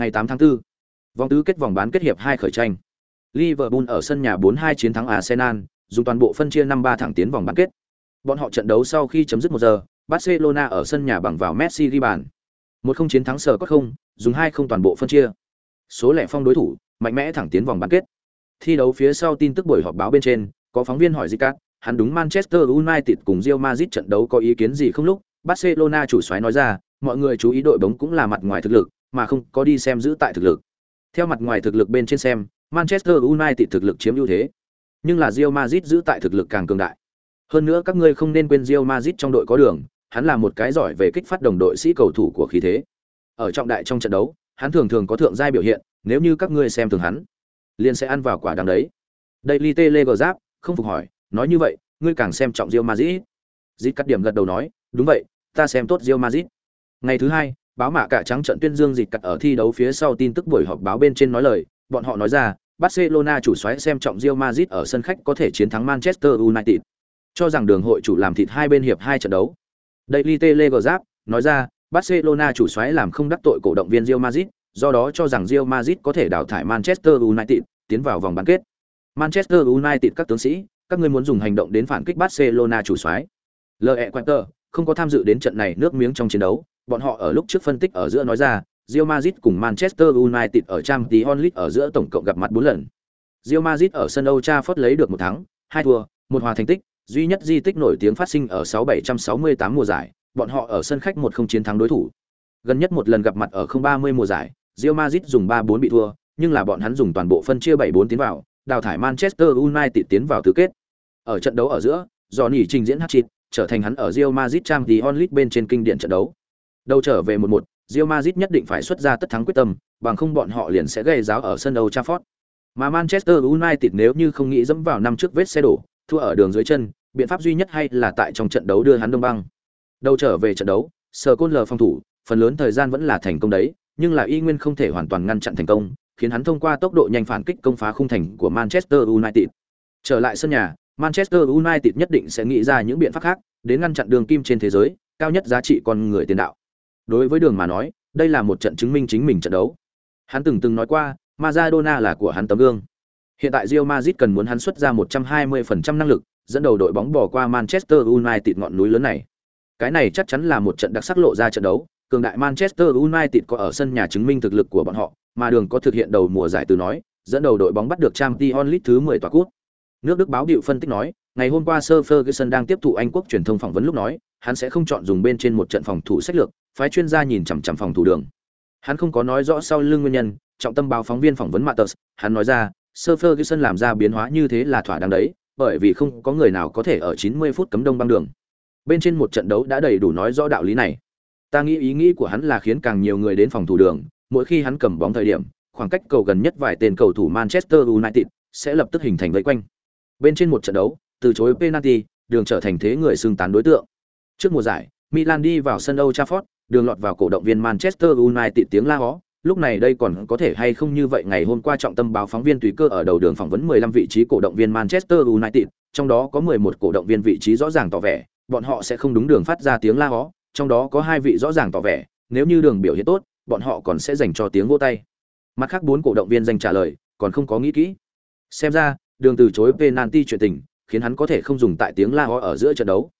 Ngày 8 tháng 4, vòng tứ kết vòng bán kết hiệp 2 khởi tranh. Liverpool ở sân nhà 4-2 chiến thắng Arsenal, dùng toàn bộ phân chia 5-3 thẳng tiến vòng bán kết. Bọn họ trận đấu sau khi chấm dứt 1 giờ, Barcelona ở sân nhà bằng vào Messi ghi bàn. Một không chiến thắng sở có không, dùng hai không toàn bộ phân chia. Số lẻ phong đối thủ, mạnh mẽ thẳng tiến vòng bán kết. Thi đấu phía sau tin tức buổi họp báo bên trên, có phóng viên hỏi Zicat, hắn đúng Manchester United cùng Real Madrid trận đấu có ý kiến gì không lúc, Barcelona chủ soái nói ra, mọi người chú ý đội bóng cũng là mặt ngoài thực lực, mà không có đi xem giữ tại thực lực. Theo mặt ngoài thực lực bên trên xem, Manchester United thực lực chiếm ưu thế, nhưng là Real Madrid giữ tại thực lực càng cường đại. Hơn nữa các ngươi không nên quên Real Madrid trong đội có đường, hắn là một cái giỏi về kích phát đồng đội sĩ cầu thủ của khí thế. Ở trọng đại trong trận đấu, hắn thường thường có thượng giai biểu hiện, nếu như các ngươi xem thường hắn, liền sẽ ăn vào quả đắng đấy. Daily Telegraph không phục hỏi, nói như vậy, ngươi càng xem trọng Real Madrid. Dít cắt điểm gật đầu nói, đúng vậy, ta xem tốt Real Madrid. Ngày thứ hai, báo mạ cả trắng trận tuyên dương dịch cắt ở thi đấu phía sau tin tức buổi họp báo bên trên nói lời, bọn họ nói ra, Barcelona chủ soái xem trọng Real Madrid ở sân khách có thể chiến thắng Manchester United. Cho rằng đường hội chủ làm thịt hai bên hiệp hai trận đấu. Daily Telegraph nói ra, Barcelona chủ soái làm không đắc tội cổ động viên Real Madrid, do đó cho rằng Real Madrid có thể đào thải Manchester United, tiến vào vòng bán kết. Manchester United các tướng sĩ, các ngươi muốn dùng hành động đến phản kích Barcelona chủ soái. L.E. Quater không có tham dự đến trận này nước miếng trong chiến đấu, bọn họ ở lúc trước phân tích ở giữa nói ra, Real Madrid cùng Manchester United ở Champions League ở giữa tổng cộng gặp mặt 4 lần. Real Madrid ở sân Old Trafford lấy được một thắng, hai thua, một hòa thành tích, duy nhất di tích nổi tiếng phát sinh ở 6768 mùa giải, bọn họ ở sân khách một không chiến thắng đối thủ. Gần nhất một lần gặp mặt ở 030 mùa giải, Real Madrid dùng 3-4 bị thua, nhưng là bọn hắn dùng toàn bộ phân chia 7-4 tiến vào, đào thải Manchester United tiến vào tứ kết. Ở trận đấu ở giữa, Johnny trình diễn hat-trick, trở thành hắn ở Real Madrid Champions League bên trên kinh điển trận đấu. Đầu trở về 1-1, Real Madrid nhất định phải xuất ra tất thắng quyết tâm, bằng không bọn họ liền sẽ gây giáo ở sân Old Trafford. Mà Manchester United nếu như không nghĩ dẫm vào năm trước vết xe đổ, thua ở đường dưới chân, biện pháp duy nhất hay là tại trong trận đấu đưa hắn đông băng. Đầu trở về trận đấu, Sở Côn lờ phòng thủ, phần lớn thời gian vẫn là thành công đấy, nhưng là y nguyên không thể hoàn toàn ngăn chặn thành công, khiến hắn thông qua tốc độ nhanh phản kích công phá khung thành của Manchester United. Trở lại sân nhà, Manchester United nhất định sẽ nghĩ ra những biện pháp khác đến ngăn chặn đường kim trên thế giới, cao nhất giá trị con người tiền đạo. Đối với đường mà nói, đây là một trận chứng minh chính mình trận đấu. Hắn từng từng nói qua, Maradona là của hắn tấm gương. Hiện tại Real Madrid cần muốn hắn xuất ra 120% năng lực, dẫn đầu đội bóng bỏ qua Manchester United ngọn núi lớn này. Cái này chắc chắn là một trận đặc sắc lộ ra trận đấu, cường đại Manchester United có ở sân nhà chứng minh thực lực của bọn họ, mà đường có thực hiện đầu mùa giải từ nói, dẫn đầu đội bóng bắt được Champions League thứ 10 tòa cúp. Nước Đức báo điệu phân tích nói, ngày hôm qua Sir Ferguson đang tiếp thụ Anh quốc truyền thông phỏng vấn lúc nói, hắn sẽ không chọn dùng bên trên một trận phòng thủ sách lược, phái chuyên gia nhìn chằm chằm phòng thủ đường. Hắn không có nói rõ sau lưng nguyên nhân, trọng tâm báo phóng viên phỏng vấn Matters, hắn nói ra, Sir Ferguson làm ra biến hóa như thế là thỏa đáng đấy, bởi vì không có người nào có thể ở 90 phút cấm đông băng đường. Bên trên một trận đấu đã đầy đủ nói rõ đạo lý này. Ta nghĩ ý nghĩ của hắn là khiến càng nhiều người đến phòng thủ đường, mỗi khi hắn cầm bóng thời điểm, khoảng cách cầu gần nhất vài tên cầu thủ Manchester United sẽ lập tức hình thành vây quanh. Bên trên một trận đấu, từ chối penalty, đường trở thành thế người xương tán đối tượng. Trước mùa giải, Milan đi vào sân Old Trafford, đường lọt vào cổ động viên Manchester United tiếng la hó, lúc này đây còn có thể hay không như vậy ngày hôm qua trọng tâm báo phóng viên tùy cơ ở đầu đường phỏng vấn 15 vị trí cổ động viên Manchester United, trong đó có 11 cổ động viên vị trí rõ ràng tỏ vẻ, bọn họ sẽ không đúng đường phát ra tiếng la hó, trong đó có hai vị rõ ràng tỏ vẻ, nếu như đường biểu hiện tốt, bọn họ còn sẽ dành cho tiếng vỗ tay. Mặt khác bốn cổ động viên dành trả lời, còn không có nghĩ kỹ. Xem ra, đường từ chối penalty chuyện tình, khiến hắn có thể không dùng tại tiếng la ho ở giữa trận đấu.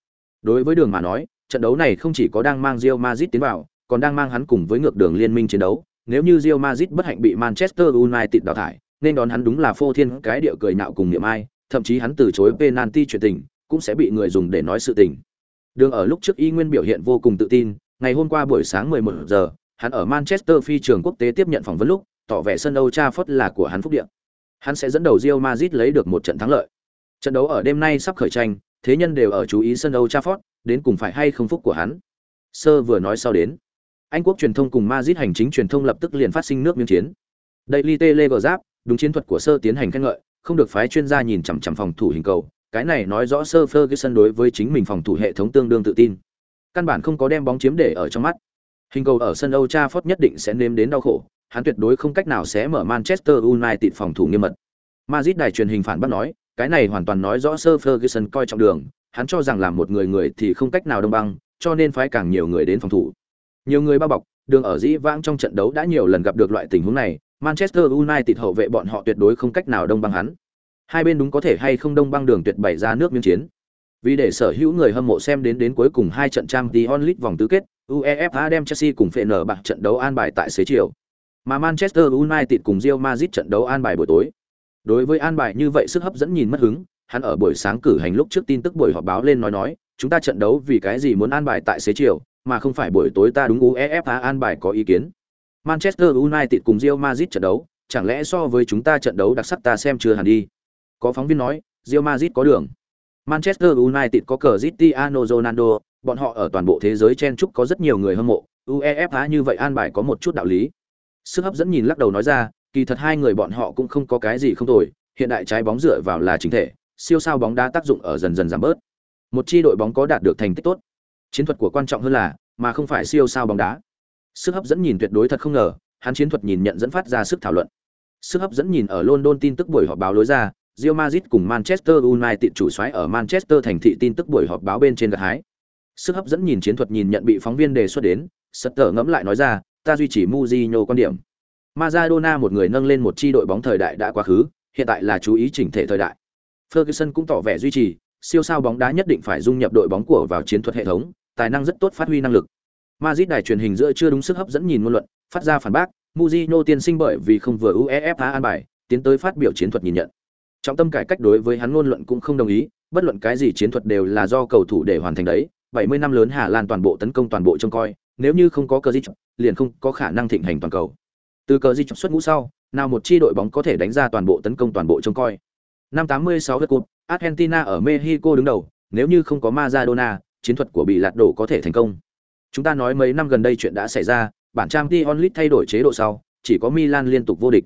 Đối với đường mà nói, trận đấu này không chỉ có đang mang Real Madrid tiến vào, còn đang mang hắn cùng với ngược đường liên minh chiến đấu. Nếu như Real Madrid bất hạnh bị Manchester United đào thải, nên đón hắn đúng là phô thiên cái địa cười nạo cùng niệm ai, thậm chí hắn từ chối penalty chuyện tình, cũng sẽ bị người dùng để nói sự tình. Đường ở lúc trước y nguyên biểu hiện vô cùng tự tin, ngày hôm qua buổi sáng 11 giờ, hắn ở Manchester phi trường quốc tế tiếp nhận phỏng vấn lúc, tỏ vẻ sân Old Trafford là của hắn phúc địa. Hắn sẽ dẫn đầu Real Madrid lấy được một trận thắng lợi. Trận đấu ở đêm nay sắp khởi tranh, thế nhân đều ở chú ý sân Old Trafford, đến cùng phải hay không phúc của hắn. Sơ vừa nói sau đến. Anh quốc truyền thông cùng Madrid hành chính truyền thông lập tức liền phát sinh nước miếng chiến. Daily Telegraph, đúng chiến thuật của Sơ tiến hành khen ngợi, không được phái chuyên gia nhìn chằm chằm phòng thủ hình cầu, cái này nói rõ Sơ Ferguson đối với chính mình phòng thủ hệ thống tương đương tự tin. Căn bản không có đem bóng chiếm để ở trong mắt. Hình cầu ở sân Old Trafford nhất định sẽ nếm đến đau khổ, hắn tuyệt đối không cách nào sẽ mở Manchester United phòng thủ nghiêm mật. Madrid đài truyền hình phản bác nói, cái này hoàn toàn nói rõ Sir Ferguson coi trọng đường, hắn cho rằng làm một người người thì không cách nào đông băng, cho nên phái càng nhiều người đến phòng thủ. Nhiều người bao bọc, đường ở dĩ vãng trong trận đấu đã nhiều lần gặp được loại tình huống này, Manchester United hậu vệ bọn họ tuyệt đối không cách nào đông băng hắn. Hai bên đúng có thể hay không đông băng đường tuyệt bày ra nước miếng chiến. Vì để sở hữu người hâm mộ xem đến đến cuối cùng hai trận Champions League vòng tứ kết, UEFA đem Chelsea cùng phệ nở bạc trận đấu an bài tại xế chiều. Mà Manchester United cùng Real Madrid trận đấu an bài buổi tối. Đối với an bài như vậy sức hấp dẫn nhìn mất hứng, hắn ở buổi sáng cử hành lúc trước tin tức buổi họp báo lên nói nói, chúng ta trận đấu vì cái gì muốn an bài tại xế chiều, mà không phải buổi tối ta đúng UEFA an bài có ý kiến. Manchester United cùng Real Madrid trận đấu, chẳng lẽ so với chúng ta trận đấu đặc sắc ta xem chưa hẳn đi. Có phóng viên nói, Real Madrid có đường. Manchester United có cờ Cristiano Ronaldo, bọn họ ở toàn bộ thế giới chen chúc có rất nhiều người hâm mộ, UEFA như vậy an bài có một chút đạo lý. Sức hấp dẫn nhìn lắc đầu nói ra, kỳ thật hai người bọn họ cũng không có cái gì không tồi, hiện đại trái bóng dựa vào là chính thể, siêu sao bóng đá tác dụng ở dần dần giảm bớt. Một chi đội bóng có đạt được thành tích tốt, chiến thuật của quan trọng hơn là, mà không phải siêu sao bóng đá. Sức hấp dẫn nhìn tuyệt đối thật không ngờ, hắn chiến thuật nhìn nhận dẫn phát ra sức thảo luận. Sức hấp dẫn nhìn ở London tin tức buổi họp báo lối ra, Real Madrid cùng Manchester United chủ soái ở Manchester thành thị tin tức buổi họp báo bên trên gật hái. Sức hấp dẫn nhìn chiến thuật nhìn nhận bị phóng viên đề xuất đến, Sutter ngẫm lại nói ra, ta duy trì Mourinho quan điểm. Maradona một người nâng lên một chi đội bóng thời đại đã quá khứ, hiện tại là chú ý chỉnh thể thời đại. Ferguson cũng tỏ vẻ duy trì, siêu sao bóng đá nhất định phải dung nhập đội bóng của vào chiến thuật hệ thống, tài năng rất tốt phát huy năng lực. Madrid đài truyền hình giữa chưa đúng sức hấp dẫn nhìn ngôn luận, phát ra phản bác, Mourinho tiên sinh bởi vì không vừa UEFA an bài, tiến tới phát biểu chiến thuật nhìn nhận. Trọng tâm cải cách đối với hắn ngôn luận cũng không đồng ý, bất luận cái gì chiến thuật đều là do cầu thủ để hoàn thành đấy, 70 năm lớn Hà Lan toàn bộ tấn công toàn bộ trông coi, nếu như không có cơ dịch, liền không có khả năng thịnh hành toàn cầu. Từ cờ di dịch xuất ngũ sau, nào một chi đội bóng có thể đánh ra toàn bộ tấn công toàn bộ trông coi. Năm 86 lượt Cup, Argentina ở Mexico đứng đầu, nếu như không có Maradona, chiến thuật của bị lạt đổ có thể thành công. Chúng ta nói mấy năm gần đây chuyện đã xảy ra, bản trang Champions Lit thay đổi chế độ sau, chỉ có Milan liên tục vô địch.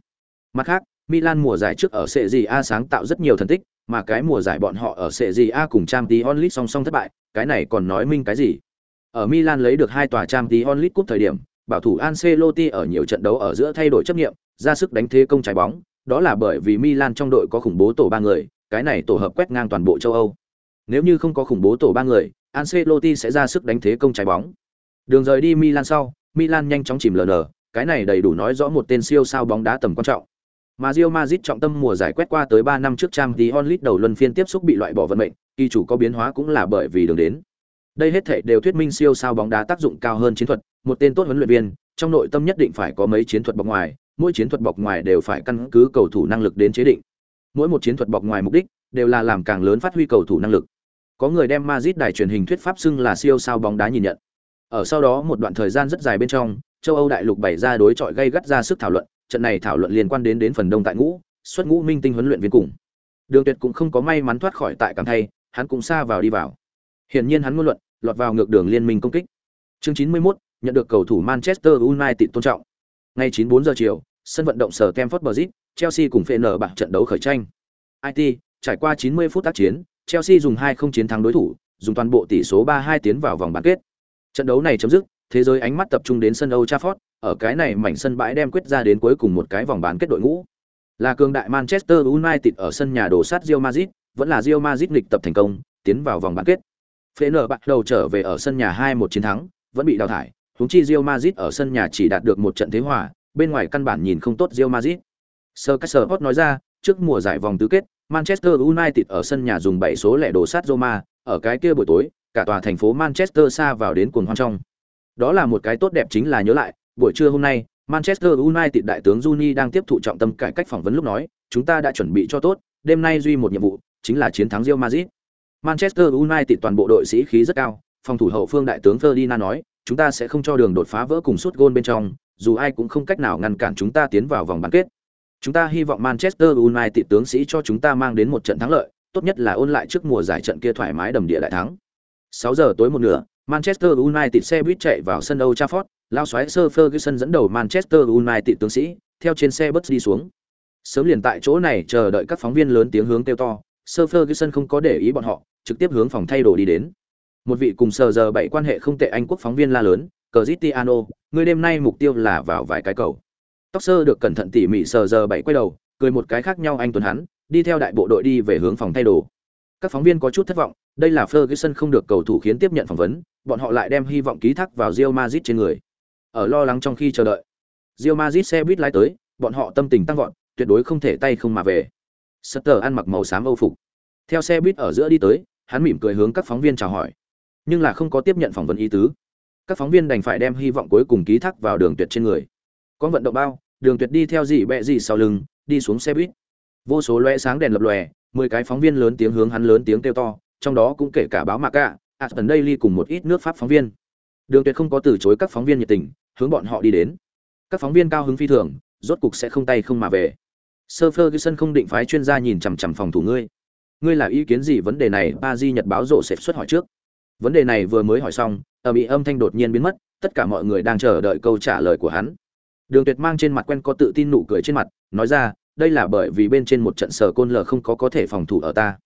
Mặt khác, Milan mùa giải trước ở Serie A sáng tạo rất nhiều thần tích, mà cái mùa giải bọn họ ở Serie A cùng Champions League song song thất bại, cái này còn nói minh cái gì? Ở Milan lấy được hai tòa Champions League cúp thời điểm, bảo thủ Ancelotti ở nhiều trận đấu ở giữa thay đổi chấp nhiệm, ra sức đánh thế công trái bóng, đó là bởi vì Milan trong đội có khủng bố tổ ba người, cái này tổ hợp quét ngang toàn bộ châu Âu. Nếu như không có khủng bố tổ ba người, Ancelotti sẽ ra sức đánh thế công trái bóng. Đường rời đi Milan sau, Milan nhanh chóng chìm lờ cái này đầy đủ nói rõ một tên siêu sao bóng đá tầm quan trọng. Mà Real Madrid trọng tâm mùa giải quét qua tới 3 năm trước trang tí onlit đầu luân phiên tiếp xúc bị loại bỏ vận mệnh, kỳ chủ có biến hóa cũng là bởi vì đường đến. Đây hết thảy đều thuyết minh siêu sao bóng đá tác dụng cao hơn chiến thuật, một tên tốt huấn luyện viên, trong nội tâm nhất định phải có mấy chiến thuật bọc ngoài, mỗi chiến thuật bọc ngoài đều phải căn cứ cầu thủ năng lực đến chế định. Mỗi một chiến thuật bọc ngoài mục đích đều là làm càng lớn phát huy cầu thủ năng lực. Có người đem Madrid đài truyền hình thuyết pháp xưng là siêu sao bóng đá nhìn nhận. Ở sau đó một đoạn thời gian rất dài bên trong, châu Âu đại lục bày ra đối chọi gây gắt ra sức thảo luận, trận này thảo luận liên quan đến đến phần đông tại ngũ, xuất ngũ minh tinh huấn luyện viên cùng. Đường Tuyệt cũng không có may mắn thoát khỏi tại cảm thay, hắn cũng xa vào đi vào. Hiển nhiên hắn ngôn luận lọt vào ngược đường liên minh công kích. Chương 91, nhận được cầu thủ Manchester United tôn trọng. Ngày 94 giờ chiều, sân vận động sở Stamford Bridge, Chelsea cùng FNL bảng trận đấu khởi tranh. IT, trải qua 90 phút tác chiến, Chelsea dùng 2-0 chiến thắng đối thủ, dùng toàn bộ tỷ số 3-2 tiến vào vòng bán kết. Trận đấu này chấm dứt, thế giới ánh mắt tập trung đến sân Old Trafford, ở cái này mảnh sân bãi đem quyết ra đến cuối cùng một cái vòng bán kết đội ngũ. Là cường đại Manchester United ở sân nhà đổ sát Real Madrid, vẫn là Real Madrid nghịch tập thành công, tiến vào vòng bán kết. FNL bắt đầu trở về ở sân nhà 2-1 chiến thắng, vẫn bị đào thải, huống chi Real Madrid ở sân nhà chỉ đạt được một trận thế hòa, bên ngoài căn bản nhìn không tốt Real Madrid. Sir Caesar nói ra, trước mùa giải vòng tứ kết, Manchester United ở sân nhà dùng 7 số lẻ đổ sát Roma, ở cái kia buổi tối, cả tòa thành phố Manchester xa vào đến cuồng hoan trong. Đó là một cái tốt đẹp chính là nhớ lại, buổi trưa hôm nay, Manchester United đại tướng Juni đang tiếp thụ trọng tâm cải cách phỏng vấn lúc nói, chúng ta đã chuẩn bị cho tốt, đêm nay duy một nhiệm vụ, chính là chiến thắng Real Madrid. Manchester United toàn bộ đội sĩ khí rất cao, phòng thủ hậu phương đại tướng Ferdinand nói, chúng ta sẽ không cho đường đột phá vỡ cùng suốt gôn bên trong, dù ai cũng không cách nào ngăn cản chúng ta tiến vào vòng bán kết. Chúng ta hy vọng Manchester United tướng sĩ cho chúng ta mang đến một trận thắng lợi, tốt nhất là ôn lại trước mùa giải trận kia thoải mái đầm địa đại thắng. 6 giờ tối một nửa, Manchester United xe buýt chạy vào sân Old Trafford, lao xoáy Sir Ferguson dẫn đầu Manchester United tướng sĩ, theo trên xe bus đi xuống. Sớm liền tại chỗ này chờ đợi các phóng viên lớn tiếng hướng kêu to, Sir Ferguson không có để ý bọn họ, trực tiếp hướng phòng thay đồ đi đến. Một vị cùng sờ giờ bảy quan hệ không tệ Anh quốc phóng viên la lớn, Cristiano, người đêm nay mục tiêu là vào vài cái cầu. Tóc sơ được cẩn thận tỉ mỉ sờ giờ bảy quay đầu, cười một cái khác nhau anh tuấn hắn, đi theo đại bộ đội đi về hướng phòng thay đồ. Các phóng viên có chút thất vọng, đây là Ferguson không được cầu thủ khiến tiếp nhận phỏng vấn, bọn họ lại đem hy vọng ký thác vào Real Madrid trên người. Ở lo lắng trong khi chờ đợi, Real Madrid xe buýt lái tới, bọn họ tâm tình tăng vọt, tuyệt đối không thể tay không mà về. Sutter ăn mặc màu xám Âu phục, theo xe buýt ở giữa đi tới, hắn mỉm cười hướng các phóng viên chào hỏi, nhưng là không có tiếp nhận phỏng vấn ý tứ. Các phóng viên đành phải đem hy vọng cuối cùng ký thác vào Đường Tuyệt trên người. Có vận động bao, Đường Tuyệt đi theo gì bẹ gì sau lưng, đi xuống xe buýt. Vô số loe sáng đèn lập lòe, mười cái phóng viên lớn tiếng hướng hắn lớn tiếng kêu to, trong đó cũng kể cả báo mạc cả, Aston Daily cùng một ít nước Pháp phóng viên. Đường Tuyệt không có từ chối các phóng viên nhiệt tình, hướng bọn họ đi đến. Các phóng viên cao hứng phi thường, rốt cục sẽ không tay không mà về. sơ Ferguson không định phái chuyên gia nhìn chằm chằm phòng thủ ngươi. Ngươi là ý kiến gì vấn đề này? Paris Nhật báo rộ sẽ xuất hỏi trước. Vấn đề này vừa mới hỏi xong, ở bị âm thanh đột nhiên biến mất, tất cả mọi người đang chờ đợi câu trả lời của hắn. Đường Tuyệt mang trên mặt quen có tự tin nụ cười trên mặt, nói ra, đây là bởi vì bên trên một trận sở côn lở không có có thể phòng thủ ở ta.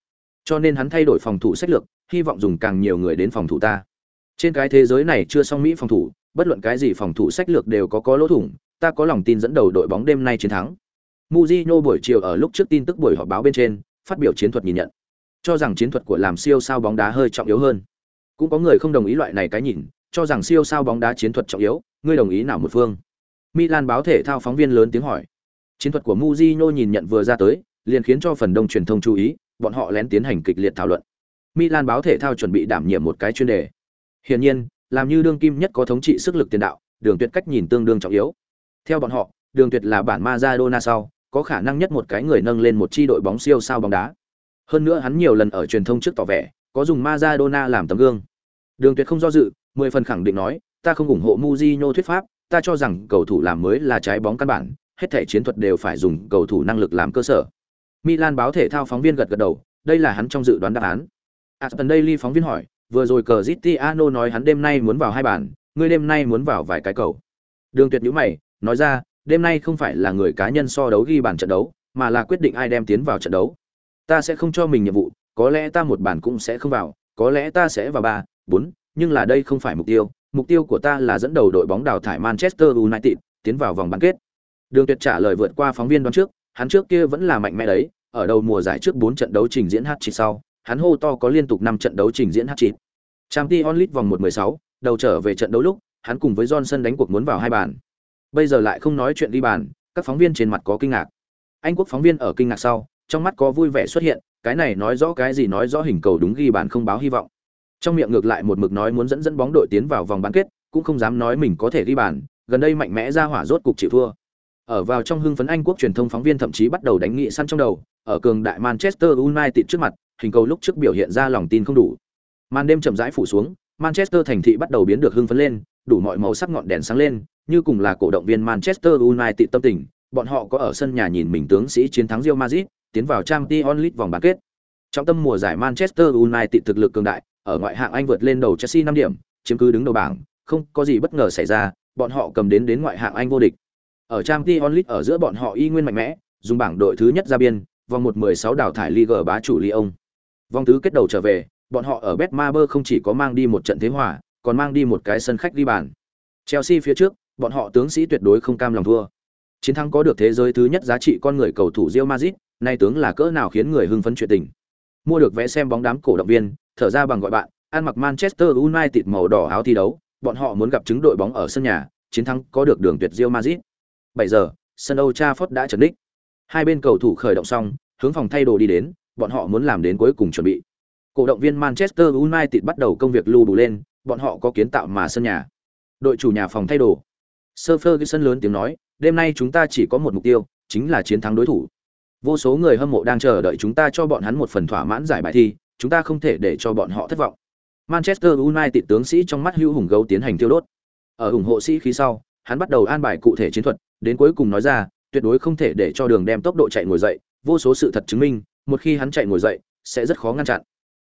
Cho nên hắn thay đổi phòng thủ sách lược, hy vọng dùng càng nhiều người đến phòng thủ ta. Trên cái thế giới này chưa xong Mỹ phòng thủ, bất luận cái gì phòng thủ sách lược đều có có lỗ thủng, ta có lòng tin dẫn đầu đội bóng đêm nay chiến thắng. Mujino buổi chiều ở lúc trước tin tức buổi họp báo bên trên, phát biểu chiến thuật nhìn nhận, cho rằng chiến thuật của làm siêu sao bóng đá hơi trọng yếu hơn. Cũng có người không đồng ý loại này cái nhìn, cho rằng siêu sao bóng đá chiến thuật trọng yếu, ngươi đồng ý nào một phương? Milan báo thể thao phóng viên lớn tiếng hỏi. Chiến thuật của muzino nhìn nhận vừa ra tới, liền khiến cho phần đông truyền thông chú ý, bọn họ lén tiến hành kịch liệt thảo luận. Milan báo thể thao chuẩn bị đảm nhiệm một cái chuyên đề. Hiển nhiên, làm như đương kim nhất có thống trị sức lực tiền đạo, Đường Tuyệt cách nhìn tương đương trọng yếu. Theo bọn họ, Đường Tuyệt là bản Maradona sau, có khả năng nhất một cái người nâng lên một chi đội bóng siêu sao bóng đá. Hơn nữa hắn nhiều lần ở truyền thông trước tỏ vẻ, có dùng Maradona làm tấm gương. Đường Tuyệt không do dự, mười phần khẳng định nói, ta không ủng hộ Mujinho thuyết pháp, ta cho rằng cầu thủ làm mới là trái bóng căn bản, hết thể chiến thuật đều phải dùng cầu thủ năng lực làm cơ sở. Milan báo thể thao phóng viên gật gật đầu, đây là hắn trong dự đoán đáp án. Aston Daily phóng viên hỏi, vừa rồi Cristiano nói hắn đêm nay muốn vào hai bàn, ngươi đêm nay muốn vào vài cái cầu. Đường Tuyệt nhíu mày, nói ra, đêm nay không phải là người cá nhân so đấu ghi bàn trận đấu, mà là quyết định ai đem tiến vào trận đấu. Ta sẽ không cho mình nhiệm vụ, có lẽ ta một bàn cũng sẽ không vào, có lẽ ta sẽ vào ba, bốn, nhưng là đây không phải mục tiêu, mục tiêu của ta là dẫn đầu đội bóng đào thải Manchester United tiến vào vòng bán kết. Đường Tuyệt trả lời vượt qua phóng viên đoán trước, hắn trước kia vẫn là mạnh mẽ đấy, ở đầu mùa giải trước 4 trận đấu trình diễn hat trick sau, hắn hô to có liên tục 5 trận đấu trình diễn hat trick. Champions League vòng 1/16, đầu trở về trận đấu lúc, hắn cùng với Johnson đánh cuộc muốn vào hai bàn. Bây giờ lại không nói chuyện đi bàn, các phóng viên trên mặt có kinh ngạc. Anh quốc phóng viên ở kinh ngạc sau, trong mắt có vui vẻ xuất hiện, cái này nói rõ cái gì nói rõ hình cầu đúng ghi bàn không báo hy vọng. Trong miệng ngược lại một mực nói muốn dẫn dẫn bóng đội tiến vào vòng bán kết, cũng không dám nói mình có thể ghi bàn, gần đây mạnh mẽ ra hỏa rốt cục chịu thua. Ở vào trong hưng phấn Anh quốc truyền thông phóng viên thậm chí bắt đầu đánh nghị săn trong đầu, ở cường đại Manchester United trước mặt, hình cầu lúc trước biểu hiện ra lòng tin không đủ. Màn đêm chậm rãi phủ xuống, Manchester thành thị bắt đầu biến được hưng phấn lên, đủ mọi màu sắc ngọn đèn sáng lên, như cùng là cổ động viên Manchester United tâm tình, bọn họ có ở sân nhà nhìn mình tướng sĩ chiến thắng Real Madrid, tiến vào Champions League vòng bán kết. Trong tâm mùa giải Manchester United thực lực cường đại, ở ngoại hạng Anh vượt lên đầu Chelsea 5 điểm, chiếm cứ đứng đầu bảng, không có gì bất ngờ xảy ra, bọn họ cầm đến đến ngoại hạng Anh vô địch. Ở Champions League ở giữa bọn họ y nguyên mạnh mẽ, dùng bảng đội thứ nhất ra biên, vòng 1/16 đào thải Ligue bá chủ Lyon. Vòng tứ kết đầu trở về, bọn họ ở Betmaber không chỉ có mang đi một trận thế hòa, còn mang đi một cái sân khách đi bàn. Chelsea phía trước, bọn họ tướng sĩ tuyệt đối không cam lòng thua. Chiến thắng có được thế giới thứ nhất giá trị con người cầu thủ Real Madrid, nay tướng là cỡ nào khiến người hưng phấn chuyện tình. Mua được vé xem bóng đám cổ động viên, thở ra bằng gọi bạn, ăn mặc Manchester United màu đỏ áo thi đấu, bọn họ muốn gặp chứng đội bóng ở sân nhà, chiến thắng có được đường tuyệt Real Madrid. 7 giờ, sân Old Trafford đã chuẩn đích. Hai bên cầu thủ khởi động xong, hướng phòng thay đồ đi đến, bọn họ muốn làm đến cuối cùng chuẩn bị. Cổ động viên Manchester United bắt đầu công việc lưu đủ lên, bọn họ có kiến tạo mà sân nhà. Đội chủ nhà phòng thay đồ. Sir Ferguson lớn tiếng nói, đêm nay chúng ta chỉ có một mục tiêu, chính là chiến thắng đối thủ. Vô số người hâm mộ đang chờ đợi chúng ta cho bọn hắn một phần thỏa mãn giải bài thi, chúng ta không thể để cho bọn họ thất vọng. Manchester United tướng sĩ trong mắt hữu hùng gấu tiến hành tiêu đốt. Ở ủng hộ sĩ khí sau, hắn bắt đầu an bài cụ thể chiến thuật, đến cuối cùng nói ra, tuyệt đối không thể để cho đường đem tốc độ chạy ngồi dậy, vô số sự thật chứng minh, một khi hắn chạy ngồi dậy, sẽ rất khó ngăn chặn.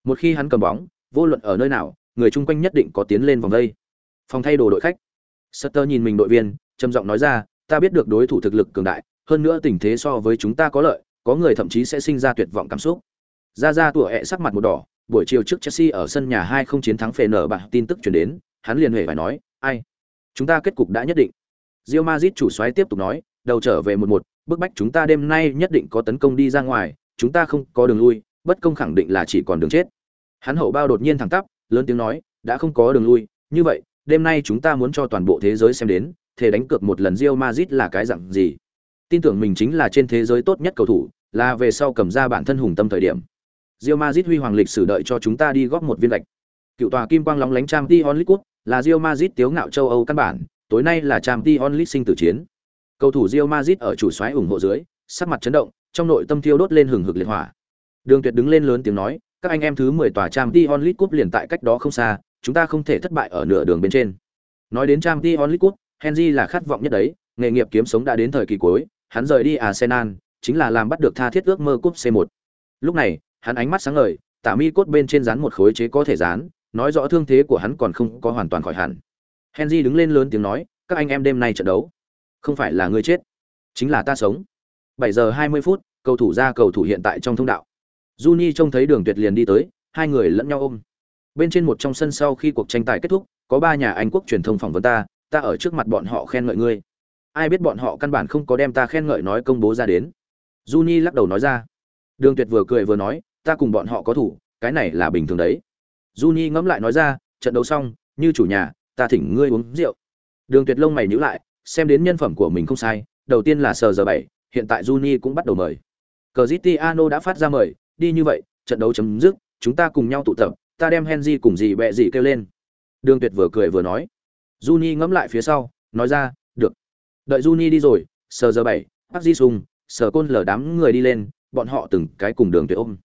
Một khi hắn cầm bóng, vô luận ở nơi nào, người chung quanh nhất định có tiến lên vòng đây. Phòng thay đồ đội khách. Sutter nhìn mình đội viên, trầm giọng nói ra, ta biết được đối thủ thực lực cường đại, hơn nữa tình thế so với chúng ta có lợi, có người thậm chí sẽ sinh ra tuyệt vọng cảm xúc. Ra ra tủa ẹ sắc mặt một đỏ, buổi chiều trước Chelsea ở sân nhà 2 không chiến thắng phê nở bạc tin tức truyền đến, hắn liền hề phải nói, ai? Chúng ta kết cục đã nhất định. Real Madrid chủ soái tiếp tục nói, đầu trở về 1-1, bức bách chúng ta đêm nay nhất định có tấn công đi ra ngoài, chúng ta không có đường lui, bất công khẳng định là chỉ còn đường chết. Hắn hậu bao đột nhiên thẳng tắp, lớn tiếng nói, đã không có đường lui, như vậy, đêm nay chúng ta muốn cho toàn bộ thế giới xem đến, thể đánh cược một lần Real Madrid là cái dạng gì. Tin tưởng mình chính là trên thế giới tốt nhất cầu thủ, là về sau cầm ra bản thân hùng tâm thời điểm. Real Madrid huy hoàng lịch sử đợi cho chúng ta đi góp một viên gạch. Cựu tòa kim quang lóng lánh trang Dion League là Real Madrid tiếu ngạo châu Âu căn bản, tối nay là trang Dion League sinh tử chiến. Cầu thủ Real Madrid ở chủ soái ủng hộ dưới, sắc mặt chấn động, trong nội tâm thiêu đốt lên hừng hực liệt hỏa. Đường Tuyệt đứng lên lớn tiếng nói, các anh em thứ 10 tòa Champions League Cup liền tại cách đó không xa, chúng ta không thể thất bại ở nửa đường bên trên. Nói đến Champions League Cup, Henry là khát vọng nhất đấy, nghề nghiệp kiếm sống đã đến thời kỳ cuối, hắn rời đi Arsenal, chính là làm bắt được tha thiết ước mơ cúp C1. Lúc này, hắn ánh mắt sáng ngời, tả mi cốt bên trên dán một khối chế có thể dán, nói rõ thương thế của hắn còn không có hoàn toàn khỏi hẳn. Henry đứng lên lớn tiếng nói, các anh em đêm nay trận đấu, không phải là ngươi chết, chính là ta sống. 7 giờ 20 phút, cầu thủ ra cầu thủ hiện tại trong thông đạo. Juni trông thấy Đường Tuyệt liền đi tới, hai người lẫn nhau ôm. Bên trên một trong sân sau khi cuộc tranh tài kết thúc, có ba nhà Anh quốc truyền thông phỏng vấn ta, ta ở trước mặt bọn họ khen ngợi ngươi. Ai biết bọn họ căn bản không có đem ta khen ngợi nói công bố ra đến. Juni lắc đầu nói ra. Đường Tuyệt vừa cười vừa nói, ta cùng bọn họ có thủ, cái này là bình thường đấy. Juni ngẫm lại nói ra, trận đấu xong, như chủ nhà, ta thỉnh ngươi uống rượu. Đường Tuyệt lông mày nhíu lại, xem đến nhân phẩm của mình không sai, đầu tiên là sờ giờ bảy, hiện tại Juni cũng bắt đầu mời. Cristiano đã phát ra mời, đi như vậy, trận đấu chấm dứt, chúng ta cùng nhau tụ tập, ta đem Henry cùng gì bẹ gì kêu lên. Đường Tuyệt vừa cười vừa nói. Juni ngẫm lại phía sau, nói ra, được. Đợi Juni đi rồi, sờ giờ bảy, Park Ji Sung, sờ côn lở đám người đi lên, bọn họ từng cái cùng Đường Tuyệt ôm.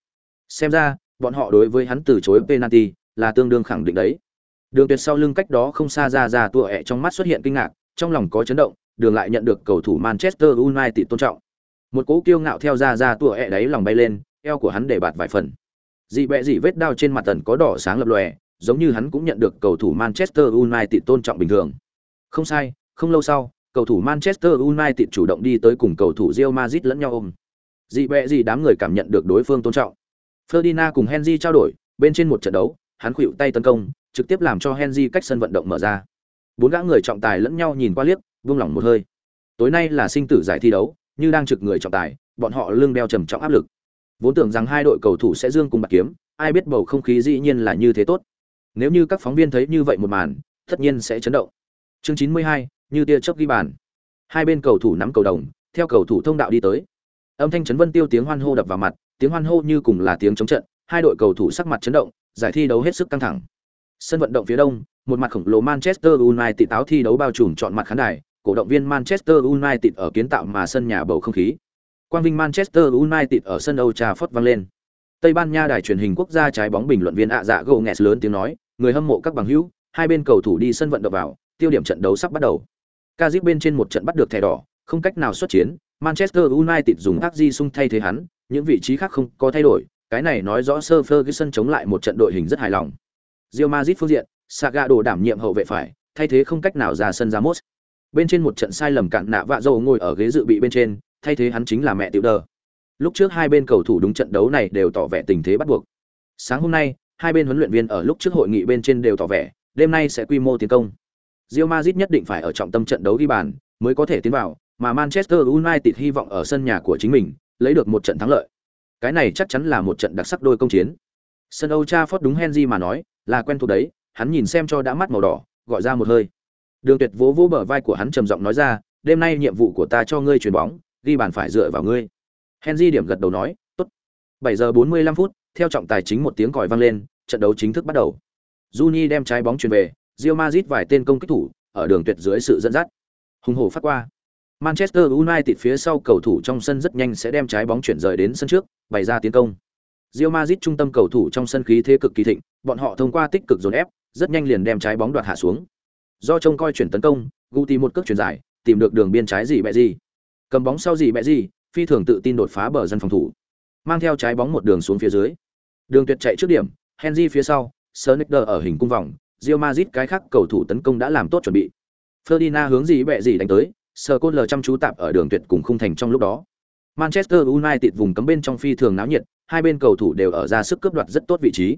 Xem ra, bọn họ đối với hắn từ chối penalty là tương đương khẳng định đấy. Đường Tuyệt sau lưng cách đó không xa ra ra tua ẹ trong mắt xuất hiện kinh ngạc, trong lòng có chấn động, đường lại nhận được cầu thủ Manchester United tôn trọng. Một cỗ kiêu ngạo theo ra ra tua ẹ đáy lòng bay lên, eo của hắn để bạt vài phần. Dị bẹ dị vết đao trên mặt tần có đỏ sáng lập lòe, giống như hắn cũng nhận được cầu thủ Manchester United tôn trọng bình thường. Không sai, không lâu sau, cầu thủ Manchester United chủ động đi tới cùng cầu thủ Real Madrid lẫn nhau ôm. Dị bẹ dị đám người cảm nhận được đối phương tôn trọng. Ferdinand cùng Henry trao đổi, bên trên một trận đấu, hắn khuỵu tay tấn công, trực tiếp làm cho Henry cách sân vận động mở ra. Bốn gã người trọng tài lẫn nhau nhìn qua liếc, buông lỏng một hơi. Tối nay là sinh tử giải thi đấu, như đang trực người trọng tài, bọn họ lương đeo trầm trọng áp lực. Vốn tưởng rằng hai đội cầu thủ sẽ dương cùng bạc kiếm, ai biết bầu không khí dĩ nhiên là như thế tốt. Nếu như các phóng viên thấy như vậy một màn, tất nhiên sẽ chấn động. Chương 92, như tia chớp ghi bàn. Hai bên cầu thủ nắm cầu đồng, theo cầu thủ thông đạo đi tới. Âm thanh chấn vân tiêu tiếng hoan hô đập vào mặt, tiếng hoan hô như cùng là tiếng chống trận, hai đội cầu thủ sắc mặt chấn động, giải thi đấu hết sức căng thẳng. Sân vận động phía đông, một mặt khổng lồ Manchester United táo thi đấu bao trùm chọn mặt khán đài, cổ động viên Manchester United ở kiến tạo mà sân nhà bầu không khí. Quang vinh Manchester United ở sân Old Trafford vang lên. Tây Ban Nha đài truyền hình quốc gia trái bóng bình luận viên ạ dạ gồ nghẹt lớn tiếng nói, người hâm mộ các bằng hữu, hai bên cầu thủ đi sân vận động vào, tiêu điểm trận đấu sắp bắt đầu. Kazip bên trên một trận bắt được thẻ đỏ, không cách nào xuất chiến, Manchester United dùng Di sung thay thế hắn, những vị trí khác không có thay đổi, cái này nói rõ Sir Ferguson chống lại một trận đội hình rất hài lòng. Real Madrid phương diện, Saga đồ đảm nhiệm hậu vệ phải, thay thế không cách nào ra sân Ramos. Bên trên một trận sai lầm cạn nạ vạ dầu ngồi ở ghế dự bị bên trên, thay thế hắn chính là mẹ tiểu đờ. Lúc trước hai bên cầu thủ đúng trận đấu này đều tỏ vẻ tình thế bắt buộc. Sáng hôm nay, hai bên huấn luyện viên ở lúc trước hội nghị bên trên đều tỏ vẻ, đêm nay sẽ quy mô tiến công. Real Madrid nhất định phải ở trọng tâm trận đấu ghi bàn mới có thể tiến vào, mà Manchester United hy vọng ở sân nhà của chính mình lấy được một trận thắng lợi. Cái này chắc chắn là một trận đặc sắc đôi công chiến. Sân Old Trafford đúng Henry mà nói, là quen thuộc đấy, hắn nhìn xem cho đã mắt màu đỏ, gọi ra một hơi. Đường Tuyệt vỗ vỗ bờ vai của hắn trầm giọng nói ra, đêm nay nhiệm vụ của ta cho ngươi chuyền bóng, ghi bàn phải dựa vào ngươi. Henry điểm gật đầu nói, tốt. 7 giờ 45 phút, theo trọng tài chính một tiếng còi vang lên, trận đấu chính thức bắt đầu. Juni đem trái bóng chuyền về, Real Madrid vài tên công kích thủ, ở đường tuyệt dưới sự dẫn dắt. Hùng hổ phát qua. Manchester United phía sau cầu thủ trong sân rất nhanh sẽ đem trái bóng chuyển rời đến sân trước, bày ra tiến công. Real Madrid trung tâm cầu thủ trong sân khí thế cực kỳ thịnh, bọn họ thông qua tích cực dồn ép, rất nhanh liền đem trái bóng đoạt hạ xuống. Do trông coi chuyển tấn công, Guti một cước chuyển dài, tìm được đường biên trái gì bẹ gì. Cầm bóng sau gì mẹ gì, phi thường tự tin đột phá bờ dân phòng thủ. Mang theo trái bóng một đường xuống phía dưới. Đường tuyệt chạy trước điểm, Henry phía sau, Sonicer ở hình cung vòng, Real Madrid cái khác cầu thủ tấn công đã làm tốt chuẩn bị. Ferdinand hướng gì bẹ gì đánh tới, Sờ Côn lờ chăm chú tạp ở đường tuyệt cùng khung thành trong lúc đó. Manchester United vùng cấm bên trong phi thường náo nhiệt, hai bên cầu thủ đều ở ra sức cướp đoạt rất tốt vị trí.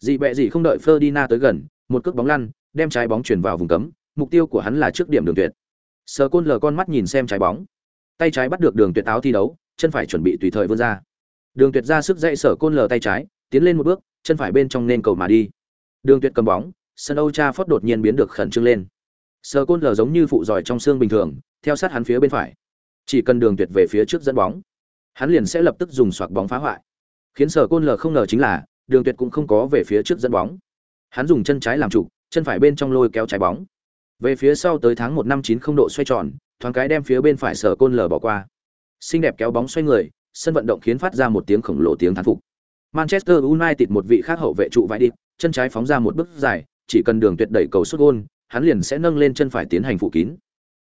Dị bẹ gì không đợi Ferdinand tới gần, một cước bóng lăn, đem trái bóng chuyển vào vùng cấm, mục tiêu của hắn là trước điểm đường tuyệt. Sờ Côn lờ con mắt nhìn xem trái bóng, tay trái bắt được đường tuyệt áo thi đấu, chân phải chuẩn bị tùy thời vươn ra. Đường tuyệt ra sức dậy Sở Côn lờ tay trái, tiến lên một bước, chân phải bên trong nên cầu mà đi. Đường tuyệt cầm bóng, sân Âu Trafford đột nhiên biến được khẩn trương lên. sở côn lờ giống như phụ giỏi trong xương bình thường, theo sát hắn phía bên phải. Chỉ cần đường tuyệt về phía trước dẫn bóng, hắn liền sẽ lập tức dùng xoạc bóng phá hoại. Khiến Sở Côn lờ không ngờ chính là, đường tuyệt cũng không có về phía trước dẫn bóng. Hắn dùng chân trái làm trụ, chân phải bên trong lôi kéo trái bóng. Về phía sau tới tháng một năm chín không độ xoay tròn, thoáng cái đem phía bên phải Sở Côn lờ bỏ qua. Xinh đẹp kéo bóng xoay người, sân vận động khiến phát ra một tiếng khổng lồ tiếng thán phục. Manchester United một vị khác hậu vệ trụ vãi đi, chân trái phóng ra một bước dài, chỉ cần đường tuyệt đẩy cầu sút gôn, hắn liền sẽ nâng lên chân phải tiến hành phụ kín.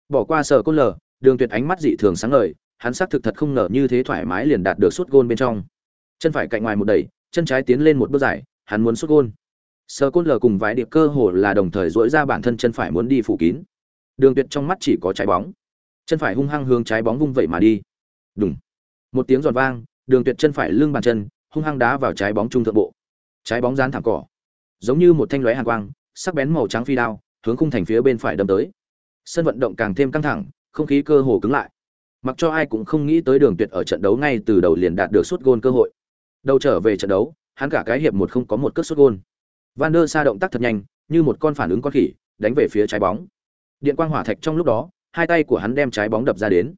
Bỏ qua sở côn lờ, đường tuyệt ánh mắt dị thường sáng ngời, hắn xác thực thật không ngờ như thế thoải mái liền đạt được sút gôn bên trong. Chân phải cạnh ngoài một đẩy, chân trái tiến lên một bước dài, hắn muốn sút gôn. Sơ côn lờ cùng vài điệp cơ hồ là đồng thời duỗi ra bản thân chân phải muốn đi phủ kín. Đường tuyệt trong mắt chỉ có trái bóng. Chân phải hung hăng hướng trái bóng vung vậy mà đi. Đùng. Một tiếng giòn vang, đường tuyệt chân phải lưng bàn chân, hung hăng đá vào trái bóng trung thượng bộ. Trái bóng dán thẳng cỏ, giống như một thanh lóe hàn quang, sắc bén màu trắng phi đao, hướng khung thành phía bên phải đâm tới. Sân vận động càng thêm căng thẳng, không khí cơ hồ cứng lại. Mặc cho ai cũng không nghĩ tới Đường Tuyệt ở trận đấu ngay từ đầu liền đạt được suốt gôn cơ hội. Đầu trở về trận đấu, hắn cả cái hiệp một không có một cước suốt gôn. Van der Sa động tác thật nhanh, như một con phản ứng con khỉ, đánh về phía trái bóng. Điện quang hỏa thạch trong lúc đó, hai tay của hắn đem trái bóng đập ra đến.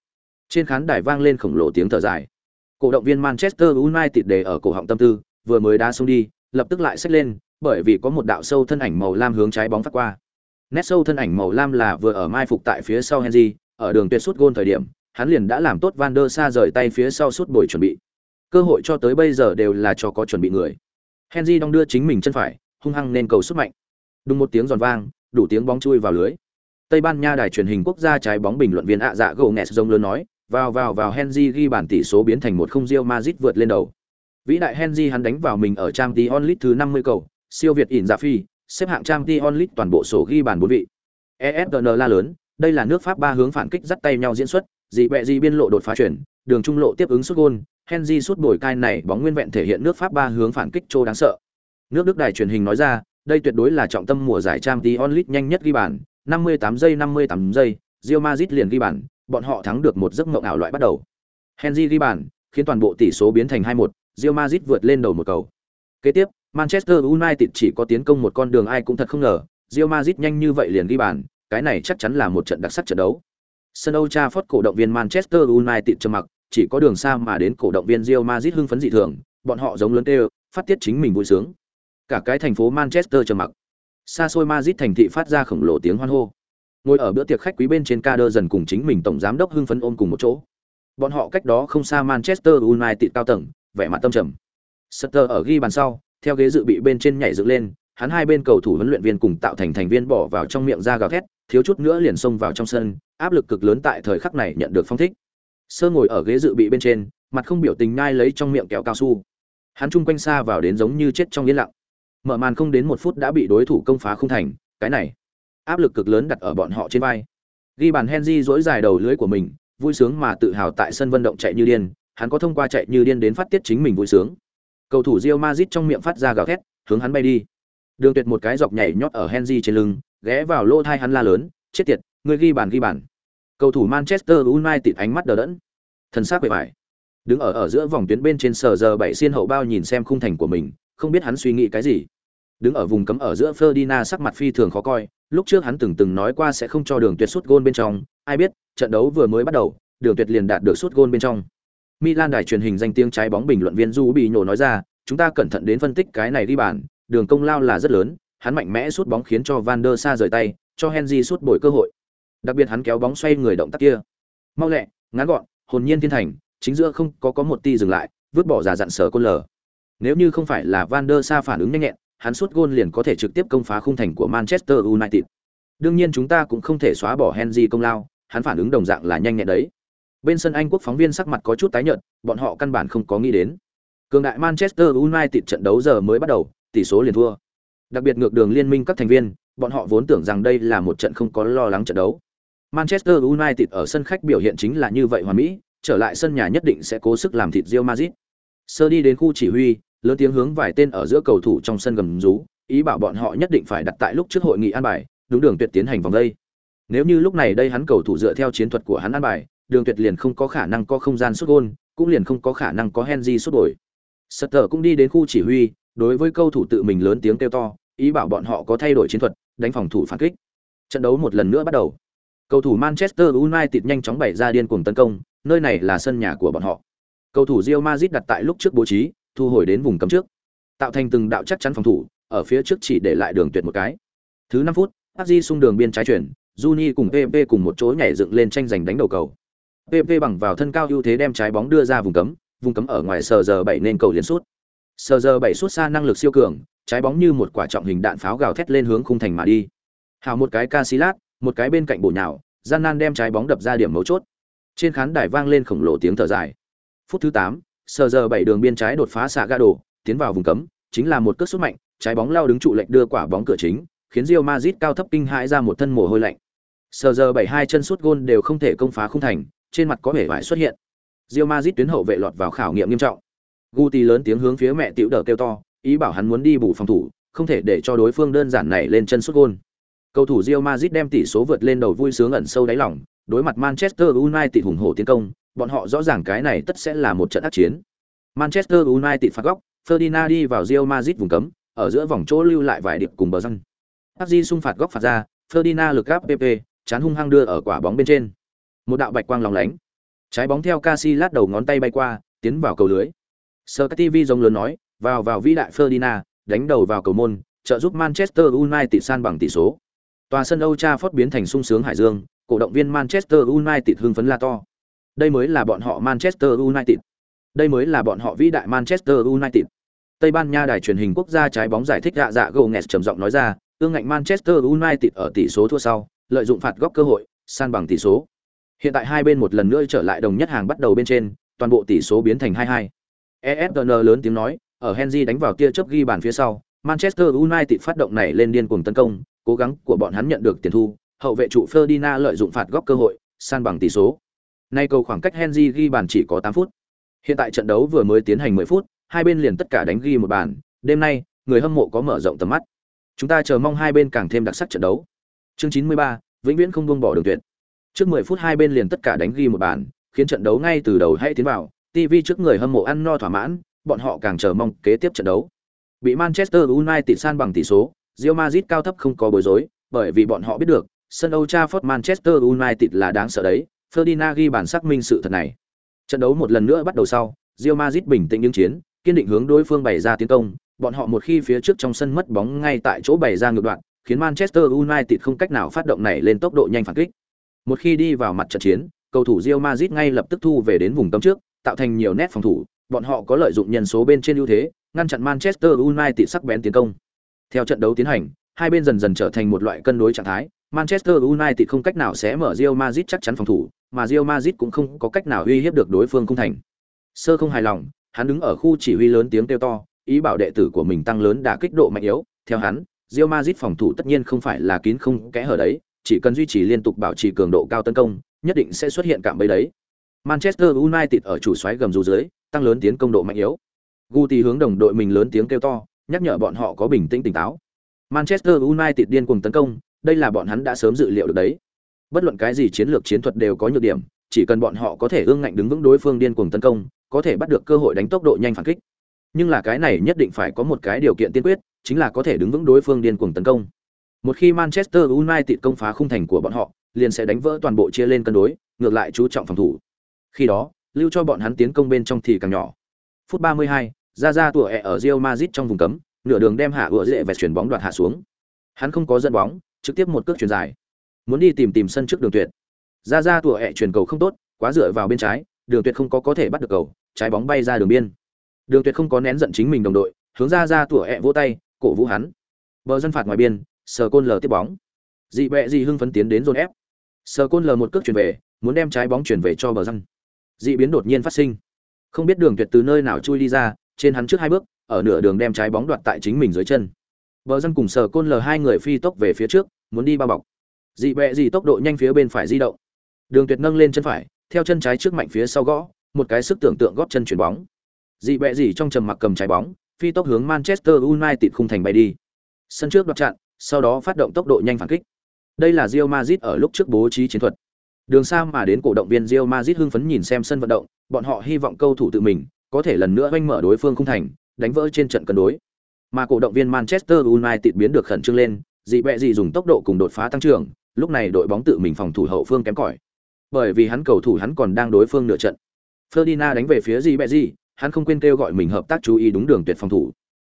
Trên khán đài vang lên khổng lồ tiếng thở dài. Cổ động viên Manchester United để ở cổ họng tâm tư, vừa mới đá xuống đi, lập tức lại xách lên, bởi vì có một đạo sâu thân ảnh màu lam hướng trái bóng phát qua. Nét sâu thân ảnh màu lam là vừa ở mai phục tại phía sau Henry, ở đường tuyệt sút gôn thời điểm, hắn liền đã làm tốt Van der Sa rời tay phía sau sút bồi chuẩn bị. Cơ hội cho tới bây giờ đều là cho có chuẩn bị người. Henry đong đưa chính mình chân phải, hung hăng nên cầu sút mạnh. Đúng một tiếng giòn vang, đủ tiếng bóng chui vào lưới. Tây Ban Nha đài truyền hình quốc gia trái bóng bình luận viên ạ dạ gỗ nghẹt rông lớn nói, vào vào vào Henry ghi bàn tỷ số biến thành một không Real Madrid vượt lên đầu. Vĩ đại Henry hắn đánh vào mình ở trang t onlit thứ 50 cầu, siêu việt ỉn dạ phi, xếp hạng trang t onlit toàn bộ sổ ghi bàn bốn vị. ESPN la lớn, đây là nước Pháp ba hướng phản kích dắt tay nhau diễn xuất, dị bẹ dị biên lộ đột phá chuyển, đường trung lộ tiếp ứng sút gôn, Henry sút bồi cai này bóng nguyên vẹn thể hiện nước Pháp ba hướng phản kích trô đáng sợ. Nước Đức đài truyền hình nói ra, đây tuyệt đối là trọng tâm mùa giải Champions League nhanh nhất ghi bàn, 58 giây 58 giây, Real Madrid liền ghi bàn, bọn họ thắng được một giấc mộng ảo loại bắt đầu. Henry ghi bàn, khiến toàn bộ tỷ số biến thành 2-1, Real Madrid vượt lên đầu một cầu. Kế tiếp, Manchester United chỉ có tiến công một con đường ai cũng thật không ngờ, Real Madrid nhanh như vậy liền ghi bàn, cái này chắc chắn là một trận đặc sắc trận đấu. Sân Old Trafford cổ động viên Manchester United trầm mặc, chỉ có đường xa mà đến cổ động viên Real Madrid hưng phấn dị thường, bọn họ giống lớn kêu, phát tiết chính mình vui sướng. Cả cái thành phố Manchester trầm mặc. Xa xôi Madrid thành thị phát ra khổng lồ tiếng hoan hô. Ngồi ở bữa tiệc khách quý bên trên ca đơ dần cùng chính mình tổng giám đốc hưng phấn ôm cùng một chỗ. Bọn họ cách đó không xa Manchester United cao tầng, vẻ mặt tâm trầm. Sutter ở ghi bàn sau, theo ghế dự bị bên trên nhảy dựng lên, hắn hai bên cầu thủ huấn luyện viên cùng tạo thành thành viên bỏ vào trong miệng ra gào thét, thiếu chút nữa liền xông vào trong sân, áp lực cực lớn tại thời khắc này nhận được phong thích. Sơ ngồi ở ghế dự bị bên trên, mặt không biểu tình nhai lấy trong miệng kẹo cao su. Hắn chung quanh xa vào đến giống như chết trong yên lặng. Mở màn không đến một phút đã bị đối thủ công phá không thành, cái này, áp lực cực lớn đặt ở bọn họ trên vai. Ghi bàn Henry dỗi dài đầu lưới của mình, vui sướng mà tự hào tại sân vận động chạy như điên, hắn có thông qua chạy như điên đến phát tiết chính mình vui sướng. Cầu thủ Real Madrid trong miệng phát ra gào thét, hướng hắn bay đi. Đường Tuyệt một cái dọc nhảy nhót ở Henry trên lưng, ghé vào lỗ thai hắn la lớn, chết tiệt, người ghi bàn ghi bàn. Cầu thủ Manchester United ánh mắt đờ đẫn, thần sắc bề bài Đứng ở ở giữa vòng tuyến bên trên sờ giờ bảy xiên hậu bao nhìn xem khung thành của mình, không biết hắn suy nghĩ cái gì. Đứng ở vùng cấm ở giữa Ferdinand sắc mặt phi thường khó coi, lúc trước hắn từng từng nói qua sẽ không cho Đường Tuyệt sút gôn bên trong, ai biết, trận đấu vừa mới bắt đầu, Đường Tuyệt liền đạt được sút gôn bên trong. Milan đài truyền hình danh tiếng trái bóng bình luận viên Du bị nhổ nói ra, chúng ta cẩn thận đến phân tích cái này đi bàn, đường công lao là rất lớn, hắn mạnh mẽ sút bóng khiến cho Van der Sa rời tay, cho Henry sút bồi cơ hội. Đặc biệt hắn kéo bóng xoay người động tác kia. Mau lẹ, ngắn gọn, hồn nhiên thiên thành, chính giữa không có có một ti dừng lại, vứt bỏ giả dặn sở côn lở. Nếu như không phải là Van der Sa phản ứng nhanh nhẹn, hắn suốt gôn liền có thể trực tiếp công phá khung thành của Manchester United. Đương nhiên chúng ta cũng không thể xóa bỏ Henry công lao, hắn phản ứng đồng dạng là nhanh nhẹn đấy. Bên sân Anh quốc phóng viên sắc mặt có chút tái nhợt, bọn họ căn bản không có nghĩ đến. Cường đại Manchester United trận đấu giờ mới bắt đầu, tỷ số liền thua. Đặc biệt ngược đường liên minh các thành viên, bọn họ vốn tưởng rằng đây là một trận không có lo lắng trận đấu. Manchester United ở sân khách biểu hiện chính là như vậy hoàn mỹ, trở lại sân nhà nhất định sẽ cố sức làm thịt Real Madrid. Sơ đi đến khu chỉ huy, lớn tiếng hướng vài tên ở giữa cầu thủ trong sân gầm rú, ý bảo bọn họ nhất định phải đặt tại lúc trước hội nghị an bài, đúng đường tuyệt tiến hành vòng đây. Nếu như lúc này đây hắn cầu thủ dựa theo chiến thuật của hắn an bài, đường tuyệt liền không có khả năng có không gian sút gôn, cũng liền không có khả năng có Henry sút đổi. Sutter cũng đi đến khu chỉ huy, đối với cầu thủ tự mình lớn tiếng kêu to, ý bảo bọn họ có thay đổi chiến thuật, đánh phòng thủ phản kích. Trận đấu một lần nữa bắt đầu. Cầu thủ Manchester United nhanh chóng bày ra điên cuồng tấn công, nơi này là sân nhà của bọn họ. Cầu thủ Real Madrid đặt tại lúc trước bố trí, thu hồi đến vùng cấm trước, tạo thành từng đạo chắc chắn phòng thủ, ở phía trước chỉ để lại đường tuyệt một cái. Thứ 5 phút, Aji xung đường biên trái chuyển, Juni cùng PP cùng một chỗ nhảy dựng lên tranh giành đánh đầu cầu. PP bằng vào thân cao ưu thế đem trái bóng đưa ra vùng cấm, vùng cấm ở ngoài sờ giờ 7 nên cầu liên sút. Sờ giờ 7 sút xa năng lực siêu cường, trái bóng như một quả trọng hình đạn pháo gào thét lên hướng khung thành mà đi. Hào một cái Casillas, một cái bên cạnh bổ nhào, gian nan đem trái bóng đập ra điểm mấu chốt. Trên khán đài vang lên khổng lồ tiếng thở dài. Phút thứ 8, sờ giờ bảy đường biên trái đột phá xạ ga đổ, tiến vào vùng cấm, chính là một cước sút mạnh, trái bóng lao đứng trụ lệnh đưa quả bóng cửa chính, khiến rio mazit cao thấp kinh hãi ra một thân mồ hôi lạnh. Sờ giờ 72 chân sút gôn đều không thể công phá khung thành, trên mặt có vẻ vải xuất hiện. rio mazit tuyến hậu vệ lọt vào khảo nghiệm nghiêm trọng. Guti lớn tiếng hướng phía mẹ tiểu đờ kêu to, ý bảo hắn muốn đi bù phòng thủ, không thể để cho đối phương đơn giản này lên chân sút gôn. Cầu thủ rio mazit đem tỷ số vượt lên đầu vui sướng ẩn sâu đáy lòng, đối mặt Manchester United hùng hổ tiến công, bọn họ rõ ràng cái này tất sẽ là một trận ác chiến. Manchester United phạt góc, Ferdinand đi vào Real Madrid vùng cấm, ở giữa vòng chỗ lưu lại vài điệp cùng bờ răng. Pazzi xung phạt góc phạt ra, Ferdinand lực gáp PP, chán hung hăng đưa ở quả bóng bên trên. Một đạo bạch quang lóng lánh. Trái bóng theo Casillas đầu ngón tay bay qua, tiến vào cầu lưới. Sky TV giống lớn nói, vào vào vĩ đại Ferdinand, đánh đầu vào cầu môn, trợ giúp Manchester United san bằng tỷ số. Tòa sân Old Trafford biến thành sung sướng hải dương, cổ động viên Manchester United hưng phấn la to. Đây mới là bọn họ Manchester United. Đây mới là bọn họ vĩ đại Manchester United. Tây Ban Nha đài truyền hình quốc gia trái bóng giải thích dạ dạ Gomes trầm giọng nói ra, ương ngạnh Manchester United ở tỷ số thua sau, lợi dụng phạt góc cơ hội, san bằng tỷ số. Hiện tại hai bên một lần nữa trở lại đồng nhất hàng bắt đầu bên trên, toàn bộ tỷ số biến thành 2-2. ESPN lớn tiếng nói, ở Henry đánh vào tia chớp ghi bàn phía sau, Manchester United phát động này lên điên cuồng tấn công, cố gắng của bọn hắn nhận được tiền thu, hậu vệ trụ Ferdinand lợi dụng phạt góc cơ hội, san bằng tỷ số. Nay cầu khoảng cách Henry ghi bàn chỉ có 8 phút. Hiện tại trận đấu vừa mới tiến hành 10 phút, hai bên liền tất cả đánh ghi một bàn, đêm nay, người hâm mộ có mở rộng tầm mắt. Chúng ta chờ mong hai bên càng thêm đặc sắc trận đấu. Chương 93, vĩnh viễn không buông bỏ đường tuyệt. Trước 10 phút hai bên liền tất cả đánh ghi một bàn, khiến trận đấu ngay từ đầu hay tiến vào, TV trước người hâm mộ ăn no thỏa mãn, bọn họ càng chờ mong kế tiếp trận đấu. Bị Manchester United san bằng tỷ số, Real Madrid cao thấp không có bối rối, bởi vì bọn họ biết được, sân Old Trafford Manchester United là đáng sợ đấy, Ferdinand ghi bàn xác minh sự thật này. Trận đấu một lần nữa bắt đầu sau, Real Madrid bình tĩnh ứng chiến, kiên định hướng đối phương bày ra tiến công, bọn họ một khi phía trước trong sân mất bóng ngay tại chỗ bày ra ngược đoạn, khiến Manchester United không cách nào phát động này lên tốc độ nhanh phản kích. Một khi đi vào mặt trận chiến, cầu thủ Real Madrid ngay lập tức thu về đến vùng cấm trước, tạo thành nhiều nét phòng thủ, bọn họ có lợi dụng nhân số bên trên ưu thế, ngăn chặn Manchester United sắc bén tiến công. Theo trận đấu tiến hành, hai bên dần dần trở thành một loại cân đối trạng thái, Manchester United không cách nào sẽ mở Real Madrid chắc chắn phòng thủ, mà Real Madrid cũng không có cách nào uy hiếp được đối phương cung thành. Sơ không hài lòng, hắn đứng ở khu chỉ huy lớn tiếng kêu to, ý bảo đệ tử của mình tăng lớn đả kích độ mạnh yếu, theo hắn, Real Madrid phòng thủ tất nhiên không phải là kín không kẽ hở đấy, chỉ cần duy trì liên tục bảo trì cường độ cao tấn công, nhất định sẽ xuất hiện cạm bẫy đấy. Manchester United ở chủ xoáy gầm rú dưới, tăng lớn tiến công độ mạnh yếu. Guti hướng đồng đội mình lớn tiếng kêu to, nhắc nhở bọn họ có bình tĩnh tỉnh táo. Manchester United điên cuồng tấn công, đây là bọn hắn đã sớm dự liệu được đấy. Bất luận cái gì chiến lược chiến thuật đều có nhược điểm, chỉ cần bọn họ có thể ương ngạnh đứng vững đối phương điên cuồng tấn công, có thể bắt được cơ hội đánh tốc độ nhanh phản kích. Nhưng là cái này nhất định phải có một cái điều kiện tiên quyết, chính là có thể đứng vững đối phương điên cuồng tấn công. Một khi Manchester United công phá khung thành của bọn họ, liền sẽ đánh vỡ toàn bộ chia lên cân đối, ngược lại chú trọng phòng thủ. Khi đó, lưu cho bọn hắn tiến công bên trong thì càng nhỏ. Phút 32, ra ra tủa ẹ ở Real Madrid trong vùng cấm, nửa đường đem hạ ựa dễ và chuyển bóng đoạt hạ xuống. Hắn không có dẫn bóng, trực tiếp một cước chuyền dài. Muốn đi tìm tìm sân trước đường tuyệt. Ra ra tủa ẹ chuyển cầu không tốt, quá dựa vào bên trái, đường tuyệt không có có thể bắt được cầu, trái bóng bay ra đường biên. Đường tuyệt không có nén giận chính mình đồng đội, hướng ra ra tủa ẹ vỗ tay, cổ vũ hắn. Bờ dân phạt ngoài biên, sờ côn lờ tiếp bóng. Dị bẹ dị hưng phấn tiến đến dồn ép. Sờ côn lờ một cước chuyển về, muốn đem trái bóng chuyển về cho bờ dân dị biến đột nhiên phát sinh không biết đường tuyệt từ nơi nào chui đi ra trên hắn trước hai bước ở nửa đường đem trái bóng đoạt tại chính mình dưới chân bờ dân cùng sờ côn lờ hai người phi tốc về phía trước muốn đi bao bọc. Dị bẹ dị tốc độ nhanh phía bên phải di động. Đường tuyệt nâng lên chân phải theo chân trái trước mạnh phía sau gõ một cái sức tưởng tượng góp chân chuyển bóng. Dị bẹ dị trong trầm mặc cầm trái bóng phi tốc hướng manchester united khung thành bay đi. Sân trước đoạt chặn sau đó phát động tốc độ nhanh phản kích. Đây là Real Madrid ở lúc trước bố trí chiến thuật. Đường xa mà đến cổ động viên Real Madrid hưng phấn nhìn xem sân vận động, bọn họ hy vọng cầu thủ tự mình có thể lần nữa oanh mở đối phương khung thành, đánh vỡ trên trận cân đối. Mà cổ động viên Manchester United biến được khẩn trương lên, dị bẹ dị dùng tốc độ cùng đột phá tăng trưởng, lúc này đội bóng tự mình phòng thủ hậu phương kém cỏi. Bởi vì hắn cầu thủ hắn còn đang đối phương nửa trận. Ferdinand đánh về phía dị bẹ dị, hắn không quên kêu gọi mình hợp tác chú ý đúng đường tuyệt phòng thủ.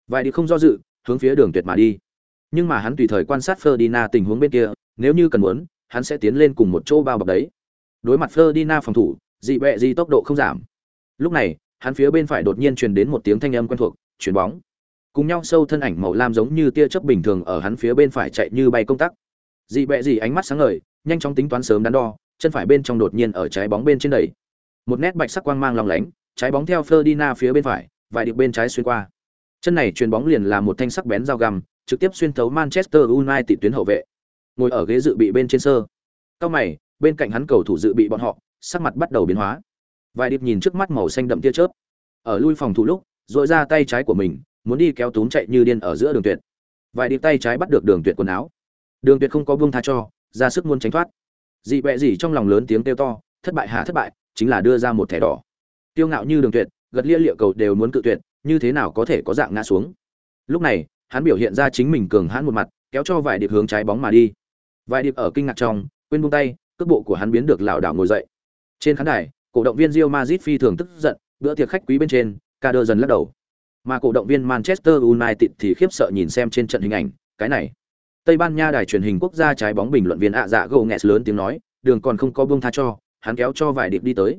Vài đi không do dự, hướng phía đường tuyệt mà đi. Nhưng mà hắn tùy thời quan sát Ferdinand tình huống bên kia, nếu như cần muốn, hắn sẽ tiến lên cùng một chỗ bao bọc đấy. Đối mặt Ferdinand phòng thủ, dị bẹ dị tốc độ không giảm. Lúc này, hắn phía bên phải đột nhiên truyền đến một tiếng thanh âm quen thuộc, chuyển bóng. Cùng nhau sâu thân ảnh màu lam giống như tia chớp bình thường ở hắn phía bên phải chạy như bay công tắc. Dị bẹ dị ánh mắt sáng ngời, nhanh chóng tính toán sớm đắn đo, chân phải bên trong đột nhiên ở trái bóng bên trên đẩy. Một nét bạch sắc quang mang long lánh, trái bóng theo Ferdinand phía bên phải, vài điệp bên trái xuyên qua. Chân này chuyền bóng liền là một thanh sắc bén dao găm, trực tiếp xuyên thấu Manchester United tuyến hậu vệ. Ngồi ở ghế dự bị bên trên sơ. Cao mày, bên cạnh hắn cầu thủ dự bị bọn họ, sắc mặt bắt đầu biến hóa. Vài điệp nhìn trước mắt màu xanh đậm tia chớp. Ở lui phòng thủ lúc, rỗi ra tay trái của mình, muốn đi kéo túm chạy như điên ở giữa đường tuyệt. Vài điệp tay trái bắt được đường tuyệt quần áo. Đường tuyệt không có buông tha cho, ra sức muốn tránh thoát. Dị bẹ gì trong lòng lớn tiếng kêu to, thất bại hạ thất bại, chính là đưa ra một thẻ đỏ. Tiêu ngạo như đường tuyệt, gật lia liệu cầu đều muốn cự tuyệt, như thế nào có thể có dạng ngã xuống. Lúc này, hắn biểu hiện ra chính mình cường hãn một mặt, kéo cho vài điệp hướng trái bóng mà đi. Vài điệp ở kinh ngạc trong, quên buông tay, cước bộ của hắn biến được lảo đảo ngồi dậy. Trên khán đài, cổ động viên Real Madrid phi thường tức giận, bữa tiệc khách quý bên trên, Kader dần lắc đầu. Mà cổ động viên Manchester United thì khiếp sợ nhìn xem trên trận hình ảnh, cái này. Tây Ban Nha đài truyền hình quốc gia trái bóng bình luận viên ạ dạ gồ nghẹt lớn tiếng nói, đường còn không có buông tha cho, hắn kéo cho vài điệp đi tới.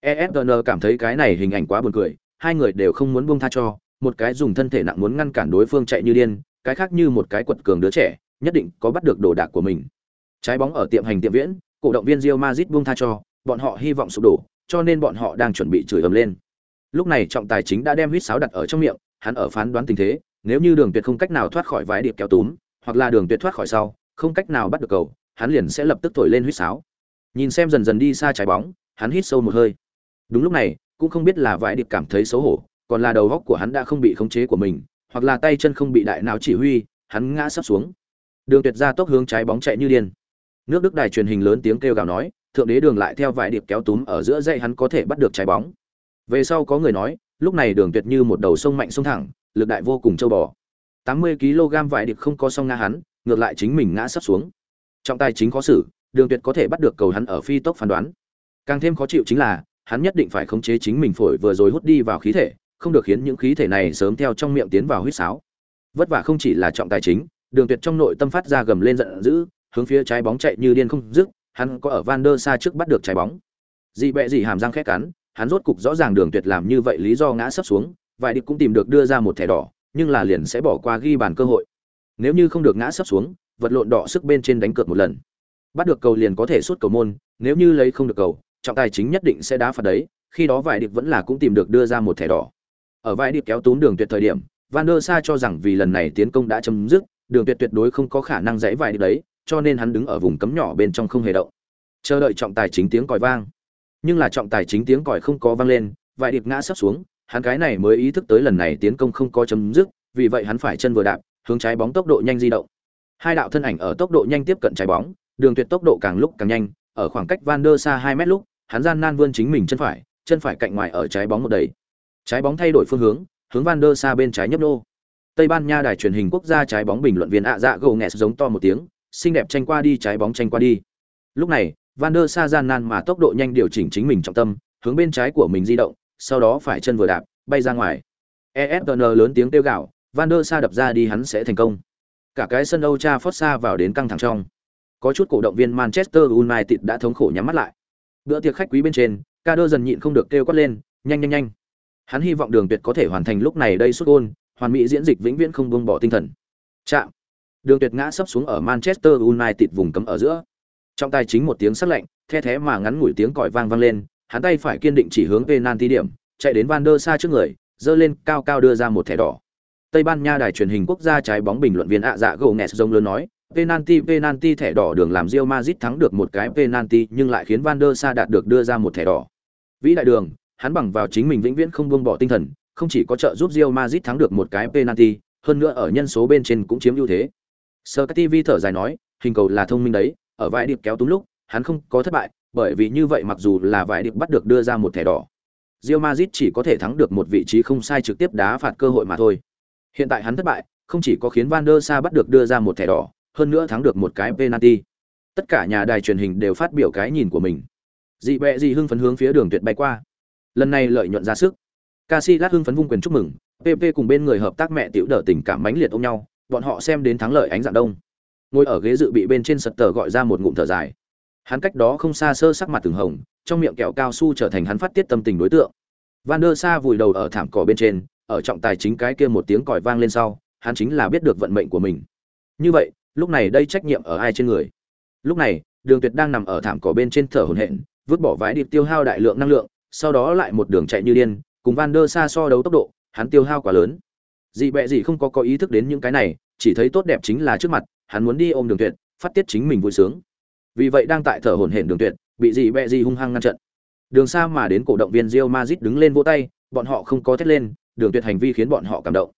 ESPN cảm thấy cái này hình ảnh quá buồn cười, hai người đều không muốn buông tha cho, một cái dùng thân thể nặng muốn ngăn cản đối phương chạy như điên, cái khác như một cái quật cường đứa trẻ, nhất định có bắt được đồ đạc của mình. Trái bóng ở tiệm hành tiệm viễn, cổ động viên Real Madrid buông tha cho, bọn họ hy vọng sụp đổ, cho nên bọn họ đang chuẩn bị chửi ầm lên. Lúc này trọng tài chính đã đem huýt sáo đặt ở trong miệng, hắn ở phán đoán tình thế, nếu như Đường Tuyệt không cách nào thoát khỏi vái điệp kéo túm, hoặc là Đường Tuyệt thoát khỏi sau, không cách nào bắt được cầu, hắn liền sẽ lập tức thổi lên huýt sáo. Nhìn xem dần dần đi xa trái bóng, hắn hít sâu một hơi. Đúng lúc này, cũng không biết là vái điệp cảm thấy xấu hổ, còn là đầu góc của hắn đã không bị khống chế của mình, hoặc là tay chân không bị đại não chỉ huy, hắn ngã sắp xuống. Đường Tuyệt ra tốc hướng trái bóng chạy như điên. Nước Đức đài truyền hình lớn tiếng kêu gào nói, thượng đế đường lại theo vài điệp kéo túm ở giữa dây hắn có thể bắt được trái bóng. Về sau có người nói, lúc này đường tuyệt như một đầu sông mạnh sông thẳng, lực đại vô cùng châu bò. 80 kg vải điệp không có song ngã hắn, ngược lại chính mình ngã sắp xuống. Trọng tài chính khó xử, đường tuyệt có thể bắt được cầu hắn ở phi tốc phán đoán. Càng thêm khó chịu chính là, hắn nhất định phải khống chế chính mình phổi vừa rồi hút đi vào khí thể, không được khiến những khí thể này sớm theo trong miệng tiến vào huyết sáo. Vất vả không chỉ là trọng tài chính, đường tuyệt trong nội tâm phát ra gầm lên giận dữ, hướng phía trái bóng chạy như điên không dứt, hắn có ở Van der Sa trước bắt được trái bóng. Dị bẹ dị hàm răng khẽ cắn, hắn rốt cục rõ ràng đường tuyệt làm như vậy lý do ngã sấp xuống, vài địch cũng tìm được đưa ra một thẻ đỏ, nhưng là liền sẽ bỏ qua ghi bàn cơ hội. Nếu như không được ngã sấp xuống, vật lộn đỏ sức bên trên đánh cược một lần. Bắt được cầu liền có thể suốt cầu môn, nếu như lấy không được cầu, trọng tài chính nhất định sẽ đá phạt đấy, khi đó vài địch vẫn là cũng tìm được đưa ra một thẻ đỏ. Ở vài địch kéo túm đường tuyệt thời điểm, Van der Sa cho rằng vì lần này tiến công đã chấm dứt, đường tuyệt tuyệt đối không có khả năng dãy vài địch đấy, cho nên hắn đứng ở vùng cấm nhỏ bên trong không hề động chờ đợi trọng tài chính tiếng còi vang nhưng là trọng tài chính tiếng còi không có vang lên vài điệp ngã sắp xuống hắn cái này mới ý thức tới lần này tiến công không có chấm dứt vì vậy hắn phải chân vừa đạp hướng trái bóng tốc độ nhanh di động. Hai đạo thân ảnh ở tốc độ nhanh tiếp cận trái bóng đường tuyệt tốc độ càng lúc càng nhanh ở khoảng cách van der xa hai mét lúc hắn gian nan vươn chính mình chân phải chân phải cạnh ngoài ở trái bóng một đầy. Trái bóng thay đổi phương hướng hướng van der xa bên trái nhấp nô. Tây ban nha đài truyền hình quốc gia trái bóng bình luận viên ạ dạ gầu nghẹt giống to một tiếng xinh đẹp tranh qua đi trái bóng tranh qua đi. Lúc này, Van der Sa gian nan mà tốc độ nhanh điều chỉnh chính mình trọng tâm, hướng bên trái của mình di động, sau đó phải chân vừa đạp, bay ra ngoài. efn lớn tiếng kêu gạo. Van der Sa đập ra đi hắn sẽ thành công. Cả cái sân âu cha phót xa vào đến căng thẳng trong. Có chút cổ động viên Manchester United đã thống khổ nhắm mắt lại. Bữa tiệc khách quý bên trên, Kader dần nhịn không được kêu quát lên, nhanh nhanh nhanh. Hắn hy vọng Đường Tuyệt có thể hoàn thành lúc này đây sút gôn, hoàn mỹ diễn dịch vĩnh viễn không buông bỏ tinh thần. Chạm. Đường Tuyệt ngã sấp xuống ở Manchester United vùng cấm ở giữa. Trong tài chính một tiếng sắc lạnh, the thế mà ngắn ngủi tiếng còi vang vang lên, hắn tay phải kiên định chỉ hướng penalty điểm, chạy đến Van der Sa trước người, giơ lên cao cao đưa ra một thẻ đỏ. Tây Ban Nha đài truyền hình quốc gia trái bóng bình luận viên ạ dạ gồ nghẹt rông lớn nói, penalty penalty thẻ đỏ đường làm Real Madrid thắng được một cái penalty nhưng lại khiến Van der Sa đạt được đưa ra một thẻ đỏ. Vĩ đại đường, hắn bằng vào chính mình vĩnh viễn không buông bỏ tinh thần, không chỉ có trợ giúp Real Madrid thắng được một cái penalty, hơn nữa ở nhân số bên trên cũng chiếm ưu thế. Sơ TV thở dài nói, hình cầu là thông minh đấy, ở vài điệp kéo túm lúc, hắn không có thất bại, bởi vì như vậy mặc dù là vài điệp bắt được đưa ra một thẻ đỏ. Real Madrid chỉ có thể thắng được một vị trí không sai trực tiếp đá phạt cơ hội mà thôi. Hiện tại hắn thất bại, không chỉ có khiến Van der Sa bắt được đưa ra một thẻ đỏ, hơn nữa thắng được một cái penalty. Tất cả nhà đài truyền hình đều phát biểu cái nhìn của mình. Dị bẹ dị hưng phấn hướng phía đường tuyệt bay qua. Lần này lợi nhuận ra sức. Casillas hưng phấn vung quyền chúc mừng, PP cùng bên người hợp tác mẹ tiểu đỡ tình cảm mãnh liệt ôm nhau, bọn họ xem đến thắng lợi ánh dạng đông. Ngồi ở ghế dự bị bên trên sật tờ gọi ra một ngụm thở dài. Hắn cách đó không xa sơ sắc mặt từng hồng, trong miệng kẹo cao su trở thành hắn phát tiết tâm tình đối tượng. Van der Sa vùi đầu ở thảm cỏ bên trên, ở trọng tài chính cái kia một tiếng còi vang lên sau, hắn chính là biết được vận mệnh của mình. Như vậy, lúc này đây trách nhiệm ở ai trên người? Lúc này, Đường Tuyệt đang nằm ở thảm cỏ bên trên thở hổn hển, vứt bỏ vái điệp tiêu hao đại lượng năng lượng, sau đó lại một đường chạy như điên, cùng Van der Sa so đấu tốc độ, hắn tiêu hao quá lớn. Dị bẹ dị không có có ý thức đến những cái này, chỉ thấy tốt đẹp chính là trước mặt, hắn muốn đi ôm Đường Tuyệt, phát tiết chính mình vui sướng. Vì vậy đang tại thở hổn hển Đường Tuyệt, bị dị bẹ gì hung hăng ngăn trận. Đường xa mà đến cổ động viên Real Madrid đứng lên vỗ tay, bọn họ không có thét lên, Đường Tuyệt hành vi khiến bọn họ cảm động.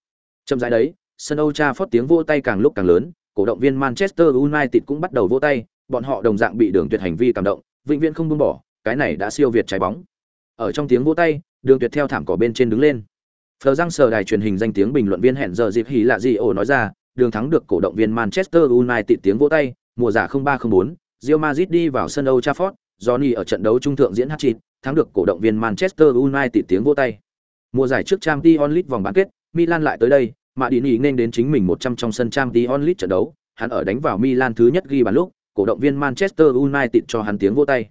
Chậm rãi đấy, sân Old Trafford tiếng vỗ tay càng lúc càng lớn, cổ động viên Manchester United cũng bắt đầu vỗ tay, bọn họ đồng dạng bị Đường Tuyệt hành vi cảm động, vĩnh viễn không buông bỏ, cái này đã siêu việt trái bóng. Ở trong tiếng vỗ tay, Đường Tuyệt theo thảm cỏ bên trên đứng lên. Phờ răng sờ đài truyền hình danh tiếng bình luận viên hẹn giờ dịp hí lạ gì ổ nói ra, đường thắng được cổ động viên Manchester United tiếng vỗ tay, mùa giải 0304, Real Madrid đi vào sân Old Trafford, Johnny ở trận đấu trung thượng diễn hat-trick, thắng được cổ động viên Manchester United tiếng vỗ tay. Mùa giải trước Champions League vòng bán kết, Milan lại tới đây, mà đi nghỉ nên đến chính mình 100 trong sân Champions League trận đấu, hắn ở đánh vào Milan thứ nhất ghi bàn lúc, cổ động viên Manchester United cho hắn tiếng vỗ tay.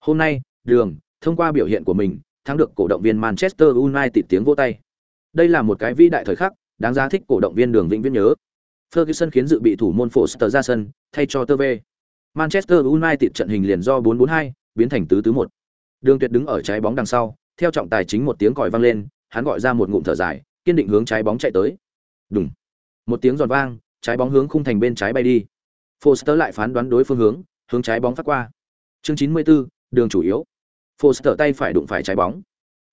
Hôm nay, Đường, thông qua biểu hiện của mình, thắng được cổ động viên Manchester United tiếng vỗ tay. Đây là một cái vĩ đại thời khắc, đáng giá thích cổ động viên Đường vĩnh viễn nhớ. Ferguson khiến dự bị thủ môn Foster ra sân, thay cho Tơ Manchester United trận hình liền do 4-4-2 biến thành tứ tứ một. Đường Tuyệt đứng ở trái bóng đằng sau, theo trọng tài chính một tiếng còi vang lên, hắn gọi ra một ngụm thở dài, kiên định hướng trái bóng chạy tới. Đùng. Một tiếng giòn vang, trái bóng hướng khung thành bên trái bay đi. Foster lại phán đoán đối phương hướng, hướng trái bóng phát qua. Chương 94, đường chủ yếu. Foster tay phải đụng phải trái bóng.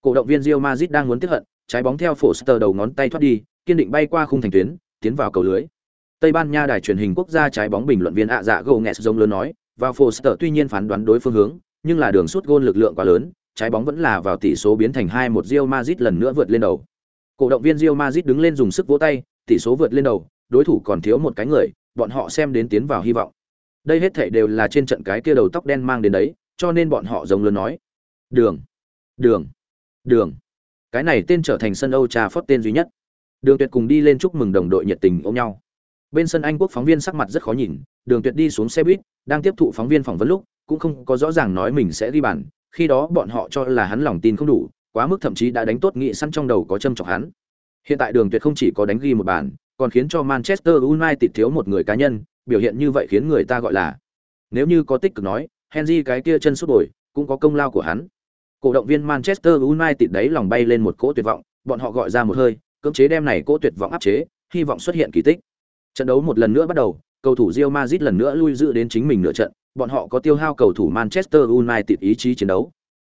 Cổ động viên Real Madrid đang muốn tức hận, trái bóng theo Foster đầu ngón tay thoát đi, kiên định bay qua khung thành tuyến, tiến vào cầu lưới. Tây Ban Nha đài truyền hình quốc gia trái bóng bình luận viên ạ dạ gồ nghẹt giống lớn nói, vào Foster tuy nhiên phán đoán đối phương hướng, nhưng là đường suốt gôn lực lượng quá lớn, trái bóng vẫn là vào tỷ số biến thành 2-1 Real Madrid lần nữa vượt lên đầu. Cổ động viên Real Madrid đứng lên dùng sức vỗ tay, tỷ số vượt lên đầu, đối thủ còn thiếu một cái người, bọn họ xem đến tiến vào hy vọng. Đây hết thảy đều là trên trận cái kia đầu tóc đen mang đến đấy, cho nên bọn họ giống lớn nói: "Đường, đường, đường." Cái này tên trở thành sân Âu Trà Phót tên duy nhất. Đường Tuyệt cùng đi lên chúc mừng đồng đội nhiệt tình ôm nhau. Bên sân Anh quốc phóng viên sắc mặt rất khó nhìn, Đường Tuyệt đi xuống xe buýt, đang tiếp thụ phóng viên phỏng vấn lúc, cũng không có rõ ràng nói mình sẽ ghi bàn, khi đó bọn họ cho là hắn lòng tin không đủ, quá mức thậm chí đã đánh tốt nghị săn trong đầu có châm chọc hắn. Hiện tại Đường Tuyệt không chỉ có đánh ghi một bàn, còn khiến cho Manchester United thiếu một người cá nhân, biểu hiện như vậy khiến người ta gọi là nếu như có tích cực nói, Henry cái kia chân sút bồi, cũng có công lao của hắn. Cổ động viên Manchester United đấy lòng bay lên một cỗ tuyệt vọng, bọn họ gọi ra một hơi, cưỡng chế đem này cỗ tuyệt vọng áp chế, hy vọng xuất hiện kỳ tích. Trận đấu một lần nữa bắt đầu, cầu thủ Real Madrid lần nữa lui dự đến chính mình nửa trận, bọn họ có tiêu hao cầu thủ Manchester United ý chí chiến đấu.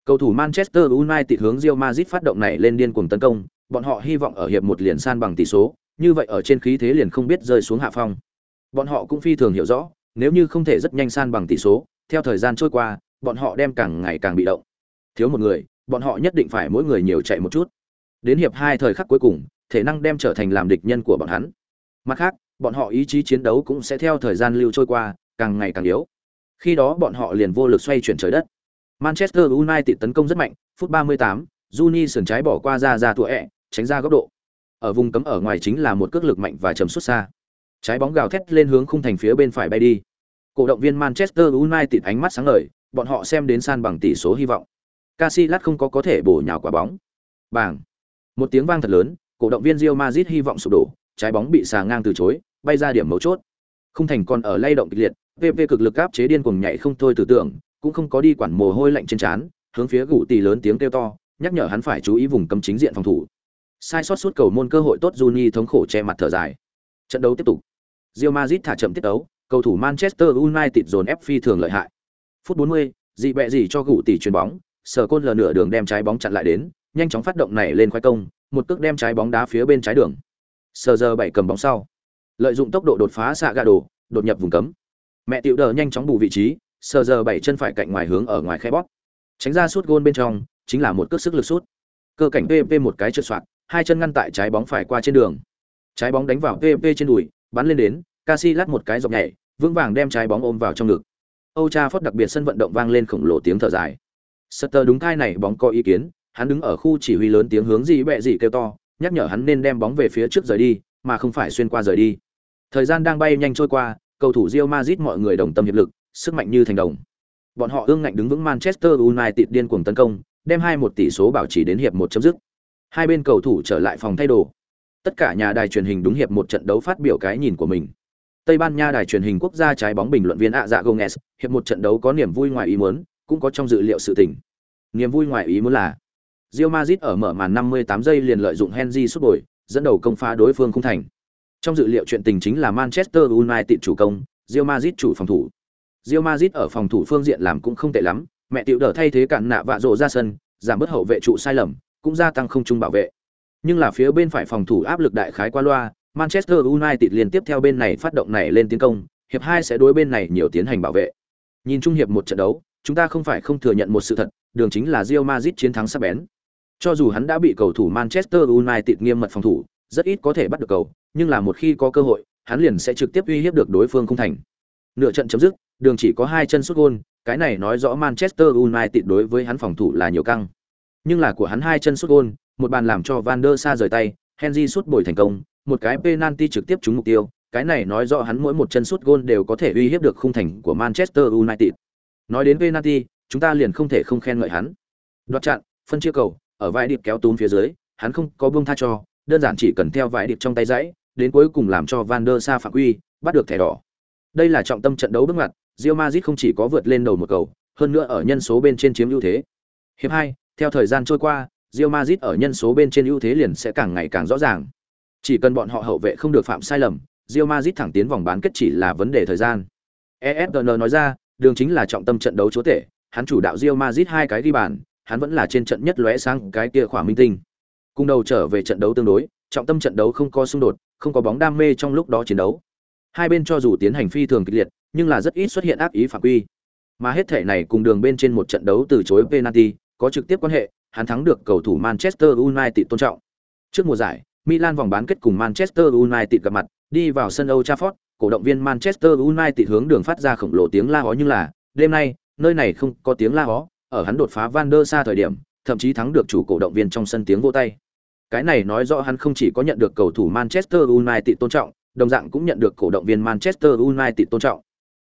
Cầu thủ Manchester United hướng Real Madrid phát động này lên điên cuồng tấn công, bọn họ hy vọng ở hiệp một liền san bằng tỷ số, như vậy ở trên khí thế liền không biết rơi xuống hạ phong. Bọn họ cũng phi thường hiểu rõ, nếu như không thể rất nhanh san bằng tỷ số, theo thời gian trôi qua, bọn họ đem càng ngày càng bị động. Thiếu một người, bọn họ nhất định phải mỗi người nhiều chạy một chút. Đến hiệp hai thời khắc cuối cùng, thể năng đem trở thành làm địch nhân của bọn hắn. Mặt khác, bọn họ ý chí chiến đấu cũng sẽ theo thời gian lưu trôi qua, càng ngày càng yếu. Khi đó bọn họ liền vô lực xoay chuyển trời đất. Manchester United tấn công rất mạnh, phút 38, Juni sườn trái bỏ qua ra ra tụa ẹ, tránh ra góc độ. Ở vùng cấm ở ngoài chính là một cước lực mạnh và chầm xuất xa. Trái bóng gào thét lên hướng khung thành phía bên phải bay đi. Cổ động viên Manchester United ánh mắt sáng ngời, bọn họ xem đến san bằng tỷ số hy vọng. Casillas không có có thể bổ nhào quả bóng. Bảng. Một tiếng vang thật lớn, cổ động viên Real Madrid hy vọng sụp đổ, trái bóng bị xà ngang từ chối, bay ra điểm mấu chốt. không thành còn ở lay động kịch liệt, VV cực lực áp chế điên cuồng nhảy không thôi tưởng tượng, cũng không có đi quản mồ hôi lạnh trên trán, hướng phía gù tỷ lớn tiếng kêu to, nhắc nhở hắn phải chú ý vùng cấm chính diện phòng thủ. Sai sót suốt cầu môn cơ hội tốt Juni thống khổ che mặt thở dài. Trận đấu tiếp tục. Real Madrid thả chậm tiết đấu, cầu thủ Manchester United dồn ép phi thường lợi hại. Phút 40, dị bẹ gì cho gù tỷ chuyền bóng, sở côn lờ nửa đường đem trái bóng chặn lại đến, nhanh chóng phát động này lên khoái công, một cước đem trái bóng đá phía bên trái đường. Sờ giờ bảy cầm bóng sau, lợi dụng tốc độ đột phá xạ gà đồ, đột nhập vùng cấm. Mẹ tiểu đờ nhanh chóng bù vị trí, sờ giờ bảy chân phải cạnh ngoài hướng ở ngoài khe bóp. Tránh ra suốt gôn bên trong, chính là một cước sức lực sút. Cơ cảnh PP một cái trượt soạt, hai chân ngăn tại trái bóng phải qua trên đường. Trái bóng đánh vào PP trên đùi, bắn lên đến, Casillas một cái dọc nhảy, vững vàng đem trái bóng ôm vào trong ngực. Âu Cha phót đặc biệt sân vận động vang lên khổng lồ tiếng thở dài. Sutter đúng thai này bóng có ý kiến, hắn đứng ở khu chỉ huy lớn tiếng hướng gì bẹ gì kêu to, nhắc nhở hắn nên đem bóng về phía trước rời đi, mà không phải xuyên qua rời đi. Thời gian đang bay nhanh trôi qua, cầu thủ Real Madrid mọi người đồng tâm hiệp lực, sức mạnh như thành đồng. Bọn họ ương ngạnh đứng vững Manchester United điên cuồng tấn công, đem hai một tỷ số bảo trì đến hiệp một chấm dứt. Hai bên cầu thủ trở lại phòng thay đồ. Tất cả nhà đài truyền hình đúng hiệp một trận đấu phát biểu cái nhìn của mình. Tây Ban Nha đài truyền hình quốc gia trái bóng bình luận viên ạ dạ Gomez, hiệp một trận đấu có niềm vui ngoài ý muốn, cũng có trong dự liệu sự tình. Niềm vui ngoài ý muốn là Real Madrid ở mở màn 58 giây liền lợi dụng Henry sút bồi, dẫn đầu công phá đối phương không thành. Trong dự liệu chuyện tình chính là Manchester United chủ công, Real Madrid chủ phòng thủ. Real Madrid ở phòng thủ phương diện làm cũng không tệ lắm, mẹ tiểu đỡ thay thế cản nạ vạ rộ ra sân, giảm bớt hậu vệ trụ sai lầm, cũng gia tăng không trung bảo vệ. Nhưng là phía bên phải phòng thủ áp lực đại khái qua loa, Manchester United liên tiếp theo bên này phát động này lên tiến công, hiệp 2 sẽ đối bên này nhiều tiến hành bảo vệ. Nhìn chung hiệp một trận đấu, chúng ta không phải không thừa nhận một sự thật, đường chính là Real Madrid chiến thắng sắc bén. Cho dù hắn đã bị cầu thủ Manchester United nghiêm mật phòng thủ, rất ít có thể bắt được cầu, nhưng là một khi có cơ hội, hắn liền sẽ trực tiếp uy hiếp được đối phương không thành. Nửa trận chấm dứt, đường chỉ có hai chân sút gôn, cái này nói rõ Manchester United đối với hắn phòng thủ là nhiều căng. Nhưng là của hắn hai chân sút gôn, một bàn làm cho Van der Sa rời tay, Henry sút bồi thành công, một cái penalty trực tiếp trúng mục tiêu, cái này nói rõ hắn mỗi một chân sút gôn đều có thể uy hiếp được khung thành của Manchester United. Nói đến penalty, chúng ta liền không thể không khen ngợi hắn. Đoạt chặn, phân chia cầu, ở vai điệp kéo túm phía dưới, hắn không có buông tha cho, đơn giản chỉ cần theo vải điệp trong tay dãy, đến cuối cùng làm cho Van der Sa phạm quy, bắt được thẻ đỏ. Đây là trọng tâm trận đấu bước ngoặt, Real Madrid không chỉ có vượt lên đầu một cầu, hơn nữa ở nhân số bên trên chiếm ưu thế. Hiệp 2, theo thời gian trôi qua, Real Madrid ở nhân số bên trên ưu thế liền sẽ càng ngày càng rõ ràng. Chỉ cần bọn họ hậu vệ không được phạm sai lầm, Real Madrid thẳng tiến vòng bán kết chỉ là vấn đề thời gian. ESPN nói ra, đường chính là trọng tâm trận đấu chúa tể, hắn chủ đạo Real Madrid hai cái ghi bàn, hắn vẫn là trên trận nhất lóe sáng cái kia khỏa minh tinh. Cùng đầu trở về trận đấu tương đối, trọng tâm trận đấu không có xung đột, không có bóng đam mê trong lúc đó chiến đấu. Hai bên cho dù tiến hành phi thường kịch liệt, nhưng là rất ít xuất hiện ác ý phạm quy. Mà hết thể này cùng đường bên trên một trận đấu từ chối penalty, có trực tiếp quan hệ, hắn thắng được cầu thủ Manchester United tôn trọng. Trước mùa giải, Milan vòng bán kết cùng Manchester United gặp mặt, đi vào sân Old Trafford, cổ động viên Manchester United hướng đường phát ra khổng lồ tiếng la hó nhưng là, đêm nay, nơi này không có tiếng la hó, ở hắn đột phá Van der Sa thời điểm, thậm chí thắng được chủ cổ động viên trong sân tiếng vỗ tay. Cái này nói rõ hắn không chỉ có nhận được cầu thủ Manchester United tôn trọng, đồng dạng cũng nhận được cổ động viên Manchester United tôn trọng.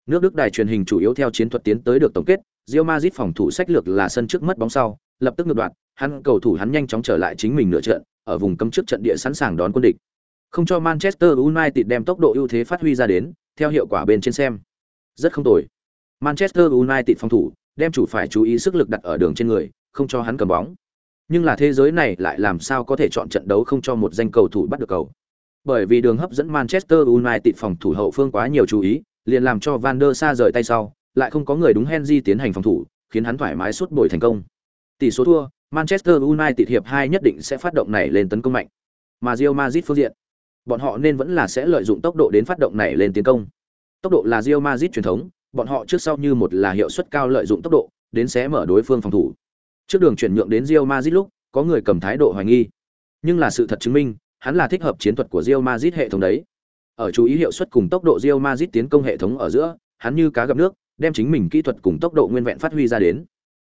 Nước Đức đài truyền hình chủ yếu theo chiến thuật tiến tới được tổng kết, Real Madrid phòng thủ sách lược là sân trước mất bóng sau, lập tức ngược đoạn, hắn cầu thủ hắn nhanh chóng trở lại chính mình nửa trận, ở vùng cấm trước trận địa sẵn sàng đón quân địch. Không cho Manchester United đem tốc độ ưu thế phát huy ra đến, theo hiệu quả bên trên xem. Rất không tồi. Manchester United phòng thủ, đem chủ phải chú ý sức lực đặt ở đường trên người, không cho hắn cầm bóng. Nhưng là thế giới này lại làm sao có thể chọn trận đấu không cho một danh cầu thủ bắt được cầu. Bởi vì đường hấp dẫn Manchester United phòng thủ hậu phương quá nhiều chú ý, liền làm cho Van der Sa rời tay sau, lại không có người đúng Henry tiến hành phòng thủ, khiến hắn thoải mái suốt bồi thành công. Tỷ số thua, Manchester United hiệp 2 nhất định sẽ phát động này lên tấn công mạnh. Mà Real Madrid phương diện, bọn họ nên vẫn là sẽ lợi dụng tốc độ đến phát động này lên tiến công. Tốc độ là Real Madrid truyền thống, bọn họ trước sau như một là hiệu suất cao lợi dụng tốc độ, đến xé mở đối phương phòng thủ. Trước đường chuyển nhượng đến Real Madrid lúc, có người cầm thái độ hoài nghi. Nhưng là sự thật chứng minh, hắn là thích hợp chiến thuật của Real Madrid hệ thống đấy. Ở chú ý hiệu suất cùng tốc độ Real Madrid tiến công hệ thống ở giữa, hắn như cá gặp nước, đem chính mình kỹ thuật cùng tốc độ nguyên vẹn phát huy ra đến.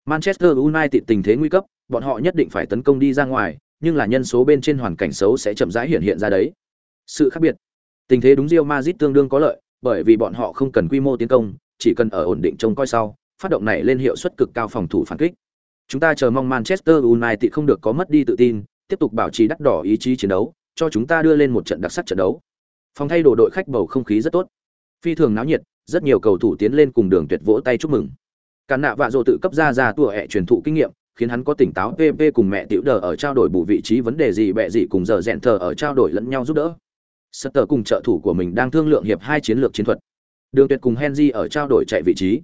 Manchester United tình thế nguy cấp, bọn họ nhất định phải tấn công đi ra ngoài, nhưng là nhân số bên trên hoàn cảnh xấu sẽ chậm rãi hiện hiện ra đấy. Sự khác biệt. Tình thế đúng Real Madrid tương đương có lợi, bởi vì bọn họ không cần quy mô tiến công, chỉ cần ở ổn định trông coi sau, phát động này lên hiệu suất cực cao phòng thủ phản kích. Chúng ta chờ mong Manchester United không được có mất đi tự tin, tiếp tục bảo trì đắt đỏ ý chí chiến đấu, cho chúng ta đưa lên một trận đặc sắc trận đấu. Phòng thay đồ đội khách bầu không khí rất tốt. Phi thường náo nhiệt, rất nhiều cầu thủ tiến lên cùng đường tuyệt vỗ tay chúc mừng. Cản nạ vạ rồ tự cấp ra ra tùa ẹ truyền thụ kinh nghiệm, khiến hắn có tỉnh táo PP cùng mẹ tiểu đờ ở trao đổi bù vị trí vấn đề gì bẹ gì cùng giờ rèn thờ ở trao đổi lẫn nhau giúp đỡ. Sutter cùng trợ thủ của mình đang thương lượng hiệp hai chiến lược chiến thuật. Đường Tuyệt cùng Henry ở trao đổi chạy vị trí.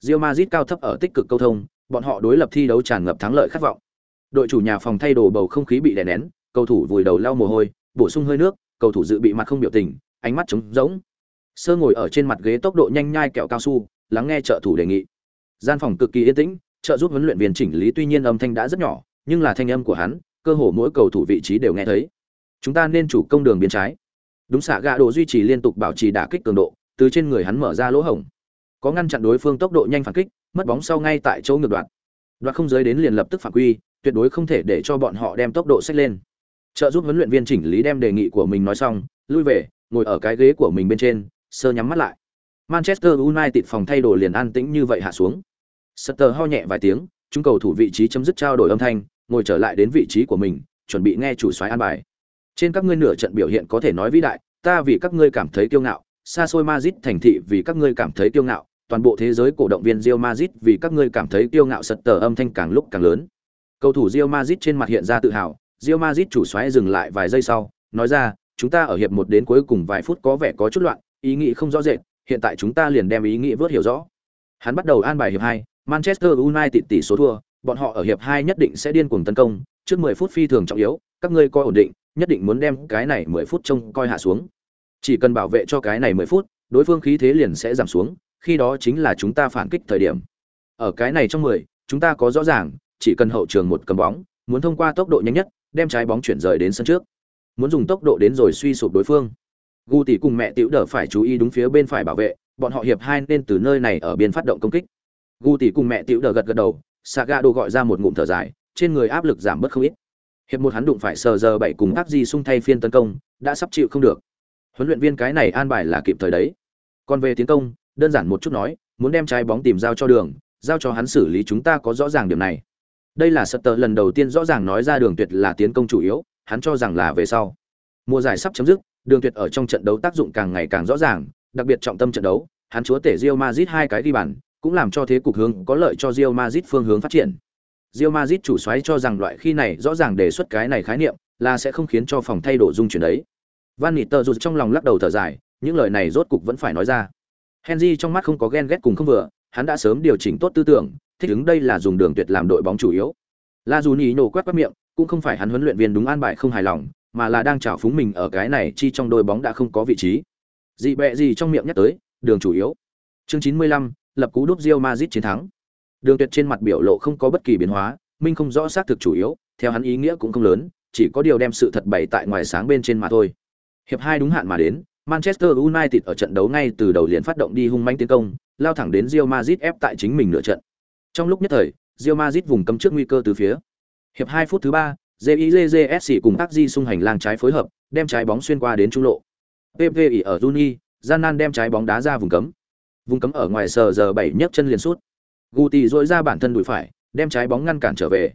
Real Madrid cao thấp ở tích cực câu thông, bọn họ đối lập thi đấu tràn ngập thắng lợi khát vọng. Đội chủ nhà phòng thay đồ bầu không khí bị đè nén, cầu thủ vùi đầu lau mồ hôi, bổ sung hơi nước, cầu thủ dự bị mặt không biểu tình, ánh mắt trống rỗng. Sơ ngồi ở trên mặt ghế tốc độ nhanh nhai kẹo cao su, lắng nghe trợ thủ đề nghị. Gian phòng cực kỳ yên tĩnh, trợ giúp huấn luyện viên chỉnh lý tuy nhiên âm thanh đã rất nhỏ, nhưng là thanh âm của hắn, cơ hồ mỗi cầu thủ vị trí đều nghe thấy. Chúng ta nên chủ công đường biên trái, đúng xạ gạ độ duy trì liên tục bảo trì đả kích cường độ từ trên người hắn mở ra lỗ hổng. Có ngăn chặn đối phương tốc độ nhanh phản kích, mất bóng sau ngay tại chỗ ngược đoạn đoạn không giới đến liền lập tức phản quy, tuyệt đối không thể để cho bọn họ đem tốc độ xách lên. Trợ giúp huấn luyện viên chỉnh lý đem đề nghị của mình nói xong, lui về, ngồi ở cái ghế của mình bên trên, sơ nhắm mắt lại. Manchester united phòng thay đồ liền an tĩnh như vậy hạ xuống. Sutter ho nhẹ vài tiếng, chúng cầu thủ vị trí chấm dứt trao đổi âm thanh, ngồi trở lại đến vị trí của mình, chuẩn bị nghe chủ soái an bài. Trên các ngươi nửa trận biểu hiện có thể nói vĩ đại, ta vì các ngươi cảm thấy kiêu ngạo xa xôi Madrid thành thị vì các ngươi cảm thấy kiêu ngạo, toàn bộ thế giới cổ động viên Real Madrid vì các ngươi cảm thấy kiêu ngạo sật tờ âm thanh càng lúc càng lớn. Cầu thủ Real Madrid trên mặt hiện ra tự hào, Real Madrid chủ xoáy dừng lại vài giây sau, nói ra, chúng ta ở hiệp một đến cuối cùng vài phút có vẻ có chút loạn, ý nghĩ không rõ rệt, hiện tại chúng ta liền đem ý nghĩ vớt hiểu rõ. Hắn bắt đầu an bài hiệp hai, Manchester United tỷ số thua, bọn họ ở hiệp hai nhất định sẽ điên cuồng tấn công, trước 10 phút phi thường trọng yếu, các ngươi coi ổn định, nhất định muốn đem cái này 10 phút trông coi hạ xuống chỉ cần bảo vệ cho cái này 10 phút đối phương khí thế liền sẽ giảm xuống khi đó chính là chúng ta phản kích thời điểm. Ở cái này trong 10, chúng ta có rõ ràng chỉ cần hậu trường một cầm bóng muốn thông qua tốc độ nhanh nhất đem trái bóng chuyển rời đến sân trước. Muốn dùng tốc độ đến rồi suy sụp đối phương. Gu tỷ cùng mẹ tiểu đỡ phải chú ý đúng phía bên phải bảo vệ bọn họ hiệp hai nên từ nơi này ở biên phát động công kích. Gu tỷ cùng mẹ tiểu đỡ gật gật đầu saga đồ gọi ra một ngụm thở dài trên người áp lực giảm bớt không ít. Hiệp một hắn đụng phải sờ giờ bảy cùng áp di sung thay phiên tấn công đã sắp chịu không được huấn luyện viên cái này an bài là kịp thời đấy. Còn về tiến công, đơn giản một chút nói, muốn đem trái bóng tìm giao cho đường, giao cho hắn xử lý chúng ta có rõ ràng điểm này. Đây là sật tờ lần đầu tiên rõ ràng nói ra đường tuyệt là tiến công chủ yếu, hắn cho rằng là về sau. Mùa giải sắp chấm dứt, đường tuyệt ở trong trận đấu tác dụng càng ngày càng rõ ràng, đặc biệt trọng tâm trận đấu, hắn chúa tể Real Madrid hai cái ghi bàn, cũng làm cho thế cục hướng có lợi cho Real Madrid phương hướng phát triển. Real Madrid chủ soái cho rằng loại khi này rõ ràng đề xuất cái này khái niệm, là sẽ không khiến cho phòng thay đổi dung chuyển đấy. Van Niter dù trong lòng lắc đầu thở dài, những lời này rốt cục vẫn phải nói ra. Henry trong mắt không có ghen ghét cùng không vừa, hắn đã sớm điều chỉnh tốt tư tưởng, thích ứng đây là dùng đường tuyệt làm đội bóng chủ yếu. La Juni nổ quét quát miệng, cũng không phải hắn huấn luyện viên đúng an bài không hài lòng, mà là đang trào phúng mình ở cái này chi trong đội bóng đã không có vị trí. dị bẹ gì trong miệng nhắc tới, đường chủ yếu. Chương 95, lập cú đúp Real Madrid chiến thắng. Đường Tuyệt trên mặt biểu lộ không có bất kỳ biến hóa, minh không rõ xác thực chủ yếu, theo hắn ý nghĩa cũng không lớn, chỉ có điều đem sự thật bày tại ngoài sáng bên trên mà thôi. Hiệp hai đúng hạn mà đến, Manchester United ở trận đấu ngay từ đầu liền phát động đi hung mãnh tiến công, lao thẳng đến Real Madrid ép tại chính mình nửa trận. Trong lúc nhất thời, Real Madrid vùng cấm trước nguy cơ từ phía. Hiệp 2 phút thứ 3, JIJJSC cùng Taxi xung hành lang trái phối hợp, đem trái bóng xuyên qua đến trung lộ. PP ở Juni, Gian đem trái bóng đá ra vùng cấm. Vùng cấm ở ngoài sờ giờ 7 nhấc chân liền sút. Guti dội ra bản thân đùi phải, đem trái bóng ngăn cản trở về.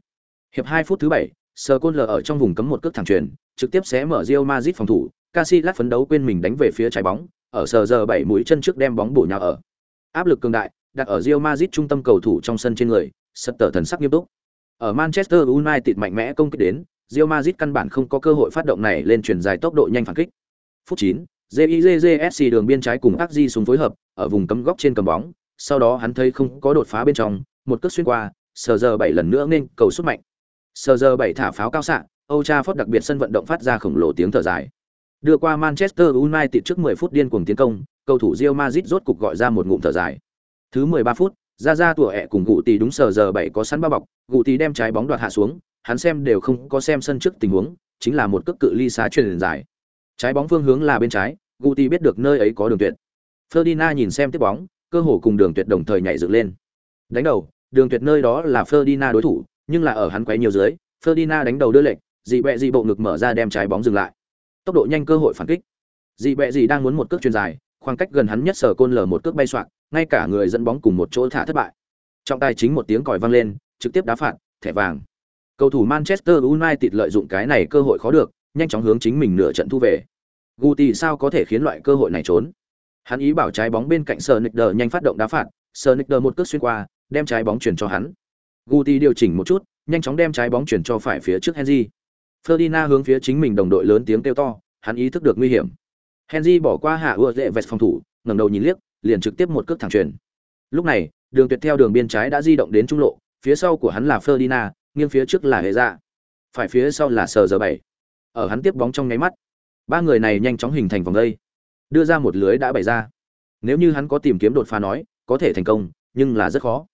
Hiệp 2 phút thứ 7, Sờ Côn ở trong vùng cấm một cước thẳng truyền, trực tiếp xé mở Real Madrid phòng thủ, Casillas phấn đấu quên mình đánh về phía trái bóng, ở sờ giờ 7 mũi chân trước đem bóng bổ nhào ở. Áp lực cường đại, đặt ở Real Madrid trung tâm cầu thủ trong sân trên người, sật tở thần sắc nghiêm túc. Ở Manchester United mạnh mẽ công kích đến, Real Madrid căn bản không có cơ hội phát động này lên chuyển dài tốc độ nhanh phản kích. Phút 9, JIJJSC đường biên trái cùng Akji xuống phối hợp, ở vùng cấm góc trên cầm bóng, sau đó hắn thấy không có đột phá bên trong, một cước xuyên qua, sờ giờ bảy lần nữa nên cầu xuất mạnh. Sờ giờ bảy thả pháo cao xạ, Âu Trafford đặc biệt sân vận động phát ra khổng lồ tiếng thở dài. Đưa qua Manchester United trước 10 phút điên cuồng tiến công, cầu thủ Real Madrid rốt cục gọi ra một ngụm thở dài. Thứ 13 phút, ra ra tủa ẹ cùng gụ tỷ đúng sờ giờ bảy có sẵn ba bọc, gụ tỷ đem trái bóng đoạt hạ xuống, hắn xem đều không có xem sân trước tình huống, chính là một cước cự ly xa truyền dài. Trái bóng phương hướng là bên trái, gụ tỷ biết được nơi ấy có đường tuyệt. Ferdinand nhìn xem tiếp bóng, cơ hồ cùng đường tuyệt đồng thời nhảy dựng lên. Đánh đầu, đường tuyệt nơi đó là Ferdinand đối thủ, nhưng là ở hắn quấy nhiều dưới, Ferdinand đánh đầu đưa lệch, dị bẹ dị bộ ngực mở ra đem trái bóng dừng lại. Tốc độ nhanh cơ hội phản kích. Dị bẹ dị đang muốn một cước chuyền dài, khoảng cách gần hắn nhất sở côn lở một cước bay soạn ngay cả người dẫn bóng cùng một chỗ thả thất bại. Trọng tài chính một tiếng còi vang lên, trực tiếp đá phạt, thẻ vàng. Cầu thủ Manchester United lợi dụng cái này cơ hội khó được, nhanh chóng hướng chính mình nửa trận thu về. Guti sao có thể khiến loại cơ hội này trốn? Hắn ý bảo trái bóng bên cạnh Sonicer nhanh phát động đá phạt, Sonicer một cước xuyên qua, đem trái bóng chuyển cho hắn. Guti điều chỉnh một chút, nhanh chóng đem trái bóng chuyển cho phải phía trước Henry. Ferdinand hướng phía chính mình đồng đội lớn tiếng kêu to, hắn ý thức được nguy hiểm. Henry bỏ qua hạ ưa dễ vẹt phòng thủ, ngẩng đầu nhìn liếc, liền trực tiếp một cước thẳng truyền. Lúc này, đường tuyệt theo đường biên trái đã di động đến trung lộ, phía sau của hắn là Ferdinand, nghiêng phía trước là hề Dạ, phải phía sau là Sở Giờ bảy. Ở hắn tiếp bóng trong nháy mắt, ba người này nhanh chóng hình thành vòng dây, đưa ra một lưới đã bày ra. Nếu như hắn có tìm kiếm đột phá nói, có thể thành công, nhưng là rất khó.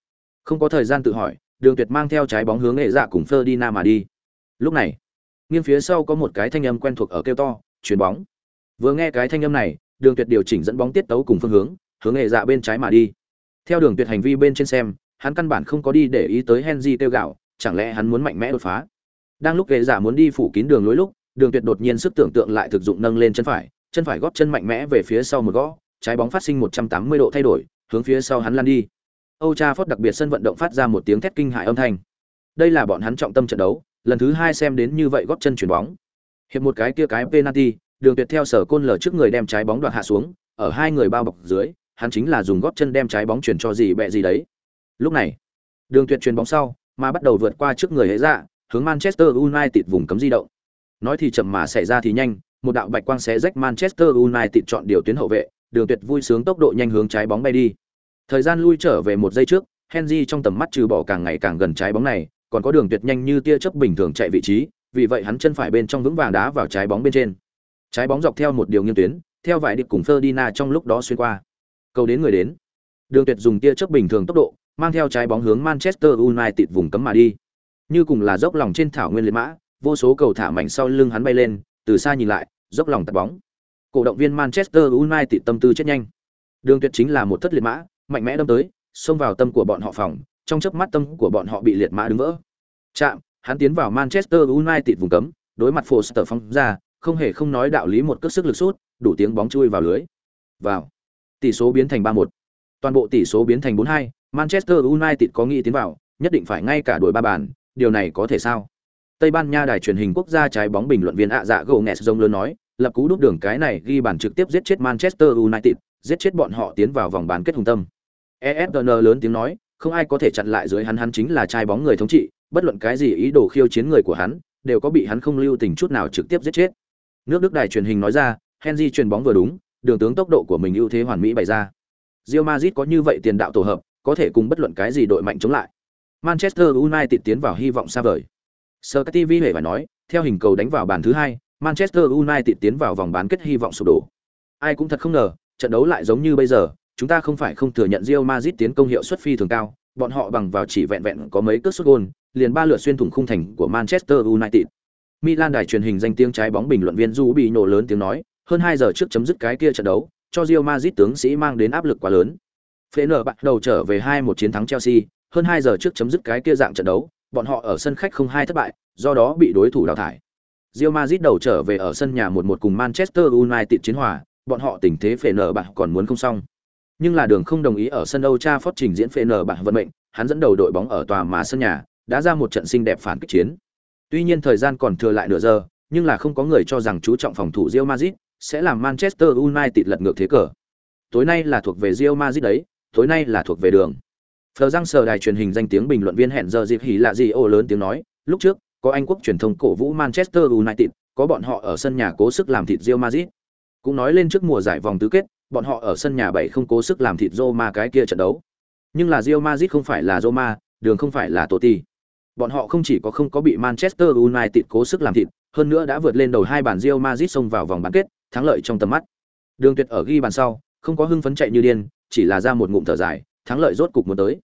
Không có thời gian tự hỏi, Đường Tuyệt mang theo trái bóng hướng Hệ Dạ cùng Ferdinand mà đi. Lúc này, nghiêng phía sau có một cái thanh âm quen thuộc ở kêu to, chuyền bóng. Vừa nghe cái thanh âm này, Đường Tuyệt điều chỉnh dẫn bóng tiết tấu cùng phương hướng, hướng hệ dạ bên trái mà đi. Theo Đường Tuyệt hành vi bên trên xem, hắn căn bản không có đi để ý tới Henry kêu gạo, chẳng lẽ hắn muốn mạnh mẽ đột phá. Đang lúc hệ dạ muốn đi phủ kín đường lối lúc, Đường Tuyệt đột nhiên sức tưởng tượng lại thực dụng nâng lên chân phải, chân phải góp chân mạnh mẽ về phía sau một gõ, trái bóng phát sinh 180 độ thay đổi, hướng phía sau hắn lăn đi. Âu Trafford đặc biệt sân vận động phát ra một tiếng thét kinh hại âm thanh. Đây là bọn hắn trọng tâm trận đấu, lần thứ hai xem đến như vậy góp chân chuyển bóng. Hiệp một cái kia cái penalty, Đường Tuyệt theo sở côn lở trước người đem trái bóng đoạt hạ xuống, ở hai người bao bọc dưới, hắn chính là dùng góp chân đem trái bóng chuyển cho gì bẹ gì đấy. Lúc này, Đường Tuyệt chuyển bóng sau, mà bắt đầu vượt qua trước người hệ dạ, hướng Manchester United vùng cấm di động. Nói thì chậm mà xảy ra thì nhanh, một đạo bạch quang xé rách Manchester United chọn điều tuyến hậu vệ, Đường Tuyệt vui sướng tốc độ nhanh hướng trái bóng bay đi. Thời gian lui trở về một giây trước, Henry trong tầm mắt trừ bỏ càng ngày càng gần trái bóng này, còn có đường tuyệt nhanh như tia chớp bình thường chạy vị trí, vì vậy hắn chân phải bên trong vững vàng đá vào trái bóng bên trên. Trái bóng dọc theo một điều nghiêng tuyến, theo vải điệp cùng Ferdinand trong lúc đó xuyên qua. Cầu đến người đến. Đường Tuyệt dùng tia chớp bình thường tốc độ, mang theo trái bóng hướng Manchester United vùng cấm mà đi. Như cùng là dốc lòng trên thảo nguyên liệt mã, vô số cầu thả mảnh sau lưng hắn bay lên, từ xa nhìn lại, dốc lòng tạt bóng. Cổ động viên Manchester United tâm tư chết nhanh. Đường Tuyệt chính là một thất liệt mã, mạnh mẽ đâm tới, xông vào tâm của bọn họ phòng, trong chớp mắt tâm của bọn họ bị liệt mã đứng vỡ. Chạm, hắn tiến vào Manchester United vùng cấm, đối mặt Foster phóng ra, không hề không nói đạo lý một cước sức lực sút, đủ tiếng bóng chui vào lưới. Vào. Tỷ số biến thành 3-1. Toàn bộ tỷ số biến thành 4-2, Manchester United có nghĩ tiến vào, nhất định phải ngay cả đuổi ba bàn, điều này có thể sao? Tây Ban Nha đài truyền hình quốc gia trái bóng bình luận viên ạ dạ gồ nghẹt rông lớn nói, lập cú đúp đường cái này ghi bàn trực tiếp giết chết Manchester United, giết chết bọn họ tiến vào vòng bán kết hùng tâm. ESPN lớn tiếng nói, không ai có thể chặn lại dưới hắn hắn chính là trai bóng người thống trị, bất luận cái gì ý đồ khiêu chiến người của hắn, đều có bị hắn không lưu tình chút nào trực tiếp giết chết. Nước Đức đài truyền hình nói ra, Henry truyền bóng vừa đúng, đường tướng tốc độ của mình ưu thế hoàn mỹ bày ra. Real Madrid có như vậy tiền đạo tổ hợp, có thể cùng bất luận cái gì đội mạnh chống lại. Manchester United tiến vào hy vọng xa vời. Sky TV hề phải nói, theo hình cầu đánh vào bàn thứ hai, Manchester United tiến vào vòng bán kết hy vọng sụp đổ. Ai cũng thật không ngờ, trận đấu lại giống như bây giờ, chúng ta không phải không thừa nhận Real Madrid tiến công hiệu suất phi thường cao, bọn họ bằng vào chỉ vẹn vẹn có mấy cước sút gol, liền ba lượt xuyên thủng khung thành của Manchester United. Milan đài truyền hình danh tiếng trái bóng bình luận viên Du bị nổ lớn tiếng nói, hơn 2 giờ trước chấm dứt cái kia trận đấu, cho Real Madrid tướng sĩ mang đến áp lực quá lớn. Fener bắt đầu trở về 2-1 chiến thắng Chelsea, hơn 2 giờ trước chấm dứt cái kia dạng trận đấu, bọn họ ở sân khách không hai thất bại, do đó bị đối thủ đào thải. Real Madrid đầu trở về ở sân nhà 1-1 cùng Manchester United chiến hòa, bọn họ tình thế Fener bạc còn muốn không xong nhưng là đường không đồng ý ở sân Old Trafford trình diễn phê nở bảng vận mệnh, hắn dẫn đầu đội bóng ở tòa mà sân nhà, đã ra một trận xinh đẹp phản kích chiến. Tuy nhiên thời gian còn thừa lại nửa giờ, nhưng là không có người cho rằng chú trọng phòng thủ Real Madrid sẽ làm Manchester United lật ngược thế cờ. Tối nay là thuộc về Real Madrid đấy, tối nay là thuộc về đường. Phờ răng sờ đài truyền hình danh tiếng bình luận viên hẹn giờ dịp hỉ lạ gì ô lớn tiếng nói, lúc trước, có Anh quốc truyền thông cổ vũ Manchester United, có bọn họ ở sân nhà cố sức làm thịt Real Madrid. Cũng nói lên trước mùa giải vòng tứ kết, bọn họ ở sân nhà bảy không cố sức làm thịt Roma cái kia trận đấu. Nhưng là Real Madrid không phải là Roma, đường không phải là Totti. Bọn họ không chỉ có không có bị Manchester United cố sức làm thịt, hơn nữa đã vượt lên đầu hai bàn Real Madrid xông vào vòng bán kết, thắng lợi trong tầm mắt. Đường Tuyệt ở ghi bàn sau, không có hưng phấn chạy như điên, chỉ là ra một ngụm thở dài, thắng lợi rốt cục muốn tới.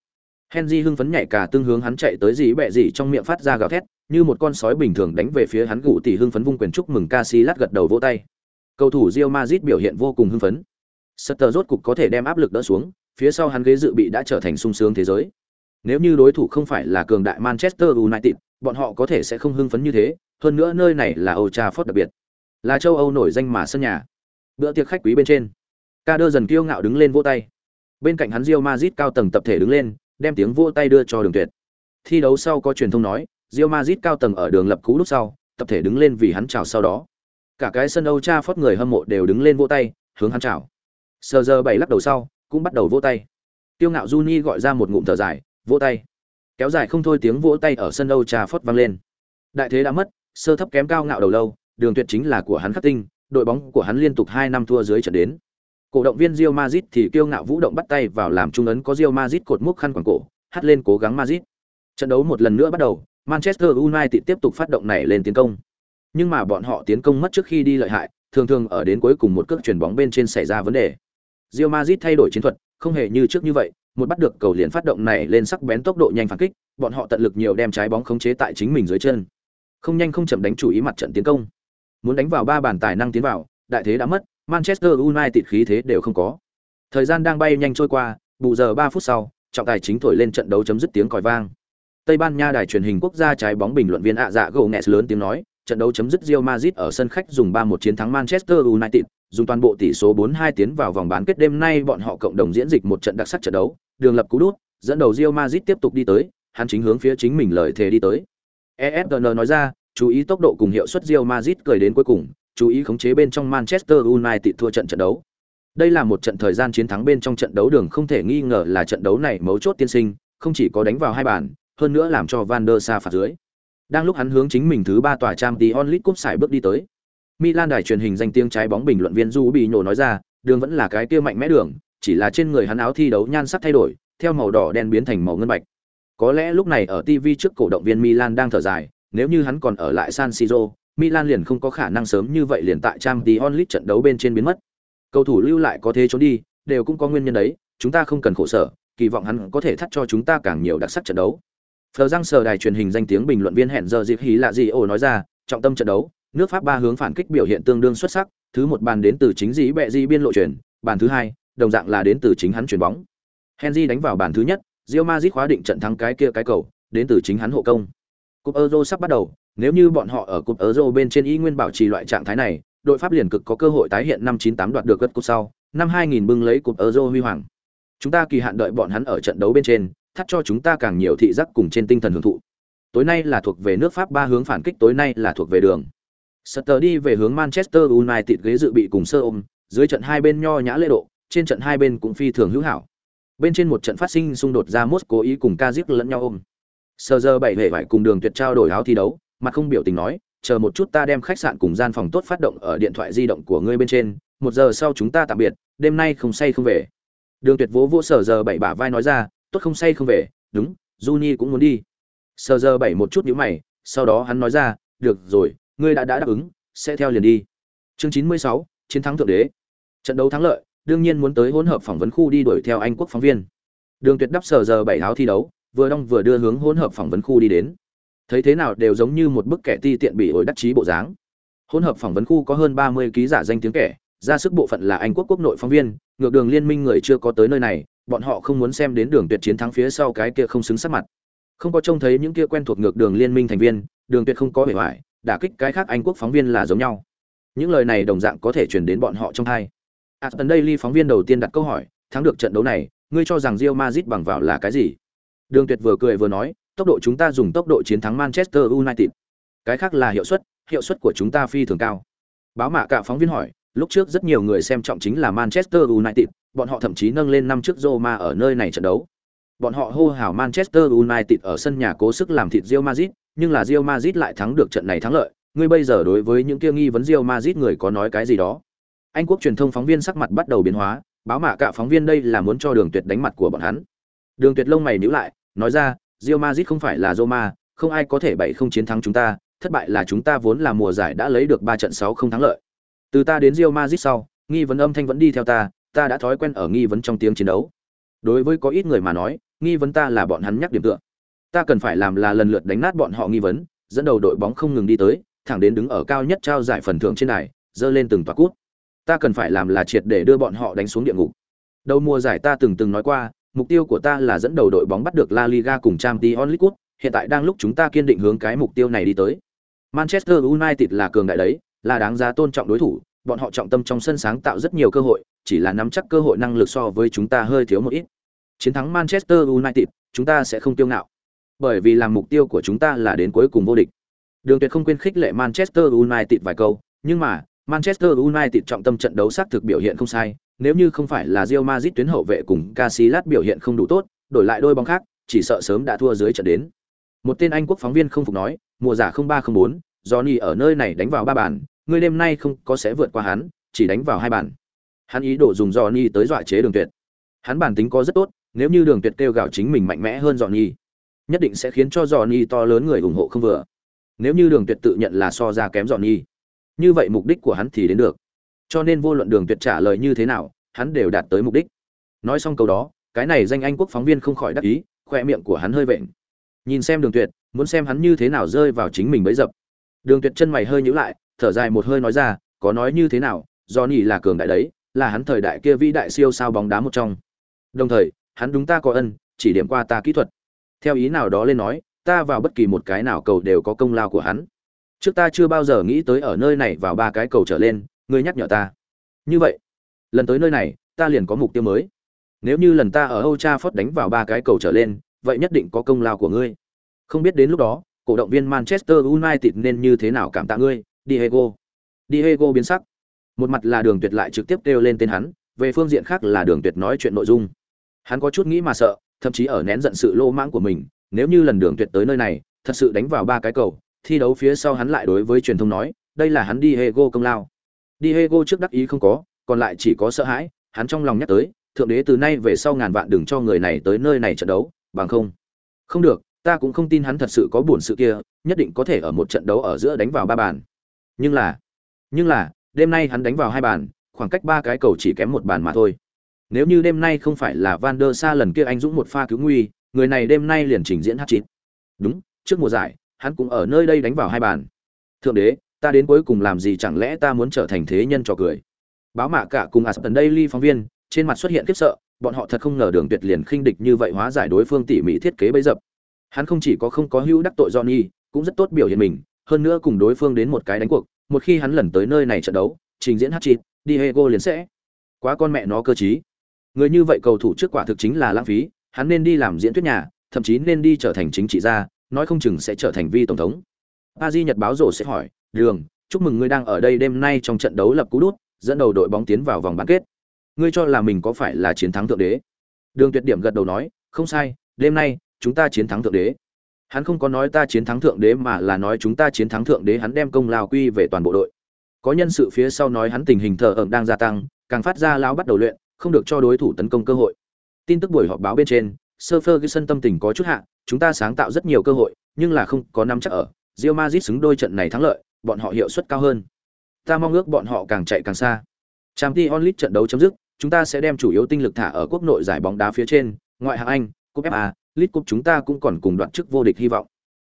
Henry hưng phấn nhảy cả tương hướng hắn chạy tới gì bẹ gì trong miệng phát ra gào thét, như một con sói bình thường đánh về phía hắn gù tỷ hưng phấn vung quyền chúc mừng Casillas gật đầu vỗ tay. Cầu thủ Real Madrid biểu hiện vô cùng hưng phấn. Sutter rốt cục có thể đem áp lực đỡ xuống, phía sau hắn ghế dự bị đã trở thành sung sướng thế giới. Nếu như đối thủ không phải là cường đại Manchester United, bọn họ có thể sẽ không hưng phấn như thế, hơn nữa nơi này là Old Trafford đặc biệt, là châu Âu nổi danh mà sân nhà. Bữa tiệc khách quý bên trên, Kader dần kiêu ngạo đứng lên vỗ tay. Bên cạnh hắn Real Madrid cao tầng tập thể đứng lên, đem tiếng vỗ tay đưa cho Đường Tuyệt. Thi đấu sau có truyền thông nói, Real Madrid cao tầng ở đường lập cú lúc sau, tập thể đứng lên vì hắn chào sau đó. Cả cái sân Old Trafford người hâm mộ đều đứng lên vỗ tay, hướng hắn chào sờ giờ bảy lắc đầu sau, cũng bắt đầu vỗ tay. Tiêu ngạo juni gọi ra một ngụm thở dài, vỗ tay. Kéo dài không thôi tiếng vỗ tay ở sân âu trà phất vang lên. Đại thế đã mất, sơ thấp kém cao ngạo đầu lâu, đường tuyệt chính là của hắn khắc tinh, đội bóng của hắn liên tục hai năm thua dưới trận đến. Cổ động viên Real Madrid thì kiêu ngạo vũ động bắt tay vào làm trung ấn có Real Madrid cột mốc khăn quàng cổ, hát lên cố gắng Madrid. Trận đấu một lần nữa bắt đầu, Manchester United tiếp tục phát động này lên tiến công. Nhưng mà bọn họ tiến công mất trước khi đi lợi hại, thường thường ở đến cuối cùng một cước chuyền bóng bên trên xảy ra vấn đề. Real Madrid thay đổi chiến thuật, không hề như trước như vậy, một bắt được cầu liền phát động này lên sắc bén tốc độ nhanh phản kích, bọn họ tận lực nhiều đem trái bóng khống chế tại chính mình dưới chân. Không nhanh không chậm đánh chủ ý mặt trận tiến công. Muốn đánh vào ba bàn tài năng tiến vào, đại thế đã mất, Manchester United khí thế đều không có. Thời gian đang bay nhanh trôi qua, bù giờ 3 phút sau, trọng tài chính thổi lên trận đấu chấm dứt tiếng còi vang. Tây Ban Nha đài truyền hình quốc gia trái bóng bình luận viên ạ dạ gồ nghẹt lớn tiếng nói, trận đấu chấm dứt Real Madrid ở sân khách dùng 3-1 chiến thắng Manchester United, dùng toàn bộ tỷ số 4-2 tiến vào vòng bán kết đêm nay bọn họ cộng đồng diễn dịch một trận đặc sắc trận đấu, đường lập cú đút, dẫn đầu Real Madrid tiếp tục đi tới, hắn chính hướng phía chính mình lời thề đi tới. ESPN nói ra, chú ý tốc độ cùng hiệu suất Real Madrid cười đến cuối cùng, chú ý khống chế bên trong Manchester United thua trận trận đấu. Đây là một trận thời gian chiến thắng bên trong trận đấu đường không thể nghi ngờ là trận đấu này mấu chốt tiên sinh, không chỉ có đánh vào hai bàn, hơn nữa làm cho Van der Sar phạt dưới. Đang lúc hắn hướng chính mình thứ ba tòa trang tí onlit cúp sải bước đi tới. Milan đài truyền hình danh tiếng trái bóng bình luận viên Du bị nhổ nói ra, đường vẫn là cái kia mạnh mẽ đường, chỉ là trên người hắn áo thi đấu nhan sắc thay đổi, theo màu đỏ đen biến thành màu ngân bạch. Có lẽ lúc này ở TV trước cổ động viên Milan đang thở dài, nếu như hắn còn ở lại San Siro, Milan liền không có khả năng sớm như vậy liền tại Champions League trận đấu bên trên biến mất. Cầu thủ lưu lại có thế trốn đi, đều cũng có nguyên nhân đấy, chúng ta không cần khổ sở, kỳ vọng hắn có thể thắt cho chúng ta càng nhiều đặc sắc trận đấu. Phờ răng sờ đài truyền hình danh tiếng bình luận viên hẹn giờ dịp hí lạ gì ồ nói ra, trọng tâm trận đấu, nước Pháp ba hướng phản kích biểu hiện tương đương xuất sắc, thứ một bàn đến từ chính dĩ bẹ di biên lộ chuyển, bàn thứ hai, đồng dạng là đến từ chính hắn chuyển bóng. Henry đánh vào bàn thứ nhất, Real Madrid khóa định trận thắng cái kia cái cầu, đến từ chính hắn hộ công. Cúp Euro sắp bắt đầu, nếu như bọn họ ở cúp Euro bên trên y nguyên bảo trì loại trạng thái này, đội Pháp liền cực có cơ hội tái hiện năm 98 đoạt được gật cúp sau, năm 2000 bưng lấy cúp Euro huy hoàng. Chúng ta kỳ hạn đợi bọn hắn ở trận đấu bên trên, thắt cho chúng ta càng nhiều thị giác cùng trên tinh thần hưởng thụ. Tối nay là thuộc về nước Pháp ba hướng phản kích tối nay là thuộc về đường. Sutter đi về hướng Manchester United ghế dự bị cùng sơ ôm, dưới trận hai bên nho nhã lễ độ, trên trận hai bên cũng phi thường hữu hảo. Bên trên một trận phát sinh xung đột ra cố ý cùng Kazik lẫn nhau ôm. Sơ giờ bảy vẻ vải cùng đường tuyệt trao đổi áo thi đấu, mặt không biểu tình nói, chờ một chút ta đem khách sạn cùng gian phòng tốt phát động ở điện thoại di động của ngươi bên trên, một giờ sau chúng ta tạm biệt, đêm nay không say không về. Đường tuyệt vỗ vỗ sở giờ bảy bả vai nói ra, tốt không say không về, đúng, Juni cũng muốn đi. Sở giờ bảy một chút nhíu mày, sau đó hắn nói ra, được rồi, ngươi đã đã đáp ứng, sẽ theo liền đi. Chương chín mươi sáu, chiến thắng thượng đế. Trận đấu thắng lợi, đương nhiên muốn tới hỗn hợp phỏng vấn khu đi đuổi theo Anh quốc phóng viên. Đường Tuyệt đắp sở giờ bảy áo thi đấu, vừa đong vừa đưa hướng hỗn hợp phỏng vấn khu đi đến. Thấy thế nào đều giống như một bức kẻ ti tiện bị ổi đắc chí bộ dáng. Hỗn hợp phỏng vấn khu có hơn ba mươi ký giả danh tiếng kẻ, ra sức bộ phận là Anh quốc quốc nội phóng viên, ngược đường liên minh người chưa có tới nơi này, bọn họ không muốn xem đến Đường Tuyệt chiến thắng phía sau cái kia không xứng sắc mặt. Không có trông thấy những kia quen thuộc ngược đường liên minh thành viên, Đường Tuyệt không có bề ngoài, đả kích cái khác Anh quốc phóng viên là giống nhau. Những lời này đồng dạng có thể truyền đến bọn họ trong tai. À, Aston Daily phóng viên đầu tiên đặt câu hỏi, thắng được trận đấu này, ngươi cho rằng Real Madrid bằng vào là cái gì? Đường Tuyệt vừa cười vừa nói, tốc độ chúng ta dùng tốc độ chiến thắng Manchester United. Cái khác là hiệu suất, hiệu suất của chúng ta phi thường cao. Báo mạ cả phóng viên hỏi, lúc trước rất nhiều người xem trọng chính là Manchester United, bọn họ thậm chí nâng lên năm trước Roma ở nơi này trận đấu. Bọn họ hô hào Manchester United ở sân nhà cố sức làm thịt Real Madrid, nhưng là Real Madrid lại thắng được trận này thắng lợi, ngươi bây giờ đối với những kia nghi vấn Real Madrid người có nói cái gì đó? Anh quốc truyền thông phóng viên sắc mặt bắt đầu biến hóa, báo mạ cả phóng viên đây là muốn cho Đường Tuyệt đánh mặt của bọn hắn. Đường Tuyệt lông mày nhíu lại, nói ra, Real Madrid không phải là Roma, không ai có thể bảy không chiến thắng chúng ta, thất bại là chúng ta vốn là mùa giải đã lấy được 3 trận 6 không thắng lợi. Từ ta đến Real Madrid sau, nghi vấn âm thanh vẫn đi theo ta, ta đã thói quen ở nghi vấn trong tiếng chiến đấu. Đối với có ít người mà nói, nghi vấn ta là bọn hắn nhắc điểm tựa. Ta cần phải làm là lần lượt đánh nát bọn họ nghi vấn, dẫn đầu đội bóng không ngừng đi tới, thẳng đến đứng ở cao nhất trao giải phần thưởng trên đài, dơ lên từng tòa cút. Ta cần phải làm là triệt để đưa bọn họ đánh xuống địa ngục. Đầu mùa giải ta từng từng nói qua, mục tiêu của ta là dẫn đầu đội bóng bắt được La Liga cùng Champions League, hiện tại đang lúc chúng ta kiên định hướng cái mục tiêu này đi tới. Manchester United là cường đại đấy, là đáng giá tôn trọng đối thủ, bọn họ trọng tâm trong sân sáng tạo rất nhiều cơ hội, chỉ là nắm chắc cơ hội năng lực so với chúng ta hơi thiếu một ít. Chiến thắng Manchester United, chúng ta sẽ không tiêu ngạo. Bởi vì làm mục tiêu của chúng ta là đến cuối cùng vô địch. Đường Tuyệt không quên khích lệ Manchester United vài câu, nhưng mà, Manchester United trọng tâm trận đấu xác thực biểu hiện không sai, nếu như không phải là Real Madrid tuyến hậu vệ cùng Casillas biểu hiện không đủ tốt, đổi lại đôi bóng khác, chỉ sợ sớm đã thua dưới trận đến. Một tên Anh quốc phóng viên không phục nói, mùa giải 0304, Johnny ở nơi này đánh vào ba bàn, người đêm nay không có sẽ vượt qua hắn, chỉ đánh vào hai bàn. Hắn ý đồ dùng Johnny tới dọa chế Đường Tuyệt. Hắn bản tính có rất tốt, nếu như Đường Tuyệt kêu gào chính mình mạnh mẽ hơn Johnny, nhất định sẽ khiến cho Johnny to lớn người ủng hộ không vừa. Nếu như Đường Tuyệt tự nhận là so ra kém Johnny, như vậy mục đích của hắn thì đến được. Cho nên vô luận Đường Tuyệt trả lời như thế nào, hắn đều đạt tới mục đích. Nói xong câu đó, cái này danh Anh quốc phóng viên không khỏi đắc ý, khoe miệng của hắn hơi vện. Nhìn xem Đường Tuyệt, muốn xem hắn như thế nào rơi vào chính mình bẫy dập. Đường Tuyệt chân mày hơi nhíu lại, thở dài một hơi nói ra, có nói như thế nào, Johnny là cường đại đấy, là hắn thời đại kia vĩ đại siêu sao bóng đá một trong. Đồng thời, hắn đúng ta có ân, chỉ điểm qua ta kỹ thuật. Theo ý nào đó lên nói, ta vào bất kỳ một cái nào cầu đều có công lao của hắn. Trước ta chưa bao giờ nghĩ tới ở nơi này vào ba cái cầu trở lên, ngươi nhắc nhở ta. Như vậy, lần tới nơi này, ta liền có mục tiêu mới. Nếu như lần ta ở Old Trafford đánh vào ba cái cầu trở lên, vậy nhất định có công lao của ngươi. Không biết đến lúc đó, cổ động viên Manchester United nên như thế nào cảm tạ ngươi, Diego. Diego biến sắc. Một mặt là Đường Tuyệt lại trực tiếp kêu lên tên hắn, về phương diện khác là Đường Tuyệt nói chuyện nội dung. Hắn có chút nghĩ mà sợ, thậm chí ở nén giận sự lô mãng của mình, nếu như lần Đường Tuyệt tới nơi này, thật sự đánh vào ba cái cầu, thi đấu phía sau hắn lại đối với truyền thông nói, đây là hắn đi hego công lao. đi hego trước đắc ý không có, còn lại chỉ có sợ hãi, hắn trong lòng nhắc tới, thượng đế từ nay về sau ngàn vạn đừng cho người này tới nơi này trận đấu, bằng không. Không được, ta cũng không tin hắn thật sự có buồn sự kia, nhất định có thể ở một trận đấu ở giữa đánh vào ba bàn. Nhưng là, nhưng là, đêm nay hắn đánh vào hai bàn, khoảng cách ba cái cầu chỉ kém một bàn mà thôi. Nếu như đêm nay không phải là Van der Sa lần kia anh dũng một pha cứu nguy, người này đêm nay liền trình diễn hát chín Đúng, trước mùa giải, hắn cũng ở nơi đây đánh vào hai bàn. Thượng đế, ta đến cuối cùng làm gì chẳng lẽ ta muốn trở thành thế nhân trò cười. Báo mạ cả cùng Aston Daily phóng viên, trên mặt xuất hiện khiếp sợ, bọn họ thật không ngờ Đường Tuyệt liền khinh địch như vậy hóa giải đối phương tỉ mỉ thiết kế bấy dập. Hắn không chỉ có không có hữu đắc tội Johnny, cũng rất tốt biểu hiện mình, hơn nữa cùng đối phương đến một cái đánh cuộc, một khi hắn lần tới nơi này trận đấu, trình diễn hát chín Diego liền sẽ. Quá con mẹ nó cơ trí. Người như vậy cầu thủ trước quả thực chính là lãng phí, hắn nên đi làm diễn thuyết nhà, thậm chí nên đi trở thành chính trị gia, nói không chừng sẽ trở thành vi tổng thống. Paris Nhật báo rồ sẽ hỏi, "Đường, chúc mừng ngươi đang ở đây đêm nay trong trận đấu lập cú đút, dẫn đầu đội bóng tiến vào vòng bán kết. Ngươi cho là mình có phải là chiến thắng thượng đế?" Đường Tuyệt Điểm gật đầu nói, "Không sai, đêm nay chúng ta chiến thắng thượng đế." Hắn không có nói ta chiến thắng thượng đế mà là nói chúng ta chiến thắng thượng đế, hắn đem công lao quy về toàn bộ đội. Có nhân sự phía sau nói hắn tình hình thờ ẩn đang gia tăng, càng phát ra lao bắt đầu luyện, không được cho đối thủ tấn công cơ hội. Tin tức buổi họp báo bên trên, Sir Ferguson tâm tình có chút hạ, chúng ta sáng tạo rất nhiều cơ hội, nhưng là không có nắm chắc ở. Real Madrid xứng đôi trận này thắng lợi, bọn họ hiệu suất cao hơn. Ta mong ước bọn họ càng chạy càng xa. Champions League trận đấu chấm dứt, chúng ta sẽ đem chủ yếu tinh lực thả ở quốc nội giải bóng đá phía trên, ngoại hạng Anh, cúp FA, League Cup chúng ta cũng còn cùng đoạn chức vô địch hy vọng.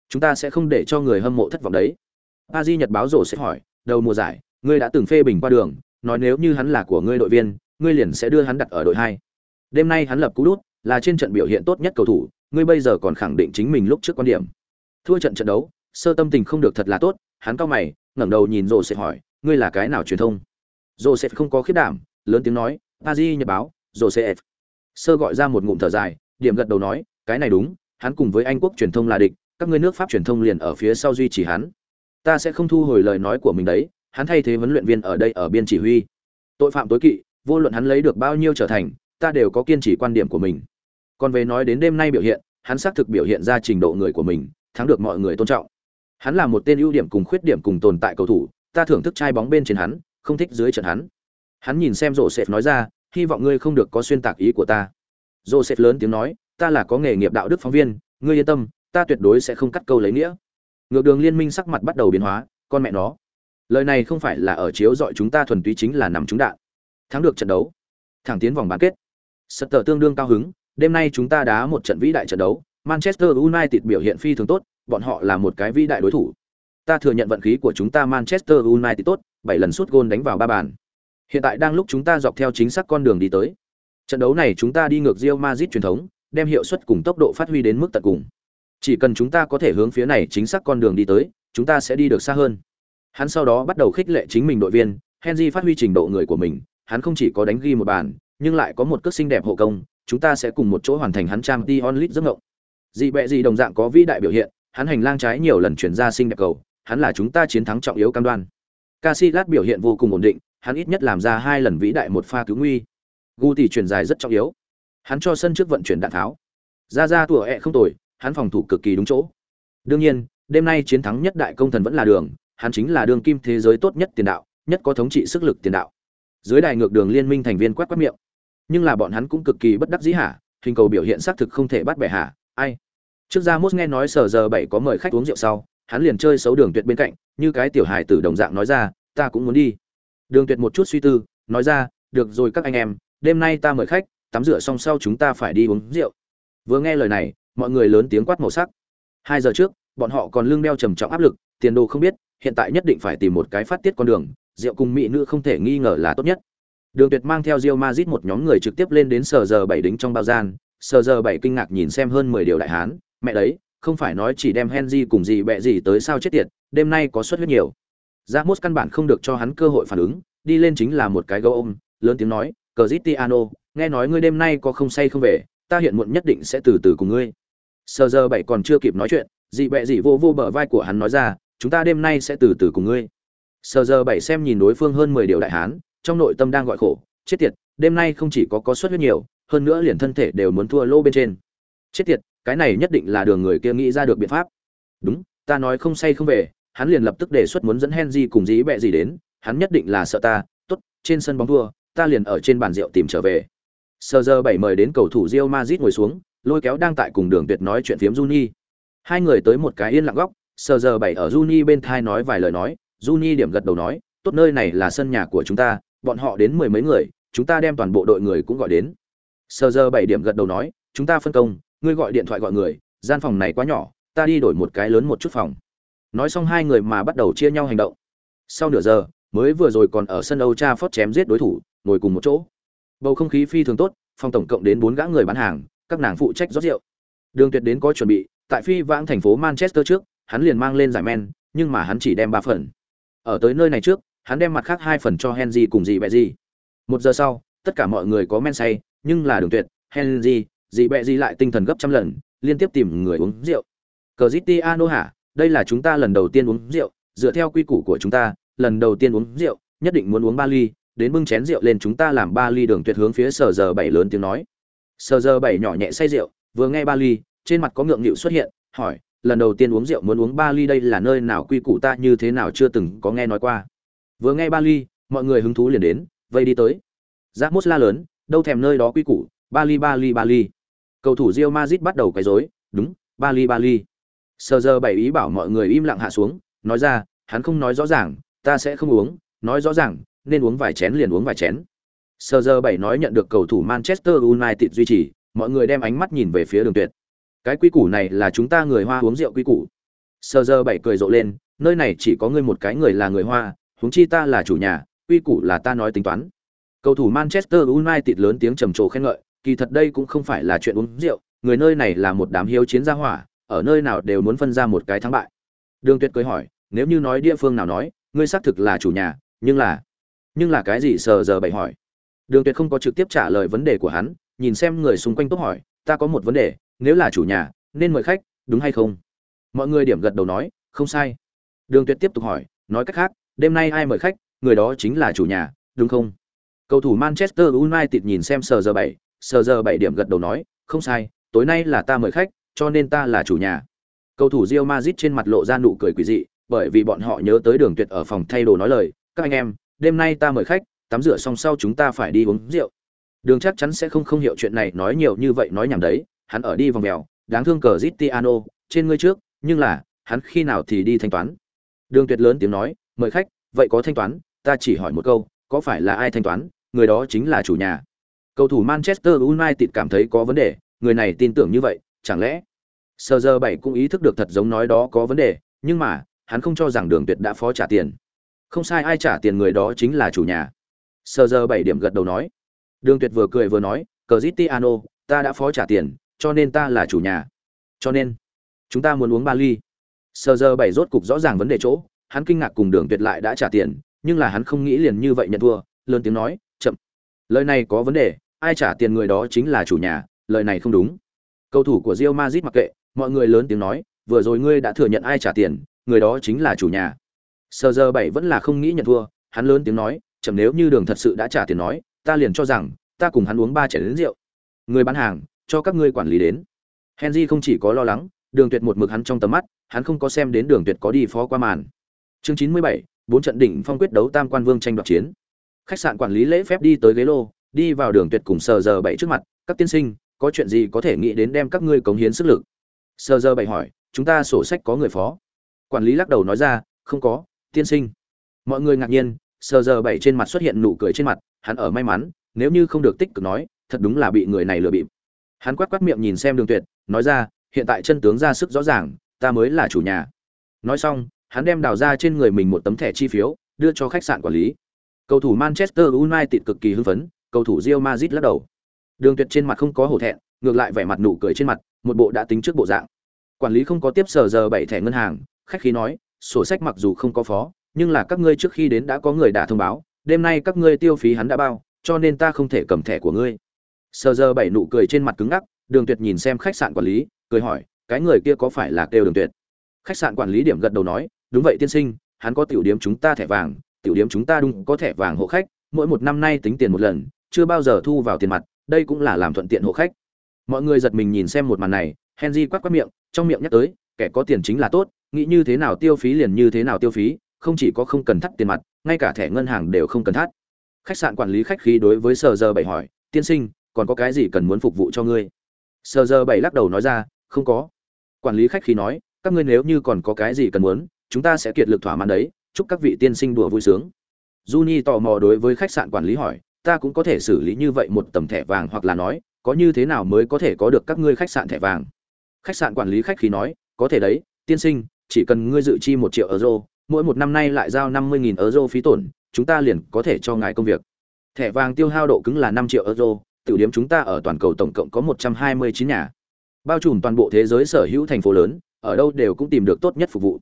Chúng ta sẽ không để cho người hâm mộ thất vọng đấy. Paris Nhật báo rồ sẽ hỏi, đầu mùa giải, ngươi đã từng phê bình qua đường, nói nếu như hắn là của ngươi đội viên, ngươi liền sẽ đưa hắn đặt ở đội hai. Đêm nay hắn lập cú đút, là trên trận biểu hiện tốt nhất cầu thủ, ngươi bây giờ còn khẳng định chính mình lúc trước quan điểm. Thua trận trận đấu, sơ tâm tình không được thật là tốt, hắn cao mày, ngẩng đầu nhìn Rồ sẽ hỏi, ngươi là cái nào truyền thông? Rồ sẽ không có khiếp đảm, lớn tiếng nói, Paris Nhật báo, Rồ sẽ. Sơ gọi ra một ngụm thở dài, điểm gật đầu nói, cái này đúng, hắn cùng với Anh quốc truyền thông là địch, các ngươi nước Pháp truyền thông liền ở phía sau duy trì hắn. Ta sẽ không thu hồi lời nói của mình đấy, hắn thay thế huấn luyện viên ở đây ở biên chỉ huy. Tội phạm tối kỵ, vô luận hắn lấy được bao nhiêu trở thành, ta đều có kiên trì quan điểm của mình. Còn về nói đến đêm nay biểu hiện, hắn xác thực biểu hiện ra trình độ người của mình, thắng được mọi người tôn trọng. Hắn là một tên ưu điểm cùng khuyết điểm cùng tồn tại cầu thủ, ta thưởng thức trai bóng bên trên hắn, không thích dưới trận hắn. Hắn nhìn xem Joseph nói ra, hy vọng ngươi không được có xuyên tạc ý của ta. Joseph lớn tiếng nói, ta là có nghề nghiệp đạo đức phóng viên, ngươi yên tâm, ta tuyệt đối sẽ không cắt câu lấy nghĩa. Ngược đường liên minh sắc mặt bắt đầu biến hóa, con mẹ nó. Lời này không phải là ở chiếu dọi chúng ta thuần túy chính là nằm trúng đạn. Thắng được trận đấu, thẳng tiến vòng bán kết. Sutter tương đương cao hứng, đêm nay chúng ta đá một trận vĩ đại trận đấu, Manchester United biểu hiện phi thường tốt, bọn họ là một cái vĩ đại đối thủ. Ta thừa nhận vận khí của chúng ta Manchester United tốt, bảy lần sút gôn đánh vào ba bàn. Hiện tại đang lúc chúng ta dọc theo chính xác con đường đi tới. Trận đấu này chúng ta đi ngược Real Madrid truyền thống, đem hiệu suất cùng tốc độ phát huy đến mức tận cùng. Chỉ cần chúng ta có thể hướng phía này chính xác con đường đi tới, chúng ta sẽ đi được xa hơn. Hắn sau đó bắt đầu khích lệ chính mình đội viên, Henry phát huy trình độ người của mình, hắn không chỉ có đánh ghi một bàn, nhưng lại có một cước xinh đẹp hộ công, chúng ta sẽ cùng một chỗ hoàn thành hắn trang Champions Onlit giấc ngộng. Dị bẹ gì đồng dạng có vĩ đại biểu hiện, hắn hành lang trái nhiều lần chuyển ra xinh đẹp cầu, hắn là chúng ta chiến thắng trọng yếu cam đoan. Casillas biểu hiện vô cùng ổn định, hắn ít nhất làm ra hai lần vĩ đại một pha cứu nguy. Guti chuyển dài rất trọng yếu. Hắn cho sân trước vận chuyển đạn tháo. Ra ra tủa ẹ không tồi, hắn phòng thủ cực kỳ đúng chỗ. Đương nhiên, đêm nay chiến thắng nhất đại công thần vẫn là đường, hắn chính là đường kim thế giới tốt nhất tiền đạo, nhất có thống trị sức lực tiền đạo. Dưới đài ngược đường liên minh thành viên quát quát miệng. Nhưng là bọn hắn cũng cực kỳ bất đắc dĩ hả, hình cầu biểu hiện xác thực không thể bắt bẻ hả, ai. Trước ra Mốt nghe nói sở giờ bảy có mời khách uống rượu sau, hắn liền chơi xấu đường tuyệt bên cạnh, như cái tiểu hài tử đồng dạng nói ra, ta cũng muốn đi. Đường tuyệt một chút suy tư, nói ra, được rồi các anh em, đêm nay ta mời khách, tắm rửa xong sau chúng ta phải đi uống rượu. Vừa nghe lời này, mọi người lớn tiếng quát màu sắc. Hai giờ trước, bọn họ còn lương đeo trầm trọng áp lực, tiền đồ không biết, hiện tại nhất định phải tìm một cái phát tiết con đường, rượu cùng mỹ nữ không thể nghi ngờ là tốt nhất. Đường Tuyệt mang theo Real Madrid một nhóm người trực tiếp lên đến sở giờ 7 đính trong bao gian, sở giờ 7 kinh ngạc nhìn xem hơn 10 điều đại hán, mẹ đấy, không phải nói chỉ đem Henry cùng gì bẹ gì tới sao chết tiệt, đêm nay có suất huyết nhiều. Ramos căn bản không được cho hắn cơ hội phản ứng, đi lên chính là một cái gấu ôm, lớn tiếng nói, "Cristiano, nghe nói ngươi đêm nay có không say không về, ta hiện muộn nhất định sẽ từ từ cùng ngươi." Sở giờ 7 còn chưa kịp nói chuyện, dị bẹ dị vô vô bờ vai của hắn nói ra, "Chúng ta đêm nay sẽ từ từ cùng ngươi." Sở giờ bảy xem nhìn đối phương hơn 10 điều đại hán, trong nội tâm đang gọi khổ, chết tiệt, đêm nay không chỉ có có suất huyết nhiều, hơn nữa liền thân thể đều muốn thua lô bên trên. Chết tiệt, cái này nhất định là đường người kia nghĩ ra được biện pháp. Đúng, ta nói không say không về, hắn liền lập tức đề xuất muốn dẫn Henry cùng dĩ bẹ gì đến, hắn nhất định là sợ ta, tốt, trên sân bóng thua, ta liền ở trên bàn rượu tìm trở về. Sơ giờ bảy mời đến cầu thủ Real Madrid ngồi xuống, lôi kéo đang tại cùng Đường Tuyệt nói chuyện phiếm Juni. Hai người tới một cái yên lặng góc, Sơ giờ bảy ở Juni bên thai nói vài lời nói, Juni điểm gật đầu nói, tốt nơi này là sân nhà của chúng ta, bọn họ đến mười mấy người, chúng ta đem toàn bộ đội người cũng gọi đến. Sơ giờ bảy điểm gật đầu nói, chúng ta phân công, ngươi gọi điện thoại gọi người, gian phòng này quá nhỏ, ta đi đổi một cái lớn một chút phòng. Nói xong hai người mà bắt đầu chia nhau hành động. Sau nửa giờ, mới vừa rồi còn ở sân Âu Trafford chém giết đối thủ, ngồi cùng một chỗ. Bầu không khí phi thường tốt, phòng tổng cộng đến bốn gã người bán hàng, các nàng phụ trách rót rượu. Đường Tuyệt đến có chuẩn bị, tại phi vãng thành phố Manchester trước, hắn liền mang lên giải men, nhưng mà hắn chỉ đem ba phần. Ở tới nơi này trước, hắn đem mặt khác hai phần cho Henry cùng dì bẹ gì. Một giờ sau, tất cả mọi người có men say, nhưng là Đường Tuyệt, Henry, dì bẹ gì lại tinh thần gấp trăm lần, liên tiếp tìm người uống rượu. Cristiano hả, đây là chúng ta lần đầu tiên uống rượu, dựa theo quy củ của chúng ta, lần đầu tiên uống rượu, nhất định muốn uống ba ly, đến bưng chén rượu lên chúng ta làm ba ly đường tuyệt hướng phía sở giờ bảy lớn tiếng nói sở giờ bảy nhỏ nhẹ say rượu vừa nghe ba ly trên mặt có ngượng nghịu xuất hiện hỏi lần đầu tiên uống rượu muốn uống ba ly đây là nơi nào quy củ ta như thế nào chưa từng có nghe nói qua vừa nghe ba ly mọi người hứng thú liền đến vây đi tới giác mốt la lớn đâu thèm nơi đó quy củ ba ly ba ly ba ly cầu thủ rio mazit bắt đầu quấy rối đúng ba ly ba ly sờ giờ bảy ý bảo mọi người im lặng hạ xuống nói ra hắn không nói rõ ràng ta sẽ không uống nói rõ ràng nên uống vài chén liền uống vài chén. sờ giờ bảy nói nhận được cầu thủ Manchester United duy trì, mọi người đem ánh mắt nhìn về phía Đường Tuyệt. Cái quy củ này là chúng ta người Hoa uống rượu quy củ. Sơ giờ bảy cười rộ lên, nơi này chỉ có ngươi một cái người là người Hoa, huống chi ta là chủ nhà, quy củ là ta nói tính toán. Cầu thủ Manchester United lớn tiếng trầm trồ khen ngợi, kỳ thật đây cũng không phải là chuyện uống rượu, người nơi này là một đám hiếu chiến gia hỏa, ở nơi nào đều muốn phân ra một cái thắng bại. Đường Tuyệt cười hỏi, nếu như nói địa phương nào nói, ngươi xác thực là chủ nhà, nhưng là nhưng là cái gì sờ giờ bảy hỏi đường tuyệt không có trực tiếp trả lời vấn đề của hắn nhìn xem người xung quanh tốt hỏi ta có một vấn đề nếu là chủ nhà, nên mời khách, đúng hay không? Mọi người điểm gật đầu nói, không sai. Đường tuyệt tiếp tục hỏi, nói cách khác, đêm nay ai mời khách, người đó chính là chủ nhà, đúng không? Cầu thủ manchester united nhìn xem sờ giờ bảy sờ giờ bảy điểm gật đầu nói, không sai, tối nay là ta mời khách, cho nên ta là chủ nhà. Cầu thủ rio mazit trên mặt lộ ra nụ cười quỷ dị, bởi vì bọn họ nhớ tới đường tuyệt ở phòng thay đồ nói lời, các anh em, đêm nay ta mời khách, tắm rửa xong sau chúng ta phải đi uống rượu. Đường chắc chắn sẽ không không hiểu chuyện này nói nhiều như vậy nói nhảm đấy hắn ở đi vòng mèo, đáng thương cờ zitiano trên ngươi trước, nhưng là, hắn khi nào thì đi thanh toán? Đường tuyệt lớn tiếng nói, mời khách, vậy có thanh toán, ta chỉ hỏi một câu, có phải là ai thanh toán, người đó chính là chủ nhà. Cầu thủ manchester united cảm thấy có vấn đề, người này tin tưởng như vậy, chẳng lẽ? Sơ giờ bảy cũng ý thức được thật giống nói đó có vấn đề, nhưng mà, hắn không cho rằng đường tuyệt đã phó trả tiền. Không sai, ai trả tiền người đó chính là chủ nhà. Sơ giờ bảy điểm gật đầu nói. Đường tuyệt vừa cười vừa nói, cờ zitiano ta đã phó trả tiền cho nên ta là chủ nhà. Cho nên, chúng ta muốn uống ba ly sơ giờ bảy rốt cục rõ ràng vấn đề chỗ, hắn kinh ngạc cùng đường tuyệt lại đã trả tiền, nhưng là hắn không nghĩ liền như vậy nhận thua, lớn tiếng nói, chậm. Lời này có vấn đề, ai trả tiền người đó chính là chủ nhà, lời này không đúng. Cầu thủ của rio mazit mặc kệ, mọi người lớn tiếng nói, vừa rồi ngươi đã thừa nhận ai trả tiền, người đó chính là chủ nhà. Sờ giờ bảy vẫn là không nghĩ nhận thua, hắn lớn tiếng nói, chậm, nếu như đường thật sự đã trả tiền nói, ta liền cho rằng, ta cùng hắn uống ba chén đến rượu. Người bán hàng cho các ngươi quản lý đến. Henry không chỉ có lo lắng, đường tuyệt một mực hắn trong tầm mắt, hắn không có xem đến đường tuyệt có đi phó qua màn. Chương chín mươi bảy, bốn trận đỉnh phong quyết đấu tam quan vương tranh đoạt chiến. Khách sạn quản lý lễ phép đi tới ghế lô, đi vào đường tuyệt cùng sờ giờ bảy trước mặt, các tiên sinh, có chuyện gì có thể nghĩ đến đem các ngươi cống hiến sức lực? Sờ giờ bảy hỏi, chúng ta sổ sách có người phó? Quản lý lắc đầu nói ra, không có, tiên sinh. Mọi người ngạc nhiên, sờ giờ bảy trên mặt xuất hiện nụ cười trên mặt, hắn ở may mắn, nếu như không được tích cực nói, thật đúng là bị người này lừa bịp hắn quát quát miệng nhìn xem đường tuyệt nói ra hiện tại chân tướng ra sức rõ ràng ta mới là chủ nhà nói xong hắn đem đào ra trên người mình một tấm thẻ chi phiếu đưa cho khách sạn quản lý. Cầu thủ Manchester United cực kỳ hưng phấn, cầu thủ Real Madrid lắc đầu. Đường Tuyệt trên mặt không có hổ thẹn, ngược lại vẻ mặt nụ cười trên mặt, một bộ đã tính trước bộ dạng. Quản lý không có tiếp sở giờ bảy thẻ ngân hàng, khách khí nói, sổ sách mặc dù không có phó, nhưng là các ngươi trước khi đến đã có người đã thông báo, đêm nay các ngươi tiêu phí hắn đã bao, cho nên ta không thể cầm thẻ của ngươi sờ giờ bảy nụ cười trên mặt cứng ngắc, Đường Tuyệt nhìn xem khách sạn quản lý, cười hỏi, cái người kia có phải là kêu Đường Tuyệt? Khách sạn quản lý điểm gật đầu nói, đúng vậy tiên sinh, hắn có tiểu điểm chúng ta thẻ vàng, tiểu điểm chúng ta đúng có thẻ vàng hộ khách, mỗi một năm nay tính tiền một lần, chưa bao giờ thu vào tiền mặt, đây cũng là làm thuận tiện hộ khách. Mọi người giật mình nhìn xem một màn này, Henry quát quát miệng, trong miệng nhắc tới, kẻ có tiền chính là tốt, nghĩ như thế nào tiêu phí liền như thế nào tiêu phí, không chỉ có không cần thắt tiền mặt, ngay cả thẻ ngân hàng đều không cần thắt. Khách sạn quản lý khách khí đối với sờ Giờ bảy hỏi, tiên sinh, còn có cái gì cần muốn phục vụ cho ngươi? sờ Giờ bảy lắc đầu nói ra, không có. Quản lý khách khí nói, các ngươi nếu như còn có cái gì cần muốn, chúng ta sẽ kiệt lực thỏa mãn đấy, chúc các vị tiên sinh đùa vui sướng. Juni tò mò đối với khách sạn quản lý hỏi, ta cũng có thể xử lý như vậy một tầm thẻ vàng hoặc là nói, có như thế nào mới có thể có được các ngươi khách sạn thẻ vàng? Khách sạn quản lý khách khí nói, có thể đấy, tiên sinh, chỉ cần ngươi dự chi một triệu euro, mỗi một năm nay lại giao năm mươi nghìn euro phí tổn, chúng ta liền có thể cho ngài công việc. Thẻ vàng tiêu hao độ cứng là năm triệu euro, tiểu điểm chúng ta ở toàn cầu tổng cộng có một trăm hai mươi chín nhà. Bao trùm toàn bộ thế giới sở hữu thành phố lớn, ở đâu đều cũng tìm được tốt nhất phục vụ.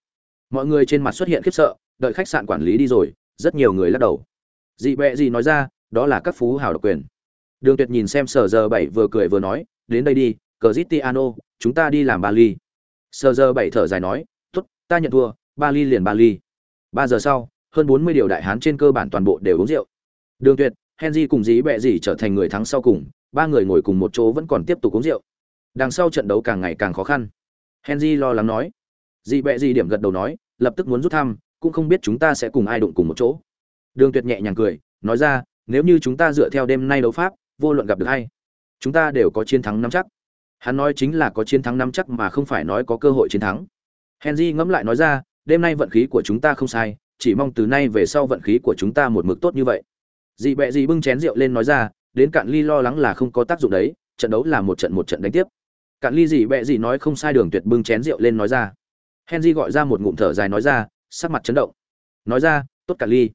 Mọi người trên mặt xuất hiện khiếp sợ, đợi khách sạn quản lý đi rồi, rất nhiều người lắc đầu. Dị bẹ gì nói ra, đó là các phú hào độc quyền. Đường Tuyệt nhìn xem Sở Giờ bảy vừa cười vừa nói, đến đây đi, Cristiano, chúng ta đi làm Bali. Sở Giờ bảy thở dài nói, tốt, ta nhận thua, Bali liền Bali. Ba giờ sau, hơn bốn mươi điều đại hán trên cơ bản toàn bộ đều uống rượu. Đường Tuyệt, Henry cùng dí bẹ gì trở thành người thắng sau cùng, ba người ngồi cùng một chỗ vẫn còn tiếp tục uống rượu. Đằng sau trận đấu càng ngày càng khó khăn. Henry lo lắng nói. Dí bẹ gì điểm gật đầu nói, lập tức muốn rút thăm, cũng không biết chúng ta sẽ cùng ai đụng cùng một chỗ. Đường Tuyệt nhẹ nhàng cười, nói ra, nếu như chúng ta dựa theo đêm nay đấu pháp, vô luận gặp được ai, chúng ta đều có chiến thắng nắm chắc. Hắn nói chính là có chiến thắng nắm chắc mà không phải nói có cơ hội chiến thắng. Henry ngẫm lại nói ra, đêm nay vận khí của chúng ta không sai, chỉ mong từ nay về sau vận khí của chúng ta một mực tốt như vậy. Dì bẹ dị bưng chén rượu lên nói ra, đến cạn ly lo lắng là không có tác dụng đấy, trận đấu là một trận một trận đánh tiếp. Cạn ly dị bẹ dị nói không sai đường tuyệt bưng chén rượu lên nói ra. Henry gọi ra một ngụm thở dài nói ra, sắc mặt chấn động. Nói ra, tốt cạn ly.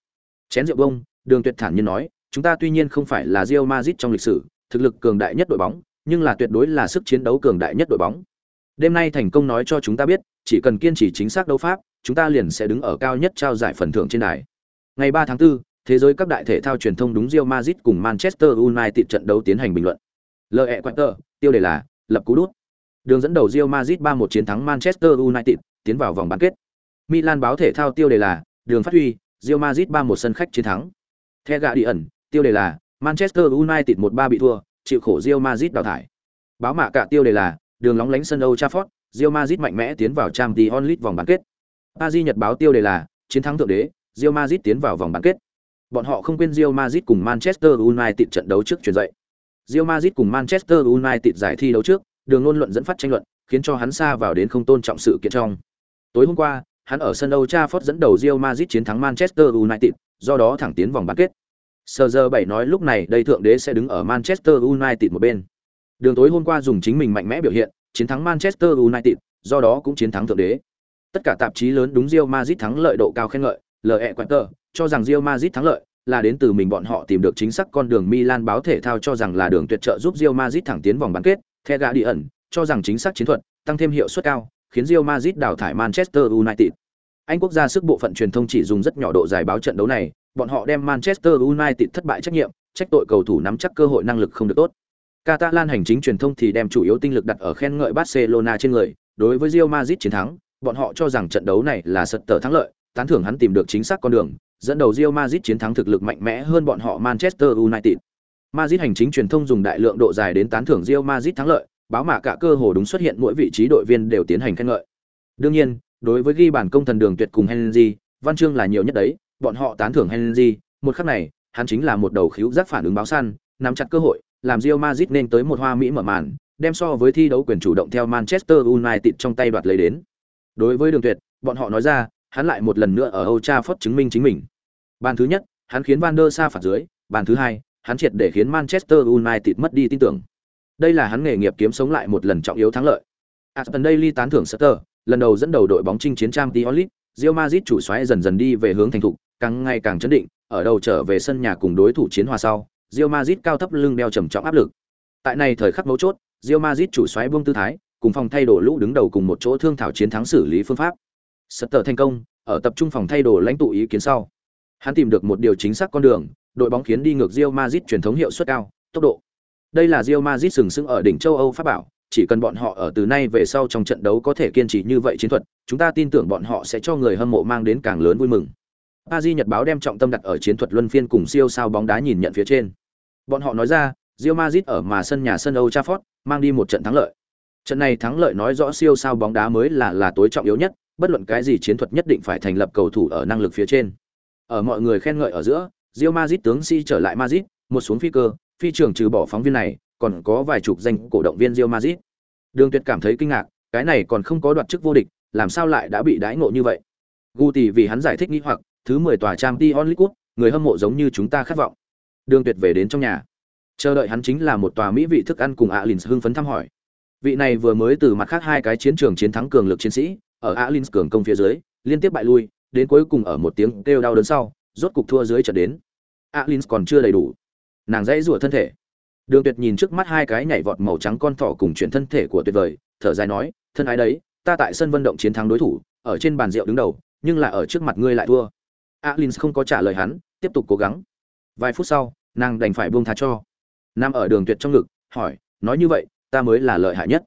Chén rượu bông, đường tuyệt thản nhiên nói, chúng ta tuy nhiên không phải là Real Madrid trong lịch sử, thực lực cường đại nhất đội bóng, nhưng là tuyệt đối là sức chiến đấu cường đại nhất đội bóng. Đêm nay thành công nói cho chúng ta biết, chỉ cần kiên trì chính xác đấu pháp, chúng ta liền sẽ đứng ở cao nhất trao giải phần thưởng trên đài. Ngày ba tháng 4, thế giới các đại thể thao truyền thông đúng Real Madrid cùng Manchester United trận đấu tiến hành bình luận. Lợi Quater, tiêu đề là lập cú đút. Đường dẫn đầu Real Madrid 3-1 chiến thắng Manchester United, tiến vào vòng bán kết. Milan báo thể thao tiêu đề là đường phát huy, Real Madrid 3-1 sân khách chiến thắng. The Guardian, tiêu đề là Manchester United 1-3 bị thua, chịu khổ Real Madrid đào thải. Báo mạ cả tiêu đề là đường lóng lánh sân Old Trafford, Real Madrid mạnh mẽ tiến vào Champions League vòng bán kết. Paris Nhật báo tiêu đề là chiến thắng thượng đế, Real Madrid tiến vào vòng bán kết. Bọn họ không quên Real Madrid cùng Manchester United trận đấu trước chuyển dậy. Real Madrid cùng Manchester United giải thi đấu trước, đường luôn luận dẫn phát tranh luận, khiến cho hắn xa vào đến không tôn trọng sự kiện trong. Tối hôm qua, hắn ở sân Old Trafford dẫn đầu Real Madrid chiến thắng Manchester United, do đó thẳng tiến vòng bán kết. Sơ giờ 7 nói lúc này đây thượng đế sẽ đứng ở Manchester United một bên. Đường tối hôm qua dùng chính mình mạnh mẽ biểu hiện, chiến thắng Manchester United, do đó cũng chiến thắng thượng đế. Tất cả tạp chí lớn đúng Real Madrid thắng lợi độ cao khen ngợi, LE Quater cho rằng Real Madrid thắng lợi là đến từ mình bọn họ tìm được chính xác con đường Milan báo thể thao cho rằng là đường tuyệt trợ giúp Real Madrid thẳng tiến vòng bán kết, The Guardian cho rằng chính xác chiến thuật, tăng thêm hiệu suất cao, khiến Real Madrid đào thải Manchester United. Anh quốc gia sức bộ phận truyền thông chỉ dùng rất nhỏ độ dài báo trận đấu này, bọn họ đem Manchester United thất bại trách nhiệm, trách tội cầu thủ nắm chắc cơ hội năng lực không được tốt. Catalan hành chính truyền thông thì đem chủ yếu tinh lực đặt ở khen ngợi Barcelona trên người, đối với Real Madrid chiến thắng, bọn họ cho rằng trận đấu này là sật tờ thắng lợi, tán thưởng hắn tìm được chính xác con đường, dẫn đầu Real Madrid chiến thắng thực lực mạnh mẽ hơn bọn họ Manchester United. Madrid hành chính truyền thông dùng đại lượng độ dài đến tán thưởng Real Madrid thắng lợi, báo mạ cả cơ hồ đúng xuất hiện mỗi vị trí đội viên đều tiến hành khen ngợi. Đương nhiên, đối với ghi bàn công thần đường tuyệt cùng Henry, văn chương là nhiều nhất đấy, bọn họ tán thưởng Henry, một khắc này, hắn chính là một đầu khiếu giác phản ứng báo săn, nắm chặt cơ hội, làm Real Madrid nên tới một hoa mỹ mở màn, đem so với thi đấu quyền chủ động theo Manchester United trong tay đoạt lấy đến. Đối với Đường Tuyệt, bọn họ nói ra, hắn lại một lần nữa ở Old Trafford chứng minh chính mình. Bàn thứ nhất, hắn khiến Van der Sa phạt dưới, bàn thứ hai, hắn triệt để khiến Manchester United mất đi tin tưởng. Đây là hắn nghề nghiệp kiếm sống lại một lần trọng yếu thắng lợi. Aston Daily tán thưởng Sutter, lần đầu dẫn đầu đội bóng chinh chiến trang Champions League, Real Madrid chủ soái dần dần đi về hướng thành thục, càng ngày càng chấn định, ở đầu trở về sân nhà cùng đối thủ chiến hòa sau, Real Madrid cao thấp lưng đeo trầm trọng áp lực. Tại này thời khắc mấu chốt, Real Madrid chủ soái buông tư thái, cùng phòng thay đổi lũ đứng đầu cùng một chỗ thương thảo chiến thắng xử lý phương pháp. Sutter thành công, ở tập trung phòng thay đồ lãnh tụ ý kiến sau, hắn tìm được một điều chính xác con đường, đội bóng khiến đi ngược Real Madrid truyền thống hiệu suất cao, tốc độ. Đây là Real Madrid sừng sững ở đỉnh châu Âu pháp bảo, chỉ cần bọn họ ở từ nay về sau trong trận đấu có thể kiên trì như vậy chiến thuật, chúng ta tin tưởng bọn họ sẽ cho người hâm mộ mang đến càng lớn vui mừng. Paris Nhật báo đem trọng tâm đặt ở chiến thuật luân phiên cùng siêu sao bóng đá nhìn nhận phía trên. Bọn họ nói ra, Real Madrid ở mà sân nhà sân Old Trafford mang đi một trận thắng lợi. Trận này thắng lợi nói rõ siêu sao bóng đá mới là là tối trọng yếu nhất, bất luận cái gì chiến thuật nhất định phải thành lập cầu thủ ở năng lực phía trên. Ở mọi người khen ngợi ở giữa, Real Madrid tướng si trở lại Madrid, một xuống phi cơ, phi trường trừ bỏ phóng viên này, còn có vài chục danh cổ động viên Real Madrid. Đường Tuyệt cảm thấy kinh ngạc, cái này còn không có đoạt chức vô địch, làm sao lại đã bị đãi ngộ như vậy? Guti vì hắn giải thích nghi hoặc, thứ 10 tòa Champions League, người hâm mộ giống như chúng ta khát vọng. Đường Tuyệt về đến trong nhà. Chờ đợi hắn chính là một tòa mỹ vị thức ăn cùng Alins hưng phấn thăm hỏi. Vị này vừa mới từ mặt khác hai cái chiến trường chiến thắng cường lực chiến sĩ, ở alin cường công phía dưới, liên tiếp bại lui, đến cuối cùng ở một tiếng kêu đau đớn sau, rốt cục thua dưới trận đến. alin còn chưa đầy đủ. Nàng dãy rủa thân thể. Đường Tuyệt nhìn trước mắt hai cái nhảy vọt màu trắng con thỏ cùng chuyển thân thể của tuyệt vời, thở dài nói, thân ái đấy, ta tại sân vận động chiến thắng đối thủ, ở trên bàn rượu đứng đầu, nhưng là ở trước mặt ngươi lại thua. alin không có trả lời hắn, tiếp tục cố gắng. Vài phút sau, nàng đành phải buông tha cho. Nam ở Đường Tuyệt trong ngực, hỏi, nói như vậy, ta mới là lợi hại nhất.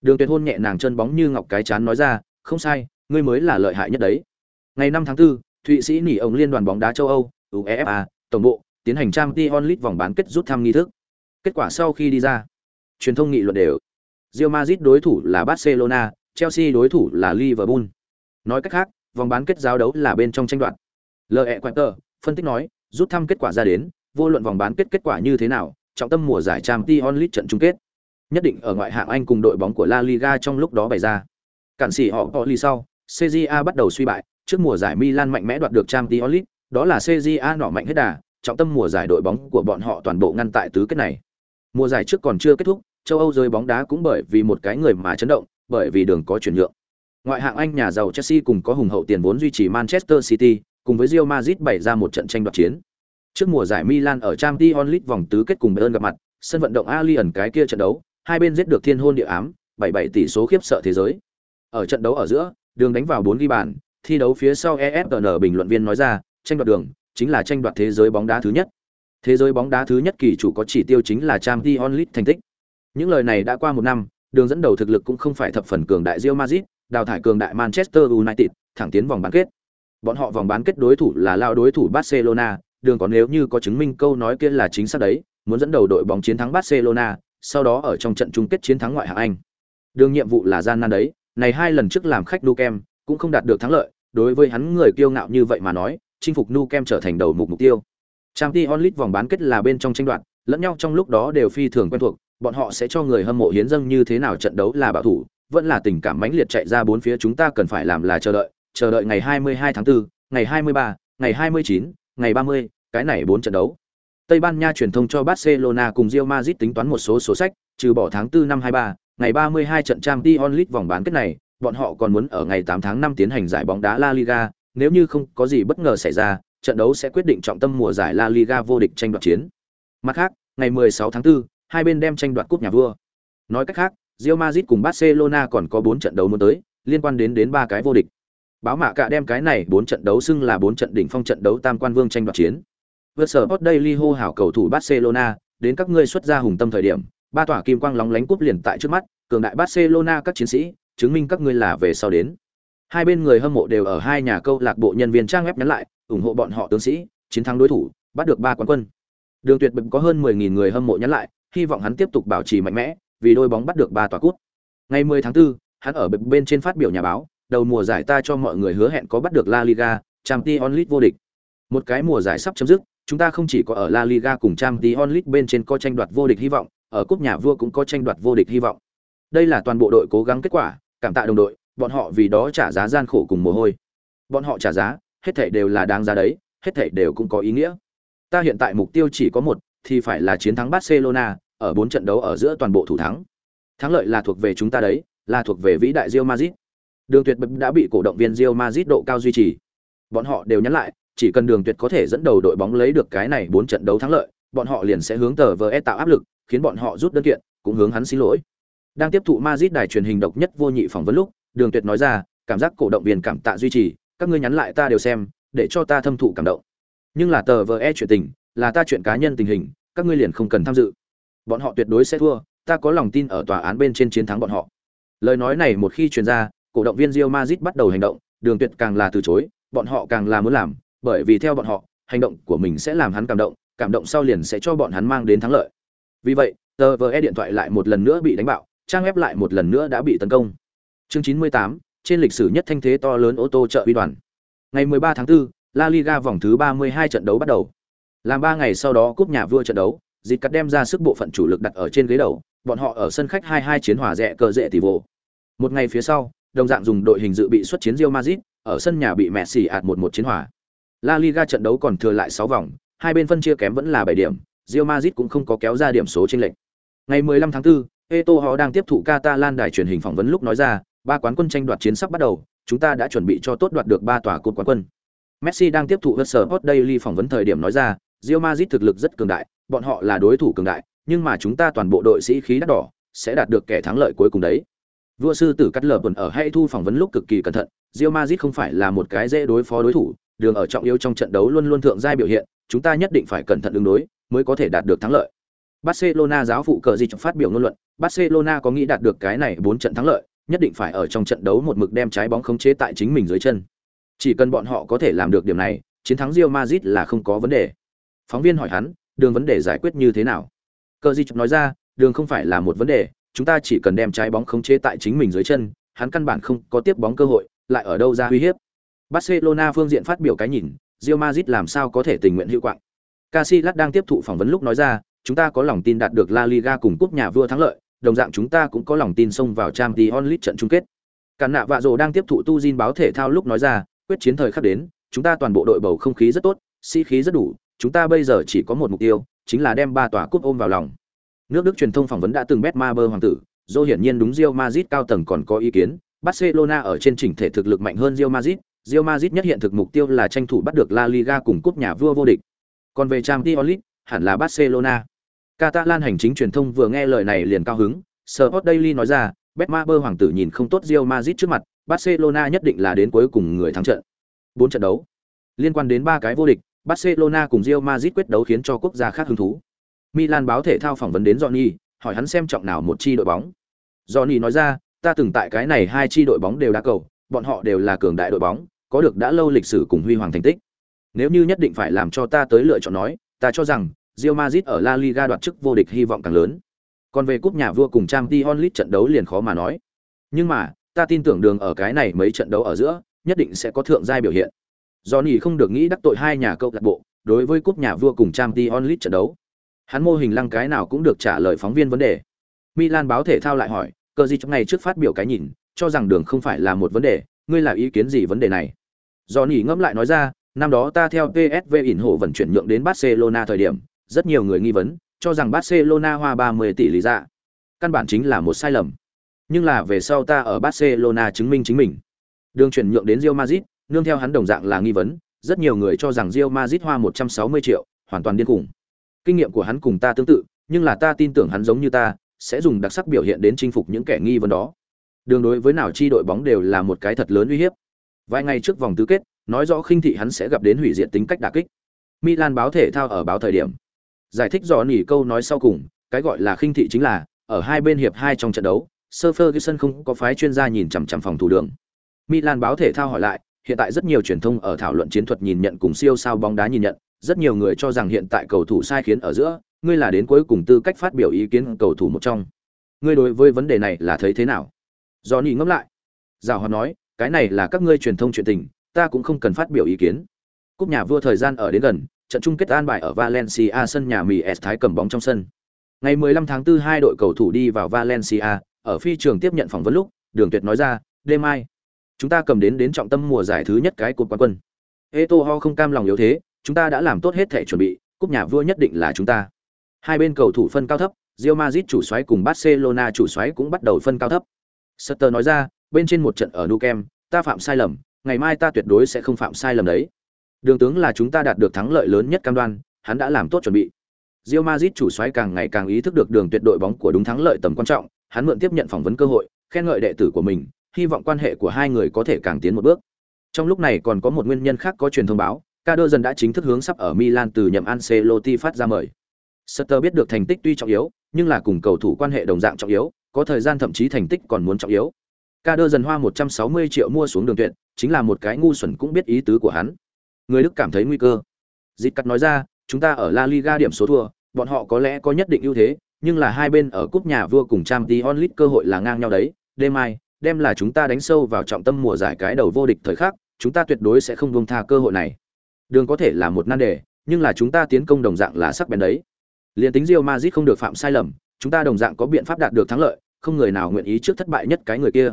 Đường Tuyệt hôn nhẹ nàng chân bóng như ngọc cái chán nói ra, không sai, ngươi mới là lợi hại nhất đấy. Ngày 5 tháng 4, Thụy Sĩ nỉ ông liên đoàn bóng đá châu Âu, UEFA, tổng bộ, tiến hành trang Champions League vòng bán kết rút thăm nghi thức. Kết quả sau khi đi ra, truyền thông nghị luận đều. Real Madrid đối thủ là Barcelona, Chelsea đối thủ là Liverpool. Nói cách khác, vòng bán kết giao đấu là bên trong tranh đoạt. L.E. Quater, phân tích nói, rút thăm kết quả ra đến, vô luận vòng bán kết kết quả như thế nào, trọng tâm mùa giải Champions League trận chung kết, nhất định ở ngoại hạng Anh cùng đội bóng của La Liga trong lúc đó bày ra. Cản sĩ họ Poli sau, CJA bắt đầu suy bại, trước mùa giải Milan mạnh mẽ đoạt được Champions League, đó là CJA nọ mạnh hết đà, trọng tâm mùa giải đội bóng của bọn họ toàn bộ ngăn tại tứ kết này. Mùa giải trước còn chưa kết thúc, châu Âu rơi bóng đá cũng bởi vì một cái người mà chấn động, bởi vì đường có chuyển nhượng. Ngoại hạng Anh nhà giàu Chelsea cùng có hùng hậu tiền vốn duy trì Manchester City, cùng với Real Madrid bày ra một trận tranh đoạt chiến. Trước mùa giải Milan ở Champions League vòng tứ kết cùng Bayern gặp mặt, sân vận động Allianz cái kia trận đấu, hai bên giết được thiên hôn địa ám, 77 tỷ số khiếp sợ thế giới. Ở trận đấu ở giữa, đường đánh vào 4 ghi bàn, thi đấu phía sau ESPN bình luận viên nói ra, tranh đoạt đường chính là tranh đoạt thế giới bóng đá thứ nhất. Thế giới bóng đá thứ nhất kỳ chủ có chỉ tiêu chính là Champions League thành tích. Những lời này đã qua một năm, đường dẫn đầu thực lực cũng không phải thập phần cường đại Real Madrid, đào thải cường đại Manchester United, thẳng tiến vòng bán kết. Bọn họ vòng bán kết đối thủ là lao đối thủ Barcelona, đường có nếu như có chứng minh câu nói kia là chính xác đấy, muốn dẫn đầu đội bóng chiến thắng Barcelona, sau đó ở trong trận chung kết chiến thắng ngoại hạng Anh. Đường nhiệm vụ là gian nan đấy, này hai lần trước làm khách Nukem cũng không đạt được thắng lợi, đối với hắn người kiêu ngạo như vậy mà nói, chinh phục Nukem trở thành đầu mục mục tiêu. Champions League vòng bán kết là bên trong tranh đoạt, lẫn nhau trong lúc đó đều phi thường quen thuộc, bọn họ sẽ cho người hâm mộ hiến dâng như thế nào trận đấu là bảo thủ, vẫn là tình cảm mãnh liệt chạy ra bốn phía chúng ta cần phải làm là chờ đợi, chờ đợi ngày 22 tháng 4, ngày 23, ngày 29, ngày 30, cái này bốn trận đấu. Tây Ban Nha truyền thông cho Barcelona cùng Real Madrid tính toán một số sổ sách, trừ bỏ tháng 4 năm 23, ngày 32 trận Champions League vòng bán kết này, bọn họ còn muốn ở ngày 8 tháng 5 tiến hành giải bóng đá La Liga, nếu như không có gì bất ngờ xảy ra, trận đấu sẽ quyết định trọng tâm mùa giải La Liga vô địch tranh đoạt chiến. Mặt khác, ngày 16 tháng 4, hai bên đem tranh đoạt cúp nhà vua. Nói cách khác, Real Madrid cùng Barcelona còn có 4 trận đấu muốn tới, liên quan đến đến ba cái vô địch. Báo mạ cả đem cái này 4 trận đấu xưng là 4 trận đỉnh phong trận đấu tam quan vương tranh đoạt chiến. Vượt sở Sport Daily hô hào cầu thủ Barcelona, đến các ngươi xuất ra hùng tâm thời điểm, ba tỏa kim quang lóng lánh cúp liền tại trước mắt, cường đại Barcelona các chiến sĩ, chứng minh các ngươi là về sau đến. Hai bên người hâm mộ đều ở hai nhà câu lạc bộ nhân viên trang web nhắn lại, ủng hộ bọn họ tướng sĩ, chiến thắng đối thủ, bắt được ba quán quân. Đường Tuyệt Bực có hơn 10.000 người hâm mộ nhắn lại, hy vọng hắn tiếp tục bảo trì mạnh mẽ, vì đôi bóng bắt được ba tòa cút Ngày 10 tháng 4, hắn ở bực bên trên phát biểu nhà báo, đầu mùa giải ta cho mọi người hứa hẹn có bắt được La Liga, Champions League vô địch. Một cái mùa giải sắp chấm dứt, chúng ta không chỉ có ở La Liga cùng Champions League bên trên có tranh đoạt vô địch hy vọng, ở cúp nhà vua cũng có tranh đoạt vô địch hy vọng. Đây là toàn bộ đội cố gắng kết quả, cảm tạ đồng đội, bọn họ vì đó trả giá gian khổ cùng mồ hôi. Bọn họ trả giá, hết thảy đều là đáng giá đấy, hết thảy đều cũng có ý nghĩa. Ta hiện tại mục tiêu chỉ có một, thì phải là chiến thắng Barcelona, ở bốn trận đấu ở giữa toàn bộ thủ thắng. Thắng lợi là thuộc về chúng ta đấy, là thuộc về vĩ đại Real Madrid. Đường Tuyệt Bực đã bị cổ động viên Real Madrid độ cao duy trì. Bọn họ đều nhắn lại, chỉ cần Đường Tuyệt có thể dẫn đầu đội bóng lấy được cái này 4 trận đấu thắng lợi, bọn họ liền sẽ hướng tờ VS e tạo áp lực, khiến bọn họ rút đơn kiện, cũng hướng hắn xin lỗi. Đang tiếp thụ Madrid đài truyền hình độc nhất vô nhị phỏng vấn lúc, Đường Tuyệt nói ra, cảm giác cổ động viên cảm tạ duy trì, các ngươi nhắn lại ta đều xem, để cho ta thâm thụ cảm động. Nhưng là tờ VS e chuyện tình, là ta chuyện cá nhân tình hình, các ngươi liền không cần tham dự. Bọn họ tuyệt đối sẽ thua, ta có lòng tin ở tòa án bên trên chiến thắng bọn họ. Lời nói này một khi truyền ra, cổ động viên Real Madrid bắt đầu hành động, Đường Tuyệt càng là từ chối, bọn họ càng là muốn làm, bởi vì theo bọn họ, hành động của mình sẽ làm hắn cảm động, cảm động sau liền sẽ cho bọn hắn mang đến thắng lợi. Vì vậy, tờ VE điện thoại lại một lần nữa bị đánh bạo, trang web lại một lần nữa đã bị tấn công. Chương 98, trên lịch sử nhất thanh thế to lớn ô tô chợ uy đoàn. Ngày 13 tháng 4, La Liga vòng thứ 32 trận đấu bắt đầu. Làm 3 ngày sau đó cúp nhà vua trận đấu, Dịch cắt đem ra sức bộ phận chủ lực đặt ở trên ghế đầu, bọn họ ở sân khách 2-2 chiến hòa rẻ cờ rệ tỷ vô. Một ngày phía sau, đồng dạng dùng đội hình dự bị xuất chiến Real Madrid, ở sân nhà bị Messi ạt 1-1 chiến hòa. La Liga trận đấu còn thừa lại 6 vòng, hai bên phân chia kém vẫn là 7 điểm, Real Madrid cũng không có kéo ra điểm số chênh lệch. Ngày 15 tháng 4, Eto họ đang tiếp thụ Catalan đài truyền hình phỏng vấn lúc nói ra, ba quán quân tranh đoạt chiến sắp bắt đầu, chúng ta đã chuẩn bị cho tốt đoạt được ba tòa cột quán quân. Messi đang tiếp thụ Hustle Sport Daily phỏng vấn thời điểm nói ra, Real Madrid thực lực rất cường đại, bọn họ là đối thủ cường đại, nhưng mà chúng ta toàn bộ đội sĩ khí đắt đỏ, sẽ đạt được kẻ thắng lợi cuối cùng đấy. Vua sư tử cắt lở buồn ở hay thu phỏng vấn lúc cực kỳ cẩn thận, Real Madrid không phải là một cái dễ đối phó đối thủ, đường ở trọng yếu trong trận đấu luôn luôn thượng giai biểu hiện, chúng ta nhất định phải cẩn thận ứng đối, mới có thể đạt được thắng lợi. Barcelona giáo phụ cờ gì phát biểu ngôn luận, Barcelona có nghĩ đạt được cái này 4 trận thắng lợi, nhất định phải ở trong trận đấu một mực đem trái bóng khống chế tại chính mình dưới chân. Chỉ cần bọn họ có thể làm được điểm này, chiến thắng Real Madrid là không có vấn đề. Phóng viên hỏi hắn, đường vấn đề giải quyết như thế nào? Cờ gì nói ra, đường không phải là một vấn đề, chúng ta chỉ cần đem trái bóng khống chế tại chính mình dưới chân, hắn căn bản không có tiếp bóng cơ hội, lại ở đâu ra uy hiếp. Barcelona phương diện phát biểu cái nhìn, Real Madrid làm sao có thể tình nguyện hữu quạng. Casillas đang tiếp thụ phỏng vấn lúc nói ra, chúng ta có lòng tin đạt được La Liga cùng cúp nhà vua thắng lợi, đồng dạng chúng ta cũng có lòng tin xông vào Champions League trận chung kết. Cản nạ vạ rồ đang tiếp thụ tu Jin báo thể thao lúc nói ra, quyết chiến thời khắc đến, chúng ta toàn bộ đội bầu không khí rất tốt, sĩ khí rất đủ, chúng ta bây giờ chỉ có một mục tiêu, chính là đem ba tòa cúp ôm vào lòng. Nước Đức truyền thông phỏng vấn đã từng bét ma bơ hoàng tử, do hiển nhiên đúng Real Madrid cao tầng còn có ý kiến, Barcelona ở trên chỉnh thể thực lực mạnh hơn Real Madrid, Real Madrid nhất hiện thực mục tiêu là tranh thủ bắt được La Liga cùng cúp nhà vua vô địch. Còn về Champions League, hẳn là Barcelona. Catalan hành chính truyền thông vừa nghe lời này liền cao hứng, Sport Daily nói ra, Betmaber hoàng tử nhìn không tốt Real Madrid trước mặt, Barcelona nhất định là đến cuối cùng người thắng trận. Bốn trận đấu liên quan đến ba cái vô địch, Barcelona cùng Real Madrid quyết đấu khiến cho quốc gia khác hứng thú. Milan báo thể thao phỏng vấn đến Johnny, hỏi hắn xem trọng nào một chi đội bóng. Johnny nói ra, ta từng tại cái này hai chi đội bóng đều đá cầu, bọn họ đều là cường đại đội bóng, có được đã lâu lịch sử cùng huy hoàng thành tích. Nếu như nhất định phải làm cho ta tới lựa chọn nói, ta cho rằng Real Madrid ở La Liga đoạt chức vô địch hy vọng càng lớn. Còn về cúp nhà vua cùng Champions League trận đấu liền khó mà nói. Nhưng mà, ta tin tưởng đường ở cái này mấy trận đấu ở giữa, nhất định sẽ có thượng giai biểu hiện. Johnny không được nghĩ đắc tội hai nhà câu lạc bộ, đối với cúp nhà vua cùng Champions League trận đấu. Hắn mô hình lăng cái nào cũng được trả lời phóng viên vấn đề. Milan báo thể thao lại hỏi, cơ gì trong ngày trước phát biểu cái nhìn, cho rằng đường không phải là một vấn đề, ngươi là ý kiến gì vấn đề này? Johnny ngẫm lại nói ra, năm đó ta theo PSV ỉn hộ vận chuyển nhượng đến Barcelona thời điểm, rất nhiều người nghi vấn, cho rằng Barcelona hoa 30 tỷ lý dạ Căn bản chính là một sai lầm. Nhưng là về sau ta ở Barcelona chứng minh chính mình. Đường chuyển nhượng đến Real Madrid, nương theo hắn đồng dạng là nghi vấn, rất nhiều người cho rằng Real Madrid hoa 160 triệu, hoàn toàn điên khủng. Kinh nghiệm của hắn cùng ta tương tự, nhưng là ta tin tưởng hắn giống như ta, sẽ dùng đặc sắc biểu hiện đến chinh phục những kẻ nghi vấn đó. Đường đối với nào chi đội bóng đều là một cái thật lớn uy hiếp. Vài ngày trước vòng tứ kết, nói rõ khinh thị hắn sẽ gặp đến hủy diệt tính cách đả kích. Milan báo thể thao ở báo thời điểm. Giải thích rõ nỉ câu nói sau cùng, cái gọi là khinh thị chính là ở hai bên hiệp hai trong trận đấu, Sir Ferguson không có phái chuyên gia nhìn chằm chằm phòng thủ đường. Milan báo thể thao hỏi lại, hiện tại rất nhiều truyền thông ở thảo luận chiến thuật nhìn nhận cùng siêu sao bóng đá nhìn nhận, rất nhiều người cho rằng hiện tại cầu thủ sai khiến ở giữa, ngươi là đến cuối cùng tư cách phát biểu ý kiến cầu thủ một trong. Ngươi đối với vấn đề này là thấy thế nào? Johnny ngẫm lại. Giảo Hoạt nói, cái này là các ngươi truyền thông chuyện tình, ta cũng không cần phát biểu ý kiến. Cúp nhà vua thời gian ở đến gần, trận chung kết an bài ở Valencia sân nhà Mỹ S Thái cầm bóng trong sân. Ngày 15 tháng 4 hai đội cầu thủ đi vào Valencia, ở phi trường tiếp nhận phỏng vấn lúc, Đường Tuyệt nói ra, "Đêm mai, chúng ta cầm đến đến trọng tâm mùa giải thứ nhất cái cột quán quân." Eto'o không cam lòng yếu thế, chúng ta đã làm tốt hết thể chuẩn bị, cúp nhà vua nhất định là chúng ta. Hai bên cầu thủ phân cao thấp, Real Madrid chủ soái cùng Barcelona chủ soái cũng bắt đầu phân cao thấp. Sutter nói ra, bên trên một trận ở Nou Camp, ta phạm sai lầm, ngày mai ta tuyệt đối sẽ không phạm sai lầm đấy. Đường tướng là chúng ta đạt được thắng lợi lớn nhất cam đoan, hắn đã làm tốt chuẩn bị. Real Madrid chủ soái càng ngày càng ý thức được đường tuyệt đội bóng của đúng thắng lợi tầm quan trọng, hắn mượn tiếp nhận phỏng vấn cơ hội, khen ngợi đệ tử của mình, hy vọng quan hệ của hai người có thể càng tiến một bước. Trong lúc này còn có một nguyên nhân khác có truyền thông báo, Kader dần đã chính thức hướng sắp ở Milan từ nhậm Ancelotti phát ra mời. Sutter biết được thành tích tuy trọng yếu, nhưng là cùng cầu thủ quan hệ đồng dạng trọng yếu, có thời gian thậm chí thành tích còn muốn trọng yếu ca đơ dần hoa 160 triệu mua xuống đường tuyệt, chính là một cái ngu xuẩn cũng biết ý tứ của hắn. Người Đức cảm thấy nguy cơ. Dịch cắt nói ra, chúng ta ở La Liga điểm số thua, bọn họ có lẽ có nhất định ưu thế, nhưng là hai bên ở cúp nhà vua cùng Champions League cơ hội là ngang nhau đấy, đêm mai, đem là chúng ta đánh sâu vào trọng tâm mùa giải cái đầu vô địch thời khắc, chúng ta tuyệt đối sẽ không buông tha cơ hội này. Đường có thể là một nan đề, nhưng là chúng ta tiến công đồng dạng là sắc bén đấy. Liên tính Real Madrid không được phạm sai lầm, chúng ta đồng dạng có biện pháp đạt được thắng lợi, không người nào nguyện ý trước thất bại nhất cái người kia.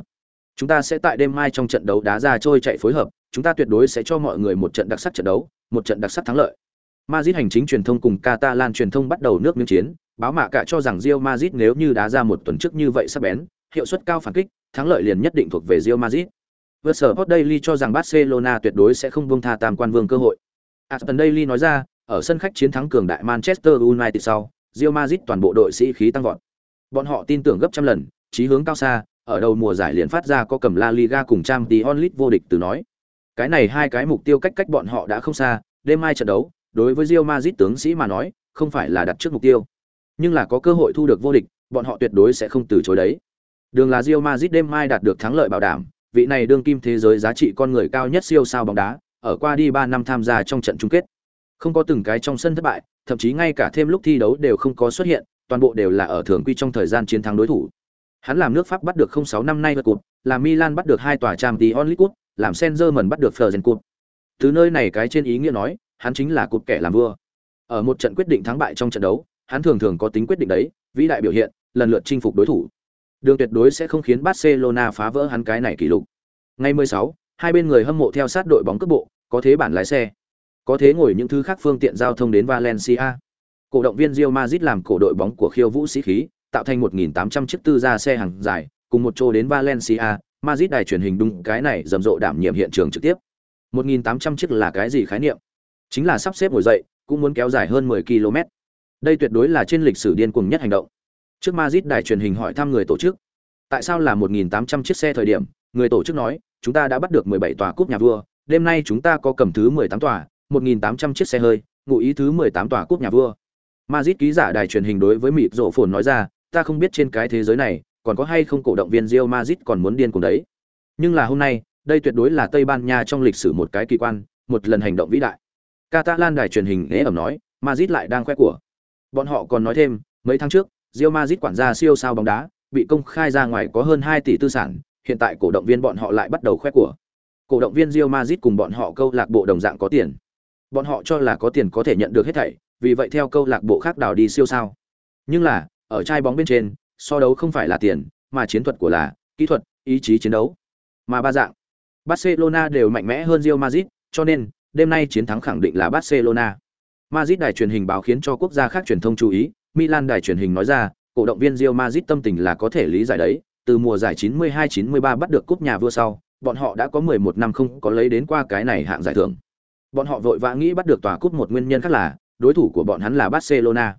Chúng ta sẽ tại đêm mai trong trận đấu đá ra trôi chạy phối hợp, chúng ta tuyệt đối sẽ cho mọi người một trận đặc sắc trận đấu, một trận đặc sắc thắng lợi. Madrid hành chính truyền thông cùng Catalan truyền thông bắt đầu nước miếng chiến, báo mạ cả cho rằng Real Madrid nếu như đá ra một tuần trước như vậy sắc bén, hiệu suất cao phản kích, thắng lợi liền nhất định thuộc về Real Madrid. Versus Daily cho rằng Barcelona tuyệt đối sẽ không buông tha tam quan vương cơ hội. Aston Daily nói ra, ở sân khách chiến thắng cường đại Manchester United sau, Real Madrid toàn bộ đội sĩ khí tăng vọt. Bọn họ tin tưởng gấp trăm lần, chí hướng cao xa, ở đầu mùa giải liền phát ra có cầm La Liga cùng Champions League vô địch từ nói. Cái này hai cái mục tiêu cách cách bọn họ đã không xa, đêm mai trận đấu, đối với Real Madrid tướng sĩ mà nói, không phải là đặt trước mục tiêu, nhưng là có cơ hội thu được vô địch, bọn họ tuyệt đối sẽ không từ chối đấy. Đường là Real Madrid đêm mai đạt được thắng lợi bảo đảm, vị này đương kim thế giới giá trị con người cao nhất siêu sao bóng đá, ở qua đi 3 năm tham gia trong trận chung kết. Không có từng cái trong sân thất bại, thậm chí ngay cả thêm lúc thi đấu đều không có xuất hiện, toàn bộ đều là ở thường quy trong thời gian chiến thắng đối thủ. Hắn làm nước Pháp bắt được 06 năm nay vượt cột, làm Milan bắt được hai tòa Champions League Cup, làm Saint-Germain bắt được Fergen Cup. Từ nơi này cái trên ý nghĩa nói, hắn chính là cột kẻ làm vua. Ở một trận quyết định thắng bại trong trận đấu, hắn thường thường có tính quyết định đấy, vĩ đại biểu hiện, lần lượt chinh phục đối thủ. Đường tuyệt đối sẽ không khiến Barcelona phá vỡ hắn cái này kỷ lục. Ngày 16, hai bên người hâm mộ theo sát đội bóng cướp bộ, có thế bản lái xe, có thế ngồi những thứ khác phương tiện giao thông đến Valencia. Cổ động viên Real Madrid làm cổ đội bóng của khiêu vũ sĩ khí, tạo thành 1.800 chiếc tư gia xe hàng dài, cùng một chỗ đến Valencia, Madrid đài truyền hình đúng cái này rầm rộ đảm nhiệm hiện trường trực tiếp. 1.800 chiếc là cái gì khái niệm? Chính là sắp xếp ngồi dậy, cũng muốn kéo dài hơn 10 km. Đây tuyệt đối là trên lịch sử điên cuồng nhất hành động. Trước Madrid đài truyền hình hỏi thăm người tổ chức, tại sao là 1.800 chiếc xe thời điểm, người tổ chức nói, chúng ta đã bắt được 17 tòa cúp nhà vua, đêm nay chúng ta có cầm thứ 18 tòa, 1.800 chiếc xe hơi, ngụ ý thứ 18 tòa cúp nhà vua. Madrid ký giả đài truyền hình đối với mịt rộ phồn nói ra, ta không biết trên cái thế giới này còn có hay không cổ động viên Real Madrid còn muốn điên cùng đấy. Nhưng là hôm nay, đây tuyệt đối là Tây Ban Nha trong lịch sử một cái kỳ quan, một lần hành động vĩ đại. Catalan đài truyền hình ế ẩm nói, Madrid lại đang khoe của. Bọn họ còn nói thêm, mấy tháng trước, Real Madrid quản gia siêu sao bóng đá, bị công khai ra ngoài có hơn 2 tỷ tư sản, hiện tại cổ động viên bọn họ lại bắt đầu khoe của. Cổ động viên Real Madrid cùng bọn họ câu lạc bộ đồng dạng có tiền. Bọn họ cho là có tiền có thể nhận được hết thảy, vì vậy theo câu lạc bộ khác đào đi siêu sao. Nhưng là, ở trai bóng bên trên, so đấu không phải là tiền, mà chiến thuật của là kỹ thuật, ý chí chiến đấu. Mà ba dạng, Barcelona đều mạnh mẽ hơn Real Madrid, cho nên đêm nay chiến thắng khẳng định là Barcelona. Madrid đài truyền hình báo khiến cho quốc gia khác truyền thông chú ý, Milan đài truyền hình nói ra, cổ động viên Real Madrid tâm tình là có thể lý giải đấy, từ mùa giải 92-93 bắt được cúp nhà vua sau, bọn họ đã có 11 năm không có lấy đến qua cái này hạng giải thưởng. Bọn họ vội vã nghĩ bắt được tòa cúp một nguyên nhân khác là, đối thủ của bọn hắn là Barcelona.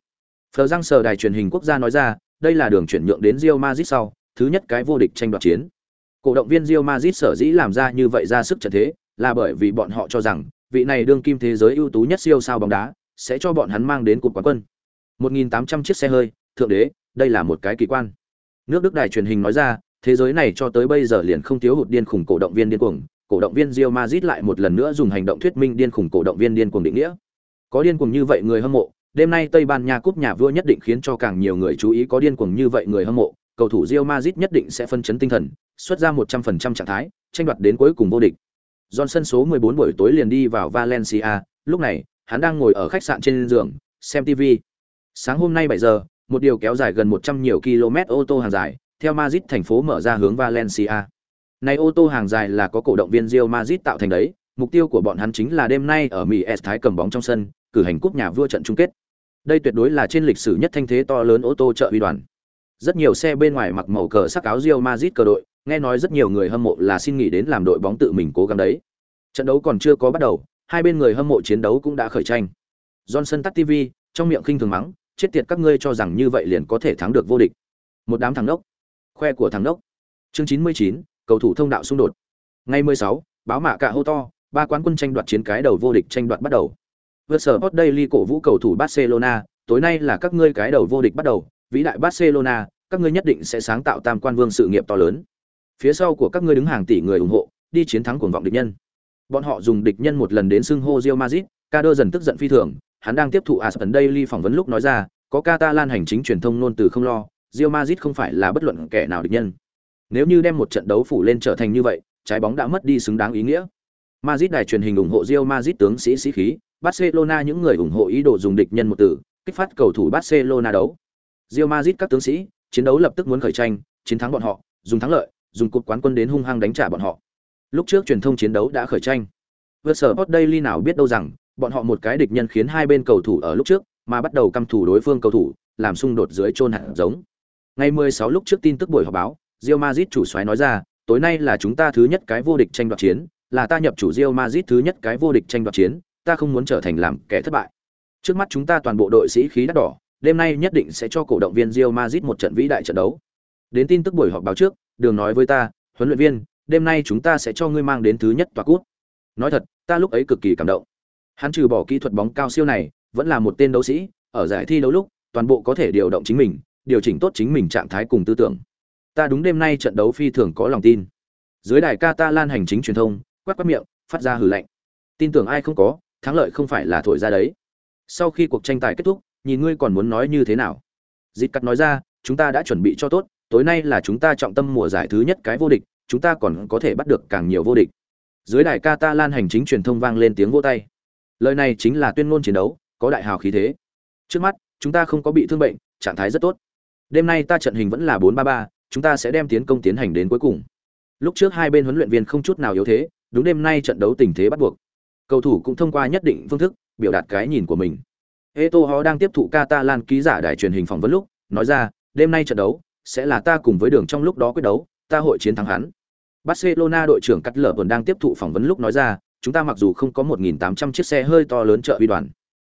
Phờ Giang Sở đài truyền hình quốc gia nói ra, đây là đường chuyển nhượng đến Real Madrid sau, thứ nhất cái vô địch tranh đoạt chiến. Cổ động viên Real Madrid sở dĩ làm ra như vậy ra sức trận thế, là bởi vì bọn họ cho rằng, vị này đương kim thế giới ưu tú nhất siêu sao bóng đá, sẽ cho bọn hắn mang đến cột quán quân. 1.800 chiếc xe hơi, thượng đế, đây là một cái kỳ quan. Nước Đức đài truyền hình nói ra, thế giới này cho tới bây giờ liền không thiếu hụt điên khủng cổ động viên điên cuồng, cổ động viên Real Madrid lại một lần nữa dùng hành động thuyết minh điên khủng cổ động viên điên cuồng định nghĩa. Có điên cuồng như vậy người hâm mộ, đêm nay Tây Ban Nha cúp nhà vua nhất định khiến cho càng nhiều người chú ý có điên cuồng như vậy người hâm mộ, cầu thủ Real Madrid nhất định sẽ phân chấn tinh thần, xuất ra 100% trạng thái, tranh đoạt đến cuối cùng vô địch. Johnson số 14 buổi tối liền đi vào Valencia, lúc này, hắn đang ngồi ở khách sạn trên giường, xem TV. Sáng hôm nay 7 giờ, một điều kéo dài gần 100 nhiều km ô tô hàng dài, theo Madrid thành phố mở ra hướng Valencia. Này ô tô hàng dài là có cổ động viên Real Madrid tạo thành đấy, mục tiêu của bọn hắn chính là đêm nay ở Mỹ S Thái cầm bóng trong sân, cử hành cúp nhà vua trận chung kết. Đây tuyệt đối là trên lịch sử nhất thanh thế to lớn ô tô chợ uy đoàn. Rất nhiều xe bên ngoài mặc màu cờ sắc áo Real Madrid cờ đội, nghe nói rất nhiều người hâm mộ là xin nghỉ đến làm đội bóng tự mình cố gắng đấy. Trận đấu còn chưa có bắt đầu, hai bên người hâm mộ chiến đấu cũng đã khởi tranh. Johnson tắt TV, trong miệng khinh thường mắng, chết tiệt các ngươi cho rằng như vậy liền có thể thắng được vô địch. Một đám thằng đốc. Khoe của thằng đốc. Chương 99, cầu thủ thông đạo xung đột. Ngày 16, báo mạ cả hô to, ba quán quân tranh đoạt chiến cái đầu vô địch tranh đoạt bắt đầu. Vượt sở Hot Daily cổ vũ cầu thủ Barcelona, tối nay là các ngươi cái đầu vô địch bắt đầu, vĩ đại Barcelona, các ngươi nhất định sẽ sáng tạo tam quan vương sự nghiệp to lớn. Phía sau của các ngươi đứng hàng tỷ người ủng hộ, đi chiến thắng cuồng vọng địch nhân. Bọn họ dùng địch nhân một lần đến xưng hô Real Madrid, Kader dần tức giận phi thường, hắn đang tiếp thụ Aspen Daily phỏng vấn lúc nói ra, có Catalan hành chính truyền thông luôn từ không lo, Real Madrid không phải là bất luận kẻ nào địch nhân. Nếu như đem một trận đấu phủ lên trở thành như vậy, trái bóng đã mất đi xứng đáng ý nghĩa. Madrid đài truyền hình ủng hộ Real Madrid tướng sĩ sĩ khí, Barcelona những người ủng hộ ý đồ dùng địch nhân một từ, kích phát cầu thủ Barcelona đấu. Real Madrid các tướng sĩ, chiến đấu lập tức muốn khởi tranh, chiến thắng bọn họ, dùng thắng lợi, dùng cột quán quân đến hung hăng đánh trả bọn họ. Lúc trước truyền thông chiến đấu đã khởi tranh. Vượt sở Sport Daily nào biết đâu rằng, bọn họ một cái địch nhân khiến hai bên cầu thủ ở lúc trước mà bắt đầu căm thủ đối phương cầu thủ, làm xung đột dưới chôn hạt giống. Ngày 16 lúc trước tin tức buổi họp báo, Real Madrid chủ soái nói ra, tối nay là chúng ta thứ nhất cái vô địch tranh đoạt chiến, là ta nhập chủ Real Madrid thứ nhất cái vô địch tranh đoạt chiến, ta không muốn trở thành làm kẻ thất bại. Trước mắt chúng ta toàn bộ đội sĩ khí đắt đỏ, đêm nay nhất định sẽ cho cổ động viên Real Madrid một trận vĩ đại trận đấu. Đến tin tức buổi họp báo trước, Đường nói với ta, huấn luyện viên, đêm nay chúng ta sẽ cho ngươi mang đến thứ nhất tòa cút. Nói thật, ta lúc ấy cực kỳ cảm động. Hắn trừ bỏ kỹ thuật bóng cao siêu này, vẫn là một tên đấu sĩ, ở giải thi đấu lúc, toàn bộ có thể điều động chính mình, điều chỉnh tốt chính mình trạng thái cùng tư tưởng. Ta đúng đêm nay trận đấu phi thường có lòng tin. Dưới đài Catalan hành chính truyền thông, quát quát miệng, phát ra hừ lạnh. Tin tưởng ai không có, thắng lợi không phải là thổi ra đấy. Sau khi cuộc tranh tài kết thúc, nhìn ngươi còn muốn nói như thế nào? Dịch cắt nói ra, chúng ta đã chuẩn bị cho tốt, tối nay là chúng ta trọng tâm mùa giải thứ nhất cái vô địch, chúng ta còn có thể bắt được càng nhiều vô địch. Dưới đài Catalan hành chính truyền thông vang lên tiếng vỗ tay. Lời này chính là tuyên ngôn chiến đấu, có đại hào khí thế. Trước mắt, chúng ta không có bị thương bệnh, trạng thái rất tốt. Đêm nay ta trận hình vẫn là 4-3-3, chúng ta sẽ đem tiến công tiến hành đến cuối cùng. Lúc trước hai bên huấn luyện viên không chút nào yếu thế, đúng đêm nay trận đấu tình thế bắt buộc. Cầu thủ cũng thông qua nhất định phương thức, biểu đạt cái nhìn của mình. Eto'o đang tiếp thụ Catalan ký giả đài truyền hình phỏng vấn lúc, nói ra, đêm nay trận đấu sẽ là ta cùng với đường trong lúc đó quyết đấu, ta hội chiến thắng hắn. Barcelona đội trưởng Cắt Lở vẫn đang tiếp thụ phỏng vấn lúc nói ra, chúng ta mặc dù không có 1.800 chiếc xe hơi to lớn trợ uy đoàn,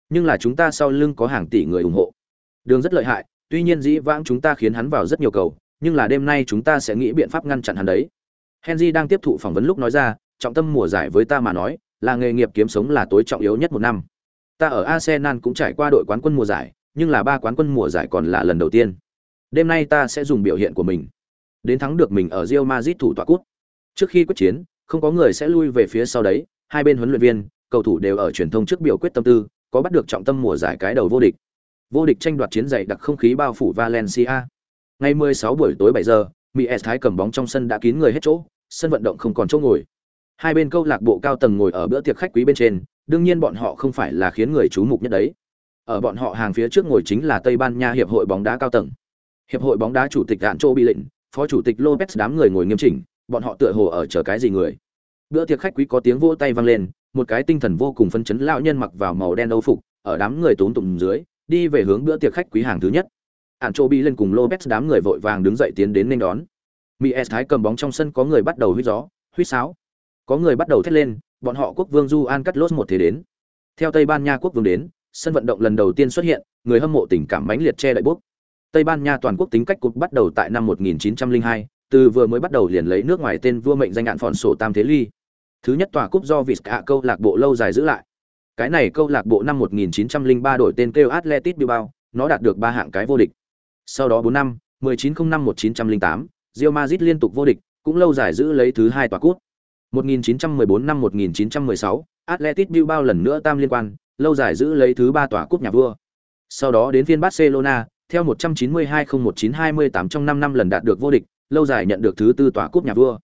nhưng là chúng ta sau lưng có hàng tỷ người ủng hộ. Đường rất lợi hại, tuy nhiên dĩ vãng chúng ta khiến hắn vào rất nhiều cầu, nhưng là đêm nay chúng ta sẽ nghĩ biện pháp ngăn chặn hắn đấy. Henry đang tiếp thụ phỏng vấn lúc nói ra, trọng tâm mùa giải với ta mà nói, là nghề nghiệp kiếm sống là tối trọng yếu nhất một năm. Ta ở Arsenal cũng trải qua đội quán quân mùa giải, nhưng là ba quán quân mùa giải còn là lần đầu tiên. Đêm nay ta sẽ dùng biểu hiện của mình, đến thắng được mình ở Real Madrid thủ tọa cút. Trước khi quyết chiến, không có người sẽ lui về phía sau đấy, hai bên huấn luyện viên, cầu thủ đều ở truyền thông trước biểu quyết tâm tư, có bắt được trọng tâm mùa giải cái đầu vô địch. Vô địch tranh đoạt chiến dày đặc không khí bao phủ Valencia. Ngày 16 buổi tối 7 giờ, Mies Thái cầm bóng trong sân đã kín người hết chỗ, sân vận động không còn chỗ ngồi. Hai bên câu lạc bộ cao tầng ngồi ở bữa tiệc khách quý bên trên, đương nhiên bọn họ không phải là khiến người chú mục nhất đấy. Ở bọn họ hàng phía trước ngồi chính là Tây Ban Nha hiệp hội bóng đá cao tầng. Hiệp hội bóng đá chủ tịch đạn châu Bị lệnh, phó chủ tịch Lopez đám người ngồi nghiêm chỉnh, bọn họ tựa hồ ở chờ cái gì người. Bữa tiệc khách quý có tiếng vỗ tay vang lên, một cái tinh thần vô cùng phấn chấn lão nhân mặc vào màu đen âu phục, ở đám người tốn tụng dưới, đi về hướng bữa tiệc khách quý hàng thứ nhất. Ản Trô Bị lên cùng Lopez đám người vội vàng đứng dậy tiến đến nên đón. Mỹ S Thái cầm bóng trong sân có người bắt đầu huýt gió, huýt sáo. Có người bắt đầu thét lên, bọn họ quốc vương Du An cắt lốt một thế đến. Theo Tây Ban Nha quốc vương đến, sân vận động lần đầu tiên xuất hiện, người hâm mộ tình cảm mãnh liệt che đậy bốc. Tây Ban Nha toàn quốc tính cách cục bắt đầu tại năm 1902, từ vừa mới bắt đầu liền lấy nước ngoài tên vua mệnh danh ngạn phòn sổ tam thế ly. Thứ nhất tòa cúp do Vizca câu lạc bộ lâu dài giữ lại. Cái này câu lạc bộ năm 1903 đổi tên kêu Athletic Bilbao, nó đạt được ba hạng cái vô địch. Sau đó 4 năm, 1905-1908, Real Madrid liên tục vô địch, cũng lâu dài giữ lấy thứ hai tòa cúp. 1914 năm 1916, Athletic Bilbao lần nữa tam liên quan, lâu dài giữ lấy thứ ba tòa cúp nhà vua. Sau đó đến phiên Barcelona, theo 192-019-28 trong 5 năm lần đạt được vô địch, lâu dài nhận được thứ tư tòa cúp nhà vua.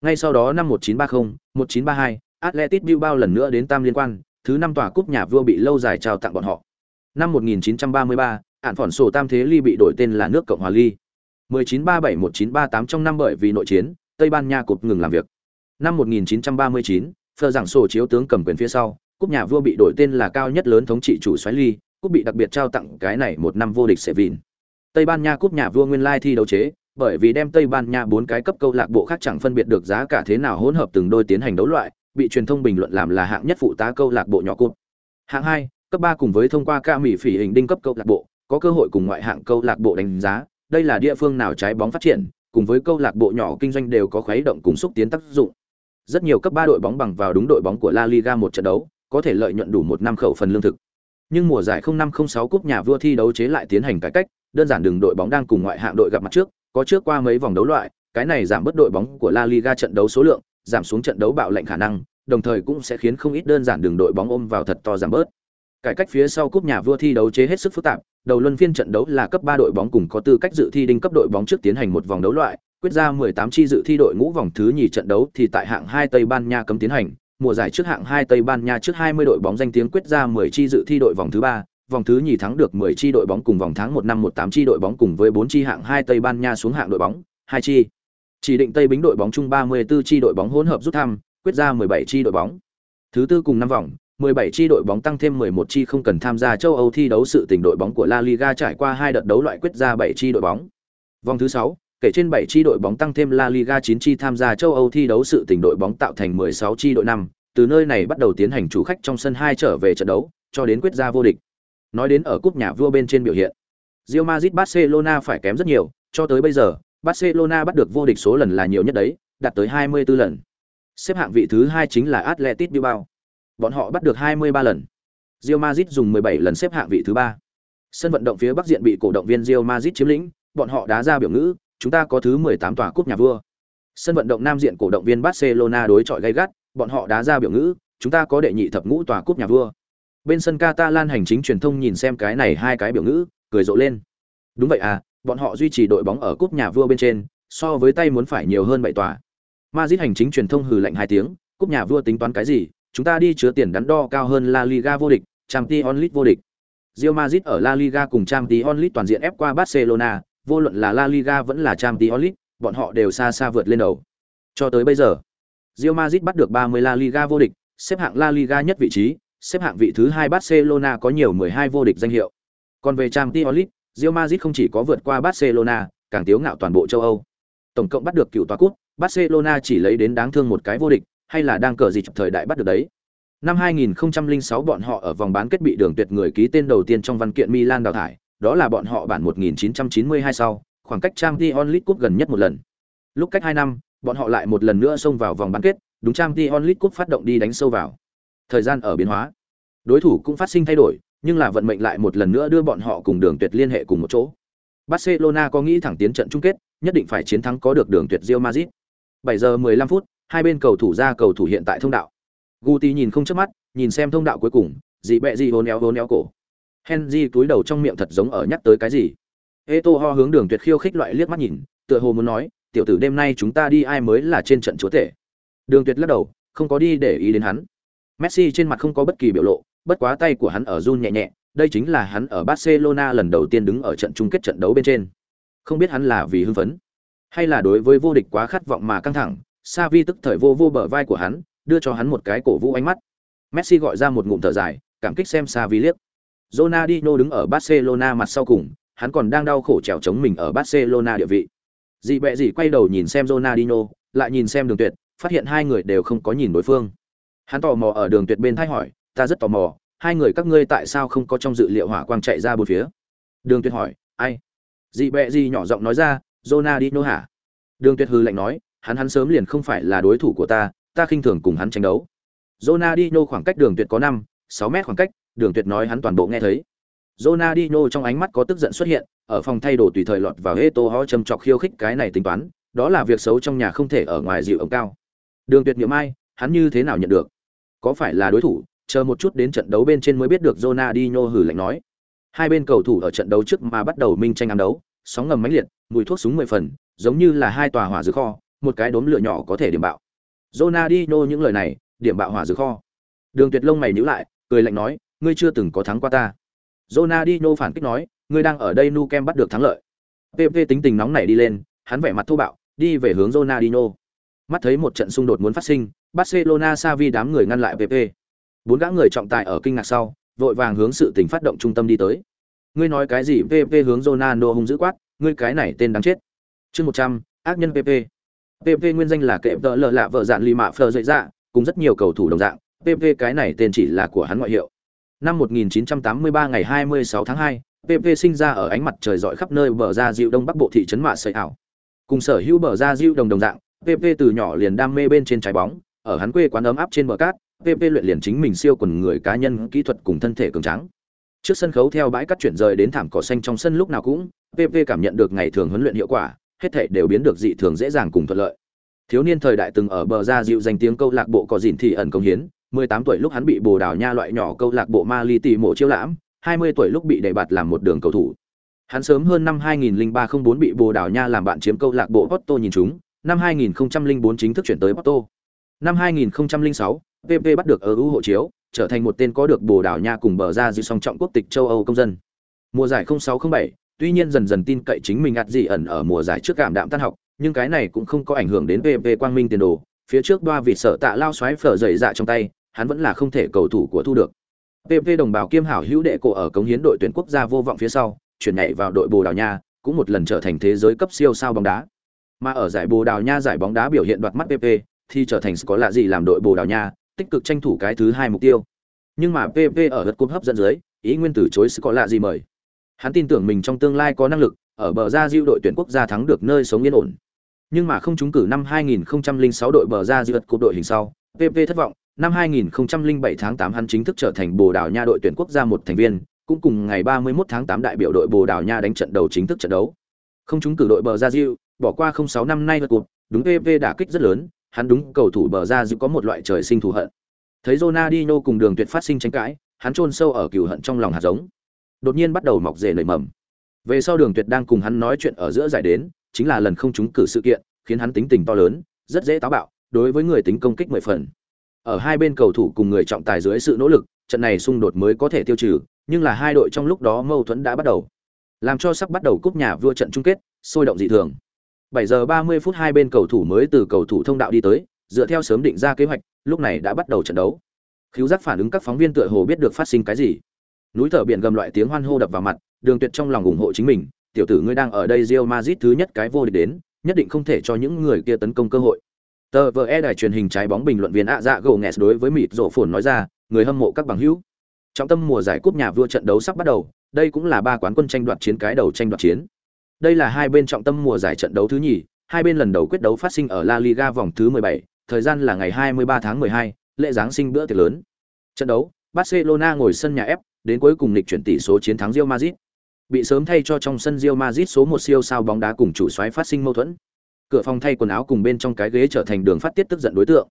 Ngay sau đó năm 1930, 1932, Athletic Bilbao lần nữa đến tam liên quan, thứ năm tòa cúp nhà vua bị lâu dài trao tặng bọn họ. Năm 1933, ản phỏn sổ tam thế ly bị đổi tên là nước Cộng hòa ly. 1937-1938 trong năm bởi vì nội chiến, Tây Ban Nha cục ngừng làm việc. Năm 1939, phờ giảng sổ chiếu tướng cầm quyền phía sau, cúp nhà vua bị đổi tên là cao nhất lớn thống trị chủ xoáy ly, cúp bị đặc biệt trao tặng cái này một năm vô địch sẽ vịn. Tây Ban Nha cúp nhà vua nguyên lai thi đấu chế, bởi vì đem Tây Ban Nha bốn cái cấp câu lạc bộ khác chẳng phân biệt được giá cả thế nào hỗn hợp từng đôi tiến hành đấu loại, bị truyền thông bình luận làm là hạng nhất phụ tá câu lạc bộ nhỏ cúp. Hạng hai, cấp ba cùng với thông qua ca mỹ phỉ hình đinh cấp câu lạc bộ, có cơ hội cùng ngoại hạng câu lạc bộ đánh giá, đây là địa phương nào trái bóng phát triển, cùng với câu lạc bộ nhỏ kinh doanh đều có khuấy động cùng xúc tiến tác dụng. Rất nhiều cấp ba đội bóng bằng vào đúng đội bóng của La Liga một trận đấu, có thể lợi nhuận đủ một năm khẩu phần lương thực. Nhưng mùa giải 0506 cúp nhà vua thi đấu chế lại tiến hành cải cách, đơn giản đường đội bóng đang cùng ngoại hạng đội gặp mặt trước, có trước qua mấy vòng đấu loại, cái này giảm bớt đội bóng của La Liga trận đấu số lượng, giảm xuống trận đấu bạo lệnh khả năng, đồng thời cũng sẽ khiến không ít đơn giản đường đội bóng ôm vào thật to giảm bớt. Cải cách phía sau cúp nhà vua thi đấu chế hết sức phức tạp, đầu luân phiên trận đấu là cấp 3 đội bóng cùng có tư cách dự thi đinh cấp đội bóng trước tiến hành một vòng đấu loại, quyết ra 18 chi dự thi đội ngũ vòng thứ nhì trận đấu thì tại hạng 2 Tây Ban Nha cấm tiến hành, mùa giải trước hạng 2 Tây Ban Nha trước 20 đội bóng danh tiếng quyết ra 10 chi dự thi đội vòng thứ 3, vòng thứ nhì thắng được 10 chi đội bóng cùng vòng tháng 1 năm 18 chi đội bóng cùng với 4 chi hạng 2 Tây Ban Nha xuống hạng đội bóng, 2 chi. Chỉ định Tây Bính đội bóng chung 34 chi đội bóng hỗn hợp rút thăm, quyết ra 17 chi đội bóng. Thứ tư cùng năm vòng, 17 chi đội bóng tăng thêm 11 chi không cần tham gia châu Âu thi đấu sự tình đội bóng của La Liga trải qua hai đợt đấu loại quyết ra 7 chi đội bóng. Vòng thứ 6, kể trên 7 chi đội bóng tăng thêm La Liga 9 chi tham gia châu Âu thi đấu sự tình đội bóng tạo thành 16 chi đội năm, từ nơi này bắt đầu tiến hành chủ khách trong sân hai trở về trận đấu, cho đến quyết ra vô địch. Nói đến ở cúp nhà vua bên trên biểu hiện, Real Madrid Barcelona phải kém rất nhiều, cho tới bây giờ, Barcelona bắt được vô địch số lần là nhiều nhất đấy, đạt tới 24 lần. Xếp hạng vị thứ hai chính là Atletico Bilbao. Bọn họ bắt được 23 lần. Real Madrid dùng 17 lần xếp hạng vị thứ ba. Sân vận động phía Bắc diện bị cổ động viên Real Madrid chiếm lĩnh, bọn họ đá ra biểu ngữ, chúng ta có thứ 18 tòa cúp nhà vua. Sân vận động Nam diện cổ động viên Barcelona đối chọi gay gắt, bọn họ đá ra biểu ngữ, chúng ta có đệ nhị thập ngũ tòa cúp nhà vua. Bên sân Catalan hành chính truyền thông nhìn xem cái này hai cái biểu ngữ, cười rộ lên. Đúng vậy à, bọn họ duy trì đội bóng ở cúp nhà vua bên trên, so với tay muốn phải nhiều hơn bảy tòa. Madrid hành chính truyền thông hừ lạnh hai tiếng, cúp nhà vua tính toán cái gì, chúng ta đi chứa tiền đắn đo cao hơn La Liga vô địch, Champions League vô địch. Real Madrid ở La Liga cùng Champions League toàn diện ép qua Barcelona, vô luận là La Liga vẫn là Champions League, bọn họ đều xa xa vượt lên đầu. Cho tới bây giờ, Real Madrid bắt được 30 La Liga vô địch, xếp hạng La Liga nhất vị trí, xếp hạng vị thứ hai Barcelona có nhiều 12 vô địch danh hiệu. Còn về Champions League, Real Madrid không chỉ có vượt qua Barcelona, càng tiếu ngạo toàn bộ châu Âu. Tổng cộng bắt được cựu tòa cúp, Barcelona chỉ lấy đến đáng thương một cái vô địch, hay là đang cờ gì thời đại bắt được đấy. Năm 2006 bọn họ ở vòng bán kết bị đường tuyệt người ký tên đầu tiên trong văn kiện Milan đào thải, đó là bọn họ bản 1992 sau, khoảng cách Champions League Cup gần nhất một lần. Lúc cách 2 năm, bọn họ lại một lần nữa xông vào vòng bán kết, đúng Champions League Cup phát động đi đánh sâu vào. Thời gian ở biến hóa, đối thủ cũng phát sinh thay đổi, nhưng là vận mệnh lại một lần nữa đưa bọn họ cùng đường tuyệt liên hệ cùng một chỗ. Barcelona có nghĩ thẳng tiến trận chung kết, nhất định phải chiến thắng có được đường tuyệt Real Madrid. 7 giờ 15 phút, hai bên cầu thủ ra cầu thủ hiện tại thông đạo. Guti nhìn không chớp mắt, nhìn xem thông đạo cuối cùng, gì bẹ gì hồn éo hồn éo cổ. Henry túi đầu trong miệng thật giống ở nhắc tới cái gì. Eto ho hướng đường tuyệt khiêu khích loại liếc mắt nhìn, tựa hồ muốn nói, tiểu tử đêm nay chúng ta đi ai mới là trên trận chúa tể. Đường tuyệt lắc đầu, không có đi để ý đến hắn. Messi trên mặt không có bất kỳ biểu lộ, bất quá tay của hắn ở run nhẹ nhẹ, đây chính là hắn ở Barcelona lần đầu tiên đứng ở trận chung kết trận đấu bên trên. Không biết hắn là vì hưng phấn, hay là đối với vô địch quá khát vọng mà căng thẳng, Xavi tức thời vô vô bờ vai của hắn, đưa cho hắn một cái cổ vũ ánh mắt. Messi gọi ra một ngụm thở dài, cảm kích xem Xavi liếc. Ronaldinho đứng ở Barcelona mặt sau cùng, hắn còn đang đau khổ trèo chống mình ở Barcelona địa vị. Dị bẹ dị quay đầu nhìn xem Ronaldinho, lại nhìn xem Đường Tuyệt, phát hiện hai người đều không có nhìn đối phương. Hắn tò mò ở Đường Tuyệt bên thay hỏi, ta rất tò mò, hai người các ngươi tại sao không có trong dự liệu hỏa quang chạy ra bốn phía? Đường Tuyệt hỏi, ai? Dị bẹ dị nhỏ giọng nói ra, Ronaldinho hả? Đường Tuyệt hừ lạnh nói, hắn hắn sớm liền không phải là đối thủ của ta, ta khinh thường cùng hắn tranh đấu. Ronaldinho khoảng cách Đường Tuyệt có 5, 6 mét khoảng cách, Đường Tuyệt nói hắn toàn bộ nghe thấy. Ronaldinho trong ánh mắt có tức giận xuất hiện, ở phòng thay đồ tùy thời lọt vào Eto'o châm chọc khiêu khích cái này tính toán, đó là việc xấu trong nhà không thể ở ngoài dịu ống cao. Đường Tuyệt niệm ai, hắn như thế nào nhận được? Có phải là đối thủ? Chờ một chút đến trận đấu bên trên mới biết được Ronaldinho hử lạnh nói. Hai bên cầu thủ ở trận đấu trước mà bắt đầu minh tranh ám đấu, sóng ngầm mãnh liệt, mùi thuốc súng mười phần, giống như là hai tòa hỏa dược kho, một cái đốm lửa nhỏ có thể điểm bạo. Ronaldinho những lời này, điểm bạo hỏa dược kho. Đường Tuyệt lông mày nhíu lại, cười lạnh nói, ngươi chưa từng có thắng qua ta. Ronaldinho phản kích nói, ngươi đang ở đây nu kem bắt được thắng lợi. PP tính tình nóng nảy đi lên, hắn vẻ mặt thô bạo, đi về hướng Ronaldinho. Mắt thấy một trận xung đột muốn phát sinh, Barcelona Xavi đám người ngăn lại PP. Bốn gã người trọng tài ở kinh ngạc sau, vội vàng hướng sự tình phát động trung tâm đi tới. Ngươi nói cái gì? PP hướng Ronaldo hung dữ quát, ngươi cái này tên đáng chết. Chương 100, ác nhân PP. PP nguyên danh là kệ tợ lợ lạ vợ dạn lì mạ phờ dậy dạ, cùng rất nhiều cầu thủ đồng dạng, PP cái này tên chỉ là của hắn ngoại hiệu. Năm 1983 ngày 26 tháng 2, PP sinh ra ở ánh mặt trời rọi khắp nơi bờ ra dịu đông bắc bộ thị trấn Mạ Sợi ảo. Cùng sở hữu bờ ra dịu đồng đồng dạng, PP từ nhỏ liền đam mê bên trên trái bóng, ở hắn quê quán ấm áp trên bờ cát, PP luyện liền chính mình siêu quần người cá nhân kỹ thuật cùng thân thể cường tráng. Trước sân khấu theo bãi cát chuyển rời đến thảm cỏ xanh trong sân lúc nào cũng, PP cảm nhận được ngày thường huấn luyện hiệu quả, hết thảy đều biến được dị thường dễ dàng cùng thuận lợi. Thiếu niên thời đại từng ở bờ ra dịu danh tiếng câu lạc bộ có gìn thì ẩn công hiến, 18 tuổi lúc hắn bị Bồ Đào Nha loại nhỏ câu lạc bộ Mali tỷ mộ chiêu lãm, 20 tuổi lúc bị đề bạt làm một đường cầu thủ. Hắn sớm hơn năm 2003-04 bị Bồ Đào Nha làm bạn chiếm câu lạc bộ Porto nhìn chúng, năm 2004 chính thức chuyển tới Porto. Năm 2006, PP bắt được ở ưu hộ chiếu, trở thành một tên có được Bồ Đào Nha cùng bờ ra dư song trọng quốc tịch châu Âu công dân. Mùa giải 0607, tuy nhiên dần dần tin cậy chính mình ạt gì ẩn ở mùa giải trước cảm đạm tan học, nhưng cái này cũng không có ảnh hưởng đến PP quang minh tiền đồ, phía trước ba vị sợ tạ lao xoáy phở dày dạ trong tay, hắn vẫn là không thể cầu thủ của thu được. PP đồng bào kiêm hảo hữu đệ cổ ở cống hiến đội tuyển quốc gia vô vọng phía sau, chuyển nhảy vào đội Bồ Đào Nha, cũng một lần trở thành thế giới cấp siêu sao bóng đá. Mà ở giải Bồ Đào Nha giải bóng đá biểu hiện đoạt mắt PP, thì trở thành có lạ gì làm đội Bồ Đào Nha, tích cực tranh thủ cái thứ hai mục tiêu. Nhưng mà PP ở lượt cúp hấp dẫn dưới, ý nguyên từ chối có lạ gì mời. Hắn tin tưởng mình trong tương lai có năng lực, ở bờ ra diêu đội tuyển quốc gia thắng được nơi sống yên ổn. Nhưng mà không trúng cử năm 2006 đội bờ ra diêu cúp đội hình sau, PP thất vọng, năm 2007 tháng 8 hắn chính thức trở thành Bồ Đào Nha đội tuyển quốc gia một thành viên, cũng cùng ngày 31 tháng 8 đại biểu đội Bồ Đào Nha đánh trận đầu chính thức trận đấu. Không trúng cử đội bờ ra Diu, bỏ qua 06 năm nay vượt cúp, đúng PP đả kích rất lớn, hắn đúng cầu thủ bờ ra Diu có một loại trời sinh thù hận. Thấy Ronaldinho cùng Đường Tuyệt phát sinh tranh cãi, hắn chôn sâu ở cừu hận trong lòng hạt giống. Đột nhiên bắt đầu mọc rễ nảy mầm. Về sau Đường Tuyệt đang cùng hắn nói chuyện ở giữa giải đến, chính là lần không trúng cử sự kiện, khiến hắn tính tình to lớn, rất dễ táo bạo, đối với người tính công kích mười phần. Ở hai bên cầu thủ cùng người trọng tài dưới sự nỗ lực, trận này xung đột mới có thể tiêu trừ, nhưng là hai đội trong lúc đó mâu thuẫn đã bắt đầu. Làm cho sắp bắt đầu cúp nhà vua trận chung kết, sôi động dị thường. 7 giờ 30 phút hai bên cầu thủ mới từ cầu thủ thông đạo đi tới, dựa theo sớm định ra kế hoạch, lúc này đã bắt đầu trận đấu. Khiếu giác phản ứng các phóng viên tựa hồ biết được phát sinh cái gì. Núi thở biển gầm loại tiếng hoan hô đập vào mặt, Đường Tuyệt trong lòng ủng hộ chính mình, tiểu tử ngươi đang ở đây Real Madrid thứ nhất cái vô địch đến, nhất định không thể cho những người kia tấn công cơ hội. Tờ VE đài truyền hình trái bóng bình luận viên ạ dạ gồ nghẹt đối với mịt rổ phồn nói ra, người hâm mộ các bằng hữu. trọng tâm mùa giải cúp nhà vua trận đấu sắp bắt đầu, đây cũng là ba quán quân tranh đoạt chiến cái đầu tranh đoạt chiến. Đây là hai bên trọng tâm mùa giải trận đấu thứ nhì, hai bên lần đầu quyết đấu phát sinh ở La Liga vòng thứ 17, thời gian là ngày 23 tháng 12, lễ giáng sinh bữa tiệc lớn. Trận đấu, Barcelona ngồi sân nhà ép, đến cuối cùng lịch chuyển tỷ số chiến thắng Real Madrid. Bị sớm thay cho trong sân Real Madrid số một siêu sao bóng đá cùng chủ soái phát sinh mâu thuẫn. Cửa phòng thay quần áo cùng bên trong cái ghế trở thành đường phát tiết tức giận đối tượng.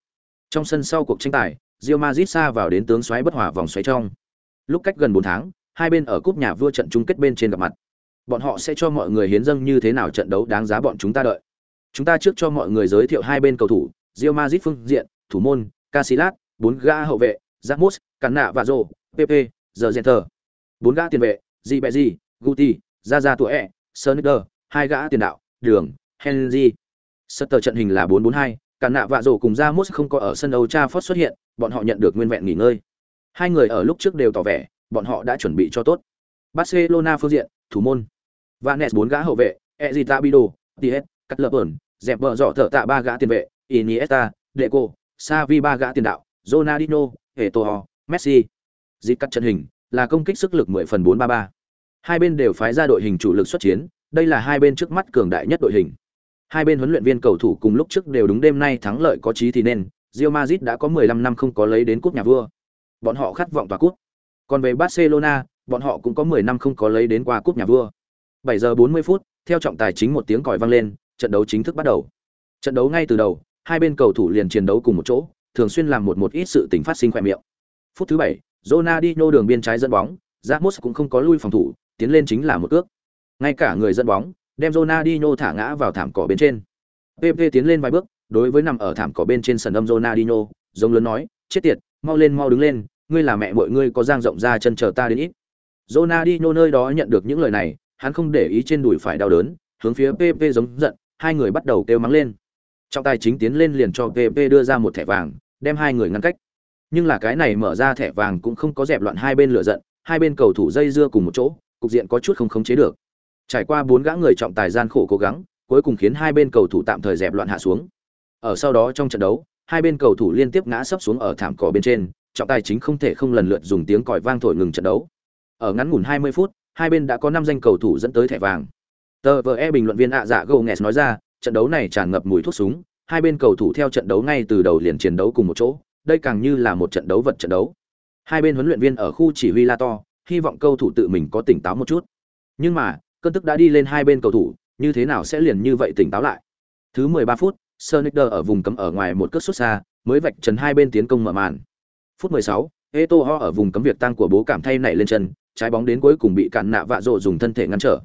Trong sân sau cuộc tranh tài, Real Madrid xa vào đến tướng xoáy bất hòa vòng xoáy trong. Lúc cách gần 4 tháng, hai bên ở cúp nhà vua trận chung kết bên trên gặp mặt. Bọn họ sẽ cho mọi người hiến dâng như thế nào trận đấu đáng giá bọn chúng ta đợi. Chúng ta trước cho mọi người giới thiệu hai bên cầu thủ, Real Madrid phương diện, thủ môn, Casillas, bốn gã hậu vệ, Ramos, Cản nạ và Rô, PP, giờ Center. Bốn gã tiền vệ, Di Bẹ Di, Guti, Zaza tuổi E, Sonicer, hai gã tiền đạo, Đường, Henry. Sutter trận hình là 442, cả nạ vạ Rô cùng Ramos không có ở sân Old Trafford xuất hiện, bọn họ nhận được nguyên vẹn nghỉ ngơi. Hai người ở lúc trước đều tỏ vẻ, bọn họ đã chuẩn bị cho tốt. Barcelona phương diện, thủ môn. Vanes bốn gã hậu vệ, Ezita Bido, Tiet, Lập dẹp vợ dọ thở tạ ba gã tiền vệ, Iniesta, Deco, Xavi ba gã tiền đạo, Ronaldinho, Eto'o, Messi. Dịch cắt trận hình là công kích sức lực 10 phần 433. Hai bên đều phái ra đội hình chủ lực xuất chiến, đây là hai bên trước mắt cường đại nhất đội hình. Hai bên huấn luyện viên cầu thủ cùng lúc trước đều đúng đêm nay thắng lợi có chí thì nên, Real Madrid đã có 15 năm không có lấy đến cúp nhà vua. Bọn họ khát vọng tòa cúp. Còn về Barcelona, bọn họ cũng có 10 năm không có lấy đến qua cúp nhà vua. 7 giờ 40 phút, theo trọng tài chính một tiếng còi vang lên, trận đấu chính thức bắt đầu. Trận đấu ngay từ đầu, hai bên cầu thủ liền chiến đấu cùng một chỗ, thường xuyên làm một một ít sự tình phát sinh khỏe miệng. Phút thứ 7, Ronaldinho đường biên trái dẫn bóng, Ramos cũng không có lui phòng thủ, tiến lên chính là một cước. Ngay cả người dẫn bóng, đem Ronaldinho thả ngã vào thảm cỏ bên trên. PP tiến lên vài bước, đối với nằm ở thảm cỏ bên trên sân âm Ronaldinho, giống lớn nói, chết tiệt, mau lên mau đứng lên, ngươi là mẹ mọi ngươi có giang rộng ra chân chờ ta đến ít. Ronaldinho nơi đó nhận được những lời này, hắn không để ý trên đùi phải đau đớn, hướng phía PP giống giận, hai người bắt đầu kêu mắng lên. Trọng tài chính tiến lên liền cho PP đưa ra một thẻ vàng, đem hai người ngăn cách. Nhưng là cái này mở ra thẻ vàng cũng không có dẹp loạn hai bên lửa giận, hai bên cầu thủ dây dưa cùng một chỗ, cục diện có chút không khống chế được. Trải qua bốn gã người trọng tài gian khổ cố gắng, cuối cùng khiến hai bên cầu thủ tạm thời dẹp loạn hạ xuống. Ở sau đó trong trận đấu, hai bên cầu thủ liên tiếp ngã sấp xuống ở thảm cỏ bên trên, trọng tài chính không thể không lần lượt dùng tiếng còi vang thổi ngừng trận đấu. Ở ngắn ngủn 20 phút, hai bên đã có 5 danh cầu thủ dẫn tới thẻ vàng. Tờ VE bình luận viên ạ dạ Gomes nói ra, trận đấu này tràn ngập mùi thuốc súng, hai bên cầu thủ theo trận đấu ngay từ đầu liền chiến đấu cùng một chỗ, đây càng như là một trận đấu vật trận đấu. Hai bên huấn luyện viên ở khu chỉ huy la to, hy vọng cầu thủ tự mình có tỉnh táo một chút. Nhưng mà, cơn tức đã đi lên hai bên cầu thủ, như thế nào sẽ liền như vậy tỉnh táo lại. Thứ 13 phút, Sonicer ở vùng cấm ở ngoài một cước xuất xa, mới vạch trần hai bên tiến công mở màn. Phút 16, Eto'o ở vùng cấm việc tăng của bố cảm thay nảy lên chân, trái bóng đến cuối cùng bị cản nạ vạ rộ dùng thân thể ngăn trở.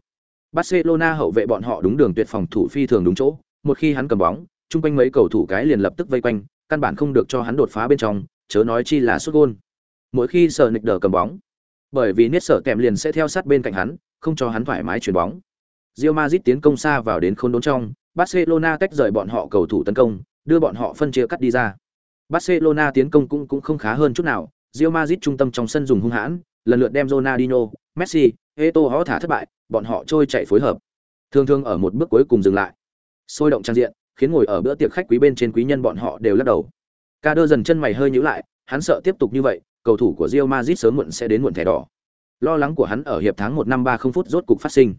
Barcelona hậu vệ bọn họ đúng đường tuyệt phòng thủ phi thường đúng chỗ, một khi hắn cầm bóng, chung quanh mấy cầu thủ cái liền lập tức vây quanh, căn bản không được cho hắn đột phá bên trong, chớ nói chi là sút gol. Mỗi khi Sonicer cầm bóng, bởi vì niết sở kèm liền sẽ theo sát bên cạnh hắn, không cho hắn thoải mái chuyển bóng. Real Madrid tiến công xa vào đến khôn đốn trong, Barcelona tách rời bọn họ cầu thủ tấn công, đưa bọn họ phân chia cắt đi ra. Barcelona tiến công cũng cũng không khá hơn chút nào, Real Madrid trung tâm trong sân dùng hung hãn, lần lượt đem Ronaldinho, Messi, Eto'o thả thất bại, bọn họ trôi chạy phối hợp. Thường thường ở một bước cuối cùng dừng lại. Sôi động trang diện, khiến ngồi ở bữa tiệc khách quý bên trên quý nhân bọn họ đều lắc đầu. Kader dần chân mày hơi nhíu lại, hắn sợ tiếp tục như vậy, cầu thủ của Real Madrid sớm muộn sẽ đến muộn thẻ đỏ. Lo lắng của hắn ở hiệp tháng 1 năm 30 phút rốt cục phát sinh.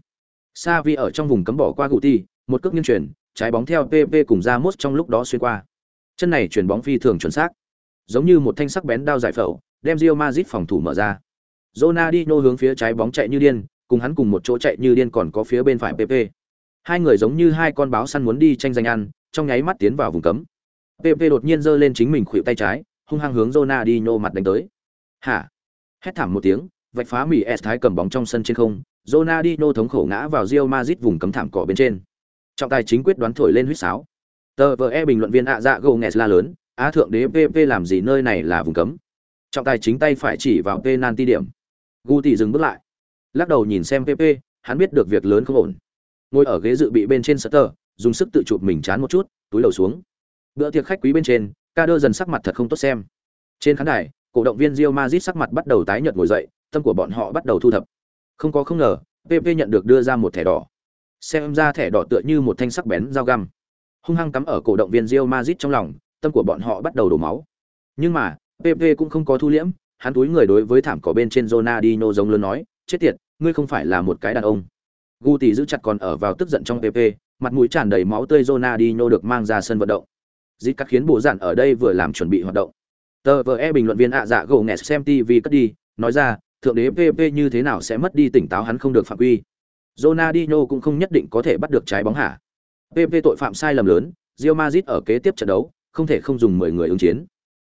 Savi ở trong vùng cấm bỏ qua Guti, một cước nghiêng chuyển, trái bóng theo PP cùng Ramos trong lúc đó xuyên qua. Chân này chuyển bóng phi thường chuẩn xác, giống như một thanh sắc bén đao giải phẫu, đem Real Madrid phòng thủ mở ra. Ronaldinho hướng phía trái bóng chạy như điên, cùng hắn cùng một chỗ chạy như điên còn có phía bên phải PP. Hai người giống như hai con báo săn muốn đi tranh giành ăn, trong nháy mắt tiến vào vùng cấm. PP đột nhiên giơ lên chính mình khuỷu tay trái, hung hăng hướng Ronaldinho mặt đánh tới. "Hả?" Hét thảm một tiếng, vạch phá Mỹ S thái cầm bóng trong sân trên không, Ronaldinho thống khổ ngã vào Real Madrid vùng cấm thảm cỏ bên trên. Trọng tài chính quyết đoán thổi lên huýt sáo. Tờ VE bình luận viên ạ dạ gồ nghẹt la lớn, á thượng đế PP làm gì nơi này là vùng cấm. Trọng tài chính tay phải chỉ vào penalty điểm. Guti dừng bước lại. Lắc đầu nhìn xem PP, hắn biết được việc lớn không ổn. Ngồi ở ghế dự bị bên trên Sutter, dùng sức tự chụp mình chán một chút, túi đầu xuống. Bữa tiệc khách quý bên trên, Kader dần sắc mặt thật không tốt xem. Trên khán đài, cổ động viên Real Madrid sắc mặt bắt đầu tái nhợt ngồi dậy, tâm của bọn họ bắt đầu thu thập. Không có không ngờ, PP nhận được đưa ra một thẻ đỏ. Xem ra thẻ đỏ tựa như một thanh sắc bén dao găm, hung hăng cắm ở cổ động viên Real Madrid trong lòng, tâm của bọn họ bắt đầu đổ máu. Nhưng mà, PP cũng không có thu liễm, hắn túi người đối với thảm cỏ bên trên Ronaldinho giống lớn nói, chết tiệt, ngươi không phải là một cái đàn ông. Guti giữ chặt còn ở vào tức giận trong PP, mặt mũi tràn đầy máu tươi Ronaldinho được mang ra sân vận động. Dít cắt khiến bộ giản ở đây vừa làm chuẩn bị hoạt động. Tờ VE bình luận viên ạ dạ gồ nghẹt xem TV cất đi, nói ra, thượng đế PP như thế nào sẽ mất đi tỉnh táo hắn không được phạm quy. Ronaldinho cũng không nhất định có thể bắt được trái bóng hả. PP tội phạm sai lầm lớn, Real Madrid ở kế tiếp trận đấu, không thể không dùng 10 người ứng chiến.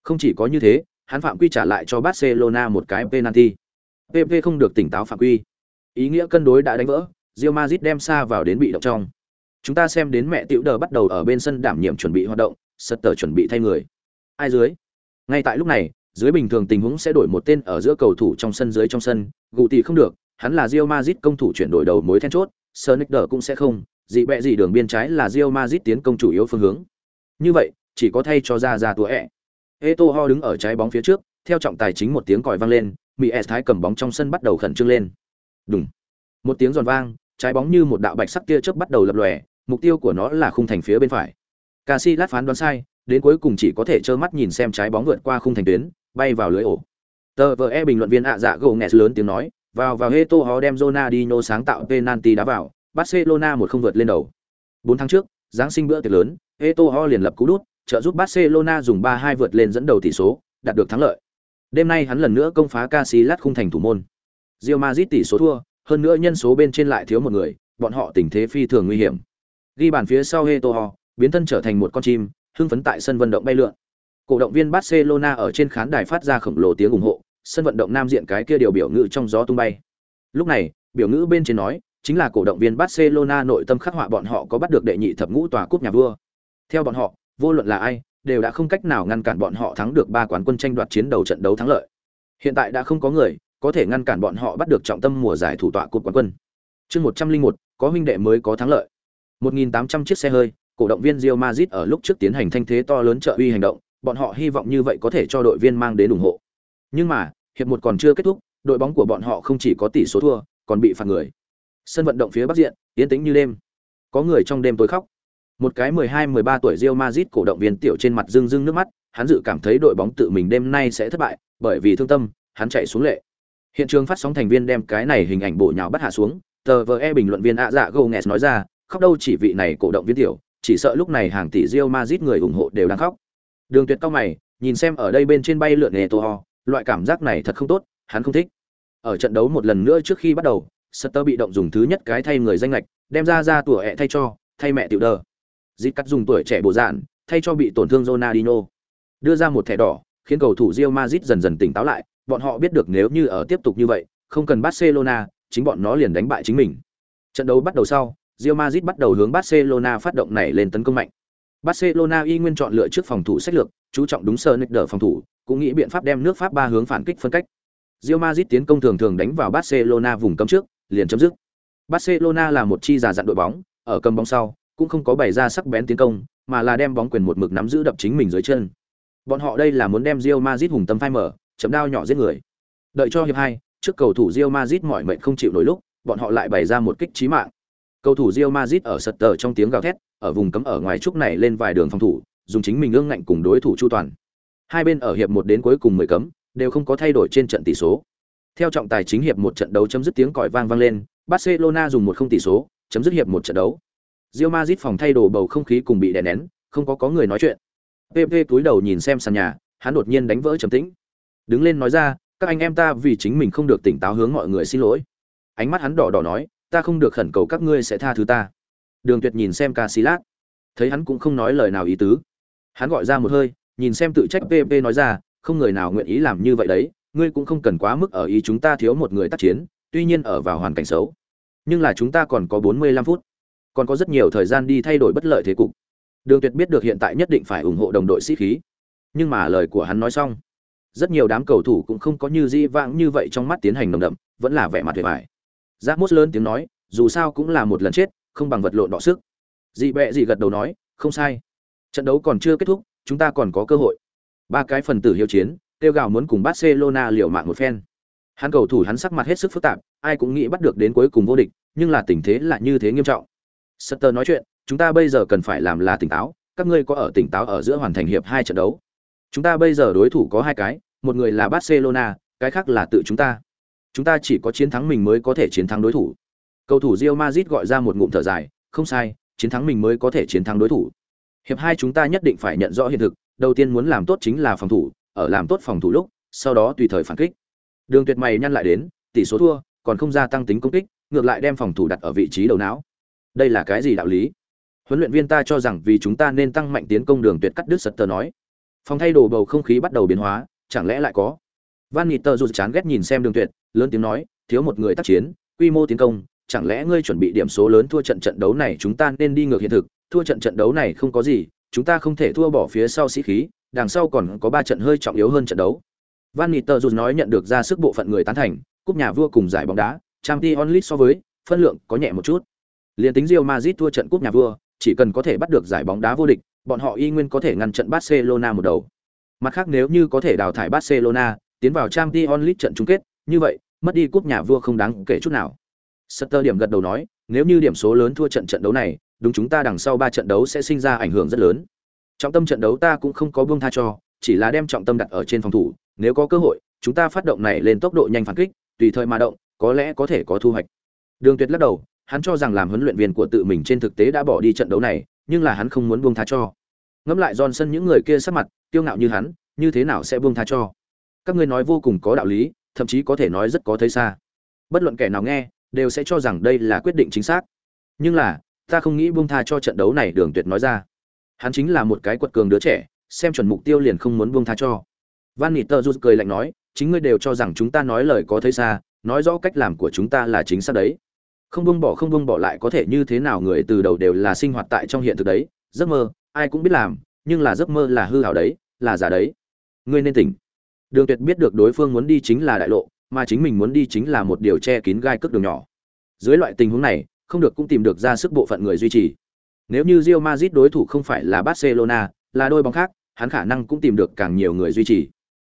Không chỉ có như thế, hắn phạm quy trả lại cho Barcelona một cái penalty. PP không được tỉnh táo phạm quy. Ý nghĩa cân đối đã đánh vỡ, Real Madrid đem xa vào đến bị động trong. Chúng ta xem đến mẹ tiểu đờ bắt đầu ở bên sân đảm nhiệm chuẩn bị hoạt động, Sutter chuẩn bị thay người. Ai dưới? Ngay tại lúc này, dưới bình thường tình huống sẽ đổi một tên ở giữa cầu thủ trong sân dưới trong sân, Guti không được, hắn là Real Madrid công thủ chuyển đổi đầu mối then chốt, Sonicer cũng sẽ không, dị bẹ dị đường biên trái là Real Madrid tiến công chủ yếu phương hướng. Như vậy, chỉ có thay cho ra ra tua ẹ. Etoho đứng ở trái bóng phía trước, theo trọng tài chính một tiếng còi vang lên, Mỹ S thái cầm bóng trong sân bắt đầu khẩn trương lên. Đùng. Một tiếng giòn vang, trái bóng như một đạo bạch sắc tia chớp bắt đầu lập lòe, mục tiêu của nó là khung thành phía bên phải. Casillas phán đoán sai, đến cuối cùng chỉ có thể trơ mắt nhìn xem trái bóng vượt qua khung thành tuyến, bay vào lưới ổ. Tờ VE bình luận viên ạ dạ gồ nghẹt lớn tiếng nói, vào vào Eto'o đem Ronaldinho sáng tạo penalty đá vào, Barcelona một không vượt lên đầu. 4 tháng trước, giáng sinh bữa tiệc lớn, Eto'o liền lập cú đút, trợ giúp Barcelona dùng 3-2 vượt lên dẫn đầu tỷ số, đạt được thắng lợi. Đêm nay hắn lần nữa công phá Casillas khung thành thủ môn. Real Madrid tỷ số thua, hơn nữa nhân số bên trên lại thiếu một người, bọn họ tình thế phi thường nguy hiểm. Ghi bàn phía sau Eto'o, biến thân trở thành một con chim, hưng phấn tại sân vận động bay lượn. Cổ động viên Barcelona ở trên khán đài phát ra khổng lồ tiếng ủng hộ, sân vận động nam diện cái kia điều biểu ngữ trong gió tung bay. Lúc này, biểu ngữ bên trên nói, chính là cổ động viên Barcelona nội tâm khắc họa bọn họ có bắt được đệ nhị thập ngũ tòa cúp nhà vua. Theo bọn họ, vô luận là ai, đều đã không cách nào ngăn cản bọn họ thắng được ba quán quân tranh đoạt chiến đầu trận đấu thắng lợi. Hiện tại đã không có người có thể ngăn cản bọn họ bắt được trọng tâm mùa giải thủ tọa cúp quán quân. Chương 101, có huynh đệ mới có thắng lợi. 1800 chiếc xe hơi, cổ động viên Real Madrid ở lúc trước tiến hành thanh thế to lớn trợ uy hành động, bọn họ hy vọng như vậy có thể cho đội viên mang đến ủng hộ. Nhưng mà, hiệp một còn chưa kết thúc, đội bóng của bọn họ không chỉ có tỷ số thua, còn bị phạt người. Sân vận động phía bắc diện, yên tĩnh như đêm. Có người trong đêm tối khóc. Một cái 12-13 tuổi Real Madrid cổ động viên tiểu trên mặt rưng rưng nước mắt, hắn dự cảm thấy đội bóng tự mình đêm nay sẽ thất bại, bởi vì thương tâm, hắn chạy xuống lệ. Hiện trường phát sóng thành viên đem cái này hình ảnh bộ nhào bắt hạ xuống, tờ VE bình luận viên ạ dạ Gomes nói ra, khóc đâu chỉ vị này cổ động viên tiểu, chỉ sợ lúc này hàng tỷ Real Madrid người ủng hộ đều đang khóc. Đường Tuyệt cao mày, nhìn xem ở đây bên trên bay lượn Eto'o, loại cảm giác này thật không tốt, hắn không thích. Ở trận đấu một lần nữa trước khi bắt đầu, Sutter bị động dùng thứ nhất cái thay người danh lệch, đem ra ra tuổi ẹ thay cho, thay mẹ tiểu đờ. dịp cắt dùng tuổi trẻ bổ dạn, thay cho bị tổn thương Ronaldinho. Đưa ra một thẻ đỏ, khiến cầu thủ Real Madrid dần dần tỉnh táo lại, bọn họ biết được nếu như ở tiếp tục như vậy, không cần Barcelona, chính bọn nó liền đánh bại chính mình. Trận đấu bắt đầu sau, Real Madrid bắt đầu hướng Barcelona phát động này lên tấn công mạnh. Barcelona y nguyên chọn lựa trước phòng thủ sách lược, chú trọng đúng sơ nick đỡ phòng thủ, cũng nghĩ biện pháp đem nước Pháp ba hướng phản kích phân cách. Real Madrid tiến công thường thường đánh vào Barcelona vùng cấm trước, liền chấm dứt. Barcelona là một chi giả dặn đội bóng, ở cầm bóng sau, cũng không có bày ra sắc bén tiến công, mà là đem bóng quyền một mực nắm giữ đập chính mình dưới chân. Bọn họ đây là muốn đem Real Madrid hùng tâm phai mở, chấm đao nhỏ giết người. Đợi cho hiệp hai, trước cầu thủ Real Madrid mỏi mệt không chịu nổi lúc, bọn họ lại bày ra một kích chí mạng. Cầu thủ Real Madrid ở sật tờ trong tiếng gào thét, ở vùng cấm ở ngoài trúc này lên vài đường phòng thủ, dùng chính mình ương ngạnh cùng đối thủ chu toàn. Hai bên ở hiệp một đến cuối cùng 10 cấm, đều không có thay đổi trên trận tỷ số. Theo trọng tài chính hiệp một trận đấu chấm dứt tiếng còi vang vang lên, Barcelona dùng một không tỷ số, chấm dứt hiệp một trận đấu. Real Madrid phòng thay đồ bầu không khí cùng bị đè nén, không có có người nói chuyện. PP túi đầu nhìn xem sàn nhà, hắn đột nhiên đánh vỡ trầm tĩnh. Đứng lên nói ra, các anh em ta vì chính mình không được tỉnh táo hướng mọi người xin lỗi. Ánh mắt hắn đỏ đỏ nói, ta không được khẩn cầu các ngươi sẽ tha thứ ta. Đường Tuyệt nhìn xem Casillas, thấy hắn cũng không nói lời nào ý tứ. Hắn gọi ra một hơi, nhìn xem tự trách PP nói ra, không người nào nguyện ý làm như vậy đấy, ngươi cũng không cần quá mức ở ý chúng ta thiếu một người tác chiến, tuy nhiên ở vào hoàn cảnh xấu. Nhưng là chúng ta còn có 45 phút, còn có rất nhiều thời gian đi thay đổi bất lợi thế cục. Đường Tuyệt biết được hiện tại nhất định phải ủng hộ đồng đội sĩ khí. Nhưng mà lời của hắn nói xong, rất nhiều đám cầu thủ cũng không có như di vãng như vậy trong mắt tiến hành nồng đậm, vẫn là vẻ mặt tuyệt vời. Giác Mốt lớn tiếng nói, dù sao cũng là một lần chết, không bằng vật lộn đọ sức. Dị bẹ dị gật đầu nói, không sai. Trận đấu còn chưa kết thúc, chúng ta còn có cơ hội. Ba cái phần tử hiếu chiến, kêu gào muốn cùng Barcelona liều mạng một phen. Hắn cầu thủ hắn sắc mặt hết sức phức tạp, ai cũng nghĩ bắt được đến cuối cùng vô địch, nhưng là tình thế lại như thế nghiêm trọng. Sutter nói chuyện, chúng ta bây giờ cần phải làm là tỉnh táo, các ngươi có ở tỉnh táo ở giữa hoàn thành hiệp hai trận đấu. Chúng ta bây giờ đối thủ có hai cái, một người là Barcelona, cái khác là tự chúng ta. Chúng ta chỉ có chiến thắng mình mới có thể chiến thắng đối thủ. Cầu thủ Real Madrid gọi ra một ngụm thở dài, không sai, chiến thắng mình mới có thể chiến thắng đối thủ. Hiệp hai chúng ta nhất định phải nhận rõ hiện thực, đầu tiên muốn làm tốt chính là phòng thủ, ở làm tốt phòng thủ lúc, sau đó tùy thời phản kích. Đường Tuyệt mày nhăn lại đến, tỷ số thua, còn không gia tăng tính công kích, ngược lại đem phòng thủ đặt ở vị trí đầu não. Đây là cái gì đạo lý? Huấn luyện viên ta cho rằng vì chúng ta nên tăng mạnh tiến công Đường Tuyệt cắt đứt Sutter nói. Phòng thay đồ bầu không khí bắt đầu biến hóa, chẳng lẽ lại có? Van Nitter rụt chán ghét nhìn xem Đường Tuyệt, lớn tiếng nói, thiếu một người tác chiến, quy mô tiến công, chẳng lẽ ngươi chuẩn bị điểm số lớn thua trận trận đấu này chúng ta nên đi ngược hiện thực, thua trận trận đấu này không có gì, chúng ta không thể thua bỏ phía sau sĩ khí, đằng sau còn có ba trận hơi trọng yếu hơn trận đấu. Van Nistelrooy nói nhận được ra sức bộ phận người tán thành, cúp nhà vua cùng giải bóng đá, Champions League so với phân lượng có nhẹ một chút. Liên tính Real Madrid thua trận cúp nhà vua, chỉ cần có thể bắt được giải bóng đá vô địch, bọn họ y nguyên có thể ngăn trận Barcelona một đầu. Mặt khác nếu như có thể đào thải Barcelona, tiến vào Champions League trận chung kết, như vậy, mất đi cúp nhà vua không đáng kể chút nào. Sutter điểm gật đầu nói, nếu như điểm số lớn thua trận trận đấu này, đúng chúng ta đằng sau ba trận đấu sẽ sinh ra ảnh hưởng rất lớn. Trọng tâm trận đấu ta cũng không có buông tha cho, chỉ là đem trọng tâm đặt ở trên phòng thủ, nếu có cơ hội, chúng ta phát động này lên tốc độ nhanh phản kích, tùy thời mà động, có lẽ có thể có thu hoạch. Đường Tuyệt lắc đầu, hắn cho rằng làm huấn luyện viên của tự mình trên thực tế đã bỏ đi trận đấu này, nhưng là hắn không muốn buông tha cho. Ngẫm lại Johnson những người kia sắc mặt, tiêu ngạo như hắn, như thế nào sẽ buông tha cho? Các ngươi nói vô cùng có đạo lý, thậm chí có thể nói rất có thấy xa. Bất luận kẻ nào nghe, đều sẽ cho rằng đây là quyết định chính xác. Nhưng là, ta không nghĩ buông tha cho trận đấu này, Đường Tuyệt nói ra. Hắn chính là một cái quật cường đứa trẻ, xem chuẩn mục tiêu liền không muốn buông tha cho. Van rút cười lạnh nói, chính ngươi đều cho rằng chúng ta nói lời có thấy xa, nói rõ cách làm của chúng ta là chính xác đấy. Không buông bỏ không buông bỏ lại có thể như thế nào người từ đầu đều là sinh hoạt tại trong hiện thực đấy, giấc mơ, ai cũng biết làm, nhưng là giấc mơ là hư ảo đấy, là giả đấy. Ngươi nên tỉnh. Đường Tuyệt biết được đối phương muốn đi chính là đại lộ, mà chính mình muốn đi chính là một điều che kín gai cước đường nhỏ. Dưới loại tình huống này, không được cũng tìm được ra sức bộ phận người duy trì. Nếu như Real Madrid đối thủ không phải là Barcelona, là đôi bóng khác, hắn khả năng cũng tìm được càng nhiều người duy trì.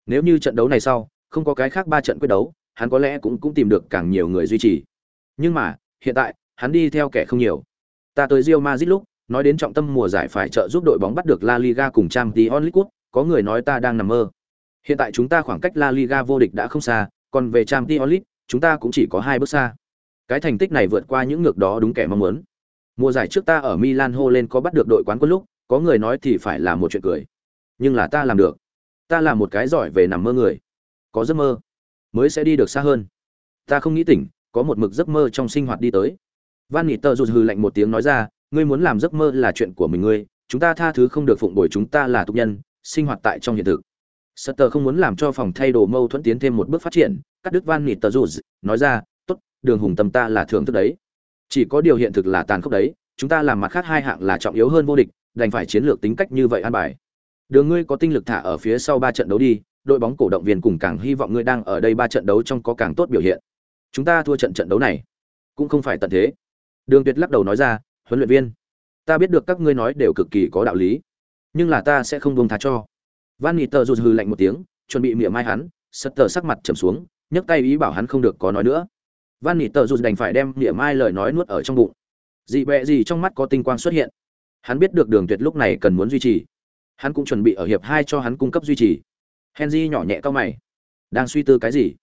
Nếu như trận đấu này sau, không có cái khác ba trận quyết đấu, hắn có lẽ cũng cũng tìm được càng nhiều người duy trì. Nhưng mà, hiện tại, hắn đi theo kẻ không nhiều. Ta tới Real Madrid lúc, Nói đến trọng tâm mùa giải phải trợ giúp đội bóng bắt được La Liga cùng Champions League, có người nói ta đang nằm mơ. Hiện tại chúng ta khoảng cách La Liga vô địch đã không xa, còn về Champions League, chúng ta cũng chỉ có hai bước xa. Cái thành tích này vượt qua những ngược đó đúng kẻ mong muốn. Mùa giải trước ta ở Milan hô lên có bắt được đội quán quân lúc, có người nói thì phải là một chuyện cười. Nhưng là ta làm được. Ta là một cái giỏi về nằm mơ người. Có giấc mơ, mới sẽ đi được xa hơn. Ta không nghĩ tỉnh, có một mực giấc mơ trong sinh hoạt đi tới. Van Nghị rụt hừ lạnh một tiếng nói ra, ngươi muốn làm giấc mơ là chuyện của mình ngươi, chúng ta tha thứ không được phụng bồi chúng ta là tục nhân, sinh hoạt tại trong hiện thực. Sutter không muốn làm cho phòng thay đồ mâu thuẫn tiến thêm một bước phát triển, cắt đứt Van Nịt tờ dù, nói ra, tốt, đường hùng tâm ta là thưởng thức đấy. Chỉ có điều hiện thực là tàn khốc đấy, chúng ta làm mặt khác hai hạng là trọng yếu hơn vô địch, đành phải chiến lược tính cách như vậy an bài. Đường ngươi có tinh lực thả ở phía sau ba trận đấu đi, đội bóng cổ động viên cùng càng hy vọng ngươi đang ở đây ba trận đấu trong có càng tốt biểu hiện. Chúng ta thua trận trận đấu này, cũng không phải tận thế. Đường Tuyệt lắc đầu nói ra, huấn luyện viên, ta biết được các ngươi nói đều cực kỳ có đạo lý, nhưng là ta sẽ không buông tha cho. Van Niter rụt hừ lạnh một tiếng, chuẩn bị miệng mai hắn, sật tờ sắc mặt trầm xuống, nhấc tay ý bảo hắn không được có nói nữa. Van Niter rụt đành phải đem miệng mai lời nói nuốt ở trong bụng. Dị bẹ gì trong mắt có tinh quang xuất hiện. Hắn biết được Đường Tuyệt lúc này cần muốn duy trì. Hắn cũng chuẩn bị ở hiệp hai cho hắn cung cấp duy trì. Henry nhỏ nhẹ cau mày, đang suy tư cái gì?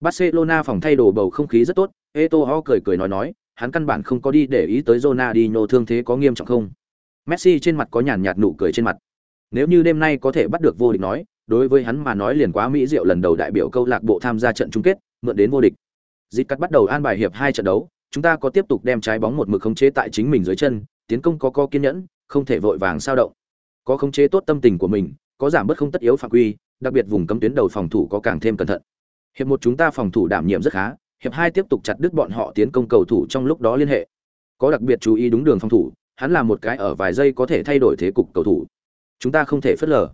Barcelona phòng thay đồ bầu không khí rất tốt, Eto'o cười cười nói nói, hắn căn bản không có đi để ý tới Ronaldinho thương thế có nghiêm trọng không. Messi trên mặt có nhàn nhạt nụ cười trên mặt. Nếu như đêm nay có thể bắt được vô địch nói, đối với hắn mà nói liền quá mỹ diệu lần đầu đại biểu câu lạc bộ tham gia trận chung kết, mượn đến vô địch. Dịch cắt bắt đầu an bài hiệp hai trận đấu, chúng ta có tiếp tục đem trái bóng một mực khống chế tại chính mình dưới chân, tiến công có co kiên nhẫn, không thể vội vàng sao động. Có khống chế tốt tâm tình của mình, có giảm bớt không tất yếu phạm quy, đặc biệt vùng cấm tuyến đầu phòng thủ có càng thêm cẩn thận. Hiệp một chúng ta phòng thủ đảm nhiệm rất khá, hiệp hai tiếp tục chặt đứt bọn họ tiến công cầu thủ trong lúc đó liên hệ. Có đặc biệt chú ý đúng đường phòng thủ, hắn là một cái ở vài giây có thể thay đổi thế cục cầu thủ. Chúng ta không thể phớt lờ.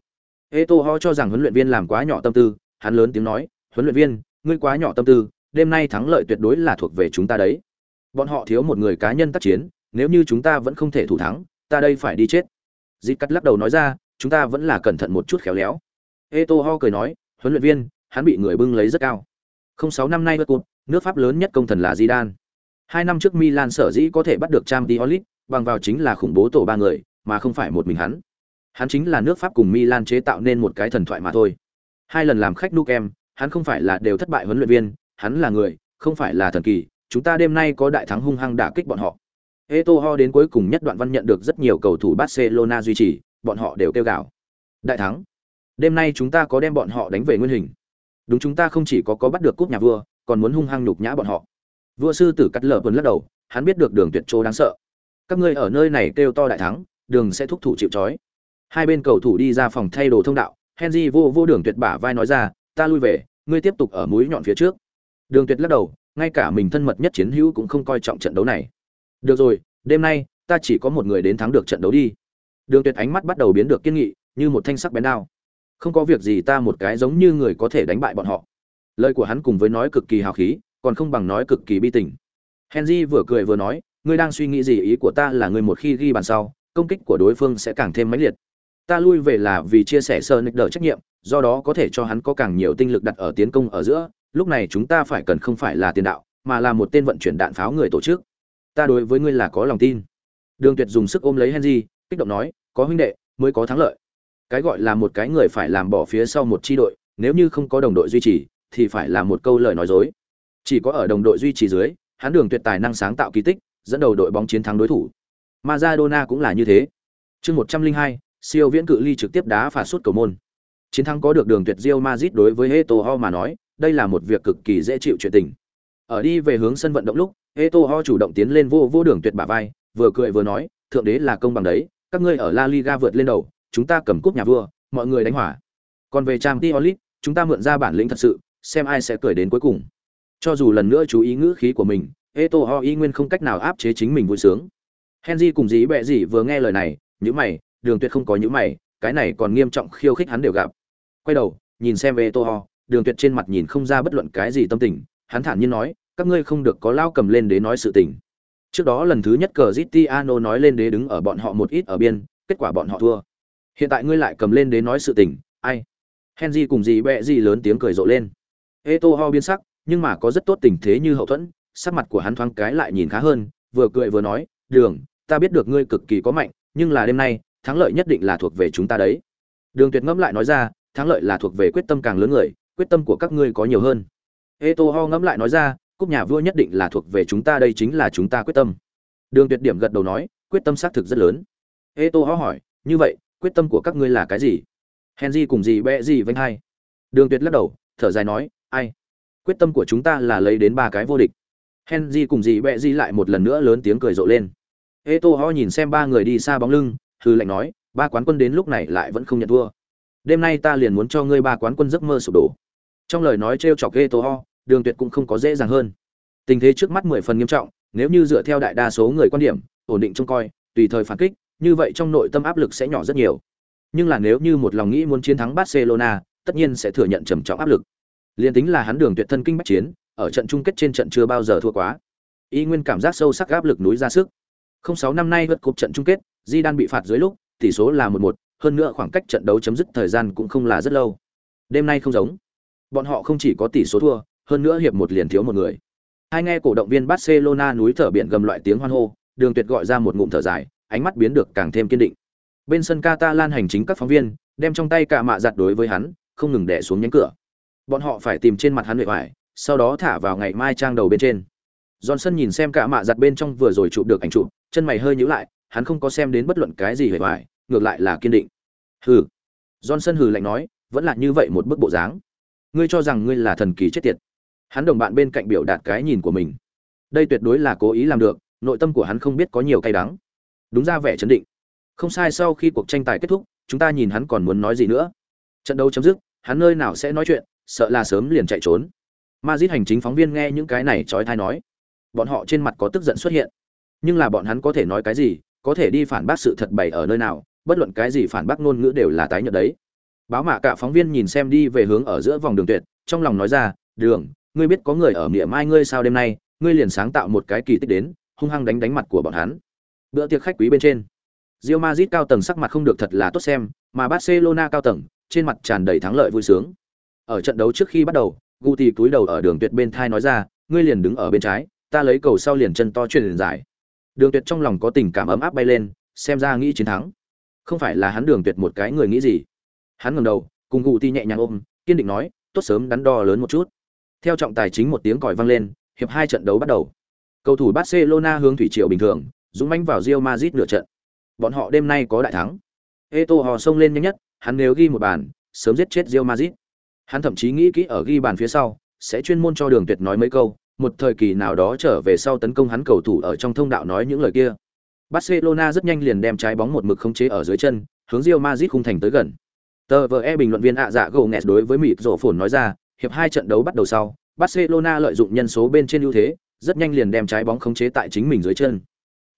Eto'o cho rằng huấn luyện viên làm quá nhỏ tâm tư, hắn lớn tiếng nói, "Huấn luyện viên, ngươi quá nhỏ tâm tư, đêm nay thắng lợi tuyệt đối là thuộc về chúng ta đấy. Bọn họ thiếu một người cá nhân tác chiến, nếu như chúng ta vẫn không thể thủ thắng, ta đây phải đi chết." Dịch cắt lắc đầu nói ra, "Chúng ta vẫn là cẩn thận một chút khéo léo." Eto'o cười nói, "Huấn luyện viên, hắn bị người bưng lấy rất cao. Không sáu năm nay vượt cụt nước Pháp lớn nhất công thần là Zidane. Hai năm trước Milan sở dĩ có thể bắt được Champions t bằng vào chính là khủng bố tổ ba người, mà không phải một mình hắn. Hắn chính là nước Pháp cùng Milan chế tạo nên một cái thần thoại mà thôi. Hai lần làm khách Nukem, hắn không phải là đều thất bại huấn luyện viên, hắn là người, không phải là thần kỳ, chúng ta đêm nay có đại thắng hung hăng đả kích bọn họ. Eto'o đến cuối cùng nhất đoạn văn nhận được rất nhiều cầu thủ Barcelona duy trì, bọn họ đều kêu gào. Đại thắng. Đêm nay chúng ta có đem bọn họ đánh về nguyên hình đúng chúng ta không chỉ có có bắt được cúp nhà vua còn muốn hung hăng nhục nhã bọn họ vua sư tử cắt lở vườn lắc đầu hắn biết được đường tuyệt chỗ đáng sợ các ngươi ở nơi này kêu to đại thắng đường sẽ thúc thủ chịu trói hai bên cầu thủ đi ra phòng thay đồ thông đạo, henry vô vô đường tuyệt bả vai nói ra, ta lui về, ngươi tiếp tục ở mũi nhọn phía trước. Đường tuyệt lắc đầu, ngay cả mình thân mật nhất chiến hữu cũng không coi trọng trận đấu này. Được rồi, đêm nay, ta chỉ có một người đến thắng được trận đấu đi. Đường tuyệt ánh mắt bắt đầu biến được kiên nghị, như một thanh sắc bén đao. Không có việc gì, ta một cái giống như người có thể đánh bại bọn họ. Lời của hắn cùng với nói cực kỳ hào khí, còn không bằng nói cực kỳ bi tình. Henry vừa cười vừa nói, ngươi đang suy nghĩ gì? Ý của ta là ngươi một khi ghi bàn sau, công kích của đối phương sẽ càng thêm mãnh liệt ta lui về là vì chia sẻ sơ nick đỡ trách nhiệm, do đó có thể cho hắn có càng nhiều tinh lực đặt ở tiến công ở giữa. Lúc này chúng ta phải cần không phải là tiền đạo, mà là một tên vận chuyển đạn pháo người tổ chức. Ta đối với ngươi là có lòng tin. Đường tuyệt dùng sức ôm lấy henry, kích động nói, có huynh đệ, mới có thắng lợi. Cái gọi là một cái người phải làm bỏ phía sau một chi đội, nếu như không có đồng đội duy trì, thì phải là một câu lời nói dối. Chỉ có ở đồng đội duy trì dưới, hắn đường tuyệt tài năng sáng tạo kỳ tích, dẫn đầu đội bóng chiến thắng đối thủ. Maradona cũng là như thế. Chương một trăm linh hai siêu viễn cự ly trực tiếp đá phạt suốt cầu môn chiến thắng có được đường tuyệt Real Madrid đối với Eto'o mà nói đây là một việc cực kỳ dễ chịu chuyện tình ở đi về hướng sân vận động lúc Eto'o chủ động tiến lên vô vô đường tuyệt bả vai vừa cười vừa nói thượng đế là công bằng đấy các ngươi ở La Liga vượt lên đầu chúng ta cầm cúp nhà vua, mọi người đánh hỏa. Còn về Champions League, chúng ta mượn ra bản lĩnh thật sự, xem ai sẽ cười đến cuối cùng. Cho dù lần nữa chú ý ngữ khí của mình, Eto'o y nguyên không cách nào áp chế chính mình vui sướng. Henry cùng dí bẹ gì vừa nghe lời này, nhíu mày, Đường Tuyệt không có những mày, cái này còn nghiêm trọng khiêu khích hắn đều gặp. Quay đầu, nhìn xem Eto'o, Đường Tuyệt trên mặt nhìn không ra bất luận cái gì tâm tình, hắn thản nhiên nói, các ngươi không được có lao cầm lên đế nói sự tình. Trước đó lần thứ nhất cờ Cristiano nói lên đế đứng ở bọn họ một ít ở biên, kết quả bọn họ thua hiện tại ngươi lại cầm lên đế nói sự tình ai henry cùng dì bẹ gì lớn tiếng cười rộ lên ê tô ho biến sắc nhưng mà có rất tốt tình thế như hậu thuẫn sắc mặt của hắn thoáng cái lại nhìn khá hơn vừa cười vừa nói đường ta biết được ngươi cực kỳ có mạnh, nhưng là đêm nay, thắng lợi nhất định là thuộc về chúng ta đấy. Đường Tuyệt ngẫm lại nói ra, thắng lợi là thuộc về quyết tâm càng lớn người, quyết tâm của các ngươi có nhiều hơn. Eto ho ngẫm lại nói ra, cúp nhà vua nhất định là thuộc về chúng ta đây chính là chúng ta quyết tâm. Đường Tuyệt điểm gật đầu nói, quyết tâm xác thực rất lớn. Eto ho hỏi, như vậy, quyết tâm của các ngươi là cái gì? Henry cùng gì bẽ gì vinh hai. Đường Tuyệt lắc đầu, thở dài nói, ai? Quyết tâm của chúng ta là lấy đến ba cái vô địch. Henry cùng gì bẹ gì lại một lần nữa lớn tiếng cười rộ lên. Eto ho nhìn xem ba người đi xa bóng lưng, hư lệnh nói, ba quán quân đến lúc này lại vẫn không nhận thua. Đêm nay ta liền muốn cho ngươi ba quán quân giấc mơ sụp đổ. Trong lời nói trêu chọc Eto ho, Đường Tuyệt cũng không có dễ dàng hơn. Tình thế trước mắt mười phần nghiêm trọng, nếu như dựa theo đại đa số người quan điểm, ổn định trông coi, tùy thời phản kích, như vậy trong nội tâm áp lực sẽ nhỏ rất nhiều. Nhưng là nếu như một lòng nghĩ muốn chiến thắng Barcelona, tất nhiên sẽ thừa nhận trầm trọng áp lực. Liên tính là hắn đường tuyệt thân kinh bách chiến, ở trận chung kết trên trận chưa bao giờ thua quá. Y nguyên cảm giác sâu sắc áp lực núi ra sức. Không sáu năm nay vượt cục trận chung kết, Di Đan bị phạt dưới lúc, tỷ số là 1-1, hơn nữa khoảng cách trận đấu chấm dứt thời gian cũng không là rất lâu. Đêm nay không giống. Bọn họ không chỉ có tỷ số thua, hơn nữa hiệp một liền thiếu một người. Hai nghe cổ động viên Barcelona núi thở biển gầm loại tiếng hoan hô, Đường Tuyệt gọi ra một ngụm thở dài, ánh mắt biến được càng thêm kiên định. Bên sân Catalan hành chính các phóng viên, đem trong tay cả mạ giặt đối với hắn, không ngừng đè xuống nhánh cửa. Bọn họ phải tìm trên mặt hắn bề hoại, sau đó thả vào ngày mai trang đầu bên trên. Johnson nhìn xem cả mạ giặt bên trong vừa rồi chụp được ảnh chụp, chân mày hơi nhíu lại, hắn không có xem đến bất luận cái gì hề hoài, ngược lại là kiên định. Hừ. Johnson hừ lạnh nói, vẫn là như vậy một bức bộ dáng. Ngươi cho rằng ngươi là thần kỳ chết tiệt. Hắn đồng bạn bên cạnh biểu đạt cái nhìn của mình. Đây tuyệt đối là cố ý làm được, nội tâm của hắn không biết có nhiều cay đắng. Đúng ra vẻ chấn định. Không sai sau khi cuộc tranh tài kết thúc, chúng ta nhìn hắn còn muốn nói gì nữa. Trận đấu chấm dứt, hắn nơi nào sẽ nói chuyện, sợ là sớm liền chạy trốn. ma dít hành chính phóng viên nghe những cái này chói tai nói, bọn họ trên mặt có tức giận xuất hiện. Nhưng là bọn hắn có thể nói cái gì, có thể đi phản bác sự thật bày ở nơi nào, bất luận cái gì phản bác ngôn ngữ đều là tái nhợt đấy. Báo mạ cả phóng viên nhìn xem đi về hướng ở giữa vòng đường tuyệt, trong lòng nói ra, "Đường, ngươi biết có người ở miệng mai ngươi sao đêm nay, ngươi liền sáng tạo một cái kỳ tích đến, hung hăng đánh đánh mặt của bọn hắn." Bữa tiệc khách quý bên trên, Real Madrid cao tầng sắc mặt không được thật là tốt xem, mà Barcelona cao tầng trên mặt tràn đầy thắng lợi vui sướng. Ở trận đấu trước khi bắt đầu, Guti cúi đầu ở đường tuyệt bên thai nói ra, ngươi liền đứng ở bên trái, ta lấy cầu sau liền chân to truyền dài. giải. Đường tuyệt trong lòng có tình cảm ấm áp bay lên, xem ra nghĩ chiến thắng. Không phải là hắn đường tuyệt một cái người nghĩ gì. Hắn ngẩng đầu, cùng Guti nhẹ nhàng ôm, kiên định nói, tốt sớm đắn đo lớn một chút. Theo trọng tài chính một tiếng còi vang lên, hiệp hai trận đấu bắt đầu. Cầu thủ Barcelona hướng thủy triều bình thường, dũng mãnh vào Real Madrid nửa trận. Bọn họ đêm nay có đại thắng. Eto hò xông lên nhanh nhất, hắn nếu ghi một bàn, sớm giết chết Real Madrid. Hắn thậm chí nghĩ kỹ ở ghi bàn phía sau, sẽ chuyên môn cho Đường Tuyệt nói mấy câu, một thời kỳ nào đó trở về sau tấn công hắn cầu thủ ở trong thông đạo nói những lời kia. Barcelona rất nhanh liền đem trái bóng một mực khống chế ở dưới chân, hướng Real Madrid khung thành tới gần. Tờ VE bình luận viên ạ dạ gồ nghẹt đối với mịt rổ phồn nói ra, hiệp hai trận đấu bắt đầu sau, Barcelona lợi dụng nhân số bên trên ưu thế, rất nhanh liền đem trái bóng khống chế tại chính mình dưới chân.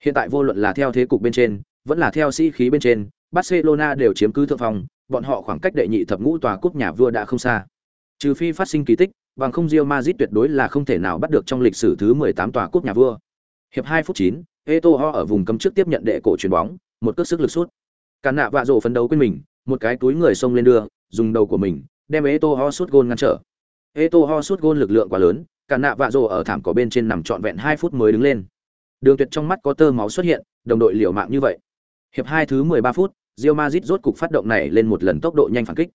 Hiện tại vô luận là theo thế cục bên trên, vẫn là theo sĩ khí bên trên, Barcelona đều chiếm cứ thượng phòng, bọn họ khoảng cách đệ nhị thập ngũ tòa cúp nhà vua đã không xa. Trừ phi phát sinh kỳ tích, bằng không Real Madrid tuyệt đối là không thể nào bắt được trong lịch sử thứ 18 tòa cúp nhà vua. Hiệp 2 phút 9, Eto'o ở vùng cấm trước tiếp nhận đệ cổ chuyền bóng, một cước sức lực sút. Cản nạ vạ rồ phấn đấu quên mình, một cái túi người xông lên đưa, dùng đầu của mình đem Eto'o sút gôn ngăn trở. Eto'o sút gôn lực lượng quá lớn, Cản nạ vạ rồ ở thảm cỏ bên trên nằm trọn vẹn 2 phút mới đứng lên. Đường Tuyệt trong mắt có tơ máu xuất hiện, đồng đội liều mạng như vậy. Hiệp 2 thứ 13 phút, Real Madrid rốt cục phát động này lên một lần tốc độ nhanh phản kích.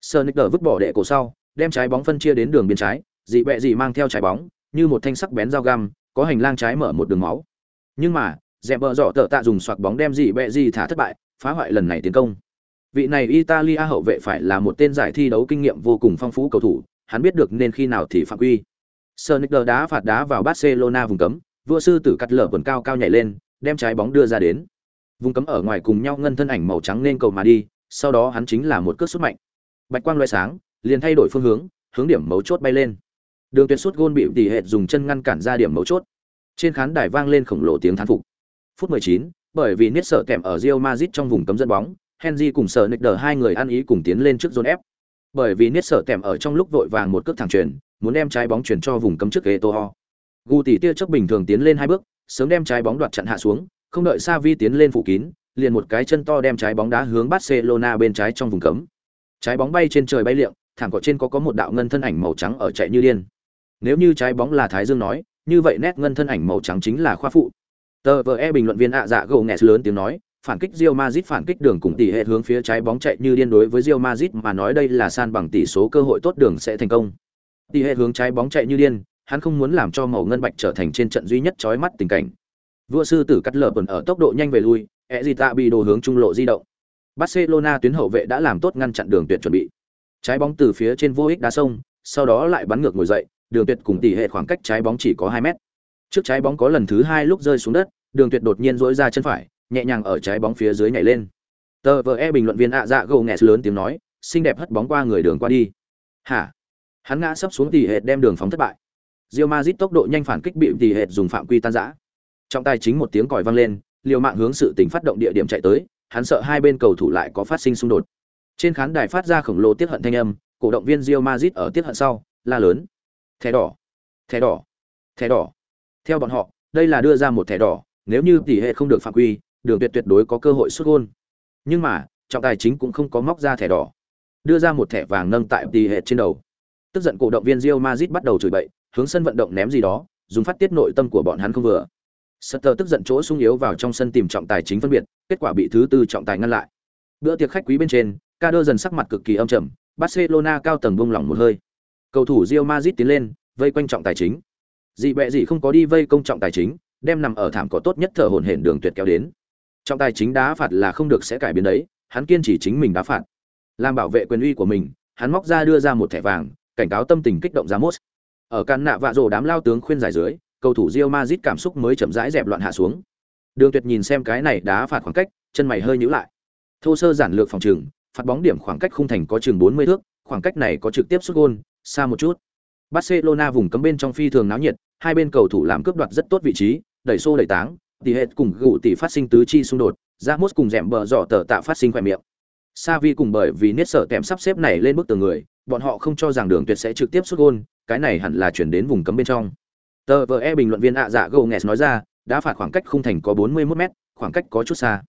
Sonicer vứt bỏ đệ cổ sau, đem trái bóng phân chia đến đường biên trái, dị bẹ dị mang theo trái bóng, như một thanh sắc bén dao găm, có hành lang trái mở một đường máu. Nhưng mà, dẹp bờ rõ tợ tạ dùng xoạc bóng đem dị bẹ dị thả thất bại, phá hoại lần này tiến công. Vị này Italia hậu vệ phải là một tên giải thi đấu kinh nghiệm vô cùng phong phú cầu thủ, hắn biết được nên khi nào thì phạm quy. Sonicer đá phạt đá vào Barcelona vùng cấm, vua sư tử cắt lở quần cao cao nhảy lên, đem trái bóng đưa ra đến vùng cấm ở ngoài cùng nhau ngân thân ảnh màu trắng nên cầu mà đi sau đó hắn chính là một cước sút mạnh bạch quang lóe sáng liền thay đổi phương hướng hướng điểm mấu chốt bay lên đường tuyệt sút gôn bị tỉ hệt dùng chân ngăn cản ra điểm mấu chốt trên khán đài vang lên khổng lồ tiếng thán phục phút 19, bởi vì niết sợ kèm ở Real Madrid trong vùng cấm dẫn bóng Henry cùng sở đờ hai người ăn ý cùng tiến lên trước zone ép bởi vì niết sợ kèm ở trong lúc vội vàng một cước thẳng truyền muốn đem trái bóng chuyển cho vùng cấm trước Eto'o. Gu tỷ tia chớp bình thường tiến lên hai bước, sớm đem trái bóng đoạt chặn hạ xuống, không đợi Savi tiến lên phủ kín, liền một cái chân to đem trái bóng đá hướng Barcelona bên trái trong vùng cấm. Trái bóng bay trên trời bay liệng, thảm cỏ trên có có một đạo ngân thân ảnh màu trắng ở chạy như điên. Nếu như trái bóng là Thái Dương nói, như vậy nét ngân thân ảnh màu trắng chính là khoa phụ. Tờ VE bình luận viên ạ dạ gồ nghẹt lớn tiếng nói, phản kích Real Madrid phản kích đường cùng tỷ hệ hướng phía trái bóng chạy như điên đối với Real Madrid mà nói đây là san bằng tỷ số cơ hội tốt đường sẽ thành công. Tỷ hệ hướng trái bóng chạy như điên, hắn không muốn làm cho màu ngân bạch trở thành trên trận duy nhất chói mắt tình cảnh. Vua sư tử cắt lở bẩn ở tốc độ nhanh về lui, Ezita bị đồ hướng trung lộ di động. Barcelona tuyến hậu vệ đã làm tốt ngăn chặn đường tuyệt chuẩn bị. Trái bóng từ phía trên vô ích đá sông, sau đó lại bắn ngược ngồi dậy, đường tuyệt cùng tỷ hệ khoảng cách trái bóng chỉ có 2 mét. Trước trái bóng có lần thứ hai lúc rơi xuống đất, đường tuyệt đột nhiên dỗi ra chân phải, nhẹ nhàng ở trái bóng phía dưới nhảy lên. Tờ VE bình luận viên ạ dạ gồ nghẹt lớn tiếng nói, xinh đẹp hất bóng qua người đường qua đi. Hả? Hắn ngã sấp xuống tỷ hệ đem đường phóng thất bại. Real Madrid tốc độ nhanh phản kích bị tỷ hệ dùng phạm quy tan rã. Trong tay chính một tiếng còi vang lên, liều mạng hướng sự tình phát động địa điểm chạy tới, hắn sợ hai bên cầu thủ lại có phát sinh xung đột. Trên khán đài phát ra khổng lồ tiết hận thanh âm, cổ động viên Real Madrid ở tiết hận sau, la lớn: "Thẻ đỏ! Thẻ đỏ! Thẻ đỏ!" Theo bọn họ, đây là đưa ra một thẻ đỏ, nếu như tỷ hệ không được phạm quy, đường tuyệt tuyệt đối có cơ hội sút gol. Nhưng mà, trọng tài chính cũng không có móc ra thẻ đỏ, đưa ra một thẻ vàng nâng tại tỷ hệ trên đầu. Tức giận cổ động viên Real Madrid bắt đầu chửi bậy, hướng sân vận động ném gì đó, dùng phát tiết nội tâm của bọn hắn không vừa. Sutter tức giận chỗ sung yếu vào trong sân tìm trọng tài chính phân biệt, kết quả bị thứ tư trọng tài ngăn lại. Bữa tiệc khách quý bên trên, ca đơ dần sắc mặt cực kỳ âm trầm, Barcelona cao tầng buông lỏng một hơi. Cầu thủ Real Madrid tiến lên, vây quanh trọng tài chính. Dị bẹ gì không có đi vây công trọng tài chính, đem nằm ở thảm cỏ tốt nhất thở hổn hển đường tuyệt kéo đến. Trọng tài chính đá phạt là không được sẽ cải biến đấy, hắn kiên trì chính mình đá phạt. Làm bảo vệ quyền uy của mình, hắn móc ra đưa ra một thẻ vàng, cảnh cáo tâm tình kích động Ramos. Ở căn nạ vạ rồ đám lao tướng khuyên giải dưới, cầu thủ Real Madrid cảm xúc mới chậm rãi dẹp loạn hạ xuống. Đường Tuyệt nhìn xem cái này đá phạt khoảng cách, chân mày hơi nhíu lại. Thô sơ giản lược phòng trường, phạt bóng điểm khoảng cách khung thành có chừng 40 thước, khoảng cách này có trực tiếp sút gol, xa một chút. Barcelona vùng cấm bên trong phi thường náo nhiệt, hai bên cầu thủ làm cướp đoạt rất tốt vị trí, đẩy xô đẩy táng, tỷ hệt cùng gụ tỷ phát sinh tứ chi xung đột, Ramos cùng dẹm bờ dọ tờ tạ phát sinh khỏe miệng. Savi cùng bởi vì niết sở kèm sắp xếp này lên bước từ người, bọn họ không cho rằng đường tuyệt sẽ trực tiếp sút gol, cái này hẳn là chuyển đến vùng cấm bên trong. Tờ VE bình luận viên ạ dạ Gomes nói ra, đã phạt khoảng cách khung thành có 41 mét, khoảng cách có chút xa.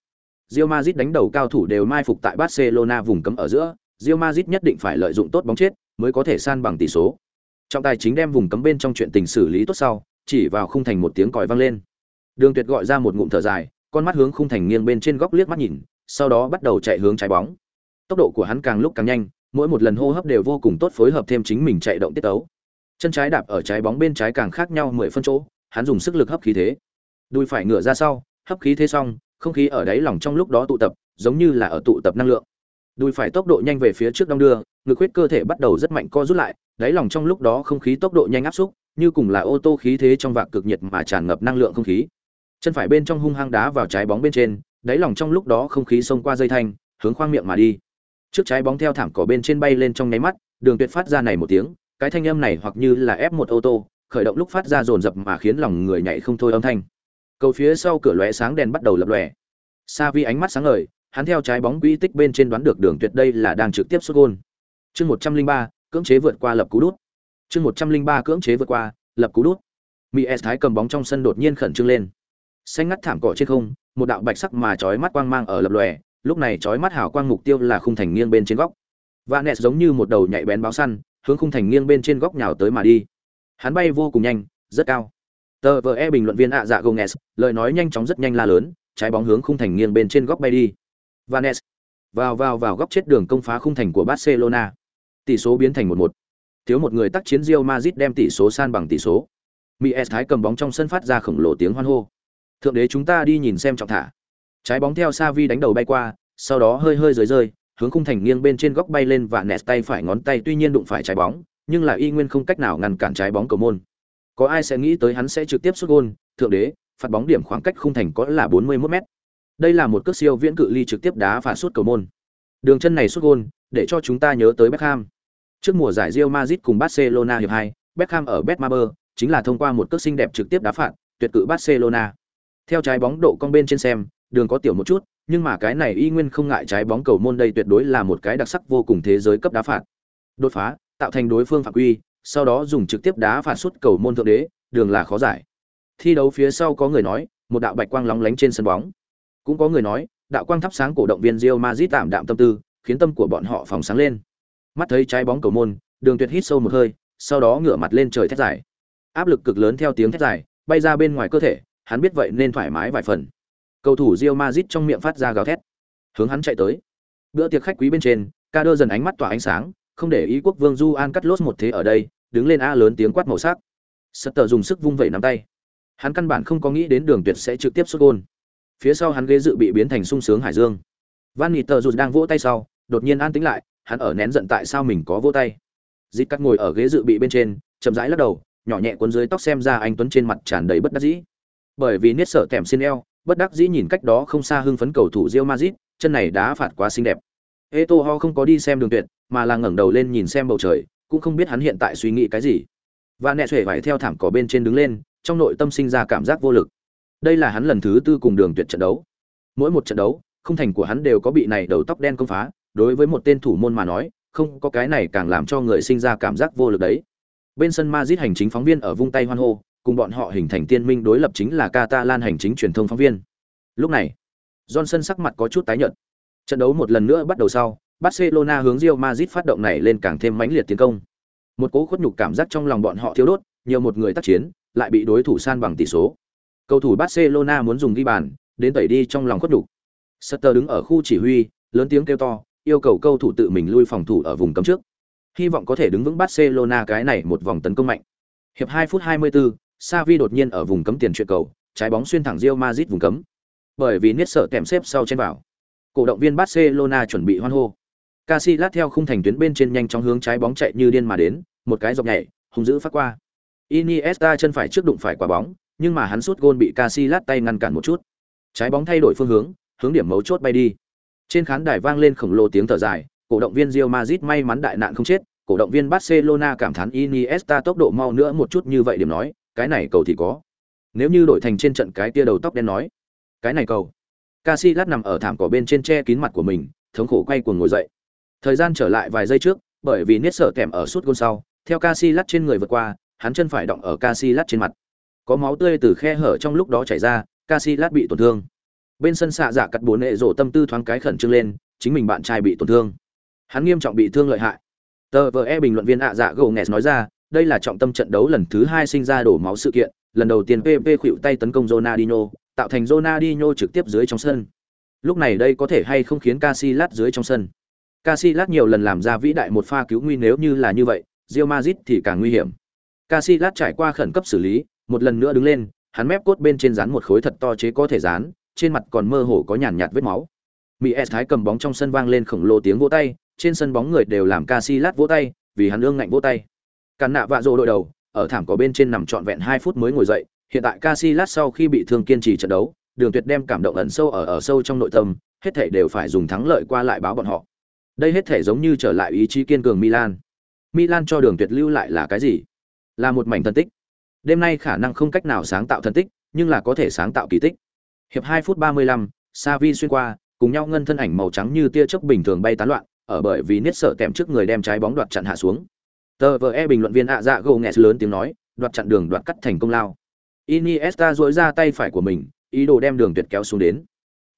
Real Madrid đánh đầu cao thủ đều mai phục tại Barcelona vùng cấm ở giữa, Real Madrid nhất định phải lợi dụng tốt bóng chết mới có thể san bằng tỷ số. Trọng tài chính đem vùng cấm bên trong chuyện tình xử lý tốt sau, chỉ vào khung thành một tiếng còi vang lên. Đường Tuyệt gọi ra một ngụm thở dài, con mắt hướng khung thành nghiêng bên trên góc liếc mắt nhìn, sau đó bắt đầu chạy hướng trái bóng. Tốc độ của hắn càng lúc càng nhanh, mỗi một lần hô hấp đều vô cùng tốt phối hợp thêm chính mình chạy động tiết tấu. Chân trái đạp ở trái bóng bên trái càng khác nhau mười phân chỗ, hắn dùng sức lực hấp khí thế. Đùi phải ngửa ra sau, hấp khí thế xong, không khí ở đáy lòng trong lúc đó tụ tập, giống như là ở tụ tập năng lượng. Đùi phải tốc độ nhanh về phía trước đông đưa, ngực huyết cơ thể bắt đầu rất mạnh co rút lại, đáy lòng trong lúc đó không khí tốc độ nhanh áp xúc, như cùng là ô tô khí thế trong vạc cực nhiệt mà tràn ngập năng lượng không khí. Chân phải bên trong hung hăng đá vào trái bóng bên trên, đáy lòng trong lúc đó không khí xông qua dây thanh, hướng khoang miệng mà đi. Trước trái bóng theo thảm cỏ bên trên bay lên trong nháy mắt, Đường Tuyệt phát ra này một tiếng, cái thanh âm này hoặc như là ép một ô tô, khởi động lúc phát ra rồn rập mà khiến lòng người nhảy không thôi âm thanh. Cầu phía sau cửa lóe sáng đèn bắt đầu lập lòe. Sa Vi ánh mắt sáng ngời, hắn theo trái bóng quỹ tích bên trên đoán được Đường Tuyệt đây là đang trực tiếp sút gôn Chương 103, cưỡng chế vượt qua lập cú đút. Chương 103 cưỡng chế vượt qua, lập cú đút. Mỹ S Thái cầm bóng trong sân đột nhiên khẩn trương lên. Xanh ngắt thảm cỏ trên không, một đạo bạch sắc mà chói mắt quang mang ở lập lòe, lúc này chói mắt hào quang mục tiêu là khung thành nghiêng bên trên góc. Vanes giống như một đầu nhạy bén báo săn, hướng khung thành nghiêng bên trên góc nhào tới mà đi. Hắn bay vô cùng nhanh, rất cao. Tờ VE bình luận viên ạ dạ Gomez, lời nói nhanh chóng rất nhanh la lớn, trái bóng hướng khung thành nghiêng bên trên góc bay đi. Vanes, vào vào vào góc chết đường công phá khung thành của Barcelona. Tỷ số biến thành 1-1. Thiếu một người tác chiến Real Madrid đem tỷ số san bằng tỷ số. Mies Thái cầm bóng trong sân phát ra khổng lồ tiếng hoan hô. Thượng đế chúng ta đi nhìn xem trọng thả. Trái bóng theo Savi đánh đầu bay qua, sau đó hơi hơi rời rơi, hướng khung thành nghiêng bên trên góc bay lên và nẹt tay phải ngón tay tuy nhiên đụng phải trái bóng, nhưng là y nguyên không cách nào ngăn cản trái bóng cầu môn. Có ai sẽ nghĩ tới hắn sẽ trực tiếp sút gôn thượng đế, phạt bóng điểm khoảng cách khung thành có là 41 mét. Đây là một cước siêu viễn cự ly trực tiếp đá phạt sút cầu môn. Đường chân này sút gôn để cho chúng ta nhớ tới Beckham. Trước mùa giải Real Madrid cùng Barcelona hiệp 2, Beckham ở Betmaber chính là thông qua một cước xinh đẹp trực tiếp đá phạt, tuyệt cự Barcelona. Theo trái bóng độ cong bên trên xem, đường có tiểu một chút, nhưng mà cái này y nguyên không ngại trái bóng cầu môn đây tuyệt đối là một cái đặc sắc vô cùng thế giới cấp đá phạt. Đột phá, tạo thành đối phương phạm quy, sau đó dùng trực tiếp đá phạt sút cầu môn thượng đế, đường là khó giải. Thi đấu phía sau có người nói, một đạo bạch quang lóng lánh trên sân bóng. Cũng có người nói, đạo quang thắp sáng cổ động viên Real Madrid tạm đạm tâm tư, khiến tâm của bọn họ phòng sáng lên. Mắt thấy trái bóng cầu môn, Đường Tuyệt hít sâu một hơi, sau đó ngửa mặt lên trời thét dài. Áp lực cực lớn theo tiếng thét dài, bay ra bên ngoài cơ thể, hắn biết vậy nên thoải mái vài phần. Cầu thủ Real Madrid trong miệng phát ra gào thét, hướng hắn chạy tới. Bữa tiệc khách quý bên trên, ca đơ dần ánh mắt tỏa ánh sáng, không để ý quốc vương juan carlos một thế ở đây, đứng lên a lớn tiếng quát màu sắc. Sutter dùng sức vung vẩy nắm tay. Hắn căn bản không có nghĩ đến Đường Tuyệt sẽ trực tiếp xuất gôn Phía sau hắn ghế dự bị biến thành sung sướng hải dương. Van Niter đang vỗ tay sau, đột nhiên an tĩnh lại, hắn ở nén giận tại sao mình có vỗ tay. dịp cắt ngồi ở ghế dự bị bên trên, chậm rãi lắc đầu, nhỏ nhẹ cuốn dưới tóc xem ra anh tuấn trên mặt tràn đầy bất đắc dĩ. Bởi vì niết sợ kèm xin eo, bất đắc dĩ nhìn cách đó không xa hưng phấn cầu thủ Real Madrid, chân này đá phạt quá xinh đẹp. Eto'o không có đi xem đường tuyệt, mà là ngẩng đầu lên nhìn xem bầu trời, cũng không biết hắn hiện tại suy nghĩ cái gì. Và nẹ xuể vải theo thảm cỏ bên trên đứng lên, trong nội tâm sinh ra cảm giác vô lực. Đây là hắn lần thứ tư cùng đường tuyệt trận đấu. Mỗi một trận đấu, không thành của hắn đều có bị này đầu tóc đen công phá, đối với một tên thủ môn mà nói, không có cái này càng làm cho người sinh ra cảm giác vô lực đấy. Bên sân Madrid hành chính phóng viên ở vung tay hoan hô, cùng bọn họ hình thành tiên minh đối lập chính là Catalan hành chính truyền thông phóng viên. Lúc này, Johnson sắc mặt có chút tái nhợt. Trận đấu một lần nữa bắt đầu sau, Barcelona hướng Real Madrid phát động này lên càng thêm mãnh liệt tiến công. Một cố khuất nhục cảm giác trong lòng bọn họ thiếu đốt, nhiều một người tác chiến, lại bị đối thủ san bằng tỷ số. Cầu thủ Barcelona muốn dùng ghi bàn, đến tẩy đi trong lòng khuất nhục. Sutter đứng ở khu chỉ huy, lớn tiếng kêu to, yêu cầu cầu thủ tự mình lui phòng thủ ở vùng cấm trước. Hy vọng có thể đứng vững Barcelona cái này một vòng tấn công mạnh. Hiệp 2 phút 24, Xavi đột nhiên ở vùng cấm tiền chuyện cầu, trái bóng xuyên thẳng Real Madrid vùng cấm. Bởi vì Niết sợ kèm xếp sau trên vào. Cổ động viên Barcelona chuẩn bị hoan hô. Casillas theo khung thành tuyến bên trên nhanh chóng hướng trái bóng chạy như điên mà đến, một cái dọc nhảy, hung dữ phát qua. Iniesta chân phải trước đụng phải quả bóng, nhưng mà hắn sút gôn bị Casillas tay ngăn cản một chút. Trái bóng thay đổi phương hướng, hướng điểm mấu chốt bay đi. Trên khán đài vang lên khổng lồ tiếng thở dài, cổ động viên Real Madrid may mắn đại nạn không chết, cổ động viên Barcelona cảm thán Iniesta tốc độ mau nữa một chút như vậy điểm nói, cái này cầu thì có. Nếu như đổi thành trên trận cái tia đầu tóc đen nói, cái này cầu. Casillas nằm ở thảm cỏ bên trên che kín mặt của mình, thống khổ quay cuồng ngồi dậy. Thời gian trở lại vài giây trước, bởi vì Niết sợ kèm ở suốt gôn sau, theo Casillas trên người vượt qua, hắn chân phải động ở Casillas trên mặt. Có máu tươi từ khe hở trong lúc đó chảy ra, Casillas bị tổn thương. Bên sân xạ giả cắt bốn nệ rổ tâm tư thoáng cái khẩn trương lên, chính mình bạn trai bị tổn thương. Hắn nghiêm trọng bị thương lợi hại. Tờ VE bình luận viên ạ dạ gồ nghẹt nói ra, đây là trọng tâm trận đấu lần thứ hai sinh ra đổ máu sự kiện, lần đầu tiên PP khuỵu tay tấn công Ronaldinho, tạo thành Ronaldinho trực tiếp dưới trong sân. Lúc này đây có thể hay không khiến Casillas dưới trong sân. Casillas nhiều lần làm ra vĩ đại một pha cứu nguy nếu như là như vậy, Real Madrid thì càng nguy hiểm. Casillas trải qua khẩn cấp xử lý, một lần nữa đứng lên, hắn mép cốt bên trên dán một khối thật to chế có thể dán, trên mặt còn mơ hồ có nhàn nhạt vết máu. Mỹ S Thái cầm bóng trong sân vang lên khổng lồ tiếng vỗ tay, trên sân bóng người đều làm Casillas vỗ tay, vì hắn ương ngạnh vỗ tay. Cản nạ vạ rồ đội đầu, ở thảm có bên trên nằm trọn vẹn 2 phút mới ngồi dậy, hiện tại Casillas sau khi bị thương kiên trì trận đấu, Đường Tuyệt đem cảm động ẩn sâu ở ở sâu trong nội tâm, hết thảy đều phải dùng thắng lợi qua lại báo bọn họ. Đây hết thể giống như trở lại ý chí kiên cường Milan. Milan cho Đường Tuyệt lưu lại là cái gì? Là một mảnh thần tích. Đêm nay khả năng không cách nào sáng tạo thần tích, nhưng là có thể sáng tạo kỳ tích. Hiệp 2 phút 35, Savi xuyên qua, cùng nhau ngân thân ảnh màu trắng như tia chớp bình thường bay tán loạn, ở bởi vì niết sợ kèm trước người đem trái bóng đoạt chặn hạ xuống. Tờ VE bình luận viên ạ dạ gồ nghẹt lớn tiếng nói, đoạt chặn đường đoạt cắt thành công lao. Iniesta duỗi ra tay phải của mình, ý đồ đem đường tuyệt kéo xuống đến.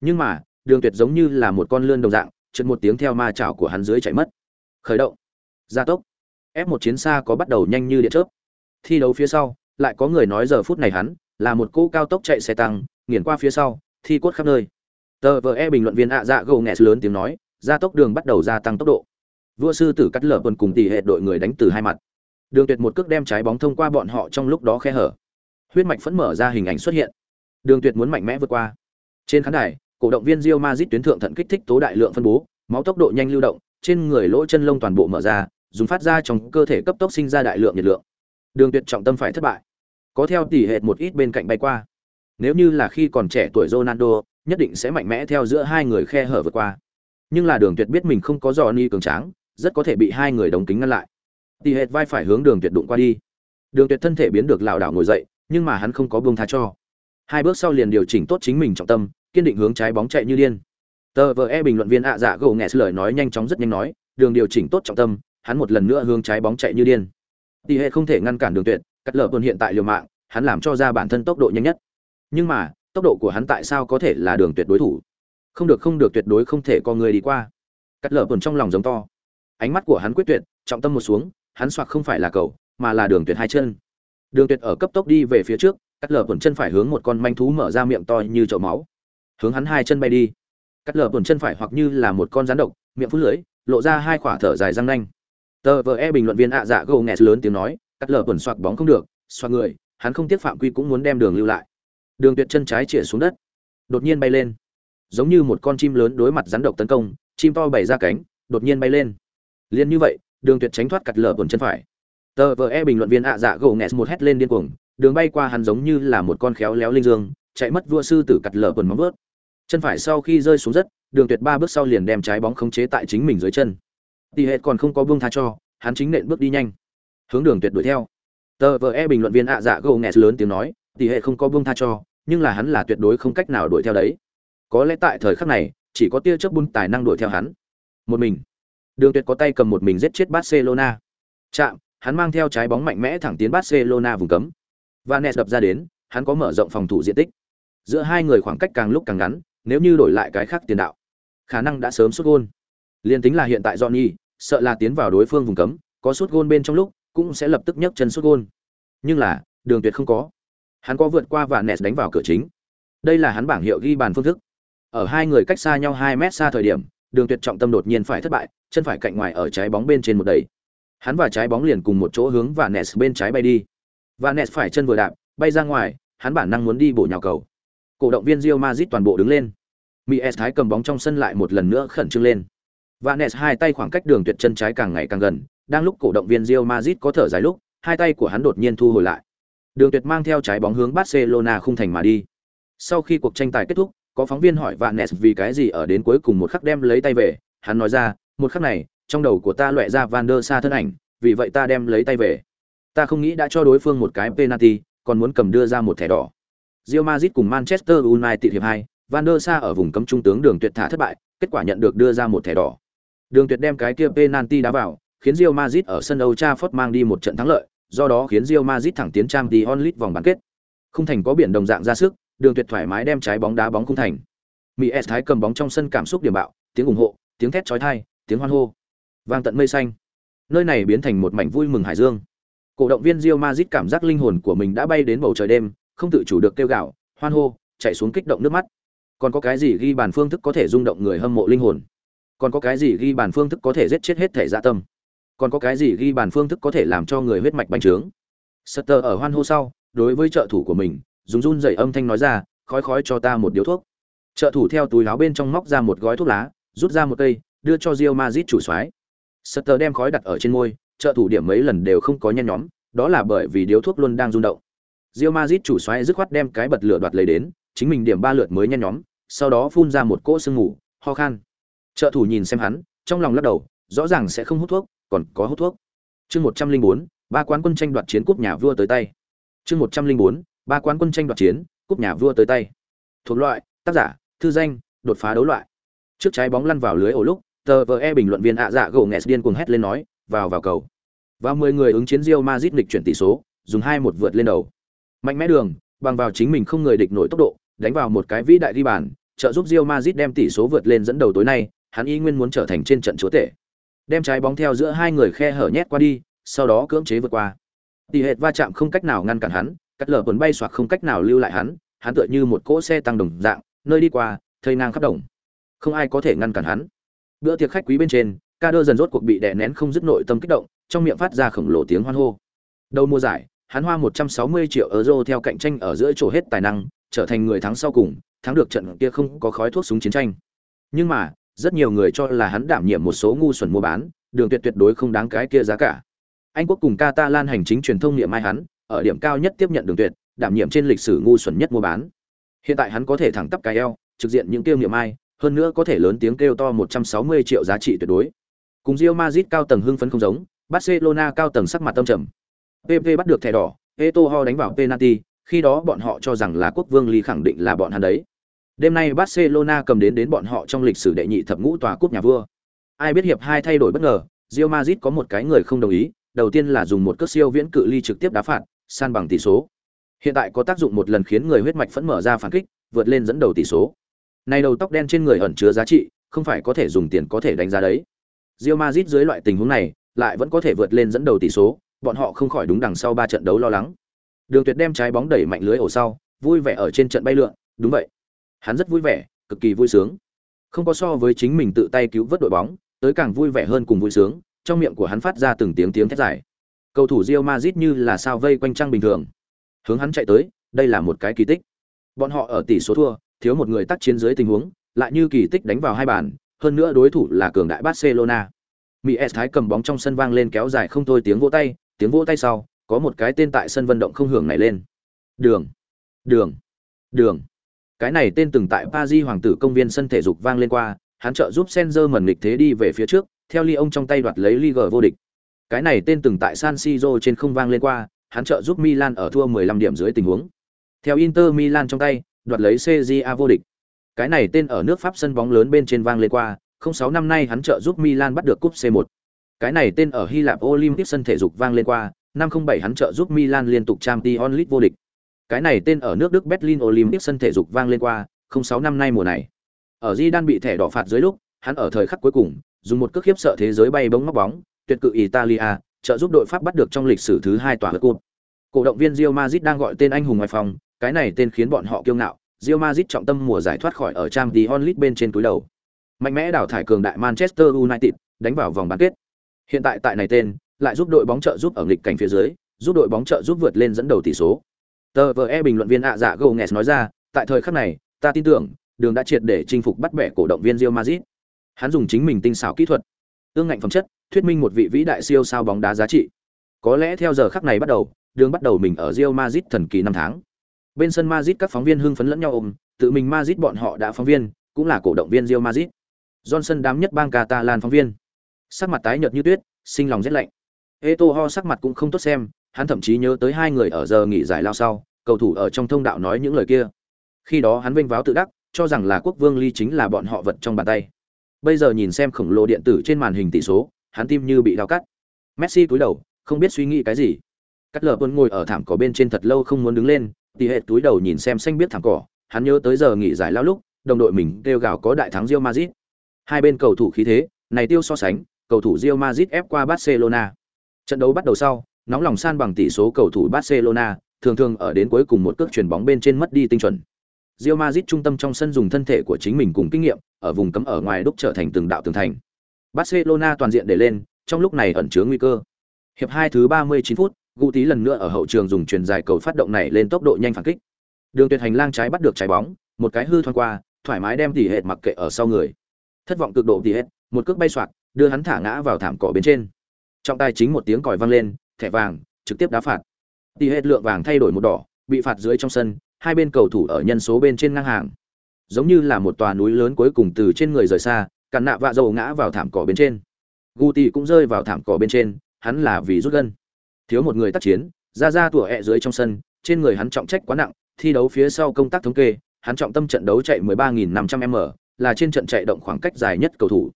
Nhưng mà, đường tuyệt giống như là một con lươn đồng dạng, chợt một tiếng theo ma chảo của hắn dưới chạy mất. Khởi động, gia tốc. F1 chiến xa có bắt đầu nhanh như điện chớp. Thi đấu phía sau, lại có người nói giờ phút này hắn là một cô cao tốc chạy xe tăng, nghiền qua phía sau, thi cốt khắp nơi. Tờ VE bình luận viên ạ dạ gồ nghẹt lớn tiếng nói, gia tốc đường bắt đầu gia tăng tốc độ. Vua sư tử cắt lở quần cùng tỷ hệ đội người đánh từ hai mặt. Đường Tuyệt một cước đem trái bóng thông qua bọn họ trong lúc đó khe hở. Huyết mạch phấn mở ra hình ảnh xuất hiện. Đường Tuyệt muốn mạnh mẽ vượt qua. Trên khán đài, cổ động viên Real Madrid tuyến thượng thận kích thích tố đại lượng phân bố, máu tốc độ nhanh lưu động, trên người lỗ chân lông toàn bộ mở ra, dùng phát ra trong cơ thể cấp tốc sinh ra đại lượng nhiệt lượng. Đường Tuyệt trọng tâm phải thất bại. Có theo tỷ hệt một ít bên cạnh bay qua. Nếu như là khi còn trẻ tuổi Ronaldo, nhất định sẽ mạnh mẽ theo giữa hai người khe hở vượt qua. Nhưng là Đường Tuyệt biết mình không có Johnny cường tráng, rất có thể bị hai người đồng kính ngăn lại. Tỷ hệt vai phải hướng Đường Tuyệt đụng qua đi. Đường Tuyệt thân thể biến được lảo đảo ngồi dậy, nhưng mà hắn không có buông tha cho. Hai bước sau liền điều chỉnh tốt chính mình trọng tâm, kiên định hướng trái bóng chạy như điên. Tờ VE bình luận viên ạ dạ gỗ nghe lời nói nhanh chóng rất nhanh nói, đường điều chỉnh tốt trọng tâm, hắn một lần nữa hướng trái bóng chạy như điên. Tỷ hệ không thể ngăn cản đường tuyệt, cắt lở buồn hiện tại liều mạng, hắn làm cho ra bản thân tốc độ nhanh nhất. Nhưng mà, tốc độ của hắn tại sao có thể là đường tuyệt đối thủ? Không được không được tuyệt đối không thể có người đi qua. Cắt lở buồn trong lòng giống to. Ánh mắt của hắn quyết tuyệt, trọng tâm một xuống, hắn xoạc không phải là cầu, mà là đường tuyệt hai chân. Đường tuyệt ở cấp tốc đi về phía trước, cắt lở buồn chân phải hướng một con manh thú mở ra miệng to như chậu máu hướng hắn hai chân bay đi. Cắt lở buồn chân phải hoặc như là một con rắn độc, miệng phun lưỡi lộ ra hai khỏa thở dài răng nanh. Tờ vờ e bình luận viên ạ dạ gâu nghẹt lớn tiếng nói, cắt lở buồn xoạc bóng không được xoạc người, hắn không tiếc phạm quy cũng muốn đem đường lưu lại. Đường tuyệt chân trái chĩa xuống đất, đột nhiên bay lên. Giống như một con chim lớn đối mặt rắn độc tấn công, chim to bày ra cánh, đột nhiên bay lên. Liền như vậy, đường tuyệt tránh thoát cắt lở buồn chân phải. Tờ vờ e bình luận viên ạ dạ gỗ nghẹt một hét lên điên cuồng, đường bay qua hắn giống như là một con khéo léo linh dương, chạy mất vua sư tử cắt lở buồn móng vớt chân phải sau khi rơi xuống đất đường tuyệt ba bước sau liền đem trái bóng khống chế tại chính mình dưới chân. Tỷ hệ còn không có buông tha cho, hắn chính nện bước đi nhanh. Hướng đường tuyệt đuổi theo. Tờ vờ e bình luận viên ạ dạ gỗ nghẹt lớn tiếng nói tỷ hệ không có buông tha cho, nhưng là hắn là tuyệt đối không cách nào đuổi theo đấy. Có lẽ tại thời khắc này, chỉ có tia chớp bun tài năng đuổi theo hắn. Một mình. Đường tuyệt có tay cầm một mình giết chết barcelona. Chạm, hắn mang theo trái bóng mạnh mẽ thẳng tiến barcelona vùng cấm. Vanes đập ra đến, hắn có mở rộng phòng thủ diện tích. Giữa hai người khoảng cách càng lúc càng ngắn nếu như đổi lại cái khác tiền đạo khả năng đã sớm sút gôn. Liên tính là hiện tại johnny sợ là tiến vào đối phương vùng cấm có sút gôn bên trong lúc cũng sẽ lập tức nhấc chân sút gôn. Nhưng là đường tuyệt không có. Hắn có vượt qua và nẹt đánh vào cửa chính. Đây là hắn bảng hiệu ghi bàn phương thức. Ở hai người cách xa nhau hai mét xa thời điểm đường tuyệt trọng tâm đột nhiên phải thất bại chân phải cạnh ngoài ở trái bóng bên trên một đẩy, hắn và trái bóng liền cùng một chỗ hướng và nẹt bên trái bay đi. Và nẹt phải chân vừa đạp bay ra ngoài hắn bản năng muốn đi bổ nhào cầu cổ động viên Real Madrid toàn bộ đứng lên Mies thái cầm bóng trong sân lại một lần nữa khẩn trương lên Vanes hai tay khoảng cách đường tuyệt chân trái càng ngày càng gần đang lúc cổ động viên Real Madrid có thở dài lúc hai tay của hắn đột nhiên thu hồi lại Đường Tuyệt mang theo trái bóng hướng Barcelona khung thành mà đi. Sau khi cuộc tranh tài kết thúc, có phóng viên hỏi Vanes vì cái gì ở đến cuối cùng một khắc đem lấy tay về, hắn nói ra, một khắc này, trong đầu của ta loẻ ra Van der Sa thân ảnh, vì vậy ta đem lấy tay về. Ta không nghĩ đã cho đối phương một cái penalty, còn muốn cầm đưa ra một thẻ đỏ. Real Madrid cùng Manchester United hiệp hai, Van der Sar ở vùng cấm trung tướng Đường Tuyệt thả thất bại, kết quả nhận được đưa ra một thẻ đỏ. Đường Tuyệt đem cái kia penalty đá vào, khiến Real Madrid ở sân Old Trafford mang đi một trận thắng lợi, do đó khiến Real Madrid thẳng tiến trang tí onlit vòng bán kết. Khung thành có biển đồng dạng ra sức, đường tuyệt thoải mái đem trái bóng đá bóng khung thành. Mỹ Thái cầm bóng trong sân cảm xúc điểm bạo, tiếng ủng hộ, tiếng thét chói tai, tiếng hoan hô. Vang tận mây xanh. Nơi này biến thành một mảnh vui mừng hải dương. Cổ động viên Real Madrid cảm giác linh hồn của mình đã bay đến bầu trời đêm, không tự chủ được kêu gào, hoan hô, chạy xuống kích động nước mắt. Còn có cái gì ghi bàn phương thức có thể rung động người hâm mộ linh hồn? Còn có cái gì ghi bàn phương thức có thể giết chết hết thể dạ tâm? còn có cái gì ghi bàn phương thức có thể làm cho người huyết mạch bành trướng sutter ở hoan hô sau đối với trợ thủ của mình dùng run rẩy âm thanh nói ra khói khói cho ta một điếu thuốc trợ thủ theo túi áo bên trong móc ra một gói thuốc lá rút ra một cây đưa cho rio mazit chủ soái sutter đem khói đặt ở trên môi trợ thủ điểm mấy lần đều không có nhen nhóm đó là bởi vì điếu thuốc luôn đang rung động Real Madrid chủ soái dứt khoát đem cái bật lửa đoạt lấy đến chính mình điểm ba lượt mới nhen nhóm sau đó phun ra một cỗ sương ngủ, ho khan. Trợ thủ nhìn xem hắn trong lòng lắc đầu rõ ràng sẽ không hút thuốc còn có hút thuốc. Chương một trăm linh bốn ba quán quân tranh đoạt chiến cúp nhà vua tới tay. Chương một trăm linh bốn ba quán quân tranh đoạt chiến cúp nhà vua tới tay. Thuộc loại tác giả thư danh đột phá đấu loại. Trước trái bóng lăn vào lưới ổ lúc tờ vờ e bình luận viên ạ dạ gồ nghẹt điên cuồng hét lên nói vào vào cầu. Và mười người ứng chiến Real Madrid lịch chuyển tỷ số dùng hai một vượt lên đầu mạnh mẽ đường, bằng vào chính mình không người địch nổi tốc độ, đánh vào một cái vĩ đại ghi bàn, trợ giúp Real Madrid đem tỷ số vượt lên dẫn đầu tối nay, hắn y nguyên muốn trở thành trên trận chúa tể. Đem trái bóng theo giữa hai người khe hở nhét qua đi, sau đó cưỡng chế vượt qua. Tỷ hệt va chạm không cách nào ngăn cản hắn, cắt lở quần bay xoạc không cách nào lưu lại hắn hắn tựa như một cỗ xe tăng đồng dạng, nơi đi qua, thây ngang khắp đồng. Không ai có thể ngăn cản hắn. Bữa tiệc khách quý bên trên ca đơ dần rốt cuộc bị đè nén không dứt nội tâm kích động, trong miệng phát ra khổng lồ tiếng hoan hô. Đầu mùa giải hắn hoa 160 triệu euro theo cạnh tranh ở giữa chỗ hết tài năng trở thành người thắng sau cùng thắng được trận kia không có khói thuốc súng chiến tranh nhưng mà rất nhiều người cho là hắn đảm nhiệm một số ngu xuẩn mua bán, đường tuyệt tuyệt đối không đáng cái kia giá cả. Anh quốc cùng Catalan hành chính truyền thông niệm mai hắn, ở điểm cao nhất tiếp nhận đường tuyệt, đảm nhiệm trên lịch sử ngu xuẩn nhất mua bán. Hiện tại hắn có thể thẳng tắp cái eo, trực diện những tiêu niệm mai, hơn nữa có thể lớn tiếng kêu to 160 triệu giá trị tuyệt đối. Cùng Real Madrid cao tầng hưng phấn không giống, Barcelona cao tầng sắc mặt tâm trầm. PP bắt được thẻ đỏ, Eto'o đánh vào penalty, khi đó bọn họ cho rằng là quốc vương Lý khẳng định là bọn hắn đấy. Đêm nay Barcelona cầm đến đến bọn họ trong lịch sử đệ nhị thập ngũ tòa cúp nhà vua. Ai biết hiệp hai thay đổi bất ngờ, Real Madrid có một cái người không đồng ý, đầu tiên là dùng một cước siêu viễn cự ly trực tiếp đá phạt, san bằng tỷ số. Hiện tại có tác dụng một lần khiến người huyết mạch phẫn mở ra phản kích, vượt lên dẫn đầu tỷ số. Này đầu tóc đen trên người ẩn chứa giá trị, không phải có thể dùng tiền có thể đánh giá đấy. Real Madrid dưới loại tình huống này, lại vẫn có thể vượt lên dẫn đầu tỷ số, bọn họ không khỏi đúng đằng sau ba trận đấu lo lắng. Đường Tuyệt đem trái bóng đẩy mạnh lưới ổ sau, vui vẻ ở trên trận bay lượn, đúng vậy. Hắn rất vui vẻ, cực kỳ vui sướng. Không có so với chính mình tự tay cứu vớt đội bóng, tới càng vui vẻ hơn cùng vui sướng, trong miệng của hắn phát ra từng tiếng tiếng thét dài. Cầu thủ Real Madrid như là sao vây quanh trăng bình thường. Hướng hắn chạy tới, đây là một cái kỳ tích. Bọn họ ở tỷ số thua, thiếu một người tác chiến dưới tình huống, lại như kỳ tích đánh vào hai bàn, hơn nữa đối thủ là cường đại Barcelona. Mỹ Thái cầm bóng trong sân vang lên kéo dài không thôi tiếng vỗ tay, tiếng vỗ tay sau, có một cái tên tại sân vận động không hưởng này lên. Đường, đường, đường. Cái này tên từng tại Paris Hoàng tử công viên sân thể dục vang lên qua, hắn trợ giúp Senzer mẩn nghịch thế đi về phía trước, theo Lyon trong tay đoạt lấy Ligue vô địch. Cái này tên từng tại San Siro trên không vang lên qua, hắn trợ giúp Milan ở thua 15 điểm dưới tình huống. Theo Inter Milan trong tay, đoạt lấy CJA vô địch. Cái này tên ở nước Pháp sân bóng lớn bên trên vang lên qua, 06 năm nay hắn trợ giúp Milan bắt được cúp C1. Cái này tên ở Hy Lạp Olympic sân thể dục vang lên qua, năm 07 hắn trợ giúp Milan liên tục Champions League vô địch. Cái này tên ở nước Đức Berlin Olympic sân thể dục vang lên qua, 06 năm nay mùa này. Ở Zidane bị thẻ đỏ phạt dưới lúc, hắn ở thời khắc cuối cùng, dùng một cước khiếp sợ thế giới bay bóng ngóc bóng, tuyệt cự Italia, trợ giúp đội Pháp bắt được trong lịch sử thứ hai tòa cúp. Cổ động viên Real Madrid đang gọi tên anh hùng ngoài phòng, cái này tên khiến bọn họ kiêu ngạo, Real Madrid trọng tâm mùa giải thoát khỏi ở Champions League bên trên túi đầu. Mạnh mẽ đảo thải cường đại Manchester United, đánh vào vòng bán kết. Hiện tại tại này tên, lại giúp đội bóng trợ giúp ở nghịch cảnh phía dưới, giúp đội bóng trợ giúp vượt lên dẫn đầu tỷ số. Tờ VE bình luận viên ạ dạ Gomez nói ra, tại thời khắc này, ta tin tưởng, đường đã triệt để chinh phục bắt bẻ cổ động viên Real Madrid. Hắn dùng chính mình tinh xảo kỹ thuật, tương ngạnh phẩm chất, thuyết minh một vị vĩ đại siêu sao bóng đá giá trị. Có lẽ theo giờ khắc này bắt đầu, đường bắt đầu mình ở Real Madrid thần kỳ năm tháng. Bên sân Madrid các phóng viên hưng phấn lẫn nhau ôm, tự mình Madrid bọn họ đã phóng viên, cũng là cổ động viên Real Madrid. Johnson đám nhất bang Catalan phóng viên. Sắc mặt tái nhợt như tuyết, sinh lòng rét lạnh. Eto'o sắc mặt cũng không tốt xem, hắn thậm chí nhớ tới hai người ở giờ nghỉ giải lao sau, cầu thủ ở trong thông đạo nói những lời kia. Khi đó hắn vênh váo tự đắc, cho rằng là quốc vương ly chính là bọn họ vật trong bàn tay. Bây giờ nhìn xem khổng lồ điện tử trên màn hình tỷ số, hắn tim như bị đau cắt. Messi cúi đầu, không biết suy nghĩ cái gì. Cắt lờ vẫn ngồi ở thảm cỏ bên trên thật lâu không muốn đứng lên, tỉ hệ túi đầu nhìn xem xanh biết thảm cỏ, hắn nhớ tới giờ nghỉ giải lao lúc, đồng đội mình kêu gào có đại thắng Real Madrid. Hai bên cầu thủ khí thế, này tiêu so sánh, cầu thủ Real Madrid ép qua Barcelona. Trận đấu bắt đầu sau, nóng lòng san bằng tỷ số cầu thủ Barcelona, thường thường ở đến cuối cùng một cước chuyển bóng bên trên mất đi tinh chuẩn. Real Madrid trung tâm trong sân dùng thân thể của chính mình cùng kinh nghiệm, ở vùng cấm ở ngoài đúc trở thành từng đạo tường thành. Barcelona toàn diện để lên, trong lúc này ẩn chứa nguy cơ. Hiệp 2 thứ 39 phút, Guti lần nữa ở hậu trường dùng chuyền dài cầu phát động này lên tốc độ nhanh phản kích. Đường tuyệt hành lang trái bắt được trái bóng, một cái hư thoáng qua, thoải mái đem tỉ hệt mặc kệ ở sau người. Thất vọng cực độ tỉ hệt, một cước bay xoạc, đưa hắn thả ngã vào thảm cỏ bên trên. trọng tài chính một tiếng còi vang lên, thẻ vàng, trực tiếp đá phạt. tỷ hết lượng vàng thay đổi một đỏ, bị phạt dưới trong sân, hai bên cầu thủ ở nhân số bên trên ngang hàng. Giống như là một tòa núi lớn cuối cùng từ trên người rời xa, cản nạ vạ dầu ngã vào thảm cỏ bên trên. Guti cũng rơi vào thảm cỏ bên trên, hắn là vì rút gân. Thiếu một người tác chiến, ra ra tủa ẹ dưới trong sân, trên người hắn trọng trách quá nặng, thi đấu phía sau công tác thống kê, hắn trọng tâm trận đấu chạy 13.500m, là trên trận chạy động khoảng cách dài nhất cầu thủ.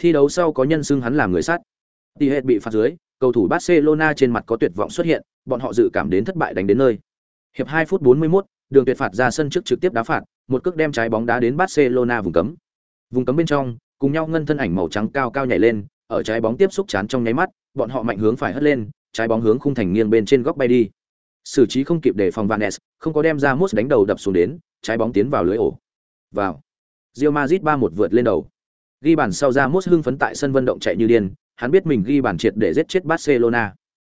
Thi đấu sau có nhân xưng hắn làm người sát. Tỷ hết bị phạt dưới, cầu thủ Barcelona trên mặt có tuyệt vọng xuất hiện, bọn họ dự cảm đến thất bại đánh đến nơi. Hiệp 2 phút 41, đường tuyệt phạt ra sân trước trực tiếp đá phạt, một cước đem trái bóng đá đến Barcelona vùng cấm. Vùng cấm bên trong, cùng nhau ngân thân ảnh màu trắng cao cao nhảy lên, ở trái bóng tiếp xúc chán trong nháy mắt, bọn họ mạnh hướng phải hất lên, trái bóng hướng khung thành nghiêng bên trên góc bay đi. Xử trí không kịp để phòng Vanes, không có đem ra mút đánh đầu đập xuống đến, trái bóng tiến vào lưới ổ. Vào. Real Madrid 3-1 vượt lên đầu. Ghi bàn sau ra mút hưng phấn tại sân vận động chạy như điên, hắn biết mình ghi bàn triệt để giết chết Barcelona.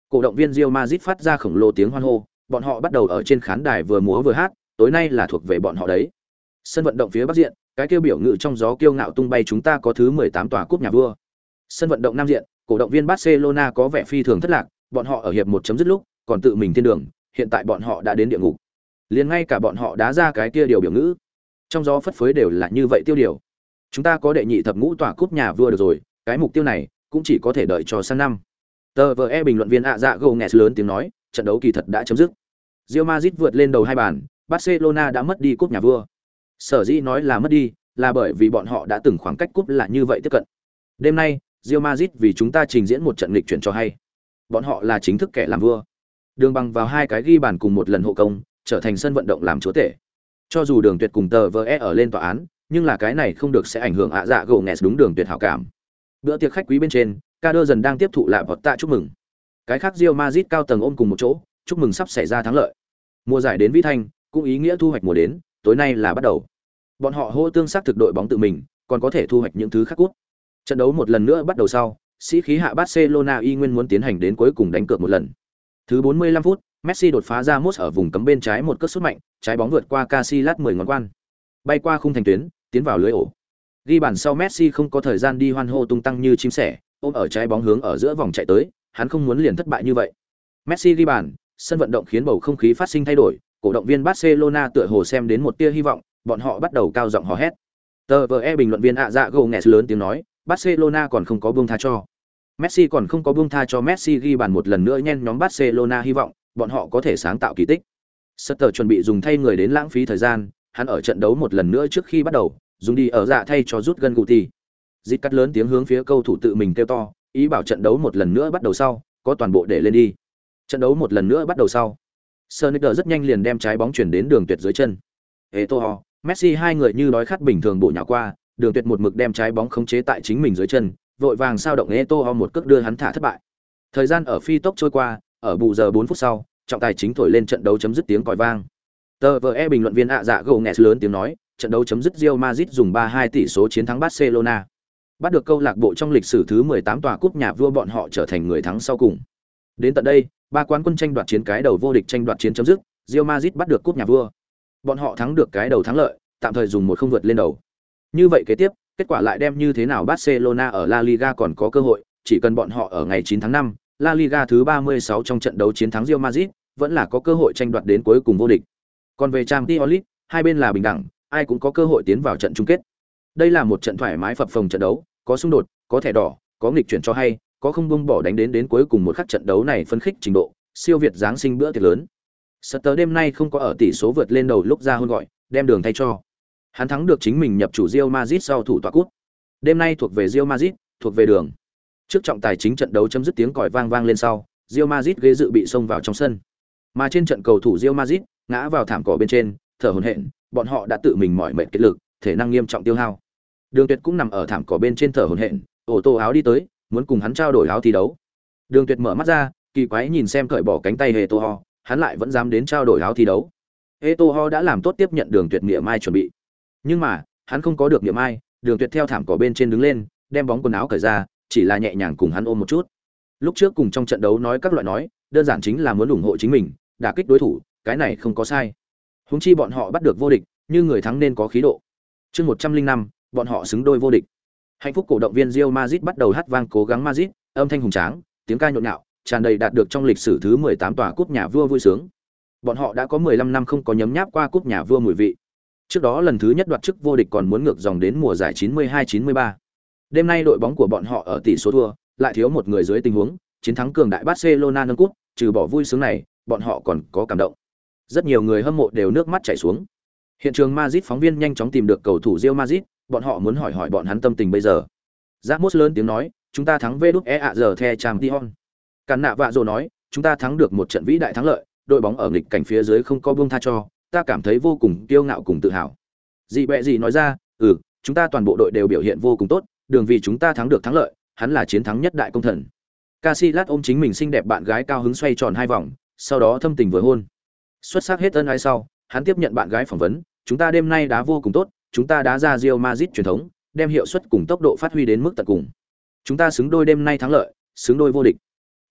Cổ động viên Real Madrid phát ra khổng lồ tiếng hoan hô, bọn họ bắt đầu ở trên khán đài vừa múa vừa hát, tối nay là thuộc về bọn họ đấy. Sân vận động phía bắc diện, cái kêu biểu ngữ trong gió kiêu ngạo tung bay chúng ta có thứ 18 tòa cúp nhà vua. Sân vận động nam diện, cổ động viên Barcelona có vẻ phi thường thất lạc, bọn họ ở hiệp một chấm dứt lúc, còn tự mình thiên đường, hiện tại bọn họ đã đến địa ngục. Liền ngay cả bọn họ đá ra cái kia điều biểu ngữ. Trong gió phất phới đều là như vậy tiêu điều. Chúng ta có đệ nhị thập ngũ tòa cúp nhà vua được rồi, cái mục tiêu này cũng chỉ có thể đợi cho sang năm. Tờ VE bình luận viên ạ dạ gâu nghe lớn tiếng nói, trận đấu kỳ thật đã chấm dứt. Real Madrid vượt lên đầu hai bàn, Barcelona đã mất đi cúp nhà vua. Sở dĩ nói là mất đi, là bởi vì bọn họ đã từng khoảng cách cúp là như vậy tiếp cận. Đêm nay, Real Madrid vì chúng ta trình diễn một trận lịch chuyển cho hay. Bọn họ là chính thức kẻ làm vua. Đường bằng vào hai cái ghi bàn cùng một lần hộ công, trở thành sân vận động làm chúa tể. Cho dù Đường Tuyệt cùng tờ VE ở lên tòa án, nhưng là cái này không được sẽ ảnh hưởng ạ dạ gỗ nghẹt đúng Đường Tuyệt hảo cảm. Bữa tiệc khách quý bên trên, Kader dần đang tiếp thụ lại vọt tạ chúc mừng. Cái khác Real Madrid cao tầng ôm cùng một chỗ, chúc mừng sắp xảy ra thắng lợi. Mùa giải đến vĩ thanh, cũng ý nghĩa thu hoạch mùa đến, tối nay là bắt đầu. Bọn họ hô tương xác thực đội bóng tự mình, còn có thể thu hoạch những thứ khác cút. Trận đấu một lần nữa bắt đầu sau, sĩ khí hạ Barcelona y nguyên muốn tiến hành đến cuối cùng đánh cược một lần. Thứ 45 phút, Messi đột phá ra mốt ở vùng cấm bên trái một cất sút mạnh, trái bóng vượt qua Casillas 10 ngón quan. Bay qua khung thành tuyến, tiến vào lưới ổ. Ghi bàn sau Messi không có thời gian đi hoan hô tung tăng như chim sẻ, ôm ở trái bóng hướng ở giữa vòng chạy tới, hắn không muốn liền thất bại như vậy. Messi ghi bàn, sân vận động khiến bầu không khí phát sinh thay đổi, cổ động viên Barcelona tựa hồ xem đến một tia hy vọng, bọn họ bắt đầu cao giọng hò hét. Tờ VE bình luận viên ạ dạ gồ nghẹt lớn tiếng nói, Barcelona còn không có buông tha cho. Messi còn không có buông tha cho Messi ghi bàn một lần nữa nhen nhóm Barcelona hy vọng, bọn họ có thể sáng tạo kỳ tích. Sutter chuẩn bị dùng thay người đến lãng phí thời gian, hắn ở trận đấu một lần nữa trước khi bắt đầu, dùng đi ở dạ thay cho rút gân Guti. Dịch cắt lớn tiếng hướng phía cầu thủ tự mình kêu to, ý bảo trận đấu một lần nữa bắt đầu sau, có toàn bộ để lên đi. Trận đấu một lần nữa bắt đầu sau. Sonicer rất nhanh liền đem trái bóng chuyển đến đường tuyệt dưới chân. Eto'o, Messi hai người như đói khát bình thường bộ nhào qua, đường tuyệt một mực đem trái bóng khống chế tại chính mình dưới chân, vội vàng sao động Eto'o một cước đưa hắn thả thất bại. Thời gian ở phi tốc trôi qua, ở bù giờ 4 phút sau, trọng tài chính thổi lên trận đấu chấm dứt tiếng còi vang. Tờ VE bình luận viên ạ dạ gồ nghẹt lớn tiếng nói, trận đấu chấm dứt Real Madrid dùng 3-2 tỷ số chiến thắng Barcelona. Bắt được câu lạc bộ trong lịch sử thứ 18 tòa cúp nhà vua bọn họ trở thành người thắng sau cùng. Đến tận đây, ba quán quân tranh đoạt chiến cái đầu vô địch tranh đoạt chiến chấm dứt, Real Madrid bắt được cúp nhà vua. Bọn họ thắng được cái đầu thắng lợi, tạm thời dùng một không vượt lên đầu. Như vậy kế tiếp, kết quả lại đem như thế nào Barcelona ở La Liga còn có cơ hội, chỉ cần bọn họ ở ngày 9 tháng 5, La Liga thứ 36 trong trận đấu chiến thắng Real Madrid, vẫn là có cơ hội tranh đoạt đến cuối cùng vô địch. Còn về Champions League, hai bên là bình đẳng, ai cũng có cơ hội tiến vào trận chung kết. Đây là một trận thoải mái phập phồng trận đấu, có xung đột, có thẻ đỏ, có nghịch chuyển cho hay, có không buông bỏ đánh đến đến cuối cùng một khắc trận đấu này phân khích trình độ, siêu việt giáng sinh bữa tiệc lớn. Sutter đêm nay không có ở tỷ số vượt lên đầu lúc ra hôn gọi, đem đường thay cho. Hắn thắng được chính mình nhập chủ Real Madrid sau thủ tọa cút. Đêm nay thuộc về Real Madrid, thuộc về đường. Trước trọng tài chính trận đấu chấm dứt tiếng còi vang vang lên sau, Real Madrid ghế dự bị xông vào trong sân. Mà trên trận cầu thủ Real Madrid ngã vào thảm cỏ bên trên, thở hổn hển, bọn họ đã tự mình mỏi mệt kết lực, thể năng nghiêm trọng tiêu hao. Đường Tuyệt cũng nằm ở thảm cỏ bên trên thở hổn hển, ổ tô áo đi tới, muốn cùng hắn trao đổi áo thi đấu. Đường Tuyệt mở mắt ra, kỳ quái nhìn xem cởi bỏ cánh tay Hề Tô Ho, hắn lại vẫn dám đến trao đổi áo thi đấu. Hề Tô Ho đã làm tốt tiếp nhận Đường Tuyệt niệm mai chuẩn bị. Nhưng mà, hắn không có được niệm mai, Đường Tuyệt theo thảm cỏ bên trên đứng lên, đem bóng quần áo cởi ra, chỉ là nhẹ nhàng cùng hắn ôm một chút. Lúc trước cùng trong trận đấu nói các loại nói, đơn giản chính là muốn ủng hộ chính mình, đả kích đối thủ, cái này không có sai. Huống chi bọn họ bắt được vô địch, như người thắng nên có khí độ. Chương 105, bọn họ xứng đôi vô địch. Hạnh phúc cổ động viên Real Madrid bắt đầu hát vang cố gắng Madrid, âm thanh hùng tráng, tiếng ca nhộn nhạo, tràn đầy đạt được trong lịch sử thứ 18 tòa cúp nhà vua vui sướng. Bọn họ đã có 15 năm không có nhấm nháp qua cúp nhà vua mùi vị. Trước đó lần thứ nhất đoạt chức vô địch còn muốn ngược dòng đến mùa giải 92-93. Đêm nay đội bóng của bọn họ ở tỷ số thua, lại thiếu một người dưới tình huống, chiến thắng cường đại Barcelona nâng cúp, trừ bỏ vui sướng này, bọn họ còn có cảm động. Rất nhiều người hâm mộ đều nước mắt chảy xuống. Hiện trường Madrid phóng viên nhanh chóng tìm được cầu thủ Real Madrid, bọn họ muốn hỏi hỏi bọn hắn tâm tình bây giờ. Ramos lớn tiếng nói, chúng ta thắng Vđ e ạ giờ the Champions. Cản nạ vạ rồi nói, chúng ta thắng được một trận vĩ đại thắng lợi, đội bóng ở nghịch cảnh phía dưới không có buông tha cho, ta cảm thấy vô cùng kiêu ngạo cùng tự hào. Dị bẹ gì nói ra, ừ, chúng ta toàn bộ đội đều biểu hiện vô cùng tốt, đường vì chúng ta thắng được thắng lợi, hắn là chiến thắng nhất đại công thần. Casillas ôm chính mình xinh đẹp bạn gái cao hứng xoay tròn hai vòng, sau đó thâm tình vừa hôn. Xuất sắc hết ân ai sau, hắn tiếp nhận bạn gái phỏng vấn, chúng ta đêm nay đá vô cùng tốt, chúng ta đá ra Real Madrid truyền thống, đem hiệu suất cùng tốc độ phát huy đến mức tận cùng. Chúng ta xứng đôi đêm nay thắng lợi, xứng đôi vô địch.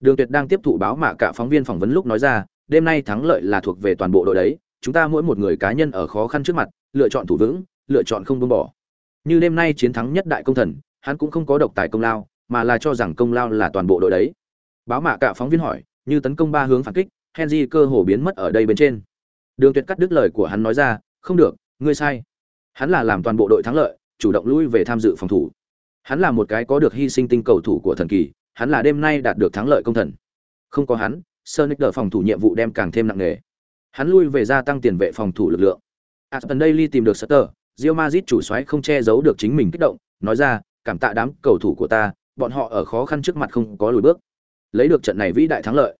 Đường Tuyệt đang tiếp thụ báo mạ cả phóng viên phỏng vấn lúc nói ra, đêm nay thắng lợi là thuộc về toàn bộ đội đấy, chúng ta mỗi một người cá nhân ở khó khăn trước mặt, lựa chọn thủ vững, lựa chọn không buông bỏ. Như đêm nay chiến thắng nhất đại công thần, hắn cũng không có độc tài công lao, mà là cho rằng công lao là toàn bộ đội đấy. Báo mạ cả phóng viên hỏi, như tấn công ba hướng phản kích, Henry cơ hồ biến mất ở đây bên trên. Đường Tuyệt cắt đứt lời của hắn nói ra, không được, ngươi sai. Hắn là làm toàn bộ đội thắng lợi, chủ động lui về tham dự phòng thủ. Hắn là một cái có được hy sinh tinh cầu thủ của thần kỳ, hắn là đêm nay đạt được thắng lợi công thần. Không có hắn, Sonic đỡ phòng thủ nhiệm vụ đem càng thêm nặng nề. Hắn lui về gia tăng tiền vệ phòng thủ lực lượng. Aston Daily tìm được Sutter, Real Madrid chủ soái không che giấu được chính mình kích động, nói ra, cảm tạ đám cầu thủ của ta, bọn họ ở khó khăn trước mặt không có lùi bước. Lấy được trận này vĩ đại thắng lợi.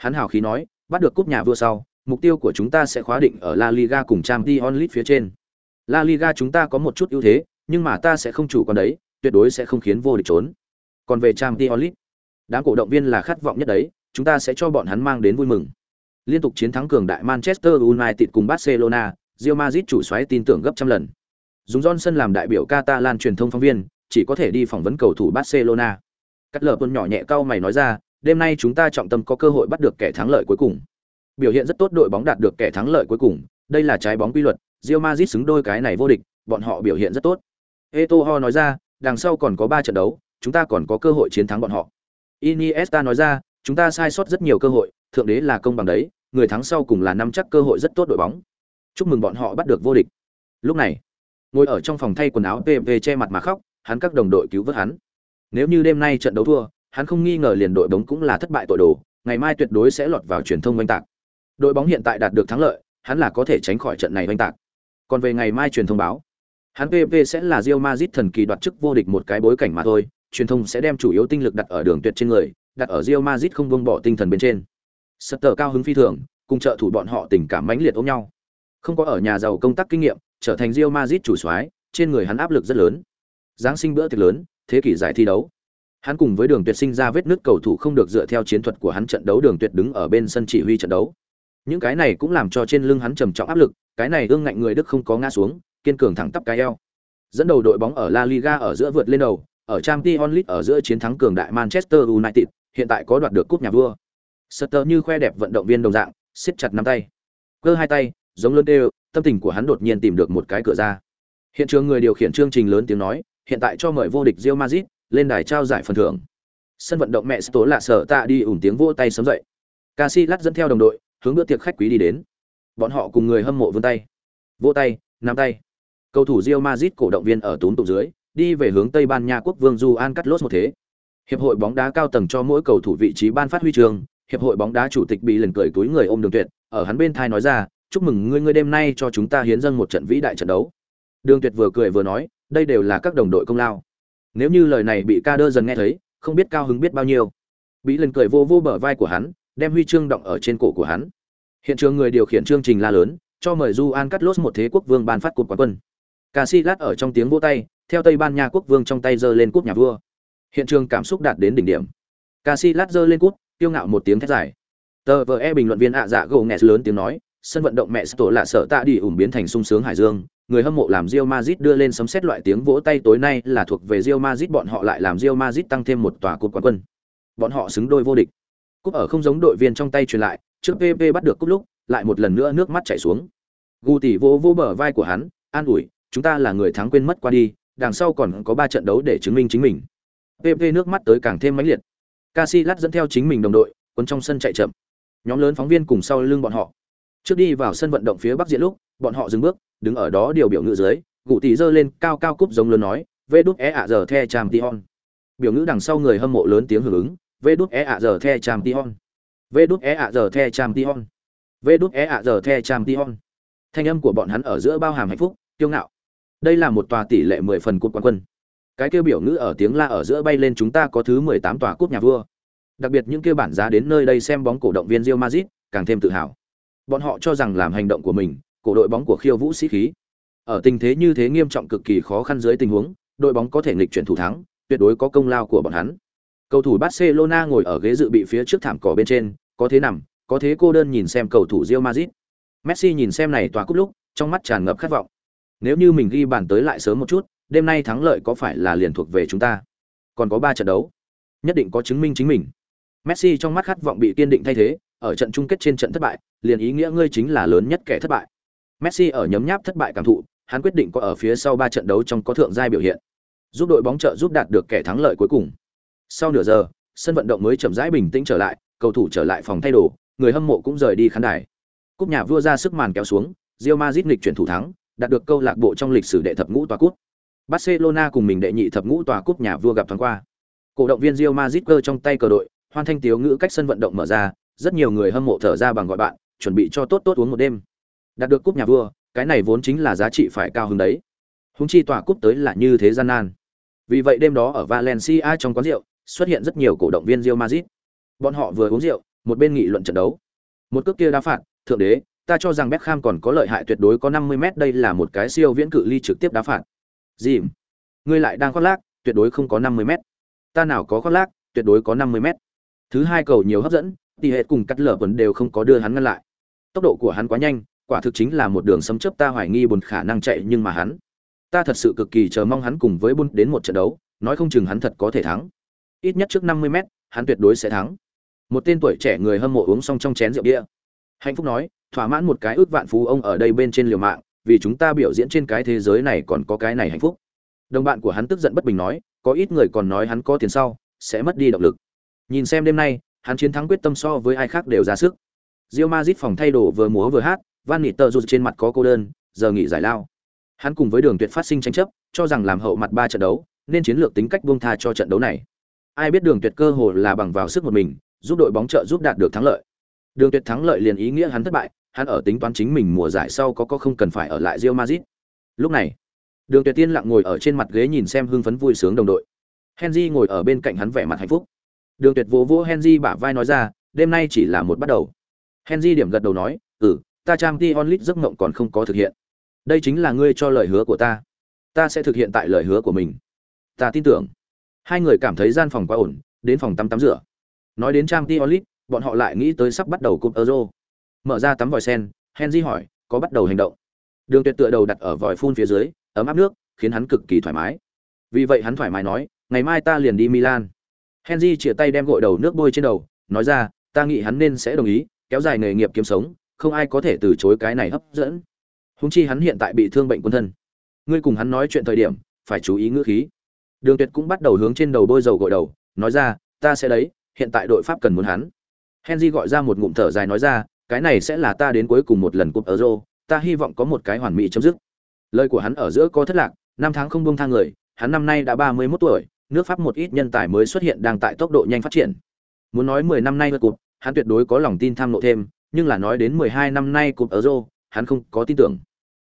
Hắn hào khí nói, bắt được cúp nhà vua sau, mục tiêu của chúng ta sẽ khóa định ở La Liga cùng Champions League phía trên. La Liga chúng ta có một chút ưu thế, nhưng mà ta sẽ không chủ quan đấy, tuyệt đối sẽ không khiến vô địch trốn. Còn về Champions League, đám cổ động viên là khát vọng nhất đấy, chúng ta sẽ cho bọn hắn mang đến vui mừng. Liên tục chiến thắng cường đại Manchester United cùng Barcelona, Real Madrid chủ soái tin tưởng gấp trăm lần. Dùng Johnson làm đại biểu Catalan truyền thông phóng viên, chỉ có thể đi phỏng vấn cầu thủ Barcelona. Cắt lờ tuần nhỏ nhẹ cau mày nói ra, đêm nay chúng ta trọng tâm có cơ hội bắt được kẻ thắng lợi cuối cùng. Biểu hiện rất tốt đội bóng đạt được kẻ thắng lợi cuối cùng, đây là trái bóng quy luật, Real Madrid xứng đôi cái này vô địch, bọn họ biểu hiện rất tốt. Eto'o nói ra, đằng sau còn có 3 trận đấu, chúng ta còn có cơ hội chiến thắng bọn họ. Iniesta nói ra, chúng ta sai sót rất nhiều cơ hội, thượng đế là công bằng đấy, người thắng sau cùng là năm chắc cơ hội rất tốt đội bóng. Chúc mừng bọn họ bắt được vô địch. Lúc này, ngồi ở trong phòng thay quần áo PV che mặt mà khóc, hắn các đồng đội cứu vớt hắn. Nếu như đêm nay trận đấu thua, hắn không nghi ngờ liền đội bóng cũng là thất bại tội đồ, ngày mai tuyệt đối sẽ lọt vào truyền thông oanh tạc. Đội bóng hiện tại đạt được thắng lợi, hắn là có thể tránh khỏi trận này oanh tạc. Còn về ngày mai truyền thông báo, hắn PV sẽ là Real Madrid thần kỳ đoạt chức vô địch một cái bối cảnh mà thôi, truyền thông sẽ đem chủ yếu tinh lực đặt ở đường tuyệt trên người, đặt ở Real Madrid không buông bỏ tinh thần bên trên. Sutter cao hứng phi thường, cùng trợ thủ bọn họ tình cảm mãnh liệt ôm nhau. Không có ở nhà giàu công tác kinh nghiệm, trở thành Real Madrid chủ soái, trên người hắn áp lực rất lớn. Giáng sinh bữa tiệc lớn, thế kỷ giải thi đấu. Hắn cùng với Đường Tuyệt sinh ra vết nứt cầu thủ không được dựa theo chiến thuật của hắn trận đấu Đường Tuyệt đứng ở bên sân chỉ huy trận đấu. Những cái này cũng làm cho trên lưng hắn trầm trọng áp lực, cái này ương ngạnh người Đức không có ngã xuống, kiên cường thẳng tắp cái eo. Dẫn đầu đội bóng ở La Liga ở giữa vượt lên đầu, ở Champions League ở giữa chiến thắng cường đại Manchester United, hiện tại có đoạt được cúp nhà vua. Sutter như khoe đẹp vận động viên đồng dạng, siết chặt nắm tay. Cơ hai tay, giống lớn đều, tâm tình của hắn đột nhiên tìm được một cái cửa ra. Hiện trường người điều khiển chương trình lớn tiếng nói, hiện tại cho mời vô địch Real Madrid lên đài trao giải phần thưởng. Sân vận động mẹ tố lạ sở tạ đi ủn tiếng vỗ tay sớm dậy. Casillas dẫn theo đồng đội, hướng bữa tiệc khách quý đi đến. Bọn họ cùng người hâm mộ vươn tay, vỗ tay, nắm tay. Cầu thủ Real Madrid cổ động viên ở túm tụ dưới, đi về hướng Tây Ban Nha quốc vương Juan Carlos một thế. Hiệp hội bóng đá cao tầng cho mỗi cầu thủ vị trí ban phát huy chương, hiệp hội bóng đá chủ tịch bị lần cười túi người ôm Đường Tuyệt, ở hắn bên thai nói ra, "Chúc mừng ngươi ngươi đêm nay cho chúng ta hiến dâng một trận vĩ đại trận đấu." Đường Tuyệt vừa cười vừa nói, "Đây đều là các đồng đội công lao." Nếu như lời này bị ca đơ dần nghe thấy, không biết cao hứng biết bao nhiêu. bí lần cười vô vô bờ vai của hắn, đem huy chương động ở trên cổ của hắn. Hiện trường người điều khiển chương trình la lớn, cho mời Juan Carlos một thế quốc vương ban phát cột quán quân. Casillas ở trong tiếng vỗ tay, theo Tây Ban Nha quốc vương trong tay giơ lên cúp nhà vua. Hiện trường cảm xúc đạt đến đỉnh điểm. Casillas giơ lên cúp, kiêu ngạo một tiếng thét dài. Tờ VE bình luận viên ạ dạ gỗ nghẹt lớn tiếng nói, sân vận động mẹ tổ là sợ tạ đi ủng biến thành sung sướng hải dương, người hâm mộ làm Real Madrid đưa lên sấm sét loại tiếng vỗ tay tối nay là thuộc về Real Madrid bọn họ lại làm Real Madrid tăng thêm một tòa cúp quán quân. Bọn họ xứng đôi vô địch. Cúp ở không giống đội viên trong tay truyền lại, trước PP bắt được cúp lúc, lại một lần nữa nước mắt chảy xuống. Guti vỗ vỗ bờ vai của hắn, an ủi, chúng ta là người thắng quên mất qua đi, đằng sau còn có 3 trận đấu để chứng minh chính mình. PP nước mắt tới càng thêm mãnh liệt. Casillas dẫn theo chính mình đồng đội, quân trong sân chạy chậm. Nhóm lớn phóng viên cùng sau lưng bọn họ. Trước đi vào sân vận động phía bắc diện lúc, bọn họ dừng bước, đứng ở đó điều biểu ngữ dưới, gụ tỷ giơ lên cao cao cúp giống lớn nói, "Vê đút e ạ giờ the champion." Biểu ngữ đằng sau người hâm mộ lớn tiếng hưởng ứng, "Vê đút e ạ giờ the champion." Vê đút e ạ giờ the champion. Vê đút e ạ giờ the champion. Thanh âm của bọn hắn ở giữa bao hàm hạnh phúc, kiêu ngạo. Đây là một tòa tỷ lệ 10 phần cúp quán quân. Cái kêu biểu ngữ ở tiếng la ở giữa bay lên chúng ta có thứ 18 tòa cúp nhà vua. Đặc biệt những kêu bản giá đến nơi đây xem bóng cổ động viên Real Madrid, càng thêm tự hào. Bọn họ cho rằng làm hành động của mình, cổ đội bóng của khiêu vũ sĩ khí. Ở tình thế như thế nghiêm trọng cực kỳ khó khăn dưới tình huống, đội bóng có thể nghịch chuyển thủ thắng, tuyệt đối có công lao của bọn hắn. Cầu thủ Barcelona ngồi ở ghế dự bị phía trước thảm cỏ bên trên, có thế nằm, có thế cô đơn nhìn xem cầu thủ Real Madrid. Messi nhìn xem này tòa cúp lúc, trong mắt tràn ngập khát vọng. Nếu như mình ghi bàn tới lại sớm một chút, đêm nay thắng lợi có phải là liền thuộc về chúng ta? Còn có 3 trận đấu, nhất định có chứng minh chính mình. Messi trong mắt khát vọng bị kiên định thay thế, ở trận chung kết trên trận thất bại, liền ý nghĩa ngươi chính là lớn nhất kẻ thất bại. Messi ở nhấm nháp thất bại cảm thụ, hắn quyết định có ở phía sau 3 trận đấu trong có thượng giai biểu hiện, giúp đội bóng trợ giúp đạt được kẻ thắng lợi cuối cùng. Sau nửa giờ, sân vận động mới chậm rãi bình tĩnh trở lại, cầu thủ trở lại phòng thay đồ, người hâm mộ cũng rời đi khán đài. Cúp nhà vua ra sức màn kéo xuống, Real Madrid nghịch chuyển thủ thắng, đạt được câu lạc bộ trong lịch sử đệ thập ngũ tòa cúp. Barcelona cùng mình đệ nhị thập ngũ tòa cúp nhà vua gặp thoáng qua. Cổ động viên Real Madrid cơ trong tay cờ đội, hoan thanh tiếu ngữ cách sân vận động mở ra, rất nhiều người hâm mộ thở ra bằng gọi bạn, chuẩn bị cho tốt tốt uống một đêm. Đạt được cúp nhà vua, cái này vốn chính là giá trị phải cao hơn đấy. Húng chi tòa cúp tới là như thế gian nan. Vì vậy đêm đó ở Valencia trong quán rượu, xuất hiện rất nhiều cổ động viên Real Madrid. Bọn họ vừa uống rượu, một bên nghị luận trận đấu. Một cước kia đá phạt, thượng đế, ta cho rằng Beckham còn có lợi hại tuyệt đối có 50m đây là một cái siêu viễn cự ly trực tiếp đá phạt. Dìm, ngươi lại đang khoác lác, tuyệt đối không có 50m. Ta nào có khoác lác, tuyệt đối có 50m. Thứ hai cầu nhiều hấp dẫn, tỷ hệ cùng cắt lở vẫn đều không có đưa hắn ngăn lại tốc độ của hắn quá nhanh quả thực chính là một đường sấm chớp ta hoài nghi buồn khả năng chạy nhưng mà hắn, ta thật sự cực kỳ chờ mong hắn cùng với bun đến một trận đấu, nói không chừng hắn thật có thể thắng. Ít nhất trước 50 mét, hắn tuyệt đối sẽ thắng. Một tên tuổi trẻ người hâm mộ uống xong trong chén rượu bia. Hạnh phúc nói, thỏa mãn một cái ước vạn phú ông ở đây bên trên liều mạng, vì chúng ta biểu diễn trên cái thế giới này còn có cái này hạnh phúc. Đồng bạn của hắn tức giận bất bình nói, có ít người còn nói hắn có tiền sau, sẽ mất đi động lực. Nhìn xem đêm nay, hắn chiến thắng quyết tâm so với ai khác đều ra sức. Real Madrid phòng thay đồ vừa múa vừa hát van nịt tờ rụt trên mặt có cô đơn, giờ nghỉ giải lao. Hắn cùng với đường tuyệt phát sinh tranh chấp, cho rằng làm hậu mặt ba trận đấu, nên chiến lược tính cách buông tha cho trận đấu này. Ai biết đường tuyệt cơ hồ là bằng vào sức một mình, giúp đội bóng trợ giúp đạt được thắng lợi. Đường tuyệt thắng lợi liền ý nghĩa hắn thất bại, hắn ở tính toán chính mình mùa giải sau có có không cần phải ở lại Real Madrid. Lúc này, đường tuyệt tiên lặng ngồi ở trên mặt ghế nhìn xem hưng phấn vui sướng đồng đội. Henry ngồi ở bên cạnh hắn vẻ mặt hạnh phúc. Đường tuyệt vỗ vỗ henry bả vai nói ra, đêm nay chỉ là một bắt đầu. Henry điểm gật đầu nói ừ ta trang t onlit giấc mộng còn không có thực hiện. Đây chính là ngươi cho lời hứa của ta. Ta sẽ thực hiện tại lời hứa của mình. Ta tin tưởng. Hai người cảm thấy gian phòng quá ổn, đến phòng tắm tắm rửa. Nói đến trang t onlit, bọn họ lại nghĩ tới sắp bắt đầu cúp euro. Mở ra tắm vòi sen, henry hỏi, có bắt đầu hành động? Đường tuyệt tựa đầu đặt ở vòi phun phía dưới, ấm áp nước, khiến hắn cực kỳ thoải mái. Vì vậy hắn thoải mái nói, ngày mai ta liền đi milan. Henry chia tay đem gội đầu nước bôi trên đầu, nói ra, ta nghĩ hắn nên sẽ đồng ý, kéo dài nghề nghiệp kiếm sống không ai có thể từ chối cái này hấp dẫn. Húng chi hắn hiện tại bị thương bệnh quân thân. Ngươi cùng hắn nói chuyện thời điểm, phải chú ý ngữ khí. Đường tuyệt cũng bắt đầu hướng trên đầu bôi dầu gội đầu, nói ra, ta sẽ đấy, hiện tại đội pháp cần muốn hắn. Henry gọi ra một ngụm thở dài nói ra, cái này sẽ là ta đến cuối cùng một lần cúp euro, ta hy vọng có một cái hoàn mỹ chấm dứt. Lời của hắn ở giữa có thất lạc, năm tháng không buông thang người, hắn năm nay đã ba mươi 31 tuổi, nước pháp một ít nhân tài mới xuất hiện đang tại tốc độ nhanh phát triển. Muốn nói mười năm nay vượt cúp, hắn tuyệt đối có lòng tin tham nộ thêm nhưng là nói đến mười hai năm nay cúp euro hắn không có tin tưởng.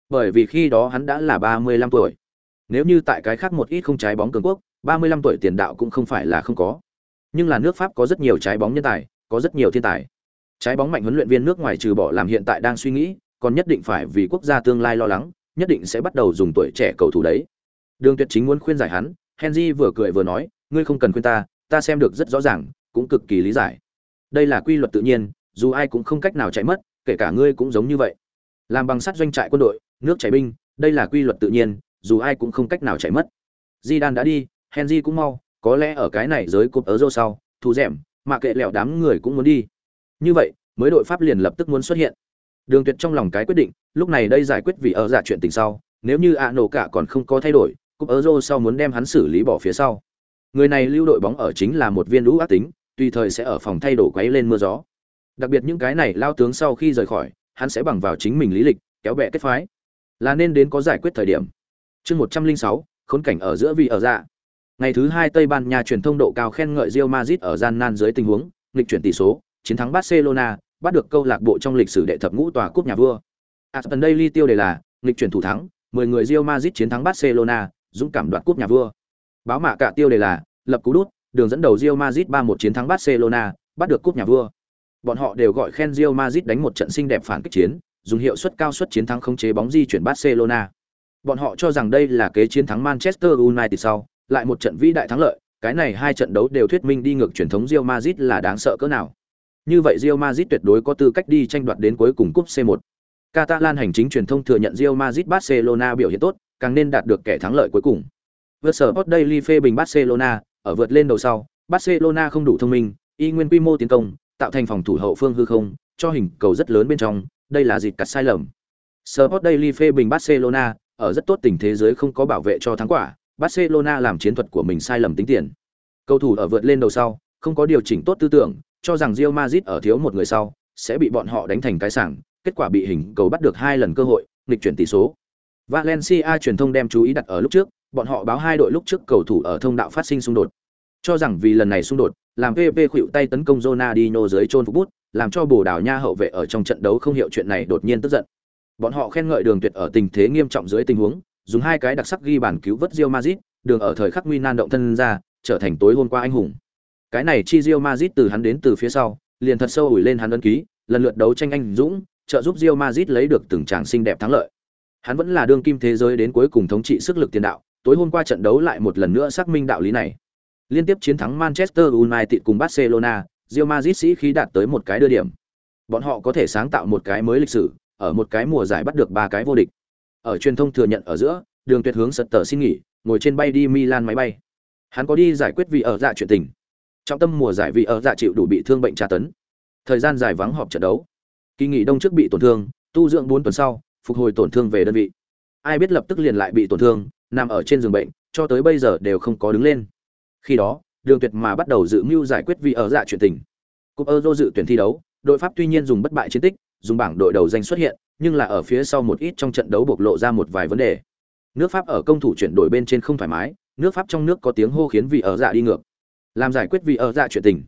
Bởi vì khi đó hắn đã là ba mươi lăm tuổi. Nếu như tại cái khác một ít không trái bóng cường quốc, ba mươi lăm tuổi tiền đạo cũng không phải là không có. Nhưng là nước pháp có rất nhiều trái bóng nhân tài, có rất nhiều thiên tài. Trái bóng mạnh huấn luyện viên nước ngoài trừ bỏ làm hiện tại đang suy nghĩ, còn nhất định phải vì quốc gia tương lai lo lắng, nhất định sẽ bắt đầu dùng tuổi trẻ cầu thủ đấy. Đường tuyệt chính muốn khuyên giải hắn, henry vừa cười vừa nói, ngươi không cần khuyên ta ta xem được rất rõ ràng, cũng cực kỳ lý giải. Đây là quy luật tự nhiên dù ai cũng không cách nào chạy mất, kể cả ngươi cũng giống như vậy. Làm bằng sắt doanh trại quân đội, nước chảy binh, đây là quy luật tự nhiên, dù ai cũng không cách nào chạy mất. Di đan đã đi, henry cũng mau, có lẽ ở cái này giới cúp ở rô sau, thù rèm mà kệ lẹo đám người cũng muốn đi. Như vậy, mới đội pháp liền lập tức muốn xuất hiện. Đường tuyệt trong lòng cái quyết định, lúc này đây giải quyết vì ở giả chuyện tình sau, nếu như ạ nổ cả còn không có thay đổi, cúp rô sau muốn đem hắn xử lý bỏ phía sau. Người này lưu đội bóng ở chính là một viên lũ ác tính, tùy thời sẽ ở phòng thay đổi quấy lên mưa gió đặc biệt những cái này lao tướng sau khi rời khỏi, hắn sẽ bằng vào chính mình lý lịch, kéo bè kết phái. Là nên đến có giải quyết thời điểm. Chương một trăm linh sáu, khốn cảnh ở giữa vị ở dạ. Ngày thứ hai tây ban nha truyền thông độ cao khen ngợi rio mazit ở gian nan dưới tình huống, nghịch chuyển tỷ số, chiến thắng barcelona, bắt được câu lạc bộ trong lịch sử đệ thập ngũ tòa cúp nhà vua. Aston daily tiêu đề là, nghịch chuyển thủ thắng 10 người rio mazit chiến thắng barcelona, dũng cảm đoạt cúp nhà vua. Báo mạ cả tiêu đề là, lập cú đút, đường dẫn đầu rio mazit 3-1 chiến thắng barcelona, bắt được cúp nhà vua bọn họ đều gọi khen Real Madrid đánh một trận xinh đẹp phản kích chiến dùng hiệu suất cao suất chiến thắng khống chế bóng di chuyển Barcelona. Bọn họ cho rằng đây là kế chiến thắng Manchester United sau, lại một trận vĩ đại thắng lợi, cái này hai trận đấu đều thuyết minh đi ngược truyền thống Real Madrid là đáng sợ cỡ nào. Như vậy Real Madrid tuyệt đối có tư cách đi tranh đoạt đến cuối cùng cúp C1. Catalan hành chính truyền thông thừa nhận Real Madrid Barcelona biểu hiện tốt, càng nên đạt được kẻ thắng lợi cuối cùng. Vượt Sport Daily phê bình Barcelona, ở vượt lên đầu sau, Barcelona không đủ thông minh, y nguyên quy mô tiến công, tạo thành phòng thủ hậu phương hư không, cho hình cầu rất lớn bên trong, đây là dịp cắt sai lầm. Sport Daily phê bình Barcelona, ở rất tốt tình thế giới không có bảo vệ cho thắng quả, Barcelona làm chiến thuật của mình sai lầm tính tiền. Cầu thủ ở vượt lên đầu sau, không có điều chỉnh tốt tư tưởng, cho rằng Real Madrid ở thiếu một người sau, sẽ bị bọn họ đánh thành cái sảng, kết quả bị hình cầu bắt được hai lần cơ hội, nghịch chuyển tỷ số. Valencia truyền thông đem chú ý đặt ở lúc trước, bọn họ báo hai đội lúc trước cầu thủ ở thông đạo phát sinh xung đột. Cho rằng vì lần này xung đột, làm PP khuỵu tay tấn công Ronaldinho dưới chôn phục bút, làm cho Bồ Đào Nha hậu vệ ở trong trận đấu không hiểu chuyện này đột nhiên tức giận. Bọn họ khen ngợi Đường Tuyệt ở tình thế nghiêm trọng dưới tình huống, dùng hai cái đặc sắc ghi bàn cứu vớt Real Madrid, đường ở thời khắc nguy nan động thân ra, trở thành tối hôm qua anh hùng. Cái này chi Real Madrid từ hắn đến từ phía sau, liền thật sâu ủi lên hắn ấn ký, lần lượt đấu tranh anh dũng, trợ giúp Real Madrid lấy được từng tràng xinh đẹp thắng lợi. Hắn vẫn là đương kim thế giới đến cuối cùng thống trị sức lực tiền đạo, tối hôm qua trận đấu lại một lần nữa xác minh đạo lý này. Liên tiếp chiến thắng Manchester United cùng Barcelona, Real Madrid sĩ khí đạt tới một cái đưa điểm. Bọn họ có thể sáng tạo một cái mới lịch sử, ở một cái mùa giải bắt được ba cái vô địch. Ở truyền thông thừa nhận ở giữa, Đường Tuyệt hướng sật tờ xin nghỉ, ngồi trên bay đi Milan máy bay. Hắn có đi giải quyết vì ở dạ chuyện tình. Trong tâm mùa giải vì ở dạ chịu đủ bị thương bệnh tra tấn. Thời gian dài vắng họp trận đấu. Kỳ nghỉ đông trước bị tổn thương, tu dưỡng 4 tuần sau, phục hồi tổn thương về đơn vị. Ai biết lập tức liền lại bị tổn thương, nằm ở trên giường bệnh, cho tới bây giờ đều không có đứng lên. Khi đó, Đường Tuyệt mà bắt đầu dự mưu giải quyết vì ở dạ chuyện tình. Cúp Euro dự tuyển thi đấu, đội Pháp tuy nhiên dùng bất bại chiến tích, dùng bảng đội đầu danh xuất hiện, nhưng là ở phía sau một ít trong trận đấu bộc lộ ra một vài vấn đề. Nước Pháp ở công thủ chuyển đổi bên trên không thoải mái, nước Pháp trong nước có tiếng hô khiến vì ở dạ đi ngược. Làm giải quyết vì ở dạ chuyện tình.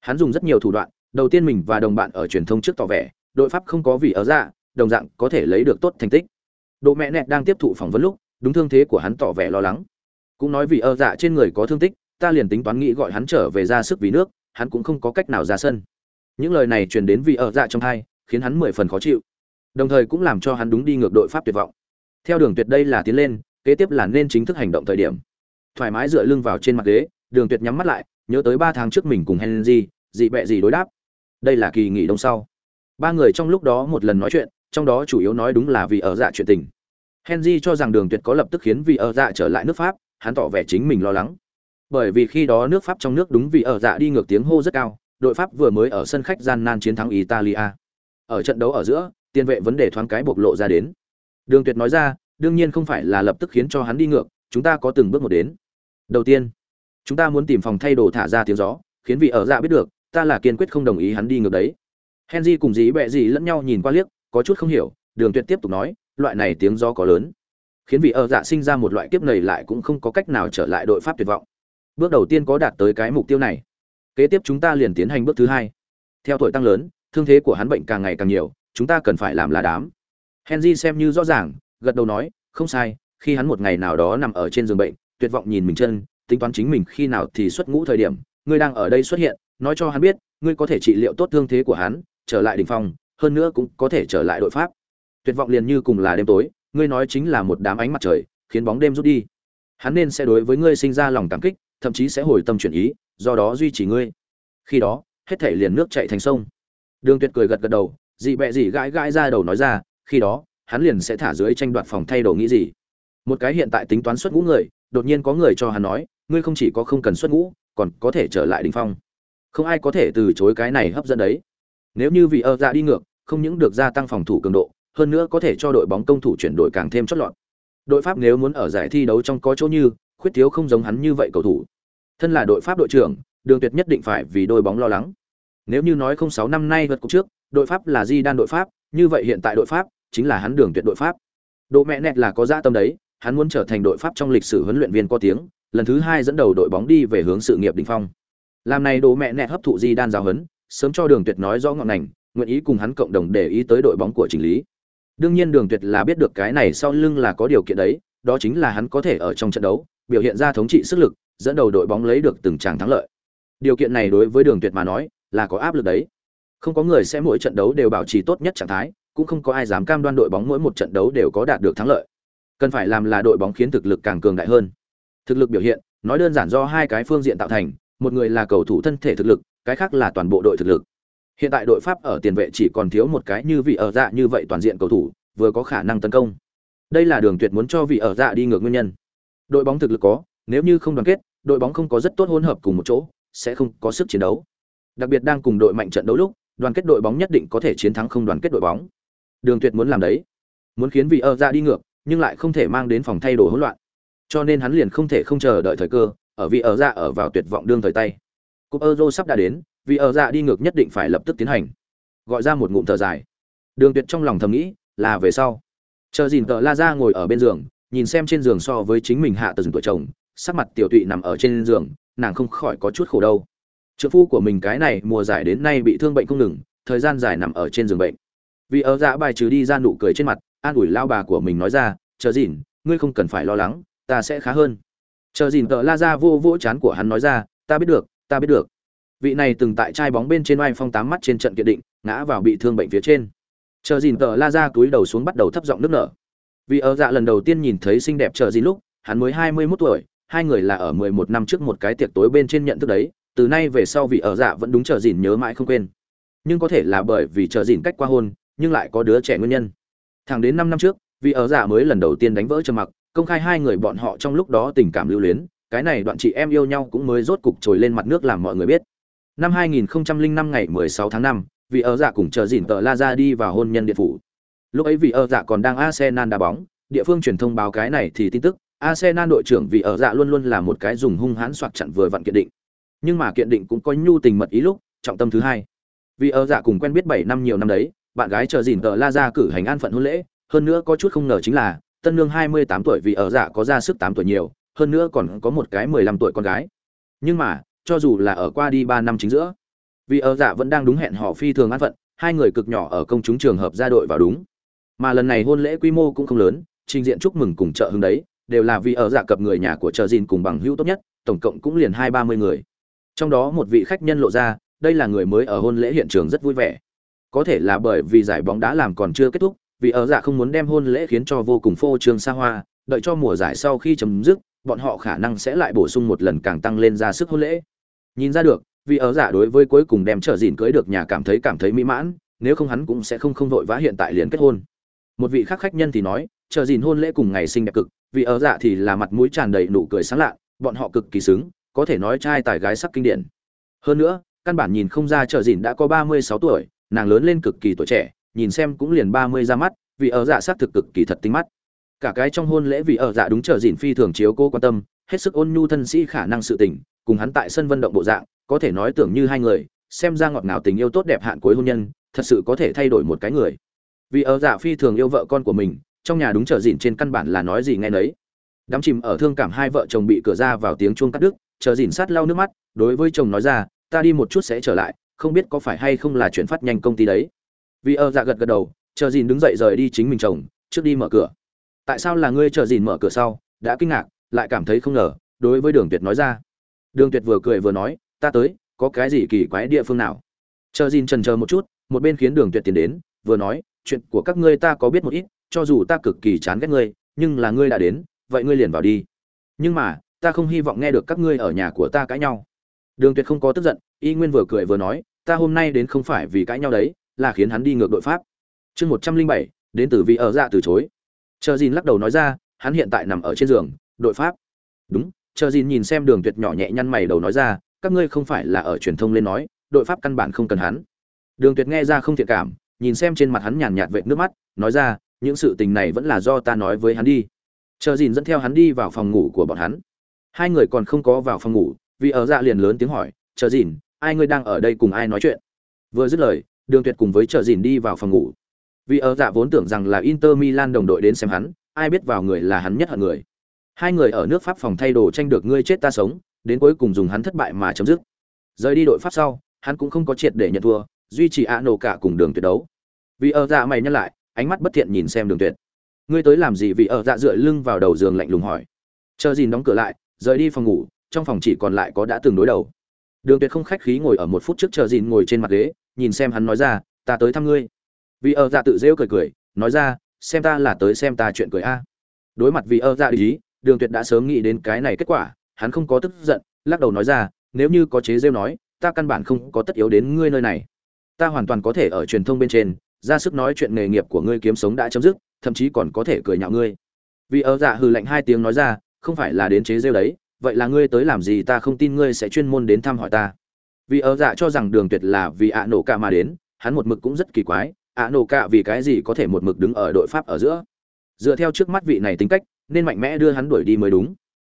Hắn dùng rất nhiều thủ đoạn, đầu tiên mình và đồng bạn ở truyền thông trước tỏ vẻ, đội Pháp không có vì ở dạ, đồng dạng có thể lấy được tốt thành tích. Độ mẹ nẹt đang tiếp thụ phỏng vấn lúc, đúng thương thế của hắn tỏ vẻ lo lắng. Cũng nói vì ở dạ trên người có thương tích, ta liền tính toán nghĩ gọi hắn trở về ra sức vì nước, hắn cũng không có cách nào ra sân. Những lời này truyền đến vì ở dạ trong hai khiến hắn mười phần khó chịu. Đồng thời cũng làm cho hắn đúng đi ngược đội Pháp tuyệt vọng. Theo đường tuyệt đây là tiến lên, kế tiếp là nên chính thức hành động thời điểm. Thoải mái dựa lưng vào trên mặt ghế, đường tuyệt nhắm mắt lại, nhớ tới ba tháng trước mình cùng Henry, dị bẹ gì đối đáp. Đây là kỳ nghỉ đông sau. Ba người trong lúc đó một lần nói chuyện, trong đó chủ yếu nói đúng là vì ở dạ chuyện tình. Henry cho rằng đường tuyệt có lập tức khiến vì ở dạ trở lại nước Pháp, hắn tỏ vẻ chính mình lo lắng bởi vì khi đó nước pháp trong nước đúng vì ở dạ đi ngược tiếng hô rất cao, đội pháp vừa mới ở sân khách gian nan chiến thắng italia. Ở trận đấu ở giữa, tiền vệ vấn đề thoáng cái bộc lộ ra đến. Đường tuyệt nói ra, đương nhiên không phải là lập tức khiến cho hắn đi ngược, chúng ta có từng bước một đến. Đầu tiên, chúng ta muốn tìm phòng thay đồ thả ra tiếng gió, khiến vị ở dạ biết được, ta là kiên quyết không đồng ý hắn đi ngược đấy. Henry cùng dí bẹ gì lẫn nhau nhìn qua liếc, có chút không hiểu, đường tuyệt tiếp tục nói, loại này tiếng gió có lớn, khiến vị ở dạ sinh ra một loại kiếp nầy lại cũng không có cách nào trở lại đội pháp tuyệt vọng bước đầu tiên có đạt tới cái mục tiêu này. Kế tiếp chúng ta liền tiến hành bước thứ hai. Theo tuổi tăng lớn, thương thế của hắn bệnh càng ngày càng nhiều, chúng ta cần phải làm là đám. Henry xem như rõ ràng, gật đầu nói, không sai, khi hắn một ngày nào đó nằm ở trên giường bệnh, tuyệt vọng nhìn mình chân, tính toán chính mình khi nào thì xuất ngũ thời điểm ngươi đang ở đây xuất hiện, nói cho hắn biết, ngươi có thể trị liệu tốt thương thế của hắn, trở lại đỉnh phong, hơn nữa cũng có thể trở lại đội pháp. Tuyệt vọng liền như cùng là đêm tối, ngươi nói chính là một đám ánh mặt trời, khiến bóng đêm rút đi. Hắn nên sẽ đối với ngươi sinh ra lòng cảm kích thậm chí sẽ hồi tâm chuyển ý, do đó duy trì ngươi. Khi đó, hết thể liền nước chạy thành sông. Đường tuyệt cười gật gật đầu, dị bẹ dị gãi gãi ra đầu nói ra, khi đó, hắn liền sẽ thả dưới tranh đoạt phòng thay đồ nghĩ gì. Một cái hiện tại tính toán xuất ngũ người, đột nhiên có người cho hắn nói, ngươi không chỉ có không cần xuất ngũ, còn có thể trở lại đỉnh phong. Không ai có thể từ chối cái này hấp dẫn đấy. Nếu như vị ơ dạ đi ngược, không những được gia tăng phòng thủ cường độ, hơn nữa có thể cho đội bóng công thủ chuyển đổi càng thêm chót lọt. Đội pháp nếu muốn ở giải thi đấu trong có chỗ như khuyết thiếu không giống hắn như vậy cầu thủ. Thân là đội pháp đội trưởng, đường tuyệt nhất định phải vì đôi bóng lo lắng. Nếu như nói không sáu năm nay vượt cục trước, đội pháp là di đan đội pháp, như vậy hiện tại đội pháp chính là hắn đường tuyệt đội pháp. Độ mẹ nẹt là có dạ tâm đấy, hắn muốn trở thành đội pháp trong lịch sử huấn luyện viên có tiếng, lần thứ hai dẫn đầu đội bóng đi về hướng sự nghiệp đỉnh phong. Làm này đồ mẹ nẹt hấp thụ di đan giáo huấn, sớm cho đường tuyệt nói rõ ngọn ngành, nguyện ý cùng hắn cộng đồng để ý tới đội bóng của trình lý. Đương nhiên đường tuyệt là biết được cái này sau lưng là có điều kiện đấy, đó chính là hắn có thể ở trong trận đấu biểu hiện ra thống trị sức lực, dẫn đầu đội bóng lấy được từng tràng thắng lợi. Điều kiện này đối với Đường Tuyệt mà nói, là có áp lực đấy. Không có người sẽ mỗi trận đấu đều bảo trì tốt nhất trạng thái, cũng không có ai dám cam đoan đội bóng mỗi một trận đấu đều có đạt được thắng lợi. Cần phải làm là đội bóng khiến thực lực càng cường đại hơn. Thực lực biểu hiện, nói đơn giản do hai cái phương diện tạo thành, một người là cầu thủ thân thể thực lực, cái khác là toàn bộ đội thực lực. Hiện tại đội Pháp ở tiền vệ chỉ còn thiếu một cái như vị ở dạ như vậy toàn diện cầu thủ, vừa có khả năng tấn công. Đây là đường tuyệt muốn cho vị ở dạ đi ngược nguyên nhân. Đội bóng thực lực có, nếu như không đoàn kết, đội bóng không có rất tốt hỗn hợp cùng một chỗ, sẽ không có sức chiến đấu. Đặc biệt đang cùng đội mạnh trận đấu lúc, đoàn kết đội bóng nhất định có thể chiến thắng không đoàn kết đội bóng. Đường Tuyệt muốn làm đấy, muốn khiến vị ở ra đi ngược, nhưng lại không thể mang đến phòng thay đổi hỗn loạn. Cho nên hắn liền không thể không chờ đợi thời cơ, ở vị ở ra ở vào tuyệt vọng đương thời tay. Cúp Euro sắp đã đến, vị ở ra đi ngược nhất định phải lập tức tiến hành. Gọi ra một ngụm thở dài. Đường Tuyệt trong lòng thầm nghĩ, là về sau. Chờ dìn tờ La ra ngồi ở bên giường, nhìn xem trên giường so với chính mình hạ tầng tuổi chồng, sắc mặt tiểu tụy nằm ở trên giường, nàng không khỏi có chút khổ đâu trợ phu của mình cái này mùa giải đến nay bị thương bệnh không ngừng, thời gian dài nằm ở trên giường bệnh. Vì ở dạ bài trừ đi ra nụ cười trên mặt, an ủi lao bà của mình nói ra, chờ dìn ngươi không cần phải lo lắng, ta sẽ khá hơn. Chờ dìn tợ la ra vô vỗ chán của hắn nói ra, ta biết được, ta biết được. Vị này từng tại chai bóng bên trên oai phong tám mắt trên trận kiện định, ngã vào bị thương bệnh phía trên. Chờ dìn tợ la ra túi đầu xuống bắt đầu thấp giọng nước nở vì ở dạ lần đầu tiên nhìn thấy xinh đẹp chờ gì lúc hắn mới hai mươi 21 tuổi hai người là ở mười một năm trước một cái tiệc tối bên trên nhận thức đấy từ nay về sau vị ở dạ vẫn đúng chờ dìn nhớ mãi không quên. Nhưng có thể là bởi vì chờ dìn cách qua hôn nhưng lại có đứa trẻ nguyên nhân. Thẳng đến năm năm trước vị ở dạ mới lần đầu tiên đánh vỡ trầm mặc công khai hai người bọn họ trong lúc đó tình cảm lưu luyến cái này đoạn chị em yêu nhau cũng mới rốt cục trồi lên mặt nước làm mọi người biết. Năm 2005 ngày 16 tháng 5, vị ở dạ cùng chờ dìn tờ la ra đi vào hôn nhân điện phủ lúc ấy vì ở dạ còn đang arsenal đá bóng, địa phương truyền thông báo cái này thì tin tức, arsenal đội trưởng vì ở dạ luôn luôn là một cái dùng hung hãn soạt chặn vừa vặn kiện định. Nhưng mà kiện định cũng có nhu tình mật ý lúc, trọng tâm thứ hai. Vì ở dạ cùng quen biết bảy năm nhiều năm đấy, bạn gái chờ dìn tờ la ra cử hành an phận hôn lễ, hơn nữa có chút không ngờ chính là, tân nương hai mươi tám tuổi vì ở dạ có ra sức tám tuổi nhiều, hơn nữa còn có một cái mười lăm tuổi con gái. Nhưng mà, cho dù là ở qua đi ba năm chính giữa vì ở dạ vẫn đang đúng hẹn họ phi thường an phận, hai người cực nhỏ ở công chúng trường hợp ra đội vào đúng mà lần này hôn lễ quy mô cũng không lớn, trình diện chúc mừng cùng chợ hưng đấy, đều là vì ở dạ cập người nhà của chợ dìn cùng bằng hữu tốt nhất, tổng cộng cũng liền hai ba mươi người. Trong đó một vị khách nhân lộ ra, đây là người mới ở hôn lễ hiện trường rất vui vẻ. Có thể là bởi vì giải bóng đá làm còn chưa kết thúc, vì ở dạ không muốn đem hôn lễ khiến cho vô cùng phô trương xa hoa, đợi cho mùa giải sau khi chấm dứt, bọn họ khả năng sẽ lại bổ sung một lần càng tăng lên ra sức hôn lễ. Nhìn ra được, vì ở dạ đối với cuối cùng đem trở dìn cưới được nhà cảm thấy cảm thấy mỹ mãn, nếu không hắn cũng sẽ không không vội vã hiện tại liền kết hôn một vị khác khách nhân thì nói, chờ dìn hôn lễ cùng ngày sinh đẹp cực, vì ở dạ thì là mặt mũi tràn đầy nụ cười sáng lạ bọn họ cực kỳ xứng, có thể nói trai tài gái sắc kinh điển. Hơn nữa, căn bản nhìn không ra chờ dìn đã có ba mươi sáu tuổi, nàng lớn lên cực kỳ tuổi trẻ, nhìn xem cũng liền ba mươi ra mắt, vì ở dạ sắc thực cực kỳ thật tinh mắt. Cả cái trong hôn lễ vì ở dạ đúng chờ dìn phi thường chiếu cô quan tâm, hết sức ôn nhu thân sĩ khả năng sự tình, cùng hắn tại sân vận động bộ dạng, có thể nói tưởng như hai người, xem ra ngọt ngào tình yêu tốt đẹp hạn cuối hôn nhân, thật sự có thể thay đổi một cái người vì ở dạ phi thường yêu vợ con của mình, trong nhà đúng trở dịn trên căn bản là nói gì nghe nấy. Đắm chìm ở thương cảm hai vợ chồng bị cửa ra vào tiếng chuông cắt đứt chờ dìn sát lau nước mắt, đối với chồng nói ra, ta đi một chút sẽ trở lại, không biết có phải hay không là chuyển phát nhanh công ty đấy. Vì ở dạ gật gật đầu chờ dìn đứng dậy rời đi chính mình chồng, trước đi mở cửa. Tại sao là ngươi chờ dìn mở cửa sau? Đã kinh ngạc, lại cảm thấy không ngờ, đối với đường tuyệt nói ra. Đường tuyệt vừa cười vừa nói, ta tới, có cái gì kỳ quái địa phương nào? Chờ dìn trần chờ một chút, một bên khiến đường tuyệt tiến đến, vừa nói chuyện của các ngươi ta có biết một ít, cho dù ta cực kỳ chán ghét ngươi, nhưng là ngươi đã đến, vậy ngươi liền vào đi. Nhưng mà, ta không hy vọng nghe được các ngươi ở nhà của ta cãi nhau. Đường tuyệt không có tức giận, y nguyên vừa cười vừa nói, ta hôm nay đến không phải vì cãi nhau đấy, là khiến hắn đi ngược đội pháp. Chương một trăm linh bảy, đến từ vị ở dạ từ chối. Chờ dìn lắc đầu nói ra, hắn hiện tại nằm ở trên giường, đội pháp. Đúng. Chờ dìn nhìn xem đường tuyệt nhỏ nhẹ nhăn mày đầu nói ra, các ngươi không phải là ở truyền thông lên nói, đội pháp căn bản không cần hắn. Đường tuyệt nghe ra không thiện cảm nhìn xem trên mặt hắn nhàn nhạt vệt nước mắt, nói ra, những sự tình này vẫn là do ta nói với hắn đi. Chờ dìn dẫn theo hắn đi vào phòng ngủ của bọn hắn. Hai người còn không có vào phòng ngủ, vì ở dạ liền lớn tiếng hỏi, chờ dìn, ai ngươi đang ở đây cùng ai nói chuyện? Vừa dứt lời, đường tuyệt cùng với chờ dìn đi vào phòng ngủ. Vì ở dạ vốn tưởng rằng là inter milan đồng đội đến xem hắn, ai biết vào người là hắn nhất hận người. Hai người ở nước pháp phòng thay đồ tranh được ngươi chết ta sống, đến cuối cùng dùng hắn thất bại mà chấm dứt. Rời đi đội pháp sau, hắn cũng không có triệt để nhận thua duy trì ạ nổ cả cùng đường tuyệt đấu. Vì ở dạ mày nhắc lại, ánh mắt bất thiện nhìn xem đường tuyệt. Ngươi tới làm gì vì ở dạ dựa lưng vào đầu giường lạnh lùng hỏi. Chờ dìn đóng cửa lại, rời đi phòng ngủ, trong phòng chỉ còn lại có đã từng đối đầu. Đường tuyệt không khách khí ngồi ở một phút trước chờ dìn ngồi trên mặt ghế, nhìn xem hắn nói ra, ta tới thăm ngươi. Vì ở dạ tự rêu cười cười, nói ra, xem ta là tới xem ta chuyện cười a. Đối mặt vì ở dạ ý, đường tuyệt đã sớm nghĩ đến cái này kết quả, hắn không có tức giận, lắc đầu nói ra, nếu như có chế rêu nói, ta căn bản không có tất yếu đến ngươi nơi này ta hoàn toàn có thể ở truyền thông bên trên, ra sức nói chuyện nghề nghiệp của ngươi kiếm sống đã chấm dứt, thậm chí còn có thể cười nhạo ngươi. Vì ở dạ hừ lạnh hai tiếng nói ra, không phải là đến chế rêu đấy, vậy là ngươi tới làm gì ta không tin ngươi sẽ chuyên môn đến thăm hỏi ta. Vì ở dạ cho rằng đường tuyệt là vì ạ nổ cả mà đến, hắn một mực cũng rất kỳ quái, ạ nổ cả vì cái gì có thể một mực đứng ở đội pháp ở giữa? Dựa theo trước mắt vị này tính cách, nên mạnh mẽ đưa hắn đuổi đi mới đúng.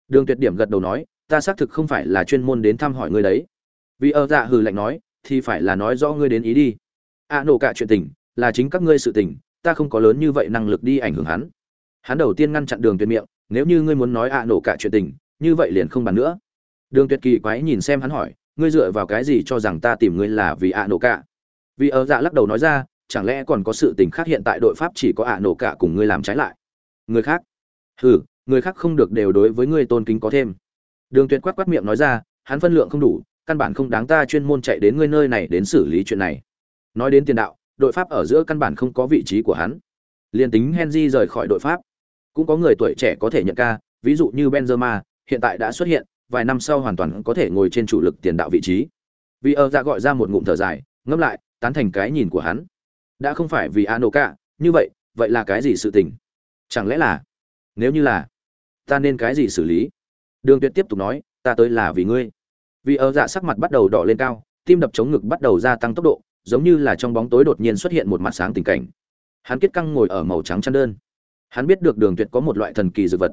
Đường tuyệt điểm gật đầu nói, ta xác thực không phải là chuyên môn đến thăm hỏi ngươi đấy. Vì ở dạ hừ lạnh nói thì phải là nói rõ ngươi đến ý đi. Ạ nổ cả chuyện tình, là chính các ngươi sự tình, ta không có lớn như vậy năng lực đi ảnh hưởng hắn. Hắn đầu tiên ngăn chặn đường tuyệt miệng, nếu như ngươi muốn nói ạ nổ cả chuyện tình, như vậy liền không bàn nữa. Đường tuyệt kỳ quái nhìn xem hắn hỏi, ngươi dựa vào cái gì cho rằng ta tìm ngươi là vì ạ nổ cả? Vì ở dạ lắc đầu nói ra, chẳng lẽ còn có sự tình khác hiện tại đội pháp chỉ có a nổ cả cùng ngươi làm trái lại? Người khác? Hừ, người khác không được đều đối với ngươi tôn kính có thêm. Đường tuyệt quát quát miệng nói ra, hắn phân lượng không đủ căn bản không đáng ta chuyên môn chạy đến ngươi nơi này đến xử lý chuyện này. Nói đến tiền đạo, đội pháp ở giữa căn bản không có vị trí của hắn. Liền tính henry rời khỏi đội pháp, cũng có người tuổi trẻ có thể nhận ca, ví dụ như benzema, hiện tại đã xuất hiện, vài năm sau hoàn toàn có thể ngồi trên chủ lực tiền đạo vị trí. Vì ở dạ gọi ra một ngụm thở dài, ngẫm lại, tán thành cái nhìn của hắn. Đã không phải vì anoka như vậy vậy là cái gì sự tình? Chẳng lẽ là, nếu như là, ta nên cái gì xử lý? Đường tuyệt tiếp tục nói, ta tới là vì ngươi vì ở dạ sắc mặt bắt đầu đỏ lên cao, tim đập chống ngực bắt đầu gia tăng tốc độ, giống như là trong bóng tối đột nhiên xuất hiện một mặt sáng tình cảnh. Hắn kết căng ngồi ở màu trắng chăn đơn. Hắn biết được đường tuyệt có một loại thần kỳ dược vật,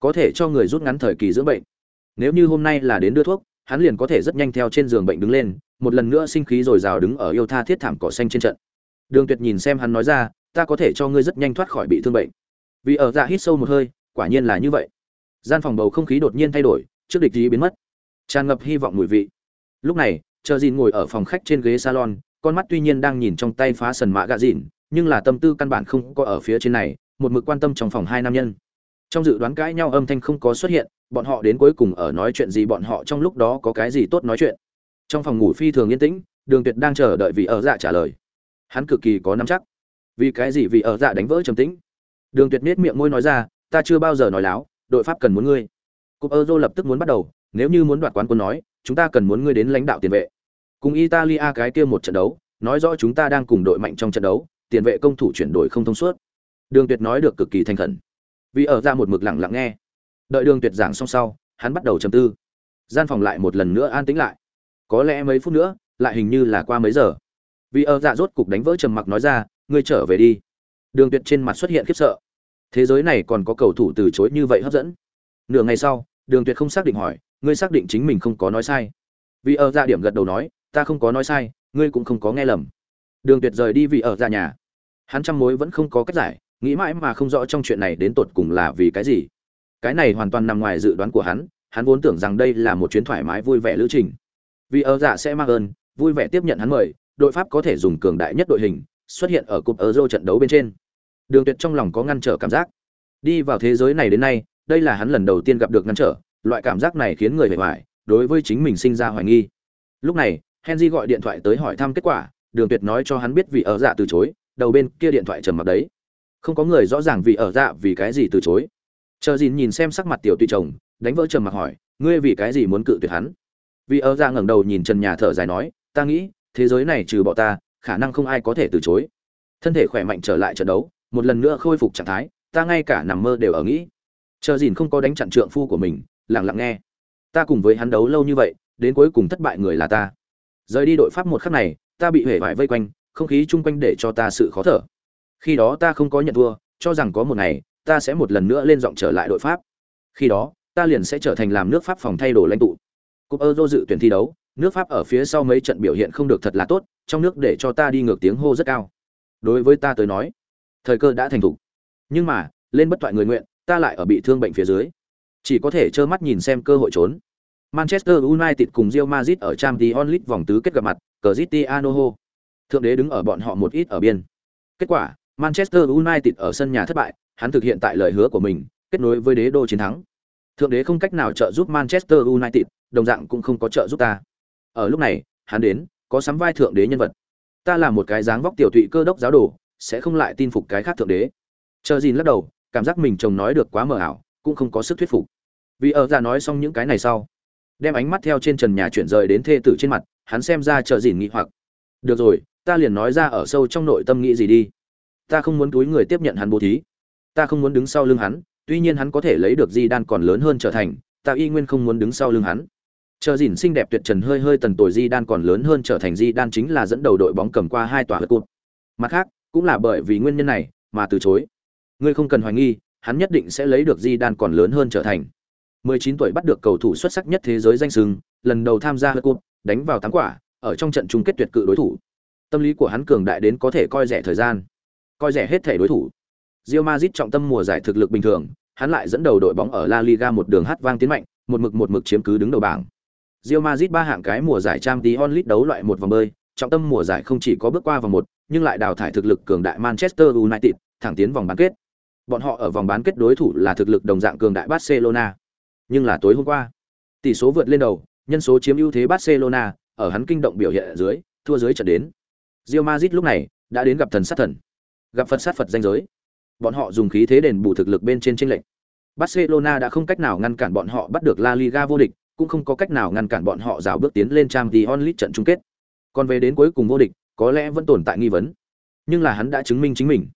có thể cho người rút ngắn thời kỳ dưỡng bệnh. Nếu như hôm nay là đến đưa thuốc, hắn liền có thể rất nhanh theo trên giường bệnh đứng lên, một lần nữa sinh khí rồi rào đứng ở yêu tha thiết thảm cỏ xanh trên trận. Đường tuyệt nhìn xem hắn nói ra, ta có thể cho ngươi rất nhanh thoát khỏi bị thương bệnh. Vì ở dạ hít sâu một hơi, quả nhiên là như vậy. Gian phòng bầu không khí đột nhiên thay đổi, trước địch ý biến mất tràn ngập hy vọng mùi vị. Lúc này, chờ dìn ngồi ở phòng khách trên ghế salon, con mắt tuy nhiên đang nhìn trong tay phá sần mạ gạ dìn, nhưng là tâm tư căn bản không có ở phía trên này, một mực quan tâm trong phòng hai nam nhân. Trong dự đoán cãi nhau âm thanh không có xuất hiện, bọn họ đến cuối cùng ở nói chuyện gì bọn họ trong lúc đó có cái gì tốt nói chuyện. Trong phòng ngủ phi thường yên tĩnh, đường tuyệt đang chờ đợi vị ở dạ trả lời. Hắn cực kỳ có nắm chắc. Vì cái gì vị ở dạ đánh vỡ trầm tĩnh? Đường tuyệt nết miệng môi nói ra, ta chưa bao giờ nói láo, đội pháp cần muốn ngươi. Cúp euro lập tức muốn bắt đầu nếu như muốn đoạt quán quân nói, chúng ta cần muốn ngươi đến lãnh đạo tiền vệ. Cùng italia cái kia một trận đấu, nói rõ chúng ta đang cùng đội mạnh trong trận đấu, tiền vệ công thủ chuyển đổi không thông suốt. Đường tuyệt nói được cực kỳ thành khẩn. Vì ở ra một mực lặng lặng nghe. Đợi đường tuyệt giảng xong sau, hắn bắt đầu trầm tư. Gian phòng lại một lần nữa an tĩnh lại. Có lẽ mấy phút nữa, lại hình như là qua mấy giờ. Vì ở dạ rốt cục đánh vỡ trầm mặc nói ra, ngươi trở về đi. Đường tuyệt trên mặt xuất hiện khiếp sợ. Thế giới này còn có cầu thủ từ chối như vậy hấp dẫn. Nửa ngày sau, đường tuyệt không xác định hỏi ngươi xác định chính mình không có nói sai. Vì ở ra điểm gật đầu nói, ta không có nói sai, ngươi cũng không có nghe lầm. Đường tuyệt rời đi vì ở ra nhà. Hắn trăm mối vẫn không có cách giải, nghĩ mãi mà không rõ trong chuyện này đến tột cùng là vì cái gì. Cái này hoàn toàn nằm ngoài dự đoán của hắn hắn vốn tưởng rằng đây là một chuyến thoải mái vui vẻ lữ trình. Vì ở dạ sẽ mang ơn, vui vẻ tiếp nhận hắn mời, đội pháp có thể dùng cường đại nhất đội hình, xuất hiện ở cúp euro trận đấu bên trên. Đường tuyệt trong lòng có ngăn trở cảm giác. Đi vào thế giới này đến nay, đây là hắn lần đầu tiên gặp được ngăn trở loại cảm giác này khiến người bề ngoài đối với chính mình sinh ra hoài nghi. Lúc này, henry gọi điện thoại tới hỏi thăm kết quả, đường tuyệt nói cho hắn biết vì ở dạ từ chối, đầu bên kia điện thoại trầm mặc đấy. Không có người rõ ràng vì ở dạ vì cái gì từ chối. Chờ dìn nhìn xem sắc mặt tiểu tùy chồng, đánh vỡ trầm mặc hỏi, ngươi vì cái gì muốn cự tuyệt hắn? Vì ở dạ ngẩng đầu nhìn trần nhà thở dài nói, ta nghĩ, thế giới này trừ bỏ ta, khả năng không ai có thể từ chối. Thân thể khỏe mạnh trở lại trận đấu, một lần nữa khôi phục trạng thái, ta ngay cả nằm mơ đều ở nghĩ. Chờ dìn không có đánh chặn trượng phu của mình lặng lặng nghe. Ta cùng với hắn đấu lâu như vậy, đến cuối cùng thất bại người là ta. Rời đi đội pháp một khắc này, ta bị hể vải vây quanh, không khí chung quanh để cho ta sự khó thở. Khi đó ta không có nhận thua, cho rằng có một ngày, ta sẽ một lần nữa lên giọng trở lại đội pháp. Khi đó, ta liền sẽ trở thành làm nước pháp phòng thay đổi lãnh tụ. Cúp euro dự tuyển thi đấu, nước pháp ở phía sau mấy trận biểu hiện không được thật là tốt, trong nước để cho ta đi ngược tiếng hô rất cao. Đối với ta tới nói, thời cơ đã thành thục. Nhưng mà, lên bất thoại người nguyện, ta lại ở bị thương bệnh phía dưới chỉ có thể trơ mắt nhìn xem cơ hội trốn. Manchester united cùng real madrid ở champions league vòng tứ kết gặp mặt, cristiano thượng đế đứng ở bọn họ một ít ở biên. Kết quả, manchester united ở sân nhà thất bại, hắn thực hiện tại lời hứa của mình, kết nối với đế đô chiến thắng. Thượng đế không cách nào trợ giúp manchester united, đồng dạng cũng không có trợ giúp ta. Ở lúc này, hắn đến, có sắm vai thượng đế nhân vật. Ta là một cái dáng vóc tiểu thụy cơ đốc giáo đồ, sẽ không lại tin phục cái khác thượng đế. Chờ gìn lắc đầu, cảm giác mình chồng nói được quá mờ ảo cũng không có sức thuyết phục. Vì ở ra nói xong những cái này sau, đem ánh mắt theo trên trần nhà chuyển rời đến thê tử trên mặt, hắn xem ra chờ gìn nghĩ hoặc. Được rồi, ta liền nói ra ở sâu trong nội tâm nghĩ gì đi. Ta không muốn túi người tiếp nhận hắn bố thí. Ta không muốn đứng sau lưng hắn, tuy nhiên hắn có thể lấy được di đan còn lớn hơn trở thành, ta y nguyên không muốn đứng sau lưng hắn. Chờ dìn xinh đẹp tuyệt trần hơi hơi tần tuổi di đan còn lớn hơn trở thành di đan chính là dẫn đầu đội bóng cầm qua hai tòa hớt cụt. Mặt khác, cũng là bởi vì nguyên nhân này mà từ chối. Ngươi không cần hoài nghi hắn nhất định sẽ lấy được di đan còn lớn hơn trở thành. 19 tuổi bắt được cầu thủ xuất sắc nhất thế giới danh sừng lần đầu tham gia hớt cụt đánh vào tám quả ở trong trận chung kết tuyệt cự đối thủ. Tâm lý của hắn cường đại đến có thể coi rẻ thời gian. Coi rẻ hết thể đối thủ. Real Madrid trọng tâm mùa giải thực lực bình thường hắn lại dẫn đầu đội bóng ở La Liga một đường hát vang tiến mạnh một mực một mực chiếm cứ đứng đầu bảng. Real Madrid ba hạng cái mùa giải Champions League đấu loại một vòng bơi, trọng tâm mùa giải không chỉ có bước qua vòng một, nhưng lại đào thải thực lực cường đại Manchester United, thẳng tiến vòng bán kết. Bọn họ ở vòng bán kết đối thủ là thực lực đồng dạng cường đại Barcelona. Nhưng là tối hôm qua, tỷ số vượt lên đầu, nhân số chiếm ưu thế Barcelona, ở hắn kinh động biểu hiện ở dưới, thua dưới trận đến. Real Madrid lúc này đã đến gặp thần sát thần, gặp Phật sát Phật danh giới. Bọn họ dùng khí thế đền bù thực lực bên trên chênh lệch. Barcelona đã không cách nào ngăn cản bọn họ bắt được La Liga vô địch, cũng không có cách nào ngăn cản bọn họ rào bước tiến lên Champions League trận chung kết. Còn về đến cuối cùng vô địch, có lẽ vẫn tồn tại nghi vấn. Nhưng là hắn đã chứng minh chính mình.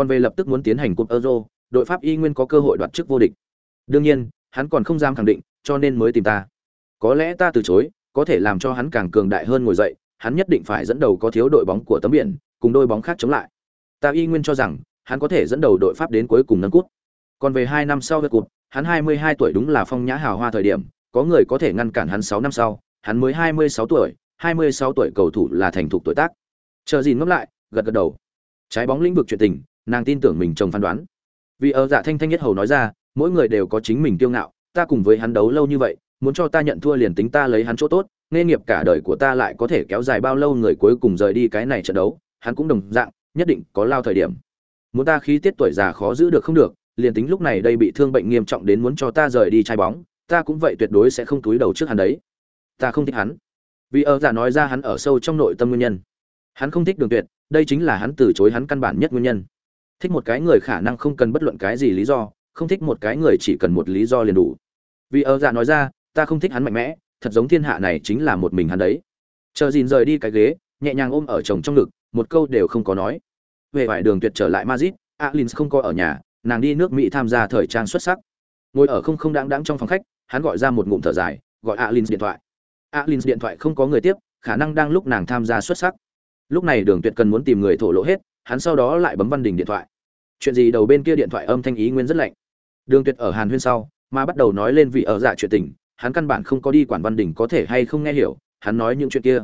Còn về lập tức muốn tiến hành cúp Euro, đội Pháp y nguyên có cơ hội đoạt chức vô địch. Đương nhiên, hắn còn không dám khẳng định, cho nên mới tìm ta. Có lẽ ta từ chối, có thể làm cho hắn càng cường đại hơn ngồi dậy, hắn nhất định phải dẫn đầu có thiếu đội bóng của tấm biển, cùng đôi bóng khác chống lại. Ta y nguyên cho rằng, hắn có thể dẫn đầu đội Pháp đến cuối cùng nâng cúp. Còn về hai năm sau với cuộc, hắn 22 tuổi đúng là phong nhã hào hoa thời điểm, có người có thể ngăn cản hắn 6 năm sau, hắn mới 26 tuổi, 26 tuổi cầu thủ là thành thục tuổi tác. Chờ gì ngẫm lại, gật gật đầu. Trái bóng lĩnh vực chuyện tình, nàng tin tưởng mình chồng phán đoán. Vì ở dạ thanh thanh nhất hầu nói ra, mỗi người đều có chính mình kiêu ngạo, ta cùng với hắn đấu lâu như vậy, muốn cho ta nhận thua liền tính ta lấy hắn chỗ tốt, nghề nghiệp cả đời của ta lại có thể kéo dài bao lâu người cuối cùng rời đi cái này trận đấu, hắn cũng đồng dạng, nhất định có lao thời điểm. Muốn ta khí tiết tuổi già khó giữ được không được, liền tính lúc này đây bị thương bệnh nghiêm trọng đến muốn cho ta rời đi chai bóng, ta cũng vậy tuyệt đối sẽ không túi đầu trước hắn đấy. Ta không thích hắn. Vì ở giả nói ra hắn ở sâu trong nội tâm nguyên nhân. Hắn không thích Đường Tuyệt, đây chính là hắn từ chối hắn căn bản nhất nguyên nhân. Thích một cái người khả năng không cần bất luận cái gì lý do, không thích một cái người chỉ cần một lý do liền đủ. Vì ở dạ nói ra, ta không thích hắn mạnh mẽ, thật giống thiên hạ này chính là một mình hắn đấy. Chờ dìn rời đi cái ghế, nhẹ nhàng ôm ở chồng trong ngực, một câu đều không có nói. Về vải đường tuyệt trở lại mazit alin không có ở nhà, nàng đi nước Mỹ tham gia thời trang xuất sắc. Ngồi ở không không đáng đáng trong phòng khách, hắn gọi ra một ngụm thở dài, gọi alin điện thoại. alin điện thoại không có người tiếp, khả năng đang lúc nàng tham gia xuất sắc. Lúc này Đường Tuyệt cần muốn tìm người thổ lộ hết, hắn sau đó lại bấm Văn Đình điện thoại. Chuyện gì đầu bên kia điện thoại âm thanh ý nguyên rất lạnh. Đường Tuyệt ở Hàn Huyên sau, mà bắt đầu nói lên vị ở dạ chuyện tình, hắn căn bản không có đi quản Văn Đình có thể hay không nghe hiểu, hắn nói những chuyện kia.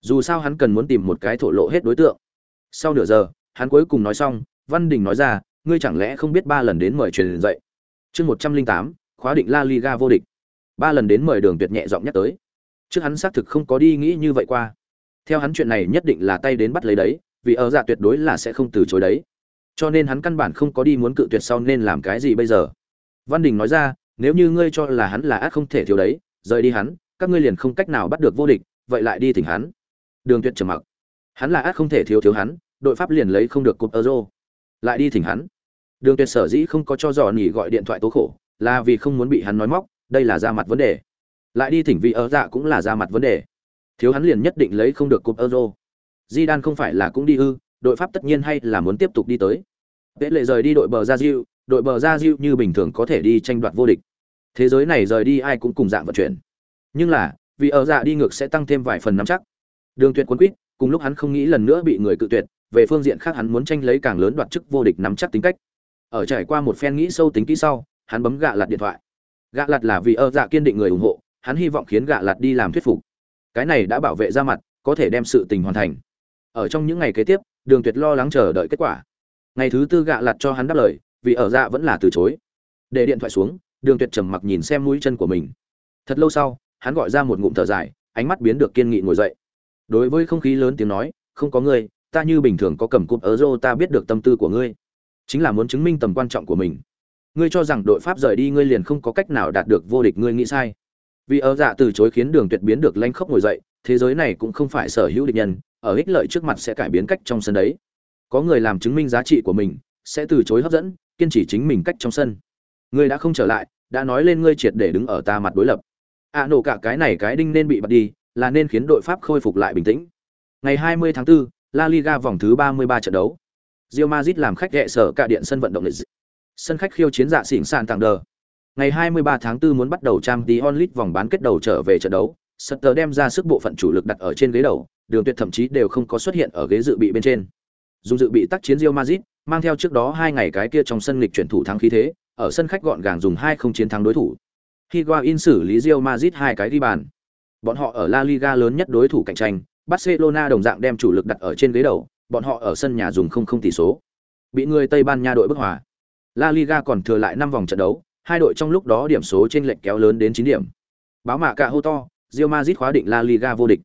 Dù sao hắn cần muốn tìm một cái thổ lộ hết đối tượng. Sau nửa giờ, hắn cuối cùng nói xong, Văn Đình nói ra, ngươi chẳng lẽ không biết ba lần đến mời truyền dậy? Chương một trăm linh tám, khóa định La Liga vô địch. Ba lần đến mời Đường Tuyệt nhẹ giọng nhắc tới. Trước hắn xác thực không có đi nghĩ như vậy qua. Theo hắn chuyện này nhất định là tay đến bắt lấy đấy, vì ở dạ tuyệt đối là sẽ không từ chối đấy. Cho nên hắn căn bản không có đi muốn cự tuyệt sau nên làm cái gì bây giờ. Văn Đình nói ra, nếu như ngươi cho là hắn là ác không thể thiếu đấy, rời đi hắn, các ngươi liền không cách nào bắt được vô địch, vậy lại đi thỉnh hắn. Đường Tuyệt trầm mặc. Hắn là ác không thể thiếu thiếu hắn, đội pháp liền lấy không được cúp Euro. Lại đi thỉnh hắn. Đường Tuyệt sở dĩ không có cho dò nỉ gọi điện thoại tố khổ, là vì không muốn bị hắn nói móc, đây là ra mặt vấn đề. Lại đi thỉnh vị ở dạ cũng là ra mặt vấn đề. Thiếu hắn liền nhất định lấy không được cúp Euro. Zidane không phải là cũng đi ư, đội Pháp tất nhiên hay là muốn tiếp tục đi tới. Vệ lệ rời đi đội bờ ra Diu, đội bờ ra Diu như bình thường có thể đi tranh đoạt vô địch. Thế giới này rời đi ai cũng cùng dạng vận chuyển. Nhưng là, vì ở dạ đi ngược sẽ tăng thêm vài phần nắm chắc. Đường Tuyệt cuốn quýt, cùng lúc hắn không nghĩ lần nữa bị người cự tuyệt, về phương diện khác hắn muốn tranh lấy càng lớn đoạt chức vô địch nắm chắc tính cách. Ở trải qua một phen nghĩ sâu tính kỹ sau, hắn bấm gạ lật điện thoại. Gạ lật là vì ở dạ kiên định người ủng hộ, hắn hy vọng khiến gạ lật đi làm thuyết phục. Cái này đã bảo vệ ra mặt, có thể đem sự tình hoàn thành. Ở trong những ngày kế tiếp, Đường Tuyệt lo lắng chờ đợi kết quả. Ngày thứ tư gạ lặt cho hắn đáp lời, vì ở dạ vẫn là từ chối. Để điện thoại xuống, Đường Tuyệt trầm mặc nhìn xem mũi chân của mình. Thật lâu sau, hắn gọi ra một ngụm thở dài, ánh mắt biến được kiên nghị ngồi dậy. Đối với không khí lớn tiếng nói, không có ngươi, ta như bình thường có cầm cụp ở rô ta biết được tâm tư của ngươi, chính là muốn chứng minh tầm quan trọng của mình. Ngươi cho rằng đội Pháp rời đi ngươi liền không có cách nào đạt được vô địch ngươi nghĩ sai. Vì ở dạ từ chối khiến Đường Tuyệt biến được lanh khốc ngồi dậy, thế giới này cũng không phải sở hữu địch nhân, ở ích lợi trước mặt sẽ cải biến cách trong sân đấy. Có người làm chứng minh giá trị của mình, sẽ từ chối hấp dẫn, kiên trì chính mình cách trong sân. Ngươi đã không trở lại, đã nói lên ngươi triệt để đứng ở ta mặt đối lập. À nổ cả cái này cái đinh nên bị bật đi, là nên khiến đội Pháp khôi phục lại bình tĩnh. Ngày 20 tháng 4, La Liga vòng thứ 33 trận đấu. Real Madrid làm khách ghẹ sở cả điện sân vận động lịch. Sân khách khiêu chiến dạ xỉn sàn tặng đờ. Ngày 23 tháng 4 muốn bắt đầu Champions League vòng bán kết đầu trở về trận đấu, Sutter đem ra sức bộ phận chủ lực đặt ở trên ghế đầu, Đường Tuyệt thậm chí đều không có xuất hiện ở ghế dự bị bên trên. Dùng dự bị tác chiến Real Madrid, mang theo trước đó hai ngày cái kia trong sân lịch chuyển thủ thắng khí thế, ở sân khách gọn gàng dùng hai không chiến thắng đối thủ. Higuain xử lý Real Madrid hai cái đi bàn. Bọn họ ở La Liga lớn nhất đối thủ cạnh tranh, Barcelona đồng dạng đem chủ lực đặt ở trên ghế đầu, bọn họ ở sân nhà dùng không không tỷ số. Bị người Tây Ban Nha đội bức hòa. La Liga còn thừa lại 5 vòng trận đấu, hai đội trong lúc đó điểm số trên lệch kéo lớn đến 9 điểm. Báo mạ cả hô to, Real Madrid khóa định La Liga vô địch.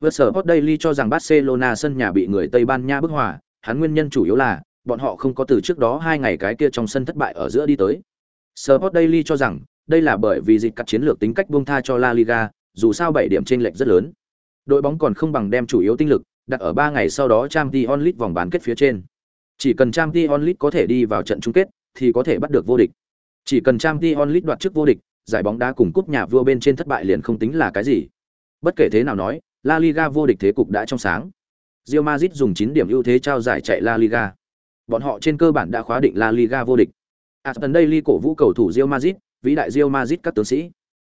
Vừa sở Hot Daily cho rằng Barcelona sân nhà bị người Tây Ban Nha bức hòa, hắn nguyên nhân chủ yếu là bọn họ không có từ trước đó hai ngày cái kia trong sân thất bại ở giữa đi tới. Sport Daily cho rằng đây là bởi vì dịch cắt chiến lược tính cách buông tha cho La Liga, dù sao 7 điểm trên lệch rất lớn. Đội bóng còn không bằng đem chủ yếu tinh lực đặt ở 3 ngày sau đó Champions League vòng bán kết phía trên. Chỉ cần Champions League có thể đi vào trận chung kết thì có thể bắt được vô địch. Chỉ cần Champions League đoạt chức vô địch, giải bóng đá cùng cúp nhà vua bên trên thất bại liền không tính là cái gì. Bất kể thế nào nói, La Liga vô địch thế cục đã trong sáng. Real Madrid dùng 9 điểm ưu thế trao giải chạy La Liga. Bọn họ trên cơ bản đã khóa định La Liga vô địch. À, Aston Daily cổ vũ cầu thủ Real Madrid, vĩ đại Real Madrid các tướng sĩ.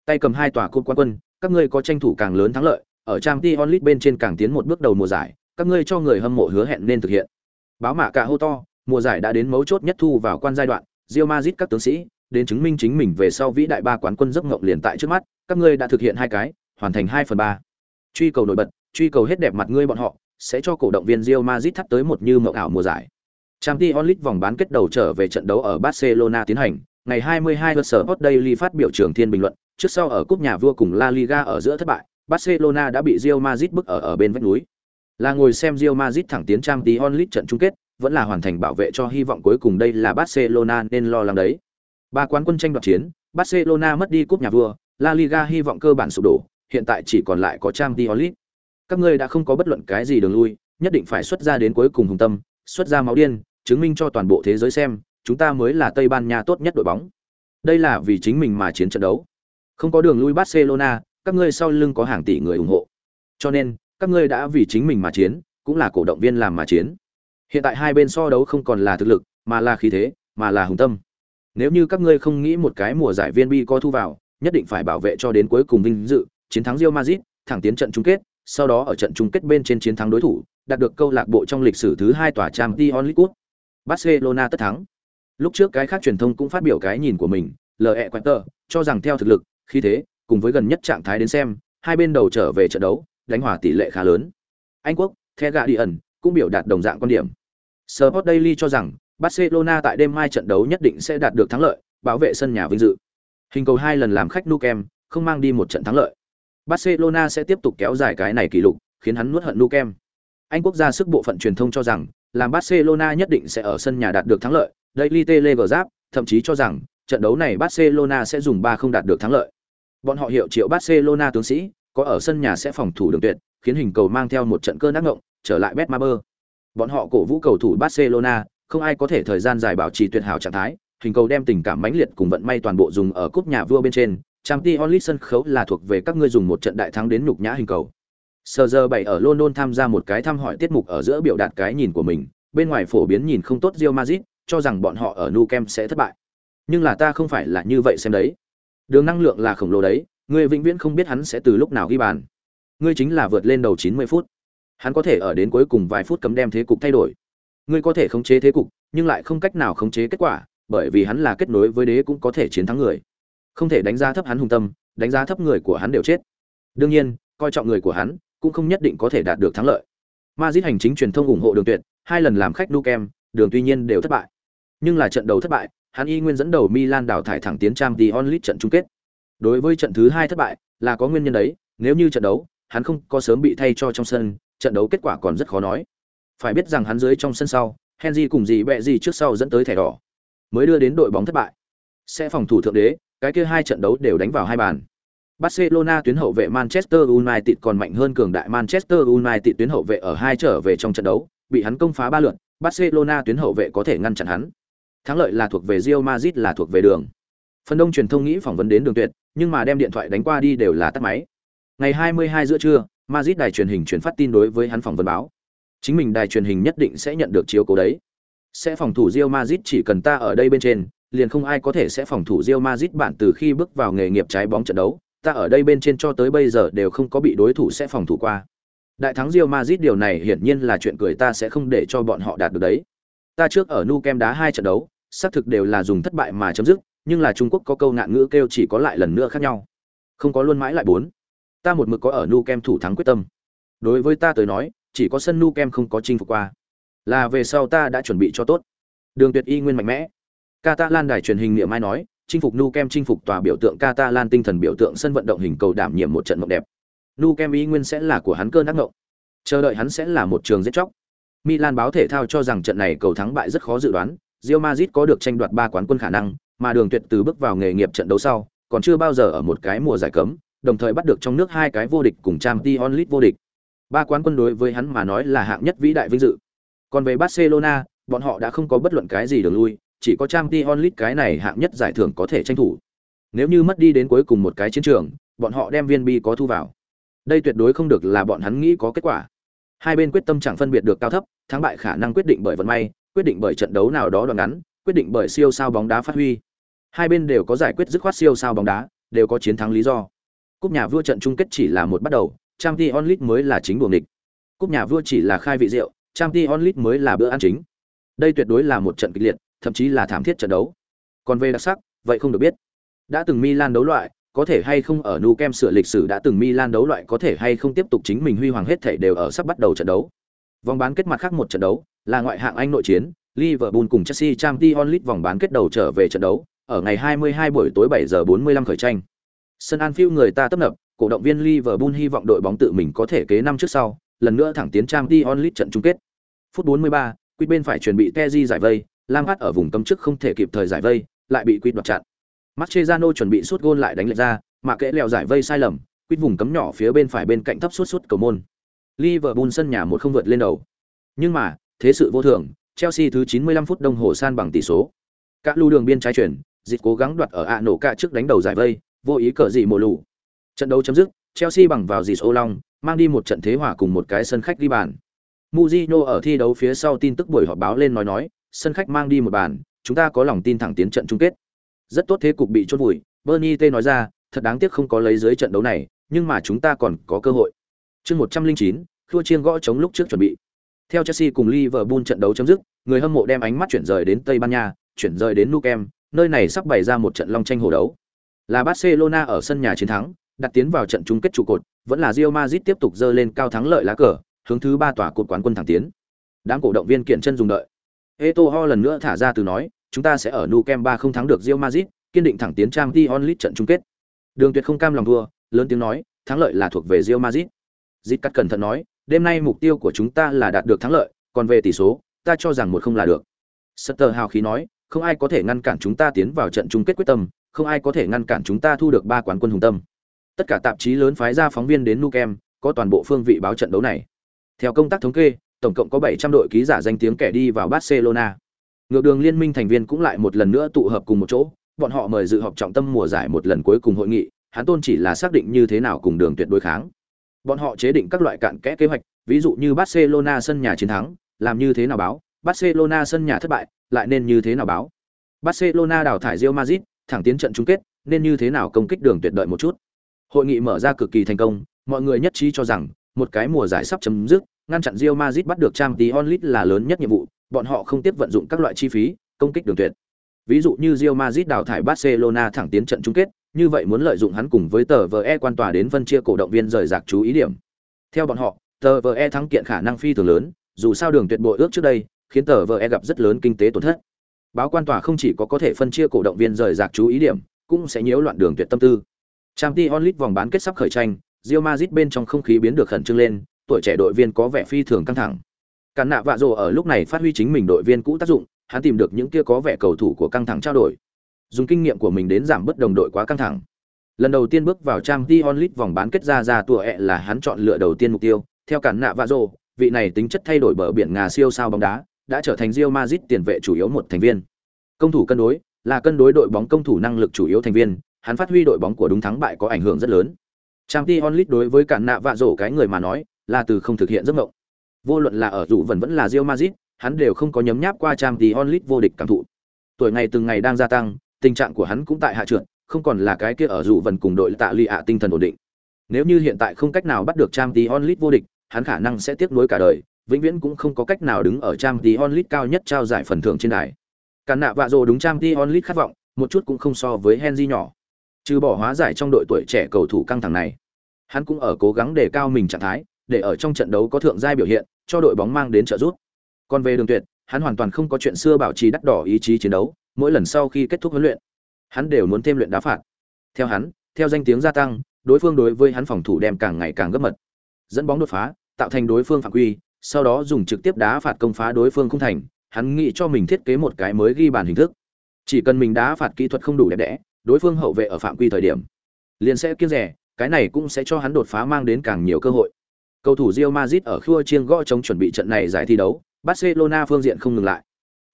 Tay cầm hai tòa cúp quán quân, các ngươi có tranh thủ càng lớn thắng lợi, ở Champions League bên trên càng tiến một bước đầu mùa giải, các ngươi cho người hâm mộ hứa hẹn nên thực hiện. Báo mạ cả hô to, mùa giải đã đến mấu chốt nhất thu vào quan giai đoạn, Real Madrid các tướng sĩ, đến chứng minh chính mình về sau vĩ đại ba quán quân giấc ngộng liền tại trước mắt, các ngươi đã thực hiện hai cái, hoàn thành hai phần ba, Truy cầu nổi bật, truy cầu hết đẹp mặt ngươi bọn họ, sẽ cho cổ động viên Real Madrid thắt tới một như mộng ảo mùa giải. Champions League vòng bán kết đầu trở về trận đấu ở Barcelona tiến hành, ngày 22 giờ hot Daily phát biểu trường thiên bình luận, trước sau ở cúp nhà vua cùng La Liga ở giữa thất bại, Barcelona đã bị Real Madrid bức ở ở bên vách núi. Là ngồi xem Real Madrid thẳng tiến Champions League trận chung kết, vẫn là hoàn thành bảo vệ cho hy vọng cuối cùng đây là Barcelona nên lo lắng đấy. Ba quán quân tranh đoạt chiến, Barcelona mất đi cúp nhà vua, La Liga hy vọng cơ bản sụp đổ, hiện tại chỉ còn lại có Champions League. Các ngươi đã không có bất luận cái gì đường lui, nhất định phải xuất ra đến cuối cùng hùng tâm, xuất ra máu điên, chứng minh cho toàn bộ thế giới xem, chúng ta mới là Tây Ban Nha tốt nhất đội bóng. Đây là vì chính mình mà chiến trận đấu. Không có đường lui Barcelona, các ngươi sau lưng có hàng tỷ người ủng hộ. Cho nên, các ngươi đã vì chính mình mà chiến, cũng là cổ động viên làm mà chiến. Hiện tại hai bên so đấu không còn là thực lực, mà là khí thế, mà là hùng tâm. Nếu như các ngươi không nghĩ một cái mùa giải viên bi có thu vào, nhất định phải bảo vệ cho đến cuối cùng vinh dự, chiến thắng Real Madrid, thẳng tiến trận chung kết, sau đó ở trận chung kết bên trên chiến thắng đối thủ, đạt được câu lạc bộ trong lịch sử thứ hai tòa Champions League. Barcelona tất thắng. Lúc trước cái khác truyền thông cũng phát biểu cái nhìn của mình, LE Quater cho rằng theo thực lực, khí thế, cùng với gần nhất trạng thái đến xem, hai bên đầu trở về trận đấu, đánh hòa tỷ lệ khá lớn. Anh quốc, The Guardian cũng biểu đạt đồng dạng quan điểm. Sport Daily cho rằng Barcelona tại đêm mai trận đấu nhất định sẽ đạt được thắng lợi, bảo vệ sân nhà vinh dự. Hình cầu hai lần làm khách Nou Camp, không mang đi một trận thắng lợi. Barcelona sẽ tiếp tục kéo dài cái này kỷ lục, khiến hắn nuốt hận Nou Camp. Anh quốc gia sức bộ phận truyền thông cho rằng, làm Barcelona nhất định sẽ ở sân nhà đạt được thắng lợi, Daily Telegraph thậm chí cho rằng, trận đấu này Barcelona sẽ dùng 3 không đạt được thắng lợi. Bọn họ hiệu triệu Barcelona tướng sĩ, có ở sân nhà sẽ phòng thủ đường tuyệt, khiến hình cầu mang theo một trận cơn ác ngộng, trở lại Betmaber. Bọn họ cổ vũ cầu thủ Barcelona, không ai có thể thời gian dài bảo trì tuyệt hảo trạng thái, hình cầu đem tình cảm mãnh liệt cùng vận may toàn bộ dùng ở cúp nhà vua bên trên, Champions League sân khấu là thuộc về các ngươi dùng một trận đại thắng đến nhục nhã hình cầu. Sơ giờ bảy ở London tham gia một cái thăm hỏi tiết mục ở giữa biểu đạt cái nhìn của mình, bên ngoài phổ biến nhìn không tốt Real Madrid, cho rằng bọn họ ở Nou Camp sẽ thất bại. Nhưng là ta không phải là như vậy xem đấy. Đường năng lượng là khổng lồ đấy, ngươi vĩnh viễn không biết hắn sẽ từ lúc nào ghi bàn. Ngươi chính là vượt lên đầu 90 phút. Hắn có thể ở đến cuối cùng vài phút cấm đem thế cục thay đổi. Ngươi có thể khống chế thế cục, nhưng lại không cách nào khống chế kết quả, bởi vì hắn là kết nối với đế cũng có thể chiến thắng người. Không thể đánh giá thấp hắn hùng tâm, đánh giá thấp người của hắn đều chết. Đương nhiên, coi trọng người của hắn, cũng không nhất định có thể đạt được thắng lợi. Madrid hành chính truyền thông ủng hộ Đường Tuyệt, hai lần làm khách Nou Camp, Đường tuy nhiên đều thất bại. Nhưng là trận đầu thất bại, hắn y nguyên dẫn đầu Milan đảo thải thẳng tiến trang t onlit trận chung kết. Đối với trận thứ hai thất bại, là có nguyên nhân đấy, nếu như trận đấu, hắn không có sớm bị thay cho trong sân, trận đấu kết quả còn rất khó nói. Phải biết rằng hắn dưới trong sân sau, Henry cùng gì bẹ gì trước sau dẫn tới thẻ đỏ, mới đưa đến đội bóng thất bại. Sẽ phòng thủ thượng đế, cái kia hai trận đấu đều đánh vào hai bàn. Barcelona tuyến hậu vệ Manchester United còn mạnh hơn cường đại Manchester United tuyến hậu vệ ở hai trở về trong trận đấu, bị hắn công phá ba lượt, Barcelona tuyến hậu vệ có thể ngăn chặn hắn. Thắng lợi là thuộc về Real Madrid là thuộc về đường. Phần đông truyền thông nghĩ phỏng vấn đến đường tuyệt, nhưng mà đem điện thoại đánh qua đi đều là tắt máy. Ngày 22 giữa trưa, Madrid đài truyền hình truyền phát tin đối với hắn phỏng vấn báo. Chính mình đài truyền hình nhất định sẽ nhận được chiếu cố đấy. Sẽ phòng thủ Real Madrid chỉ cần ta ở đây bên trên, liền không ai có thể sẽ phòng thủ Real Madrid bạn từ khi bước vào nghề nghiệp trái bóng trận đấu, ta ở đây bên trên cho tới bây giờ đều không có bị đối thủ sẽ phòng thủ qua. Đại thắng Real Madrid điều này hiển nhiên là chuyện cười ta sẽ không để cho bọn họ đạt được đấy. Ta trước ở Nu Kem đá hai trận đấu, xác thực đều là dùng thất bại mà chấm dứt, nhưng là Trung Quốc có câu nạn ngữ kêu chỉ có lại lần nữa khác nhau. Không có luôn mãi lại bốn. Ta một mực có ở Nu Kem thủ thắng quyết tâm. Đối với ta tới nói, chỉ có sân nu kem không có chinh phục qua. Là về sau ta đã chuẩn bị cho tốt. Đường Tuyệt y nguyên mạnh mẽ. Catalan đài truyền hình niệm mai nói, chinh phục nu kem chinh phục tòa biểu tượng Catalan tinh thần biểu tượng sân vận động hình cầu đảm nhiệm một trận mộng đẹp. nu kem y nguyên sẽ là của hắn cơn ác ngộng. Chờ đợi hắn sẽ là một trường giết chóc. Milan báo thể thao cho rằng trận này cầu thắng bại rất khó dự đoán, Real Madrid có được tranh đoạt ba quán quân khả năng, mà Đường Tuyệt từ bước vào nghề nghiệp trận đấu sau, còn chưa bao giờ ở một cái mùa giải cấm, đồng thời bắt được trong nước hai cái vô địch cùng Champions League vô địch. Ba quán quân đối với hắn mà nói là hạng nhất vĩ đại vinh dự. Còn về Barcelona, bọn họ đã không có bất luận cái gì đường lui, chỉ có Champions League cái này hạng nhất giải thưởng có thể tranh thủ. Nếu như mất đi đến cuối cùng một cái chiến trường, bọn họ đem viên bi có thu vào. Đây tuyệt đối không được là bọn hắn nghĩ có kết quả. Hai bên quyết tâm chẳng phân biệt được cao thấp, thắng bại khả năng quyết định bởi vận may, quyết định bởi trận đấu nào đó đoạn ngắn, quyết định bởi siêu sao bóng đá phát huy. Hai bên đều có giải quyết dứt khoát siêu sao bóng đá, đều có chiến thắng lý do. Cúp nhà vua trận chung kết chỉ là một bắt đầu, Champions League mới là chính buồng địch. Cúp nhà vua chỉ là khai vị rượu, Champions League mới là bữa ăn chính. Đây tuyệt đối là một trận kịch liệt, thậm chí là thảm thiết trận đấu. Còn về đặc sắc, vậy không được biết. Đã từng Milan đấu loại, có thể hay không ở nu kem sửa lịch sử đã từng Milan đấu loại có thể hay không tiếp tục chính mình huy hoàng hết thể đều ở sắp bắt đầu trận đấu. Vòng bán kết mặt khác một trận đấu, là ngoại hạng Anh nội chiến, Liverpool cùng Chelsea Champions League vòng bán kết đầu trở về trận đấu, ở ngày 22 buổi tối 7 giờ 45 khởi tranh. Sân Anfield người ta tấp nập, cổ động viên Liverpool hy vọng đội bóng tự mình có thể kế năm trước sau, lần nữa thẳng tiến trang Champions League trận chung kết. Phút 43, Quy bên phải chuẩn bị Teji giải vây, Lampard ở vùng cấm trước không thể kịp thời giải vây, lại bị Quy đoạt chặn. Mascherano chuẩn bị sút gôn lại đánh lệch ra, mà kẽ lèo giải vây sai lầm, Quy vùng cấm nhỏ phía bên phải bên cạnh thấp suốt suốt cầu môn. Liverpool sân nhà một không vượt lên đầu. Nhưng mà, thế sự vô thường, Chelsea thứ 95 phút đồng hồ san bằng tỷ số. Các lưu đường biên trái chuyển, dịch cố gắng đoạt ở ạ nổ cả trước đánh đầu giải vây, vô ý cờ gì mồ lù. Trận đấu chấm dứt, Chelsea bằng vào dì ô long, mang đi một trận thế hòa cùng một cái sân khách đi bàn. Mujino ở thi đấu phía sau tin tức buổi họp báo lên nói nói, sân khách mang đi một bàn, chúng ta có lòng tin thẳng tiến trận chung kết. Rất tốt thế cục bị chôn vùi, Bernie T nói ra, thật đáng tiếc không có lấy dưới trận đấu này, nhưng mà chúng ta còn có cơ hội. Chương 109, Khua Chiên gõ chống lúc trước chuẩn bị. Theo Chelsea cùng Liverpool trận đấu chấm dứt, người hâm mộ đem ánh mắt chuyển rời đến Tây Ban Nha, chuyển rời đến Nou Camp, nơi này sắp bày ra một trận long tranh hổ đấu. Là Barcelona ở sân nhà chiến thắng, đặt tiến vào trận chung kết trụ cột, vẫn là Real Madrid tiếp tục dơ lên cao thắng lợi lá cờ, hướng thứ ba tòa cột quán quân thẳng tiến. Đám cổ động viên kiện chân dùng đợi. Eto'o lần nữa thả ra từ nói, chúng ta sẽ ở Nou Camp 3 không thắng được Real Madrid, kiên định thẳng tiến Champions League trận chung kết. Đường Tuyệt không cam lòng thua, lớn tiếng nói, thắng lợi là thuộc về Real Madrid. Dịch cắt cẩn thận nói, đêm nay mục tiêu của chúng ta là đạt được thắng lợi, còn về tỷ số, ta cho rằng một không là được. Sutter hào khí nói, không ai có thể ngăn cản chúng ta tiến vào trận chung kết quyết tâm, không ai có thể ngăn cản chúng ta thu được ba quán quân hùng tâm. Tất cả tạp chí lớn phái ra phóng viên đến Nukem, có toàn bộ phương vị báo trận đấu này. Theo công tác thống kê, tổng cộng có 700 đội ký giả danh tiếng kẻ đi vào Barcelona. Ngược đường liên minh thành viên cũng lại một lần nữa tụ hợp cùng một chỗ, bọn họ mời dự họp trọng tâm mùa giải một lần cuối cùng hội nghị, hắn tôn chỉ là xác định như thế nào cùng đường tuyệt đối kháng. Bọn họ chế định các loại cạn kẽ kế hoạch, ví dụ như Barcelona sân nhà chiến thắng, làm như thế nào báo, Barcelona sân nhà thất bại, lại nên như thế nào báo. Barcelona đào thải Real Madrid, thẳng tiến trận chung kết, nên như thế nào công kích đường tuyệt đợi một chút. Hội nghị mở ra cực kỳ thành công, mọi người nhất trí cho rằng, một cái mùa giải sắp chấm dứt, ngăn chặn Real Madrid bắt được Champions League là lớn nhất nhiệm vụ, bọn họ không tiếp vận dụng các loại chi phí, công kích đường tuyệt. Ví dụ như Real Madrid đào thải Barcelona thẳng tiến trận chung kết, như vậy muốn lợi dụng hắn cùng với tờ VE quan tòa đến phân chia cổ động viên rời rạc chú ý điểm. Theo bọn họ, tờ VE thắng kiện khả năng phi thường lớn, dù sao đường tuyệt bội ước trước đây, khiến tờ VE gặp rất lớn kinh tế tổn thất. Báo quan tòa không chỉ có có thể phân chia cổ động viên rời rạc chú ý điểm, cũng sẽ nhiễu loạn đường tuyệt tâm tư. Champions League vòng bán kết sắp khởi tranh, Real Madrid bên trong không khí biến được khẩn trương lên, tuổi trẻ đội viên có vẻ phi thường căng thẳng. Cản nạ vạ rồ ở lúc này phát huy chính mình đội viên cũ tác dụng, hắn tìm được những kia có vẻ cầu thủ của căng thẳng trao đổi. Dùng kinh nghiệm của mình đến giảm bất đồng đội quá căng thẳng. Lần đầu tiên bước vào Champions League vòng bán kết ra ra tuổi ẹ là hắn chọn lựa đầu tiên mục tiêu, theo cản nạ vạ rồ, vị này tính chất thay đổi bờ biển ngà siêu sao bóng đá, đã trở thành Real Madrid tiền vệ chủ yếu một thành viên. Công thủ cân đối, là cân đối đội bóng công thủ năng lực chủ yếu thành viên, hắn phát huy đội bóng của đúng thắng bại có ảnh hưởng rất lớn. Champions League đối với cản nạ vạ rổ cái người mà nói, là từ không thực hiện giấc mộng. Vô luận là ở dụ vẫn vẫn là Real Madrid, hắn đều không có nhấm nháp qua Champions League vô địch cảm thụ. Tuổi ngày từng ngày đang gia tăng, tình trạng của hắn cũng tại hạ trượt, không còn là cái kia ở dụ vẫn cùng đội tạ lì ạ tinh thần ổn định. Nếu như hiện tại không cách nào bắt được Champions League vô địch, hắn khả năng sẽ tiếc nuối cả đời, vĩnh viễn cũng không có cách nào đứng ở Champions League cao nhất trao giải phần thưởng trên đài. Cản nạ vạ rồ đúng Champions League khát vọng, một chút cũng không so với Henry nhỏ. Trừ bỏ hóa giải trong đội tuổi trẻ cầu thủ căng thẳng này, hắn cũng ở cố gắng để cao mình trạng thái, để ở trong trận đấu có thượng giai biểu hiện, cho đội bóng mang đến trợ giúp. Còn về Đường Tuyệt, hắn hoàn toàn không có chuyện xưa bảo trì đắt đỏ ý chí chiến đấu, mỗi lần sau khi kết thúc huấn luyện, hắn đều muốn thêm luyện đá phạt. Theo hắn, theo danh tiếng gia tăng, đối phương đối với hắn phòng thủ đem càng ngày càng gấp mật. Dẫn bóng đột phá, tạo thành đối phương phạm quy, sau đó dùng trực tiếp đá phạt công phá đối phương không thành, hắn nghĩ cho mình thiết kế một cái mới ghi bàn hình thức. Chỉ cần mình đá phạt kỹ thuật không đủ đẹp đẽ, đối phương hậu vệ ở phạm quy thời điểm, liền sẽ kiêng rẻ, cái này cũng sẽ cho hắn đột phá mang đến càng nhiều cơ hội. Cầu thủ Real Madrid ở khua chiêng gõ chống chuẩn bị trận này giải thi đấu, Barcelona phương diện không ngừng lại.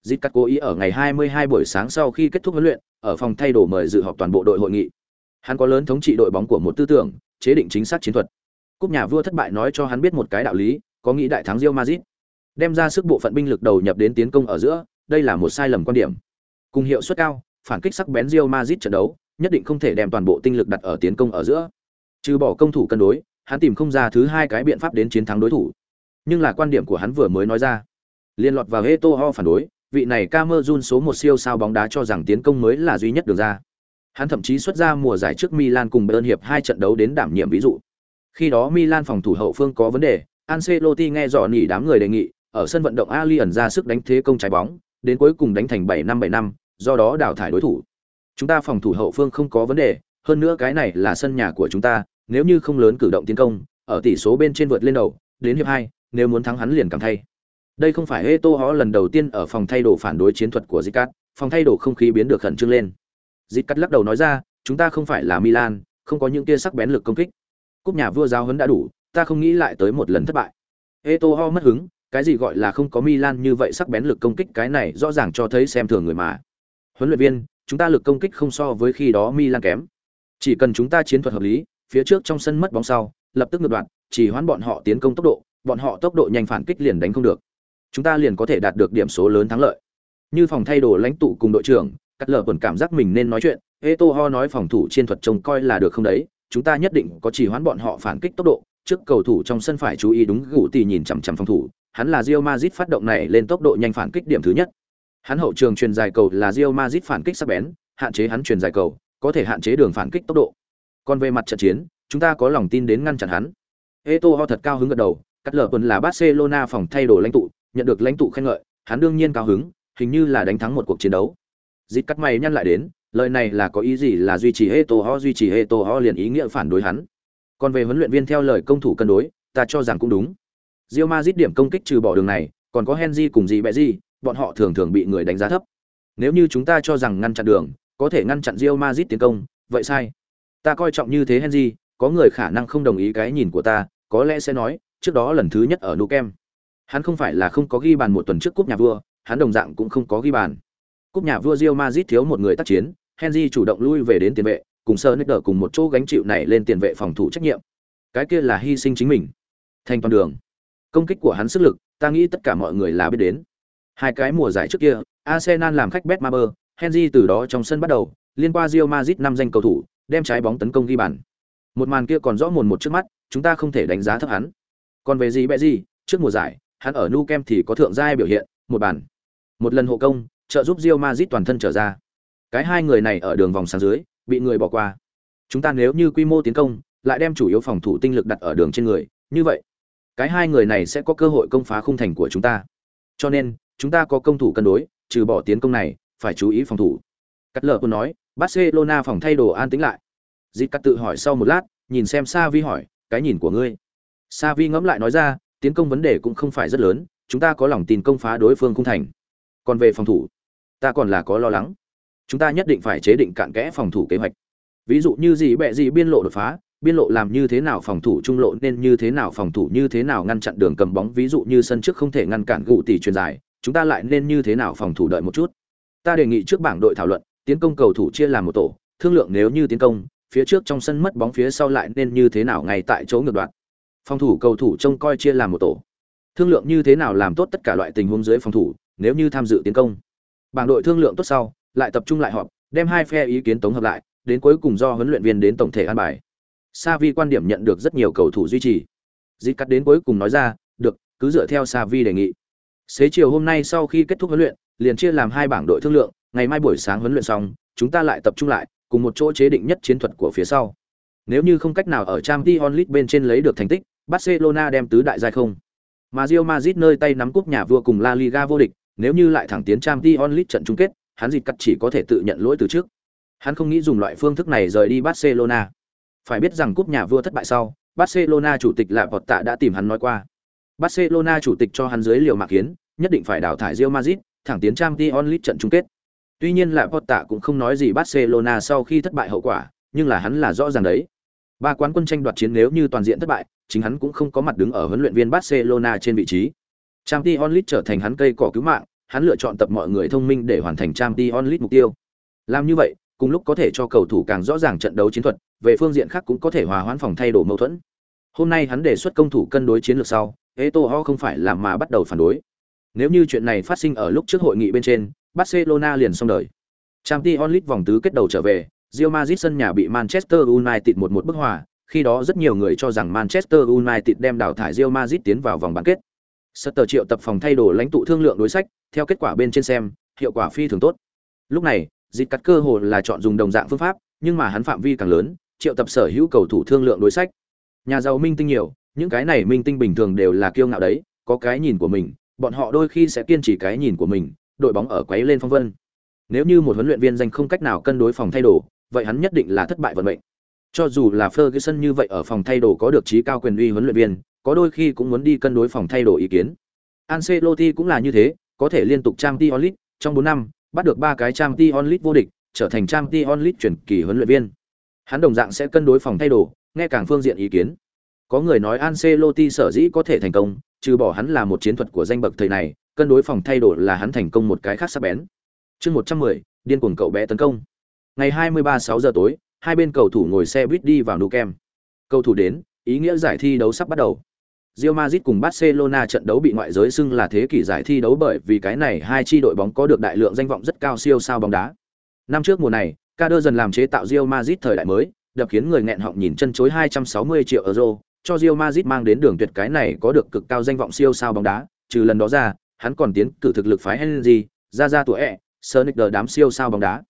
Dịch cắt cố ý ở ngày 22 buổi sáng sau khi kết thúc huấn luyện, ở phòng thay đồ mời dự họp toàn bộ đội hội nghị. Hắn có lớn thống trị đội bóng của một tư tưởng, chế định chính xác chiến thuật. Cúp nhà vua thất bại nói cho hắn biết một cái đạo lý, có nghĩ đại thắng Real Madrid. Đem ra sức bộ phận binh lực đầu nhập đến tiến công ở giữa, đây là một sai lầm quan điểm. Cùng hiệu suất cao, phản kích sắc bén Real Madrid trận đấu, nhất định không thể đem toàn bộ tinh lực đặt ở tiến công ở giữa. Trừ bỏ công thủ cân đối, hắn tìm không ra thứ hai cái biện pháp đến chiến thắng đối thủ. Nhưng là quan điểm của hắn vừa mới nói ra, liên lọt vào Eto'o phản đối, vị này Camerun số một siêu sao bóng đá cho rằng tiến công mới là duy nhất đường ra. Hắn thậm chí xuất ra mùa giải trước Milan cùng Bayern hiệp hai trận đấu đến đảm nhiệm ví dụ. Khi đó Milan phòng thủ hậu phương có vấn đề, Ancelotti nghe rõ nhỉ đám người đề nghị, ở sân vận động Allianz ra sức đánh thế công trái bóng, đến cuối cùng đánh thành 7 năm 7 năm, do đó đào thải đối thủ. Chúng ta phòng thủ hậu phương không có vấn đề, hơn nữa cái này là sân nhà của chúng ta, nếu như không lớn cử động tiến công, ở tỷ số bên trên vượt lên đầu, đến hiệp 2, nếu muốn thắng hắn liền cảm thay. Đây không phải Eto'o lần đầu tiên ở phòng thay đồ phản đối chiến thuật của Zicat, phòng thay đồ không khí biến được khẩn trương lên. Zicat lắc đầu nói ra, chúng ta không phải là Milan, không có những kia sắc bén lực công kích. Cúp nhà vua giáo huấn đã đủ, ta không nghĩ lại tới một lần thất bại. Eto'o mất hứng, cái gì gọi là không có Milan như vậy sắc bén lực công kích cái này rõ ràng cho thấy xem thường người mà. Huấn luyện viên, chúng ta lực công kích không so với khi đó Milan kém. Chỉ cần chúng ta chiến thuật hợp lý, phía trước trong sân mất bóng sau, lập tức ngược đoạn, chỉ hoãn bọn họ tiến công tốc độ, bọn họ tốc độ nhanh phản kích liền đánh không được. Chúng ta liền có thể đạt được điểm số lớn thắng lợi. Như phòng thay đồ lãnh tụ cùng đội trưởng, cắt lờ còn cảm giác mình nên nói chuyện, Eto'o nói phòng thủ chiến thuật trông coi là được không đấy, chúng ta nhất định có chỉ hoãn bọn họ phản kích tốc độ, trước cầu thủ trong sân phải chú ý đúng gù tì nhìn chằm chằm phòng thủ, hắn là Real Madrid phát động này lên tốc độ nhanh phản kích điểm thứ nhất. Hắn hậu trường truyền dài cầu là Real Madrid phản kích sắc bén, hạn chế hắn truyền dài cầu, có thể hạn chế đường phản kích tốc độ. Còn về mặt trận chiến, chúng ta có lòng tin đến ngăn chặn hắn. Eto'o thật cao hứng gật đầu, cắt lở tuần là Barcelona phòng thay đổi lãnh tụ, nhận được lãnh tụ khen ngợi, hắn đương nhiên cao hứng, hình như là đánh thắng một cuộc chiến đấu. Dịch cắt mày nhăn lại đến, lời này là có ý gì là duy trì Eto'o duy trì Eto'o liền ý nghĩa phản đối hắn. Còn về huấn luyện viên theo lời công thủ cân đối, ta cho rằng cũng đúng. Real Madrid điểm công kích trừ bỏ đường này, còn có Henry cùng gì bẹ gì, bọn họ thường thường bị người đánh giá thấp. Nếu như chúng ta cho rằng ngăn chặn đường, có thể ngăn chặn Real Madrid tiến công, vậy sai. Ta coi trọng như thế Henry, có người khả năng không đồng ý cái nhìn của ta, có lẽ sẽ nói, trước đó lần thứ nhất ở Nou Camp, hắn không phải là không có ghi bàn một tuần trước cúp nhà vua, hắn đồng dạng cũng không có ghi bàn. Cúp nhà vua Real Madrid thiếu một người tác chiến, Henry chủ động lui về đến tiền vệ, cùng Sơ Nick cùng một chỗ gánh chịu này lên tiền vệ phòng thủ trách nhiệm. Cái kia là hy sinh chính mình. Thành toàn đường. Công kích của hắn sức lực, ta nghĩ tất cả mọi người là biết đến. Hai cái mùa giải trước kia, Arsenal làm khách Betmaber, Henry từ đó trong sân bắt đầu, liên qua Real Madrid năm danh cầu thủ, đem trái bóng tấn công ghi bàn. Một màn kia còn rõ mồn một trước mắt, chúng ta không thể đánh giá thấp hắn. Còn về gì bẹ gì, trước mùa giải, hắn ở Nou Camp thì có thượng giai biểu hiện, một bàn. Một lần hộ công, trợ giúp Real Madrid toàn thân trở ra. Cái hai người này ở đường vòng sáng dưới, bị người bỏ qua. Chúng ta nếu như quy mô tiến công, lại đem chủ yếu phòng thủ tinh lực đặt ở đường trên người, như vậy, cái hai người này sẽ có cơ hội công phá khung thành của chúng ta. Cho nên, chúng ta có công thủ cân đối, trừ bỏ tiến công này, phải chú ý phòng thủ. Cắt lở nói, Barcelona phòng thay đồ an tĩnh lại. Dịch cắt tự hỏi sau một lát, nhìn xem Savi hỏi, cái nhìn của ngươi. Savi ngẫm lại nói ra, tiến công vấn đề cũng không phải rất lớn, chúng ta có lòng tin công phá đối phương không thành. Còn về phòng thủ, ta còn là có lo lắng. Chúng ta nhất định phải chế định cạn kẽ phòng thủ kế hoạch. Ví dụ như gì bẹ gì biên lộ đột phá, biên lộ làm như thế nào phòng thủ trung lộ nên như thế nào phòng thủ như thế nào ngăn chặn đường cầm bóng ví dụ như sân trước không thể ngăn cản gụ tỷ truyền dài chúng ta lại nên như thế nào phòng thủ đợi một chút? Ta đề nghị trước bảng đội thảo luận tiến công cầu thủ chia làm một tổ thương lượng nếu như tiến công phía trước trong sân mất bóng phía sau lại nên như thế nào ngay tại chỗ ngược đoạn phòng thủ cầu thủ trông coi chia làm một tổ. Thương lượng như thế nào làm tốt tất cả loại tình huống dưới phòng thủ nếu như tham dự tiến công. Bảng đội thương lượng tốt sau lại tập trung lại họp đem hai phe ý kiến tổng hợp lại đến cuối cùng do huấn luyện viên đến tổng thể an bài. Savi quan điểm nhận được rất nhiều cầu thủ duy trì. Dịch cắt đến cuối cùng nói ra, được, cứ dựa theo Savi đề nghị. Xế chiều hôm nay sau khi kết thúc huấn luyện, liền chia làm hai bảng đội thương lượng, ngày mai buổi sáng huấn luyện xong, chúng ta lại tập trung lại, cùng một chỗ chế định nhất chiến thuật của phía sau. Nếu như không cách nào ở Champions League bên trên lấy được thành tích, Barcelona đem tứ đại giai không. Mà Real Madrid nơi tay nắm cúp nhà vua cùng La Liga vô địch, nếu như lại thẳng tiến Champions League trận chung kết, hắn dịch cắt chỉ có thể tự nhận lỗi từ trước. Hắn không nghĩ dùng loại phương thức này rời đi Barcelona. Phải biết rằng cúp nhà vua thất bại sau, Barcelona chủ tịch lạ Vọt Tạ đã tìm hắn nói qua. Barcelona chủ tịch cho hắn dưới liều mạc kiến, nhất định phải đào thải Real Madrid, thẳng tiến Champions League trận chung kết. Tuy nhiên lại Vọt Tạ cũng không nói gì Barcelona sau khi thất bại hậu quả, nhưng là hắn là rõ ràng đấy. Ba quán quân tranh đoạt chiến nếu như toàn diện thất bại, chính hắn cũng không có mặt đứng ở huấn luyện viên Barcelona trên vị trí. Champions League trở thành hắn cây cỏ cứu mạng, hắn lựa chọn tập mọi người thông minh để hoàn thành Champions League mục tiêu. Làm như vậy, cùng lúc có thể cho cầu thủ càng rõ ràng trận đấu chiến thuật, về phương diện khác cũng có thể hòa hoãn phòng thay đổi mâu thuẫn. Hôm nay hắn đề xuất công thủ cân đối chiến lược sau, Eto'o không phải là mà bắt đầu phản đối. Nếu như chuyện này phát sinh ở lúc trước hội nghị bên trên, Barcelona liền xong đời. Champions League vòng tứ kết đầu trở về, Real Madrid sân nhà bị Manchester United một một bức hòa, khi đó rất nhiều người cho rằng Manchester United đem đào thải Real Madrid tiến vào vòng bán kết. Sutter triệu tập phòng thay đồ lãnh tụ thương lượng đối sách, theo kết quả bên trên xem, hiệu quả phi thường tốt. Lúc này, dịch cắt cơ hồ là chọn dùng đồng dạng phương pháp, nhưng mà hắn phạm vi càng lớn, triệu tập sở hữu cầu thủ thương lượng đối sách. Nhà giàu minh tinh nhiều, những cái này minh tinh bình thường đều là kiêu ngạo đấy, có cái nhìn của mình, bọn họ đôi khi sẽ kiên trì cái nhìn của mình, đội bóng ở quấy lên phong vân. Nếu như một huấn luyện viên danh không cách nào cân đối phòng thay đồ, vậy hắn nhất định là thất bại vận mệnh. Cho dù là Ferguson như vậy ở phòng thay đồ có được trí cao quyền uy huấn luyện viên, có đôi khi cũng muốn đi cân đối phòng thay đồ ý kiến. Ancelotti cũng là như thế, có thể liên tục Champions League trong 4 năm, bắt được 3 cái Champions League vô địch, trở thành Champions League chuyển kỳ huấn luyện viên. Hắn đồng dạng sẽ cân đối phòng thay đồ, nghe càng phương diện ý kiến. Có người nói Ancelotti sở dĩ có thể thành công, trừ bỏ hắn là một chiến thuật của danh bậc thời này, cân đối phòng thay đổi là hắn thành công một cái khác sắc bén. Chương 110, điên cuồng cậu bé tấn công. Ngày 23 6 giờ tối, hai bên cầu thủ ngồi xe buýt đi vào Nou Camp. Cầu thủ đến, ý nghĩa giải thi đấu sắp bắt đầu. Real Madrid cùng Barcelona trận đấu bị ngoại giới xưng là thế kỷ giải thi đấu bởi vì cái này hai chi đội bóng có được đại lượng danh vọng rất cao siêu sao bóng đá. Năm trước mùa này, Kader dần làm chế tạo Real Madrid thời đại mới, đập khiến người nghẹn họng nhìn chân chối 260 triệu euro, cho Real Madrid mang đến đường tuyệt cái này có được cực cao danh vọng siêu sao bóng đá, trừ lần đó ra, hắn còn tiến cử thực lực phái Henry, ra ra tuổi ẹ, Sonic đám siêu sao bóng đá.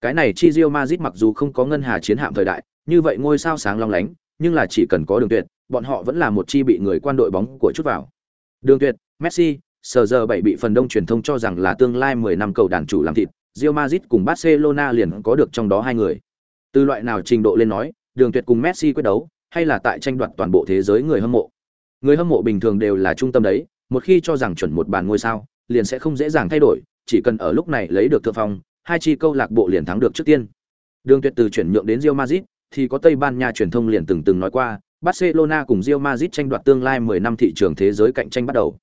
Cái này chi Real Madrid mặc dù không có ngân hà chiến hạm thời đại, như vậy ngôi sao sáng long lánh, nhưng là chỉ cần có đường tuyệt, bọn họ vẫn là một chi bị người quan đội bóng của chút vào. Đường tuyệt, Messi, sở giờ bảy bị phần đông truyền thông cho rằng là tương lai 10 năm cầu đàn chủ làm thịt, Real Madrid cùng Barcelona liền có được trong đó hai người. Từ loại nào trình độ lên nói, đường tuyệt cùng Messi quyết đấu, hay là tại tranh đoạt toàn bộ thế giới người hâm mộ. Người hâm mộ bình thường đều là trung tâm đấy, một khi cho rằng chuẩn một bàn ngôi sao, liền sẽ không dễ dàng thay đổi, chỉ cần ở lúc này lấy được thượng phong, hai chi câu lạc bộ liền thắng được trước tiên. Đường Tuyệt từ chuyển nhượng đến Real Madrid, thì có Tây Ban Nha truyền thông liền từng từng nói qua, Barcelona cùng Real Madrid tranh đoạt tương lai 10 năm thị trường thế giới cạnh tranh bắt đầu.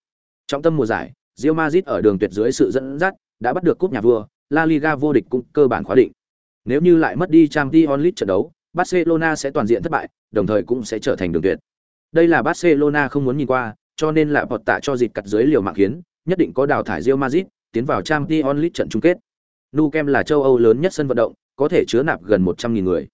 Trong tâm mùa giải, Real Madrid ở đường tuyệt dưới sự dẫn dắt, đã bắt được cúp nhà vua, La Liga vô địch cũng cơ bản khóa định. Nếu như lại mất đi Champions League trận đấu, Barcelona sẽ toàn diện thất bại, đồng thời cũng sẽ trở thành đường tuyệt. Đây là Barcelona không muốn nhìn qua, cho nên lại bọt tạ cho dịp cắt dưới liều mạng khiến, nhất định có đào thải Real Madrid, tiến vào Champions League trận chung kết. Nou Camp là châu Âu lớn nhất sân vận động, có thể chứa nạp gần 100.000 người.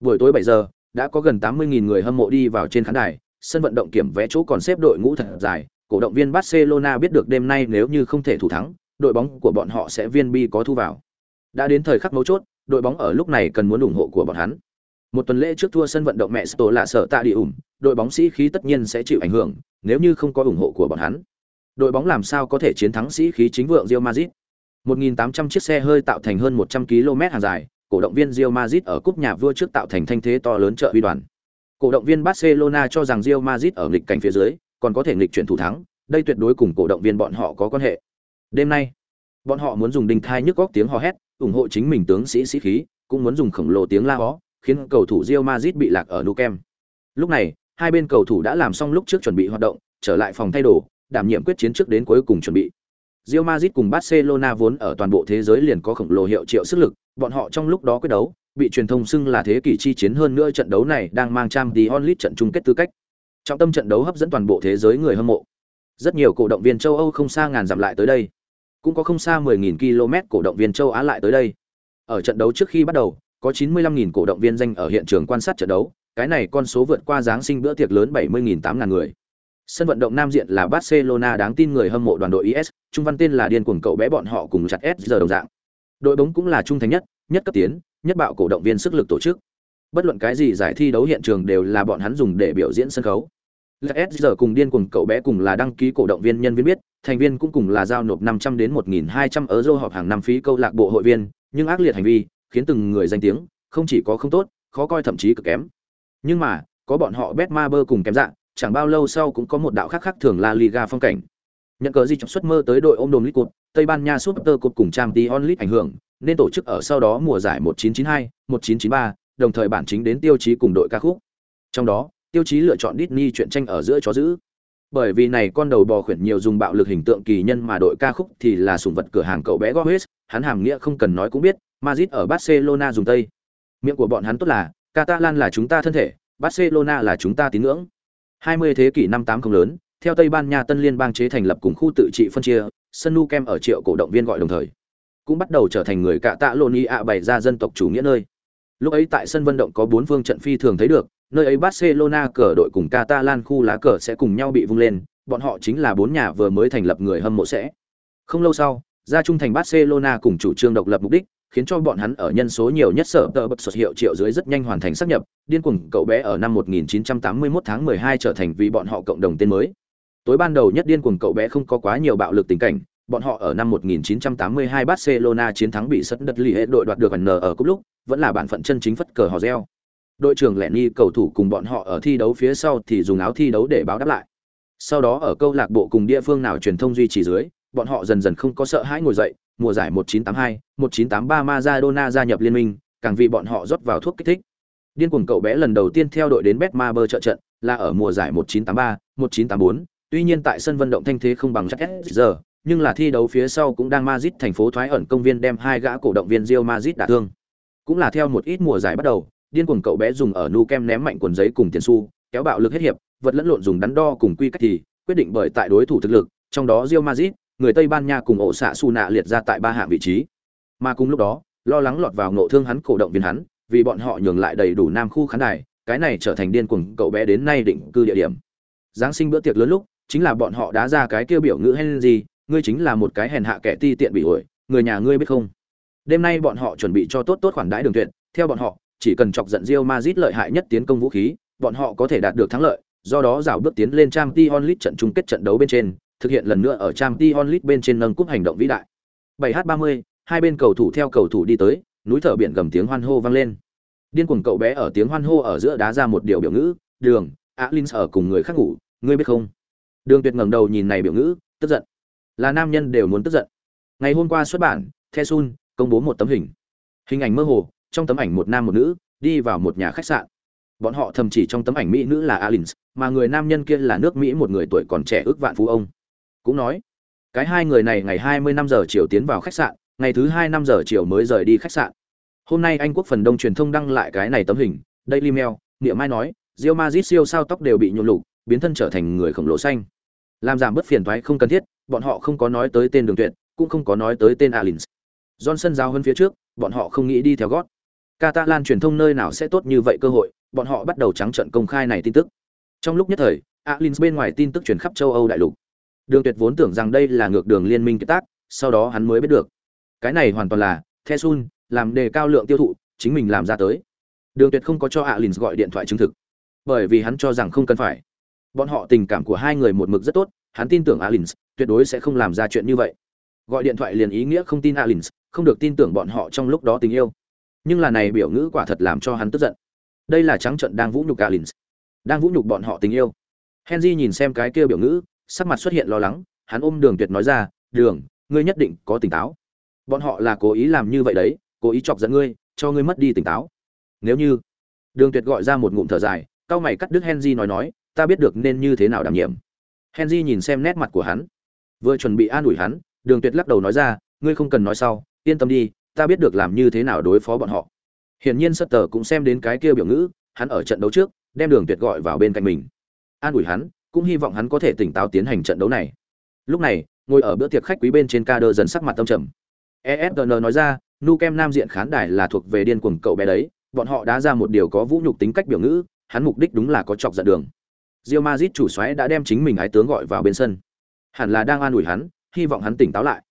Buổi tối 7 giờ, đã có gần 80.000 người hâm mộ đi vào trên khán đài, sân vận động kiểm vé chỗ còn xếp đội ngũ thật dài, cổ động viên Barcelona biết được đêm nay nếu như không thể thủ thắng, đội bóng của bọn họ sẽ viên bi có thu vào. Đã đến thời khắc mấu chốt, đội bóng ở lúc này cần muốn ủng hộ của bọn hắn. Một tuần lễ trước thua sân vận động mẹ Sto là sở tạ đi ủng, đội bóng sĩ khí tất nhiên sẽ chịu ảnh hưởng, nếu như không có ủng hộ của bọn hắn. Đội bóng làm sao có thể chiến thắng sĩ khí chính vượng Real Madrid? 1.800 chiếc xe hơi tạo thành hơn 100 km hàng dài, cổ động viên Real Madrid ở cúp nhà vua trước tạo thành thanh thế to lớn trợ uy đoàn. Cổ động viên Barcelona cho rằng Real Madrid ở nghịch cảnh phía dưới, còn có thể nghịch chuyển thủ thắng, đây tuyệt đối cùng cổ động viên bọn họ có quan hệ. Đêm nay, bọn họ muốn dùng đinh thai nhức góc tiếng hò hét, ủng hộ chính mình tướng sĩ sĩ khí, cũng muốn dùng khổng lồ tiếng la ó khiến cầu thủ Real Madrid bị lạc ở Nou Camp. Lúc này, hai bên cầu thủ đã làm xong lúc trước chuẩn bị hoạt động, trở lại phòng thay đồ, đảm nhiệm quyết chiến trước đến cuối cùng chuẩn bị. Real Madrid cùng Barcelona vốn ở toàn bộ thế giới liền có khổng lồ hiệu triệu sức lực, bọn họ trong lúc đó quyết đấu, bị truyền thông xưng là thế kỷ chi chiến hơn nữa trận đấu này đang mang trang The Only trận chung kết tư cách. Trọng tâm trận đấu hấp dẫn toàn bộ thế giới người hâm mộ. Rất nhiều cổ động viên châu Âu không xa ngàn dặm lại tới đây. Cũng có không xa 10.000 km cổ động viên châu Á lại tới đây. Ở trận đấu trước khi bắt đầu, có 95.000 cổ động viên danh ở hiện trường quan sát trận đấu, cái này con số vượt qua giáng sinh bữa tiệc lớn 70.000 8.000 người. Sân vận động Nam Diện là Barcelona đáng tin người hâm mộ đoàn đội IS, trung văn tên là điên cuồng cậu bé bọn họ cùng chặt S giờ đồng dạng. Đội bóng cũng là trung thành nhất, nhất cấp tiến, nhất bạo cổ động viên sức lực tổ chức. Bất luận cái gì giải thi đấu hiện trường đều là bọn hắn dùng để biểu diễn sân khấu. S giờ cùng điên cuồng cậu bé cùng là đăng ký cổ động viên nhân viên biết, thành viên cũng cùng là giao nộp 500 đến 1200 euro họp hàng năm phí câu lạc bộ hội viên, nhưng ác liệt hành vi, khiến từng người danh tiếng không chỉ có không tốt, khó coi thậm chí cực kém. Nhưng mà, có bọn họ Betmaber cùng kém dạng, chẳng bao lâu sau cũng có một đạo khác khác thường La Liga phong cảnh. Nhận cờ di trong suất mơ tới đội ôm đồn League Tây Ban Nha súp tơ cột cùng trang t onlit ảnh hưởng, nên tổ chức ở sau đó mùa giải 1992, 1993, đồng thời bản chính đến tiêu chí cùng đội ca khúc. Trong đó, tiêu chí lựa chọn Disney chuyện tranh ở giữa chó giữ. Bởi vì này con đầu bò khuyển nhiều dùng bạo lực hình tượng kỳ nhân mà đội ca khúc thì là sủng vật cửa hàng cậu bé Goes, hắn hàm nghĩa không cần nói cũng biết, Madrid ở Barcelona dùng tây. Miệng của bọn hắn tốt là, Catalan là chúng ta thân thể, Barcelona là chúng ta tín ngưỡng. 20 thế kỷ năm tám không lớn, theo Tây Ban Nha Tân Liên bang chế thành lập cùng khu tự trị phân chia, sân nu kem ở triệu cổ động viên gọi đồng thời, cũng bắt đầu trở thành người cạ tạ Loni ạ bày ra dân tộc chủ nghĩa nơi. Lúc ấy tại sân vận động có bốn phương trận phi thường thấy được, nơi ấy Barcelona cờ đội cùng Catalan khu lá cờ sẽ cùng nhau bị vung lên, bọn họ chính là bốn nhà vừa mới thành lập người hâm mộ sẽ. Không lâu sau, ra trung thành Barcelona cùng chủ trương độc lập mục đích, khiến cho bọn hắn ở nhân số nhiều nhất sở tờ bật xuất hiệu triệu dưới rất nhanh hoàn thành sắp nhập, điên cuồng cậu bé ở năm 1981 tháng 12 trở thành vì bọn họ cộng đồng tên mới. Tối ban đầu nhất điên cuồng cậu bé không có quá nhiều bạo lực tình cảnh, bọn họ ở năm 1982 Barcelona chiến thắng bị sất đất lì hết đội đoạt được ẩn ở cúp lúc, vẫn là bản phận chân chính phất cờ hò reo. Đội trưởng Lệ cầu thủ cùng bọn họ ở thi đấu phía sau thì dùng áo thi đấu để báo đáp lại. Sau đó ở câu lạc bộ cùng địa phương nào truyền thông duy trì dưới, bọn họ dần dần không có sợ hãi ngồi dậy, mùa giải 1982, 1983 Maradona gia nhập liên minh, càng vì bọn họ rót vào thuốc kích thích. Điên cuồng cậu bé lần đầu tiên theo đội đến Betmaber trợ trận, là ở mùa giải 1983, 1984, tuy nhiên tại sân vận động thanh thế không bằng chắc giờ, nhưng là thi đấu phía sau cũng đang Madrid thành phố thoái ẩn công viên đem hai gã cổ động viên Real Madrid đả thương. Cũng là theo một ít mùa giải bắt đầu, điên cuồng cậu bé dùng ở nu kem ném mạnh quần giấy cùng tiền xu, kéo bạo lực hết hiệp, vật lẫn lộn dùng đắn đo cùng quy cách thì quyết định bởi tại đối thủ thực lực, trong đó Real Madrid, người Tây Ban Nha cùng ổ xạ su nạ liệt ra tại ba hạng vị trí. Mà cùng lúc đó, lo lắng lọt vào ngộ thương hắn cổ động viên hắn, vì bọn họ nhường lại đầy đủ nam khu khán đài, cái này trở thành điên cuồng cậu bé đến nay định cư địa điểm. Giáng sinh bữa tiệc lớn lúc, chính là bọn họ đã ra cái kêu biểu ngữ Henry, ngươi chính là một cái hèn hạ kẻ ti tiện bị ổi, người nhà ngươi biết không? Đêm nay bọn họ chuẩn bị cho tốt tốt khoản đãi đường tuyệt, theo bọn họ, chỉ cần chọc giận Real Madrid lợi hại nhất tiến công vũ khí, bọn họ có thể đạt được thắng lợi, do đó rào bước tiến lên Champions League trận chung kết trận đấu bên trên, thực hiện lần nữa ở Champions Lit bên trên nâng cúp hành động vĩ đại. 7h30, hai bên cầu thủ theo cầu thủ đi tới, núi thở biển gầm tiếng hoan hô vang lên. Điên cuồng cậu bé ở tiếng hoan hô ở giữa đá ra một điều biểu ngữ, "Đường, Alins ở cùng người khác ngủ, ngươi biết không?" Đường Tuyệt ngẩng đầu nhìn này biểu ngữ, tức giận. Là nam nhân đều muốn tức giận. Ngày hôm qua xuất bản, Thesun công bố một tấm hình. Hình ảnh mơ hồ, trong tấm ảnh một nam một nữ đi vào một nhà khách sạn bọn họ thầm chỉ trong tấm ảnh mỹ nữ là alins mà người nam nhân kia là nước mỹ một người tuổi còn trẻ ước vạn phú ông cũng nói cái hai người này ngày hai mươi năm giờ chiều tiến vào khách sạn ngày thứ hai năm giờ chiều mới rời đi khách sạn hôm nay anh quốc phần đông truyền thông đăng lại cái này tấm hình daily mail niệm mai nói rio mazit siêu sao tóc đều bị nhuộm lục biến thân trở thành người khổng lồ xanh làm giảm bớt phiền thoái không cần thiết bọn họ không có nói tới tên đường tuyệt cũng không có nói tới tên alins johnson giao hơn phía trước bọn họ không nghĩ đi theo gót Catalan truyền thông nơi nào sẽ tốt như vậy cơ hội, bọn họ bắt đầu trắng trợn công khai này tin tức. Trong lúc nhất thời, Alins bên ngoài tin tức truyền khắp châu Âu đại lục. Đường Tuyệt vốn tưởng rằng đây là ngược đường liên minh kết tác, sau đó hắn mới biết được. Cái này hoàn toàn là Thesun làm đề cao lượng tiêu thụ, chính mình làm ra tới. Đường Tuyệt không có cho Alins gọi điện thoại chứng thực, bởi vì hắn cho rằng không cần phải. Bọn họ tình cảm của hai người một mực rất tốt, hắn tin tưởng Alins tuyệt đối sẽ không làm ra chuyện như vậy. Gọi điện thoại liền ý nghĩa không tin Alins, không được tin tưởng bọn họ trong lúc đó tình yêu nhưng là này biểu ngữ quả thật làm cho hắn tức giận đây là trắng trận đang vũ nhục Alins, đang vũ nhục bọn họ tình yêu henry nhìn xem cái kia biểu ngữ sắc mặt xuất hiện lo lắng, hắn ôm đường tuyệt nói ra, đường, ngươi nhất định có tỉnh táo. Bọn họ là cố ý làm như vậy đấy, cố ý chọc giận ngươi, cho ngươi mất đi tỉnh táo. Nếu như, đường tuyệt gọi ra một ngụm thở dài, cao mày cắt đứt henry nói nói, ta biết được nên như thế nào đảm nhiệm. Henry nhìn xem nét mặt của hắn, vừa chuẩn bị an ủi hắn, đường tuyệt lắc đầu nói ra, ngươi không cần nói sau, yên tâm đi, ta biết được làm như thế nào đối phó bọn họ. Hiển nhiên Sutter cũng xem đến cái kia biểu ngữ, hắn ở trận đấu trước, đem đường tuyệt gọi vào bên cạnh mình. An ủi hắn cũng hy vọng hắn có thể tỉnh táo tiến hành trận đấu này. Lúc này ngồi ở bữa tiệc khách quý bên trên ca đơ dần sắc mặt tâm trầm. Esgn nói ra nu kem nam diện khán đài là thuộc về điên cuồng cậu bé đấy bọn họ đã ra một điều có vũ nhục tính cách biểu ngữ hắn mục đích đúng là có chọc giận đường. Real Madrid chủ soái đã đem chính mình ái tướng gọi vào bên sân. Hẳn là đang an ủi hắn hy vọng hắn tỉnh táo lại.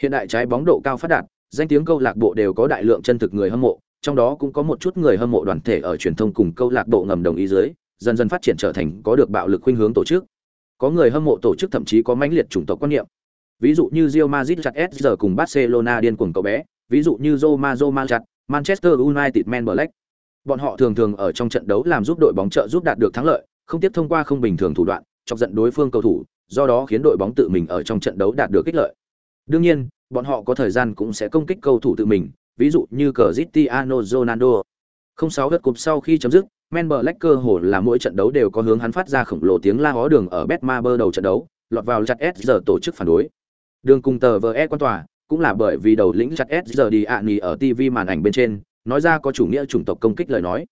Hiện đại trái bóng độ cao phát đạt danh tiếng câu lạc bộ đều có đại lượng chân thực người hâm mộ, trong đó cũng có một chút người hâm mộ đoàn thể ở truyền thông cùng câu lạc bộ ngầm đồng ý dưới, dần dần phát triển trở thành có được bạo lực khuynh hướng tổ chức. Có người hâm mộ tổ chức thậm chí có mãnh liệt chủng tộc quan niệm. Ví dụ như Real Madrid chặt S cùng Barcelona điên cuồng cậu bé, ví dụ như Roma Roma chặt, Manchester United Man Black. Bọn họ thường thường ở trong trận đấu làm giúp đội bóng trợ giúp đạt được thắng lợi, không tiếp thông qua không bình thường thủ đoạn, chọc giận đối phương cầu thủ, do đó khiến đội bóng tự mình ở trong trận đấu đạt được kích lợi. Đương nhiên, bọn họ có thời gian cũng sẽ công kích cầu thủ tự mình, ví dụ như Cristiano Ronaldo. 06 lượt cục sau khi chấm dứt, Men Black cơ hồ là mỗi trận đấu đều có hướng hắn phát ra khổng lồ tiếng la hó đường ở Betmaber đầu trận đấu, lọt vào chặt S giờ tổ chức phản đối. Đường cùng tờ VE quan tòa, cũng là bởi vì đầu lĩnh chặt S giờ đi ạ à ở TV màn ảnh bên trên, nói ra có chủ nghĩa chủng tộc công kích lời nói.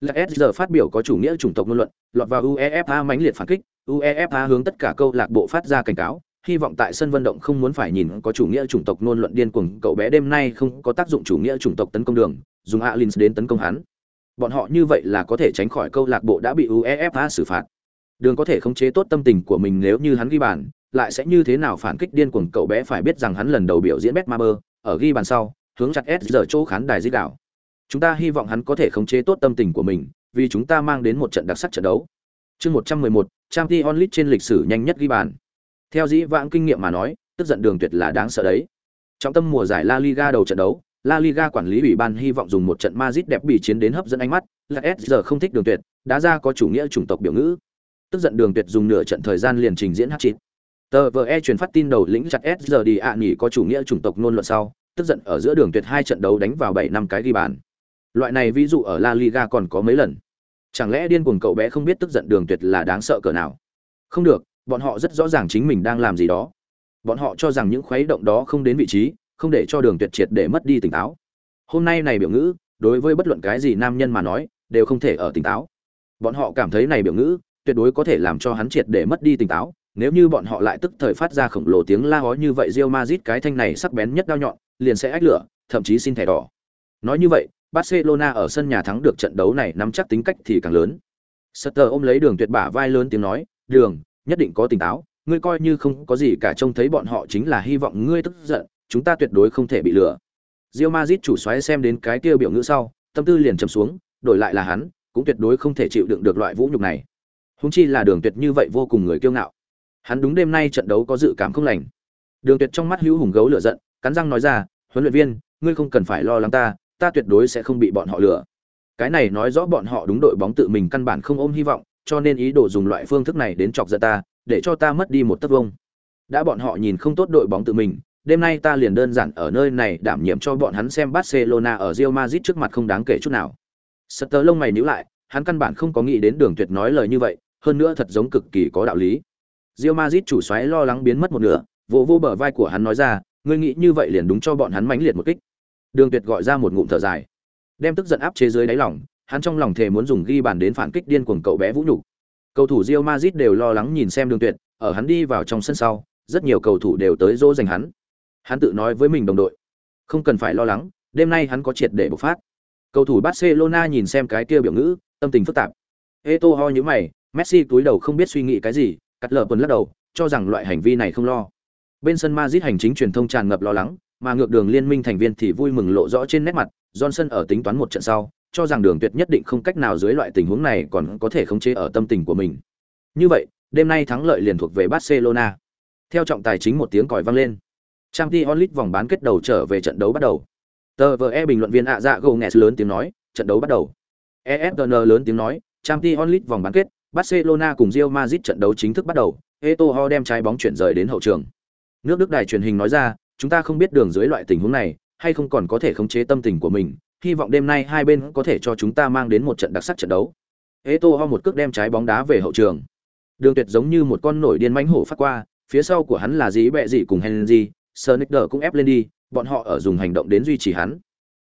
Là S giờ phát biểu có chủ nghĩa chủng tộc ngôn luận, lọt vào UEFA mãnh liệt phản kích, UEFA hướng tất cả câu lạc bộ phát ra cảnh cáo, hy vọng tại sân vận động không muốn phải nhìn có chủ nghĩa chủng tộc ngôn luận điên cuồng, cậu bé đêm nay không có tác dụng chủ nghĩa chủng tộc tấn công đường, dùng Alins đến tấn công hắn. Bọn họ như vậy là có thể tránh khỏi câu lạc bộ đã bị UEFA xử phạt. Đường có thể khống chế tốt tâm tình của mình nếu như hắn ghi bàn, lại sẽ như thế nào phản kích điên cuồng cậu bé phải biết rằng hắn lần đầu biểu diễn Betmaber, ở ghi bàn sau, hướng chặt S giờ chỗ khán đài di đảo. Chúng ta hy vọng hắn có thể khống chế tốt tâm tình của mình, vì chúng ta mang đến một trận đặc sắc trận đấu. Chương 111, t onlit trên lịch sử nhanh nhất ghi bàn. Theo dĩ vãng kinh nghiệm mà nói, tức giận đường tuyệt là đáng sợ đấy. Trong tâm mùa giải La Liga đầu trận đấu, La Liga quản lý ủy ban hy vọng dùng một trận Madrid đẹp bị chiến đến hấp dẫn ánh mắt, là S giờ không thích đường tuyệt, đã ra có chủ nghĩa chủng tộc biểu ngữ. Tức giận đường tuyệt dùng nửa trận thời gian liền trình diễn hát chín. Tờ VE truyền phát tin đầu lĩnh chặt S giờ đi ạ nghỉ có chủ nghĩa chủng tộc nôn luận sau, tức giận ở giữa đường tuyệt hai trận đấu đánh vào 7 năm cái ghi bàn. Loại này ví dụ ở La Liga còn có mấy lần. Chẳng lẽ điên cuồng cậu bé không biết tức giận đường tuyệt là đáng sợ cỡ nào? Không được, bọn họ rất rõ ràng chính mình đang làm gì đó. Bọn họ cho rằng những khuấy động đó không đến vị trí, không để cho đường tuyệt triệt để mất đi tỉnh táo. Hôm nay này biểu ngữ, đối với bất luận cái gì nam nhân mà nói, đều không thể ở tỉnh táo. Bọn họ cảm thấy này biểu ngữ, tuyệt đối có thể làm cho hắn triệt để mất đi tỉnh táo, nếu như bọn họ lại tức thời phát ra khổng lồ tiếng la hói như vậy Real Madrid cái thanh này sắc bén nhất đao nhọn, liền sẽ ách lửa, thậm chí xin thẻ đỏ. Nói như vậy, Barcelona ở sân nhà thắng được trận đấu này nắm chắc tính cách thì càng lớn. Sutter ôm lấy Đường Tuyệt bả vai lớn tiếng nói, "Đường, nhất định có tỉnh táo, ngươi coi như không có gì cả trông thấy bọn họ chính là hy vọng ngươi tức giận, chúng ta tuyệt đối không thể bị lừa." rio mazit chủ xoáy xem đến cái kia biểu ngữ sau, tâm tư liền trầm xuống, đổi lại là hắn, cũng tuyệt đối không thể chịu đựng được loại vũ nhục này. Huống chi là Đường Tuyệt như vậy vô cùng người kiêu ngạo. Hắn đúng đêm nay trận đấu có dự cảm không lành. Đường Tuyệt trong mắt hữu hùng gấu lửa giận, cắn răng nói ra, "Huấn luyện viên, ngươi không cần phải lo lắng ta, ta tuyệt đối sẽ không bị bọn họ lừa." Cái này nói rõ bọn họ đúng đội bóng tự mình căn bản không ôm hy vọng, cho nên ý đồ dùng loại phương thức này đến chọc giận ta, để cho ta mất đi một tấc vông. Đã bọn họ nhìn không tốt đội bóng tự mình, đêm nay ta liền đơn giản ở nơi này đảm nhiệm cho bọn hắn xem Barcelona ở Real Madrid trước mặt không đáng kể chút nào. Sutter lông mày nhíu lại, hắn căn bản không có nghĩ đến Đường Tuyệt nói lời như vậy, hơn nữa thật giống cực kỳ có đạo lý. Real Madrid chủ soái lo lắng biến mất một nửa, vỗ vỗ bờ vai của hắn nói ra, ngươi nghĩ như vậy liền đúng cho bọn hắn mãnh liệt một kích. Đường Tuyệt gọi ra một ngụm thở dài, đem tức giận áp chế dưới đáy lòng, hắn trong lòng thề muốn dùng ghi bàn đến phản kích điên cuồng cậu bé Vũ Nhục. Cầu thủ Real Madrid đều lo lắng nhìn xem Đường Tuyệt, ở hắn đi vào trong sân sau, rất nhiều cầu thủ đều tới dỗ dành hắn. Hắn tự nói với mình đồng đội, không cần phải lo lắng, đêm nay hắn có triệt để bộc phát. Cầu thủ Barcelona nhìn xem cái kia biểu ngữ, tâm tình phức tạp. Eto'o như mày, Messi cúi đầu không biết suy nghĩ cái gì, cắt lở quần lắc đầu, cho rằng loại hành vi này không lo. Bên sân Madrid hành chính truyền thông tràn ngập lo lắng, mà ngược đường liên minh thành viên thì vui mừng lộ rõ trên nét mặt, Johnson ở tính toán một trận sau, cho rằng đường tuyệt nhất định không cách nào dưới loại tình huống này còn có thể khống chế ở tâm tình của mình. Như vậy, đêm nay thắng lợi liền thuộc về Barcelona. Theo trọng tài chính một tiếng còi vang lên. Champions League vòng bán kết đầu trở về trận đấu bắt đầu. Tờ VE bình luận viên ạ dạ gồ nghẹt lớn tiếng nói, trận đấu bắt đầu. ESPN lớn tiếng nói, Champions League vòng bán kết, Barcelona cùng Real Madrid trận đấu chính thức bắt đầu, Eto'o đem trái bóng chuyển rời đến hậu trường. Nước Đức đài truyền hình nói ra, chúng ta không biết đường dưới loại tình huống này, hay không còn có thể khống chế tâm tình của mình, hy vọng đêm nay hai bên có thể cho chúng ta mang đến một trận đặc sắc trận đấu. Eto'o một cước đem trái bóng đá về hậu trường. Đường Tuyệt giống như một con nổi điên mãnh hổ phát qua, phía sau của hắn là dí bẹ gì cùng Henry, Sonicer cũng ép lên đi, bọn họ ở dùng hành động đến duy trì hắn.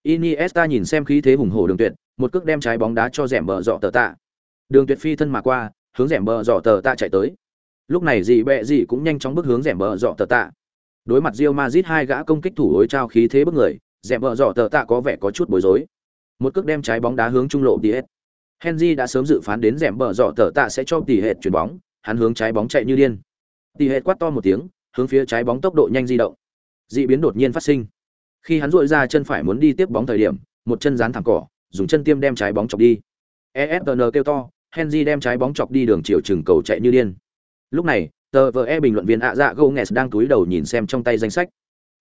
Iniesta nhìn xem khí thế hùng hổ Đường Tuyệt, một cước đem trái bóng đá cho rèm bờ rọ tờ tạ. Đường Tuyệt phi thân mà qua, hướng rèm bờ rọ tờ tạ chạy tới. Lúc này Dí bẹ gì cũng nhanh chóng bước hướng rèm bờ rọ tờ tạ. Đối mặt Real Madrid hai gã công kích thủ đối trao khí thế bức người, dẹp bờ dọ tờ tạ có vẻ có chút bối rối. Một cước đem trái bóng đá hướng trung lộ Diet. Henry đã sớm dự phán đến dẹp bờ dọ tờ tạ sẽ cho tỷ hệ chuyển bóng, hắn hướng trái bóng chạy như điên. Tỷ hệ quát to một tiếng, hướng phía trái bóng tốc độ nhanh di động. Dị biến đột nhiên phát sinh. Khi hắn duỗi ra chân phải muốn đi tiếp bóng thời điểm, một chân dán thẳng cỏ, dùng chân tiêm đem trái bóng chọc đi. efn kêu to, Henry đem trái bóng chọc đi đường chiều chừng cầu chạy như điên. Lúc này, tờ VE bình luận viên ạ dạ Gomes đang túi đầu nhìn xem trong tay danh sách.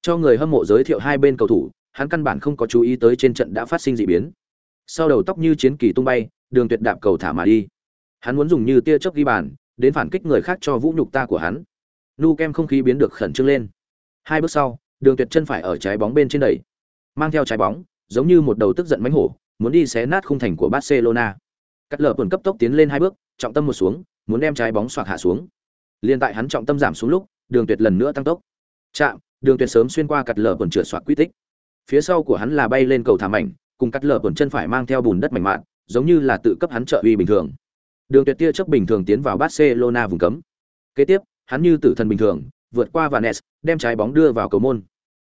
Cho người hâm mộ giới thiệu hai bên cầu thủ, hắn căn bản không có chú ý tới trên trận đã phát sinh dị biến. Sau đầu tóc như chiến kỳ tung bay, đường tuyệt đạp cầu thả mà đi. Hắn muốn dùng như tia chớp ghi bàn, đến phản kích người khác cho vũ nhục ta của hắn. Nu kem không khí biến được khẩn trương lên. Hai bước sau, đường tuyệt chân phải ở trái bóng bên trên đẩy, mang theo trái bóng, giống như một đầu tức giận mãnh hổ, muốn đi xé nát khung thành của Barcelona. Cắt lở quần cấp tốc tiến lên hai bước, trọng tâm một xuống, muốn đem trái bóng xoạc hạ xuống. Liên tại hắn trọng tâm giảm xuống lúc, Đường Tuyệt lần nữa tăng tốc. Chạm, Đường Tuyệt sớm xuyên qua cắt lở quần trượt xoạc quy tích. Phía sau của hắn là bay lên cầu thảm mảnh, cùng cắt lở bổn chân phải mang theo bùn đất mảnh mạn, giống như là tự cấp hắn trợ uy bình thường. Đường Tuyệt tia chớp bình thường tiến vào Barcelona vùng cấm. Kế tiếp, hắn như tử thần bình thường, vượt qua Vanes, đem trái bóng đưa vào cầu môn.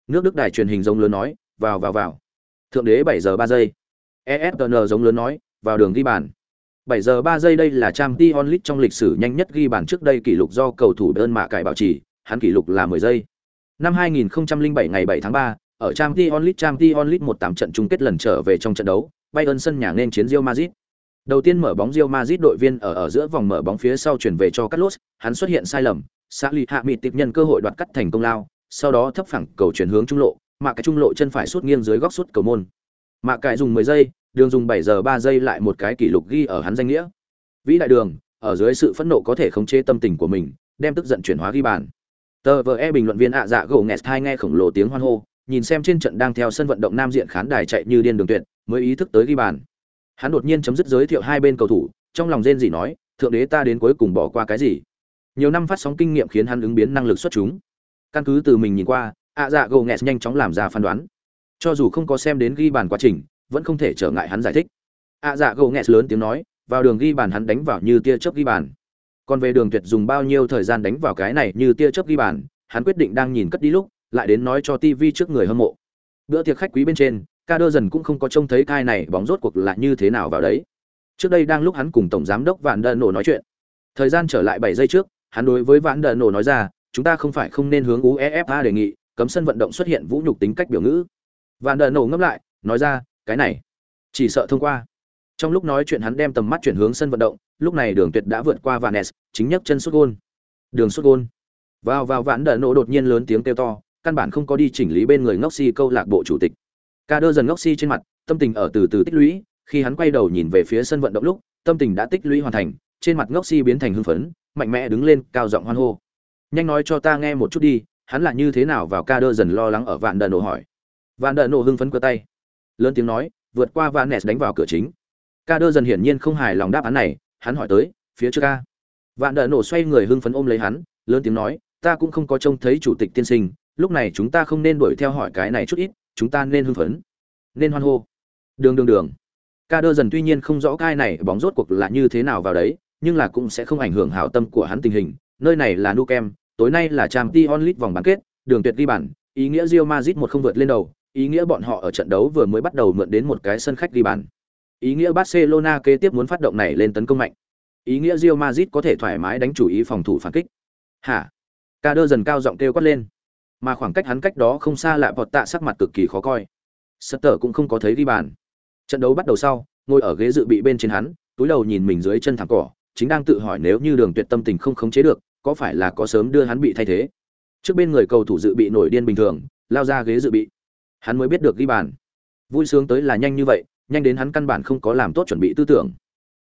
Nước Đức đài truyền hình giống lớn nói, vào vào vào. Thượng đế 7 giờ 3 giây. ESPN giống lớn nói, vào đường ghi bàn. 7 giờ 3 giây đây là Champions League trong lịch sử nhanh nhất ghi bàn trước đây kỷ lục do cầu thủ đơn mạ cải bảo trì, hắn kỷ lục là 10 giây. Năm 2007 ngày 7 tháng 3, ở Champions League Champions League 18 trận chung kết lần trở về trong trận đấu, Bayern sân nhà nên chiến Real Madrid. Đầu tiên mở bóng Real Madrid đội viên ở ở giữa vòng mở bóng phía sau chuyển về cho Carlos, hắn xuất hiện sai lầm, Sally hạ mịt tiếp nhân cơ hội đoạt cắt thành công lao, sau đó thấp phẳng cầu chuyển hướng trung lộ, mà cái trung lộ chân phải sút nghiêng dưới góc sút cầu môn. Mạ cải dùng 10 giây, đường dùng 7 giờ 3 giây lại một cái kỷ lục ghi ở hắn danh nghĩa. Vĩ đại đường, ở dưới sự phẫn nộ có thể khống chế tâm tình của mình, đem tức giận chuyển hóa ghi bàn. Tờ VE bình luận viên ạ dạ gỗ nghẹt thai nghe khổng lồ tiếng hoan hô, nhìn xem trên trận đang theo sân vận động nam diện khán đài chạy như điên đường tuyệt, mới ý thức tới ghi bàn. Hắn đột nhiên chấm dứt giới thiệu hai bên cầu thủ, trong lòng rên gì nói, thượng đế ta đến cuối cùng bỏ qua cái gì? Nhiều năm phát sóng kinh nghiệm khiến hắn ứng biến năng lực xuất chúng. Căn cứ từ mình nhìn qua, ạ dạ gồ nghẹt nhanh chóng làm ra phán đoán. Cho dù không có xem đến ghi bàn quá trình, vẫn không thể trở ngại hắn giải thích. ạ dạ gồ nghẹt lớn tiếng nói, vào đường ghi bàn hắn đánh vào như tia chớp ghi bàn. Còn về đường tuyệt dùng bao nhiêu thời gian đánh vào cái này như tia chớp ghi bàn, hắn quyết định đang nhìn cất đi lúc, lại đến nói cho TV trước người hâm mộ. Bữa tiệc khách quý bên trên, ca đơ dần cũng không có trông thấy cai này bóng rốt cuộc là như thế nào vào đấy trước đây đang lúc hắn cùng tổng giám đốc vạn đợn nổ nói chuyện thời gian trở lại bảy giây trước hắn đối với vạn đợn nổ nói ra chúng ta không phải không nên hướng uefa đề nghị cấm sân vận động xuất hiện vũ nhục tính cách biểu ngữ vạn đợn nổ ngấp lại nói ra cái này chỉ sợ thông qua trong lúc nói chuyện hắn đem tầm mắt chuyển hướng sân vận động lúc này đường tuyệt đã vượt qua vanes chính nhấc chân sút gol. đường sút gol. vào vào vạn đợn nổ đột nhiên lớn tiếng kêu to căn bản không có đi chỉnh lý bên người ngốc si câu lạc bộ chủ tịch. Ca đơ dần ngốc si trên mặt, tâm tình ở từ từ tích lũy, khi hắn quay đầu nhìn về phía sân vận động lúc, tâm tình đã tích lũy hoàn thành, trên mặt ngốc si biến thành hưng phấn, mạnh mẽ đứng lên, cao giọng hoan hô. Nhanh nói cho ta nghe một chút đi, hắn là như thế nào vào ca đơ dần lo lắng ở vạn đợn nổ hỏi. Vạn đợn nổ hưng phấn cơ tay, lớn tiếng nói, vượt qua van nes đánh vào cửa chính. Ca đơ dần hiển nhiên không hài lòng đáp án này, hắn hỏi tới, phía trước ca? Vạn đợn nổ xoay người hưng phấn ôm lấy hắn, lớn tiếng nói, ta cũng không có trông thấy chủ tịch tiên sinh lúc này chúng ta không nên đuổi theo hỏi cái này chút ít, chúng ta nên hưng phấn, nên hoan hô. Đường đường đường. Ca đơ dần tuy nhiên không rõ cai này bóng rốt cuộc là như thế nào vào đấy, nhưng là cũng sẽ không ảnh hưởng hảo tâm của hắn tình hình. Nơi này là nukem tối nay là trang t onlit vòng bán kết, đường tuyệt ghi bàn, ý nghĩa rio mazit một không vượt lên đầu, ý nghĩa bọn họ ở trận đấu vừa mới bắt đầu mượn đến một cái sân khách ghi bàn. Ý nghĩa barcelona kế tiếp muốn phát động này lên tấn công mạnh. Ý nghĩa rio mazit có thể thoải mái đánh chủ ý phòng thủ phản kích. Hả? Ca đơ dần cao giọng kêu quát lên mà khoảng cách hắn cách đó không xa lại vọt tạ sắc mặt cực kỳ khó coi. Sutter cũng không có thấy ghi bàn. Trận đấu bắt đầu sau, ngồi ở ghế dự bị bên trên hắn, túi đầu nhìn mình dưới chân thẳng cỏ, chính đang tự hỏi nếu như đường tuyệt tâm tình không khống chế được, có phải là có sớm đưa hắn bị thay thế. Trước bên người cầu thủ dự bị nổi điên bình thường, lao ra ghế dự bị. Hắn mới biết được ghi bàn. Vui sướng tới là nhanh như vậy, nhanh đến hắn căn bản không có làm tốt chuẩn bị tư tưởng.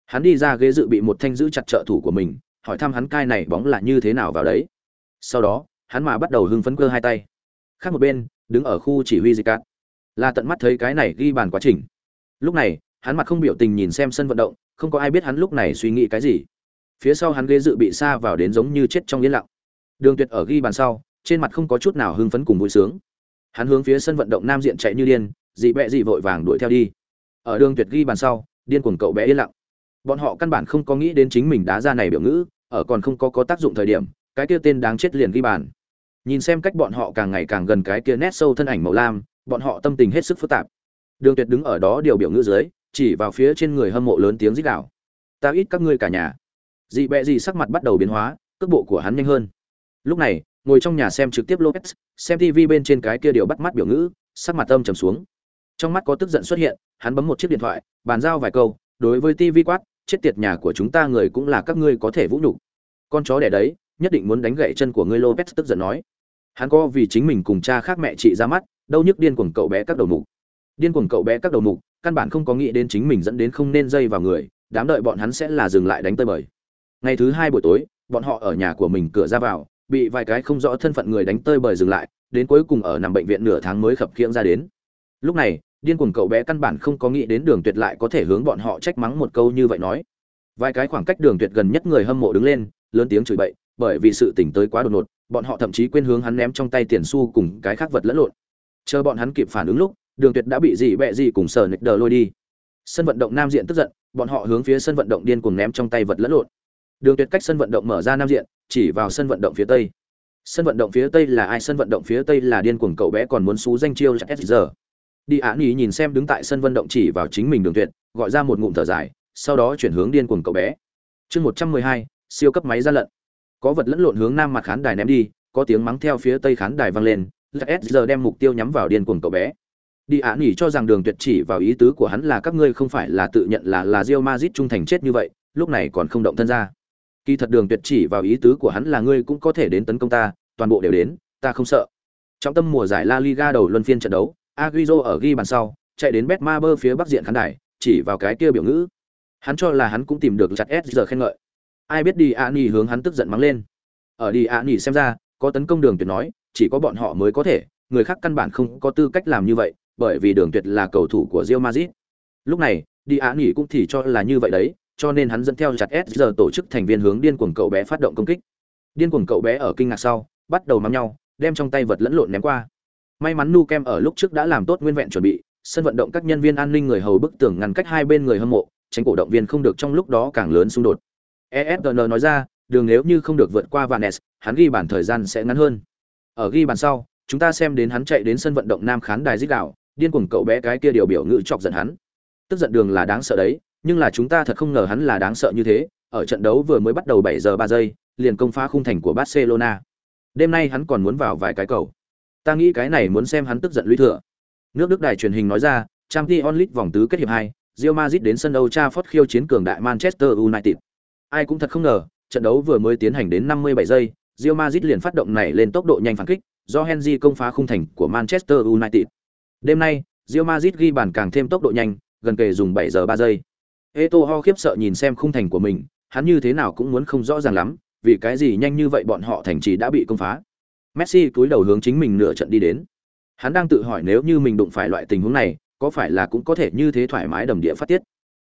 Hắn đi ra ghế dự bị một thanh giữ chặt trợ thủ của mình, hỏi thăm hắn cai này bóng là như thế nào vào đấy. Sau đó hắn mà bắt đầu hưng phấn cơ hai tay. Khác một bên, đứng ở khu chỉ huy dịch cát. Là tận mắt thấy cái này ghi bàn quá trình. Lúc này, hắn mặt không biểu tình nhìn xem sân vận động, không có ai biết hắn lúc này suy nghĩ cái gì. Phía sau hắn ghế dự bị xa vào đến giống như chết trong yên lặng. Đường tuyệt ở ghi bàn sau, trên mặt không có chút nào hưng phấn cùng vui sướng. Hắn hướng phía sân vận động nam diện chạy như điên, dị bẹ dị vội vàng đuổi theo đi. Ở đường tuyệt ghi bàn sau, điên cuồng cậu bé yên lặng. Bọn họ căn bản không có nghĩ đến chính mình đá ra này biểu ngữ, ở còn không có có tác dụng thời điểm cái kia tên đáng chết liền ghi bàn. Nhìn xem cách bọn họ càng ngày càng gần cái kia nét sâu thân ảnh màu lam, bọn họ tâm tình hết sức phức tạp. Đường tuyệt đứng ở đó điều biểu ngữ dưới, chỉ vào phía trên người hâm mộ lớn tiếng rít gào. Ta ít các ngươi cả nhà. Dị bẹ dị sắc mặt bắt đầu biến hóa, cước bộ của hắn nhanh hơn. Lúc này, ngồi trong nhà xem trực tiếp lopez, xem tv bên trên cái kia điều bắt mắt biểu ngữ, sắc mặt âm trầm xuống. Trong mắt có tức giận xuất hiện, hắn bấm một chiếc điện thoại, bàn giao vài câu, đối với tv quát, chết tiệt nhà của chúng ta người cũng là các ngươi có thể vũ nhục. Con chó đẻ đấy nhất định muốn đánh gậy chân của ngươi lopez, tức giận nói. Hắn có vì chính mình cùng cha khác mẹ chị ra mắt đâu nhức điên cuồng cậu bé các đầu mục. Điên cuồng cậu bé các đầu mục, căn bản không có nghĩ đến chính mình dẫn đến không nên dây vào người, đám đợi bọn hắn sẽ là dừng lại đánh tơi bời. Ngày thứ hai buổi tối, bọn họ ở nhà của mình cửa ra vào, bị vài cái không rõ thân phận người đánh tơi bời dừng lại, đến cuối cùng ở nằm bệnh viện nửa tháng mới khập khiễng ra đến. Lúc này, điên cuồng cậu bé căn bản không có nghĩ đến đường tuyệt lại có thể hướng bọn họ trách mắng một câu như vậy nói. Vài cái khoảng cách đường tuyệt gần nhất người hâm mộ đứng lên, lớn tiếng chửi bậy bởi vì sự tỉnh tới quá đột ngột, bọn họ thậm chí quên hướng hắn ném trong tay tiền xu cùng cái khác vật lẫn lộn. Chờ bọn hắn kịp phản ứng lúc, đường tuyệt đã bị gì bẹ gì cùng sở nịch đờ lôi đi. Sân vận động nam diện tức giận, bọn họ hướng phía sân vận động điên cuồng ném trong tay vật lẫn lộn. Đường tuyệt cách sân vận động mở ra nam diện, chỉ vào sân vận động phía tây. Sân vận động phía tây là ai? Sân vận động phía tây là điên cuồng cậu bé còn muốn xú danh chiêu chắc giờ đi án ý nhìn xem đứng tại sân vận động chỉ vào chính mình đường tuyệt, gọi ra một ngụm thở dài, sau đó chuyển hướng điên cuồng cậu bé. Chương một trăm mười hai, siêu cấp máy ra lận có vật lẫn lộn hướng nam mặt khán đài ném đi, có tiếng mắng theo phía tây khán đài vang lên s giờ đem mục tiêu nhắm vào điên cuồng cậu bé. Đi ả nỉ cho rằng đường tuyệt chỉ vào ý tứ của hắn là các ngươi không phải là tự nhận là là rio mazit trung thành chết như vậy, lúc này còn không động thân ra. Kỳ thật đường tuyệt chỉ vào ý tứ của hắn là ngươi cũng có thể đến tấn công ta, toàn bộ đều đến, ta không sợ. Trong tâm mùa giải La Liga đầu luân phiên trận đấu aguizo ở ghi bàn sau, chạy đến Betmaber phía bắc diện khán đài, chỉ vào cái kia biểu ngữ. Hắn cho là hắn cũng tìm được chặt s giờ khen ngợi ai biết đi a ni hướng hắn tức giận mắng lên. Ở đi a ni xem ra, có tấn công đường tuyệt nói, chỉ có bọn họ mới có thể, người khác căn bản không có tư cách làm như vậy, bởi vì đường tuyệt là cầu thủ của Real Madrid. Lúc này, đi a ni cũng thì cho là như vậy đấy, cho nên hắn dẫn theo chặt s giờ tổ chức thành viên hướng điên cuồng cậu bé phát động công kích. Điên cuồng cậu bé ở kinh ngạc sau, bắt đầu mắng nhau, đem trong tay vật lẫn lộn ném qua. May mắn nu kem ở lúc trước đã làm tốt nguyên vẹn chuẩn bị, sân vận động các nhân viên an ninh người hầu bức tường ngăn cách hai bên người hâm mộ, tránh cổ động viên không được trong lúc đó càng lớn xung đột. ESPN nói ra, đường nếu như không được vượt qua Vanes, hắn ghi bàn thời gian sẽ ngắn hơn. Ở ghi bàn sau, chúng ta xem đến hắn chạy đến sân vận động Nam khán đài rít gào, điên cuồng cậu bé cái kia điều biểu ngữ chọc giận hắn. Tức giận đường là đáng sợ đấy, nhưng là chúng ta thật không ngờ hắn là đáng sợ như thế, ở trận đấu vừa mới bắt đầu 7 giờ 3 giây, liền công phá khung thành của Barcelona. Đêm nay hắn còn muốn vào vài cái cầu. Ta nghĩ cái này muốn xem hắn tức giận lũy thừa. Nước Đức đài truyền hình nói ra, Champions League vòng tứ kết hiệp 2, Real Madrid đến sân Old Trafford khiêu chiến cường đại Manchester United. Ai cũng thật không ngờ, trận đấu vừa mới tiến hành đến 57 giây, Real Madrid liền phát động này lên tốc độ nhanh phản kích, do Henry công phá khung thành của Manchester United. Đêm nay, Real Madrid ghi bàn càng thêm tốc độ nhanh, gần kề dùng 7 giờ 3 giây. Eto'o khiếp sợ nhìn xem khung thành của mình, hắn như thế nào cũng muốn không rõ ràng lắm, vì cái gì nhanh như vậy bọn họ thành trì đã bị công phá. Messi cúi đầu hướng chính mình nửa trận đi đến. Hắn đang tự hỏi nếu như mình đụng phải loại tình huống này, có phải là cũng có thể như thế thoải mái đầm địa phát tiết.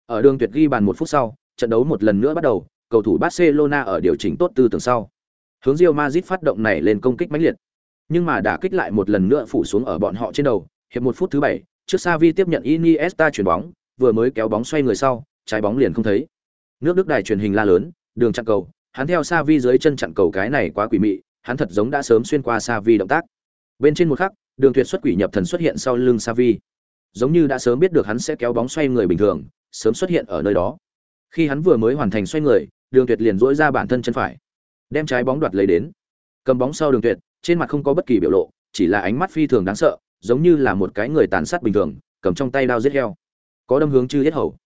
Ở đường tuyệt ghi bàn một phút sau, trận đấu một lần nữa bắt đầu, cầu thủ Barcelona ở điều chỉnh tốt tư tưởng sau. Hướng Real Madrid phát động này lên công kích mãnh liệt. Nhưng mà đã kích lại một lần nữa phủ xuống ở bọn họ trên đầu, hiệp một phút thứ bảy, trước Xavi tiếp nhận Iniesta chuyển bóng, vừa mới kéo bóng xoay người sau, trái bóng liền không thấy. Nước Đức đài truyền hình la lớn, đường chặn cầu, hắn theo Xavi dưới chân chặn cầu cái này quá quỷ mị, hắn thật giống đã sớm xuyên qua Xavi động tác. Bên trên một khắc, đường tuyệt xuất quỷ nhập thần xuất hiện sau lưng Xavi giống như đã sớm biết được hắn sẽ kéo bóng xoay người bình thường, sớm xuất hiện ở nơi đó. Khi hắn vừa mới hoàn thành xoay người, Đường Tuyệt liền dỗi ra bản thân chân phải, đem trái bóng đoạt lấy đến. Cầm bóng sau Đường Tuyệt, trên mặt không có bất kỳ biểu lộ, chỉ là ánh mắt phi thường đáng sợ, giống như là một cái người tàn sát bình thường, cầm trong tay đao giết heo. Có đâm hướng chư hết hầu.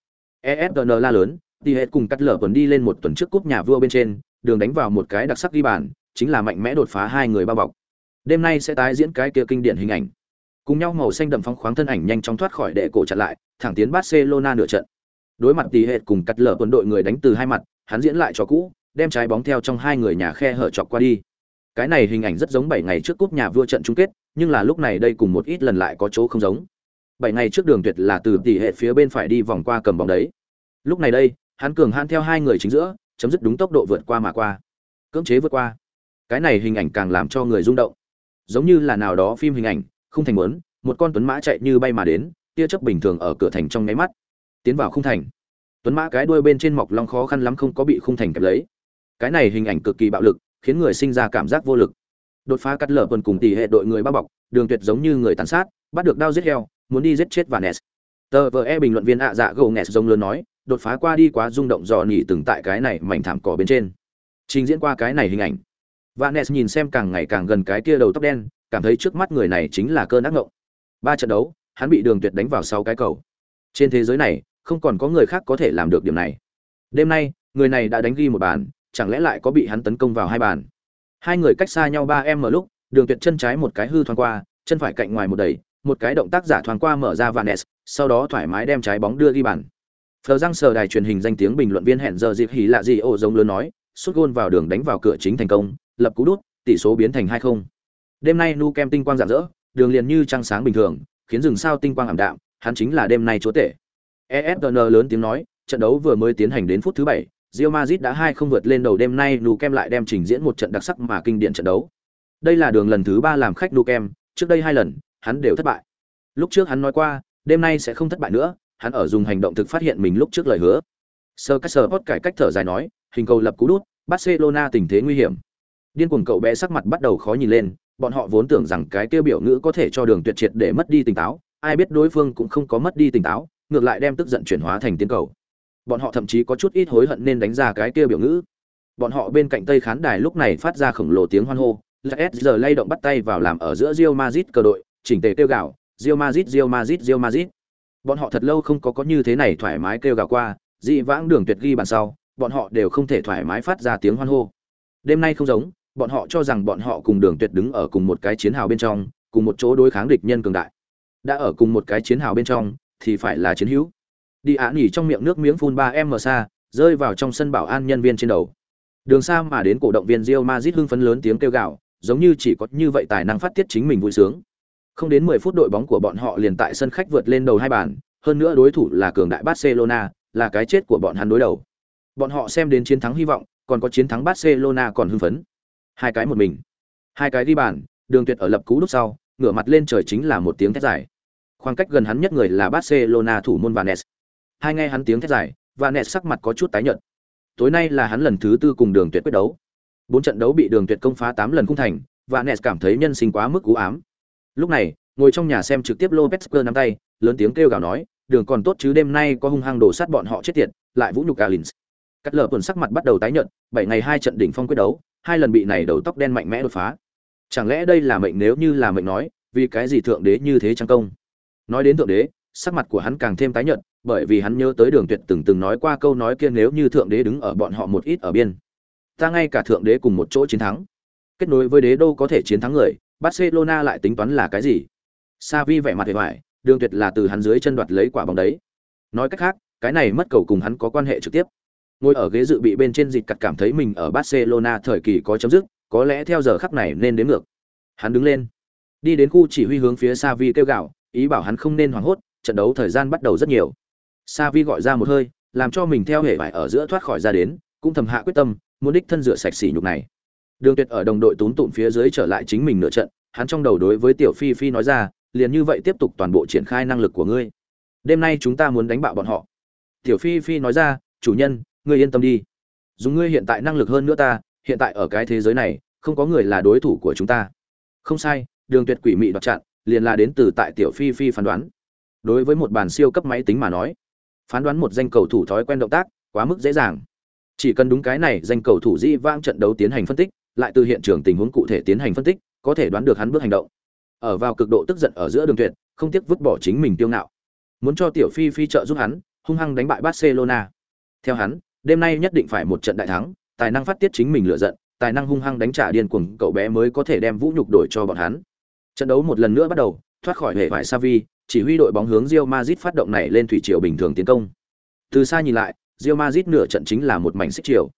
esn la lớn, đi hết cùng cắt lở tuần đi lên một tuần trước cúp nhà vua bên trên, đường đánh vào một cái đặc sắc ghi bàn, chính là mạnh mẽ đột phá hai người bao bọc. Đêm nay sẽ tái diễn cái kia kinh điển hình ảnh cùng nhau màu xanh đậm phóng khoáng thân ảnh nhanh chóng thoát khỏi đệ cổ chặn lại thẳng tiến barcelona nửa trận đối mặt tỷ hệ cùng cắt lở quân đội người đánh từ hai mặt hắn diễn lại cho cũ, đem trái bóng theo trong hai người nhà khe hở chọc qua đi. Cái này hình ảnh rất giống bảy ngày trước cúp nhà vua trận chung kết, nhưng là lúc này đây cùng một ít lần lại có chỗ không giống. Bảy ngày trước đường tuyệt là từ tỷ hệ phía bên phải đi vòng qua cầm bóng đấy. Lúc này đây, hắn cường hãn theo hai người chính giữa, chấm dứt đúng tốc độ vượt qua mà qua. Cưỡng chế vượt qua. Cái này hình ảnh càng làm cho người rung động. Giống như là nào đó phim hình ảnh, không thành muốn, một con tuấn mã chạy như bay mà đến, tia chớp bình thường ở cửa thành trong nháy mắt, tiến vào không thành tuấn mã cái đuôi bên trên mọc long khó khăn lắm không có bị khung thành kẹp lấy. Cái này hình ảnh cực kỳ bạo lực khiến người sinh ra cảm giác vô lực. Đột phá cắt lở quần cùng tỷ hệ đội người bao bọc đường tuyệt giống như người tàn sát bắt được đao giết heo muốn đi giết chết và nes tờ vờ e bình luận viên ạ dạ gầu nes giống lớn nói đột phá qua đi quá rung động dò nỉ từng tại cái này mảnh thảm cỏ bên trên. Trình diễn qua cái này hình ảnh. Vanes nhìn xem càng ngày càng gần cái kia đầu tóc đen, cảm thấy trước mắt người này chính là cơn ác ngộng. Ba trận đấu, hắn bị Đường Tuyệt đánh vào sau cái cầu. Trên thế giới này, không còn có người khác có thể làm được điểm này. Đêm nay, người này đã đánh ghi một bàn, chẳng lẽ lại có bị hắn tấn công vào hai bàn. Hai người cách xa nhau ba em ở lúc, Đường Tuyệt chân trái một cái hư thoáng qua, chân phải cạnh ngoài một đẩy, một cái động tác giả thoáng qua mở ra Vanes, sau đó thoải mái đem trái bóng đưa ghi bàn. Phờ răng sờ đài truyền hình danh tiếng bình luận viên hẹn giờ dịp hỉ lạ gì ổ giống lớn nói, sút gôn vào đường đánh vào cửa chính thành công, lập cú đút, tỷ số biến thành 2-0. Đêm nay nu kem tinh quang rạng rỡ, đường liền như trăng sáng bình thường, khiến rừng sao tinh quang ảm đạm, hắn chính là đêm nay chúa tể. ESPN lớn tiếng nói, trận đấu vừa mới tiến hành đến phút thứ 7, Real Madrid đã hai không vượt lên đầu đêm nay Nou Kem lại đem trình diễn một trận đặc sắc mà kinh điển trận đấu. Đây là đường lần thứ 3 làm khách Nou Kem, trước đây hai lần, hắn đều thất bại. Lúc trước hắn nói qua, đêm nay sẽ không thất bại nữa, hắn ở dùng hành động thực phát hiện mình lúc trước lời hứa. Sir Caesar cải cách thở dài nói, hình cầu lập cú đút, Barcelona tình thế nguy hiểm. Điên cuồng cậu bé sắc mặt bắt đầu khó nhìn lên, bọn họ vốn tưởng rằng cái tiêu biểu ngữ có thể cho đường tuyệt triệt để mất đi tỉnh táo, ai biết đối phương cũng không có mất đi tỉnh táo, ngược lại đem tức giận chuyển hóa thành tiến cầu. Bọn họ thậm chí có chút ít hối hận nên đánh ra cái kia biểu ngữ. Bọn họ bên cạnh Tây khán đài lúc này phát ra khổng lồ tiếng hoan hô, giờ lay động bắt tay vào làm ở giữa Real Madrid cờ đội, chỉnh tề kêu gào, Real Madrid, Real Madrid, Real Madrid. Bọn họ thật lâu không có có như thế này thoải mái kêu gào qua, dị vãng đường tuyệt ghi bàn sau, bọn họ đều không thể thoải mái phát ra tiếng hoan hô. Đêm nay không giống, bọn họ cho rằng bọn họ cùng đường tuyệt đứng ở cùng một cái chiến hào bên trong, cùng một chỗ đối kháng địch nhân cường đại. Đã ở cùng một cái chiến hào bên trong, thì phải là chiến hữu. Đi ả nhỉ trong miệng nước miếng phun ba m xa, rơi vào trong sân bảo an nhân viên trên đầu. Đường xa mà đến cổ động viên Real Madrid hưng phấn lớn tiếng kêu gào, giống như chỉ có như vậy tài năng phát tiết chính mình vui sướng. Không đến 10 phút đội bóng của bọn họ liền tại sân khách vượt lên đầu hai bàn, hơn nữa đối thủ là cường đại Barcelona, là cái chết của bọn hắn đối đầu. Bọn họ xem đến chiến thắng hy vọng, còn có chiến thắng Barcelona còn hưng phấn. Hai cái một mình. Hai cái đi bàn, Đường Tuyệt ở lập cú đút sau, ngửa mặt lên trời chính là một tiếng thét dài. Khoảng cách gần hắn nhất người là Barcelona thủ môn Vanes. Hai nghe hắn tiếng thét dài, Vanes sắc mặt có chút tái nhợt. Tối nay là hắn lần thứ tư cùng Đường Tuyệt quyết đấu. Bốn trận đấu bị Đường Tuyệt công phá 8 lần không thành, Vanes cảm thấy nhân sinh quá mức cú ám. Lúc này, ngồi trong nhà xem trực tiếp Lopez nắm tay, lớn tiếng kêu gào nói, đường còn tốt chứ đêm nay có hung hăng đổ sát bọn họ chết tiệt, lại vũ nhục Alins. Cắt lở tuần sắc mặt bắt đầu tái nhợt, bảy ngày hai trận đỉnh phong quyết đấu, hai lần bị này đầu tóc đen mạnh mẽ đột phá. Chẳng lẽ đây là mệnh nếu như là mệnh nói, vì cái gì thượng đế như thế trang công? Nói đến thượng đế, sắc mặt của hắn càng thêm tái nhợt, bởi vì hắn nhớ tới Đường Tuyệt từng từng nói qua câu nói kia nếu như thượng đế đứng ở bọn họ một ít ở biên, ta ngay cả thượng đế cùng một chỗ chiến thắng. Kết nối với đế đô có thể chiến thắng người, Barcelona lại tính toán là cái gì? Sa Vi vẻ mặt vẻ vải, Đường Tuyệt là từ hắn dưới chân đoạt lấy quả bóng đấy. Nói cách khác, cái này mất cầu cùng hắn có quan hệ trực tiếp. Ngồi ở ghế dự bị bên trên dịch cặt cảm thấy mình ở Barcelona thời kỳ có chấm dứt, có lẽ theo giờ khắc này nên đến ngược. Hắn đứng lên, đi đến khu chỉ huy hướng phía Sa Vi kêu gào, ý bảo hắn không nên hoảng hốt, trận đấu thời gian bắt đầu rất nhiều. Savi gọi ra một hơi, làm cho mình theo hệ vải ở giữa thoát khỏi ra đến, cũng thầm hạ quyết tâm, muốn đích thân rửa sạch sỉ nhục này. Đường Tuyệt ở đồng đội tún tụn phía dưới trở lại chính mình nửa trận, hắn trong đầu đối với Tiểu Phi Phi nói ra, liền như vậy tiếp tục toàn bộ triển khai năng lực của ngươi. Đêm nay chúng ta muốn đánh bại bọn họ. Tiểu Phi Phi nói ra, chủ nhân, ngươi yên tâm đi. Dùng ngươi hiện tại năng lực hơn nữa ta, hiện tại ở cái thế giới này, không có người là đối thủ của chúng ta. Không sai, Đường Tuyệt quỷ mị đoạt chặn, liền là đến từ tại Tiểu Phi Phi phán đoán. Đối với một bàn siêu cấp máy tính mà nói, phán đoán một danh cầu thủ thói quen động tác, quá mức dễ dàng. Chỉ cần đúng cái này danh cầu thủ di vang trận đấu tiến hành phân tích, lại từ hiện trường tình huống cụ thể tiến hành phân tích, có thể đoán được hắn bước hành động. Ở vào cực độ tức giận ở giữa đường tuyệt, không tiếc vứt bỏ chính mình tiêu ngạo. Muốn cho tiểu phi phi trợ giúp hắn, hung hăng đánh bại Barcelona. Theo hắn, đêm nay nhất định phải một trận đại thắng, tài năng phát tiết chính mình lựa giận, tài năng hung hăng đánh trả điên cuồng cậu bé mới có thể đem vũ nhục đổi cho bọn hắn. Trận đấu một lần nữa bắt đầu, thoát khỏi hệ vải Savi, chỉ huy đội bóng hướng Real Madrid phát động này lên thủy triều bình thường tiến công. Từ xa nhìn lại, Real Madrid nửa trận chính là một mảnh xích chiều.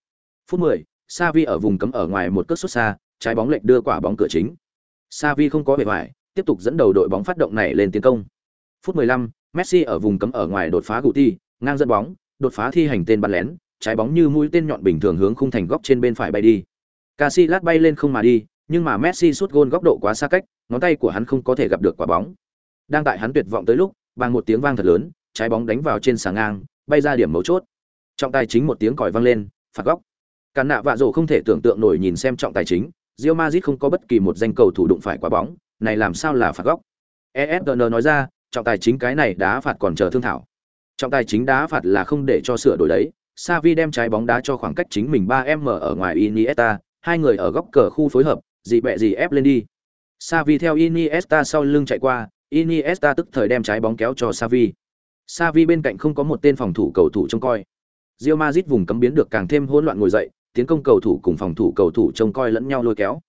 Phút 10, Savi ở vùng cấm ở ngoài một cước xuất xa, trái bóng lệch đưa quả bóng cửa chính. Savi không có bề ngoài, tiếp tục dẫn đầu đội bóng phát động này lên tiến công. Phút 15, Messi ở vùng cấm ở ngoài đột phá Guti, ngang dẫn bóng, đột phá thi hành tên bắn lén, trái bóng như mũi tên nhọn bình thường hướng khung thành góc trên bên phải bay đi. Casillas bay lên không mà đi, nhưng mà Messi sút gôn góc độ quá xa cách, ngón tay của hắn không có thể gặp được quả bóng. Đang tại hắn tuyệt vọng tới lúc, bằng một tiếng vang thật lớn, trái bóng đánh vào trên sàng ngang, bay ra điểm mấu chốt. Trọng tài chính một tiếng còi vang lên, phạt góc. Cản nạ vạ rồ không thể tưởng tượng nổi nhìn xem trọng tài chính, Real Madrid không có bất kỳ một danh cầu thủ đụng phải quả bóng, này làm sao là phạt góc? ESPN nói ra, trọng tài chính cái này đá phạt còn chờ thương thảo. Trọng tài chính đá phạt là không để cho sửa đổi đấy. Savi đem trái bóng đá cho khoảng cách chính mình 3m ở ngoài Iniesta, hai người ở góc cờ khu phối hợp, dị bẹ gì ép lên đi. Savi theo Iniesta sau lưng chạy qua, Iniesta tức thời đem trái bóng kéo cho Savi. Savi bên cạnh không có một tên phòng thủ cầu thủ trông coi. Real Madrid vùng cấm biến được càng thêm hỗn loạn ngồi dậy, tiến công cầu thủ cùng phòng thủ cầu thủ trông coi lẫn nhau lôi kéo.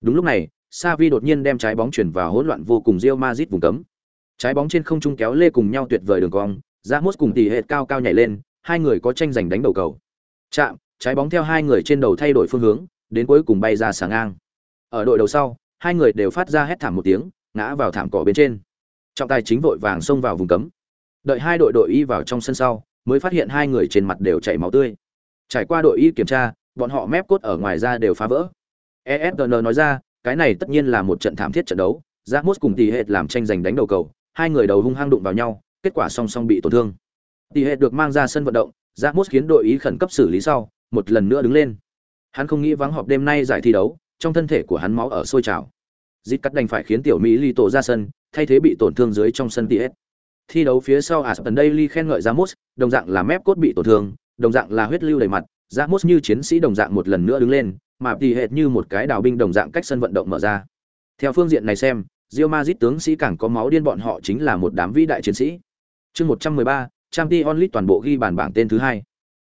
Đúng lúc này, Savi đột nhiên đem trái bóng chuyển vào hỗn loạn vô cùng Real Madrid vùng cấm. Trái bóng trên không trung kéo lê cùng nhau tuyệt vời đường cong, Ramos cùng tỷ Hệt cao cao nhảy lên, hai người có tranh giành đánh đầu cầu. Chạm, trái bóng theo hai người trên đầu thay đổi phương hướng, đến cuối cùng bay ra sáng ngang. Ở đội đầu sau, hai người đều phát ra hét thảm một tiếng, ngã vào thảm cỏ bên trên. Trọng tài chính vội vàng xông vào vùng cấm, Đợi hai đội đội y vào trong sân sau, mới phát hiện hai người trên mặt đều chảy máu tươi. Trải qua đội y kiểm tra, bọn họ mép cốt ở ngoài ra đều phá vỡ. ESPN nói ra, cái này tất nhiên là một trận thảm thiết trận đấu, Ramos cùng Tỷ Hệt làm tranh giành đánh đầu cầu, hai người đầu hung hăng đụng vào nhau, kết quả song song bị tổn thương. Tỷ Hệt được mang ra sân vận động, Ramos khiến đội ý khẩn cấp xử lý sau, một lần nữa đứng lên. Hắn không nghĩ vắng họp đêm nay giải thi đấu, trong thân thể của hắn máu ở sôi trào. dít cắt đành phải khiến tiểu Mỹ Ly tổ ra sân, thay thế bị tổn thương dưới trong sân Tỷ Thi đấu phía sau Aston Daily khen ngợi Ramos, đồng dạng là mép cốt bị tổn thương, đồng dạng là huyết lưu đầy mặt, Ramos như chiến sĩ đồng dạng một lần nữa đứng lên, mà Tỷ Hệt như một cái đào binh đồng dạng cách sân vận động mở ra. Theo phương diện này xem, rio mazit tướng sĩ càng có máu điên bọn họ chính là một đám vĩ đại chiến sĩ. Chương 113, Champions League toàn bộ ghi bàn bảng tên thứ hai.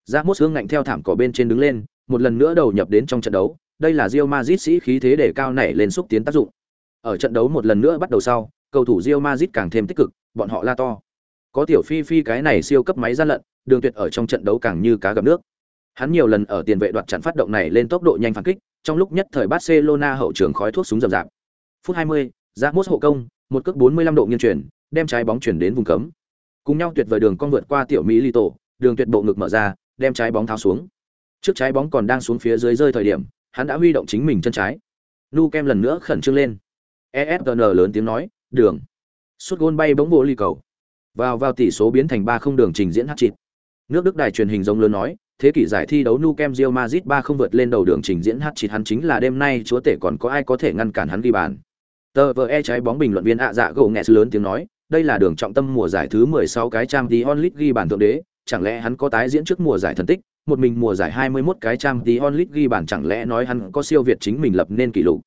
Ramos hương ngạnh theo thảm cỏ bên trên đứng lên, một lần nữa đầu nhập đến trong trận đấu, đây là Real Madrid sĩ khí thế để cao nảy lên xúc tiến tác dụng. Ở trận đấu một lần nữa bắt đầu sau, cầu thủ Real Madrid càng thêm tích cực, bọn họ la to. Có tiểu Phi Phi cái này siêu cấp máy gian lận, đường tuyệt ở trong trận đấu càng như cá gặp nước. Hắn nhiều lần ở tiền vệ đoạt chặn phát động này lên tốc độ nhanh phản kích, trong lúc nhất thời Barcelona hậu trường khói thuốc súng rầm rạp. Phút 20, Ramos hộ công, một cước 45 độ nghiêng chuyển, đem trái bóng chuyển đến vùng cấm. Cùng nhau tuyệt vời đường con vượt qua tiểu Mỹ Lito, đường tuyệt bộ ngực mở ra, đem trái bóng tháo xuống. Trước trái bóng còn đang xuống phía dưới rơi thời điểm, hắn đã huy động chính mình chân trái. Nu Kem lần nữa khẩn trương lên. esn lớn tiếng nói, "Đường." suốt gôn bay bóng bộ ly cầu. Vào vào tỷ số biến thành ba không đường trình diễn hát chịt Nước Đức đài truyền hình giống lớn nói, thế kỷ giải thi đấu Nu Kem rio mazit ba không vượt lên đầu đường trình diễn hát chịt hắn chính là đêm nay chúa tể còn có ai có thể ngăn cản hắn ghi bàn. Tờ vờ e trái bóng bình luận viên ạ dạ gỗ nghẹt lớn tiếng nói, đây là đường trọng tâm mùa giải thứ 16 cái trang tí onlit ghi bàn thượng đế, chẳng lẽ hắn có tái diễn trước mùa giải thần tích, một mình mùa giải 21 cái trang tí onlit ghi bàn chẳng lẽ nói hắn có siêu việt chính mình lập nên kỷ lục.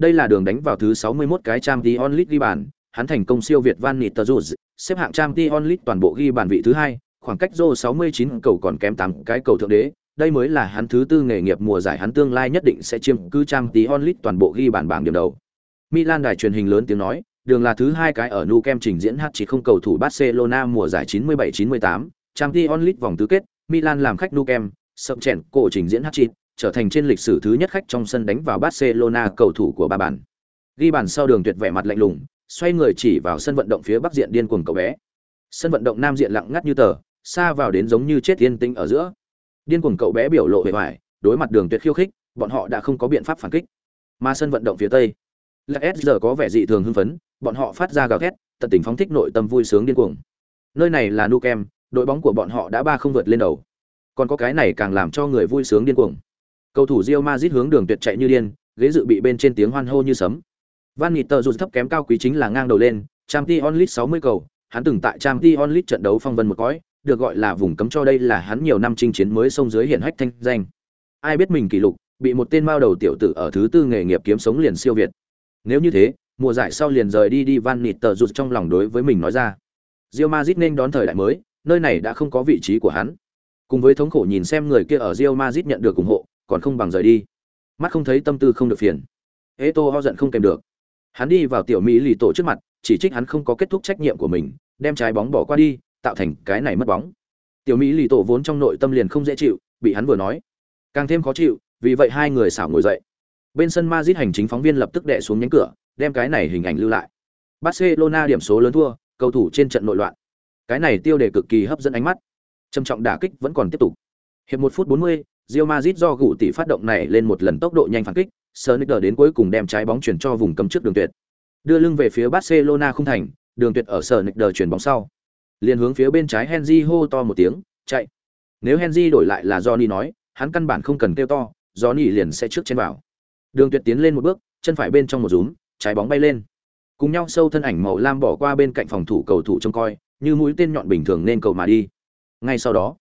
Đây là đường đánh vào thứ 61 cái trang tí onlit ghi bàn, hắn thành công siêu việt Van Nistelrooy, xếp hạng trang tí onlit toàn bộ ghi bàn vị thứ hai, khoảng cách Zô 69 cầu còn kém 8 cái cầu thượng đế, đây mới là hắn thứ tư nghề nghiệp mùa giải hắn tương lai nhất định sẽ chiếm cứ trang tí onlit toàn bộ ghi bàn bảng điểm đầu. Milan đài truyền hình lớn tiếng nói, đường là thứ hai cái ở Nou Camp trình diễn hát chỉ không cầu thủ Barcelona mùa giải 97-98, Champions League vòng tứ kết, Milan làm khách Nou Camp, sậm chèn cổ trình diễn hát chỉ, trở thành trên lịch sử thứ nhất khách trong sân đánh vào Barcelona cầu thủ của ba bản. Ghi bàn sau đường tuyệt vẻ mặt lạnh lùng, xoay người chỉ vào sân vận động phía bắc diện điên cuồng cậu bé. Sân vận động nam diện lặng ngắt như tờ, xa vào đến giống như chết yên tĩnh ở giữa. Điên cuồng cậu bé biểu lộ vẻ ngoài, đối mặt đường tuyệt khiêu khích, bọn họ đã không có biện pháp phản kích. Mà sân vận động phía tây, là giờ có vẻ dị thường hưng phấn bọn họ phát ra gào thét tận tình phóng thích nội tâm vui sướng điên cuồng nơi này là Nukem, đội bóng của bọn họ đã ba không vượt lên đầu. Còn có cái này càng làm cho người vui sướng điên cuồng. Cầu thủ Real Madrid hướng đường tuyệt chạy như điên ghế dự bị bên trên tiếng hoan hô như sấm. Van Niter dù thấp kém cao quý chính là ngang đầu lên Champions League 60 cầu hắn từng tại Champions League trận đấu phong vân một cõi được gọi là vùng cấm cho đây là hắn nhiều năm chinh chiến mới sông dưới hiển hách thanh danh. Ai biết mình kỷ lục bị một tên mao đầu tiểu tử ở thứ tư nghề nghiệp kiếm sống liền siêu việt. Nếu như thế, mùa giải sau liền rời đi đi Van Nịt tờ rụt trong lòng đối với mình nói ra. Real Madrid nên đón thời đại mới, nơi này đã không có vị trí của hắn. Cùng với thống khổ nhìn xem người kia ở Real Madrid nhận được ủng hộ, còn không bằng rời đi. Mắt không thấy tâm tư không được phiền. Eto ho giận không kèm được. Hắn đi vào tiểu Mỹ lì tổ trước mặt, chỉ trích hắn không có kết thúc trách nhiệm của mình, đem trái bóng bỏ qua đi, tạo thành cái này mất bóng. Tiểu Mỹ lì tổ vốn trong nội tâm liền không dễ chịu, bị hắn vừa nói, càng thêm khó chịu, vì vậy hai người xảo ngồi dậy. Bên sân Madrid hành chính phóng viên lập tức đè xuống nhánh cửa, đem cái này hình ảnh lưu lại. Barcelona điểm số lớn thua, cầu thủ trên trận nội loạn. Cái này tiêu đề cực kỳ hấp dẫn ánh mắt. Trầm trọng đả kích vẫn còn tiếp tục. Hiệp một phút 40, Real Madrid do gụ tỷ phát động này lên một lần tốc độ nhanh phản kích, Sonicer đến cuối cùng đem trái bóng chuyển cho vùng cấm trước đường tuyệt. Đưa lưng về phía Barcelona không thành, đường tuyệt ở Sonicer chuyển bóng sau. liền hướng phía bên trái Henry hô to một tiếng, chạy. Nếu Henry đổi lại là Johnny nói, hắn căn bản không cần kêu to, Johnny liền sẽ trước trên vào. Đường Tuyệt tiến lên một bước, chân phải bên trong một rúm, trái bóng bay lên. Cùng nhau sâu thân ảnh màu lam bỏ qua bên cạnh phòng thủ cầu thủ trông coi, như mũi tên nhọn bình thường nên cầu mà đi. Ngay sau đó,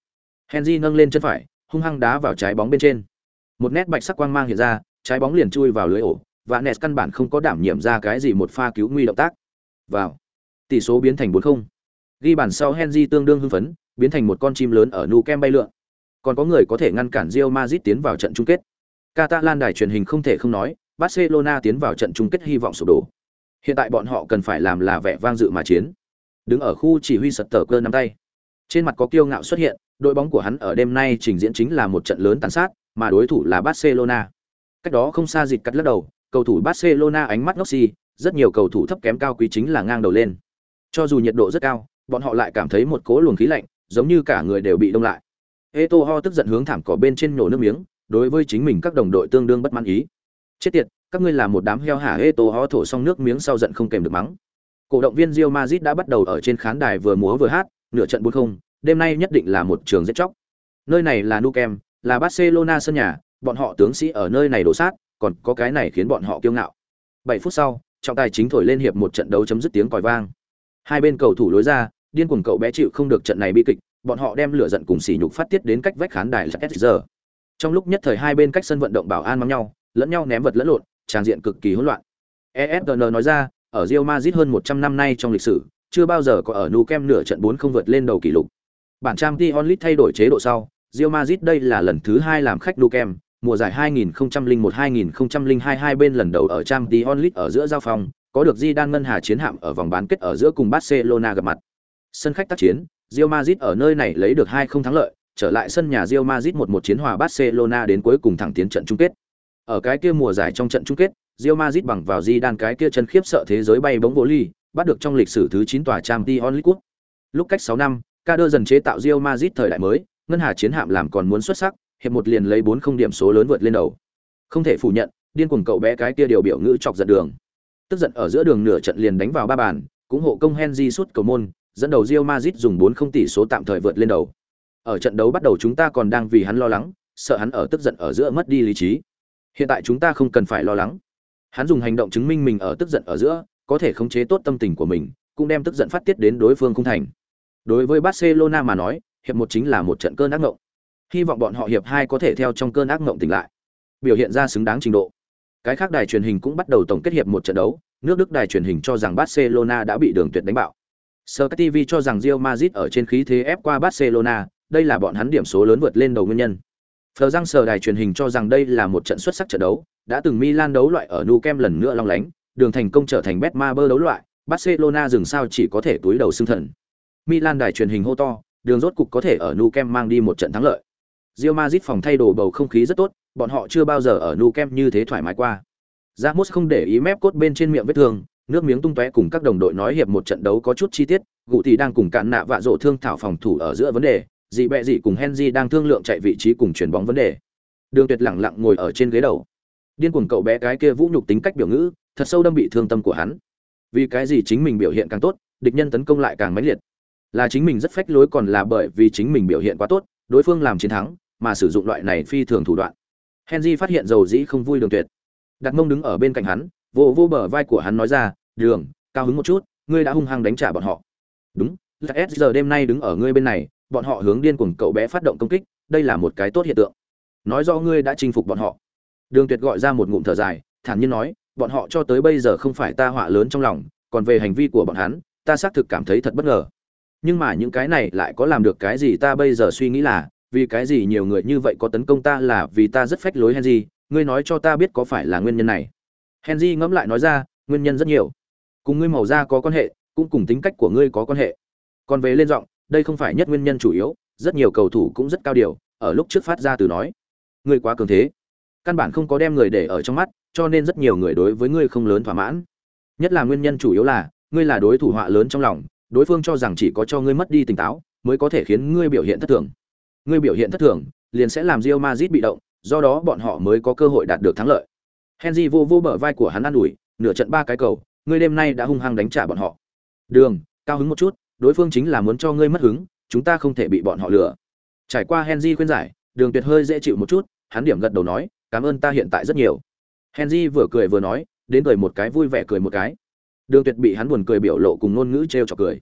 Henry nâng lên chân phải, hung hăng đá vào trái bóng bên trên. Một nét bạch sắc quang mang hiện ra, trái bóng liền chui vào lưới ổ, và Nets căn bản không có đảm nhiệm ra cái gì một pha cứu nguy động tác. Vào. Tỷ số biến thành 4-0. Ghi bàn sau Henry tương đương hưng phấn, biến thành một con chim lớn ở nu kem bay lượn. Còn có người có thể ngăn cản Real Madrid tiến vào trận chung kết. Catalan đài truyền hình không thể không nói, Barcelona tiến vào trận chung kết hy vọng sụp đổ. Hiện tại bọn họ cần phải làm là vẻ vang dự mà chiến. Đứng ở khu chỉ huy sật tờ cơ nắm tay. Trên mặt có kiêu ngạo xuất hiện, đội bóng của hắn ở đêm nay trình diễn chính là một trận lớn tàn sát, mà đối thủ là Barcelona. Cách đó không xa dịch cắt lắc đầu, cầu thủ Barcelona ánh mắt ngốc si, rất nhiều cầu thủ thấp kém cao quý chính là ngang đầu lên. Cho dù nhiệt độ rất cao, bọn họ lại cảm thấy một cỗ luồng khí lạnh giống như cả người đều bị đông lại Eto ho tức giận hướng thảm cỏ bên trên nổ nước miếng đối với chính mình các đồng đội tương đương bất mãn ý chết tiệt các ngươi là một đám heo hả Eto ho thổ xong nước miếng sau giận không kèm được mắng cổ động viên Real Madrid đã bắt đầu ở trên khán đài vừa múa vừa hát, nửa trận bốn không, đêm nay nhất định là một trường giết chóc. Nơi này là Nou Camp là Barcelona sân nhà, bọn họ tướng sĩ ở nơi này đổ sát, còn có cái này khiến bọn họ kiêu ngạo. 7 phút sau, trọng tài chính thổi lên hiệp một trận đấu chấm dứt tiếng còi vang. Hai bên cầu thủ lối ra, điên cuồng cậu bé chịu không được trận này bi kịch, bọn họ đem lửa giận cùng sỉ nhục phát tiết đến cách vách khán đài là giờ trong lúc nhất thời hai bên cách sân vận động bảo an mắng nhau, lẫn nhau ném vật lẫn lộn tràng diện cực kỳ hỗn loạn. Esgn nói ra ở Real Madrid hơn 100 năm nay trong lịch sử chưa bao giờ có ở Nou Camp nửa trận 4 không vượt lên đầu kỷ lục bản trang t onlit thay đổi chế độ sau Real Madrid đây là lần thứ hai làm khách Nou Camp mùa giải 2001-2002 hai bên lần đầu ở Champions League ở giữa giao phòng, có được Zidane ngân hà chiến hạm ở vòng bán kết ở giữa cùng Barcelona gặp mặt. Sân khách tác chiến, Real Madrid ở nơi này lấy được hai không thắng lợi, trở lại sân nhà Real Madrid 1-1 chiến hòa Barcelona đến cuối cùng thẳng tiến trận chung kết. Ở cái kia mùa giải trong trận chung kết, Real Madrid bằng vào di đan cái kia chân khiếp sợ thế giới bay bóng vô ly, bắt được trong lịch sử thứ 9 tòa Champions League. Lúc cách 6 năm, Kader dần chế tạo Real Madrid thời đại mới, ngân hà chiến hạm làm còn muốn xuất sắc, hiệp một liền lấy bốn không điểm số lớn vượt lên đầu. Không thể phủ nhận điên cuồng cậu bé cái kia điều biểu ngữ chọc giận đường. Tức giận ở giữa đường nửa trận liền đánh vào ba bàn cũng hộ công Henry suốt cầu môn dẫn đầu Real Madrid dùng bốn không tỷ số tạm thời vượt lên đầu. Ở trận đấu bắt đầu chúng ta còn đang vì hắn lo lắng sợ hắn ở tức giận ở giữa mất đi lý trí. Hiện tại chúng ta không cần phải lo lắng hắn dùng hành động chứng minh mình ở tức giận ở giữa có thể khống chế tốt tâm tình của mình cũng đem tức giận phát tiết đến đối phương không thành. Đối với barcelona mà nói hiệp một chính là một trận cơn ác ngộng hy vọng bọn họ hiệp hai có thể theo trong cơn ác ngộng tỉnh lại. Biểu hiện ra xứng đáng trình độ. Cái khác đài truyền hình cũng bắt đầu tổng kết hiệp một trận đấu nước đức đài truyền hình cho rằng barcelona đã bị đường tuyệt đánh bạo sky tv cho rằng Real Madrid ở trên khí thế ép qua barcelona đây là bọn hắn điểm số lớn vượt lên đầu nguyên nhân. Phờ răng sờ đài truyền hình cho rằng đây là một trận xuất sắc trận đấu, đã từng Milan đấu loại ở Nou Camp lần nữa long lánh, đường thành công trở thành Betmaber đấu loại, Barcelona dừng sao chỉ có thể túi đầu xương thần. Milan đài truyền hình hô to, đường rốt cục có thể ở Nou Camp mang đi một trận thắng lợi. Real Madrid phòng thay đồ bầu không khí rất tốt, bọn họ chưa bao giờ ở Nou Camp như thế thoải mái qua. Ramos không để ý mép cốt bên trên miệng vết thương, nước miếng tung tóe cùng các đồng đội nói hiệp một trận đấu có chút chi tiết, Gụ thì đang cùng cạn nạ vạ rộ thương thảo phòng thủ ở giữa vấn đề, dị bẹ dị cùng Henry đang thương lượng chạy vị trí cùng chuyển bóng vấn đề. Đường Tuyệt lặng lặng ngồi ở trên ghế đầu. Điên cuồng cậu bé cái kia vũ nhục tính cách biểu ngữ, thật sâu đâm bị thương tâm của hắn. Vì cái gì chính mình biểu hiện càng tốt, địch nhân tấn công lại càng mãnh liệt. Là chính mình rất phách lối còn là bởi vì chính mình biểu hiện quá tốt, đối phương làm chiến thắng, mà sử dụng loại này phi thường thủ đoạn. Henry phát hiện dầu dĩ không vui đường tuyệt. Đặt mông đứng ở bên cạnh hắn, vô vô bờ vai của hắn nói ra, "Đường, cao hứng một chút, ngươi đã hung hăng đánh trả bọn họ." "Đúng, S giờ đêm nay đứng ở ngươi bên này, bọn họ hướng điên cuồng cậu bé phát động công kích, đây là một cái tốt hiện tượng. Nói do ngươi đã chinh phục bọn họ." Đường Tuyệt gọi ra một ngụm thở dài, thản nhiên nói, "Bọn họ cho tới bây giờ không phải ta họa lớn trong lòng, còn về hành vi của bọn hắn, ta xác thực cảm thấy thật bất ngờ. Nhưng mà những cái này lại có làm được cái gì ta bây giờ suy nghĩ là, vì cái gì nhiều người như vậy có tấn công ta là vì ta rất phách lối Henry, ngươi nói cho ta biết có phải là nguyên nhân này. Henry ngẫm lại nói ra, nguyên nhân rất nhiều. Cùng ngươi màu da có quan hệ, cũng cùng tính cách của ngươi có quan hệ. Còn về lên giọng, đây không phải nhất nguyên nhân chủ yếu, rất nhiều cầu thủ cũng rất cao điều, ở lúc trước phát ra từ nói, ngươi quá cường thế. Căn bản không có đem người để ở trong mắt, cho nên rất nhiều người đối với ngươi không lớn thỏa mãn. Nhất là nguyên nhân chủ yếu là, ngươi là đối thủ họa lớn trong lòng, đối phương cho rằng chỉ có cho ngươi mất đi tỉnh táo, mới có thể khiến ngươi biểu hiện thất thường. Ngươi biểu hiện thất thường, liền sẽ làm Real Madrid bị động, do đó bọn họ mới có cơ hội đạt được thắng lợi. Henry vô vô bờ vai của hắn ăn ủi, nửa trận ba cái cầu, ngươi đêm nay đã hung hăng đánh trả bọn họ. Đường, cao hứng một chút, đối phương chính là muốn cho ngươi mất hứng, chúng ta không thể bị bọn họ lừa. Trải qua Henry khuyên giải, Đường Tuyệt hơi dễ chịu một chút, hắn điểm gật đầu nói, cảm ơn ta hiện tại rất nhiều. Henry vừa cười vừa nói, đến cười một cái vui vẻ cười một cái. Đường Tuyệt bị hắn buồn cười biểu lộ cùng ngôn ngữ trêu chọc cười.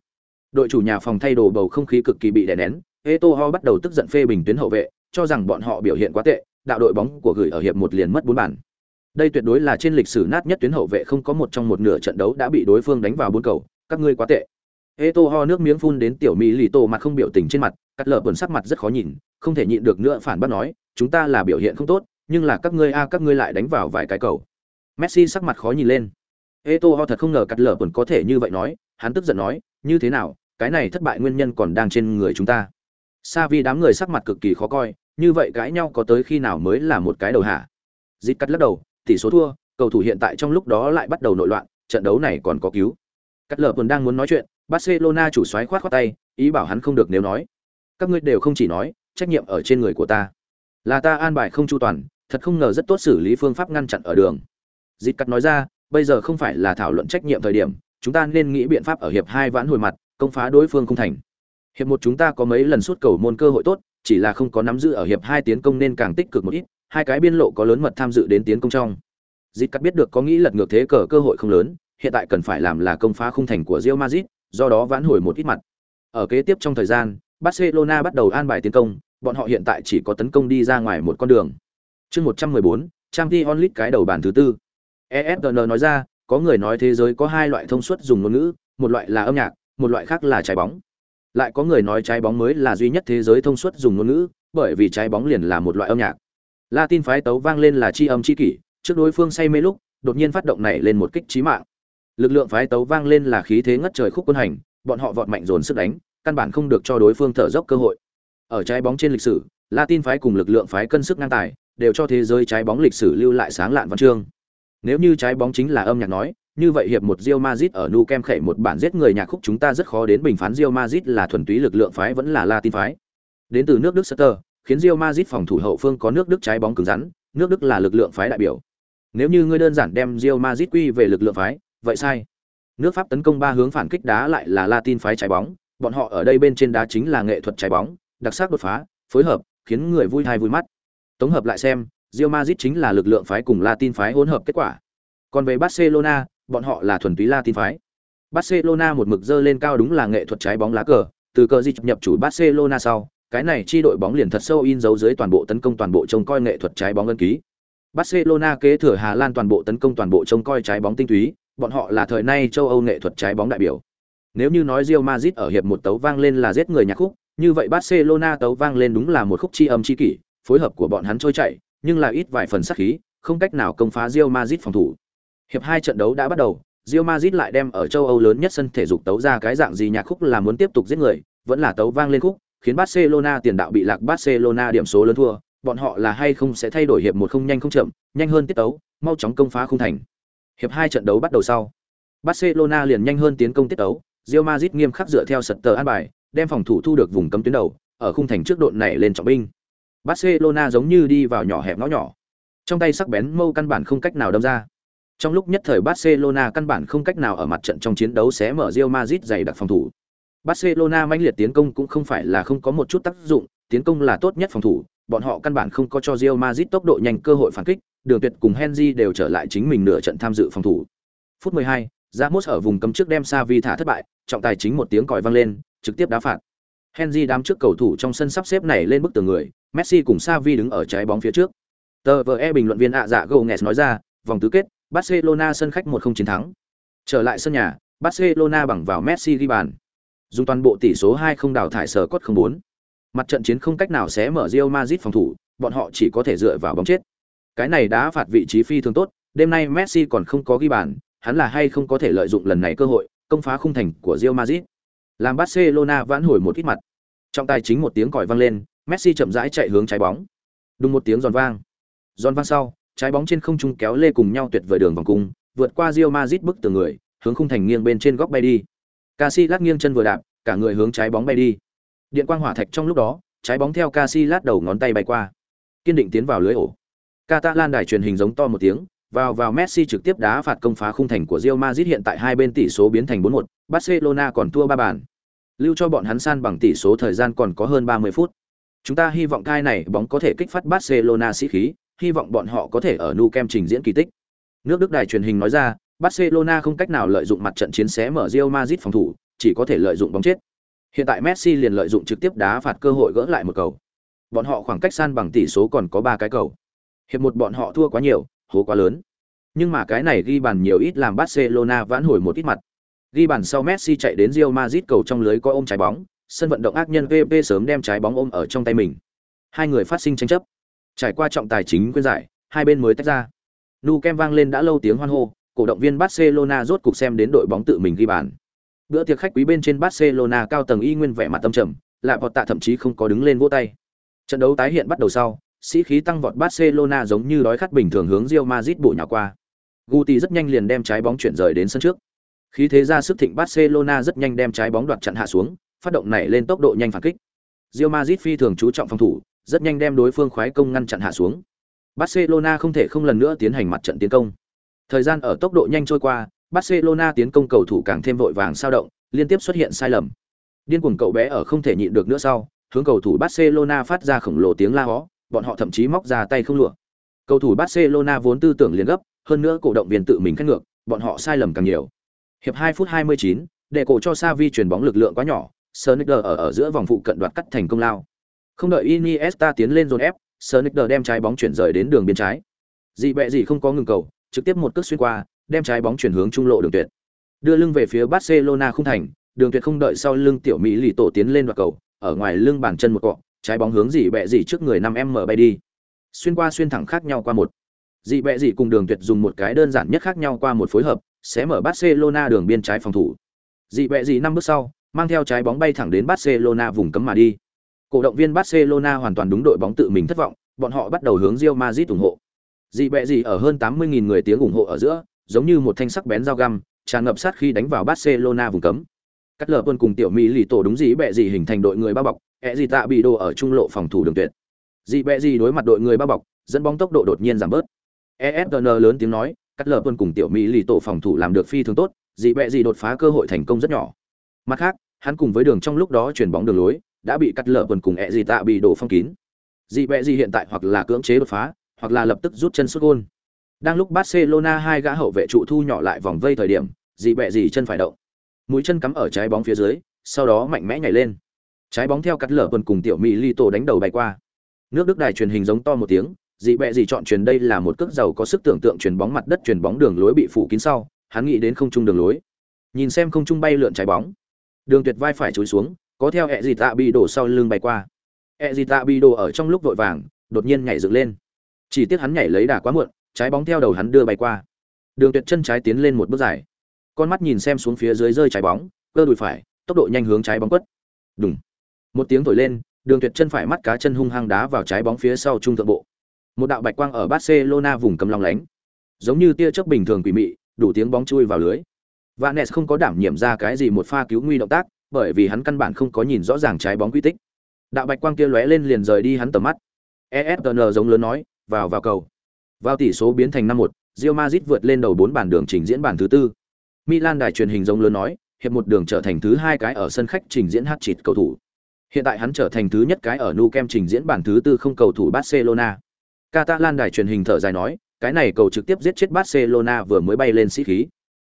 Đội chủ nhà phòng thay đồ bầu không khí cực kỳ bị đè nén, Etoho bắt đầu tức giận phê bình tuyến hậu vệ, cho rằng bọn họ biểu hiện quá tệ, đạo đội bóng của gửi ở hiệp một liền mất bốn bàn. Đây tuyệt đối là trên lịch sử nát nhất tuyến hậu vệ không có một trong một nửa trận đấu đã bị đối phương đánh vào bốn cầu, các ngươi quá tệ. Etoho nước miếng phun đến tiểu mỹ lì tổ mặt không biểu tình trên mặt, cắt lở buồn sắc mặt rất khó nhìn, không thể nhịn được nữa phản bác nói, chúng ta là biểu hiện không tốt, nhưng là các ngươi a các ngươi lại đánh vào vài cái cầu. Messi sắc mặt khó nhìn lên. Eto'o thật không ngờ cắt lở buồn có thể như vậy nói, hắn tức giận nói, như thế nào, cái này thất bại nguyên nhân còn đang trên người chúng ta sa vi đám người sắc mặt cực kỳ khó coi như vậy cãi nhau có tới khi nào mới là một cái đầu hạ Dịt cắt lắc đầu tỷ số thua cầu thủ hiện tại trong lúc đó lại bắt đầu nội loạn trận đấu này còn có cứu cắt lở còn đang muốn nói chuyện Barcelona chủ soái khoát khoát tay, ý bảo hắn không được nếu nói. Các ngươi đều không chỉ nói, trách nhiệm ở trên người của ta. Là ta an bài không chu toàn, thật không ngờ rất tốt xử lý phương pháp ngăn chặn ở đường. Dịch cắt nói ra, bây giờ không phải là thảo luận trách nhiệm thời điểm, chúng ta nên nghĩ biện pháp ở hiệp hai vãn hồi mặt, công phá đối phương không thành. Hiệp một chúng ta có mấy lần suốt cầu môn cơ hội tốt, chỉ là không có nắm giữ ở hiệp hai tiến công nên càng tích cực một ít, hai cái biên lộ có lớn mật tham dự đến tiến công trong. Dịch cắt biết được có nghĩ lật ngược thế cờ cơ hội không lớn, hiện tại cần phải làm là công phá khung thành của Real Madrid, do đó vãn hồi một ít mặt. Ở kế tiếp trong thời gian, Barcelona bắt đầu an bài tiến công, bọn họ hiện tại chỉ có tấn công đi ra ngoài một con đường. Chương 114, Champions League cái đầu bàn thứ tư. ESPN nói ra, có người nói thế giới có hai loại thông suốt dùng ngôn ngữ, một loại là âm nhạc, một loại khác là trái bóng. Lại có người nói trái bóng mới là duy nhất thế giới thông suốt dùng ngôn ngữ, bởi vì trái bóng liền là một loại âm nhạc. Latin phái tấu vang lên là chi âm chi kỷ, trước đối phương say mê lúc, đột nhiên phát động này lên một kích chí mạng. Lực lượng phái tấu vang lên là khí thế ngất trời khúc quân hành, bọn họ vọt mạnh dồn sức đánh, căn bản không được cho đối phương thở dốc cơ hội. Ở trái bóng trên lịch sử, Latin phái cùng lực lượng phái cân sức ngang tài, đều cho thế giới trái bóng lịch sử lưu lại sáng lạn văn chương. Nếu như trái bóng chính là âm nhạc nói, như vậy hiệp một Real Madrid ở Nou Camp khẩy một bản giết người nhạc khúc chúng ta rất khó đến bình phán Real Madrid là thuần túy lực lượng phái vẫn là Latin phái. Đến từ nước Đức Sutter, khiến Real Madrid phòng thủ hậu phương có nước Đức trái bóng cứng rắn, nước Đức là lực lượng phái đại biểu. Nếu như ngươi đơn giản đem Real Madrid quy về lực lượng phái, vậy sai. Nước Pháp tấn công ba hướng phản kích đá lại là Latin phái trái bóng, bọn họ ở đây bên trên đá chính là nghệ thuật trái bóng, đặc sắc đột phá, phối hợp, khiến người vui thai vui mắt. Tổng hợp lại xem, Real Madrid chính là lực lượng phái cùng Latin phái hỗn hợp kết quả. Còn về Barcelona, bọn họ là thuần túy Latin phái. Barcelona một mực dơ lên cao đúng là nghệ thuật trái bóng lá cờ, từ cờ di nhập chủ Barcelona sau, cái này chi đội bóng liền thật sâu in dấu dưới toàn bộ tấn công toàn bộ trông coi nghệ thuật trái bóng ân ký. Barcelona kế thừa Hà Lan toàn bộ tấn công toàn bộ trông coi trái bóng tinh túy, bọn họ là thời nay châu Âu nghệ thuật trái bóng đại biểu. Nếu như nói Real Madrid ở hiệp một tấu vang lên là giết người nhạc khúc, như vậy Barcelona tấu vang lên đúng là một khúc chi âm chi kỷ, phối hợp của bọn hắn trôi chảy, nhưng là ít vài phần sát khí, không cách nào công phá Real Madrid phòng thủ. Hiệp hai trận đấu đã bắt đầu, Real Madrid lại đem ở châu Âu lớn nhất sân thể dục tấu ra cái dạng gì nhạc khúc là muốn tiếp tục giết người, vẫn là tấu vang lên khúc, khiến Barcelona tiền đạo bị lạc Barcelona điểm số lớn thua, bọn họ là hay không sẽ thay đổi hiệp một không nhanh không chậm, nhanh hơn tiết tấu, mau chóng công phá khung thành. Hiệp hai trận đấu bắt đầu sau, Barcelona liền nhanh hơn tiến công tiết tấu, Real Madrid nghiêm khắc dựa theo sật tờ an bài, đem phòng thủ thu được vùng cấm tuyến đầu, ở khung thành trước độn này lên trọng binh. Barcelona giống như đi vào nhỏ hẹp ngõ nhỏ. Trong tay sắc bén mâu căn bản không cách nào đâm ra. Trong lúc nhất thời Barcelona căn bản không cách nào ở mặt trận trong chiến đấu xé mở Real Madrid dày đặc phòng thủ. Barcelona mãnh liệt tiến công cũng không phải là không có một chút tác dụng, tiến công là tốt nhất phòng thủ, bọn họ căn bản không có cho Real Madrid tốc độ nhanh cơ hội phản kích, Đường Tuyệt cùng Henry đều trở lại chính mình nửa trận tham dự phòng thủ. Phút 12, Ramos ở vùng cấm trước đem Savi thả thất bại, trọng tài chính một tiếng còi vang lên, trực tiếp đá phạt. Henry đám trước cầu thủ trong sân sắp xếp này lên bức tường người, Messi cùng Xavi đứng ở trái bóng phía trước. Tờ VE bình luận viên ạ dạ Gomez nói ra, vòng tứ kết, Barcelona sân khách 1-0 chiến thắng. Trở lại sân nhà, Barcelona bằng vào Messi ghi bàn. Dùng toàn bộ tỷ số 2-0 đào thải sở cốt 04. Mặt trận chiến không cách nào sẽ mở Real Madrid phòng thủ, bọn họ chỉ có thể dựa vào bóng chết. Cái này đã phạt vị trí phi thường tốt, đêm nay Messi còn không có ghi bàn, hắn là hay không có thể lợi dụng lần này cơ hội, công phá khung thành của Real Madrid. Làm Barcelona vãn hồi một ít mặt. Trong tay chính một tiếng còi vang lên, Messi chậm rãi chạy hướng trái bóng. Đùng một tiếng giòn vang. Giòn vang sau, trái bóng trên không trung kéo lê cùng nhau tuyệt vời đường vòng cung, vượt qua Real Madrid bức tường người, hướng khung thành nghiêng bên trên góc bay đi. Casillas nghiêng chân vừa đạp, cả người hướng trái bóng bay đi. Điện quang hỏa thạch trong lúc đó, trái bóng theo Casillas đầu ngón tay bay qua, kiên định tiến vào lưới ổ. Catalan đài truyền hình giống to một tiếng, vào vào Messi trực tiếp đá phạt công phá khung thành của Real Madrid hiện tại hai bên tỷ số biến thành 4-1, Barcelona còn thua ba bàn. Lưu cho bọn hắn san bằng tỷ số thời gian còn có hơn 30 phút. Chúng ta hy vọng cai này bóng có thể kích phát Barcelona sĩ khí, hy vọng bọn họ có thể ở Nou Camp trình diễn kỳ tích. Nước Đức đài truyền hình nói ra, Barcelona không cách nào lợi dụng mặt trận chiến xé mở Real Madrid phòng thủ, chỉ có thể lợi dụng bóng chết. Hiện tại Messi liền lợi dụng trực tiếp đá phạt cơ hội gỡ lại một cầu. Bọn họ khoảng cách san bằng tỷ số còn có 3 cái cầu. Hiệp một bọn họ thua quá nhiều, hố quá lớn. Nhưng mà cái này ghi bàn nhiều ít làm Barcelona vãn hồi một ít mặt. Ghi bàn sau Messi chạy đến Real Madrid cầu trong lưới có ôm trái bóng, sân vận động ác nhân VP sớm đem trái bóng ôm ở trong tay mình. Hai người phát sinh tranh chấp. Trải qua trọng tài chính quyên giải, hai bên mới tách ra. Nu Kem vang lên đã lâu tiếng hoan hô, cổ động viên Barcelona rốt cục xem đến đội bóng tự mình ghi bàn. Bữa tiệc khách quý bên trên Barcelona cao tầng y nguyên vẻ mặt tâm trầm, lại vọt tạ thậm chí không có đứng lên vỗ tay. Trận đấu tái hiện bắt đầu sau, sĩ khí tăng vọt Barcelona giống như đói khát bình thường hướng Real Madrid bộ nhào qua. Guti rất nhanh liền đem trái bóng chuyển rời đến sân trước. Khí thế ra sức thịnh Barcelona rất nhanh đem trái bóng đoạt chặn hạ xuống, phát động này lên tốc độ nhanh phản kích. Real Madrid phi thường chú trọng phòng thủ, rất nhanh đem đối phương khoái công ngăn chặn hạ xuống. Barcelona không thể không lần nữa tiến hành mặt trận tiến công. Thời gian ở tốc độ nhanh trôi qua, Barcelona tiến công cầu thủ càng thêm vội vàng sao động, liên tiếp xuất hiện sai lầm. Điên cuồng cậu bé ở không thể nhịn được nữa sau, hướng cầu thủ Barcelona phát ra khổng lồ tiếng la hó, bọn họ thậm chí móc ra tay không lụa. Cầu thủ Barcelona vốn tư tưởng liền gấp, hơn nữa cổ động viên tự mình khét ngược, bọn họ sai lầm càng nhiều. Hiệp 2 phút 29, để cổ cho Xavi chuyển bóng lực lượng quá nhỏ, Sonicer ở ở giữa vòng phụ cận đoạt cắt thành công lao. Không đợi Iniesta tiến lên dồn ép, Sonicer đem trái bóng chuyển rời đến đường biên trái. Dị bẹ gì không có ngừng cầu, trực tiếp một cước xuyên qua, đem trái bóng chuyển hướng trung lộ đường tuyệt. Đưa lưng về phía Barcelona không thành, đường tuyệt không đợi sau lưng tiểu Mỹ lì tổ tiến lên đoạt cầu, ở ngoài lưng bàn chân một cọ, trái bóng hướng dị bẹ gì trước người 5m bay đi. Xuyên qua xuyên thẳng khác nhau qua một. Dị bẹ gì cùng đường tuyệt dùng một cái đơn giản nhất khác nhau qua một phối hợp, sẽ mở Barcelona đường biên trái phòng thủ. Dị bẹ gì năm bước sau, mang theo trái bóng bay thẳng đến Barcelona vùng cấm mà đi. Cổ động viên Barcelona hoàn toàn đúng đội bóng tự mình thất vọng, bọn họ bắt đầu hướng Real Madrid ủng hộ. Dị bẹ gì ở hơn 80.000 người tiếng ủng hộ ở giữa, giống như một thanh sắc bén dao găm, tràn ngập sát khi đánh vào Barcelona vùng cấm. Cắt lở quân cùng tiểu Mỹ lì tổ đúng dĩ bẹ gì hình thành đội người bao bọc, ẹ gì tạ bị đồ ở trung lộ phòng thủ đường tuyệt. Dị bẹ gì đối mặt đội người bao bọc, dẫn bóng tốc độ đột nhiên giảm bớt. ESN lớn tiếng nói, cắt lở quân cùng tiểu Mỹ lì tổ phòng thủ làm được phi thường tốt, dị bẹ gì đột phá cơ hội thành công rất nhỏ. Mặt khác, hắn cùng với đường trong lúc đó chuyển bóng đường lối, đã bị cắt lở quần cùng ẹ gì tạ bị đổ phong kín. Dị bẹ gì hiện tại hoặc là cưỡng chế đột phá, hoặc là lập tức rút chân sút gôn. Đang lúc Barcelona hai gã hậu vệ trụ thu nhỏ lại vòng vây thời điểm, dị bẹ gì chân phải động. Mũi chân cắm ở trái bóng phía dưới, sau đó mạnh mẽ nhảy lên. Trái bóng theo cắt lở quần cùng tiểu Mỹ Lito đánh đầu bay qua. Nước Đức đài truyền hình giống to một tiếng, dị bẹ gì chọn truyền đây là một cước giàu có sức tưởng tượng truyền bóng mặt đất truyền bóng đường lối bị phủ kín sau, hắn nghĩ đến không trung đường lối. Nhìn xem không trung bay lượn trái bóng. Đường tuyệt vai phải chối xuống, có theo ẹ gì tạ bị đổ sau lưng bay qua. ẹ gì tạ bị đổ ở trong lúc vội vàng, đột nhiên nhảy dựng lên. Chỉ tiếc hắn nhảy lấy đà quá muộn, trái bóng theo đầu hắn đưa bay qua. Đường Tuyệt chân trái tiến lên một bước dài. Con mắt nhìn xem xuống phía dưới rơi trái bóng, cơ đùi phải, tốc độ nhanh hướng trái bóng quất. Đùng. Một tiếng thổi lên, Đường Tuyệt chân phải mắt cá chân hung hăng đá vào trái bóng phía sau trung thượng bộ. Một đạo bạch quang ở Barcelona vùng cầm long lánh, giống như tia chớp bình thường quỷ mị, đủ tiếng bóng chui vào lưới. Vanes không có đảm nhiệm ra cái gì một pha cứu nguy động tác, bởi vì hắn căn bản không có nhìn rõ ràng trái bóng quy tích. Đạo bạch quang kia lóe lên liền rời đi hắn tầm mắt. ESPN giống lớn nói, vào vào cầu. Vào tỷ số biến thành 5-1, Real Madrid vượt lên đầu 4 bàn đường trình diễn bàn thứ tư. Milan đài truyền hình giống lớn nói, hiệp một đường trở thành thứ hai cái ở sân khách trình diễn hat-trick cầu thủ. Hiện tại hắn trở thành thứ nhất cái ở Nou Camp trình diễn bản thứ tư không cầu thủ Barcelona. Catalan đài truyền hình thở dài nói, cái này cầu trực tiếp giết chết Barcelona vừa mới bay lên sĩ khí.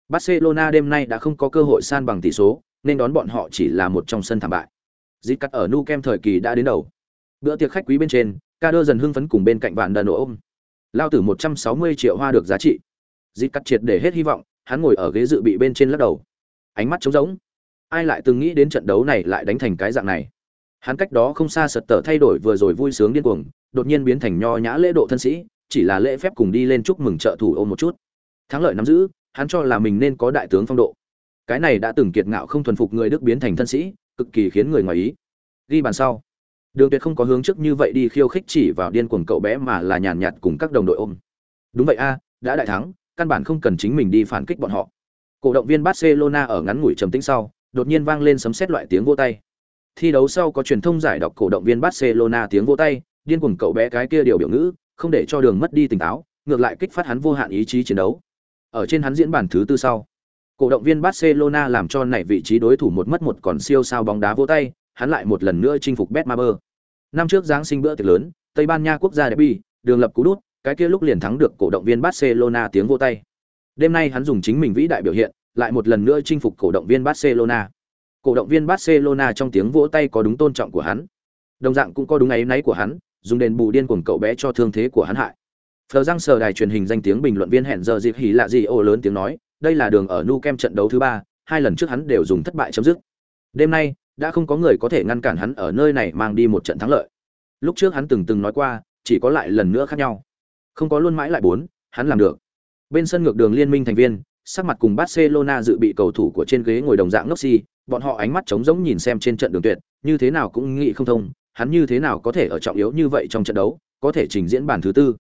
Barcelona đêm nay đã không có cơ hội san bằng tỷ số, nên đón bọn họ chỉ là một trong sân thảm bại. Dịch cắt ở Nou Camp thời kỳ đã đến đầu. Bữa tiệc khách quý bên trên, Kader dần hưng phấn cùng bên cạnh vạn đàn ôm. Lao tử một trăm sáu mươi triệu hoa được giá trị. Dịch cắt triệt để hết hy vọng hắn ngồi ở ghế dự bị bên trên lắc đầu. Ánh mắt trống rỗng. Ai lại từng nghĩ đến trận đấu này lại đánh thành cái dạng này? Hắn cách đó không xa sật tở thay đổi vừa rồi vui sướng điên cuồng đột nhiên biến thành nho nhã lễ độ thân sĩ chỉ là lễ phép cùng đi lên chúc mừng trợ thủ ôm một chút. Thắng lợi nắm giữ hắn cho là mình nên có đại tướng phong độ cái này đã từng kiệt ngạo không thuần phục người đức biến thành thân sĩ cực kỳ khiến người ngoài ý ghi bàn sau Đường Tuyệt không có hướng trước như vậy đi khiêu khích chỉ vào điên cuồng cậu bé mà là nhàn nhạt cùng các đồng đội ôm. Đúng vậy a, đã đại thắng, căn bản không cần chính mình đi phản kích bọn họ. Cổ động viên Barcelona ở ngắn ngủi trầm tĩnh sau, đột nhiên vang lên sấm sét loại tiếng vỗ tay. Thi đấu sau có truyền thông giải đọc cổ động viên Barcelona tiếng vỗ tay, điên cuồng cậu bé cái kia điều biểu ngữ, không để cho đường mất đi tỉnh táo, ngược lại kích phát hắn vô hạn ý chí chiến đấu. Ở trên hắn diễn bản thứ tư sau, cổ động viên Barcelona làm cho nảy vị trí đối thủ một mất một còn siêu sao bóng đá vỗ tay, hắn lại một lần nữa chinh phục Betmaber. Năm trước giáng sinh bữa tiệc lớn, Tây Ban Nha quốc gia derby, đường lập cú đút, cái kia lúc liền thắng được cổ động viên Barcelona tiếng vỗ tay. Đêm nay hắn dùng chính mình vĩ đại biểu hiện, lại một lần nữa chinh phục cổ động viên Barcelona. Cổ động viên Barcelona trong tiếng vỗ tay có đúng tôn trọng của hắn. Đồng dạng cũng có đúng ấy náy của hắn, dùng đền bù điên cuồng cậu bé cho thương thế của hắn hại. Phờ răng sờ đài truyền hình danh tiếng bình luận viên hẹn giờ dịp hỉ lạ gì ô lớn tiếng nói, đây là đường ở Nu Kem trận đấu thứ ba, hai lần trước hắn đều dùng thất bại chấm dứt. Đêm nay, đã không có người có thể ngăn cản hắn ở nơi này mang đi một trận thắng lợi. Lúc trước hắn từng từng nói qua, chỉ có lại lần nữa khác nhau. Không có luôn mãi lại bốn, hắn làm được. Bên sân ngược đường liên minh thành viên, sắc mặt cùng Barcelona dự bị cầu thủ của trên ghế ngồi đồng dạng ngốc si, bọn họ ánh mắt trống rỗng nhìn xem trên trận đường tuyệt, như thế nào cũng nghĩ không thông, hắn như thế nào có thể ở trọng yếu như vậy trong trận đấu, có thể trình diễn bản thứ tư.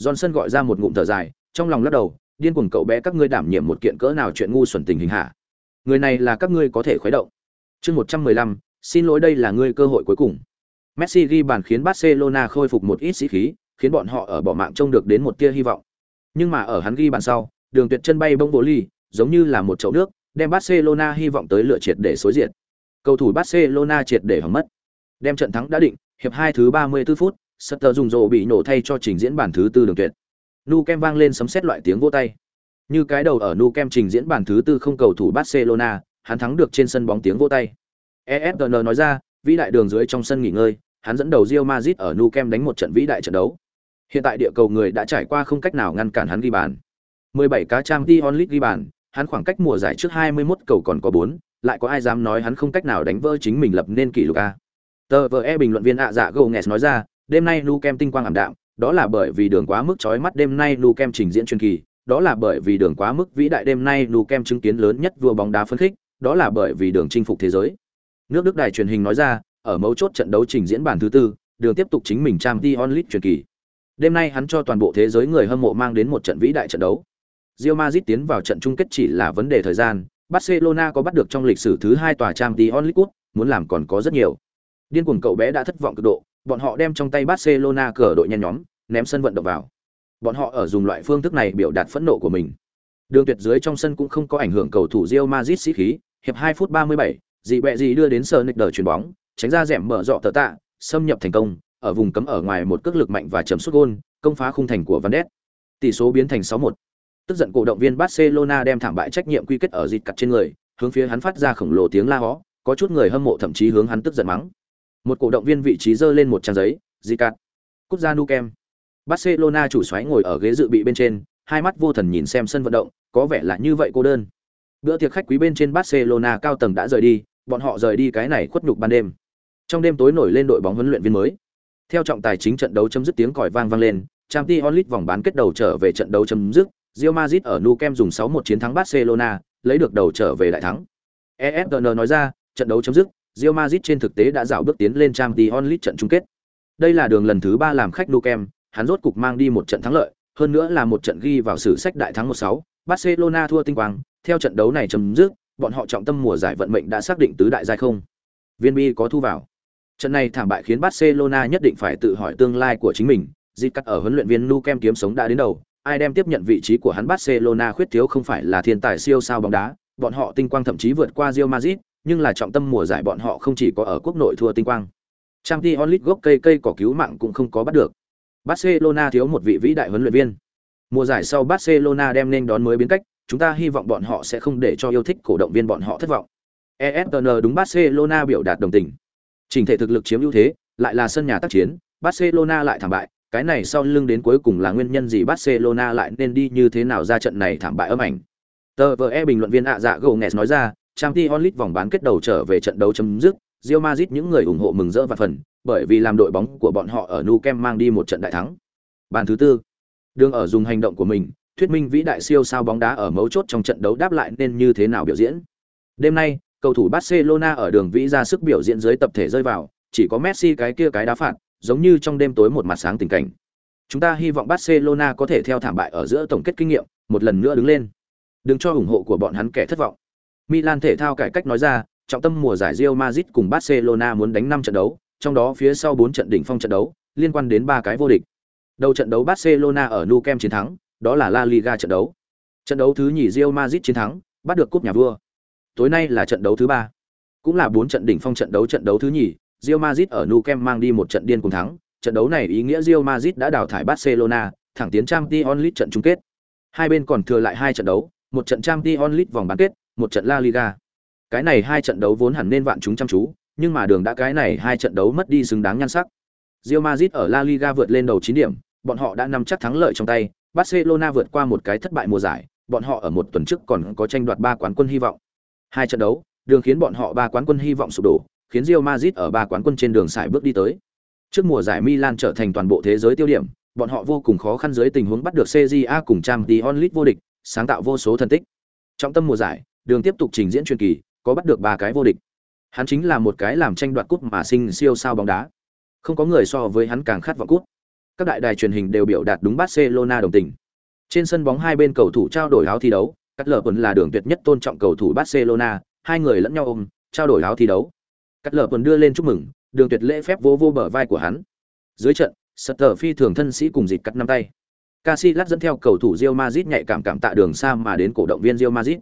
Johnson gọi ra một ngụm thở dài, trong lòng lắc đầu, điên cuồng cậu bé các ngươi đảm nhiệm một kiện cỡ nào chuyện ngu xuẩn tình hình hả? người này là các ngươi có thể khuấy động. Chương một trăm mười lăm xin lỗi đây là ngươi cơ hội cuối cùng. Messi ghi bàn khiến barcelona khôi phục một ít sĩ khí khiến bọn họ ở bỏ mạng trông được đến một tia hy vọng. Nhưng mà ở hắn ghi bàn sau đường tuyệt chân bay bông vô ly giống như là một chậu nước đem barcelona hy vọng tới lựa triệt để xối diện cầu thủ barcelona triệt để hỏng mất. Đem trận thắng đã định hiệp hai thứ ba mươi 34 phút Sutter dùng rổ bị nổ thay cho trình diễn bản thứ tư đường tuyệt. Nu kem vang lên sấm sét loại tiếng vỗ tay. Như cái đầu ở nu kem trình diễn bản thứ tư không cầu thủ barcelona hắn thắng được trên sân bóng tiếng vỗ tay. Esn nói ra vĩ đại đường dưới trong sân nghỉ ngơi hắn dẫn đầu Real Madrid ở nu kem đánh một trận vĩ đại trận đấu. Hiện tại địa cầu người đã trải qua không cách nào ngăn cản hắn ghi bàn. 17 cá trang Dion Lit ghi bàn hắn khoảng cách mùa giải trước 21 cầu còn có 4, lại có ai dám nói hắn không cách nào đánh vỡ chính mình lập nên kỷ lục a. Tờ vờ e bình luận viên ạ dạ gầu nghe nói ra đêm nay nu kem tinh quang ảm đạm đó là bởi vì đường quá mức chói mắt đêm nay nu kem trình diễn truyền kỳ đó là bởi vì đường quá mức vĩ đại đêm nay nu kem chứng kiến lớn nhất vua bóng đá phân khích đó là bởi vì đường chinh phục thế giới. Nước đức đài truyền hình nói ra ở mấu chốt trận đấu trình diễn bản thứ tư đường tiếp tục chính mình trang t onlit truyền kỳ. Đêm nay hắn cho toàn bộ thế giới người hâm mộ mang đến một trận vĩ đại trận đấu. Real Madrid tiến vào trận chung kết chỉ là vấn đề thời gian Barcelona có bắt được trong lịch sử thứ hai tòa trang t onlit muốn làm còn có rất nhiều. Điên cuồng cậu bé đã thất vọng cực độ, bọn họ đem trong tay Barcelona cờ đội nhen nhóm, ném sân vận động vào. Bọn họ ở dùng loại phương thức này biểu đạt phẫn nộ của mình. Đường tuyệt dưới trong sân cũng không có ảnh hưởng cầu thủ Real Madrid sĩ khí, hiệp 2 phút 37, dị bẹ gì đưa đến sờ nịch đờ chuyền bóng, tránh ra rẻm mở rọ tờ tạ, xâm nhập thành công, ở vùng cấm ở ngoài một cước lực mạnh và chấm sút gôn, công phá khung thành của Van Ness. Tỷ số biến thành 6-1. Tức giận cổ động viên Barcelona đem thảm bại trách nhiệm quy kết ở dịt cặt trên người, hướng phía hắn phát ra khổng lồ tiếng la hó, có chút người hâm mộ thậm chí hướng hắn tức giận mắng một cổ động viên vị trí dơ lên một trang giấy, di cắt quốc gia nu kem. Barcelona chủ xoáy ngồi ở ghế dự bị bên trên, hai mắt vô thần nhìn xem sân vận động, có vẻ là như vậy cô đơn. Bữa tiệc khách quý bên trên barcelona cao tầng đã rời đi, bọn họ rời đi cái này khuất nhục ban đêm. Trong đêm tối nổi lên đội bóng huấn luyện viên mới. Theo trọng tài chính trận đấu chấm dứt tiếng còi vang vang lên, Champions League vòng bán kết đầu trở về trận đấu chấm dứt, Real Madrid ở Nou Camp dùng 6-1 chiến thắng Barcelona, lấy được đầu trở về đại thắng. ESPN nói ra, trận đấu chấm dứt Real Madrid trên thực tế đã dạo bước tiến lên Champions League trận chung kết. Đây là đường lần thứ 3 làm khách Nou Camp, hắn rốt cục mang đi một trận thắng lợi, hơn nữa là một trận ghi vào sử sách đại thắng 1-6, Barcelona thua tinh quang, theo trận đấu này chấm dứt, bọn họ trọng tâm mùa giải vận mệnh đã xác định tứ đại giai không. Viên bi có thu vào. Trận này thảm bại khiến Barcelona nhất định phải tự hỏi tương lai của chính mình, Dịch cắt ở huấn luyện viên Nou Camp kiếm sống đã đến đầu, ai đem tiếp nhận vị trí của hắn Barcelona khuyết thiếu không phải là thiên tài siêu sao bóng đá, bọn họ tinh quang thậm chí vượt qua Real Madrid, nhưng là trọng tâm mùa giải bọn họ không chỉ có ở quốc nội thua tinh quang. Champions League gốc cây cây cỏ cứu mạng cũng không có bắt được. Barcelona thiếu một vị vĩ đại huấn luyện viên. Mùa giải sau Barcelona đem nên đón mới biến cách, chúng ta hy vọng bọn họ sẽ không để cho yêu thích cổ động viên bọn họ thất vọng. ESPN đúng Barcelona biểu đạt đồng tình. Trình thể thực lực chiếm ưu thế, lại là sân nhà tác chiến, Barcelona lại thảm bại, cái này sau lưng đến cuối cùng là nguyên nhân gì Barcelona lại nên đi như thế nào ra trận này thảm bại âm ảnh. Tờ VE bình luận viên ạ dạ gồ nói ra, Champions League vòng bán kết đầu trở về trận đấu chấm dứt, Real Madrid những người ủng hộ mừng rỡ và phần, bởi vì làm đội bóng của bọn họ ở Nou Camp mang đi một trận đại thắng. Bàn thứ tư, đương ở dùng hành động của mình, thuyết minh vĩ đại siêu sao bóng đá ở mấu chốt trong trận đấu đáp lại nên như thế nào biểu diễn. Đêm nay, cầu thủ Barcelona ở đường vĩ ra sức biểu diễn dưới tập thể rơi vào, chỉ có Messi cái kia cái đá phạt, giống như trong đêm tối một mặt sáng tình cảnh. Chúng ta hy vọng Barcelona có thể theo thảm bại ở giữa tổng kết kinh nghiệm, một lần nữa đứng lên. Đừng cho ủng hộ của bọn hắn kẻ thất vọng. Milan thể thao cải cách nói ra, trọng tâm mùa giải Real Madrid cùng Barcelona muốn đánh 5 trận đấu, trong đó phía sau 4 trận đỉnh phong trận đấu, liên quan đến 3 cái vô địch. Đầu trận đấu Barcelona ở Nou Camp chiến thắng, đó là La Liga trận đấu. Trận đấu thứ nhì Real Madrid chiến thắng, bắt được cúp nhà vua. Tối nay là trận đấu thứ 3. Cũng là 4 trận đỉnh phong trận đấu trận đấu thứ nhì, Real Madrid ở Nou Camp mang đi một trận điên cùng thắng, trận đấu này ý nghĩa Real Madrid đã đào thải Barcelona, thẳng tiến Champions League trận chung kết. Hai bên còn thừa lại hai trận đấu, một trận Champions League vòng bán kết, một trận La Liga. Cái này hai trận đấu vốn hẳn nên vạn chúng chăm chú, nhưng mà đường đã cái này hai trận đấu mất đi xứng đáng nhan sắc. Real Madrid ở La Liga vượt lên đầu 9 điểm, bọn họ đã nắm chắc thắng lợi trong tay, Barcelona vượt qua một cái thất bại mùa giải, bọn họ ở một tuần trước còn có tranh đoạt ba quán quân hy vọng. Hai trận đấu, đường khiến bọn họ ba quán quân hy vọng sụp đổ, khiến Real Madrid ở ba quán quân trên đường sải bước đi tới. Trước mùa giải Milan trở thành toàn bộ thế giới tiêu điểm, bọn họ vô cùng khó khăn dưới tình huống bắt được CJA cùng Champions League vô địch, sáng tạo vô số thần tích. Trong tâm mùa giải, đường tiếp tục trình diễn truyền kỳ có bắt được ba cái vô địch hắn chính là một cái làm tranh đoạt cúp mà sinh siêu sao bóng đá không có người so với hắn càng khát vọng cúp các đại đài truyền hình đều biểu đạt đúng barcelona đồng tình Trên sân bóng hai bên cầu thủ trao đổi áo thi đấu, Cắt Lở Quân là đường tuyệt nhất tôn trọng cầu thủ Barcelona, hai người lẫn nhau ôm, trao đổi áo thi đấu. Cắt Lở Quân đưa lên chúc mừng, đường tuyệt lễ phép vô vô bờ vai của hắn. Dưới trận, Sutter phi thường thân sĩ cùng dịt cắt năm tay. Casillas dẫn theo cầu thủ Real Madrid nhạy cảm cảm tạ đường xa mà đến cổ động viên Real Madrid.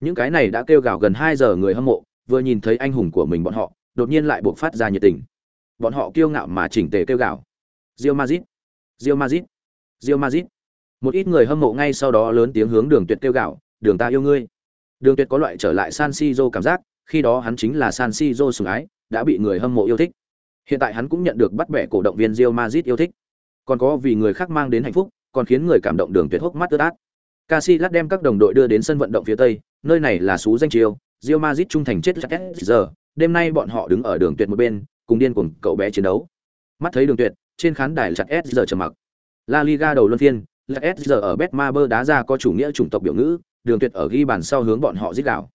Những cái này đã kêu gào gần hai giờ người hâm mộ, vừa nhìn thấy anh hùng của mình bọn họ, đột nhiên lại buộc phát ra nhiệt tình. Bọn họ kiêu ngạo mà chỉnh tề kêu gào. rio mazit rio mazit rio mazit Một ít người hâm mộ ngay sau đó lớn tiếng hướng Đường Tuyệt kêu gào, "Đường ta yêu ngươi." Đường Tuyệt có loại trở lại San Siro cảm giác, khi đó hắn chính là San Siro sủng ái, đã bị người hâm mộ yêu thích. Hiện tại hắn cũng nhận được bắt bẻ cổ động viên rio mazit yêu thích. Còn có vì người khác mang đến hạnh phúc, còn khiến người cảm động Đường Tuyệt hốc mắt ướt át. Casillas đem các đồng đội đưa đến sân vận động phía tây, nơi này là sú danh chiêu, Real Madrid trung thành chết chắc giờ, đêm nay bọn họ đứng ở đường tuyệt một bên, cùng điên cuồng cậu bé chiến đấu. Mắt thấy đường tuyệt, trên khán đài chặt S giờ trầm mặc. La Liga đầu luân phiên, là S giờ ở Betmaber đá ra có chủ nghĩa chủng tộc biểu ngữ, đường tuyệt ở ghi bàn sau hướng bọn họ giết đảo.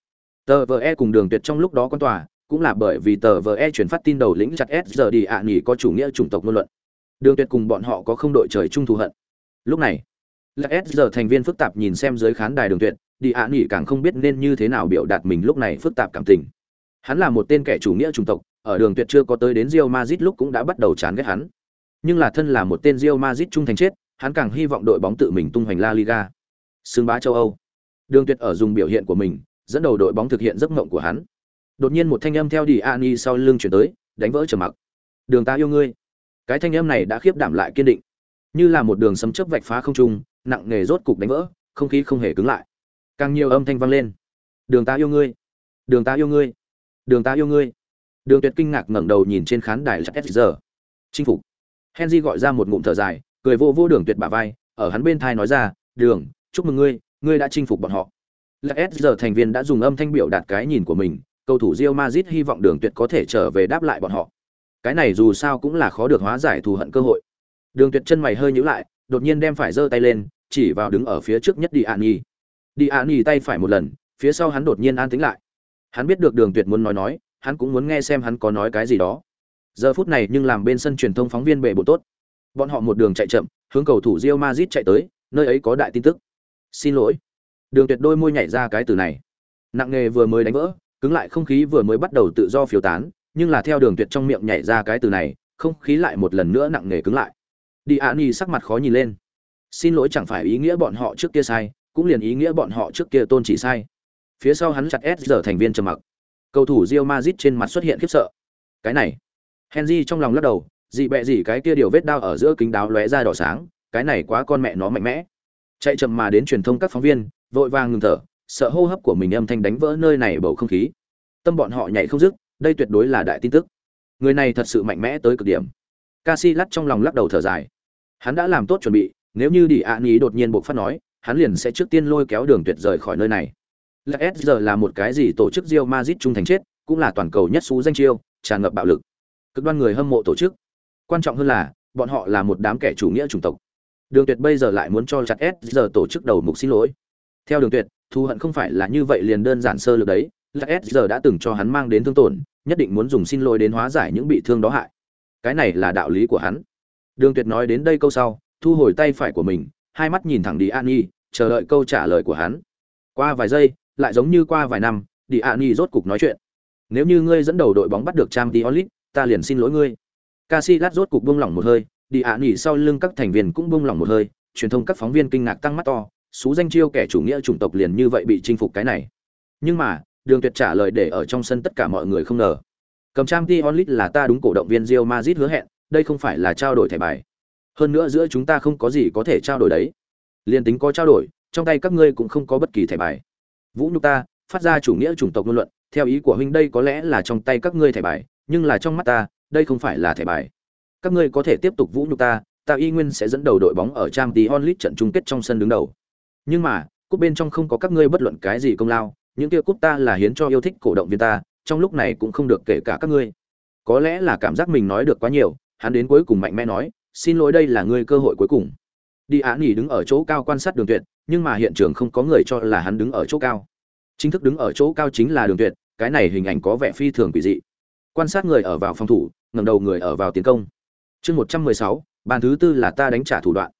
Tờ VE cùng đường tuyệt trong lúc đó quan tòa, cũng là bởi vì tờ VE chuyển phát tin đầu lĩnh chặt S giờ đi ạ nghỉ có chủ nghĩa chủng tộc ngôn luận. Đường tuyệt cùng bọn họ có không đội trời chung thù hận. Lúc này, là S giờ thành viên phức tạp nhìn xem dưới khán đài đường tuyệt, đi ạ nghỉ càng không biết nên như thế nào biểu đạt mình lúc này phức tạp cảm tình. Hắn là một tên kẻ chủ nghĩa chủng tộc ở đường tuyệt chưa có tới đến Real Madrid lúc cũng đã bắt đầu chán ghét hắn. Nhưng là thân là một tên Real Madrid trung thành chết hắn càng hy vọng đội bóng tự mình tung hoành La Liga. Xương bá châu Âu. Đường tuyệt ở dùng biểu hiện của mình dẫn đầu đội bóng thực hiện giấc mộng của hắn. Đột nhiên một thanh âm theo đi Ani sau lưng chuyển tới đánh vỡ trầm mặc. Đường ta yêu ngươi. Cái thanh âm này đã khiếp đảm lại kiên định. Như là một đường sấm chớp vạch phá không trung nặng nề rốt cục đánh vỡ, không khí không hề cứng lại. Càng nhiều âm thanh vang lên. Đường ta yêu ngươi. Đường ta yêu ngươi. Đường ta yêu ngươi. Đường tuyệt kinh ngạc ngẩng đầu nhìn trên khán đài chắc giờ chinh phục. Henry gọi ra một ngụm thở dài, cười vô vô đường tuyệt bả vai, ở hắn bên thai nói ra, đường, chúc mừng ngươi ngươi đã chinh phục bọn họ. Là giờ thành viên đã dùng âm thanh biểu đạt cái nhìn của mình, cầu thủ rio mazit hy vọng đường tuyệt có thể trở về đáp lại bọn họ. Cái này dù sao cũng là khó được hóa giải thù hận cơ hội. Đường tuyệt chân mày hơi nhíu lại đột nhiên đem phải giơ tay lên, chỉ vào đứng ở phía trước nhất đi an nhi. Đi an nhi tay phải một lần, phía sau hắn đột nhiên an tĩnh lại. Hắn biết được đường tuyệt muốn nói nói, hắn cũng muốn nghe xem hắn có nói cái gì đó. Giờ phút này nhưng làm bên sân truyền thông phóng viên bệ bộ tốt. Bọn họ một đường chạy chậm, hướng cầu thủ rio mazit chạy tới, nơi ấy có đại tin tức. Xin lỗi. Đường tuyệt đôi môi nhảy ra cái từ này. Nặng nghề vừa mới đánh vỡ, cứng lại không khí vừa mới bắt đầu tự do phiếu tán, nhưng là theo đường tuyệt trong miệng nhảy ra cái từ này, không khí lại một lần nữa nặng nghề cứng lại đi ạ ni sắc mặt khó nhìn lên xin lỗi chẳng phải ý nghĩa bọn họ trước kia sai cũng liền ý nghĩa bọn họ trước kia tôn chỉ sai phía sau hắn chặt S giờ thành viên trầm mặc. Cầu thủ Real Madrid trên mặt xuất hiện khiếp sợ. Cái này, Henry trong lòng lắc đầu, gì bẹ gì cái kia điều vết đao ở giữa kính đáo lóe ra đỏ sáng, cái này quá con mẹ nó mạnh mẽ. Chạy chậm mà đến truyền thông các phóng viên, vội vàng ngừng thở, sợ hô hấp của mình âm thanh đánh vỡ nơi này bầu không khí. Tâm bọn họ nhảy không dứt, đây tuyệt đối là đại tin tức. Người này thật sự mạnh mẽ tới cực điểm. Casillas trong lòng lắc đầu thở dài. Hắn đã làm tốt chuẩn bị, nếu như Đi Án ý đột nhiên buộc phát nói, hắn liền sẽ trước tiên lôi kéo đường tuyệt rời khỏi nơi này. LSG là một cái gì tổ chức Real Madrid trung thành chết, cũng là toàn cầu nhất số danh chiêu, tràn ngập bạo lực. Cực đoan người hâm mộ tổ chức. Quan trọng hơn là, bọn họ là một đám kẻ chủ nghĩa chủng tộc. Đường Tuyệt bây giờ lại muốn cho chặt SG tổ chức đầu mục xin lỗi. Theo Đường Tuyệt, thù hận không phải là như vậy liền đơn giản sơ lược đấy, LSG đã từng cho hắn mang đến thương tổn, nhất định muốn dùng xin lỗi đến hóa giải những bị thương đó hại. Cái này là đạo lý của hắn. Đường Tuyệt nói đến đây câu sau, thu hồi tay phải của mình, hai mắt nhìn thẳng đi An Nhi, chờ đợi câu trả lời của hắn. Qua vài giây, lại giống như qua vài năm, Đi An Nhi rốt cục nói chuyện. Nếu như ngươi dẫn đầu đội bóng bắt được Champions League, ta liền xin lỗi ngươi. Casillas rốt cục buông lỏng một hơi, Đi Ani sau lưng các thành viên cũng buông lỏng một hơi, truyền thông các phóng viên kinh ngạc tăng mắt to, số danh chiêu kẻ chủ nghĩa chủng tộc liền như vậy bị chinh phục cái này. Nhưng mà, Đường Tuyệt trả lời để ở trong sân tất cả mọi người không ngờ. Cầm Champions Onlit là ta đúng cổ động viên Real Madrid hứa hẹn, đây không phải là trao đổi thẻ bài. Hơn nữa giữa chúng ta không có gì có thể trao đổi đấy. Liên tính có trao đổi, trong tay các ngươi cũng không có bất kỳ thẻ bài vũ nhục ta phát ra chủ nghĩa chủng tộc ngôn luận theo ý của huynh đây có lẽ là trong tay các ngươi thẻ bài nhưng là trong mắt ta đây không phải là thẻ bài các ngươi có thể tiếp tục vũ nhục ta ta y nguyên sẽ dẫn đầu đội bóng ở trang tí onlit trận chung kết trong sân đứng đầu nhưng mà cúp bên trong không có các ngươi bất luận cái gì công lao những kia cúp ta là hiến cho yêu thích cổ động viên ta trong lúc này cũng không được kể cả các ngươi. Có lẽ là cảm giác mình nói được quá nhiều hắn đến cuối cùng mạnh mẽ nói xin lỗi đây là ngươi cơ hội cuối cùng. Đi án nghỉ đứng ở chỗ cao quan sát đường tuyệt nhưng mà hiện trường không có người cho là hắn đứng ở chỗ cao. Chính thức đứng ở chỗ cao chính là đường tuyệt cái này hình ảnh có vẻ phi thường quỷ dị. Quan sát người ở vào phòng thủ ngầm đầu người ở vào tiến công. Chương một trăm mười sáu bàn thứ tư là ta đánh trả thủ đoạn.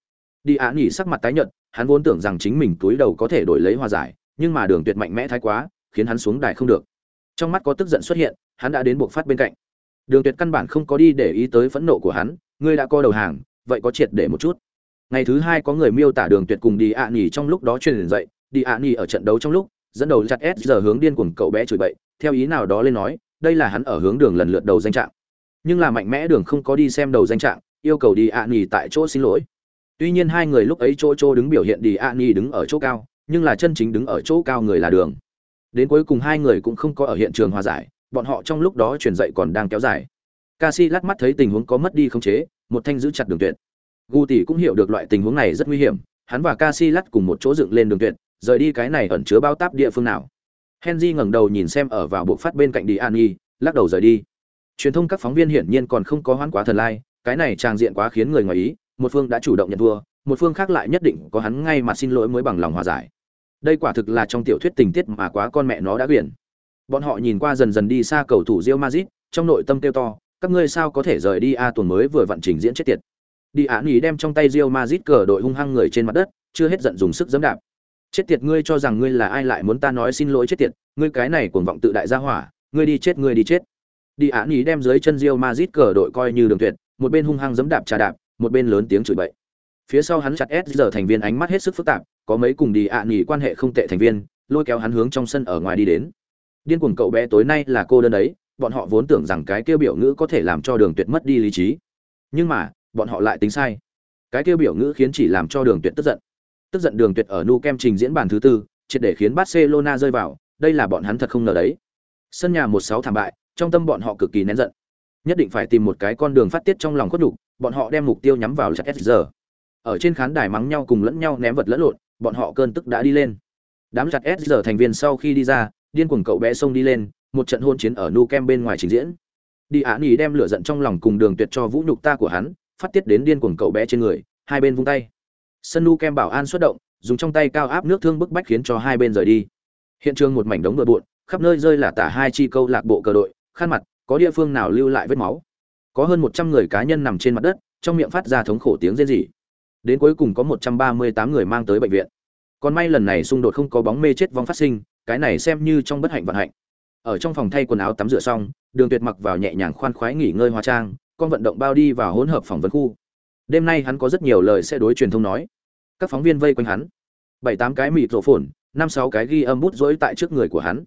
Đi án nghỉ sắc mặt tái nhợt hắn vốn tưởng rằng chính mình túi đầu có thể đổi lấy hòa giải, nhưng mà Đường Tuyệt mạnh mẽ thái quá, khiến hắn xuống đài không được. Trong mắt có tức giận xuất hiện, hắn đã đến buộc phát bên cạnh. Đường Tuyệt căn bản không có đi để ý tới phẫn nộ của hắn, ngươi đã co đầu hàng, vậy có triệt để một chút. Ngày thứ hai có người miêu tả Đường Tuyệt cùng đi ạ nhỉ trong lúc đó truyền dậy, đi ạ nhỉ ở trận đấu trong lúc, dẫn đầu chặt S giờ hướng điên cuồng cậu bé chửi bậy, theo ý nào đó lên nói, đây là hắn ở hướng đường lần lượt đầu danh trạng. Nhưng là mạnh mẽ đường không có đi xem đầu danh trạng, yêu cầu đi ạ nhỉ tại chỗ xin lỗi. Tuy nhiên hai người lúc ấy chỗ chỗ đứng biểu hiện đi ạ nhỉ đứng ở chỗ cao, nhưng là chân chính đứng ở chỗ cao người là đường. Đến cuối cùng hai người cũng không có ở hiện trường hòa giải, bọn họ trong lúc đó truyền dậy còn đang kéo dài. Casi lát mắt thấy tình huống có mất đi khống chế, một thanh giữ chặt đường tuyệt. Gu tỷ cũng hiểu được loại tình huống này rất nguy hiểm, hắn và Casi lát cùng một chỗ dựng lên đường tuyệt, rời đi cái này ẩn chứa bao táp địa phương nào. Henry ngẩng đầu nhìn xem ở vào bộ phát bên cạnh đi Diani, lắc đầu rời đi. Truyền thông các phóng viên hiển nhiên còn không có hoãn quá thần lai, cái này trang diện quá khiến người ngoài ý, một phương đã chủ động nhận thua, một phương khác lại nhất định có hắn ngay mà xin lỗi mới bằng lòng hòa giải. Đây quả thực là trong tiểu thuyết tình tiết mà quá con mẹ nó đã quyển. Bọn họ nhìn qua dần dần đi xa cầu thủ rio mazit trong nội tâm kêu to, các ngươi sao có thể rời đi a tuần mới vừa vận trình diễn chết tiệt. Đi án ý đem trong tay rio mazit cờ đội hung hăng người trên mặt đất, chưa hết giận dùng sức dẫm đạp. Chết tiệt ngươi cho rằng ngươi là ai lại muốn ta nói xin lỗi chết tiệt, ngươi cái này cuồng vọng tự đại gia hỏa, ngươi đi chết ngươi đi chết. Đi án ý đem dưới chân rio mazit cờ đội coi như đường tuyệt, một bên hung hăng dẫm đạp trà đạp, một bên lớn tiếng chửi bậy. Phía sau hắn chặt S giờ thành viên ánh mắt hết sức phức tạp, có mấy cùng đi ạ nghỉ quan hệ không tệ thành viên, lôi kéo hắn hướng trong sân ở ngoài đi đến. Điên cuồng cậu bé tối nay là cô đơn đấy, bọn họ vốn tưởng rằng cái kêu biểu ngữ có thể làm cho Đường Tuyệt mất đi lý trí. Nhưng mà, bọn họ lại tính sai. Cái kêu biểu ngữ khiến chỉ làm cho Đường Tuyệt tức giận. Tức giận Đường Tuyệt ở nu kem trình diễn bản thứ tư, triệt để khiến Barcelona rơi vào, đây là bọn hắn thật không ngờ đấy. Sân nhà một sáu thảm bại, trong tâm bọn họ cực kỳ nén giận. Nhất định phải tìm một cái con đường phát tiết trong lòng khuất đủ bọn họ đem mục tiêu nhắm vào chặt SR. Ở trên khán đài mắng nhau cùng lẫn nhau ném vật lẫn lộn, bọn họ cơn tức đã đi lên. Đám chặt SR thành viên sau khi đi ra, điên cuồng cậu bé xông đi lên, một trận hôn chiến ở nu kem bên ngoài trình diễn. Đi ả ý đem lửa giận trong lòng cùng đường tuyệt cho vũ nhục ta của hắn phát tiết đến điên cuồng cậu bé trên người hai bên vung tay. Sân nu kem bảo an xuất động dùng trong tay cao áp nước thương bức bách khiến cho hai bên rời đi. Hiện trường một mảnh đống bừa bộn khắp nơi rơi là tả hai chi câu lạc bộ cờ đội khăn mặt có địa phương nào lưu lại vết máu? Có hơn một trăm người cá nhân nằm trên mặt đất trong miệng phát ra thống khổ tiếng rên rỉ đến cuối cùng có một trăm ba mươi tám người mang tới bệnh viện. Còn may lần này xung đột không có bóng mê chết vong phát sinh, cái này xem như trong bất hạnh vận hạnh. Ở trong phòng thay quần áo tắm rửa xong, đường tuyệt mặc vào nhẹ nhàng khoan khoái nghỉ ngơi hóa trang, con vận động bao đi vào hỗn hợp phỏng vấn khu. Đêm nay hắn có rất nhiều lời sẽ đối truyền thông nói. Các phóng viên vây quanh hắn. Bảy tám cái mịt rổ phồn, năm sáu cái ghi âm bút rỗi tại trước người của hắn.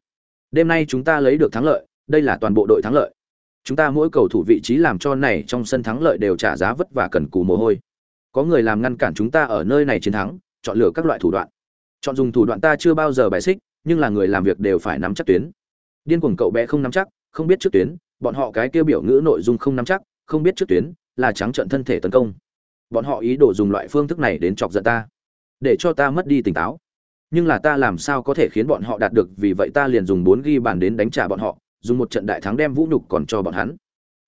Đêm nay chúng ta lấy được thắng lợi, đây là toàn bộ đội thắng lợi. Chúng ta mỗi cầu thủ vị trí làm cho này trong sân thắng lợi đều trả giá vất vả cần cù mồ hôi có người làm ngăn cản chúng ta ở nơi này chiến thắng, chọn lựa các loại thủ đoạn. Chọn dùng thủ đoạn ta chưa bao giờ bài xích, nhưng là người làm việc đều phải nắm chắc tuyến. Điên cuồng cậu bé không nắm chắc, không biết trước tuyến, bọn họ cái kêu biểu ngữ nội dung không nắm chắc, không biết trước tuyến, là trắng trận thân thể tấn công. Bọn họ ý đồ dùng loại phương thức này đến chọc giận ta, để cho ta mất đi tỉnh táo. Nhưng là ta làm sao có thể khiến bọn họ đạt được, vì vậy ta liền dùng bốn ghi bàn đến đánh trả bọn họ, dùng một trận đại thắng đem vũ nhục còn cho bọn hắn.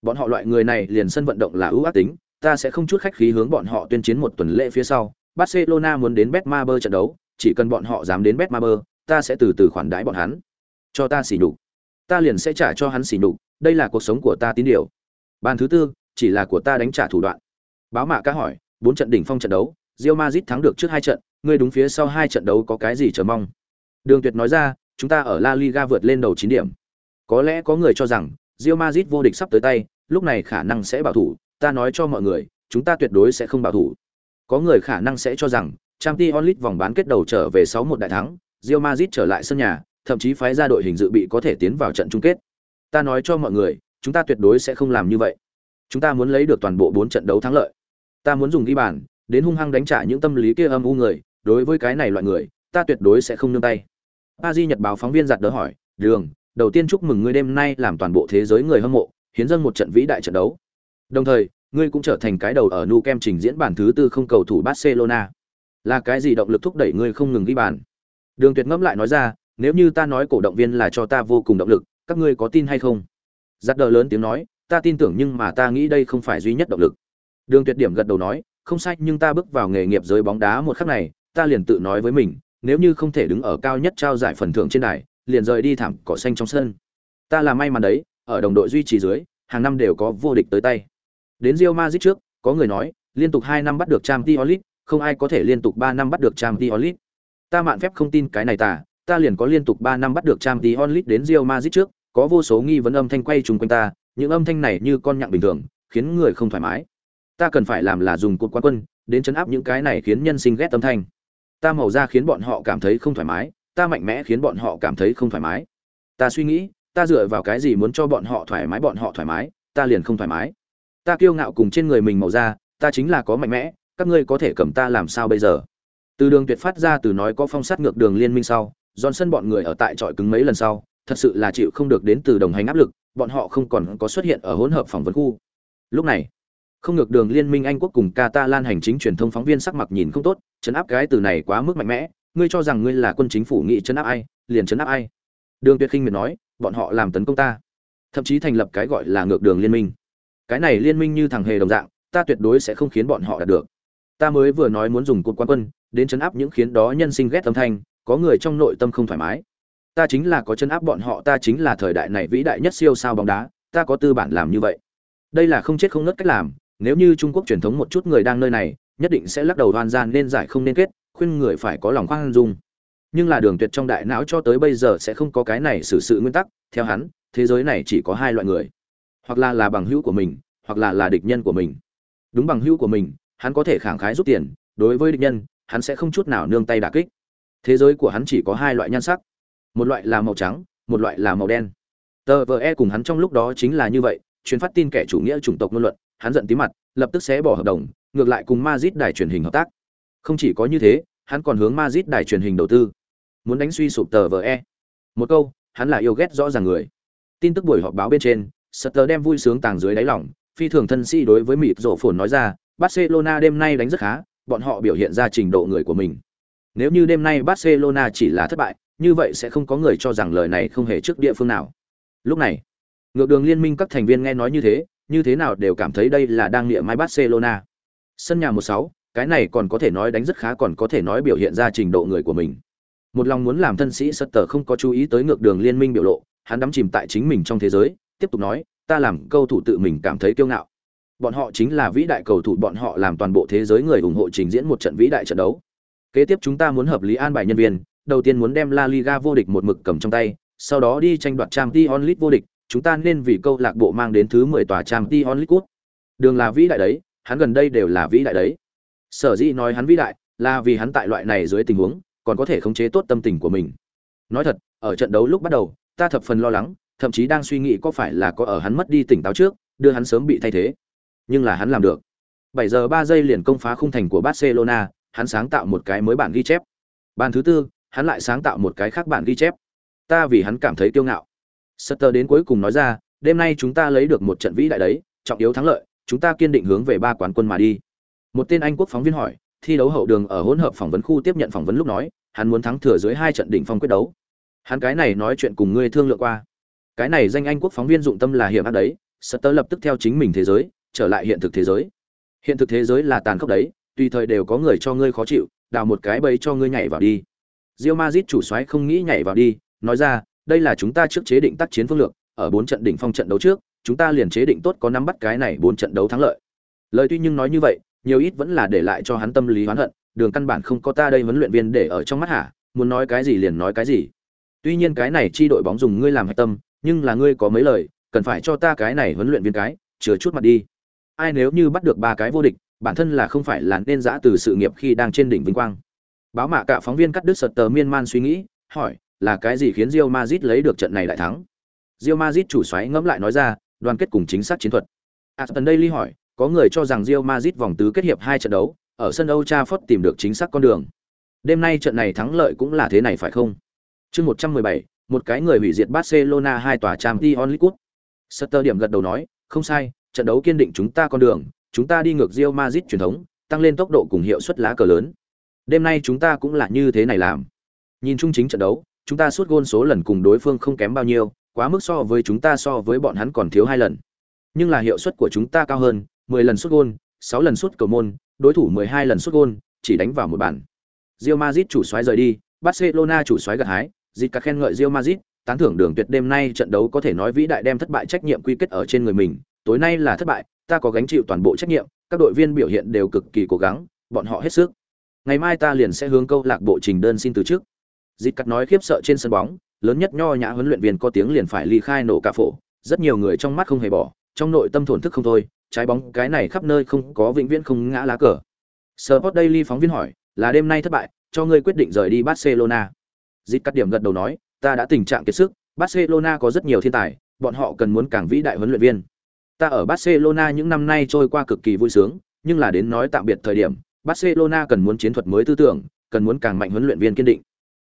Bọn họ loại người này liền sân vận động là ưu ác tính ta sẽ không chút khách khí hướng bọn họ tuyên chiến một tuần lễ phía sau. Barcelona muốn đến betmaber trận đấu, chỉ cần bọn họ dám đến betmaber ta sẽ từ từ khoản đãi bọn hắn. Cho ta xỉ nhục. Ta liền sẽ trả cho hắn xỉ nhục. Đây là cuộc sống của ta tín điều. Bàn thứ tư, chỉ là của ta đánh trả thủ đoạn. Báo mạ ca hỏi, bốn trận đỉnh phong trận đấu, Real Madrid thắng được trước hai trận, ngươi đúng phía sau hai trận đấu có cái gì chờ mong? Đường tuyệt nói ra, chúng ta ở La Liga vượt lên đầu chín điểm. Có lẽ có người cho rằng, Real Madrid vô địch sắp tới tay, lúc này khả năng sẽ bảo thủ ta nói cho mọi người chúng ta tuyệt đối sẽ không bảo thủ có người khả năng sẽ cho rằng Champions League vòng bán kết đầu trở về 6-1 đại thắng Real Madrid trở lại sân nhà thậm chí phái ra đội hình dự bị có thể tiến vào trận chung kết. Ta nói cho mọi người, chúng ta tuyệt đối sẽ không làm như vậy. Chúng ta muốn lấy được toàn bộ 4 trận đấu thắng lợi. Ta muốn dùng ghi bàn, đến hung hăng đánh trả những tâm lý kia âm u người, đối với cái này loại người, ta tuyệt đối sẽ không nương tay. Paris Nhật báo phóng viên giật đỡ hỏi, "Đường, đầu tiên chúc mừng ngươi đêm nay làm toàn bộ thế giới người hâm mộ, hiến dâng một trận vĩ đại trận đấu. Đồng thời, ngươi cũng trở thành cái đầu ở Nou Camp trình diễn bản thứ tư không cầu thủ Barcelona. Là cái gì động lực thúc đẩy ngươi không ngừng ghi bàn?" Đường Tuyệt ngẫm lại nói ra, nếu như ta nói cổ động viên là cho ta vô cùng động lực các ngươi có tin hay không Giật đờ lớn tiếng nói ta tin tưởng nhưng mà ta nghĩ đây không phải duy nhất động lực đường tuyệt điểm gật đầu nói không sai nhưng ta bước vào nghề nghiệp giới bóng đá một khắc này ta liền tự nói với mình nếu như không thể đứng ở cao nhất trao giải phần thưởng trên đài liền rời đi thảm cỏ xanh trong sân ta là may mắn đấy ở đồng đội duy trì dưới hàng năm đều có vô địch tới tay đến Real Madrid trước có người nói liên tục hai năm bắt được Champions League không ai có thể liên tục 3 năm bắt được Champions League. Ta mạn phép không tin cái này ta, ta liền có liên tục 3 năm bắt được Champions League đến Real Madrid trước, có vô số nghi vấn âm thanh quay trùng quanh ta, những âm thanh này như con nhặng bình thường, khiến người không thoải mái. Ta cần phải làm là dùng cột quán quân, đến chấn áp những cái này khiến nhân sinh ghét âm thanh. Ta màu da khiến bọn họ cảm thấy không thoải mái, ta mạnh mẽ khiến bọn họ cảm thấy không thoải mái. Ta suy nghĩ, ta dựa vào cái gì muốn cho bọn họ thoải mái bọn họ thoải mái, ta liền không thoải mái. Ta kiêu ngạo cùng trên người mình màu da, ta chính là có mạnh mẽ, các ngươi có thể cầm ta làm sao bây giờ? Từ đường tuyệt phát ra từ nói có phong sát ngược đường liên minh sau, Johnson bọn người ở tại trọi cứng mấy lần sau, thật sự là chịu không được đến từ đồng hành áp lực, bọn họ không còn có xuất hiện ở hỗn hợp phỏng vấn khu. Lúc này, không ngược đường liên minh Anh quốc cùng Catalan hành chính truyền thông phóng viên sắc mặt nhìn không tốt, chấn áp cái từ này quá mức mạnh mẽ, ngươi cho rằng ngươi là quân chính phủ nghị chấn áp ai, liền chấn áp ai. Đường Tuyệt Khinh miệt nói, bọn họ làm tấn công ta, thậm chí thành lập cái gọi là ngược đường liên minh. Cái này liên minh như thằng hề đồng dạng, ta tuyệt đối sẽ không khiến bọn họ đạt được. Ta mới vừa nói muốn dùng cột quan quân đến chấn áp những khiến đó nhân sinh ghét âm thanh, có người trong nội tâm không thoải mái. Ta chính là có chấn áp bọn họ ta chính là thời đại này vĩ đại nhất siêu sao bóng đá ta có tư bản làm như vậy. Đây là không chết không nứt cách làm nếu như trung quốc truyền thống một chút người đang nơi này nhất định sẽ lắc đầu đoan gian nên giải không nên kết khuyên người phải có lòng khoan dung. Nhưng là đường tuyệt trong đại não cho tới bây giờ sẽ không có cái này xử sự nguyên tắc theo hắn thế giới này chỉ có hai loại người hoặc là là bằng hữu của mình, hoặc là là địch nhân của mình. Đúng bằng hữu của mình, hắn có thể khẳng khái rút tiền, đối với địch nhân, hắn sẽ không chút nào nương tay đả kích. Thế giới của hắn chỉ có hai loại nhan sắc. Một loại là màu trắng, một loại là màu đen. Tờ vờ e cùng hắn trong lúc đó chính là như vậy chuyến phát tin kẻ chủ nghĩa chủng tộc ngôn luận, hắn giận tí mặt, lập tức sẽ bỏ hợp đồng, ngược lại cùng mazit đài truyền hình hợp tác. Không chỉ có như thế, hắn còn hướng mazit đài truyền hình đầu tư. Muốn đánh suy sụp tờ vờ e. Một câu, hắn là yêu ghét rõ ràng người. Tin tức buổi họp báo bên trên Sutter đem vui sướng tàng dưới đáy lòng, phi thường thân sĩ đối với mịt rộ phồn nói ra, barcelona đêm nay đánh rất khá, bọn họ biểu hiện ra trình độ người của mình. Nếu như đêm nay barcelona chỉ là thất bại, như vậy sẽ không có người cho rằng lời này không hề trước địa phương nào. Lúc này, ngược đường liên minh các thành viên nghe nói như thế như thế nào đều cảm thấy đây là đang niệm mai barcelona. Sân nhà một sáu, cái này còn có thể nói đánh rất khá còn có thể nói biểu hiện ra trình độ người của mình. Một lòng muốn làm thân sĩ, sật tờ không có chú ý tới ngược đường liên minh biểu lộ, hắn đắm chìm tại chính mình trong thế giới tiếp tục nói ta làm cầu thủ tự mình cảm thấy kiêu ngạo bọn họ chính là vĩ đại cầu thủ bọn họ làm toàn bộ thế giới người ủng hộ trình diễn một trận vĩ đại trận đấu kế tiếp chúng ta muốn hợp lý an bài nhân viên đầu tiên muốn đem La Liga vô địch một mực cầm trong tay, sau đó đi tranh đoạt Champions League vô địch, chúng ta nên vì câu lạc bộ mang đến thứ 10 tòa Champions League cúp. Đường là vĩ đại đấy, hắn gần đây đều là vĩ đại đấy. Sở dĩ nói hắn vĩ đại, là vì hắn tại loại này dưới tình huống, còn có thể khống chế tốt tâm tình của mình. Nói thật, ở trận đấu lúc bắt đầu, ta thập phần lo lắng, thậm chí đang suy nghĩ có phải là có ở hắn mất đi tỉnh táo trước, đưa hắn sớm bị thay thế. Nhưng là hắn làm được. 7 giờ 3 giây liền công phá khung thành của Barcelona, hắn sáng tạo một cái mới bản ghi chép. Bàn thứ tư, hắn lại sáng tạo một cái khác bản ghi chép ta vì hắn cảm thấy kiêu ngạo sutter đến cuối cùng nói ra đêm nay chúng ta lấy được một trận vĩ đại đấy trọng yếu thắng lợi chúng ta kiên định hướng về ba quán quân mà đi một tên anh quốc phóng viên hỏi thi đấu hậu đường ở hỗn hợp phỏng vấn khu tiếp nhận phỏng vấn lúc nói hắn muốn thắng thừa dưới hai trận đỉnh phong quyết đấu hắn cái này nói chuyện cùng ngươi thương lượng qua cái này danh anh quốc phóng viên dụng tâm là hiểm ác đấy sutter lập tức theo chính mình thế giới trở lại hiện thực thế giới hiện thực thế giới là tàn khốc đấy tùy thời đều có người cho ngươi khó chịu đào một cái bẫy cho ngươi nhảy vào đi rio mazit chủ soái không nghĩ nhảy vào đi, nói ra, đây là chúng ta trước chế định tác chiến phương lược, ở bốn trận đỉnh phong trận đấu trước, chúng ta liền chế định tốt có nắm bắt cái này bốn trận đấu thắng lợi. Lời tuy nhưng nói như vậy, nhiều ít vẫn là để lại cho hắn tâm lý oán hận, đường căn bản không có ta đây huấn luyện viên để ở trong mắt hả, muốn nói cái gì liền nói cái gì. Tuy nhiên cái này chi đội bóng dùng ngươi làm hạch tâm, nhưng là ngươi có mấy lời, cần phải cho ta cái này huấn luyện viên cái, chứa chút mặt đi. Ai nếu như bắt được ba cái vô địch, bản thân là không phải là nên dã từ sự nghiệp khi đang trên đỉnh vinh quang. Báo mạ cả phóng viên cắt đứt sật tờ miên man suy nghĩ hỏi là cái gì khiến rio mazit lấy được trận này đại thắng? Rio mazit chủ xoáy ngẫm lại nói ra đoàn kết cùng chính xác chiến thuật. Aston daily hỏi có người cho rằng rio mazit vòng tứ kết hiệp hai trận đấu ở sân âu trafford tìm được chính xác con đường. Đêm nay trận này thắng lợi cũng là thế này phải không? Chương một trăm mười bảy một cái người hủy diệt barcelona hai tòa Champions League. sutter điểm gật đầu nói không sai trận đấu kiên định chúng ta con đường chúng ta đi ngược Real Madrid truyền thống tăng lên tốc độ cùng hiệu suất lá cờ lớn Đêm nay chúng ta cũng là như thế này làm. Nhìn chung chính trận đấu, chúng ta suốt gôn số lần cùng đối phương không kém bao nhiêu, quá mức so với chúng ta so với bọn hắn còn thiếu hai lần. Nhưng là hiệu suất của chúng ta cao hơn, 10 lần suốt gôn, 6 lần suốt cầu môn, đối thủ 12 lần suốt gôn, chỉ đánh vào một bàn. Real Madrid chủ soái rời đi, Barcelona chủ soái gặt hái, Zica khen ngợi Real Madrid, tán thưởng đường tuyệt đêm nay trận đấu có thể nói vĩ đại đem thất bại trách nhiệm quy kết ở trên người mình, tối nay là thất bại, ta có gánh chịu toàn bộ trách nhiệm, các đội viên biểu hiện đều cực kỳ cố gắng, bọn họ hết sức. ngày mai ta liền sẽ hướng câu lạc bộ trình đơn xin từ chức. Dịt cắt nói khiếp sợ trên sân bóng lớn nhất nho nhã huấn luyện viên có tiếng liền phải ly khai nổ cả phổ. Rất nhiều người trong mắt không hề bỏ trong nội tâm thổn thức không thôi trái bóng cái này khắp nơi không có vĩnh viễn không ngã lá cờ. Sport Daily phóng viên hỏi là đêm nay thất bại cho ngươi quyết định rời đi Barcelona. Dịch cắt điểm gật đầu nói ta đã tình trạng kiệt sức Barcelona có rất nhiều thiên tài bọn họ cần muốn càng vĩ đại huấn luyện viên ta ở Barcelona những năm nay trôi qua cực kỳ vui sướng nhưng là đến nói tạm biệt thời điểm Barcelona cần muốn chiến thuật mới tư tưởng cần muốn càng mạnh huấn luyện viên kiên định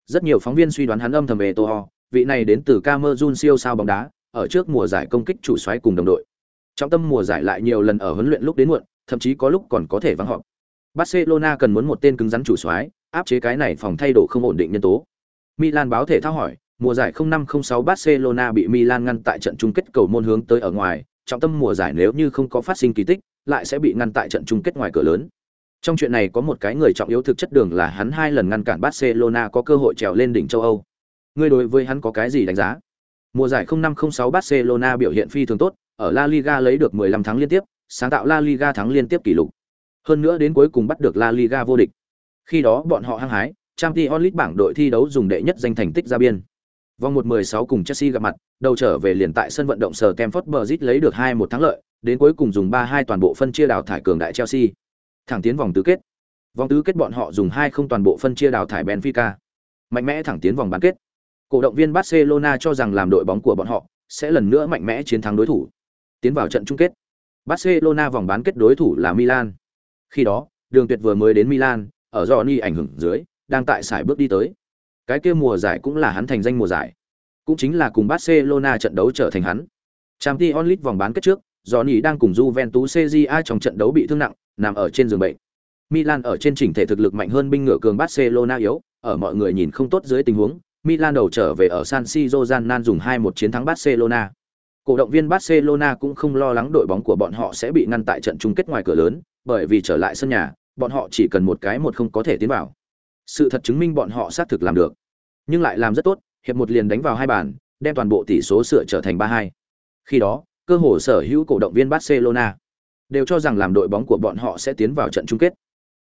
rất nhiều phóng viên suy đoán hắn âm thầm về Toho, vị này đến từ Cameroon siêu sao bóng đá, ở trước mùa giải công kích chủ soái cùng đồng đội. Trong tâm mùa giải lại nhiều lần ở huấn luyện lúc đến muộn, thậm chí có lúc còn có thể vắng họp. Barcelona cần muốn một tên cứng rắn chủ soái, áp chế cái này phòng thay đổi không ổn định nhân tố. Milan báo thể thao hỏi, mùa giải 0506 Barcelona bị Milan ngăn tại trận chung kết cầu môn hướng tới ở ngoài, trọng tâm mùa giải nếu như không có phát sinh kỳ tích, lại sẽ bị ngăn tại trận chung kết ngoài cửa lớn. Trong chuyện này có một cái người trọng yếu thực chất đường là hắn hai lần ngăn cản Barcelona có cơ hội trèo lên đỉnh châu Âu. Ngươi đối với hắn có cái gì đánh giá? Mùa giải 0506 Barcelona biểu hiện phi thường tốt, ở La Liga lấy được 15 thắng liên tiếp, sáng tạo La Liga thắng liên tiếp kỷ lục. Hơn nữa đến cuối cùng bắt được La Liga vô địch. Khi đó bọn họ hăng hái, Champions League bảng đội thi đấu dùng đệ nhất danh thành tích ra biên. Vòng 1-16 cùng Chelsea gặp mặt, đầu trở về liền tại sân vận động sở Stamford Bridge lấy được 2-1 thắng lợi, đến cuối cùng dùng 3-2 toàn bộ phân chia đào thải cường đại Chelsea thẳng tiến vòng tứ kết. Vòng tứ kết bọn họ dùng hai không toàn bộ phân chia đào thải Benfica. Mạnh mẽ thẳng tiến vòng bán kết. Cổ động viên Barcelona cho rằng làm đội bóng của bọn họ sẽ lần nữa mạnh mẽ chiến thắng đối thủ. Tiến vào trận chung kết. Barcelona vòng bán kết đối thủ là Milan. Khi đó, Đường Tuyệt vừa mới đến Milan, ở Johnny ảnh hưởng dưới, đang tại sải bước đi tới. Cái kia mùa giải cũng là hắn thành danh mùa giải. Cũng chính là cùng Barcelona trận đấu trở thành hắn. Champions League vòng bán kết trước, Johnny đang cùng Juventus CJA trong trận đấu bị thương nặng, nằm ở trên giường bệnh. Milan ở trên chỉnh thể thực lực mạnh hơn binh ngựa cường Barcelona yếu, ở mọi người nhìn không tốt dưới tình huống, Milan đầu trở về ở San Siro Gian dùng 2-1 chiến thắng Barcelona. Cổ động viên Barcelona cũng không lo lắng đội bóng của bọn họ sẽ bị ngăn tại trận chung kết ngoài cửa lớn, bởi vì trở lại sân nhà, bọn họ chỉ cần một cái một không có thể tiến vào. Sự thật chứng minh bọn họ xác thực làm được, nhưng lại làm rất tốt, hiệp một liền đánh vào hai bàn, đem toàn bộ tỷ số sửa trở thành 3-2. Khi đó, cơ hồ sở hữu cổ động viên Barcelona đều cho rằng làm đội bóng của bọn họ sẽ tiến vào trận chung kết.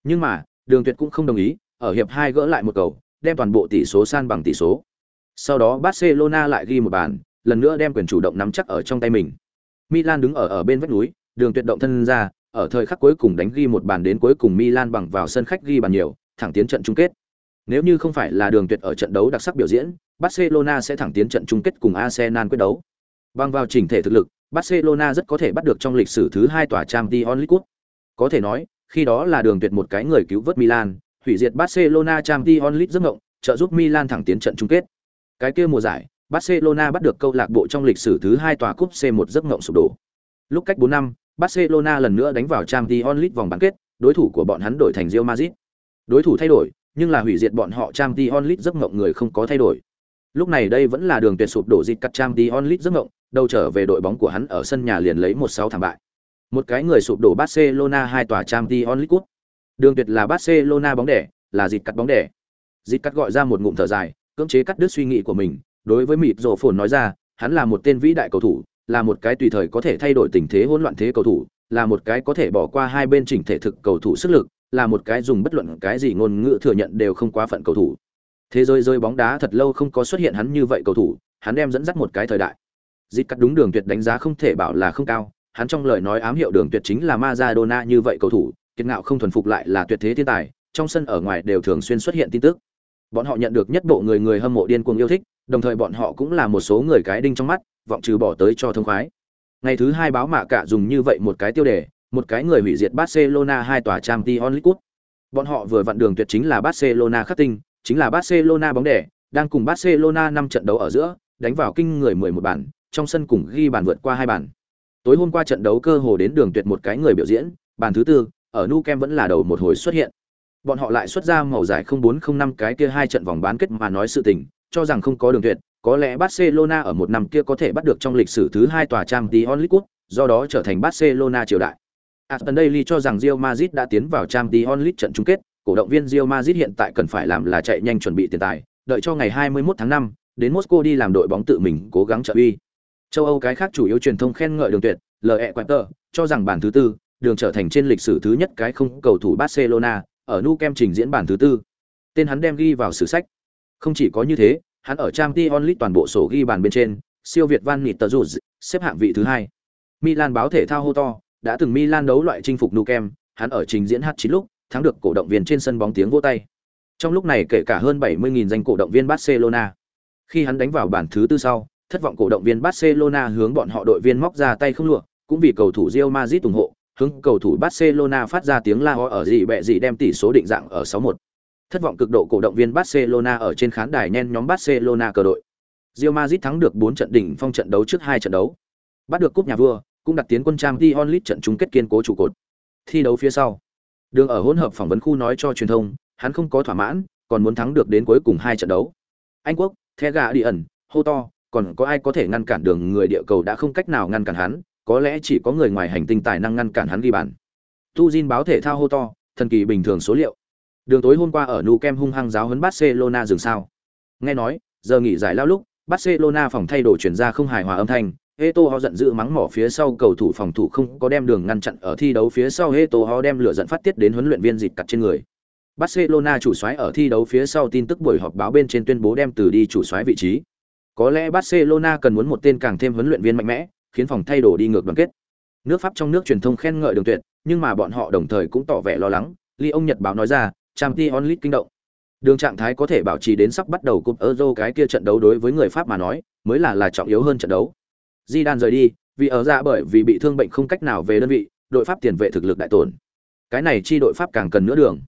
Nhưng mà, Đường Tuyệt cũng không đồng ý, ở hiệp hai gỡ lại một cầu, đem toàn bộ tỷ số san bằng tỷ số. Sau đó Barcelona lại ghi một bàn, lần nữa đem quyền chủ động nắm chắc ở trong tay mình. Milan đứng ở ở bên vách núi, Đường Tuyệt động thân ra, ở thời khắc cuối cùng đánh ghi một bàn đến cuối cùng Milan bằng vào sân khách ghi bàn nhiều, thẳng tiến trận chung kết. Nếu như không phải là Đường Tuyệt ở trận đấu đặc sắc biểu diễn, Barcelona sẽ thẳng tiến trận chung kết cùng Arsenal quyết đấu. Bằng vào chỉnh thể thực lực, Barcelona rất có thể bắt được trong lịch sử thứ hai tòa Champions League. Có thể nói, khi đó là đường tuyệt một cái người cứu vớt Milan, hủy diệt Barcelona Champions League giấc mộng, trợ giúp Milan thẳng tiến trận chung kết. Cái kia mùa giải, Barcelona bắt được câu lạc bộ trong lịch sử thứ hai tòa cúp C1 giấc mộng sụp đổ. Lúc cách 4 năm, Barcelona lần nữa đánh vào Champions League vòng bán kết, đối thủ của bọn hắn đổi thành Real Madrid. Đối thủ thay đổi, nhưng là hủy diệt bọn họ Champions League giấc mộng người không có thay đổi. Lúc này đây vẫn là đường tuyệt sụp đổ dịch cắt Champions League giấc mộng, đầu trở về đội bóng của hắn ở sân nhà liền lấy một sáu thảm bại. Một cái người sụp đổ Barcelona hai tòa Champions cút. Đường Tuyệt là Barcelona bóng đẻ, là dịch cắt bóng đẻ. Dịch cắt gọi ra một ngụm thở dài, cưỡng chế cắt đứt suy nghĩ của mình, đối với mịt rồ phồn nói ra, hắn là một tên vĩ đại cầu thủ, là một cái tùy thời có thể thay đổi tình thế hỗn loạn thế cầu thủ, là một cái có thể bỏ qua hai bên chỉnh thể thực cầu thủ sức lực, là một cái dùng bất luận cái gì ngôn ngữ thừa nhận đều không quá phận cầu thủ. Thế giới rơi bóng đá thật lâu không có xuất hiện hắn như vậy cầu thủ, hắn đem dẫn dắt một cái thời đại. Dịch cắt đúng đường tuyệt đánh giá không thể bảo là không cao hắn trong lời nói ám hiệu đường tuyệt chính là Maradona như vậy cầu thủ kiệt ngạo không thuần phục lại là tuyệt thế thiên tài trong sân ở ngoài đều thường xuyên xuất hiện tin tức. Bọn họ nhận được nhất bộ người người hâm mộ điên cuồng yêu thích đồng thời bọn họ cũng là một số người cái đinh trong mắt vọng trừ bỏ tới cho thông khoái. Ngày thứ hai báo mạ cả dùng như vậy một cái tiêu đề một cái người hủy diệt Barcelona hai tòa Champions League bọn họ vừa vặn đường tuyệt chính là Barcelona khắc tinh chính là Barcelona bóng đẻ đang cùng Barcelona năm trận đấu ở giữa đánh vào kinh người 11 bàn trong sân cùng ghi bàn vượt qua hai bàn. Tối hôm qua trận đấu cơ hồ đến đường tuyệt một cái người biểu diễn, bàn thứ tư, ở Nu Kem vẫn là đầu một hồi xuất hiện. Bọn họ lại xuất ra màu giải 0405 cái kia hai trận vòng bán kết mà nói sự tình, cho rằng không có đường tuyệt, có lẽ Barcelona ở một năm kia có thể bắt được trong lịch sử thứ hai tòa Champions League, do đó trở thành Barcelona triều đại. À, Aston Daily cho rằng Real Madrid đã tiến vào Champions League trận chung kết, cổ động viên Real Madrid hiện tại cần phải làm là chạy nhanh chuẩn bị tiền tài, đợi cho ngày 21 tháng 5, đến Moscow đi làm đội bóng tự mình cố gắng trợ uy. Châu Âu cái khác chủ yếu truyền thông khen ngợi Đường Tuyệt, LE Quater, cho rằng bản thứ tư, Đường trở thành trên lịch sử thứ nhất cái không cầu thủ Barcelona, ở Nu Kem trình diễn bản thứ tư. Tên hắn đem ghi vào sử sách. Không chỉ có như thế, hắn ở Champions League toàn bộ sổ ghi bàn bên trên, siêu Việt Van Nistelrooy, xếp hạng vị thứ hai. Milan báo thể thao hô to, đã từng Milan đấu loại chinh phục Nou Camp, hắn ở trình diễn hát chín lúc, thắng được cổ động viên trên sân bóng tiếng vỗ tay. Trong lúc này kể cả hơn 70.000 danh cổ động viên Barcelona. Khi hắn đánh vào bản thứ tư sau, thất vọng cổ động viên Barcelona hướng bọn họ đội viên móc ra tay không lụa, cũng vì cầu thủ Real Madrid ủng hộ, hướng cầu thủ Barcelona phát ra tiếng la ó ở gì bẹ gì đem tỷ số định dạng ở 6-1. Thất vọng cực độ cổ động viên Barcelona ở trên khán đài nhen nhóm Barcelona cờ đội. Real Madrid thắng được 4 trận đỉnh phong trận đấu trước 2 trận đấu. Bắt được cúp nhà vua, cũng đặt tiến quân trang Champions Onlit trận chung kết kiên cố trụ cột. Thi đấu phía sau, Đường ở hỗn hợp phỏng vấn khu nói cho truyền thông, hắn không có thỏa mãn, còn muốn thắng được đến cuối cùng hai trận đấu. Anh quốc, The gà đi ẩn, hô to, còn có ai có thể ngăn cản đường người địa cầu đã không cách nào ngăn cản hắn, có lẽ chỉ có người ngoài hành tinh tài năng ngăn cản hắn ghi bàn. Tu Jin báo thể thao hô to, thần kỳ bình thường số liệu. Đường tối hôm qua ở Nou Camp hung hăng giáo huấn Barcelona dừng sao. Nghe nói, giờ nghỉ giải lao lúc, Barcelona phòng thay đồ chuyển ra không hài hòa âm thanh, Heto giận dữ mắng mỏ phía sau cầu thủ phòng thủ không có đem đường ngăn chặn ở thi đấu phía sau Heto đem lửa giận phát tiết đến huấn luyện viên dịch cặt trên người. Barcelona chủ soái ở thi đấu phía sau tin tức buổi họp báo bên trên tuyên bố đem từ đi chủ soái vị trí. Có lẽ Barcelona cần muốn một tên càng thêm huấn luyện viên mạnh mẽ, khiến phòng thay đồ đi ngược đoàn kết. Nước Pháp trong nước truyền thông khen ngợi đường tuyệt, nhưng mà bọn họ đồng thời cũng tỏ vẻ lo lắng. Lyon Nhật báo nói ra, Champions League kinh động. Đường trạng thái có thể bảo trì đến sắp bắt đầu cúp Euro cái kia trận đấu đối với người Pháp mà nói, mới là là trọng yếu hơn trận đấu. Di Đan rời đi, vì ở ra bởi vì bị thương bệnh không cách nào về đơn vị, đội Pháp tiền vệ thực lực đại tổn. Cái này chi đội Pháp càng cần nữa đường.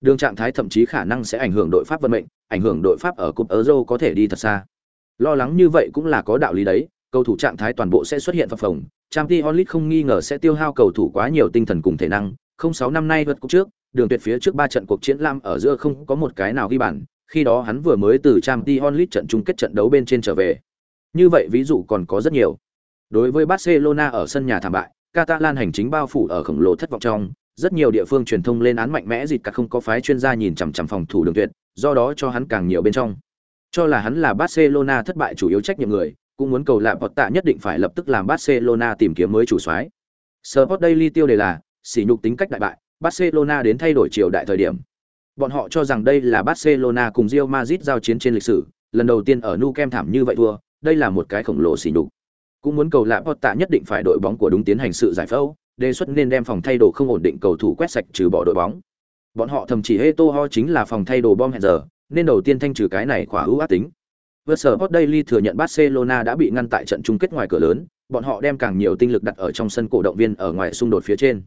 Đường trạng thái thậm chí khả năng sẽ ảnh hưởng đội Pháp vận mệnh, ảnh hưởng đội Pháp ở cúp Euro có thể đi thật xa. Lo lắng như vậy cũng là có đạo lý đấy, cầu thủ trạng thái toàn bộ sẽ xuất hiện phập phồng, Champions League không nghi ngờ sẽ tiêu hao cầu thủ quá nhiều tinh thần cùng thể năng, không sáu năm nay vượt cúp trước, đường tuyệt phía trước ba trận cuộc chiến lam ở giữa không có một cái nào ghi bàn, khi đó hắn vừa mới từ Champions League trận chung kết trận đấu bên trên trở về. Như vậy ví dụ còn có rất nhiều. Đối với Barcelona ở sân nhà thảm bại, Catalan hành chính bao phủ ở khổng lồ thất vọng trong, rất nhiều địa phương truyền thông lên án mạnh mẽ dịt cả không có phái chuyên gia nhìn chằm chằm phòng thủ đường tuyệt, do đó cho hắn càng nhiều bên trong. Cho là hắn là Barcelona thất bại chủ yếu trách nhiệm người, cũng muốn cầu lạm tạ nhất định phải lập tức làm Barcelona tìm kiếm mới chủ soái. Sport Daily tiêu đề là sỉ nhục tính cách đại bại, Barcelona đến thay đổi chiều đại thời điểm. Bọn họ cho rằng đây là Barcelona cùng Real Madrid giao chiến trên lịch sử, lần đầu tiên ở Nou Camp thảm như vậy thua, đây là một cái khổng lồ xỉ nhục. Cũng muốn cầu lạ, tạ nhất định phải đội bóng của đúng tiến hành sự giải phẫu, đề xuất nên đem phòng thay đồ không ổn định cầu thủ quét sạch trừ bỏ đội bóng. Bọn họ thậm chí Heto Ho chính là phòng thay đồ bom hẹn giờ, nên đầu tiên thanh trừ cái này khỏa ưu ác tính. Sport Daily thừa nhận Barcelona đã bị ngăn tại trận chung kết ngoài cửa lớn, bọn họ đem càng nhiều tinh lực đặt ở trong sân cổ động viên ở ngoài xung đột phía trên.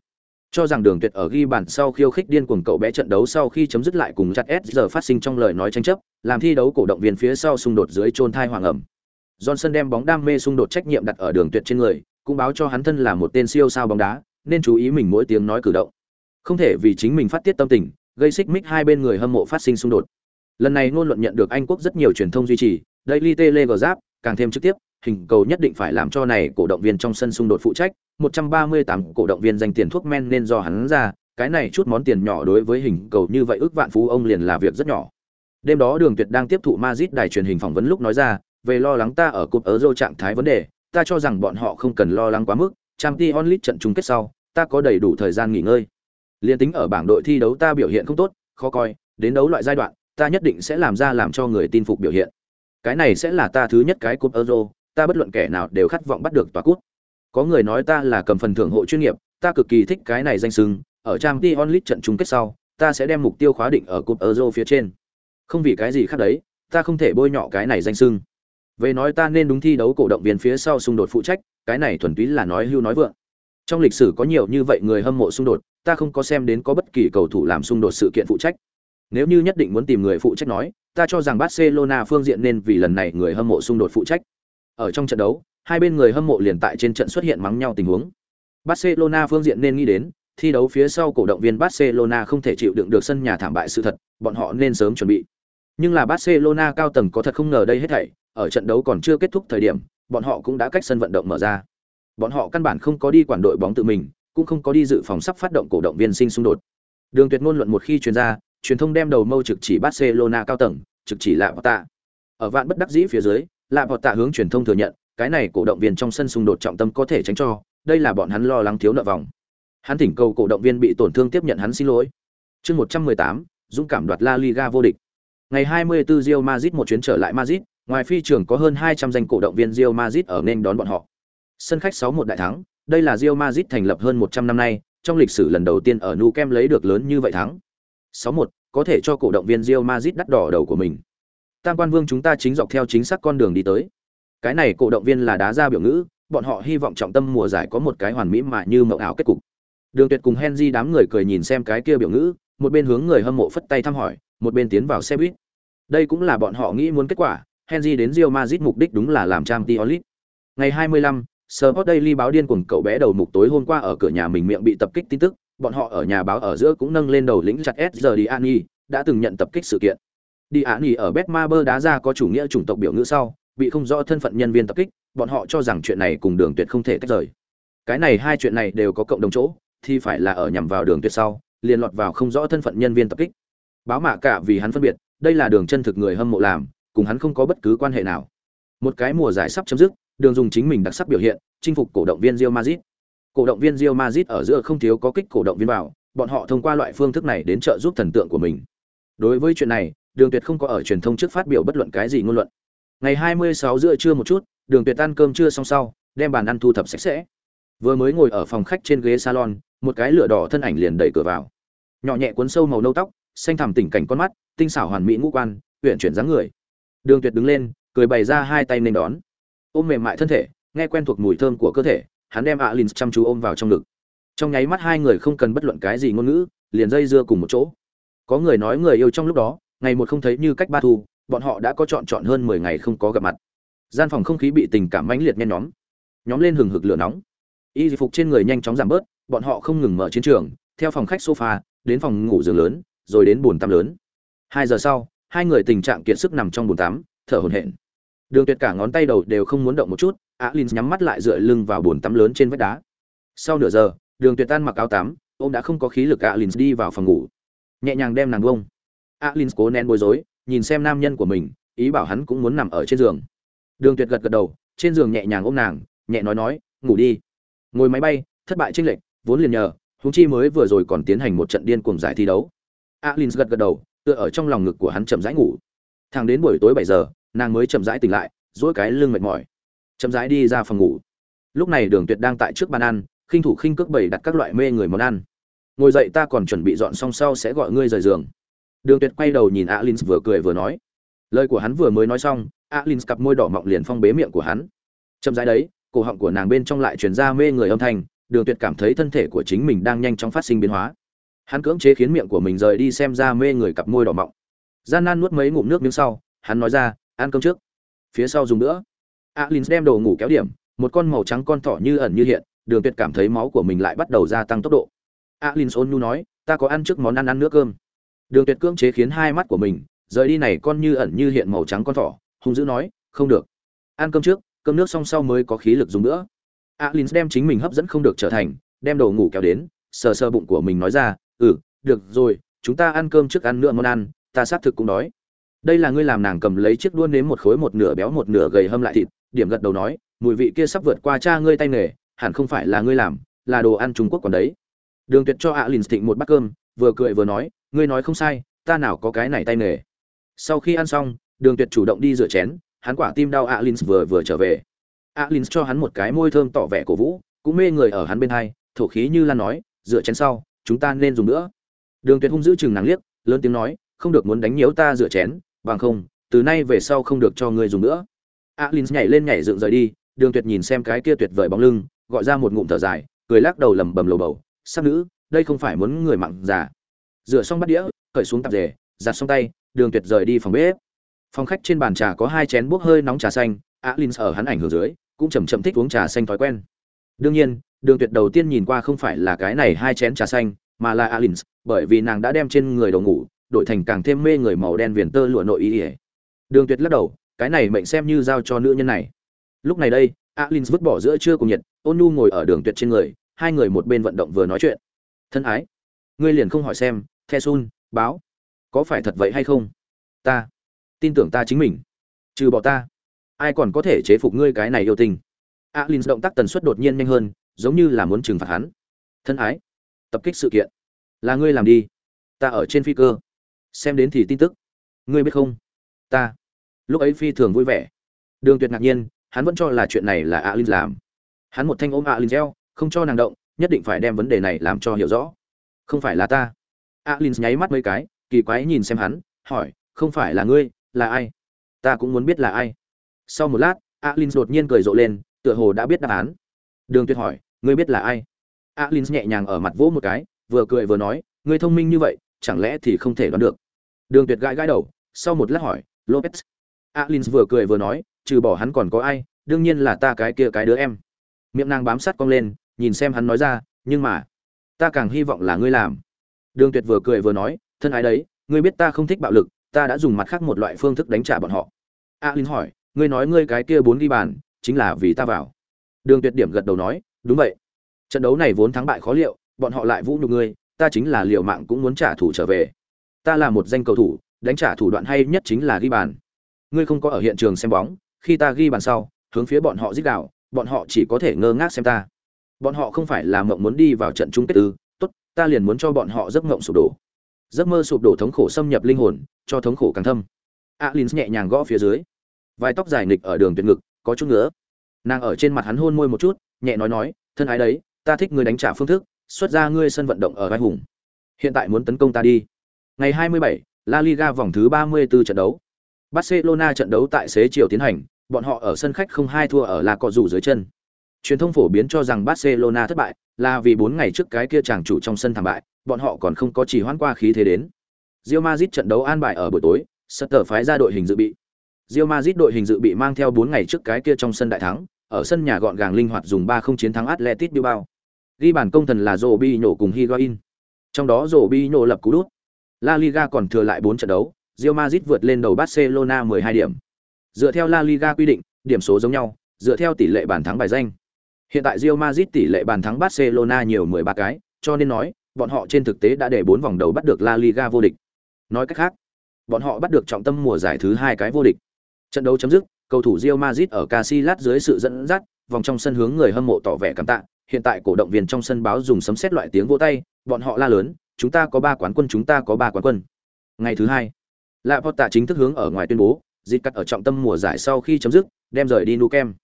Cho rằng Đường Tuyệt ở ghi bàn sau khiêu khích điên cuồng cậu bé trận đấu sau khi chấm dứt lại cùng chặt S giờ phát sinh trong lời nói tranh chấp, làm thi đấu cổ động viên phía sau xung đột dưới chôn thai hoàng ẩm. Johnson đem bóng đam mê xung đột trách nhiệm đặt ở Đường Tuyệt trên người, cũng báo cho hắn thân là một tên siêu sao bóng đá, nên chú ý mình mỗi tiếng nói cử động. Không thể vì chính mình phát tiết tâm tình, gây xích mích hai bên người hâm mộ phát sinh xung đột. Lần này ngôn luận nhận được Anh quốc rất nhiều truyền thông duy trì, Daily Telegraph càng thêm trực tiếp, hình cầu nhất định phải làm cho này cổ động viên trong sân xung đột phụ trách, 138 cổ động viên dành tiền thuốc men nên do hắn ra, cái này chút món tiền nhỏ đối với hình cầu như vậy ước vạn phú ông liền là việc rất nhỏ. Đêm đó Đường Tuyệt đang tiếp thụ Madrid đài truyền hình phỏng vấn lúc nói ra, về lo lắng ta ở cúp Euro trạng thái vấn đề, ta cho rằng bọn họ không cần lo lắng quá mức, Champions League trận chung kết sau, ta có đầy đủ thời gian nghỉ ngơi. Liên tính ở bảng đội thi đấu ta biểu hiện không tốt, khó coi, đến đấu loại giai đoạn, ta nhất định sẽ làm ra làm cho người tin phục biểu hiện. Cái này sẽ là ta thứ nhất cái cúp Euro, ta bất luận kẻ nào đều khát vọng bắt được tòa cúp. Có người nói ta là cầm phần thưởng hộ chuyên nghiệp, ta cực kỳ thích cái này danh xưng, ở Champions League trận chung kết sau, ta sẽ đem mục tiêu khóa định ở cúp Euro phía trên. Không vì cái gì khác đấy, ta không thể bôi nhọ cái này danh xưng. Về nói ta nên đúng thi đấu cổ động viên phía sau xung đột phụ trách, cái này thuần túy là nói hưu nói vượng. Trong lịch sử có nhiều như vậy người hâm mộ xung đột, ta không có xem đến có bất kỳ cầu thủ làm xung đột sự kiện phụ trách. Nếu như nhất định muốn tìm người phụ trách nói, ta cho rằng Barcelona phương diện nên vì lần này người hâm mộ xung đột phụ trách. Ở trong trận đấu, hai bên người hâm mộ liền tại trên trận xuất hiện mắng nhau tình huống. Barcelona phương diện nên nghĩ đến, thi đấu phía sau cổ động viên Barcelona không thể chịu đựng được sân nhà thảm bại sự thật, bọn họ nên sớm chuẩn bị. Nhưng là Barcelona cao tầng có thật không ngờ đây hết thảy, ở trận đấu còn chưa kết thúc thời điểm, bọn họ cũng đã cách sân vận động mở ra. Bọn họ căn bản không có đi quản đội bóng tự mình, cũng không có đi dự phòng sắp phát động cổ động viên sinh xung đột. Đường Tuyệt ngôn luận một khi truyền ra, truyền thông đem đầu mâu trực chỉ Barcelona cao tầng, trực chỉ lạ Porta. Ở vạn bất đắc dĩ phía dưới, lạ Porta hướng truyền thông thừa nhận, cái này cổ động viên trong sân xung đột trọng tâm có thể tránh cho, đây là bọn hắn lo lắng thiếu nợ vòng. Hắn thỉnh cầu cổ động viên bị tổn thương tiếp nhận hắn xin lỗi. Chương 118, dũng cảm đoạt La Liga vô địch. Ngày 24 Real Madrid một chuyến trở lại Madrid, ngoài phi trường có hơn 200 danh cổ động viên Real Madrid ở nên đón bọn họ. Sân khách 6-1 đại thắng, đây là Real Madrid thành lập hơn 100 năm nay, trong lịch sử lần đầu tiên ở Nou Camp lấy được lớn như vậy thắng. 6-1, có thể cho cổ động viên Real Madrid đắt đỏ đầu của mình. Tam quan vương chúng ta chính dọc theo chính xác con đường đi tới. Cái này cổ động viên là đá ra biểu ngữ, bọn họ hy vọng trọng tâm mùa giải có một cái hoàn mỹ mà như mộng ảo kết cục. Đường Tuyệt cùng Henry đám người cười nhìn xem cái kia biểu ngữ, một bên hướng người hâm mộ phất tay thăm hỏi, một bên tiến vào xe buýt. Đây cũng là bọn họ nghĩ muốn kết quả, Henry đến Real Madrid mục đích đúng là làm Champions League. Ngày 25, Sport Daily báo điên cuồng cậu bé đầu mục tối hôm qua ở cửa nhà mình miệng bị tập kích tin tức, bọn họ ở nhà báo ở giữa cũng nâng lên đầu lĩnh chặt S Diani, đã từng nhận tập kích sự kiện. Diani ở Betmaber đá ra có chủ nghĩa chủng tộc biểu ngữ sau, bị không rõ thân phận nhân viên tập kích, bọn họ cho rằng chuyện này cùng Đường Tuyệt không thể tách rời. Cái này hai chuyện này đều có cộng đồng chỗ, thì phải là ở nhằm vào Đường Tuyệt sau, liền lọt vào không rõ thân phận nhân viên tập kích. Báo mạ cả vì hắn phân biệt, đây là đường chân thực người hâm mộ làm, cùng hắn không có bất cứ quan hệ nào. Một cái mùa giải sắp chấm dứt, đường dùng chính mình đặc sắc biểu hiện, chinh phục cổ động viên Real Madrid. Cổ động viên Real Madrid ở giữa không thiếu có kích cổ động viên vào, bọn họ thông qua loại phương thức này đến trợ giúp thần tượng của mình. Đối với chuyện này, Đường Tuyệt không có ở truyền thông trước phát biểu bất luận cái gì ngôn luận. Ngày 26 giữa trưa một chút, Đường Tuyệt ăn cơm trưa xong sau, đem bàn ăn thu thập sạch sẽ. Vừa mới ngồi ở phòng khách trên ghế salon, một cái lửa đỏ thân ảnh liền đẩy cửa vào. Nhỏ nhẹ cuốn sâu màu nâu tóc, xanh thẳm tỉnh cảnh con mắt, tinh xảo hoàn mỹ ngũ quan, uyển chuyển dáng người. Đường Tuyệt đứng lên, cười bày ra hai tay nên đón. Ôm mềm mại thân thể, nghe quen thuộc mùi thơm của cơ thể, hắn đem Alin chăm chú ôm vào trong ngực. Trong nháy mắt hai người không cần bất luận cái gì ngôn ngữ, liền dây dưa cùng một chỗ. Có người nói người yêu trong lúc đó, ngày một không thấy như cách ba thu, bọn họ đã có chọn chọn hơn 10 ngày không có gặp mặt. Gian phòng không khí bị tình cảm mãnh liệt nhen nhóm. Nhóm lên hừng hực lửa nóng. Y phục trên người nhanh chóng giảm bớt, bọn họ không ngừng mở chiến trường, theo phòng khách sofa, đến phòng ngủ giường lớn, rồi đến buồn tắm lớn. Hai giờ sau, hai người tình trạng kiệt sức nằm trong bồn tắm, thở hổn hển. Đường Tuyệt cả ngón tay đầu đều không muốn động một chút, Alin nhắm mắt lại dựa lưng vào bồn tắm lớn trên vách đá. Sau nửa giờ, Đường Tuyệt tan mặc áo tắm, ôm đã không có khí lực Alin đi vào phòng ngủ. Nhẹ nhàng đem nàng buông. Alin cố nén bối rối, nhìn xem nam nhân của mình, ý bảo hắn cũng muốn nằm ở trên giường. Đường Tuyệt gật gật đầu, trên giường nhẹ nhàng ôm nàng, nhẹ nói nói, ngủ đi. Ngồi máy bay, thất bại tranh lệch, vốn liền nhờ, húng chi mới vừa rồi còn tiến hành một trận điên cuồng giải thi đấu. Alin gật gật đầu, tựa ở trong lòng ngực của hắn chậm rãi ngủ. Thẳng đến buổi tối bảy giờ, nàng mới chậm rãi tỉnh lại, duỗi cái lưng mệt mỏi, chậm rãi đi ra phòng ngủ. Lúc này Đường Tuyệt đang tại trước bàn ăn, khinh thủ khinh cước bày đặt các loại mê người món ăn. Ngồi dậy ta còn chuẩn bị dọn xong sau sẽ gọi ngươi rời giường. Đường Tuyệt quay đầu nhìn Alin vừa cười vừa nói. Lời của hắn vừa mới nói xong, Alin cặp môi đỏ mọng liền phong bế miệng của hắn. Chậm rãi đấy, cổ họng của nàng bên trong lại truyền ra mê người âm thanh, Đường Tuyệt cảm thấy thân thể của chính mình đang nhanh chóng phát sinh biến hóa. Hắn cưỡng chế khiến miệng của mình rời đi xem ra mê người cặp môi đỏ mọng. Gian nan nuốt mấy ngụm nước miếng sau, hắn nói ra, ăn cơm trước. Phía sau dùng nữa. Alin đem đồ ngủ kéo điểm, một con màu trắng con thỏ như ẩn như hiện, Đường Tuyệt cảm thấy máu của mình lại bắt đầu gia tăng tốc độ. Alin ôn nhu nói, ta có ăn trước món ăn ăn nước cơm. Đường Tuyệt cưỡng chế khiến hai mắt của mình rời đi này con như ẩn như hiện màu trắng con thỏ, hung dữ nói, không được. Ăn cơm trước, cơm nước xong sau mới có khí lực dùng nữa. Alin đem chính mình hấp dẫn không được trở thành, đem đồ ngủ kéo đến, sờ sờ bụng của mình nói ra, "Ừ, được rồi, chúng ta ăn cơm trước ăn nữa món ăn, ta xác thực cũng đói." Đây là ngươi làm nàng cầm lấy chiếc đũa nếm một khối một nửa béo một nửa gầy hâm lại thịt, điểm gật đầu nói, mùi vị kia sắp vượt qua cha ngươi tay nghề, hẳn không phải là ngươi làm, là đồ ăn Trung Quốc còn đấy. Đường Tuyệt cho Alin thịnh một bát cơm, vừa cười vừa nói, ngươi nói không sai, ta nào có cái này tay nghề. Sau khi ăn xong, Đường Tuyệt chủ động đi rửa chén, hắn quả tim đau Alin vừa vừa trở về. Alin cho hắn một cái môi thơm tỏ vẻ cổ vũ, cũng mê người ở hắn bên hai, thổ khí như lan nói, rửa chén sau, chúng ta nên dùng nữa. Đường Tuyệt hung giữ chừng nàng liếc, lớn tiếng nói, không được muốn đánh nhiễu ta rửa chén, bằng không, từ nay về sau không được cho ngươi dùng nữa. Alin nhảy lên nhảy dựng rời đi, Đường Tuyệt nhìn xem cái kia tuyệt vời bóng lưng, gọi ra một ngụm thở dài, cười lắc đầu lầm bầm lầu bầu, "Sắc nữ, đây không phải muốn người mặn già." Rửa xong bát đĩa, cởi xuống tạp dề, giặt xong tay, Đường Tuyệt rời đi phòng bếp. Phòng khách trên bàn trà có hai chén bốc hơi nóng trà xanh, Alin ở hắn ảnh hưởng dưới, cũng chậm chậm thích uống trà xanh thói quen. Đương nhiên, Đường Tuyệt đầu tiên nhìn qua không phải là cái này hai chén trà xanh, mà là alins bởi vì nàng đã đem trên người đồ ngủ đổi thành càng thêm mê người màu đen viền tơ lụa nội y. Đường Tuyệt lắc đầu, cái này mệnh xem như giao cho nữ nhân này. Lúc này đây, alins vứt bỏ giữa trưa cùng nhiệt, Ôn Nhu ngồi ở Đường Tuyệt trên người, hai người một bên vận động vừa nói chuyện. Thân ái, ngươi liền không hỏi xem, The Sun, báo, có phải thật vậy hay không? Ta, tin tưởng ta chính mình. Trừ bỏ ta, ai còn có thể chế phục ngươi cái này yêu tình? Alin động tác tần suất đột nhiên nhanh hơn, giống như là muốn trừng phạt hắn. Thân ái, tập kích sự kiện, là ngươi làm đi. ta ở trên phi cơ. Xem đến thì tin tức. Ngươi biết không? Ta. Lúc ấy phi thường vui vẻ. Đường tuyệt ngạc nhiên hắn vẫn cho là chuyện này là alin làm. Hắn một thanh ôm alin reo không cho nàng động nhất định phải đem vấn đề này làm cho hiểu rõ. Không phải là ta. Alin nháy mắt mấy cái kỳ quái nhìn xem hắn hỏi không phải là ngươi là ai? Ta cũng muốn biết là ai. Sau một lát alin đột nhiên cười rộ lên tựa hồ đã biết đáp án đường tuyệt hỏi, ngươi biết là ai? Alin nhẹ nhàng ở mặt vỗ một cái, vừa cười vừa nói, ngươi thông minh như vậy, chẳng lẽ thì không thể đoán được? Đường tuyệt gãi gãi đầu, sau một lát hỏi, lopez. Alin vừa cười vừa nói, trừ bỏ hắn còn có ai, đương nhiên là ta cái kia cái đứa em. Miệng nàng bám sát cong lên, nhìn xem hắn nói ra, nhưng mà, ta càng hy vọng là ngươi làm. Đường tuyệt vừa cười vừa nói, thân ái đấy, ngươi biết ta không thích bạo lực, ta đã dùng mặt khác một loại phương thức đánh trả bọn họ. Alin hỏi, ngươi nói ngươi cái kia bốn ghi bàn, chính là vì ta vào đường tuyệt điểm gật đầu nói, đúng vậy. Trận đấu này vốn thắng bại khó liệu, bọn họ lại vũ nhục ngươi, ta chính là liều mạng cũng muốn trả thù trở về. Ta là một danh cầu thủ, đánh trả thủ đoạn hay nhất chính là ghi bàn. Ngươi không có ở hiện trường xem bóng, khi ta ghi bàn sau, hướng phía bọn họ giết đạo, bọn họ chỉ có thể ngơ ngác xem ta. Bọn họ không phải là mộng muốn đi vào trận chung kết ư? Tốt, ta liền muốn cho bọn họ giấc mộng sụp đổ. Giấc mơ sụp đổ thống khổ xâm nhập linh hồn, cho thống khổ càng thâm. Alin nhẹ nhàng gõ phía dưới. Vài tóc dài nghịch ở đường tuyệt ngực, có chút nữa nàng ở trên mặt hắn hôn môi một chút nhẹ nói nói thân ái đấy ta thích người đánh trả phương thức xuất ra ngươi sân vận động ở vai hùng. Hiện tại muốn tấn công ta đi. Ngày 27, La Liga vòng thứ 34 trận đấu. Barcelona trận đấu tại xế chiều tiến hành bọn họ ở sân khách không hai thua ở La Cọ rủ dưới chân. Truyền thông phổ biến cho rằng Barcelona thất bại là vì 4 ngày trước cái kia chàng chủ trong sân thảm bại bọn họ còn không có chỉ hoãn qua khí thế đến. Real Madrid trận đấu an bài ở buổi tối Sutter phái ra đội hình dự bị. Real Madrid đội hình dự bị mang theo 4 ngày trước cái kia trong sân đại thắng, ở sân nhà gọn gàng linh hoạt dùng 3-0 chiến thắng Atletico Bilbao. Ghi bàn công thần là Robinho cùng Higuain. Trong đó Robinho lập cú đút. La Liga còn thừa lại 4 trận đấu, Real Madrid vượt lên đầu Barcelona 12 điểm. Dựa theo La Liga quy định, điểm số giống nhau, dựa theo tỷ lệ bàn thắng bài danh. Hiện tại Real Madrid tỷ lệ bàn thắng Barcelona nhiều 13 cái, cho nên nói, bọn họ trên thực tế đã để 4 vòng đầu bắt được La Liga vô địch. Nói cách khác, bọn họ bắt được trọng tâm mùa giải thứ hai cái vô địch. Trận đấu chấm dứt, cầu thủ Real Madrid ở Casillas dưới sự dẫn dắt, vòng trong sân hướng người hâm mộ tỏ vẻ cảm tạ. Hiện tại cổ động viên trong sân báo dùng sấm sét loại tiếng vỗ tay, bọn họ la lớn, chúng ta có ba quán quân, chúng ta có ba quán quân. Ngày thứ hai, La Porta chính thức hướng ở ngoài tuyên bố, dịch cắt ở trọng tâm mùa giải sau khi chấm dứt, đem rời đi Nou Camp.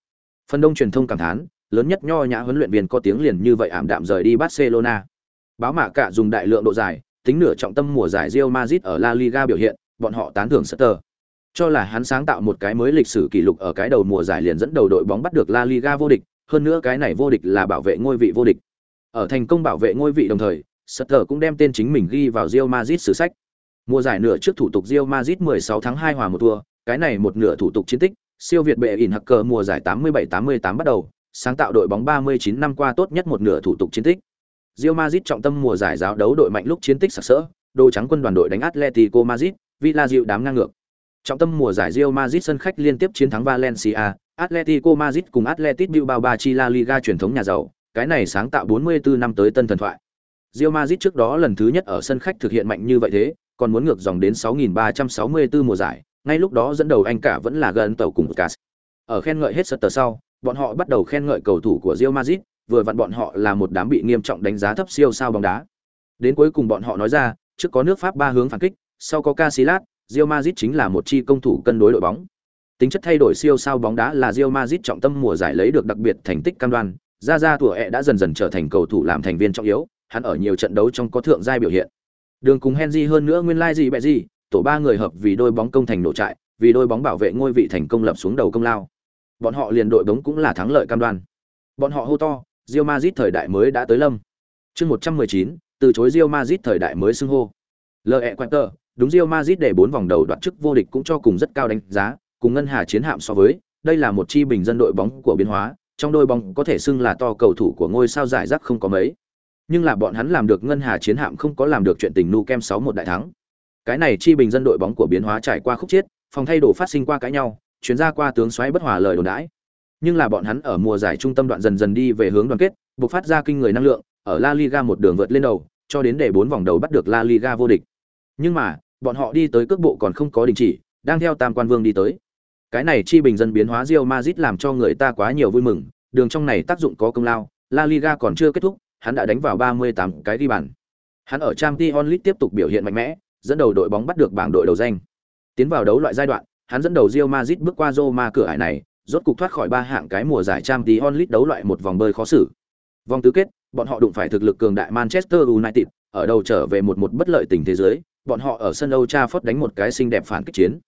Phần đông truyền thông cảm thán, lớn nhất nho nhã huấn luyện viên có tiếng liền như vậy ảm đạm rời đi Barcelona. Báo mạ cả dùng đại lượng độ dài, tính nửa trọng tâm mùa giải Real Madrid ở La Liga biểu hiện, bọn họ tán thưởng Sutter cho là hắn sáng tạo một cái mới lịch sử kỷ lục ở cái đầu mùa giải liền dẫn đầu đội bóng bắt được La Liga vô địch, hơn nữa cái này vô địch là bảo vệ ngôi vị vô địch. Ở thành công bảo vệ ngôi vị đồng thời, Sutter cũng đem tên chính mình ghi vào Real Madrid sử sách. Mùa giải nửa trước thủ tục Real Madrid 16 tháng 2 hòa một thua, cái này một nửa thủ tục chiến tích, siêu việt bệ ỉn cờ mùa giải 87-88 bắt đầu, sáng tạo đội bóng 39 năm qua tốt nhất một nửa thủ tục chiến tích. Real Madrid trọng tâm mùa giải giáo đấu đội mạnh lúc chiến tích sặc sỡ, đồ trắng quân đoàn đội đánh Atletico Madrid, Villa Real đám ngang ngược. Trọng tâm mùa giải Real Madrid sân khách liên tiếp chiến thắng Valencia, Atletico Madrid cùng Atletico Bilbao ba chi La Liga truyền thống nhà giàu, cái này sáng tạo 44 năm tới tân thần thoại. Real Madrid trước đó lần thứ nhất ở sân khách thực hiện mạnh như vậy thế, còn muốn ngược dòng đến 6364 mùa giải, ngay lúc đó dẫn đầu anh cả vẫn là gần tàu cùng Cas. Ở khen ngợi hết tờ sau, bọn họ bắt đầu khen ngợi cầu thủ của Real Madrid, vừa vặn bọn họ là một đám bị nghiêm trọng đánh giá thấp siêu sao bóng đá. Đến cuối cùng bọn họ nói ra, trước có nước Pháp ba hướng phản kích, sau có Casillas, Real Madrid chính là một chi công thủ cân đối đội bóng. Tính chất thay đổi siêu sao bóng đá là Real Madrid trọng tâm mùa giải lấy được đặc biệt thành tích cam đoan, Ra Ra tuổi ẹ đã dần dần trở thành cầu thủ làm thành viên trọng yếu, hắn ở nhiều trận đấu trong có thượng giai biểu hiện. Đường cùng Henry hơn nữa nguyên lai like gì bẹ gì, tổ ba người hợp vì đôi bóng công thành nổ trại, vì đôi bóng bảo vệ ngôi vị thành công lập xuống đầu công lao. Bọn họ liền đội bóng cũng là thắng lợi cam đoan. Bọn họ hô to, Real Madrid thời đại mới đã tới lâm. Chương 119, từ chối Real Madrid thời đại mới xưng hô. L.E. Quinter, đúng Real Madrid để bốn vòng đầu đoạt chức vô địch cũng cho cùng rất cao đánh giá, cùng ngân hà chiến hạm so với, đây là một chi bình dân đội bóng của biến hóa, trong đôi bóng có thể xưng là to cầu thủ của ngôi sao giải rác không có mấy. Nhưng là bọn hắn làm được ngân hà chiến hạm không có làm được chuyện tình nu kem 6-1 đại thắng. Cái này chi bình dân đội bóng của biến hóa trải qua khúc chết, phòng thay đồ phát sinh qua cãi nhau, chuyến ra qua tướng xoáy bất hòa lời đồn đãi. Nhưng là bọn hắn ở mùa giải trung tâm đoạn dần dần đi về hướng đoàn kết, bộc phát ra kinh người năng lượng, ở La Liga một đường vượt lên đầu, cho đến để bốn vòng đầu bắt được La Liga vô địch. Nhưng mà, bọn họ đi tới cước bộ còn không có đình chỉ, đang theo Tam Quan Vương đi tới. Cái này chi bình dân biến hóa Real Madrid làm cho người ta quá nhiều vui mừng, đường trong này tác dụng có công lao, La Liga còn chưa kết thúc, hắn đã đánh vào 38 cái ghi bàn. Hắn ở Champions League tiếp tục biểu hiện mạnh mẽ, dẫn đầu đội bóng bắt được bảng đội đầu danh. Tiến vào đấu loại giai đoạn, hắn dẫn đầu Real Madrid bước qua Roma cửa ải này, rốt cục thoát khỏi ba hạng cái mùa giải Champions League đấu loại một vòng bơi khó xử. Vòng tứ kết, bọn họ đụng phải thực lực cường đại Manchester United, ở đầu trở về một một bất lợi tình thế giới, bọn họ ở sân Old Trafford đánh một cái xinh đẹp phản kích chiến.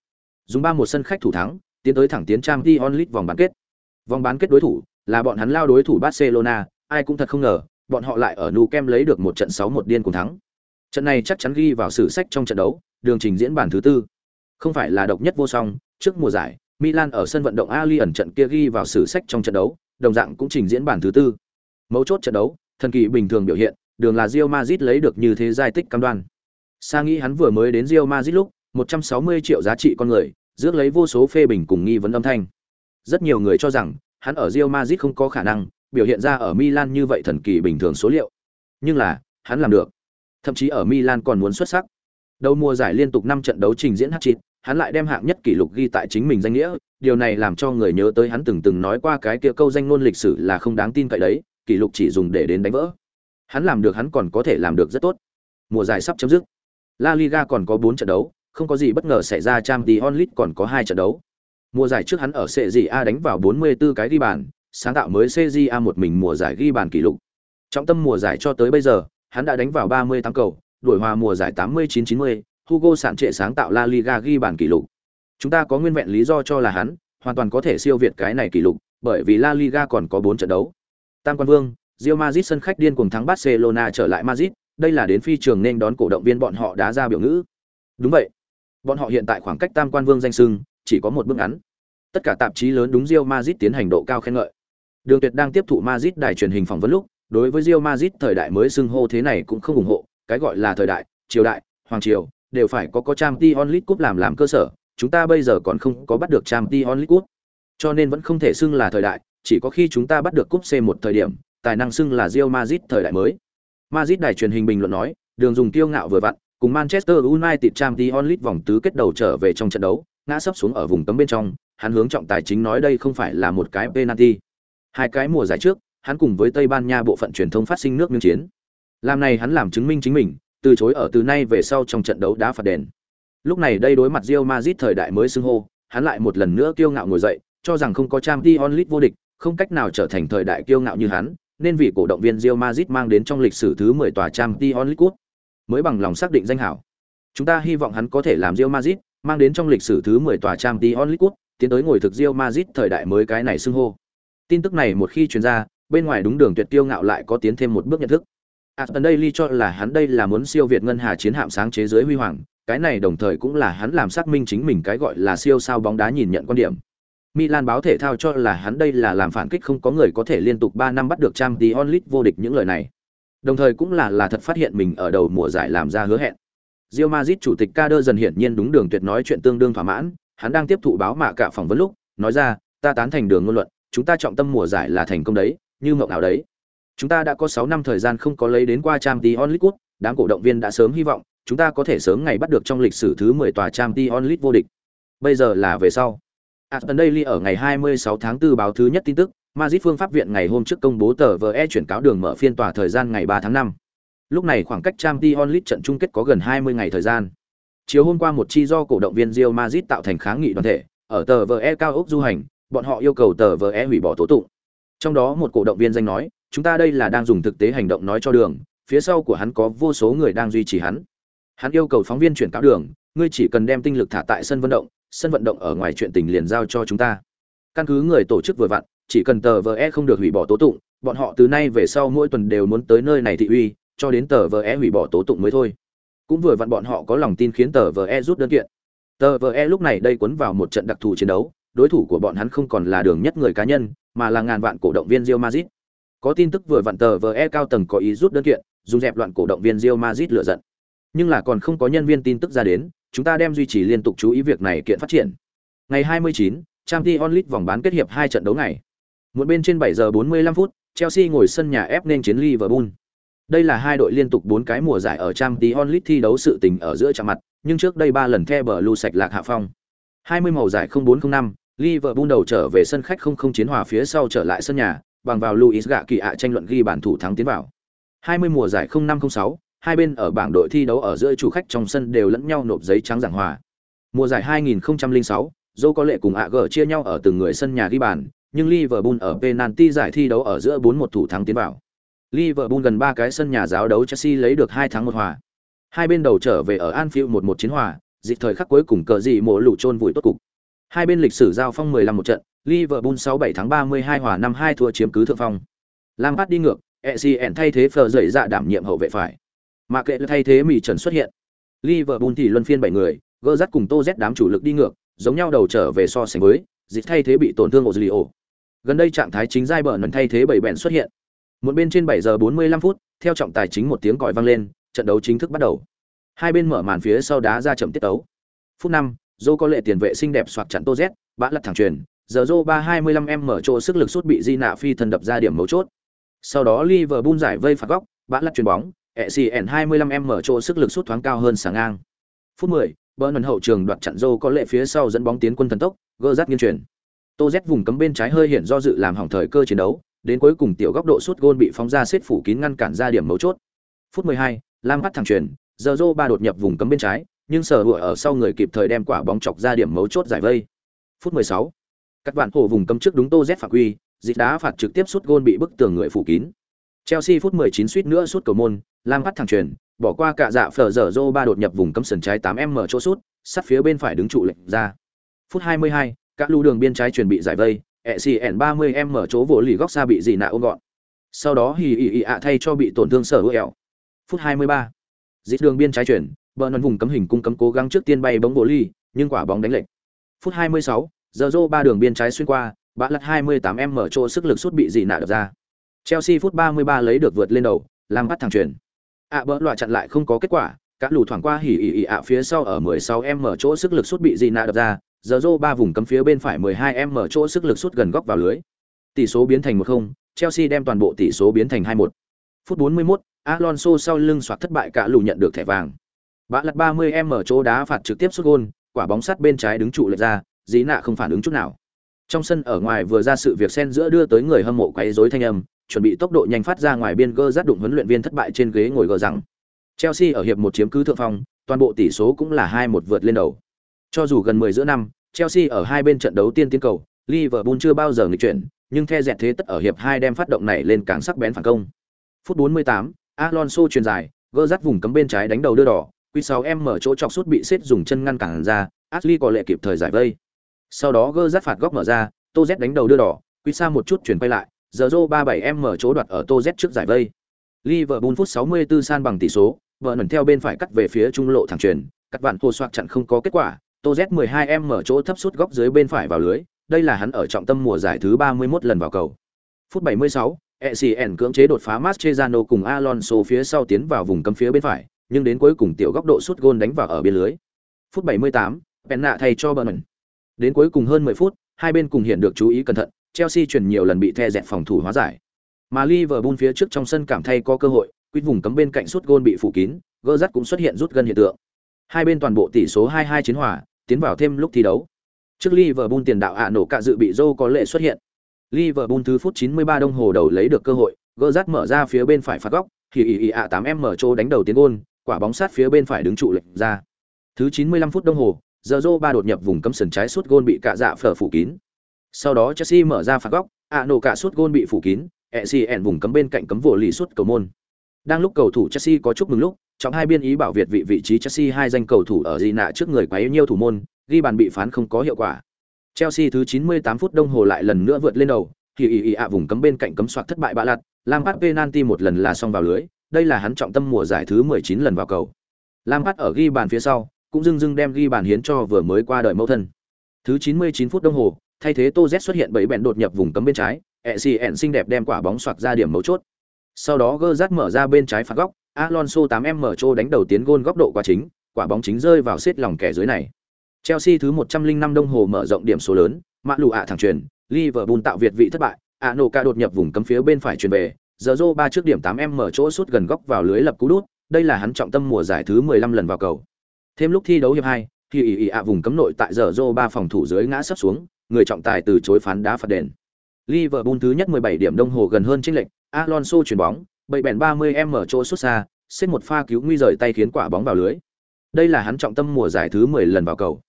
Dùng ba một sân khách thủ thắng, tiến tới thẳng tiến trang Champions League vòng bán kết. Vòng bán kết đối thủ là bọn hắn lao đối thủ Barcelona, ai cũng thật không ngờ, bọn họ lại ở Nou Camp lấy được một trận 6-1 điên cùng thắng. Trận này chắc chắn ghi vào sử sách trong trận đấu, đường trình diễn bản thứ tư. Không phải là độc nhất vô song, trước mùa giải, Milan ở sân vận động Allianz trận kia ghi vào sử sách trong trận đấu, đồng dạng cũng trình diễn bản thứ tư. Mấu chốt trận đấu, thần kỳ bình thường biểu hiện, đường là Real Madrid lấy được như thế giải tích cam đoan. Sa nghĩ hắn vừa mới đến Real Madrid lúc, 160 triệu giá trị con người, rước lấy vô số phê bình cùng nghi vấn âm thanh. Rất nhiều người cho rằng, hắn ở Real Madrid không có khả năng biểu hiện ra ở Milan như vậy thần kỳ bình thường số liệu. Nhưng là, hắn làm được. Thậm chí ở Milan còn muốn xuất sắc. Đầu mùa giải liên tục 5 trận đấu trình diễn hat-trick, hắn lại đem hạng nhất kỷ lục ghi tại chính mình danh nghĩa, điều này làm cho người nhớ tới hắn từng từng nói qua cái kia câu danh ngôn lịch sử là không đáng tin cậy đấy, kỷ lục chỉ dùng để đến đánh vỡ. Hắn làm được hắn còn có thể làm được rất tốt. Mùa giải sắp chấm dứt. La Liga còn có 4 trận đấu, không có gì bất ngờ xảy ra Champions League còn có 2 trận đấu. Mùa giải trước hắn ở Serie A đánh vào 44 cái ghi bàn, sáng tạo mới Serie A một mình mùa giải ghi bàn kỷ lục. Trọng tâm mùa giải cho tới bây giờ, hắn đã đánh vào 38 cầu, đuổi hòa mùa giải 89-90, Hugo sản trệ sáng tạo La Liga ghi bàn kỷ lục. Chúng ta có nguyên vẹn lý do cho là hắn hoàn toàn có thể siêu việt cái này kỷ lục, bởi vì La Liga còn có 4 trận đấu. Tam quan vương, Real Madrid sân khách điên cuồng thắng Barcelona trở lại Madrid, đây là đến phi trường nên đón cổ động viên bọn họ đá ra biểu ngữ. Đúng vậy. Bọn họ hiện tại khoảng cách Tam quan vương danh sưng chỉ có một bước ngắn. Tất cả tạp chí lớn đúng Real Madrid tiến hành độ cao khen ngợi. Đường Tuyệt đang tiếp thụ Madrid đài truyền hình phỏng vấn lúc, đối với Real Madrid thời đại mới xưng hô thế này cũng không ủng hộ, cái gọi là thời đại, triều đại, hoàng triều, đều phải có có trang t onlit Cup làm làm cơ sở, chúng ta bây giờ còn không có bắt được trang t onlit Cup. Cho nên vẫn không thể xưng là thời đại, chỉ có khi chúng ta bắt được cúp C một thời điểm, tài năng xưng là Real Madrid thời đại mới. Madrid đài truyền hình bình luận nói, đường dùng tiêu ngạo vừa vặn, cùng Manchester United Champions League vòng tứ kết đầu trở về trong trận đấu, ngã sấp xuống ở vùng cấm bên trong, hắn hướng trọng tài chính nói đây không phải là một cái penalty. Hai cái mùa giải trước, hắn cùng với Tây Ban Nha bộ phận truyền thông phát sinh nước miếng chiến. Làm này hắn làm chứng minh chính mình, từ chối ở từ nay về sau trong trận đấu đá phạt đền. Lúc này đây đối mặt Real Madrid thời đại mới xưng hô, hắn lại một lần nữa kiêu ngạo ngồi dậy, cho rằng không có Champions League vô địch, không cách nào trở thành thời đại kiêu ngạo như hắn, nên vị cổ động viên Real Madrid mang đến trong lịch sử thứ 10 tòa Champions League Cup, mới bằng lòng xác định danh hảo. Chúng ta hy vọng hắn có thể làm Real Madrid mang đến trong lịch sử thứ 10 tòa Champions League Cup, tiến tới ngồi thực Real Madrid thời đại mới cái này xưng hô. Tin tức này một khi truyền ra, bên ngoài đúng đường tuyệt tiêu ngạo lại có tiến thêm một bước nhận thức. À, Aston Daily cho là hắn đây là muốn siêu việt ngân hà chiến hạm sáng chế dưới huy hoàng, cái này đồng thời cũng là hắn làm xác minh chính mình cái gọi là siêu sao bóng đá nhìn nhận quan điểm. Milan báo thể thao cho là hắn đây là làm phản kích không có người có thể liên tục 3 năm bắt được Champions League vô địch những lời này. Đồng thời cũng là là thật phát hiện mình ở đầu mùa giải làm ra hứa hẹn. Real Madrid chủ tịch Kader dần hiển nhiên đúng đường tuyệt nói chuyện tương đương thỏa mãn, hắn đang tiếp thụ báo mạ cả phỏng vấn lúc, nói ra, ta tán thành đường ngôn luận, chúng ta trọng tâm mùa giải là thành công đấy, như mộng nào đấy. Chúng ta đã có 6 năm thời gian không có lấy đến qua Champions League, đám cổ động viên đã sớm hy vọng, chúng ta có thể sớm ngày bắt được trong lịch sử thứ 10 tòa Champions League vô địch. Bây giờ là về sau. À, Aston Daily ở ngày 26 tháng 4 báo thứ nhất tin tức, Madrid phương pháp viện ngày hôm trước công bố tờ VE chuyển cáo đường mở phiên tòa thời gian ngày 3 tháng 5. Lúc này khoảng cách Champions League trận chung kết có gần 20 ngày thời gian. Chiều hôm qua một chi do cổ động viên Real Madrid tạo thành kháng nghị đoàn thể, ở tờ VE cao ốc du hành, bọn họ yêu cầu tờ VE hủy bỏ tố tụng. Trong đó một cổ động viên danh nói, chúng ta đây là đang dùng thực tế hành động nói cho đường, phía sau của hắn có vô số người đang duy trì hắn. Hắn yêu cầu phóng viên chuyển cáo đường, ngươi chỉ cần đem tinh lực thả tại sân vận động, sân vận động ở ngoài chuyện tình liền giao cho chúng ta. Căn cứ người tổ chức vừa vặn, chỉ cần tờ VE không được hủy bỏ tố tụng, bọn họ từ nay về sau mỗi tuần đều muốn tới nơi này thị uy, cho đến tờ VE hủy bỏ tố tụng mới thôi. Cũng vừa vặn bọn họ có lòng tin khiến tờ VE rút đơn kiện. Tờ VE lúc này đây cuốn vào một trận đặc thù chiến đấu, đối thủ của bọn hắn không còn là đường nhất người cá nhân, mà là ngàn vạn cổ động viên Real Madrid. Có tin tức vừa vặn tờ VE cao tầng có ý rút đơn kiện, dùng dẹp loạn cổ động viên Real Madrid lựa giận. Nhưng là còn không có nhân viên tin tức ra đến, chúng ta đem duy trì liên tục chú ý việc này kiện phát triển. Ngày 29, Champions League vòng bán kết hiệp hai trận đấu ngày. Một bên trên 7 giờ 45 phút, Chelsea ngồi sân nhà ép nên chiến Liverpool. Đây là hai đội liên tục 4 cái mùa giải ở Champions League thi đấu sự tình ở giữa chạm mặt, nhưng trước đây 3 lần The Blue sạch lạc hạ phong. 20 màu giải 0405, Liverpool đầu trở về sân khách 0-0 chiến hòa phía sau trở lại sân nhà, bằng vào Luis gạ kỳ ạ tranh luận ghi bàn thủ thắng tiến vào. 20 mùa giải 0506, hai bên ở bảng đội thi đấu ở giữa chủ khách trong sân đều lẫn nhau nộp giấy trắng giảng hòa. Mùa giải 2006, Joe có lệ cùng AG chia nhau ở từng người sân nhà ghi bàn, nhưng Liverpool ở penalty giải thi đấu ở giữa 4-1 thủ thắng tiến vào. Liverpool gần 3 cái sân nhà giáo đấu Chelsea lấy được 2 thắng 1 hòa. Hai bên đầu trở về ở Anfield 1-1 chiến hòa, dịch thời khắc cuối cùng cờ gì mổ lũ chôn vùi tốt cục. Hai bên lịch sử giao phong 15 một trận, Liverpool 6-7 thắng 32 hòa 5-2 thua chiếm cứ thượng phong. Lampard đi ngược, ECN thay thế Fleur dậy dạ đảm nhiệm hậu vệ phải. Mà kệ thay thế Mỹ Trần xuất hiện. Liverpool thì luân phiên 7 người, gỡ dắt cùng Tô Z đám chủ lực đi ngược, giống nhau đầu trở về so sánh với, dịch thay thế bị tổn thương Ozilio. Gần đây trạng thái chính giai bờ nần thay thế bảy bèn xuất hiện. Một bên trên 7 giờ 45 phút, theo trọng tài chính một tiếng còi vang lên, trận đấu chính thức bắt đầu. Hai bên mở màn phía sau đá ra chậm tiết tấu. Phút 5, Zô có lệ tiền vệ xinh đẹp soạt chặn Tô Z, bã lật thẳng truyền, giờ Zô 325m mở chỗ sức lực sút bị Di nạ phi thần đập ra điểm mấu chốt. Sau đó Liverpool giải vây phạt góc, bã lật chuyền bóng, ECN 25m mở chỗ sức lực sút thoáng cao hơn sáng ngang. Phút 10, Bernard hậu trường đoạt chặn Joe có lệ phía sau dẫn bóng tiến quân thần tốc, gỡ rát nghiêng chuyển. Tô Z vùng cấm bên trái hơi hiện do dự làm hỏng thời cơ chiến đấu, đến cuối cùng tiểu góc độ sút gôn bị phóng ra xếp phủ kín ngăn cản ra điểm mấu chốt. Phút 12, Lam bắt thẳng truyền, giờ Joe ba đột nhập vùng cấm bên trái, nhưng sở hữu ở sau người kịp thời đem quả bóng chọc ra điểm mấu chốt giải vây. Phút 16, các bạn hổ vùng cấm trước đúng Tô Z phạm quy, dịch đá phạt trực tiếp sút gôn bị bức tường người phủ kín. Chelsea phút 19 suýt nữa sút cầu môn, Lam bắt thẳng truyền, bỏ qua cả dạ phở dở dô ba đột nhập vùng cấm sườn trái 8m chỗ sút, sát phía bên phải đứng trụ lệnh ra. Phút 22, các lưu đường biên trái chuẩn bị giải vây, ECN 30m mở chỗ vỗ lì góc xa bị gì nạ ôm gọn. Sau đó hì ì ì ạ thay cho bị tổn thương sở hữu ẹo. Phút 23, dịch đường biên trái chuyển, bờ nón vùng cấm hình cung cấm cố gắng trước tiên bay bóng vỗ lì, nhưng quả bóng đánh lệch. Phút 26, giờ rô ba đường biên trái xuyên qua, bã lật 28m mở chỗ sức lực sút bị gì nạ đập ra. Chelsea phút 33 lấy được vượt lên đầu, làm bắt thẳng chuyển. ạ bỡ loại chặn lại không có kết quả, các lù thoảng qua hỉ ỉ ỉ ạ phía sau ở 16m mở chỗ sức lực sút bị gì nạ đập ra, giờ rô ba vùng cấm phía bên phải 12m mở chỗ sức lực sút gần góc vào lưới. Tỷ số biến thành 1-0, Chelsea đem toàn bộ tỷ số biến thành 2-1. Phút 41, Alonso sau lưng soạt thất bại cả lù nhận được thẻ vàng. Bạ lật 30m mở chỗ đá phạt trực tiếp sút gôn, quả bóng sắt bên trái đứng trụ lệch ra, dí nạ không phản ứng chút nào. Trong sân ở ngoài vừa ra sự việc xen giữa đưa tới người hâm mộ quấy rối thanh âm, chuẩn bị tốc độ nhanh phát ra ngoài biên gơ rát đụng huấn luyện viên thất bại trên ghế ngồi gờ rằng. Chelsea ở hiệp một chiếm cứ thượng phong, toàn bộ tỷ số cũng là 2-1 vượt lên đầu. Cho dù gần 10 giữa năm, Chelsea ở hai bên trận đấu tiên tiến cầu, Liverpool chưa bao giờ nghịch chuyển, nhưng theo dẹt thế tất ở hiệp 2 đem phát động này lên càng sắc bén phản công. Phút 48, Alonso truyền dài, gỡ dắt vùng cấm bên trái đánh đầu đưa đỏ, Quy 6 em mở chỗ chọc sút bị xếp dùng chân ngăn cản ra, Ashley có lệ kịp thời giải vây. Sau đó gỡ dắt phạt góc mở ra, Tô Z đánh đầu đưa đỏ, Quy xa một chút chuyển quay lại, giờ Zoro 37 em mở chỗ đoạt ở Tô Z trước giải vây. Liverpool phút 64 san bằng tỷ số, vợ nẩn theo bên phải cắt về phía trung lộ thẳng truyền, cắt vạn hồ soạc chặn không có kết quả, Tô Z 12 em mở chỗ thấp sút góc dưới bên phải vào lưới, đây là hắn ở trọng tâm mùa giải thứ 31 lần vào cầu. Phút 76, ECN cưỡng chế đột phá Mascherano cùng Alonso phía sau tiến vào vùng cấm phía bên phải, nhưng đến cuối cùng tiểu góc độ sút gôn đánh vào ở biên lưới. Phút 78, Penna thay cho Burnham. Đến cuối cùng hơn 10 phút, hai bên cùng hiện được chú ý cẩn thận, Chelsea chuyển nhiều lần bị the dẹt phòng thủ hóa giải. Mà Liverpool phía trước trong sân cảm thấy có cơ hội, quyết vùng cấm bên cạnh sút gôn bị phủ kín, gỡ rắt cũng xuất hiện rút gần hiện tượng. Hai bên toàn bộ tỷ số 2-2 chiến hòa, tiến vào thêm lúc thi đấu. Trước Liverpool tiền đạo ạ nổ cả dự bị Joe có lệ xuất hiện. Liverpool thứ phút 93 đồng hồ đầu lấy được cơ hội, Gerrard mở ra phía bên phải phạt góc, thì ý ý ạ 8m mở đánh đầu tiến gôn, quả bóng sát phía bên phải đứng trụ lệch ra. Thứ 95 phút đồng hồ, Zorro ba đột nhập vùng cấm sân trái sút gôn bị cạ dạ phở phủ kín. Sau đó Chelsea mở ra phạt góc, ạ nổ cả suốt gôn bị phủ kín, ECN vùng cấm bên cạnh cấm vụ lì suốt cầu môn. Đang lúc cầu thủ Chelsea có chúc mừng lúc, trọng hai biên ý bảo Việt vị vị trí Chelsea hai danh cầu thủ ở Gina nạ trước người quá nhiêu thủ môn, ghi bàn bị phán không có hiệu quả. Chelsea thứ 98 phút đồng hồ lại lần nữa vượt lên đầu, thì ý ý ạ vùng cấm bên cạnh cấm soạt thất bại bạ lạt, Lampard penalty một lần là xong vào lưới, đây là hắn trọng tâm mùa giải thứ 19 lần vào cầu. Lampard ở ghi bàn phía sau, cũng dưng dưng đem ghi bàn hiến cho vừa mới qua đời mẫu thân. Thứ 99 phút đồng hồ, thay thế Tô Z xuất hiện bảy bèn đột nhập vùng cấm bên trái, ECN xinh đẹp đem quả bóng soạt ra điểm mấu chốt. Sau đó Gerrard mở ra bên trái phạt góc, Alonso 8m mở trô đánh đầu tiến gôn góc độ quá chính, quả bóng chính rơi vào xếp lòng kẻ dưới này. Chelsea thứ 105 đồng hồ mở rộng điểm số lớn, mã lụ ạ thẳng truyền, Liverpool tạo việt vị thất bại, Anoka đột nhập vùng cấm phía bên phải truyền về, giờ rô ba trước điểm 8m mở chỗ sút gần góc vào lưới lập cú đút, đây là hắn trọng tâm mùa giải thứ 15 lần vào cầu. Thêm lúc thi đấu hiệp 2, thì ỉ ỉ ạ vùng cấm nội tại giờ rô ba phòng thủ dưới ngã sấp xuống, người trọng tài từ chối phán đá phạt đền. Liverpool thứ nhất 17 điểm đồng hồ gần hơn chênh lệch, Alonso chuyển bóng, bậy bèn 30m mở chỗ xuất xa, xếp một pha cứu nguy rời tay khiến quả bóng vào lưới. Đây là hắn trọng tâm mùa giải thứ 10 lần vào cầu.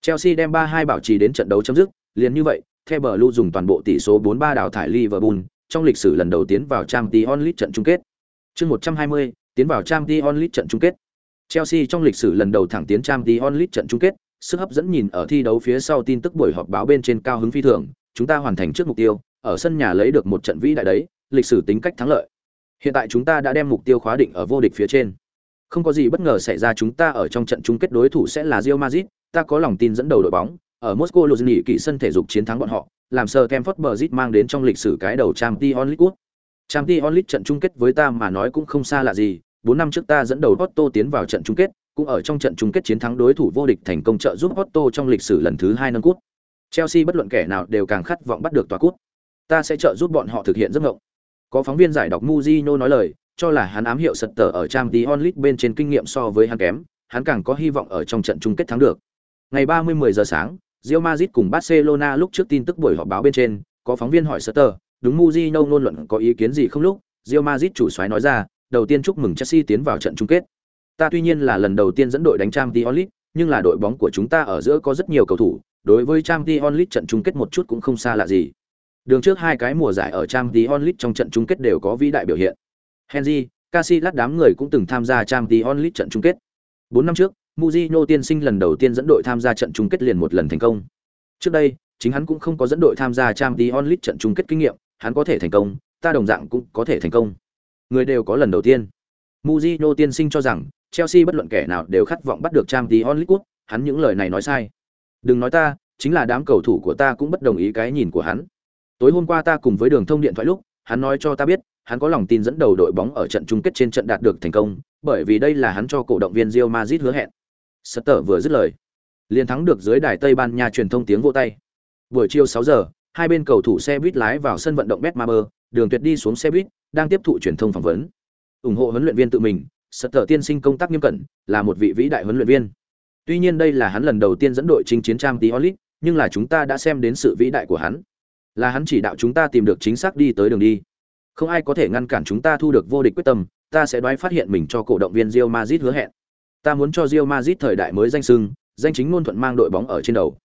Chelsea đem 3-2 bảo trì đến trận đấu chấm dứt, liền như vậy, The Blue dùng toàn bộ tỷ số 4-3 đào thải Liverpool, trong lịch sử lần đầu tiến vào Champions League trận chung kết. Chương 120, tiến vào Champions League trận chung kết. Chelsea trong lịch sử lần đầu thẳng tiến Champions League trận chung kết, sức hấp dẫn nhìn ở thi đấu phía sau tin tức buổi họp báo bên trên cao hứng phi thường, chúng ta hoàn thành trước mục tiêu, ở sân nhà lấy được một trận vĩ đại đấy, lịch sử tính cách thắng lợi. Hiện tại chúng ta đã đem mục tiêu khóa định ở vô địch phía trên. Không có gì bất ngờ xảy ra chúng ta ở trong trận chung kết đối thủ sẽ là Real Madrid, ta có lòng tin dẫn đầu đội bóng, ở Moscow Luzhniki kỳ sân thể dục chiến thắng bọn họ, làm sờ Kemford Bridge mang đến trong lịch sử cái đầu Champions League. Champions League trận chung kết với ta mà nói cũng không xa lạ gì, 4 năm trước ta dẫn đầu Porto tiến vào trận chung kết, cũng ở trong trận chung kết chiến thắng đối thủ vô địch thành công trợ giúp Otto trong lịch sử lần thứ 2 nâng cút Chelsea bất luận kẻ nào đều càng khát vọng bắt được tòa cút Ta sẽ trợ giúp bọn họ thực hiện giấc mộng. Có phóng viên giải đọc Mujino nói lời, cho là hắn ám hiệu sật tờ ở Champions League bên trên kinh nghiệm so với hắn kém, hắn càng có hy vọng ở trong trận chung kết thắng được. Ngày 30 10 giờ sáng, Real Madrid cùng Barcelona lúc trước tin tức buổi họp báo bên trên, có phóng viên hỏi Sutter, đúng Mujino ngôn luận có ý kiến gì không lúc, Real Madrid chủ soái nói ra, đầu tiên chúc mừng Chelsea tiến vào trận chung kết. Ta tuy nhiên là lần đầu tiên dẫn đội đánh Champions League, nhưng là đội bóng của chúng ta ở giữa có rất nhiều cầu thủ, đối với Champions League trận chung kết một chút cũng không xa lạ gì. Đường trước hai cái mùa giải ở Champions League trong trận chung kết đều có vĩ đại biểu hiện. Henry, Casillas đám người cũng từng tham gia Champions League trận chung kết. 4 năm trước, Mujino tiên sinh lần đầu tiên dẫn đội tham gia trận chung kết liền một lần thành công. Trước đây, chính hắn cũng không có dẫn đội tham gia Champions League trận chung kết kinh nghiệm, hắn có thể thành công, ta đồng dạng cũng có thể thành công. Người đều có lần đầu tiên. Mujino tiên sinh cho rằng, Chelsea bất luận kẻ nào đều khát vọng bắt được Champions League, hắn những lời này nói sai. Đừng nói ta, chính là đám cầu thủ của ta cũng bất đồng ý cái nhìn của hắn. Tối hôm qua ta cùng với Đường Thông điện thoại lúc, hắn nói cho ta biết, hắn có lòng tin dẫn đầu đội bóng ở trận chung kết trên trận đạt được thành công, bởi vì đây là hắn cho cổ động viên Real Madrid hứa hẹn. Sutter vừa dứt lời, liền thắng được dưới đài Tây Ban Nha truyền thông tiếng vỗ tay. Buổi chiều 6 giờ, hai bên cầu thủ xe buýt lái vào sân vận động Betmaber, đường tuyệt đi xuống xe buýt, đang tiếp thụ truyền thông phỏng vấn. ủng hộ huấn luyện viên tự mình, Sutter tiên sinh công tác nghiêm cẩn, là một vị vĩ đại huấn luyện viên. Tuy nhiên đây là hắn lần đầu tiên dẫn đội chinh chiến trang Tiolit, nhưng là chúng ta đã xem đến sự vĩ đại của hắn. Là hắn chỉ đạo chúng ta tìm được chính xác đi tới đường đi. Không ai có thể ngăn cản chúng ta thu được vô địch quyết tâm, ta sẽ đoái phát hiện mình cho cổ động viên rio mazit hứa hẹn. Ta muốn cho rio mazit thời đại mới danh sưng, danh chính ngôn thuận mang đội bóng ở trên đầu.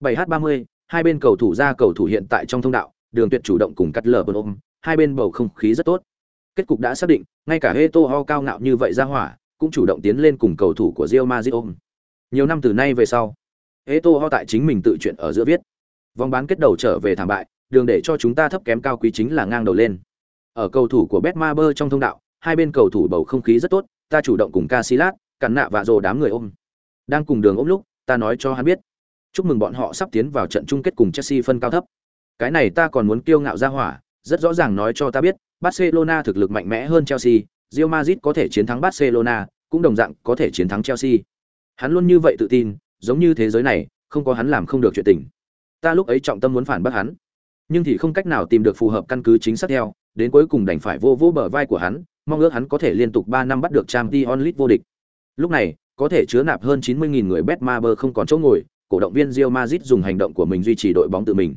7h30, hai bên cầu thủ ra cầu thủ hiện tại trong thông đạo, Đường Tuyệt chủ động cùng cắt lở ôm, hai bên bầu không khí rất tốt. Kết cục đã xác định, ngay cả Eto'o cao ngạo như vậy ra hỏa, cũng chủ động tiến lên cùng cầu thủ của Real Madrid ôm. Nhiều năm từ nay về sau, Eto'o tại chính mình tự chuyện ở giữa viết. Vòng bán kết đầu trở về thảm bại, đường để cho chúng ta thấp kém cao quý chính là ngang đầu lên. Ở cầu thủ của Betmaber trong thông đạo, hai bên cầu thủ bầu không khí rất tốt, ta chủ động cùng Casillas, cắn nạ và rồ đám người ôm. Đang cùng đường ôm lúc, ta nói cho hắn biết, chúc mừng bọn họ sắp tiến vào trận chung kết cùng Chelsea phân cao thấp. Cái này ta còn muốn kiêu ngạo ra hỏa, rất rõ ràng nói cho ta biết, Barcelona thực lực mạnh mẽ hơn Chelsea, Real Madrid có thể chiến thắng Barcelona, cũng đồng dạng có thể chiến thắng Chelsea. Hắn luôn như vậy tự tin, giống như thế giới này, không có hắn làm không được chuyện tình. Ta lúc ấy trọng tâm muốn phản bác hắn, nhưng thì không cách nào tìm được phù hợp căn cứ chính xác theo, đến cuối cùng đành phải vô vô bờ vai của hắn, mong ước hắn có thể liên tục 3 năm bắt được Champions League vô địch. Lúc này, có thể chứa nạp hơn 90.000 người Betmaber không còn chỗ ngồi, cổ động viên Real Madrid dùng hành động của mình duy trì đội bóng tự mình.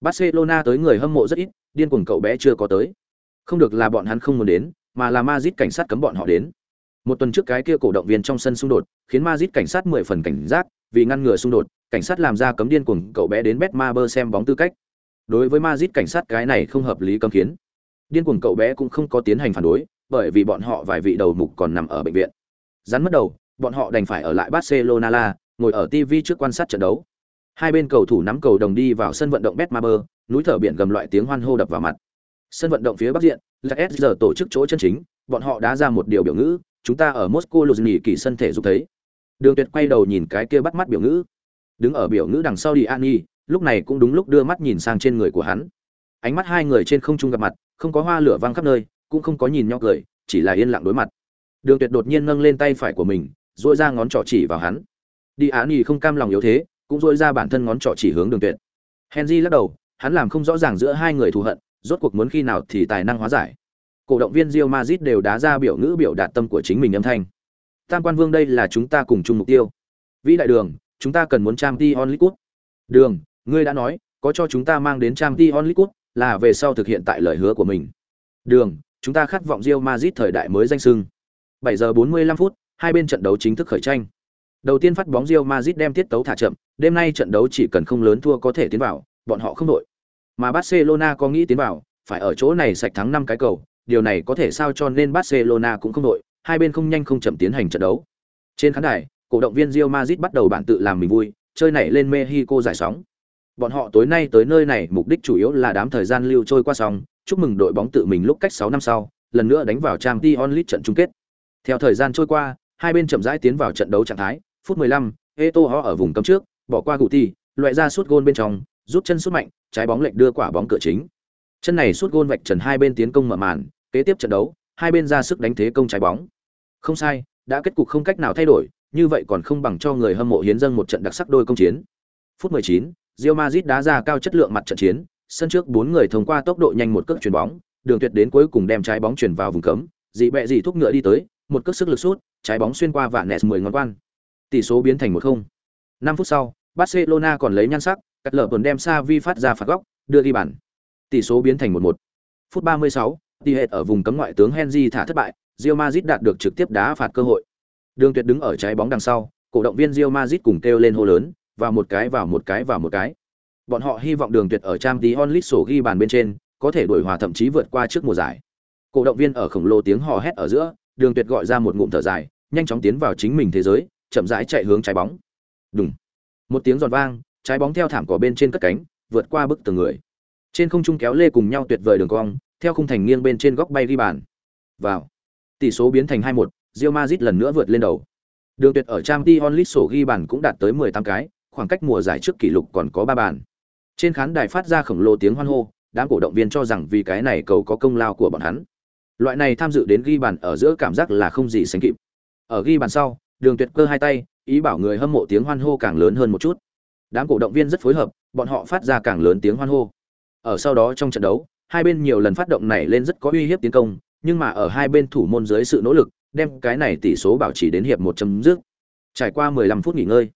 Barcelona tới người hâm mộ rất ít, điên cuồng cậu bé chưa có tới. Không được là bọn hắn không muốn đến, mà là Madrid cảnh sát cấm bọn họ đến. Một tuần trước cái kia cổ động viên trong sân xung đột, khiến Madrid cảnh sát 10 phần cảnh giác, vì ngăn ngừa xung đột, cảnh sát làm ra cấm điên cuồng cậu bé đến Betmaber xem bóng tư cách. Đối với Madrid cảnh sát cái này không hợp lý cấm kiến. Điên cuồng cậu bé cũng không có tiến hành phản đối, bởi vì bọn họ vài vị đầu mục còn nằm ở bệnh viện. Rắn mất đầu, bọn họ đành phải ở lại Barcelona la, ngồi ở TV trước quan sát trận đấu. Hai bên cầu thủ nắm cầu đồng đi vào sân vận động Betmaber, núi thở biển gầm loại tiếng hoan hô đập vào mặt. Sân vận động phía bắc diện, là giờ tổ chức chỗ chân chính, bọn họ đã ra một điều biểu ngữ, chúng ta ở Moscow Luzhniki kỳ sân thể dục thấy. Đường Tuyệt quay đầu nhìn cái kia bắt mắt biểu ngữ. Đứng ở biểu ngữ đằng sau đi Nhi, lúc này cũng đúng lúc đưa mắt nhìn sang trên người của hắn. Ánh mắt hai người trên không trung gặp mặt, không có hoa lửa vang khắp nơi, cũng không có nhìn nhau cười, chỉ là yên lặng đối mặt. Đường Tuyệt đột nhiên nâng lên tay phải của mình, duỗi ra ngón trỏ chỉ vào hắn. Đi Nhi không cam lòng yếu thế, cũng duỗi ra bản thân ngón trỏ chỉ hướng Đường Tuyệt. Henry lắc đầu, hắn làm không rõ ràng giữa hai người thù hận, rốt cuộc muốn khi nào thì tài năng hóa giải. Cổ động viên Real Madrid đều đá ra biểu ngữ biểu đạt tâm của chính mình âm thanh. Tam quan vương đây là chúng ta cùng chung mục tiêu. Vĩ đại đường, chúng ta cần muốn trang Champions Cút. Đường, ngươi đã nói, có cho chúng ta mang đến trang Champions Cút là về sau thực hiện tại lời hứa của mình. Đường, chúng ta khát vọng Real Madrid thời đại mới danh sưng. 7 giờ 45 phút, hai bên trận đấu chính thức khởi tranh. Đầu tiên phát bóng Real Madrid đem tiết tấu thả chậm, đêm nay trận đấu chỉ cần không lớn thua có thể tiến vào, bọn họ không đội. Mà Barcelona có nghĩ tiến vào, phải ở chỗ này sạch thắng 5 cái cầu, điều này có thể sao cho nên Barcelona cũng không đội, hai bên không nhanh không chậm tiến hành trận đấu. Trên khán đài, cổ động viên Real Madrid bắt đầu bản tự làm mình vui, chơi này lên Mexico giải sóng. Bọn họ tối nay tới nơi này mục đích chủ yếu là đám thời gian lưu trôi qua sóng, chúc mừng đội bóng tự mình lúc cách 6 năm sau, lần nữa đánh vào trang Champions League trận chung kết. Theo thời gian trôi qua, hai bên chậm rãi tiến vào trận đấu trạng thái, phút 15, Eto'o ở vùng cấm trước, bỏ qua Guti, loại ra suốt gôn bên trong, rút chân sút mạnh, trái bóng lệch đưa quả bóng cửa chính. Chân này sút gôn vạch trần hai bên tiến công mở màn, kế tiếp trận đấu, hai bên ra sức đánh thế công trái bóng. Không sai, đã kết cục không cách nào thay đổi, như vậy còn không bằng cho người hâm mộ hiến dâng một trận đặc sắc đôi công chiến. Phút 19, Real Madrid đá ra cao chất lượng mặt trận chiến, sân trước bốn người thông qua tốc độ nhanh một cước chuyền bóng, đường tuyệt đến cuối cùng đem trái bóng chuyển vào vùng cấm, dị bẹ dị thúc ngựa đi tới, một cước sức lực sút, trái bóng xuyên qua vạn nẹt 10 ngón quan. Tỷ số biến thành 1-0. 5 phút sau, Barcelona còn lấy nhan sắc, cắt lở tuần đem Xavi phát ra phạt góc, đưa đi bàn. Tỷ số biến thành 1-1. Phút 36, tỷ hết ở vùng cấm ngoại tướng Henry thả thất bại, Real Madrid đạt được trực tiếp đá phạt cơ hội. Đường Tuyệt đứng ở trái bóng đằng sau, cổ động viên Real Madrid cùng kêu lên hô lớn, vào một cái vào một cái vào một cái. Bọn họ hy vọng Đường Tuyệt ở Champions League sổ ghi bàn bên trên, có thể đuổi hòa thậm chí vượt qua trước mùa giải. Cổ động viên ở khổng lồ tiếng hò hét ở giữa, Đường Tuyệt gọi ra một ngụm thở dài, nhanh chóng tiến vào chính mình thế giới, chậm rãi chạy hướng trái bóng. Đùng. Một tiếng giòn vang, trái bóng theo thảm cỏ bên trên cất cánh, vượt qua bức tường người. Trên không trung kéo lê cùng nhau tuyệt vời đường cong, theo khung thành nghiêng bên trên góc bay ghi bàn. Vào. Tỷ số biến thành 2-1, Real Madrid lần nữa vượt lên đầu. Đường Tuyệt ở Champions League sổ ghi bàn cũng đạt tới 18 cái, khoảng cách mùa giải trước kỷ lục còn có 3 bàn. Trên khán đài phát ra khổng lồ tiếng hoan hô, đám cổ động viên cho rằng vì cái này cầu có công lao của bọn hắn. Loại này tham dự đến ghi bàn ở giữa cảm giác là không gì sánh kịp. Ở ghi bàn sau, Đường Tuyệt cơ hai tay, ý bảo người hâm mộ tiếng hoan hô càng lớn hơn một chút. Đám cổ động viên rất phối hợp, bọn họ phát ra càng lớn tiếng hoan hô. Ở sau đó trong trận đấu, hai bên nhiều lần phát động này lên rất có uy hiếp tiến công, nhưng mà ở hai bên thủ môn dưới sự nỗ lực, đem cái này tỷ số bảo trì đến hiệp một chấm dứt. Trải qua 15 phút nghỉ ngơi,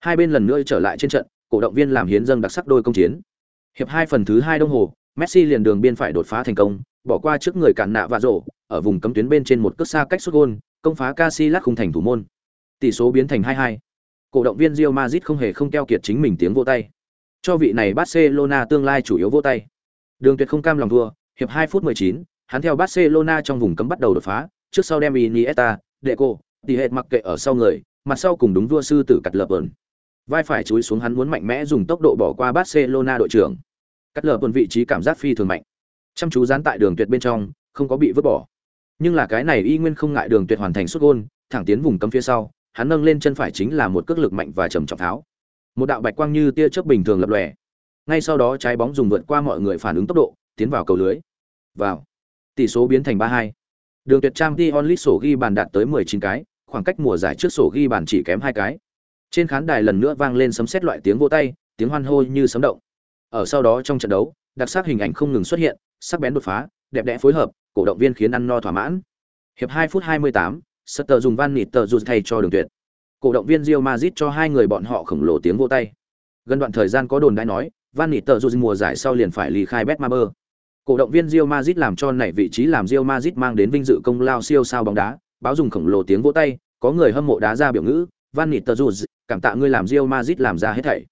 hai bên lần nữa trở lại trên trận, cổ động viên làm hiến dâng đặc sắc đôi công chiến. Hiệp hai phần thứ hai đồng hồ, Messi liền đường biên phải đột phá thành công, bỏ qua trước người cản nạ và rổ, ở vùng cấm tuyến bên trên một cước xa cách sút gôn, công phá Casillas khung thành thủ môn. Tỷ số biến thành 2-2. Cổ động viên Real Madrid không hề không keo kiệt chính mình tiếng vỗ tay. Cho vị này Barcelona tương lai chủ yếu vỗ tay. Đường Tuyệt không cam lòng thua, hiệp 2 phút 19, hắn theo Barcelona trong vùng cấm bắt đầu đột phá, trước sau đem Iniesta, Deco, tỷ hệt mặc kệ ở sau người, mặt sau cùng đúng vua sư tử cắt lập ẩn. Vai phải chúi xuống hắn muốn mạnh mẽ dùng tốc độ bỏ qua Barcelona đội trưởng. Cắt lở vị trí cảm giác phi thường mạnh. Chăm chú dán tại đường tuyệt bên trong, không có bị vứt bỏ. Nhưng là cái này y nguyên không ngại đường tuyệt hoàn thành sút gol, thẳng tiến vùng cấm phía sau, hắn nâng lên chân phải chính là một cước lực mạnh và trầm trọng tháo. Một đạo bạch quang như tia chớp bình thường lập lòe. Ngay sau đó trái bóng dùng vượt qua mọi người phản ứng tốc độ, tiến vào cầu lưới. Vào. Tỷ số biến thành 3-2. Đường Tuyệt Trang Dion Lit sổ ghi bàn đạt tới 19 cái, khoảng cách mùa giải trước sổ ghi bàn chỉ kém hai cái. Trên khán đài lần nữa vang lên sấm sét loại tiếng vỗ tay, tiếng hoan hô như sấm động. Ở sau đó trong trận đấu, đặc sắc hình ảnh không ngừng xuất hiện, sắc bén đột phá, đẹp đẽ phối hợp, cổ động viên khiến ăn no thỏa mãn. Hiệp 2 phút 28, tờ dùng Van Nịt tờ dù thay cho Đường Tuyệt. Cổ động viên Real Madrid cho hai người bọn họ khổng lồ tiếng vỗ tay. Gần đoạn thời gian có đồn đại nói, Van Nịt tờ dù mùa giải sau liền phải ly khai Betmaber. Cổ động viên Real Madrid làm cho này vị trí làm Real Madrid mang đến vinh dự công lao siêu sao bóng đá, báo dùng khổng lồ tiếng vỗ tay, có người hâm mộ đá ra biểu ngữ, Van Nistelrooy, cảm tạ ngươi làm Real Madrid làm ra hết thảy.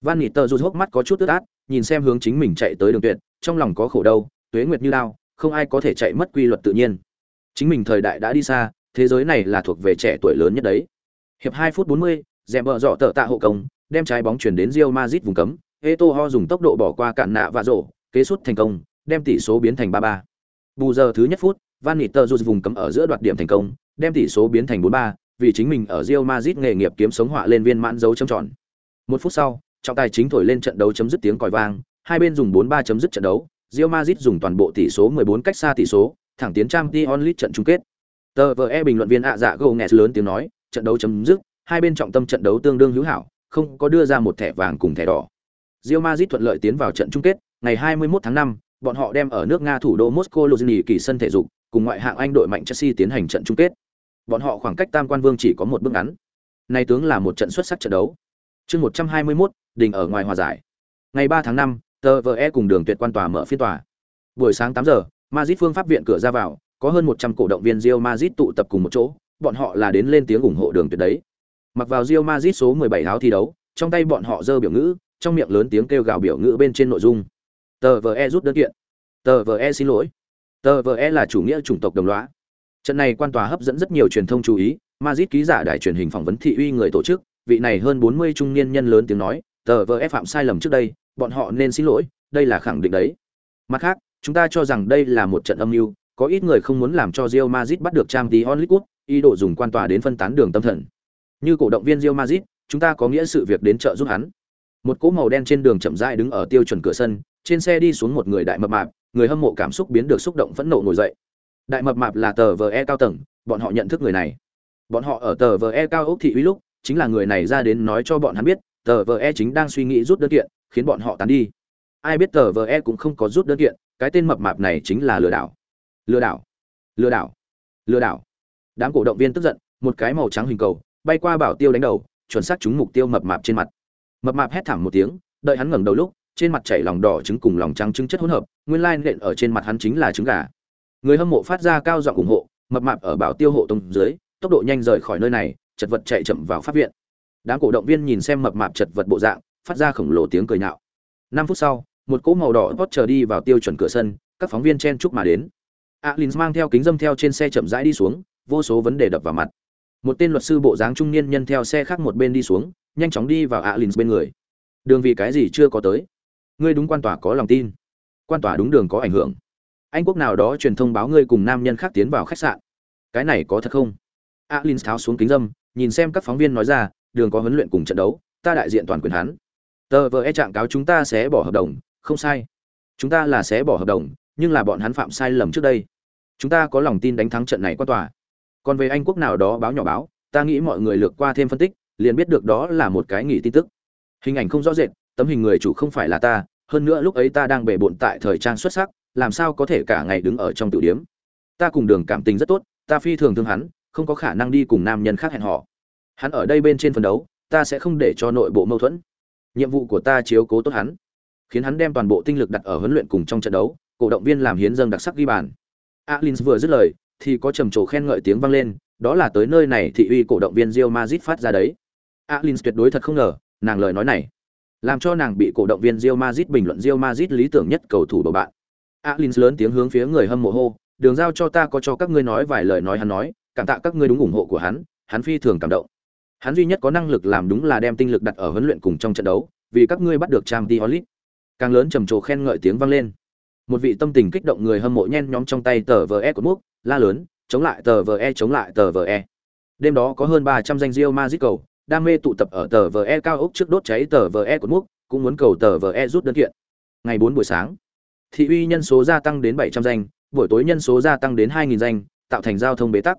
Van Nistelrooy hốc mắt có chút tức át, nhìn xem hướng chính mình chạy tới đường tuyệt, trong lòng có khổ đâu, tuế nguyệt như lao, không ai có thể chạy mất quy luật tự nhiên. Chính mình thời đại đã đi xa, thế giới này là thuộc về trẻ tuổi lớn nhất đấy. Hiệp 2 phút 40, Dèm bờ dọ tợ tạ hộ công, đem trái bóng chuyển đến Real Madrid vùng cấm, Eto'o dùng tốc độ bỏ qua cản nạ và rổ, kế sút thành công, đem tỷ số biến thành 3-3. Bù giờ thứ nhất phút, Van Nistelrooy vùng cấm ở giữa đoạt điểm thành công, đem tỷ số biến thành 4-3, vì chính mình ở Real Madrid nghề nghiệp kiếm sống họa lên viên mãn dấu chấm tròn. Một phút sau, trọng tài chính thổi lên trận đấu chấm dứt tiếng còi vang, hai bên dùng 4-3 chấm dứt trận đấu, Real Madrid dùng toàn bộ tỷ số 14 cách xa tỷ số, thẳng tiến Champions League trận chung kết. Tờ VE bình luận viên ạ dạ gô nghe lớn tiếng nói, trận đấu chấm dứt, hai bên trọng tâm trận đấu tương đương hữu hảo, không có đưa ra một thẻ vàng cùng thẻ đỏ. Real Madrid thuận lợi tiến vào trận chung kết, ngày 21 tháng 5, bọn họ đem ở nước Nga thủ đô Moscow Luzhny kỳ sân thể dục, cùng ngoại hạng Anh đội mạnh Chelsea tiến hành trận chung kết. Bọn họ khoảng cách Tam Quan Vương chỉ có một bước ngắn. Này tướng là một trận xuất sắc trận đấu. Chương 121, đình ở ngoài hòa giải. Ngày 3 tháng 5, tờ Vogue cùng Đường Tuyệt quan tòa mở phiên tòa. Buổi sáng 8 giờ, Madrid phương pháp viện cửa ra vào, có hơn 100 cổ động viên Real Madrid tụ tập cùng một chỗ, bọn họ là đến lên tiếng ủng hộ đường tuyệt đấy. Mặc vào Real Madrid số 17 áo thi đấu, trong tay bọn họ giơ biểu ngữ, trong miệng lớn tiếng kêu gào biểu ngữ bên trên nội dung. Tờ VE rút đơn kiện. Tờ VE xin lỗi. Tờ VE là chủ nghĩa chủng tộc đồng lõa. Trận này quan tòa hấp dẫn rất nhiều truyền thông chú ý, Madrid ký giả đài truyền hình phỏng vấn thị uy người tổ chức, vị này hơn 40 trung niên nhân lớn tiếng nói, tờ VE phạm sai lầm trước đây, bọn họ nên xin lỗi, đây là khẳng định đấy. Mặt khác, chúng ta cho rằng đây là một trận âm mưu, có ít người không muốn làm cho Real Madrid bắt được Champions League, ý đồ dùng quan tòa đến phân tán đường tâm thần. Như cổ động viên Real Madrid, chúng ta có nghĩa sự việc đến trợ giúp hắn. Một cỗ màu đen trên đường chậm rãi đứng ở tiêu chuẩn cửa sân, trên xe đi xuống một người đại mập mạp, người hâm mộ cảm xúc biến được xúc động phẫn nộ ngồi dậy. Đại mập mạp là tờ VE cao tầng, bọn họ nhận thức người này. Bọn họ ở tờ VE cao ốc thị uy lúc, chính là người này ra đến nói cho bọn hắn biết, tờ VE chính đang suy nghĩ rút đơn kiện, khiến bọn họ tán đi. Ai biết tờ VE cũng không có rút đơn kiện, cái tên mập mạp này chính là lừa đảo. Lừa đảo, lừa đảo, lừa đảo. Đám cổ động viên tức giận, một cái màu trắng hình cầu bay qua bảo tiêu đánh đầu, chuẩn xác trúng mục tiêu mập mạp trên mặt. Mập mạp hét thảm một tiếng, đợi hắn ngẩng đầu lúc, trên mặt chảy lòng đỏ trứng cùng lòng trắng trứng chất hỗn hợp, nguyên lai nện ở trên mặt hắn chính là trứng gà. Người hâm mộ phát ra cao giọng ủng hộ, mập mạp ở bảo tiêu hộ tông dưới, tốc độ nhanh rời khỏi nơi này, chật vật chạy chậm vào pháp viện đám cổ động viên nhìn xem mập mạp chật vật bộ dạng phát ra khổng lồ tiếng cười nhạo năm phút sau một cỗ màu đỏ hot chờ đi vào tiêu chuẩn cửa sân các phóng viên chen chúc mà đến alin mang theo kính dâm theo trên xe chậm rãi đi xuống, vô số vấn đề đập vào mặt. Một tên luật sư bộ dáng trung niên nhân theo xe khác một bên đi xuống, nhanh chóng đi vào alin bên người. Đường vì cái gì chưa có tới? Ngươi đúng quan tòa có lòng tin. Quan tòa đúng đường có ảnh hưởng. Anh quốc nào đó truyền thông báo ngươi cùng nam nhân khác tiến vào khách sạn. Cái này có thật không? Alin tháo xuống kính dâm, nhìn xem các phóng viên nói ra, đường có huấn luyện cùng trận đấu, ta đại diện toàn quyền hắn. Tờ vờ e trạng cáo chúng ta sẽ bỏ hợp đồng, không sai. Chúng ta là sẽ bỏ hợp đồng, nhưng là bọn hắn phạm sai lầm trước đây chúng ta có lòng tin đánh thắng trận này qua tòa. Còn về anh quốc nào đó báo nhỏ báo, ta nghĩ mọi người lược qua thêm phân tích, liền biết được đó là một cái nghỉ tin tức. Hình ảnh không rõ rệt, tấm hình người chủ không phải là ta, hơn nữa lúc ấy ta đang bề bộn tại thời trang xuất sắc, làm sao có thể cả ngày đứng ở trong tiểu điếm. Ta cùng đường cảm tình rất tốt, ta phi thường thương hắn, không có khả năng đi cùng nam nhân khác hẹn họ hắn ở đây bên trên phần đấu, ta sẽ không để cho nội bộ mâu thuẫn. Nhiệm vụ của ta chiếu cố tốt hắn, khiến hắn đem toàn bộ tinh lực đặt ở huấn luyện cùng trong trận đấu, cổ động viên làm hiến dâng đặc sắc ghi bàn alin vừa dứt lời thì có trầm trồ khen ngợi tiếng vang lên đó là tới nơi này thị uy cổ động viên rio mazit phát ra đấy alin tuyệt đối thật không ngờ nàng lời nói này làm cho nàng bị cổ động viên rio mazit bình luận rio mazit lý tưởng nhất cầu thủ bầu bạn alin lớn tiếng hướng phía người hâm mộ hô đường giao cho ta có cho các ngươi nói vài lời nói hắn nói cảm tạ các ngươi đúng ủng hộ của hắn hắn phi thường cảm động Hắn duy nhất có năng lực làm đúng là đem tinh lực đặt ở huấn luyện cùng trong trận đấu, vì các ngươi bắt được Champions League. Càng lớn trầm trồ khen ngợi tiếng vang lên. Một vị tâm tình kích động người hâm mộ nhen nhóm trong tay tờ vờ e của múc, la lớn, chống lại tờ vờ e chống lại tờ vờ e Đêm đó có hơn 300 danh Real Madrid cầu, đam mê tụ tập ở tờ vờ e cao ốc trước đốt cháy tờ vờ e của múc, cũng muốn cầu tờ vờ e rút đơn kiện. Ngày bốn buổi sáng, thị uy nhân số gia tăng đến 700 danh, buổi tối nhân số gia tăng đến 2000 danh, tạo thành giao thông bế tắc.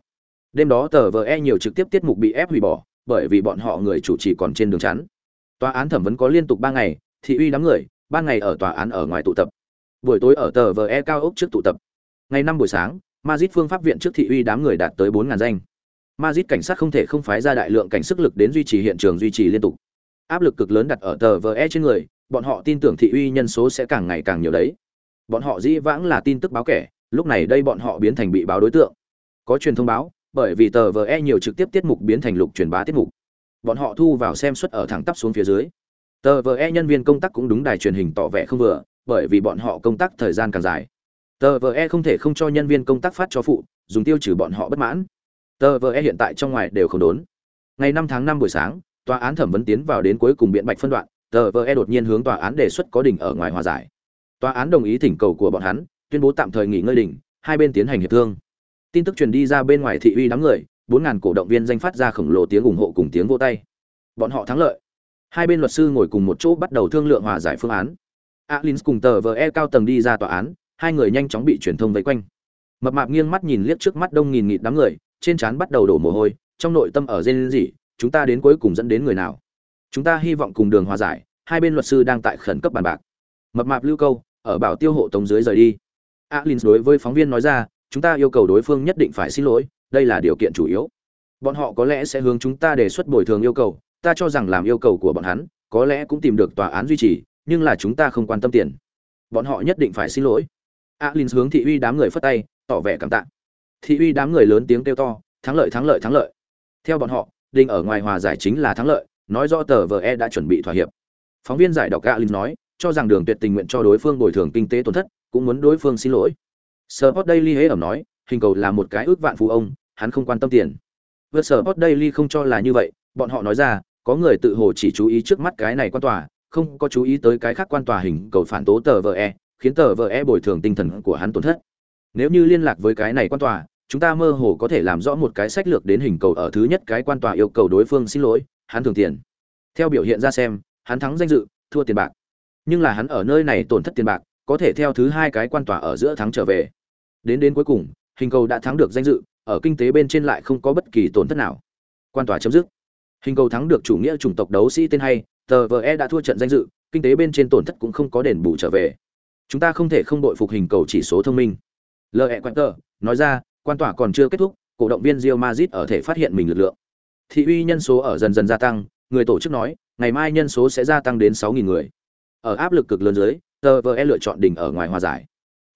Đêm đó tờ vờ e nhiều trực tiếp tiết mục bị ép hủy bỏ, bởi vì bọn họ người chủ trì còn trên đường chắn tòa án thẩm vấn có liên tục ba ngày thị uy đám người ban ngày ở tòa án ở ngoài tụ tập buổi tối ở tờ vờ e cao ốc trước tụ tập. Ngày năm buổi sáng mazit phương pháp viện trước thị uy đám người đạt tới bốn ngàn danh. Mazit cảnh sát không thể không phái ra đại lượng cảnh sức lực đến duy trì hiện trường duy trì liên tục. Áp lực cực lớn đặt ở tờ vờ e trên người, bọn họ tin tưởng thị uy nhân số sẽ càng ngày càng nhiều đấy. Bọn họ dĩ vãng là tin tức báo kẻ, lúc này đây bọn họ biến thành bị báo đối tượng. Có truyền thông báo, bởi vì tờ vờ e nhiều trực tiếp tiết mục biến thành lục truyền bá tiết mục. Bọn họ thu vào xem suất ở thẳng tắp xuống phía dưới. Tờ vờ e nhân viên công tác cũng đúng đài truyền hình tỏ vẻ không vừa bởi vì bọn họ công tác thời gian càng dài. Tờ vờ e không thể không cho nhân viên công tác phát cho phụ, dùng tiêu trừ bọn họ bất mãn. Tờ vờ e hiện tại trong ngoài đều không đốn. Ngày năm tháng năm buổi sáng, tòa án thẩm vấn tiến vào đến cuối cùng biện bạch phân đoạn, tờ vờ e đột nhiên hướng tòa án đề xuất có đình ở ngoài hòa giải. Tòa án đồng ý thỉnh cầu của bọn hắn, tuyên bố tạm thời nghỉ ngơi đỉnh, hai bên tiến hành hiệp thương. Tin tức truyền đi ra bên ngoài thị uy đám người, bốn ngàn cổ động viên danh phát ra khổng lồ tiếng ủng hộ cùng tiếng vô tay. Bọn họ thắng lợi. Hai bên luật sư ngồi cùng một chỗ bắt đầu thương lượng hòa giải phương án alin cùng tờ vờ e cao tầng đi ra tòa án, hai người nhanh chóng bị truyền thông vây quanh. Mập mạp nghiêng mắt nhìn liếc trước mắt đông nghìn nghịt đám người, trên trán bắt đầu đổ mồ hôi, trong nội tâm ở dên gì chúng ta đến cuối cùng dẫn đến người nào? Chúng ta hy vọng cùng đường hòa giải, hai bên luật sư đang tại khẩn cấp bàn bạc. Mập mạp lưu câu, ở bảo tiêu hộ tống dưới rời đi. Alin đối với phóng viên nói ra, chúng ta yêu cầu đối phương nhất định phải xin lỗi, đây là điều kiện chủ yếu. Bọn họ có lẽ sẽ hướng chúng ta đề xuất bồi thường yêu cầu, ta cho rằng làm yêu cầu của bọn hắn, có lẽ cũng tìm được tòa án duy trì nhưng là chúng ta không quan tâm tiền. Bọn họ nhất định phải xin lỗi. Alin hướng thị uy đám người phất tay, tỏ vẻ cảm tạ. Thị uy đám người lớn tiếng kêu to, thắng lợi thắng lợi thắng lợi. Theo bọn họ đình ở ngoài hòa giải chính là thắng lợi, nói rõ tờ vờ e đã chuẩn bị thỏa hiệp. Phóng viên giải đọc galin nói, cho rằng đường tuyệt tình nguyện cho đối phương bồi thường kinh tế tổn thất, cũng muốn đối phương xin lỗi. Sport Daily hễ ẩm nói, hình cầu là một cái ước vạn phú ông, hắn không quan tâm tiền. Vượt Sport Daily không cho là như vậy, bọn họ nói ra, có người tự hồ chỉ chú ý trước mắt cái này quan tòa không có chú ý tới cái khác quan tòa hình cầu phản tố tờ vờ e khiến tờ vờ e bồi thường tinh thần của hắn tổn thất. Nếu như liên lạc với cái này quan tòa, chúng ta mơ hồ có thể làm rõ một cái sách lược đến hình cầu ở thứ nhất cái quan tòa yêu cầu đối phương xin lỗi, hắn thường tiền. Theo biểu hiện ra xem, hắn thắng danh dự, thua tiền bạc. Nhưng là hắn ở nơi này tổn thất tiền bạc, có thể theo thứ hai cái quan tòa ở giữa thắng trở về. Đến đến cuối cùng, hình cầu đã thắng được danh dự, ở kinh tế bên trên lại không có bất kỳ tổn thất nào. Quan tòa chấm dứt. Hình cầu thắng được chủ nghĩa chủng tộc đấu sĩ tên hay tờ vờ e đã thua trận danh dự, kinh tế bên trên tổn thất cũng không có đền bù trở về. Chúng ta không thể không đội phục hình cầu chỉ số thông minh. Lờ e quẹt tờ nói ra, quan tòa còn chưa kết thúc, cổ động viên rio mazit ở thể phát hiện mình lực lượng. Thị uy nhân số ở dần dần gia tăng, người tổ chức nói, ngày mai nhân số sẽ gia tăng đến 6.000 người. Ở áp lực cực lớn dưới, tờ vờ e lựa chọn đỉnh ở ngoài hòa giải.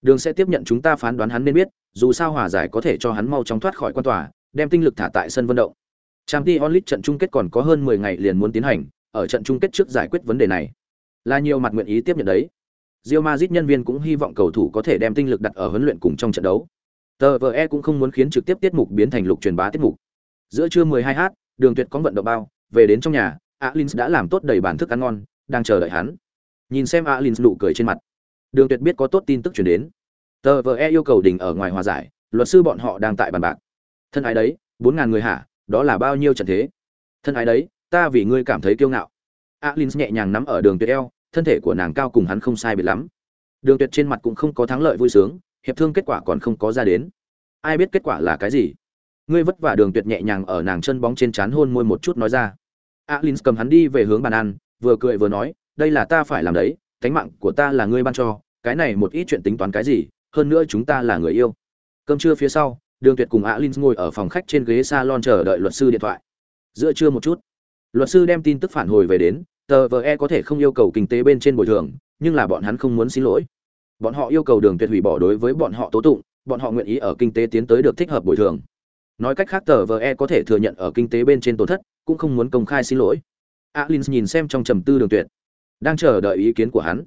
Đường sẽ tiếp nhận chúng ta phán đoán hắn nên biết, dù sao hòa giải có thể cho hắn mau chóng thoát khỏi quan tòa, đem tinh lực thả tại sân vận động. Trang t onlit trận chung kết còn có hơn 10 ngày liền muốn tiến hành ở trận chung kết trước giải quyết vấn đề này là nhiều mặt nguyện ý tiếp nhận đấy Real Madrid nhân viên cũng hy vọng cầu thủ có thể đem tinh lực đặt ở huấn luyện cùng trong trận đấu. TVE cũng không muốn khiến trực tiếp tiết mục biến thành lục truyền bá tiết mục. Giữa trưa 12h, Đường Tuyệt có vận động bao, về đến trong nhà, Alins đã làm tốt đầy bản thức ăn ngon, đang chờ đợi hắn. Nhìn xem Alins nụ cười trên mặt, Đường Tuyệt biết có tốt tin tức truyền đến. TVE yêu cầu đình ở ngoài hòa giải, luật sư bọn họ đang tại bàn bạc. Thân ái đấy, 4000 người hả, đó là bao nhiêu trận thế? Thân ái đấy, ta vì ngươi cảm thấy kiêu ngạo. Alins nhẹ nhàng nắm ở Đường Tuyệt eo, thân thể của nàng cao cùng hắn không sai biệt lắm. Đường Tuyệt trên mặt cũng không có thắng lợi vui sướng, hiệp thương kết quả còn không có ra đến. Ai biết kết quả là cái gì? Ngươi vất vả Đường Tuyệt nhẹ nhàng ở nàng chân bóng trên trán hôn môi một chút nói ra. Alins cầm hắn đi về hướng bàn ăn, vừa cười vừa nói, đây là ta phải làm đấy, cánh mạng của ta là ngươi ban cho, cái này một ít chuyện tính toán cái gì, hơn nữa chúng ta là người yêu. Cơm trưa phía sau, Đường Tuyệt cùng Alins ngồi ở phòng khách trên ghế salon chờ đợi luật sư điện thoại. Giữa trưa một chút, luật sư đem tin tức phản hồi về đến, tờ vờ e có thể không yêu cầu kinh tế bên trên bồi thường nhưng là bọn hắn không muốn xin lỗi. Bọn họ yêu cầu đường tuyệt hủy bỏ đối với bọn họ tố tụng bọn họ nguyện ý ở kinh tế tiến tới được thích hợp bồi thường. Nói cách khác tờ vờ e có thể thừa nhận ở kinh tế bên trên tổn thất cũng không muốn công khai xin lỗi. Alin nhìn xem trong trầm tư đường tuyệt đang chờ đợi ý kiến của hắn.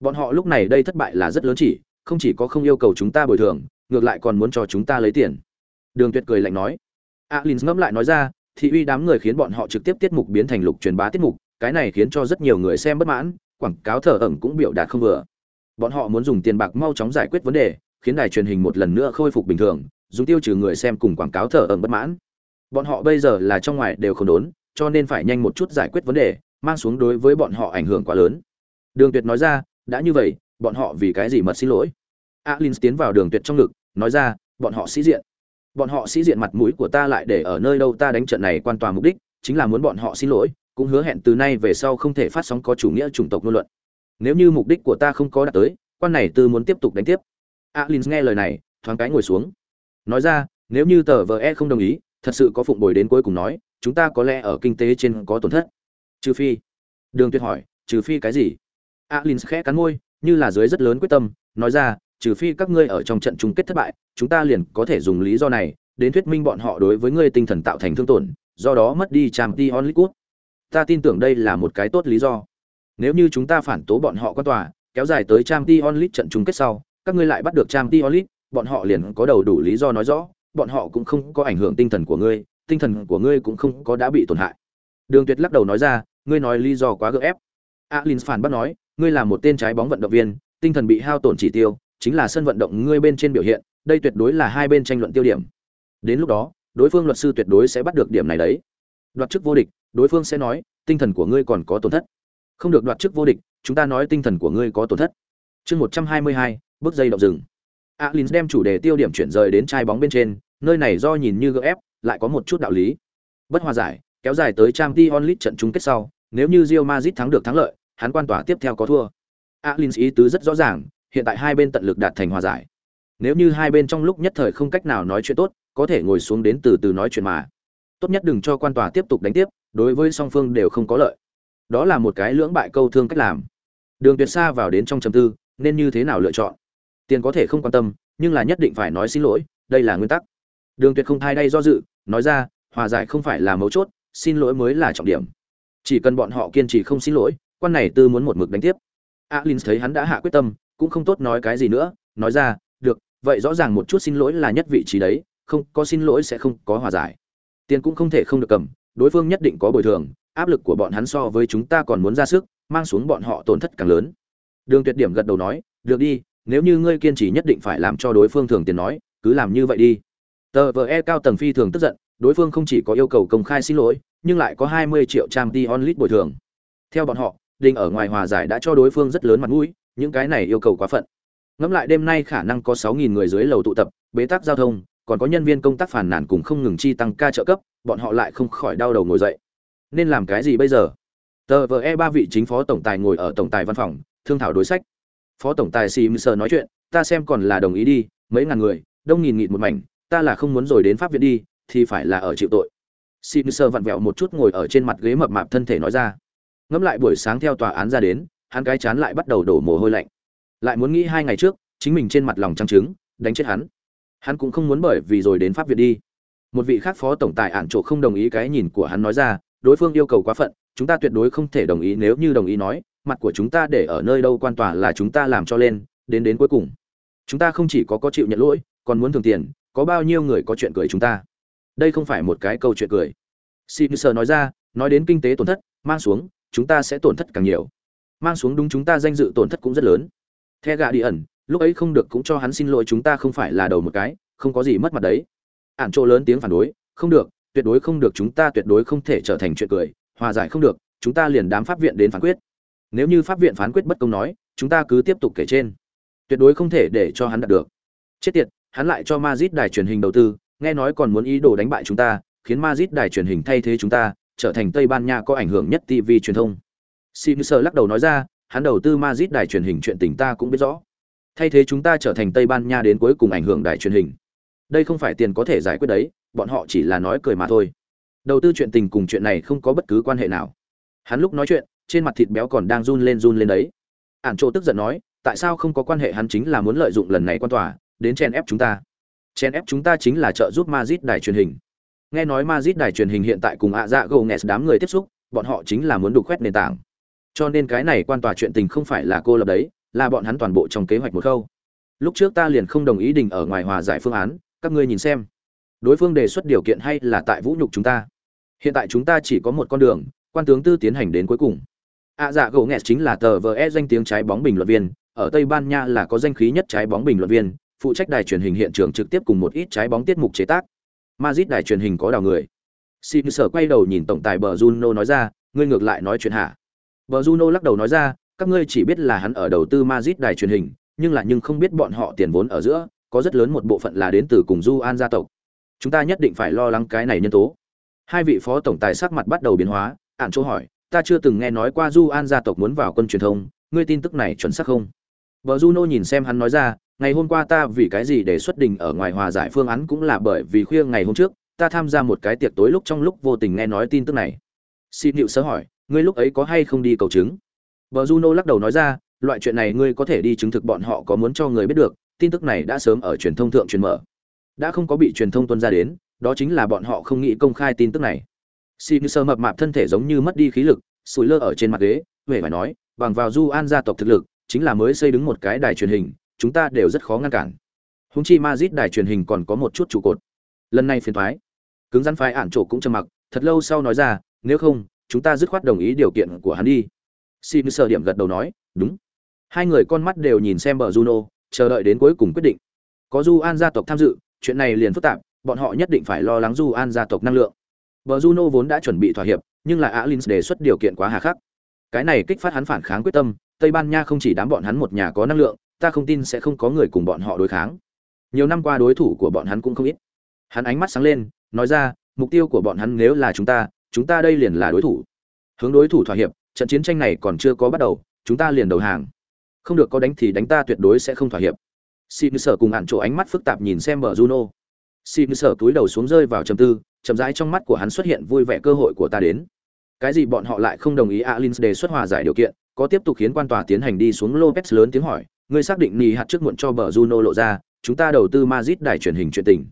Bọn họ lúc này đây thất bại là rất lớn chỉ không chỉ có không yêu cầu chúng ta bồi thường ngược lại còn muốn cho chúng ta lấy tiền. Đường tuyệt cười lạnh nói. Alin ngẫm lại nói ra thị uy đám người khiến bọn họ trực tiếp tiết mục biến thành lục truyền bá tiết mục, cái này khiến cho rất nhiều người xem bất mãn, quảng cáo thờ ẩn cũng biểu đạt không vừa. Bọn họ muốn dùng tiền bạc mau chóng giải quyết vấn đề, khiến đài truyền hình một lần nữa khôi phục bình thường, dùng tiêu trừ người xem cùng quảng cáo thờ ẩn bất mãn. Bọn họ bây giờ là trong ngoài đều không đốn, cho nên phải nhanh một chút giải quyết vấn đề, mang xuống đối với bọn họ ảnh hưởng quá lớn. Đường tuyệt nói ra, đã như vậy, bọn họ vì cái gì mật xin lỗi? Alin tiến vào đường tuyệt trong ngực, nói ra, bọn họ sĩ diện bọn họ sĩ diện mặt mũi của ta lại để ở nơi đâu ta đánh trận này quan tòa mục đích, chính là muốn bọn họ xin lỗi, cũng hứa hẹn từ nay về sau không thể phát sóng có chủ nghĩa chủng tộc ngôn luận. Nếu như mục đích của ta không có đạt tới, quan này tư muốn tiếp tục đánh tiếp. Alin nghe lời này, thoáng cái ngồi xuống. Nói ra, nếu như tờ vờ e không đồng ý, thật sự có phụng bồi đến cuối cùng nói, chúng ta có lẽ ở kinh tế trên có tổn thất. Trừ phi, đường tuyệt hỏi, trừ phi cái gì? Alin khẽ cắn môi, như là dưới rất lớn quyết tâm, nói ra trừ phi các ngươi ở trong trận chung kết thất bại chúng ta liền có thể dùng lý do này đến thuyết minh bọn họ đối với ngươi tinh thần tạo thành thương tổn do đó mất đi Champions League. ta tin tưởng đây là một cái tốt lý do. Nếu như chúng ta phản tố bọn họ qua tòa kéo dài tới Champions League trận chung kết sau các ngươi lại bắt được Champions League, bọn họ liền có đầu đủ lý do nói rõ bọn họ cũng không có ảnh hưởng tinh thần của ngươi tinh thần của ngươi cũng không có đã bị tổn hại. Đường tuyệt lắc đầu nói ra ngươi nói lý do quá gượng ép. Alins phản bác nói ngươi là một tên trái bóng vận động viên tinh thần bị hao tổn chỉ tiêu chính là sân vận động ngươi bên trên biểu hiện, đây tuyệt đối là hai bên tranh luận tiêu điểm. Đến lúc đó, đối phương luật sư tuyệt đối sẽ bắt được điểm này đấy. Đoạt chức vô địch, đối phương sẽ nói, tinh thần của ngươi còn có tổn thất. Không được đoạt chức vô địch, chúng ta nói tinh thần của ngươi có tổn thất. Chương một trăm hai mươi hai, bước dây động rừng. Alin đem chủ đề tiêu điểm chuyển rời đến chai bóng bên trên, nơi này do nhìn như gỡ ép, lại có một chút đạo lý. Bất hòa giải, kéo dài tới trang t onlit trận chung kết sau, nếu như real madrid thắng được thắng lợi, hắn quan tỏa tiếp theo có thua. Alin ý tứ rất rõ ràng hiện tại hai bên tận lực đạt thành hòa giải. Nếu như hai bên trong lúc nhất thời không cách nào nói chuyện tốt, có thể ngồi xuống đến từ từ nói chuyện mà. Tốt nhất đừng cho quan tòa tiếp tục đánh tiếp, đối với song phương đều không có lợi. Đó là một cái lưỡng bại câu thương cách làm. Đường tuyệt xa vào đến trong trầm tư, nên như thế nào lựa chọn? Tiền có thể không quan tâm, nhưng là nhất định phải nói xin lỗi, đây là nguyên tắc. Đường tuyệt không thay đây do dự, nói ra, hòa giải không phải là mấu chốt, xin lỗi mới là trọng điểm. Chỉ cần bọn họ kiên trì không xin lỗi, quan này tư muốn một mực đánh tiếp. Alin thấy hắn đã hạ quyết tâm cũng không tốt nói cái gì nữa, nói ra, được, vậy rõ ràng một chút xin lỗi là nhất vị trí đấy, không, có xin lỗi sẽ không có hòa giải. Tiền cũng không thể không được cầm, đối phương nhất định có bồi thường, áp lực của bọn hắn so với chúng ta còn muốn ra sức, mang xuống bọn họ tổn thất càng lớn. Đường tuyệt điểm gật đầu nói, được đi, nếu như ngươi kiên trì nhất định phải làm cho đối phương thường tiền nói, cứ làm như vậy đi. Tờ vờ e cao tầng phi thường tức giận, đối phương không chỉ có yêu cầu công khai xin lỗi, nhưng lại có 20 triệu trang t onlit bồi thường. Theo bọn họ đình ở ngoài hòa giải đã cho đối phương rất lớn mặt mũi những cái này yêu cầu quá phận. Ngẫm lại đêm nay khả năng có 6.000 người dưới lầu tụ tập, bế tắc giao thông, còn có nhân viên công tác phản nàn cùng không ngừng chi tăng ca trợ cấp, bọn họ lại không khỏi đau đầu ngồi dậy. Nên làm cái gì bây giờ? Tờ vờ e ba vị chính phó tổng tài ngồi ở tổng tài văn phòng, thương thảo đối sách. Phó tổng tài sim sờ nói chuyện, ta xem còn là đồng ý đi, mấy ngàn người, đông nghìn nghịt một mảnh, ta là không muốn rồi đến pháp viện đi, thì phải là ở chịu tội. Sim sờ vặn vẹo một chút ngồi ở trên mặt ghế mập mạp thân thể nói ra. Ngẫm lại buổi sáng theo tòa án ra đến hắn cái chán lại bắt đầu đổ mồ hôi lạnh. Lại muốn nghĩ hai ngày trước, chính mình trên mặt lòng trăng trứng, đánh chết hắn. Hắn cũng không muốn bởi vì rồi đến pháp viện đi. Một vị khác phó tổng tài ản trộ không đồng ý cái nhìn của hắn nói ra, đối phương yêu cầu quá phận, chúng ta tuyệt đối không thể đồng ý nếu như đồng ý nói, mặt của chúng ta để ở nơi đâu quan tòa là chúng ta làm cho lên, đến đến cuối cùng. Chúng ta không chỉ có có chịu nhận lỗi, còn muốn thường tiền, có bao nhiêu người có chuyện cười chúng ta. Đây không phải một cái câu chuyện cười. Simpson nói ra, nói đến kinh tế tổn thất, mang xuống, chúng ta sẽ tổn thất càng nhiều mang xuống đúng chúng ta danh dự tổn thất cũng rất lớn. The gạ đi ẩn, lúc ấy không được cũng cho hắn xin lỗi chúng ta không phải là đầu một cái, không có gì mất mặt đấy. Ản chỗ lớn tiếng phản đối, không được, tuyệt đối không được, chúng ta tuyệt đối không thể trở thành chuyện cười, hòa giải không được, chúng ta liền đám pháp viện đến phán quyết. Nếu như pháp viện phán quyết bất công nói, chúng ta cứ tiếp tục kể trên. Tuyệt đối không thể để cho hắn đạt được. Chết tiệt, hắn lại cho mazit đài truyền hình đầu tư, nghe nói còn muốn ý đồ đánh bại chúng ta, khiến mazit đài truyền hình thay thế chúng ta, trở thành tây ban nha có ảnh hưởng nhất tv truyền thông simser lắc đầu nói ra, hắn đầu tư Madrid đài truyền hình chuyện tình ta cũng biết rõ. Thay thế chúng ta trở thành tây ban nha đến cuối cùng ảnh hưởng đài truyền hình. Đây không phải tiền có thể giải quyết đấy, bọn họ chỉ là nói cười mà thôi. Đầu tư chuyện tình cùng chuyện này không có bất cứ quan hệ nào. Hắn lúc nói chuyện, trên mặt thịt béo còn đang run lên run lên đấy. Ản chỗ tức giận nói, tại sao không có quan hệ hắn chính là muốn lợi dụng lần này quan tòa, đến chen ép chúng ta? Chen ép chúng ta chính là trợ giúp Madrid đài truyền hình. Nghe nói Madrid đài truyền hình hiện tại cùng ạ dạ gồ nghẹt đám người tiếp xúc, bọn họ chính là muốn đục khoét nền tảng cho nên cái này quan tòa chuyện tình không phải là cô lập đấy, là bọn hắn toàn bộ trong kế hoạch một khâu. Lúc trước ta liền không đồng ý đình ở ngoài hòa giải phương án, các ngươi nhìn xem. Đối phương đề xuất điều kiện hay là tại vũ nhục chúng ta? Hiện tại chúng ta chỉ có một con đường, quan tướng tư tiến hành đến cuối cùng. Ạ dạ gỗ nghẹt chính là tờ vờ e danh tiếng trái bóng bình luận viên, ở tây ban nha là có danh khí nhất trái bóng bình luận viên, phụ trách đài truyền hình hiện trường trực tiếp cùng một ít trái bóng tiết mục chế tác. Mazit đài truyền hình có đào người. Xin sở quay đầu nhìn tổng tài bờ juno nói ra, ngươi ngược lại nói chuyện hả? Bờ juno lắc đầu nói ra, các ngươi chỉ biết là hắn ở đầu tư Madrid đài truyền hình, nhưng là nhưng không biết bọn họ tiền vốn ở giữa, có rất lớn một bộ phận là đến từ cùng du an gia tộc. Chúng ta nhất định phải lo lắng cái này nhân tố. Hai vị phó tổng tài sắc mặt bắt đầu biến hóa, ản chỗ hỏi, ta chưa từng nghe nói qua du an gia tộc muốn vào quân truyền thông, ngươi tin tức này chuẩn xác không? Vợ juno nhìn xem hắn nói ra, ngày hôm qua ta vì cái gì để xuất đình ở ngoài hòa giải phương án cũng là bởi vì khuya ngày hôm trước, ta tham gia một cái tiệc tối lúc trong lúc vô tình nghe nói tin tức này. Xin hiệu sớ hỏi ngươi lúc ấy có hay không đi cầu chứng? Vợ juno lắc đầu nói ra, loại chuyện này ngươi có thể đi chứng thực bọn họ có muốn cho người biết được, tin tức này đã sớm ở truyền thông thượng truyền mở. Đã không có bị truyền thông tuân ra đến, đó chính là bọn họ không nghĩ công khai tin tức này. Xin sơ mập mạp thân thể giống như mất đi khí lực, sủi lơ ở trên mặt ghế huệ phải nói, bằng vào du an gia tộc thực lực, chính là mới xây đứng một cái đài truyền hình, chúng ta đều rất khó ngăn cản. Húng chi mazit đài truyền hình còn có một chút trụ cột. Lần này phiền thoái cứng rắn phái ản trổ cũng trầm mặc, thật lâu sau nói ra, nếu không chúng ta dứt khoát đồng ý điều kiện của hắn đi. Xin sơ điểm gật đầu nói, đúng. Hai người con mắt đều nhìn xem bờ juno, chờ đợi đến cuối cùng quyết định. Có du an gia tộc tham dự, chuyện này liền phức tạp, bọn họ nhất định phải lo lắng du an gia tộc năng lượng. Bờ juno vốn đã chuẩn bị thỏa hiệp, nhưng là alin đề xuất điều kiện quá hà khắc. Cái này kích phát hắn phản kháng quyết tâm, tây ban nha không chỉ đám bọn hắn một nhà có năng lượng, ta không tin sẽ không có người cùng bọn họ đối kháng. Nhiều năm qua đối thủ của bọn hắn cũng không ít. Hắn ánh mắt sáng lên, nói ra, mục tiêu của bọn hắn nếu là chúng ta chúng ta đây liền là đối thủ. Hướng đối thủ thỏa hiệp, trận chiến tranh này còn chưa có bắt đầu, chúng ta liền đầu hàng. Không được có đánh thì đánh ta tuyệt đối sẽ không thỏa hiệp. Xin sở cùng hạn chỗ ánh mắt phức tạp nhìn xem bờ juno. Xin sở túi đầu xuống rơi vào trầm tư, chậm rãi trong mắt của hắn xuất hiện vui vẻ cơ hội của ta đến. Cái gì bọn họ lại không đồng ý alin đề xuất hòa giải điều kiện, có tiếp tục khiến quan tòa tiến hành đi xuống lopez lớn tiếng hỏi, ngươi xác định nì hạt trước muộn cho bờ juno lộ ra, chúng ta đầu tư mazit đài truyền hình chuyện tình.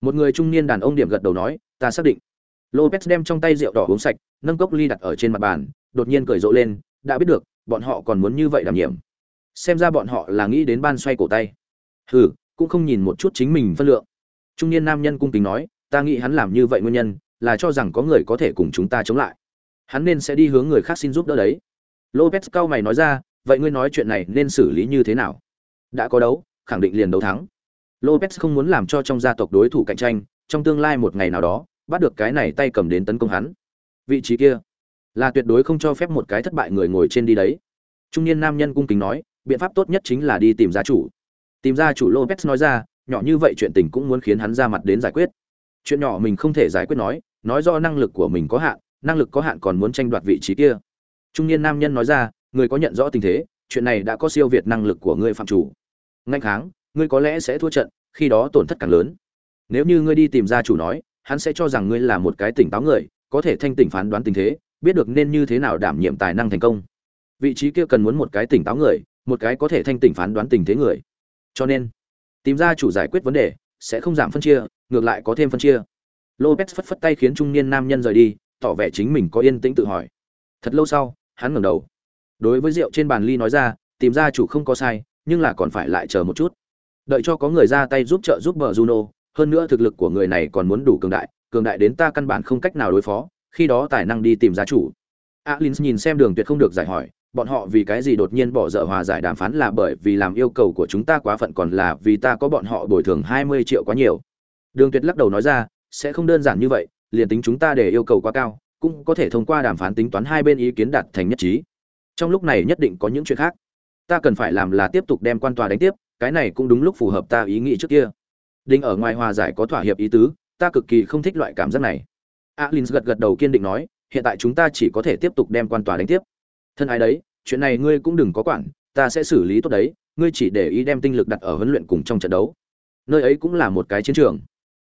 Một người trung niên đàn ông điểm gật đầu nói, ta xác định lopez đem trong tay rượu đỏ uống sạch, nâng cốc ly đặt ở trên mặt bàn, đột nhiên cười rộ lên, đã biết được, bọn họ còn muốn như vậy đảm nhiệm. Xem ra bọn họ là nghĩ đến ban xoay cổ tay. Hừ, cũng không nhìn một chút chính mình phân lượng. Trung niên nam nhân cung kính nói, ta nghĩ hắn làm như vậy nguyên nhân, là cho rằng có người có thể cùng chúng ta chống lại. Hắn nên sẽ đi hướng người khác xin giúp đỡ đấy. Lopez cao mày nói ra, vậy ngươi nói chuyện này nên xử lý như thế nào? Đã có đấu, khẳng định liền đấu thắng. Lopez không muốn làm cho trong gia tộc đối thủ cạnh tranh, trong tương lai một ngày nào đó bắt được cái này tay cầm đến tấn công hắn. Vị trí kia là tuyệt đối không cho phép một cái thất bại người ngồi trên đi đấy. Trung niên nam nhân cung kính nói, biện pháp tốt nhất chính là đi tìm gia chủ. Tìm gia chủ lopez nói ra, nhỏ như vậy chuyện tình cũng muốn khiến hắn ra mặt đến giải quyết. Chuyện nhỏ mình không thể giải quyết nói nói do năng lực của mình có hạn, năng lực có hạn còn muốn tranh đoạt vị trí kia. Trung niên nam nhân nói ra, người có nhận rõ tình thế, chuyện này đã có siêu việt năng lực của ngươi phạm chủ. Ngạnh kháng, ngươi có lẽ sẽ thua trận, khi đó tổn thất càng lớn. Nếu như ngươi đi tìm gia chủ nói hắn sẽ cho rằng ngươi là một cái tỉnh táo người, có thể thanh tỉnh phán đoán tình thế, biết được nên như thế nào đảm nhiệm tài năng thành công. Vị trí kia cần muốn một cái tỉnh táo người, một cái có thể thanh tỉnh phán đoán tình thế người. Cho nên, tìm ra chủ giải quyết vấn đề, sẽ không giảm phân chia, ngược lại có thêm phân chia. Lopez phất phất tay khiến trung niên nam nhân rời đi, tỏ vẻ chính mình có yên tĩnh tự hỏi. Thật lâu sau, hắn ngẩng đầu. Đối với rượu trên bàn ly nói ra, tìm ra chủ không có sai, nhưng là còn phải lại chờ một chút. Đợi cho có người ra tay giúp trợ giúp bờ juno hơn nữa thực lực của người này còn muốn đủ cường đại cường đại đến ta căn bản không cách nào đối phó, khi đó tài năng đi tìm giá chủ. Alin nhìn xem đường tuyệt không được giải hỏi, bọn họ vì cái gì đột nhiên bỏ dở hòa giải đàm phán là bởi vì làm yêu cầu của chúng ta quá phận còn là vì ta có bọn họ bồi thường hai mươi triệu quá nhiều. Đường tuyệt lắc đầu nói ra, sẽ không đơn giản như vậy, liền tính chúng ta để yêu cầu quá cao, cũng có thể thông qua đàm phán tính toán hai bên ý kiến đạt thành nhất trí. Trong lúc này nhất định có những chuyện khác. Ta cần phải làm là tiếp tục đem quan tòa đánh tiếp, cái này cũng đúng lúc phù hợp ta ý nghĩ trước kia đinh ở ngoài hòa giải có thỏa hiệp ý tứ, ta cực kỳ không thích loại cảm giác này. Alin gật gật đầu kiên định nói, hiện tại chúng ta chỉ có thể tiếp tục đem quan tòa đánh tiếp. Thân ái đấy, chuyện này ngươi cũng đừng có quản, ta sẽ xử lý tốt đấy, ngươi chỉ để ý đem tinh lực đặt ở huấn luyện cùng trong trận đấu. Nơi ấy cũng là một cái chiến trường.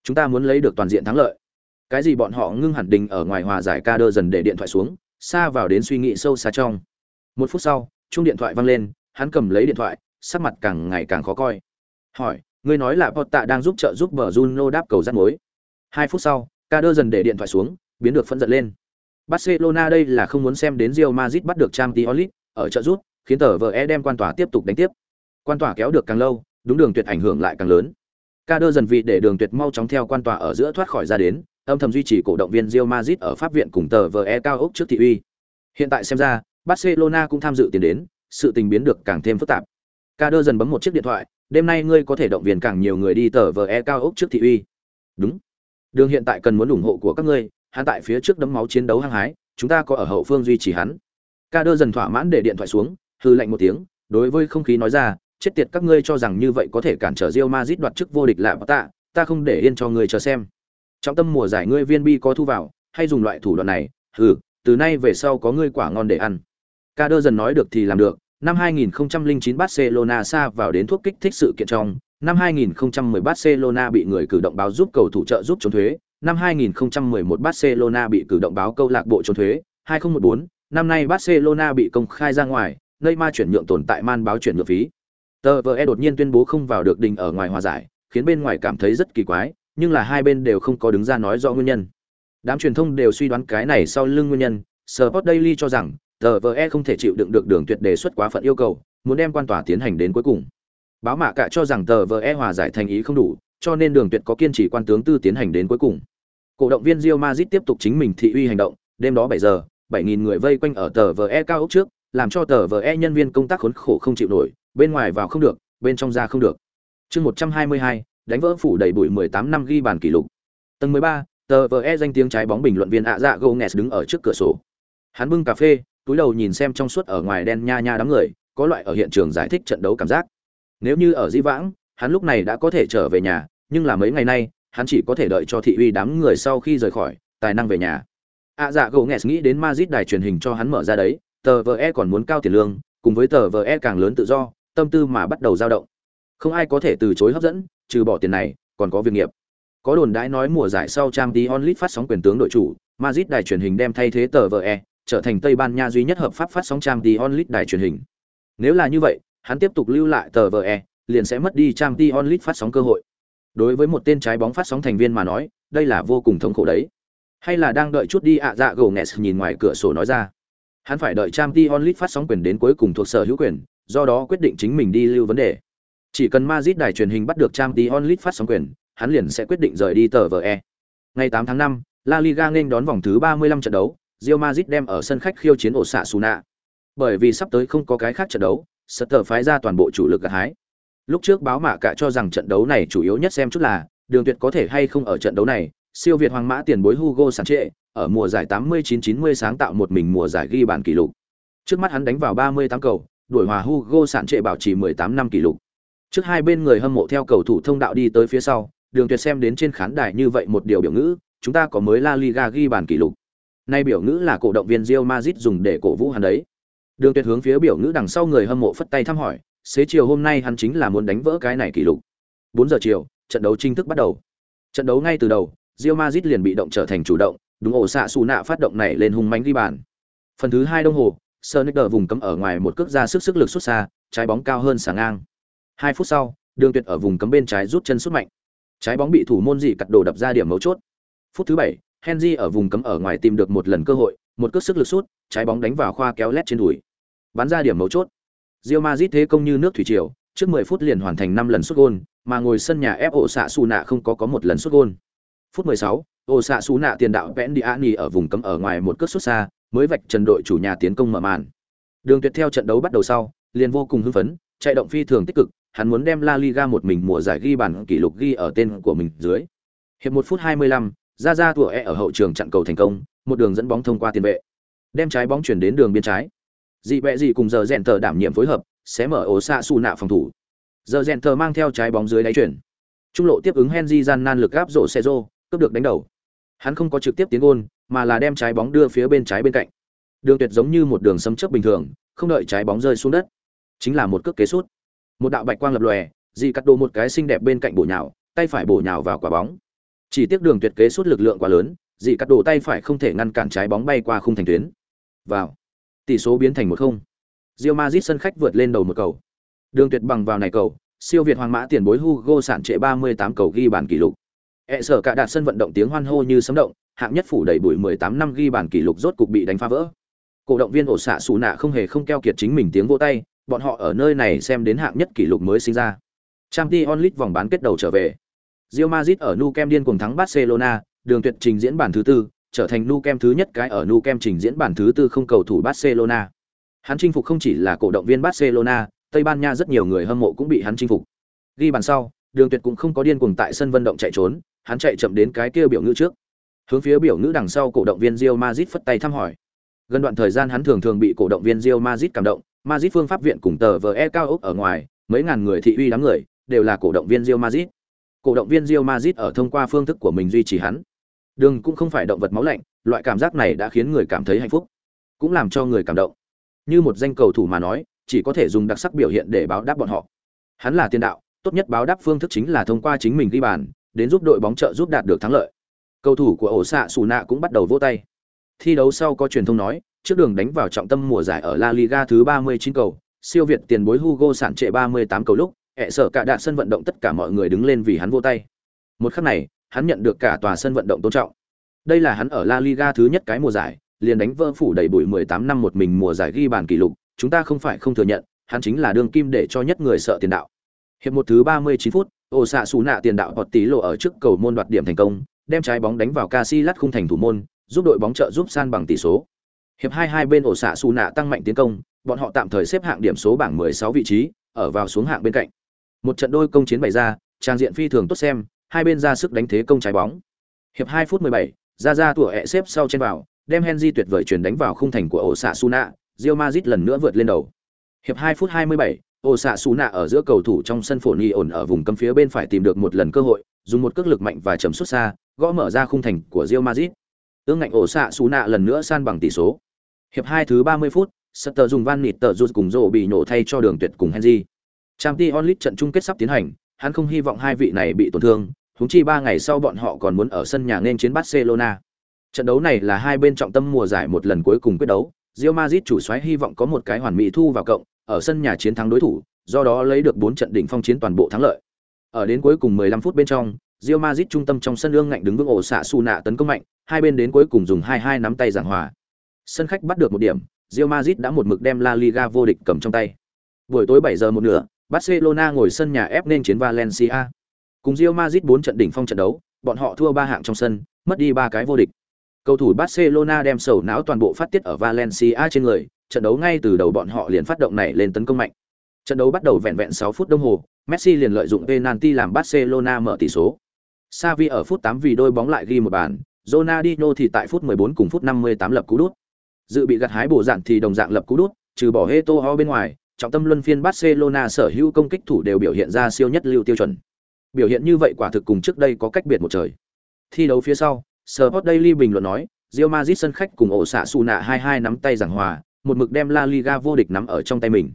Chúng ta muốn lấy được toàn diện thắng lợi. Cái gì bọn họ ngưng hẳn đình ở ngoài hòa giải ca đơ dần để điện thoại xuống, xa vào đến suy nghĩ sâu xa trong. Một phút sau chung điện thoại văng lên, hắn cầm lấy điện thoại, sắc mặt càng ngày càng khó coi. Hỏi ngươi nói là Potta đang giúp trợ giúp bờ Juno đáp cầu rắc mối. Hai phút sau ca dần để điện thoại xuống, biến được phẫn giận lên. Barcelona đây là không muốn xem đến Real Madrid bắt được Champions League, ở trợ giúp, khiến tờ vợ e đem quan tòa tiếp tục đánh tiếp. Quan tòa kéo được càng lâu, đúng đường tuyệt ảnh hưởng lại càng lớn. Ca dần vị để đường tuyệt mau chóng theo quan tòa ở giữa thoát khỏi ra đến, âm thầm duy trì cổ động viên Real Madrid ở pháp viện cùng tờ vợ e cao ốc trước thị uy. Hiện tại xem ra, barcelona cũng tham dự tiền đến, sự tình biến được càng thêm phức tạp. Ca dần bấm một chiếc điện thoại đêm nay ngươi có thể động viên càng nhiều người đi tờ vờ e cao ốc trước thị uy. Đúng. Đường hiện tại cần muốn ủng hộ của các ngươi, hắn tại phía trước đấm máu chiến đấu hăng hái, chúng ta có ở hậu phương duy trì hắn. Ca đơ dần thỏa mãn để điện thoại xuống, hư lạnh một tiếng, đối với không khí nói ra, chết tiệt các ngươi cho rằng như vậy có thể cản trở rio mazit đoạt chức vô địch lạ tạ, ta không để yên cho ngươi chờ xem. Trọng tâm mùa giải ngươi viên bi có thu vào, hay dùng loại thủ đoạn này, hừ, từ nay về sau có ngươi quả ngon để ăn. Ca đơ dần nói được thì làm được năm 2009 Barcelona xa vào đến thuốc kích thích sự kiện trong, năm 2010 Barcelona bị người cử động báo giúp cầu thủ trợ giúp trốn thuế, năm 2011 Barcelona bị cử động báo câu lạc bộ trốn thuế, 2014, năm nay Barcelona bị công khai ra ngoài, Neymar chuyển nhượng tồn tại man báo chuyển nhượng phí. Tờ VE đột nhiên tuyên bố không vào được đình ở ngoài hòa giải, khiến bên ngoài cảm thấy rất kỳ quái, nhưng là hai bên đều không có đứng ra nói rõ nguyên nhân. Đám truyền thông đều suy đoán cái này sau lưng nguyên nhân, Sport Daily cho rằng tờ vờ e không thể chịu đựng được đường tuyệt đề xuất quá phận yêu cầu, muốn đem quan tòa tiến hành đến cuối cùng. Báo mạ cả cho rằng tờ vờ e hòa giải thành ý không đủ, cho nên đường tuyệt có kiên trì quan tướng tư tiến hành đến cuối cùng. Cổ động viên rio mazit tiếp tục chính mình thị uy hành động, đêm đó bảy giờ, bảy nghìn người vây quanh ở tờ vờ e cao ốc trước, làm cho tờ vờ e nhân viên công tác khốn khổ không chịu nổi, bên ngoài vào không được, bên trong ra không được. Chương một trăm hai mươi hai, đánh vỡ phủ đầy bụi mười tám năm ghi bàn kỷ lục. Tầng mười ba tờ vờ e danh tiếng trái bóng bình luận viên ạ dạ gô đứng ở trước cửa sổ. Hắn bưng cà phê túi đầu nhìn xem trong suốt ở ngoài đen nha nha đám người, có loại ở hiện trường giải thích trận đấu cảm giác. Nếu như ở Di Vãng, hắn lúc này đã có thể trở về nhà, nhưng là mấy ngày nay, hắn chỉ có thể đợi cho thị uy đám người sau khi rời khỏi, tài năng về nhà. À dạ gỗ nghẹt nghĩ đến mazit đài truyền hình cho hắn mở ra đấy, tờ VE còn muốn cao tiền lương, cùng với tờ VE càng lớn tự do, tâm tư mà bắt đầu dao động. Không ai có thể từ chối hấp dẫn, trừ bỏ tiền này, còn có việc nghiệp. Có đồn đãi nói mùa giải sau Trang Champions onlit phát sóng quyền tướng đội chủ, mazit đài truyền hình đem thay thế tờ VE, trở thành Tây Ban Nha duy nhất hợp pháp phát sóng trang The Only đài truyền hình. Nếu là như vậy, hắn tiếp tục lưu lại tờ VE, liền sẽ mất đi trang The Only phát sóng cơ hội. Đối với một tên trái bóng phát sóng thành viên mà nói, đây là vô cùng thống khổ đấy. Hay là đang đợi chút đi ạ dạ gồ nghẹt nhìn ngoài cửa sổ nói ra. Hắn phải đợi Champions League phát sóng quyền đến cuối cùng thuộc sở hữu quyền, do đó quyết định chính mình đi lưu vấn đề. Chỉ cần Madrid đài truyền hình bắt được Champions League phát sóng quyền, hắn liền sẽ quyết định rời đi tờ VE. Ngày 8 tháng 5, La Liga nên đón vòng thứ 35 trận đấu, Real Madrid đem ở sân khách khiêu chiến ổ xạ Suna. Bởi vì sắp tới không có cái khác trận đấu, Sutter phái ra toàn bộ chủ lực gặt hái. Lúc trước báo mạ cả cho rằng trận đấu này chủ yếu nhất xem chút là Đường Tuyệt có thể hay không ở trận đấu này, siêu việt hoàng mã tiền bối Hugo Sanchez ở mùa giải 89-90 sáng tạo một mình mùa giải ghi bàn kỷ lục. Trước mắt hắn đánh vào 38 cầu, đuổi hòa Hugo Sanchez bảo trì 18 năm kỷ lục. Trước hai bên người hâm mộ theo cầu thủ thông đạo đi tới phía sau, Đường Tuyệt xem đến trên khán đài như vậy một điều biểu ngữ, chúng ta có mới La Liga ghi bàn kỷ lục. Nay biểu ngữ là cổ động viên Real Madrid dùng để cổ vũ hắn đấy. Đường Tuyệt hướng phía biểu ngữ đằng sau người hâm mộ phất tay thăm hỏi, xế chiều hôm nay hắn chính là muốn đánh vỡ cái này kỷ lục. 4 giờ chiều, trận đấu chính thức bắt đầu. Trận đấu ngay từ đầu, Real Madrid liền bị động trở thành chủ động, đúng ổ xạ xù nạ phát động này lên hung mãnh ghi bàn. Phần thứ hai đồng hồ, Sonicer vùng cấm ở ngoài một cước ra sức sức lực xuất xa, trái bóng cao hơn sáng ngang. 2 phút sau, Đường Tuyệt ở vùng cấm bên trái rút chân sút mạnh. Trái bóng bị thủ môn dị cắt đồ đập ra điểm mấu chốt. Phút thứ 7, Henry ở vùng cấm ở ngoài tìm được một lần cơ hội, một cước sức lực sút, trái bóng đánh vào khoa kéo lét trên đùi. Bắn ra điểm mấu chốt. Real Madrid thế công như nước thủy triều, trước 10 phút liền hoàn thành 5 lần sút gol, mà ngồi sân nhà ép ổ xạ xù nạ không có có một lần sút gol. Phút 16, ổ xạ xù nạ tiền đạo vẽn đi Ani ở vùng cấm ở ngoài một cước sút xa, mới vạch trần đội chủ nhà tiến công mở màn. Đường Tuyệt theo trận đấu bắt đầu sau, liền vô cùng hưng phấn, chạy động phi thường tích cực, hắn muốn đem La Liga một mình mùa giải ghi bàn kỷ lục ghi ở tên của mình dưới. Hiệp 1 phút 25, ra ra tủa e ở hậu trường chặn cầu thành công, một đường dẫn bóng thông qua tiền vệ, đem trái bóng chuyển đến đường biên trái. Dị bẹ gì cùng giờ rèn tờ đảm nhiệm phối hợp, sẽ mở ổ xạ su nạ phòng thủ. Giờ rèn tờ mang theo trái bóng dưới đáy chuyển. Trung lộ tiếp ứng Henry gian nan lực gáp rổ Cezo, cướp được đánh đầu. Hắn không có trực tiếp tiến gôn, mà là đem trái bóng đưa phía bên trái bên cạnh. Đường tuyệt giống như một đường sấm chớp bình thường, không đợi trái bóng rơi xuống đất, chính là một cước kế sút. Một đạo bạch quang lập lòe, dị cắt đồ một cái xinh đẹp bên cạnh bổ nhào, tay phải bổ nhào vào quả bóng. Chỉ tiếc đường tuyệt kế suốt lực lượng quá lớn, dị cắt đổ tay phải không thể ngăn cản trái bóng bay qua khung thành tuyến. Vào. Tỷ số biến thành một không. rio mazit sân khách vượt lên đầu một cầu. Đường tuyệt bằng vào này cầu, siêu việt hoàng mã tiền bối Hugo sản trệ 38 cầu ghi bàn kỷ lục. E sở cả đạt sân vận động tiếng hoan hô như sấm động, hạng nhất phủ đầy bụi 18 năm ghi bàn kỷ lục rốt cục bị đánh phá vỡ. Cổ động viên ổ xạ xù nạ không hề không keo kiệt chính mình tiếng vỗ tay, bọn họ ở nơi này xem đến hạng nhất kỷ lục mới sinh ra. Champions onlit vòng bán kết đầu trở về. Real Madrid ở Nou Camp điên cuồng thắng Barcelona, đường tuyệt trình diễn bản thứ tư, trở thành Nou Camp thứ nhất cái ở Nou Camp trình diễn bản thứ tư không cầu thủ Barcelona. Hắn chinh phục không chỉ là cổ động viên Barcelona, Tây Ban Nha rất nhiều người hâm mộ cũng bị hắn chinh phục. Ghi bàn sau, Đường Tuyệt cũng không có điên cuồng tại sân vận động chạy trốn, hắn chạy chậm đến cái kia biểu ngữ trước. Hướng phía biểu ngữ đằng sau cổ động viên Real Madrid phất tay thăm hỏi. Gần đoạn thời gian hắn thường thường bị cổ động viên Real Madrid cảm động, Madrid phương pháp viện cùng tờ VE cao ốc ở ngoài, mấy ngàn người thị uy đám người, đều là cổ động viên Real Madrid. Cổ động viên Real Madrid ở thông qua phương thức của mình duy trì hắn. Đường cũng không phải động vật máu lạnh, loại cảm giác này đã khiến người cảm thấy hạnh phúc, cũng làm cho người cảm động. Như một danh cầu thủ mà nói, chỉ có thể dùng đặc sắc biểu hiện để báo đáp bọn họ. Hắn là tiền đạo, tốt nhất báo đáp phương thức chính là thông qua chính mình ghi bàn, đến giúp đội bóng trợ giúp đạt được thắng lợi. Cầu thủ của ổ xạ Sù Nạ cũng bắt đầu vỗ tay. Thi đấu sau có truyền thông nói, trước đường đánh vào trọng tâm mùa giải ở La Liga thứ 39 cầu, siêu việt tiền bối Hugo sản trệ 38 cầu lúc, ẹ sợ cả đạt sân vận động tất cả mọi người đứng lên vì hắn vỗ tay. Một khắc này, hắn nhận được cả tòa sân vận động tôn trọng. Đây là hắn ở La Liga thứ nhất cái mùa giải, liền đánh vỡ phủ đầy bụi 18 năm một mình mùa giải ghi bàn kỷ lục, chúng ta không phải không thừa nhận, hắn chính là đường kim để cho nhất người sợ tiền đạo. Hiệp một thứ 39 phút, ổ xạ xù nạ tiền đạo bọt tí lộ ở trước cầu môn đoạt điểm thành công, đem trái bóng đánh vào Casillas khung thành thủ môn, giúp đội bóng trợ giúp san bằng tỷ số. Hiệp hai hai bên ổ xạ xù nạ tăng mạnh tiến công, bọn họ tạm thời xếp hạng điểm số bảng 16 vị trí, ở vào xuống hạng bên cạnh. Một trận đôi công chiến bày ra, trang diện phi thường tốt xem, hai bên ra sức đánh thế công trái bóng. Hiệp 2 phút 17, ra ra tủa ẹ xếp sau trên vào, đem Henry tuyệt vời chuyển đánh vào khung thành của ổ xạ Suna, Real Madrid lần nữa vượt lên đầu. Hiệp 2 phút 27, ổ xạ Suna ở giữa cầu thủ trong sân phổ ni ổn ở vùng cấm phía bên phải tìm được một lần cơ hội, dùng một cước lực mạnh và chấm xuất xa, gõ mở ra khung thành của Real Madrid. Tương ngạnh ổ xạ Suna lần nữa san bằng tỷ số. Hiệp 2 thứ 30 phút, Sutter dùng Van Nịt tờ rút cùng rổ bị nổ thay cho đường tuyệt cùng Henry. Champions League trận chung kết sắp tiến hành, hắn không hy vọng hai vị này bị tổn thương, huống chi 3 ngày sau bọn họ còn muốn ở sân nhà nên chiến Barcelona. Trận đấu này là hai bên trọng tâm mùa giải một lần cuối cùng quyết đấu, Real Madrid chủ soái hy vọng có một cái hoàn mỹ thu vào cộng, ở sân nhà chiến thắng đối thủ, do đó lấy được 4 trận đỉnh phong chiến toàn bộ thắng lợi. Ở đến cuối cùng 15 phút bên trong, Real Madrid trung tâm trong sân ương ngạnh đứng vững ổ xạ su nạ tấn công mạnh, hai bên đến cuối cùng dùng 2-2 nắm tay giảng hòa. Sân khách bắt được một điểm, Real Madrid đã một mực đem La Liga vô địch cầm trong tay. Buổi tối 7 giờ một nửa, Barcelona ngồi sân nhà ép nên chiến Valencia. Cùng Real Madrid 4 trận đỉnh phong trận đấu, bọn họ thua 3 hạng trong sân, mất đi 3 cái vô địch. Cầu thủ Barcelona đem sầu não toàn bộ phát tiết ở Valencia trên người, trận đấu ngay từ đầu bọn họ liền phát động này lên tấn công mạnh. Trận đấu bắt đầu vẹn vẹn 6 phút đồng hồ, Messi liền lợi dụng penalty làm Barcelona mở tỷ số. Xavi ở phút 8 vì đôi bóng lại ghi một bàn, Ronaldinho thì tại phút 14 cùng phút 58 lập cú đút. Dự bị gặt hái bổ dạng thì đồng dạng lập cú đút, trừ bỏ Eto'o bên ngoài, trọng tâm luân phiên Barcelona sở hữu công kích thủ đều biểu hiện ra siêu nhất lưu tiêu chuẩn. Biểu hiện như vậy quả thực cùng trước đây có cách biệt một trời. Thi đấu phía sau, Sport Daily bình luận nói, Real Madrid sân khách cùng ổ xạ Suna 22 nắm tay giảng hòa, một mực đem La Liga vô địch nắm ở trong tay mình.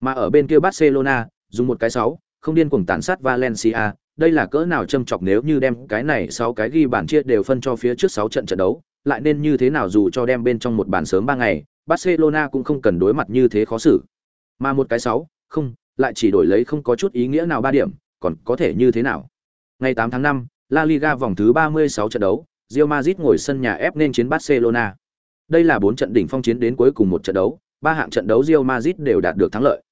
Mà ở bên kia Barcelona, dùng một cái 6, không điên cuồng tàn sát Valencia, đây là cỡ nào châm chọc nếu như đem cái này 6 cái ghi bàn chia đều phân cho phía trước 6 trận trận đấu, lại nên như thế nào dù cho đem bên trong một bàn sớm 3 ngày, Barcelona cũng không cần đối mặt như thế khó xử. Mà một cái sáu, không, lại chỉ đổi lấy không có chút ý nghĩa nào ba điểm, còn có thể như thế nào? Ngày 8 tháng 5, La Liga vòng thứ 36 trận đấu, Real Madrid ngồi sân nhà ép nên chiến Barcelona. Đây là 4 trận đỉnh phong chiến đến cuối cùng một trận đấu, ba hạng trận đấu Real Madrid đều đạt được thắng lợi.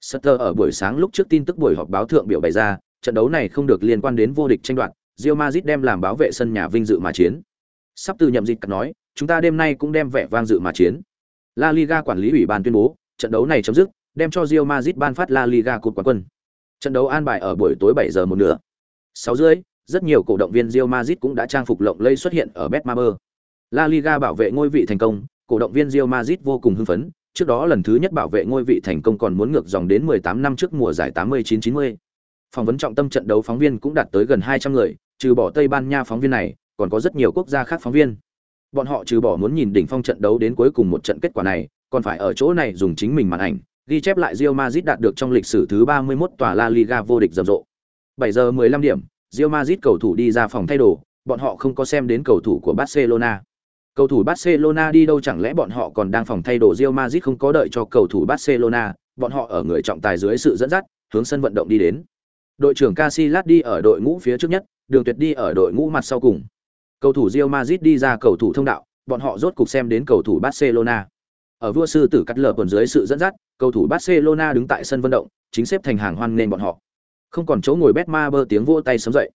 Sutter ở buổi sáng lúc trước tin tức buổi họp báo thượng biểu bày ra, trận đấu này không được liên quan đến vô địch tranh đoạt, Real Madrid đem làm bảo vệ sân nhà vinh dự mà chiến. Sắp từ nhậm dịch nói, chúng ta đêm nay cũng đem vẻ vang dự mà chiến. La Liga quản lý ủy ban tuyên bố, trận đấu này chấm dứt, đem cho Real Madrid ban phát La Liga cột quán quân. Trận đấu an bài ở buổi tối 7 giờ một nửa. 6 rưỡi, rất nhiều cổ động viên Real Madrid cũng đã trang phục lộng lẫy xuất hiện ở Betmaber. La Liga bảo vệ ngôi vị thành công, cổ động viên Real Madrid vô cùng hưng phấn, trước đó lần thứ nhất bảo vệ ngôi vị thành công còn muốn ngược dòng đến 18 năm trước mùa giải 89-90. Phỏng vấn trọng tâm trận đấu phóng viên cũng đạt tới gần 200 người, trừ bỏ Tây Ban Nha phóng viên này, còn có rất nhiều quốc gia khác phóng viên. Bọn họ trừ bỏ muốn nhìn đỉnh phong trận đấu đến cuối cùng một trận kết quả này, còn phải ở chỗ này dùng chính mình màn ảnh, ghi chép lại Real Madrid đạt được trong lịch sử thứ 31 tòa La Liga vô địch rầm rộ. 7 giờ 15 điểm, Real Madrid cầu thủ đi ra phòng thay đồ, bọn họ không có xem đến cầu thủ của Barcelona. Cầu thủ Barcelona đi đâu chẳng lẽ bọn họ còn đang phòng thay đồ Real Madrid không có đợi cho cầu thủ Barcelona, bọn họ ở người trọng tài dưới sự dẫn dắt, hướng sân vận động đi đến. Đội trưởng Casillas đi ở đội ngũ phía trước nhất, Đường Tuyệt đi ở đội ngũ mặt sau cùng. Cầu thủ Real Madrid đi ra cầu thủ thông đạo, bọn họ rốt cục xem đến cầu thủ Barcelona. Ở vua sư tử cắt lở còn dưới sự dẫn dắt, cầu thủ Barcelona đứng tại sân vận động, chính xếp thành hàng hoan nên bọn họ. Không còn chỗ ngồi Betmaber tiếng vỗ tay sớm dậy.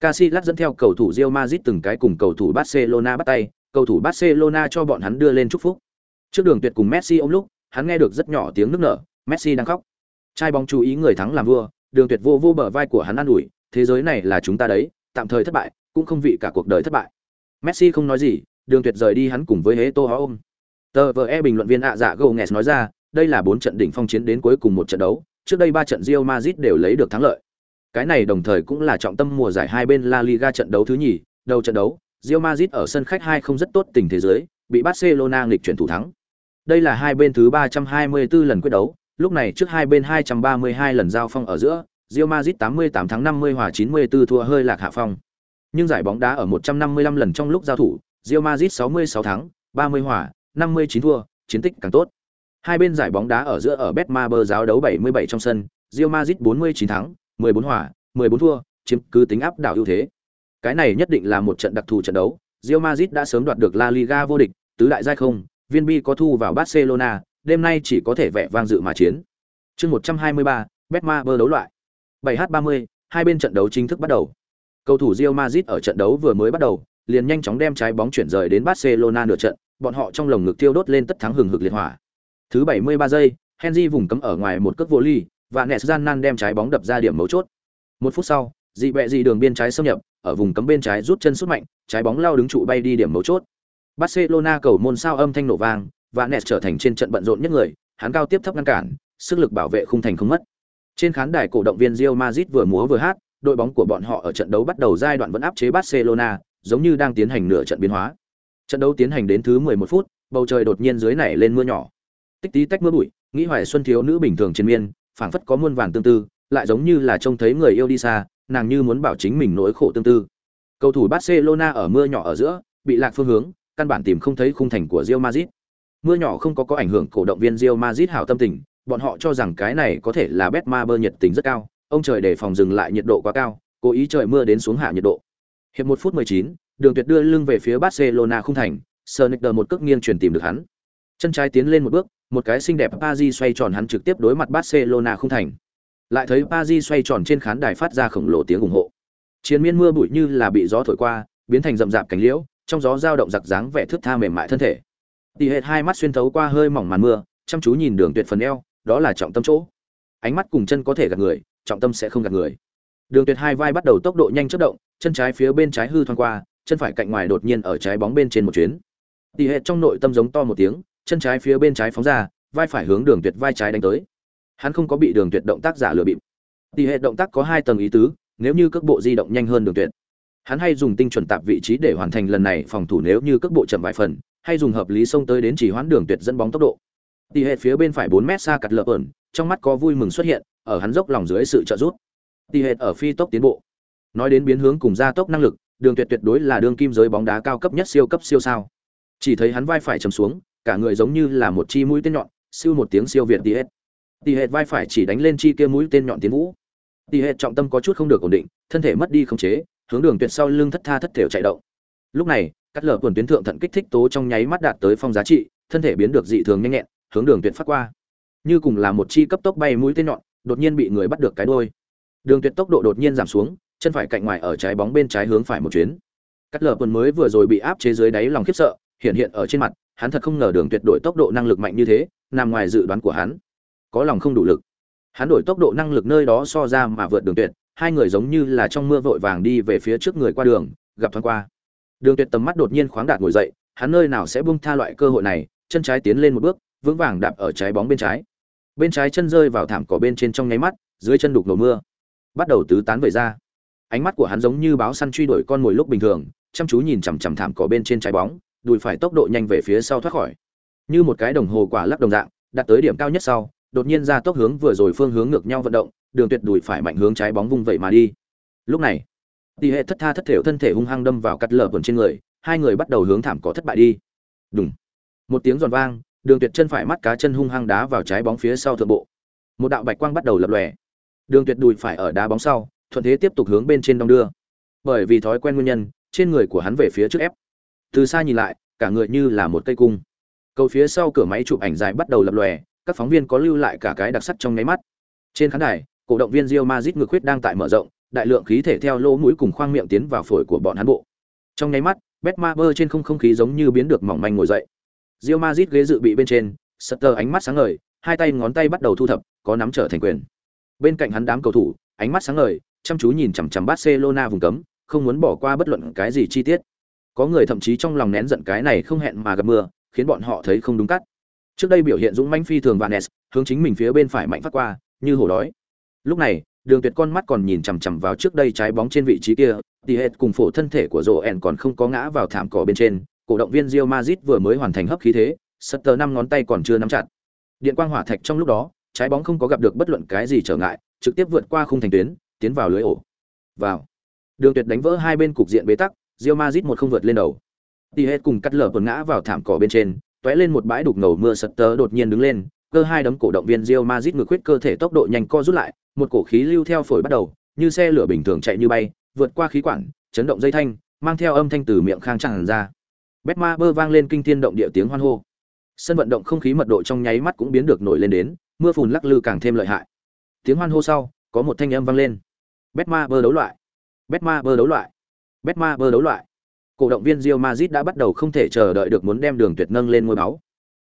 Casillas dẫn theo cầu thủ Real Madrid từng cái cùng cầu thủ Barcelona bắt tay, cầu thủ Barcelona cho bọn hắn đưa lên chúc phúc. Trước đường tuyệt cùng Messi ôm lúc, hắn nghe được rất nhỏ tiếng nức nở, Messi đang khóc. Trai bóng chú ý người thắng làm vua, đường tuyệt vô vô bờ vai của hắn an ủi, thế giới này là chúng ta đấy, tạm thời thất bại, cũng không vị cả cuộc đời thất bại. Messi không nói gì, đường tuyệt rời đi hắn cùng với Heto ôm. Tờ e bình luận viên ạ dạ Gomes nói ra, đây là bốn trận đỉnh phong chiến đến cuối cùng một trận đấu, trước đây ba trận Real Madrid đều lấy được thắng lợi. Cái này đồng thời cũng là trọng tâm mùa giải hai bên La Liga trận đấu thứ nhì, đầu trận đấu, Real Madrid ở sân khách hai không rất tốt tình thế giới, bị Barcelona nghịch chuyển thủ thắng. Đây là hai bên thứ 324 lần quyết đấu, lúc này trước hai bên 232 lần giao phong ở giữa, Real Madrid 88 năm, 50 hòa 94 thua hơi lạc hạ phong. Nhưng giải bóng đá ở 155 lần trong lúc giao thủ, Real Madrid 66 thắng, 30 hòa, 59 thua, chiến tích càng tốt. Hai bên giải bóng đá ở giữa ở Betmaber giáo đấu 77 trong sân, Real Madrid 49 thắng, 14 hòa, 14 thua, chiếm cứ tính áp đảo ưu thế. Cái này nhất định là một trận đặc thù trận đấu. Real Madrid đã sớm đoạt được La Liga vô địch, tứ đại giai không, viên bi có thu vào Barcelona, đêm nay chỉ có thể vẻ vang dự mà chiến. Chương 123, Betmaber đấu loại. 7h30, hai bên trận đấu chính thức bắt đầu. Cầu thủ Real Madrid ở trận đấu vừa mới bắt đầu, liền nhanh chóng đem trái bóng chuyển rời đến Barcelona nửa trận, bọn họ trong lồng ngực tiêu đốt lên tất thắng hừng hực liệt hỏa. Thứ 73 giây, Henry vùng cấm ở ngoài một cước vô ly, và nẹt Gian đem trái bóng đập ra điểm mấu chốt. Một phút sau, dị bẹ dị đường biên trái xâm nhập, ở vùng cấm bên trái rút chân sút mạnh, trái bóng lao đứng trụ bay đi điểm mấu chốt. Barcelona cầu môn sao âm thanh nổ vang, và Nes trở thành trên trận bận rộn nhất người, hắn cao tiếp thấp ngăn cản, sức lực bảo vệ khung thành không mất. Trên khán đài cổ động viên Real Madrid vừa múa vừa hát, đội bóng của bọn họ ở trận đấu bắt đầu giai đoạn vẫn áp chế Barcelona, giống như đang tiến hành nửa trận biến hóa. Trận đấu tiến hành đến thứ 11 phút, bầu trời đột nhiên dưới nảy lên mưa nhỏ. Tích tí tách mưa bụi, nghĩ hoài xuân thiếu nữ bình thường trên miên, phảng phất có muôn vàn tương tư, lại giống như là trông thấy người yêu đi xa, nàng như muốn bảo chính mình nỗi khổ tương tư. Cầu thủ Barcelona ở mưa nhỏ ở giữa, bị lạc phương hướng, căn bản tìm không thấy khung thành của Real Madrid. Mưa nhỏ không có có ảnh hưởng cổ động viên Real Madrid hảo tâm tình, bọn họ cho rằng cái này có thể là Betmaber nhiệt tình rất cao, ông trời để phòng dừng lại nhiệt độ quá cao, cố ý trời mưa đến xuống hạ nhiệt độ. Hiệp 1 phút 19, Đường Tuyệt đưa lưng về phía Barcelona không thành, Sonicer một cước nghiêng chuyển tìm được hắn. Chân trái tiến lên một bước, một cái xinh đẹp Paris xoay tròn hắn trực tiếp đối mặt Barcelona không thành. Lại thấy Paris xoay tròn trên khán đài phát ra khổng lồ tiếng ủng hộ. Chiến miên mưa bụi như là bị gió thổi qua, biến thành rậm rạp cánh liễu, trong gió dao động giặc dáng vẻ thướt tha mềm mại thân thể. Tỷ Hệt hai mắt xuyên thấu qua hơi mỏng màn mưa, chăm chú nhìn Đường Tuyệt phần eo, đó là trọng tâm chỗ. Ánh mắt cùng chân có thể gạt người, trọng tâm sẽ không gạt người. Đường Tuyệt hai vai bắt đầu tốc độ nhanh chớp động, chân trái phía bên trái hư thoáng qua, chân phải cạnh ngoài đột nhiên ở trái bóng bên trên một chuyến. Tỷ Hệt trong nội tâm giống to một tiếng, chân trái phía bên trái phóng ra, vai phải hướng Đường Tuyệt vai trái đánh tới. Hắn không có bị Đường Tuyệt động tác giả lừa bịp. Tỷ Hệt động tác có hai tầng ý tứ, nếu như cước bộ di động nhanh hơn Đường Tuyệt, hắn hay dùng tinh chuẩn tạp vị trí để hoàn thành lần này phòng thủ nếu như cước bộ chậm vài phần, hay dùng hợp lý xông tới đến chỉ hoãn Đường Tuyệt dẫn bóng tốc độ. Tỷ Hệt phía bên phải 4 mét xa cắt lợp ẩn, trong mắt có vui mừng xuất hiện, ở hắn dốc lòng dưới sự trợ giúp. Tỷ Hệt ở phi tốc tiến bộ. Nói đến biến hướng cùng gia tốc năng lực, Đường Tuyệt tuyệt đối là đương kim giới bóng đá cao cấp nhất siêu cấp siêu sao. Chỉ thấy hắn vai phải trầm xuống, cả người giống như là một chi mũi tên nhọn, siêu một tiếng siêu việt Tỷ Tỷ Hệt vai phải chỉ đánh lên chi kia mũi tên nhọn tiến vũ. Tỷ Hệt trọng tâm có chút không được ổn định, thân thể mất đi khống chế, hướng Đường Tuyệt sau lưng thất tha thất thểu chạy động. Lúc này, cắt lở quần tuyến thượng thận kích thích tố trong nháy mắt đạt tới phong giá trị, thân thể biến được dị thường nhanh nhẹn, hướng Đường Tuyệt phát qua. Như cùng là một chi cấp tốc bay mũi tên nhọn, đột nhiên bị người bắt được cái đuôi. Đường Tuyệt tốc độ đột nhiên giảm xuống, chân phải cạnh ngoài ở trái bóng bên trái hướng phải một chuyến. Cắt lở quần mới vừa rồi bị áp chế dưới đáy lòng khiếp sợ, hiện hiện ở trên mặt, hắn thật không ngờ Đường Tuyệt đổi tốc độ năng lực mạnh như thế, nằm ngoài dự đoán của hắn. Có lòng không đủ lực. Hắn đổi tốc độ năng lực nơi đó so ra mà vượt Đường Tuyệt, hai người giống như là trong mưa vội vàng đi về phía trước người qua đường, gặp thoáng qua. Đường Tuyệt tầm mắt đột nhiên khoáng đạt ngồi dậy, hắn nơi nào sẽ buông tha loại cơ hội này, chân trái tiến lên một bước, vững vàng đạp ở trái bóng bên trái. Bên trái chân rơi vào thảm cỏ bên trên trong nháy mắt, dưới chân đục nổ mưa, bắt đầu tứ tán về ra. Ánh mắt của hắn giống như báo săn truy đuổi con mồi lúc bình thường, chăm chú nhìn chằm chằm thảm cỏ bên trên trái bóng, đùi phải tốc độ nhanh về phía sau thoát khỏi. Như một cái đồng hồ quả lắc đồng dạng, đạt tới điểm cao nhất sau, đột nhiên ra tốc hướng vừa rồi phương hướng ngược nhau vận động, đường tuyệt đùi phải mạnh hướng trái bóng vung vậy mà đi. Lúc này, Tỷ hệ thất tha thất thểu thân thể hung hăng đâm vào cắt lở quần trên người, hai người bắt đầu hướng thảm cỏ thất bại đi. Đùng. Một tiếng giòn vang, Đường Tuyệt chân phải mắt cá chân hung hăng đá vào trái bóng phía sau thượng bộ. Một đạo bạch quang bắt đầu lập lòe. Đường Tuyệt đùi phải ở đá bóng sau, thuận thế tiếp tục hướng bên trên đông đưa. Bởi vì thói quen nguyên nhân, trên người của hắn về phía trước ép. Từ xa nhìn lại, cả người như là một cây cung. Cầu phía sau cửa máy chụp ảnh dài bắt đầu lập lòe, các phóng viên có lưu lại cả cái đặc sắc trong ngáy mắt. Trên khán đài, cổ động viên Real Madrid ngược huyết đang tại mở rộng, đại lượng khí thể theo lỗ mũi cùng khoang miệng tiến vào phổi của bọn hắn bộ. Trong nháy mắt, Betmaber trên không không khí giống như biến được mỏng manh ngồi dậy. Real Madrid ghế dự bị bên trên, Sutter ánh mắt sáng ngời, hai tay ngón tay bắt đầu thu thập, có nắm trở thành quyền. Bên cạnh hắn đám cầu thủ, ánh mắt sáng ngời, chăm chú nhìn chằm chằm Barcelona vùng cấm, không muốn bỏ qua bất luận cái gì chi tiết. Có người thậm chí trong lòng nén giận cái này không hẹn mà gặp mưa, khiến bọn họ thấy không đúng cắt. Trước đây biểu hiện dũng mãnh phi thường Vanes, hướng chính mình phía bên phải mạnh phát qua, như hổ đói. Lúc này, Đường Tuyệt con mắt còn nhìn chằm chằm vào trước đây trái bóng trên vị trí kia, thì hết cùng phổ thân thể của Roen còn không có ngã vào thảm cỏ bên trên, cổ động viên Real Madrid vừa mới hoàn thành hấp khí thế, Sutter năm ngón tay còn chưa nắm chặt. Điện quang hỏa thạch trong lúc đó, trái bóng không có gặp được bất luận cái gì trở ngại, trực tiếp vượt qua khung thành tuyến, tiến vào lưới ổ. Vào. Đường Tuyệt đánh vỡ hai bên cục diện bế tắc, Real Madrid một không vượt lên đầu. Đi hết cùng cắt lở tuần ngã vào thảm cỏ bên trên, tóe lên một bãi đục ngầu mưa Sutter đột nhiên đứng lên, cơ hai đấm cổ động viên Real Madrid ngược quyết cơ thể tốc độ nhanh co rút lại, một cổ khí lưu theo phổi bắt đầu, như xe lửa bình thường chạy như bay, vượt qua khí quản, chấn động dây thanh, mang theo âm thanh từ miệng khang tràn ra. Betma bơ vang lên kinh thiên động địa tiếng hoan hô. Sân vận động không khí mật độ trong nháy mắt cũng biến được nổi lên đến, mưa phùn lắc lư càng thêm lợi hại. Tiếng hoan hô sau, có một thanh âm vang lên. Betma bơ đấu loại. Betma bơ đấu loại. Betma bơ đấu loại. Cổ động viên Real Madrid đã bắt đầu không thể chờ đợi được muốn đem đường tuyệt nâng lên ngôi máu.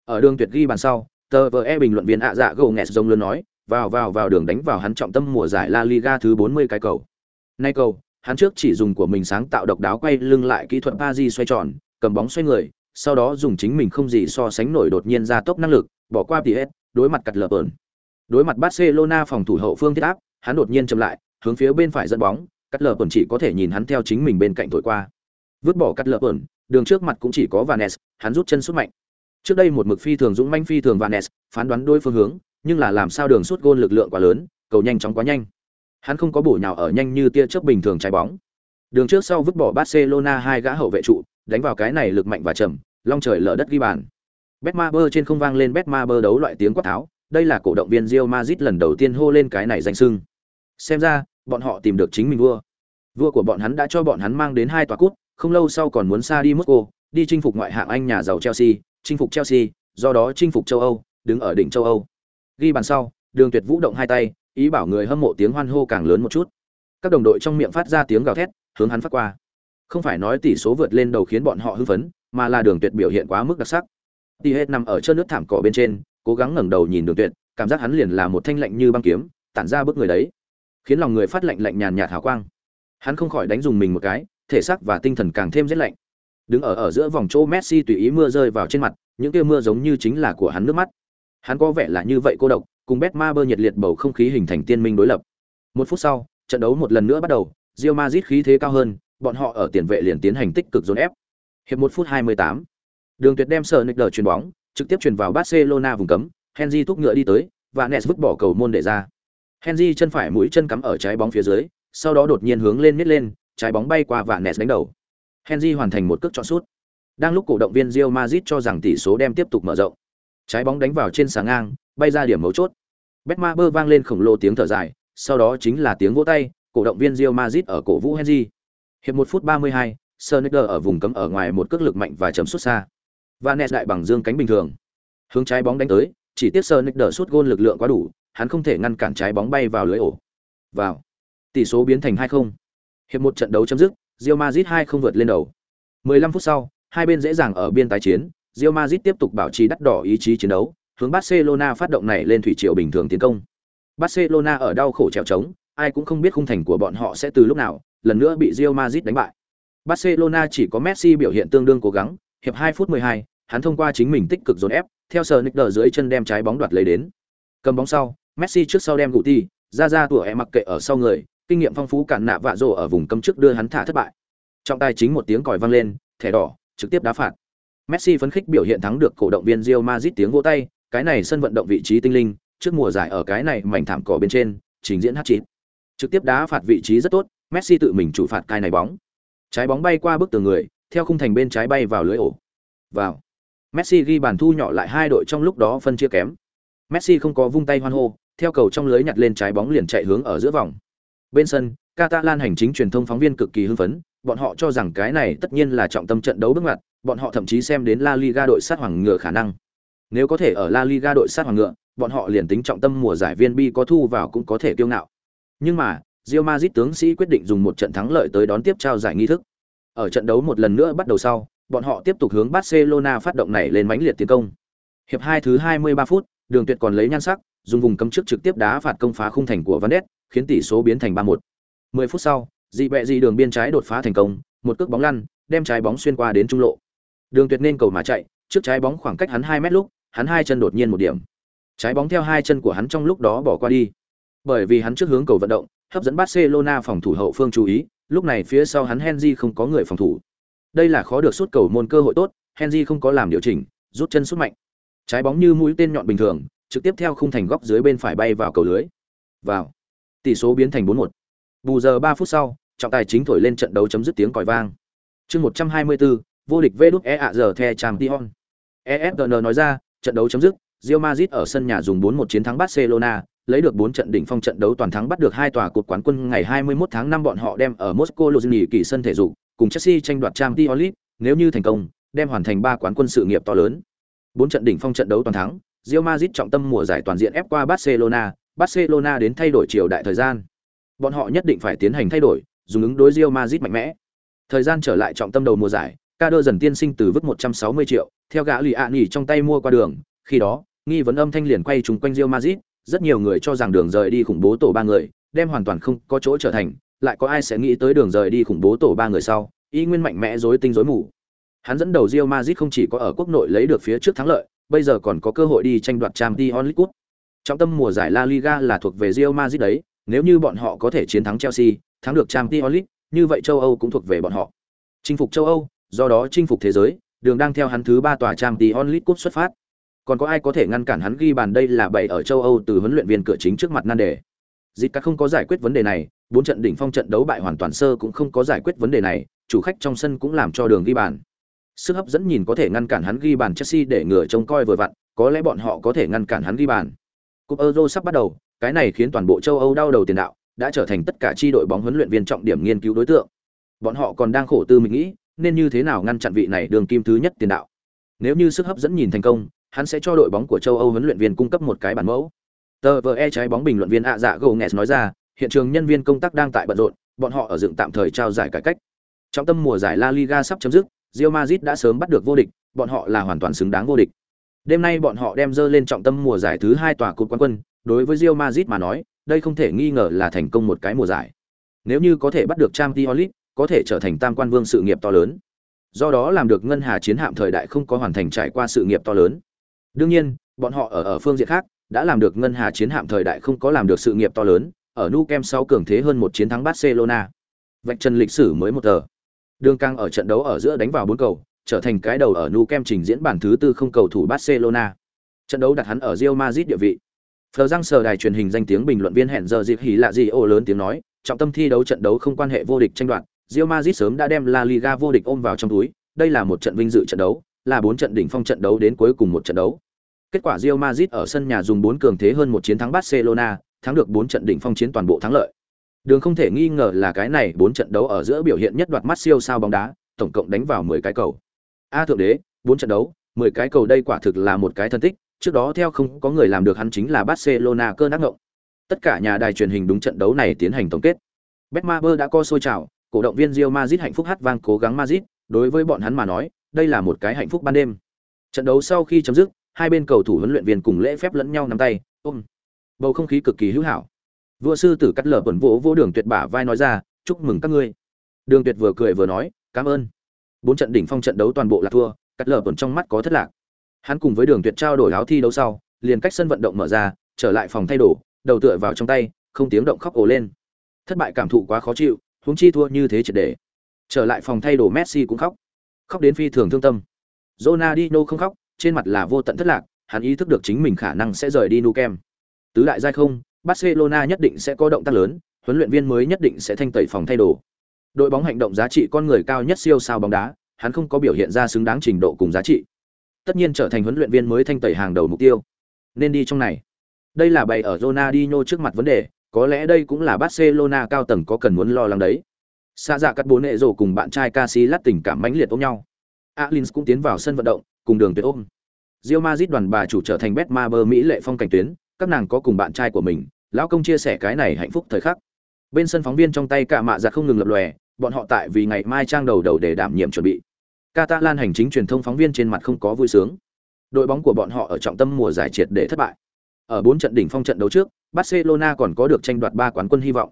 Ở đường tuyệt ghi bàn sau, tờ vờ e bình luận viên ạ dạ gầu nghẹt rông lớn nói, vào vào vào đường đánh vào hắn trọng tâm mùa giải La Liga thứ 40 cái cầu. Nay cầu, hắn trước chỉ dùng của mình sáng tạo độc đáo quay lưng lại kỹ thuật ba di xoay tròn, cầm bóng xoay người, sau đó dùng chính mình không gì so sánh nổi đột nhiên ra tốc năng lực, bỏ qua hết, đối mặt cật lở ẩn. Đối mặt Barcelona phòng thủ hậu phương thiết áp, hắn đột nhiên chậm lại, hướng phía bên phải dẫn bóng, cắt lở ổn chỉ có thể nhìn hắn theo chính mình bên cạnh thổi qua. Vứt bỏ cắt lở ẩn, đường trước mặt cũng chỉ có Vanes, hắn rút chân sút mạnh. Trước đây một mực phi thường dũng manh phi thường Vanes, phán đoán đối phương hướng, nhưng là làm sao đường sút gôn lực lượng quá lớn, cầu nhanh chóng quá nhanh. Hắn không có bổ nhào ở nhanh như tia chớp bình thường trái bóng. Đường trước sau vứt bỏ Barcelona hai gã hậu vệ trụ, đánh vào cái này lực mạnh và chậm, long trời lở đất ghi bàn. Betmaber trên không vang lên Betmaber đấu loại tiếng quát tháo, đây là cổ động viên Real Madrid lần đầu tiên hô lên cái này danh xưng. Xem ra, bọn họ tìm được chính mình vua. Vua của bọn hắn đã cho bọn hắn mang đến hai tòa cút, không lâu sau còn muốn xa đi Moscow, đi chinh phục ngoại hạng Anh nhà giàu Chelsea, chinh phục Chelsea, do đó chinh phục châu Âu, đứng ở đỉnh châu Âu. Ghi bàn sau, Đường Tuyệt Vũ động hai tay, ý bảo người hâm mộ tiếng hoan hô càng lớn một chút. Các đồng đội trong miệng phát ra tiếng gào thét, hướng hắn phát qua. Không phải nói tỷ số vượt lên đầu khiến bọn họ hưng phấn, mà là Đường Tuyệt biểu hiện quá mức đặc sắc. Tỷ hết nằm ở chân nước thảm cỏ bên trên, cố gắng ngẩng đầu nhìn Đường Tuyệt, cảm giác hắn liền là một thanh lạnh như băng kiếm, tản ra bức người đấy, khiến lòng người phát lạnh lạnh nhàn nhạt hào quang. Hắn không khỏi đánh dùng mình một cái, thể xác và tinh thần càng thêm rét lạnh. Đứng ở ở giữa vòng chỗ Messi tùy ý mưa rơi vào trên mặt, những kia mưa giống như chính là của hắn nước mắt. Hắn có vẻ là như vậy cô độc, cùng Betmaber nhiệt liệt bầu không khí hình thành tiên minh đối lập. Một phút sau, trận đấu một lần nữa bắt đầu, Real Madrid khí thế cao hơn, bọn họ ở tiền vệ liền tiến hành tích cực dồn ép. Hiệp một phút 28. Đường Tuyệt đem sờ nịch đỡ chuyền bóng, trực tiếp chuyển vào Barcelona vùng cấm, Henry thúc ngựa đi tới, và Nets vứt bỏ cầu môn để ra. Henry chân phải mũi chân cắm ở trái bóng phía dưới, sau đó đột nhiên hướng lên miết lên, trái bóng bay qua và Nets đánh đầu. Henry hoàn thành một cước chọn sút. Đang lúc cổ động viên Real Madrid cho rằng tỷ số đem tiếp tục mở rộng. Trái bóng đánh vào trên sáng ngang, bay ra điểm mấu chốt. Betmaber vang lên khổng lồ tiếng thở dài, sau đó chính là tiếng vỗ tay, cổ động viên Real Madrid ở cổ vũ Henry. Hiệp 1 phút 32, Sneijder ở vùng cấm ở ngoài một cước lực mạnh và chấm sút xa. Vanes đại bằng dương cánh bình thường, hướng trái bóng đánh tới, chỉ tiếc đỡ sút gôn lực lượng quá đủ, hắn không thể ngăn cản trái bóng bay vào lưới ổ. Vào. Tỷ số biến thành 2-0. Hiệp một trận đấu chấm dứt, Real Madrid 2 không vượt lên đầu. 15 phút sau, hai bên dễ dàng ở biên tái chiến, Real Madrid tiếp tục bảo trì đắt đỏ ý chí chiến đấu, hướng Barcelona phát động này lên thủy triều bình thường tiến công. Barcelona ở đau khổ trèo trống, ai cũng không biết khung thành của bọn họ sẽ từ lúc nào, lần nữa bị Real Madrid đánh bại. Barcelona chỉ có Messi biểu hiện tương đương cố gắng, hiệp 2 phút 12, hắn thông qua chính mình tích cực dồn ép, theo sờ nick dưới chân đem trái bóng đoạt lấy đến. Cầm bóng sau, Messi trước sau đem Guti, ra ra tủa em mặc kệ ở sau người, kinh nghiệm phong phú cản nạ vạ rồ ở vùng cấm trước đưa hắn thả thất bại. Trong tay chính một tiếng còi vang lên, thẻ đỏ, trực tiếp đá phạt. Messi phấn khích biểu hiện thắng được cổ động viên Real Madrid tiếng vỗ tay, cái này sân vận động vị trí tinh linh, trước mùa giải ở cái này mảnh thảm cỏ bên trên, trình diễn hat-trick. Trực tiếp đá phạt vị trí rất tốt, Messi tự mình chủ phạt cái này bóng. Trái bóng bay qua bức tường người, theo khung thành bên trái bay vào lưới ổ. Vào. Messi ghi bàn thu nhỏ lại hai đội trong lúc đó phân chia kém. Messi không có vung tay hoan hô, theo cầu trong lưới nhặt lên trái bóng liền chạy hướng ở giữa vòng. Bên sân, Catalan hành chính truyền thông phóng viên cực kỳ hưng phấn, bọn họ cho rằng cái này tất nhiên là trọng tâm trận đấu bước ngoặt, bọn họ thậm chí xem đến La Liga đội sát hoàng ngựa khả năng. Nếu có thể ở La Liga đội sát hoàng ngựa, bọn họ liền tính trọng tâm mùa giải viên bi có thu vào cũng có thể kiêu ngạo. Nhưng mà, Real Madrid tướng sĩ quyết định dùng một trận thắng lợi tới đón tiếp trao giải nghi thức. Ở trận đấu một lần nữa bắt đầu sau, bọn họ tiếp tục hướng Barcelona phát động này lên mãnh liệt tiến công. Hiệp 2 thứ 23 phút, Đường Tuyệt còn lấy nhan sắc, dùng vùng cấm trước trực tiếp đá phạt công phá khung thành của Van Ness, khiến tỷ số biến thành 3-1. 10 phút sau, dị bẹ dị đường biên trái đột phá thành công, một cước bóng lăn, đem trái bóng xuyên qua đến trung lộ. Đường Tuyệt nên cầu mà chạy, trước trái bóng khoảng cách hắn 2 mét lúc, hắn hai chân đột nhiên một điểm. Trái bóng theo hai chân của hắn trong lúc đó bỏ qua đi. Bởi vì hắn trước hướng cầu vận động, hấp dẫn Barcelona phòng thủ hậu phương chú ý, lúc này phía sau hắn Henry không có người phòng thủ. Đây là khó được sút cầu môn cơ hội tốt, Henry không có làm điều chỉnh, rút chân sút mạnh. Trái bóng như mũi tên nhọn bình thường, trực tiếp theo khung thành góc dưới bên phải bay vào cầu lưới. Vào. Tỷ số biến thành 4-1. Bù giờ 3 phút sau, trọng tài chính thổi lên trận đấu chấm dứt tiếng còi vang. Chương 124, vô địch Vđ E ạ giờ The Champion. ESPN nói ra, trận đấu chấm dứt, Real Madrid ở sân nhà dùng 4-1 chiến thắng Barcelona, lấy được 4 trận đỉnh phong trận đấu toàn thắng bắt được hai tòa cột quán quân ngày 21 tháng 5 bọn họ đem ở Moscow Luzhniki kỳ sân thể dục, cùng Chelsea tranh đoạt Champions League, nếu như thành công, đem hoàn thành 3 quán quân sự nghiệp to lớn. 4 trận đỉnh phong trận đấu toàn thắng, Real Madrid trọng tâm mùa giải toàn diện ép qua Barcelona, Barcelona đến thay đổi chiều đại thời gian. Bọn họ nhất định phải tiến hành thay đổi, dùng ứng đối Real Madrid mạnh mẽ. Thời gian trở lại trọng tâm đầu mùa giải, Kader dần tiên sinh từ vứt 160 triệu, theo gã lì ạ nghỉ trong tay mua qua đường, khi đó, nghi vấn âm thanh liền quay trùng quanh Real Madrid, rất nhiều người cho rằng đường rời đi khủng bố tổ ba người, đem hoàn toàn không có chỗ trở thành, lại có ai sẽ nghĩ tới đường rời đi khủng bố tổ ba người sau, y nguyên mạnh mẽ rối tinh rối mù. Hắn dẫn đầu Real Madrid không chỉ có ở quốc nội lấy được phía trước thắng lợi, bây giờ còn có cơ hội đi tranh đoạt Champions League. Trong tâm mùa giải La Liga là thuộc về Real Madrid đấy, nếu như bọn họ có thể chiến thắng Chelsea, thắng được Champions League, như vậy châu Âu cũng thuộc về bọn họ. Chinh phục châu Âu, do đó chinh phục thế giới, đường đang theo hắn thứ ba tòa Champions League Cup xuất phát. Còn có ai có thể ngăn cản hắn ghi bàn đây là bảy ở châu Âu từ huấn luyện viên cửa chính trước mặt nan đề. Dịch các không có giải quyết vấn đề này, bốn trận đỉnh phong trận đấu bại hoàn toàn sơ cũng không có giải quyết vấn đề này, chủ khách trong sân cũng làm cho đường ghi bàn. Sức hấp dẫn nhìn có thể ngăn cản hắn ghi bàn Chelsea để ngừa trông coi vừa vặn, có lẽ bọn họ có thể ngăn cản hắn ghi bàn. Cúp Euro sắp bắt đầu, cái này khiến toàn bộ châu Âu đau đầu tiền đạo, đã trở thành tất cả chi đội bóng huấn luyện viên trọng điểm nghiên cứu đối tượng. Bọn họ còn đang khổ tư mình nghĩ, nên như thế nào ngăn chặn vị này đường kim thứ nhất tiền đạo. Nếu như sức hấp dẫn nhìn thành công, hắn sẽ cho đội bóng của châu Âu huấn luyện viên cung cấp một cái bản mẫu. Tờ VE trái bóng bình luận viên ạ dạ Gomes nói ra, hiện trường nhân viên công tác đang tại bận rộn, bọn họ ở dựng tạm thời trao giải cải cách. Trong tâm mùa giải La Liga sắp chấm dứt, Real Madrid đã sớm bắt được vô địch, bọn họ là hoàn toàn xứng đáng vô địch. Đêm nay bọn họ đem dơ lên trọng tâm mùa giải thứ hai tòa cột quán quân, đối với Real Madrid mà nói, đây không thể nghi ngờ là thành công một cái mùa giải. Nếu như có thể bắt được Champions League, có thể trở thành tam quan vương sự nghiệp to lớn. Do đó làm được ngân hà chiến hạm thời đại không có hoàn thành trải qua sự nghiệp to lớn. Đương nhiên, bọn họ ở ở phương diện khác đã làm được ngân hà chiến hạm thời đại không có làm được sự nghiệp to lớn, ở nu kem sau cường thế hơn một chiến thắng Barcelona. Vạch chân lịch sử mới một tờ. Đường Cang ở trận đấu ở giữa đánh vào bốn cầu, trở thành cái đầu ở nu kem trình diễn bản thứ tư không cầu thủ Barcelona. Trận đấu đặt hắn ở Real Madrid địa vị. Phờ răng sờ đài truyền hình danh tiếng bình luận viên hẹn giờ dịp hỉ lạ gì ô lớn tiếng nói, trọng tâm thi đấu trận đấu không quan hệ vô địch tranh đoạt, Real Madrid sớm đã đem La Liga vô địch ôm vào trong túi, đây là một trận vinh dự trận đấu, là bốn trận đỉnh phong trận đấu đến cuối cùng một trận đấu. Kết quả Real Madrid ở sân nhà dùng 4 cường thế hơn một chiến thắng Barcelona, thắng được 4 trận đỉnh phong chiến toàn bộ thắng lợi. Đường không thể nghi ngờ là cái này 4 trận đấu ở giữa biểu hiện nhất đoạt mắt siêu sao bóng đá, tổng cộng đánh vào 10 cái cầu. A thượng đế, 4 trận đấu, 10 cái cầu đây quả thực là một cái thân tích, trước đó theo không có người làm được hắn chính là Barcelona cơn ác ngộng. Tất cả nhà đài truyền hình đúng trận đấu này tiến hành tổng kết. Betmaber đã co sôi trào, cổ động viên Real Madrid hạnh phúc hát vang cố gắng Madrid, đối với bọn hắn mà nói, đây là một cái hạnh phúc ban đêm. Trận đấu sau khi chấm dứt, hai bên cầu thủ huấn luyện viên cùng lễ phép lẫn nhau nắm tay, ôm. Bầu không khí cực kỳ hữu hảo. Vua sư tử cắt lở bẩn vỗ vỗ Đường Tuyệt bả vai nói ra, "Chúc mừng các ngươi." Đường Tuyệt vừa cười vừa nói, "Cảm ơn." Bốn trận đỉnh phong trận đấu toàn bộ là thua, cắt lở bẩn trong mắt có thất lạc. Hắn cùng với Đường Tuyệt trao đổi áo thi đấu sau, liền cách sân vận động mở ra, trở lại phòng thay đồ, đầu tựa vào trong tay, không tiếng động khóc ồ lên. Thất bại cảm thụ quá khó chịu, huống chi thua như thế triệt để. Trở lại phòng thay đồ Messi cũng khóc. Khóc đến phi thường thương tâm. Ronaldinho không khóc, trên mặt là vô tận thất lạc, hắn ý thức được chính mình khả năng sẽ rời đi nu kem Tứ đại giai không, Barcelona nhất định sẽ có động tác lớn, huấn luyện viên mới nhất định sẽ thanh tẩy phòng thay đồ. Đội bóng hành động giá trị con người cao nhất siêu sao bóng đá, hắn không có biểu hiện ra xứng đáng trình độ cùng giá trị. Tất nhiên trở thành huấn luyện viên mới thanh tẩy hàng đầu mục tiêu. Nên đi trong này. Đây là bày ở Ronaldinho trước mặt vấn đề, có lẽ đây cũng là Barcelona cao tầng có cần muốn lo lắng đấy. Xa dạ cắt bốn nệ rồ cùng bạn trai Casillas tình cảm mãnh liệt ôm nhau. Alins cũng tiến vào sân vận động, cùng đường tuyệt ôm. Real Madrid đoàn bà chủ trở thành Betmaber Mỹ lệ phong cảnh tuyến, các nàng có cùng bạn trai của mình, lão công chia sẻ cái này hạnh phúc thời khắc. Bên sân phóng viên trong tay cả mạ giặt không ngừng lập lòe, bọn họ tại vì ngày mai trang đầu đầu để đảm nhiệm chuẩn bị. Catalan hành chính truyền thông phóng viên trên mặt không có vui sướng. Đội bóng của bọn họ ở trọng tâm mùa giải triệt để thất bại. Ở bốn trận đỉnh phong trận đấu trước, Barcelona còn có được tranh đoạt ba quán quân hy vọng.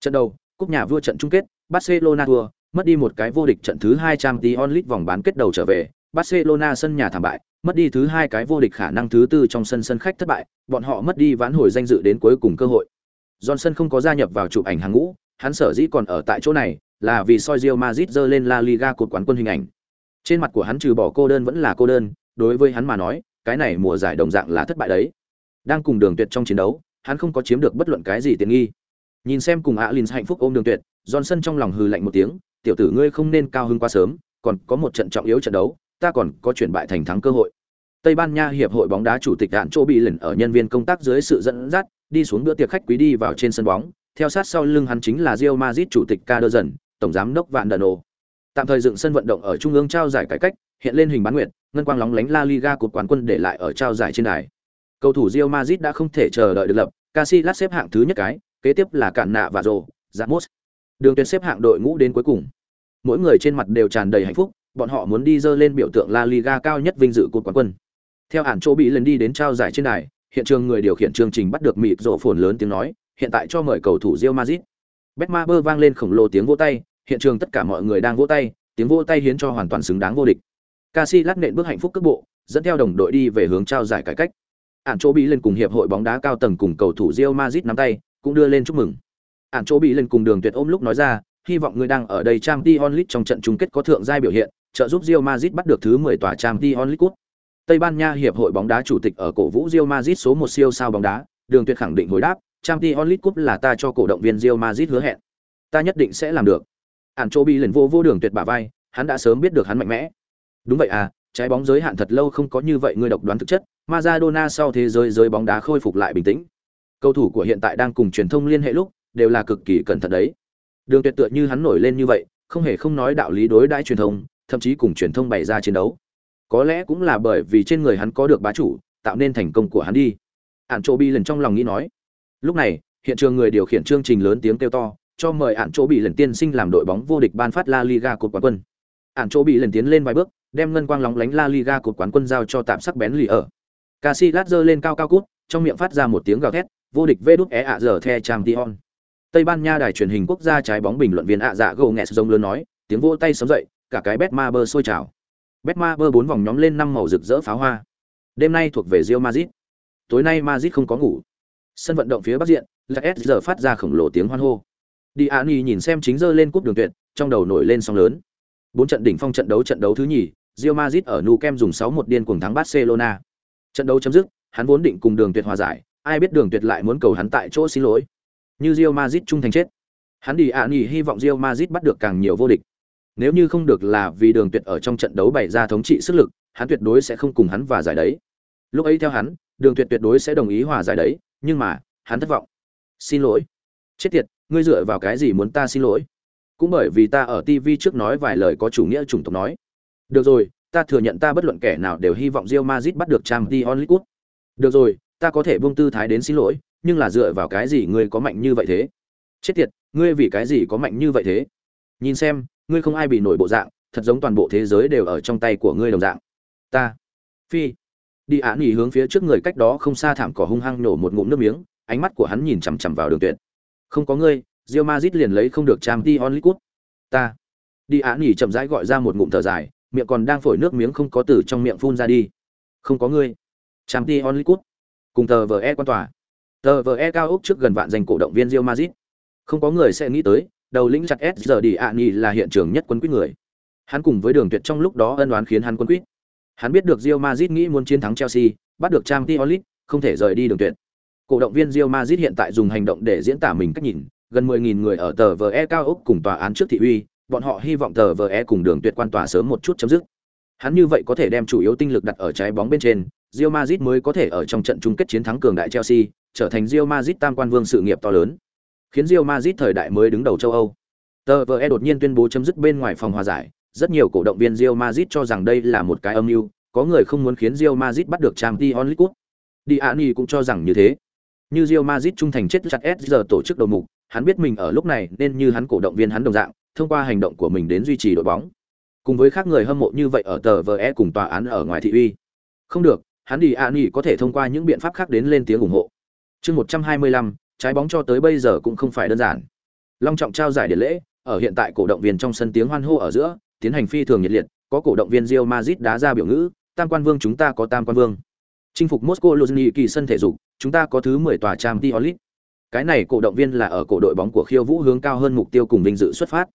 Trận đầu, cúp nhà vua trận chung kết, Barcelona thua, mất đi một cái vô địch trận thứ hai Champions League vòng bán kết đầu trở về, Barcelona sân nhà thảm bại, mất đi thứ hai cái vô địch khả năng thứ tư trong sân sân khách thất bại, bọn họ mất đi vãn hồi danh dự đến cuối cùng cơ hội. Johnson không có gia nhập vào chụp ảnh hàng ngũ, hắn sở dĩ còn ở tại chỗ này, là vì soi Real Madrid dơ lên La Liga cột quán quân hình ảnh. Trên mặt của hắn trừ bỏ cô đơn vẫn là cô đơn, đối với hắn mà nói, cái này mùa giải đồng dạng là thất bại đấy. Đang cùng Đường Tuyệt trong chiến đấu, hắn không có chiếm được bất luận cái gì tiện nghi. Nhìn xem cùng Alins hạnh phúc ôm Đường Tuyệt, Johnson trong lòng hừ lạnh một tiếng, tiểu tử ngươi không nên cao hứng quá sớm, còn có một trận trọng yếu trận đấu, ta còn có chuyển bại thành thắng cơ hội. Tây Ban Nha hiệp hội bóng đá chủ tịch Đạn Trô bị lẩn ở nhân viên công tác dưới sự dẫn dắt, đi xuống bữa tiệc khách quý đi vào trên sân bóng, theo sát sau lưng hắn chính là Real Madrid chủ tịch Caderen, tổng giám đốc Vạn Đano. Tạm thời dựng sân vận động ở trung ương trao giải cải cách, hiện lên hình bán nguyệt, ngân quang lóng lánh La Liga cột quán quân để lại ở trao giải trên đài. Cầu thủ Real Madrid đã không thể chờ đợi được lập, Casillas xếp hạng thứ nhất cái, kế tiếp là Cản Nạ và Rồ, Ramos. Đường tuyến xếp hạng đội ngũ đến cuối cùng. Mỗi người trên mặt đều tràn đầy hạnh phúc, bọn họ muốn đi dơ lên biểu tượng La Liga cao nhất vinh dự cột quán quân. Theo ản chỗ bị lần đi đến trao giải trên đài, hiện trường người điều khiển chương trình bắt được mịt rộ phồn lớn tiếng nói, hiện tại cho mời cầu thủ Real Madrid. Betmaber vang lên khổng lồ tiếng vỗ tay, hiện trường tất cả mọi người đang vỗ tay, tiếng vỗ tay hiến cho hoàn toàn xứng đáng vô địch. Casillas nện bước hạnh phúc cước bộ, dẫn theo đồng đội đi về hướng trao giải cải cách. Ản chỗ bị lên cùng hiệp hội bóng đá cao tầng cùng cầu thủ Real Madrid nắm tay, cũng đưa lên chúc mừng. Ản chỗ bị lên cùng đường tuyệt ôm lúc nói ra, hy vọng người đang ở đây Champions League trong trận chung kết có thượng giai biểu hiện, trợ giúp Real Madrid bắt được thứ 10 tòa Champions League. Tây Ban Nha hiệp hội bóng đá chủ tịch ở cổ vũ Real Madrid số 1 siêu sao bóng đá, Đường Tuyệt khẳng định hồi đáp, Champions League là ta cho cổ động viên Real Madrid hứa hẹn. Ta nhất định sẽ làm được. Anchobi liền vô vô Đường Tuyệt bả vai, hắn đã sớm biết được hắn mạnh mẽ. Đúng vậy à, trái bóng giới hạn thật lâu không có như vậy người độc đoán thực chất, Maradona sau thế giới giới bóng đá khôi phục lại bình tĩnh. Cầu thủ của hiện tại đang cùng truyền thông liên hệ lúc, đều là cực kỳ cẩn thận đấy. Đường Tuyệt tựa như hắn nổi lên như vậy, không hề không nói đạo lý đối đãi truyền thông, thậm chí cùng truyền thông bày ra chiến đấu. Có lẽ cũng là bởi vì trên người hắn có được bá chủ, tạo nên thành công của hắn đi. Ản Trô Bi lần trong lòng nghĩ nói. Lúc này, hiện trường người điều khiển chương trình lớn tiếng kêu to, cho mời Ản Trô Bi lần tiên sinh làm đội bóng vô địch ban phát La Liga cột quán quân. Ản Trô Bi lần tiến lên vài bước, đem ngân quang lóng lánh La Liga cột quán quân giao cho tạm sắc bén lì ở. Casillas giơ lên cao cao cút, trong miệng phát ra một tiếng gào thét, vô địch Vđ é ạ giờ the Champion. Tây Ban Nha đài truyền hình quốc gia trái bóng bình luận viên ạ dạ gồ nghẹt giống lớn nói, tiếng vỗ tay sớm dậy, cả cái Betmaber sôi trào. Betmaber bốn vòng nhóm lên năm màu rực rỡ pháo hoa. Đêm nay thuộc về Real Madrid. Tối nay Madrid không có ngủ. Sân vận động phía bắc diện, Lakes giờ phát ra khổng lồ tiếng hoan hô. Diani nhìn xem chính giơ lên cúp đường tuyệt, trong đầu nổi lên sóng lớn. Bốn trận đỉnh phong trận đấu trận đấu thứ nhì, Real Madrid ở Nou Camp dùng 6-1 điên cuồng thắng Barcelona. Trận đấu chấm dứt, hắn vốn định cùng Đường Tuyệt hòa giải, ai biết Đường Tuyệt lại muốn cầu hắn tại chỗ xin lỗi. Như Real Madrid trung thành chết. Hắn đi a ni hy vọng Real Madrid bắt được càng nhiều vô địch. Nếu như không được là vì Đường Tuyệt ở trong trận đấu bày ra thống trị sức lực, hắn tuyệt đối sẽ không cùng hắn và giải đấy. Lúc ấy theo hắn, Đường Tuyệt tuyệt đối sẽ đồng ý hòa giải đấy, nhưng mà, hắn thất vọng. Xin lỗi. Chết tiệt, ngươi dựa vào cái gì muốn ta xin lỗi? Cũng bởi vì ta ở TV trước nói vài lời có chủ nghĩa chủng tộc nói. Được rồi, ta thừa nhận ta bất luận kẻ nào đều hy vọng Real Madrid bắt được Champions League. Được rồi, ta có thể buông tư thái đến xin lỗi, nhưng là dựa vào cái gì ngươi có mạnh như vậy thế? Chết tiệt, ngươi vì cái gì có mạnh như vậy thế? Nhìn xem, ngươi không ai bị nổi bộ dạng, thật giống toàn bộ thế giới đều ở trong tay của ngươi đồng dạng. Ta, Phi, đi án nhỉ hướng phía trước người cách đó không xa thảm cỏ hung hăng nổ một ngụm nước miếng, ánh mắt của hắn nhìn chằm chằm vào Đường Tuyệt. Không có ngươi, rio mazit liền lấy không được Champions League. Ta, đi án nhỉ chậm rãi gọi ra một ngụm thở dài, miệng còn đang phổi nước miếng không có từ trong miệng phun ra đi không có ngươi trang t onlit cút cùng tờ vờ e quan tòa tờ vờ e cao ốc trước gần vạn danh cổ động viên rio mazit không có người sẽ nghĩ tới đầu lĩnh chặt s giờ đi ạ nhì là hiện trường nhất quân quýt người. Hắn cùng với đường tuyệt trong lúc đó ân đoán khiến hắn quân quýt. Hắn biết được rio mazit nghĩ muốn chiến thắng chelsea bắt được trang t không thể rời đi đường tuyệt. Cổ động viên rio mazit hiện tại dùng hành động để diễn tả mình cách nhìn gần 10.000 người ở tờ vờ e cao ốc cùng tòa án trước thị uy bọn họ hy vọng tờ vờ e cùng đường tuyệt quan tòa sớm một chút chấm dứt. Hắn như vậy có thể đem chủ yếu tinh lực đặt ở trái bóng bên trên, Real Madrid mới có thể ở trong trận chung kết chiến thắng cường đại Chelsea, trở thành Real Madrid tam quan vương sự nghiệp to lớn, khiến Real Madrid thời đại mới đứng đầu châu Âu. TVE đột nhiên tuyên bố chấm dứt bên ngoài phòng hòa giải, rất nhiều cổ động viên Real Madrid cho rằng đây là một cái âm mưu, có người không muốn khiến Real Madrid bắt được Champions League Cup. Diani cũng cho rằng như thế. Như Real Madrid trung thành chết chặt S giờ tổ chức đầu mục, hắn biết mình ở lúc này nên như hắn cổ động viên hắn đồng dạng, thông qua hành động của mình đến duy trì đội bóng. Cùng với các người hâm mộ như vậy ở tờ VE cùng tòa án ở ngoài thị uy. Không được, hắn Diani có thể thông qua những biện pháp khác đến lên tiếng ủng hộ. Chương 125, trái bóng cho tới bây giờ cũng không phải đơn giản long trọng trao giải điện lễ ở hiện tại cổ động viên trong sân tiếng hoan hô ở giữa tiến hành phi thường nhiệt liệt có cổ động viên Real Madrid đá ra biểu ngữ tam quan vương chúng ta có tam quan vương chinh phục Moscow Luzhniki kỳ sân thể dục chúng ta có thứ mười tòa Champions League. cái này cổ động viên là ở cổ đội bóng của khiêu vũ hướng cao hơn mục tiêu cùng vinh dự xuất phát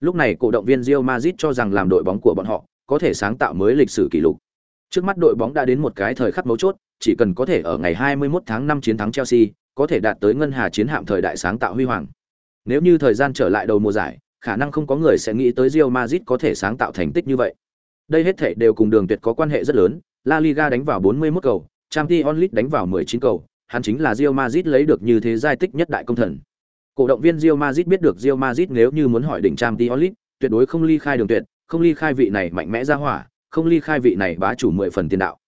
Lúc này cổ động viên Real Madrid cho rằng làm đội bóng của bọn họ có thể sáng tạo mới lịch sử kỷ lục. Trước mắt đội bóng đã đến một cái thời khắc mấu chốt, chỉ cần có thể ở ngày 21 tháng 5 chiến thắng Chelsea, có thể đạt tới ngân hà chiến hạm thời đại sáng tạo huy hoàng. Nếu như thời gian trở lại đầu mùa giải, khả năng không có người sẽ nghĩ tới Real Madrid có thể sáng tạo thành tích như vậy. Đây hết thảy đều cùng Đường Tuyệt có quan hệ rất lớn, La Liga đánh vào 41 cầu, Champions League đánh vào 19 cầu, hắn chính là Real Madrid lấy được như thế giai tích nhất đại công thần. Cổ động viên Real Madrid biết được Real Madrid nếu như muốn hỏi đỉnh Champions League, tuyệt đối không ly khai đường tuyệt, không ly khai vị này mạnh mẽ ra hỏa, không ly khai vị này bá chủ mười phần tiền đạo.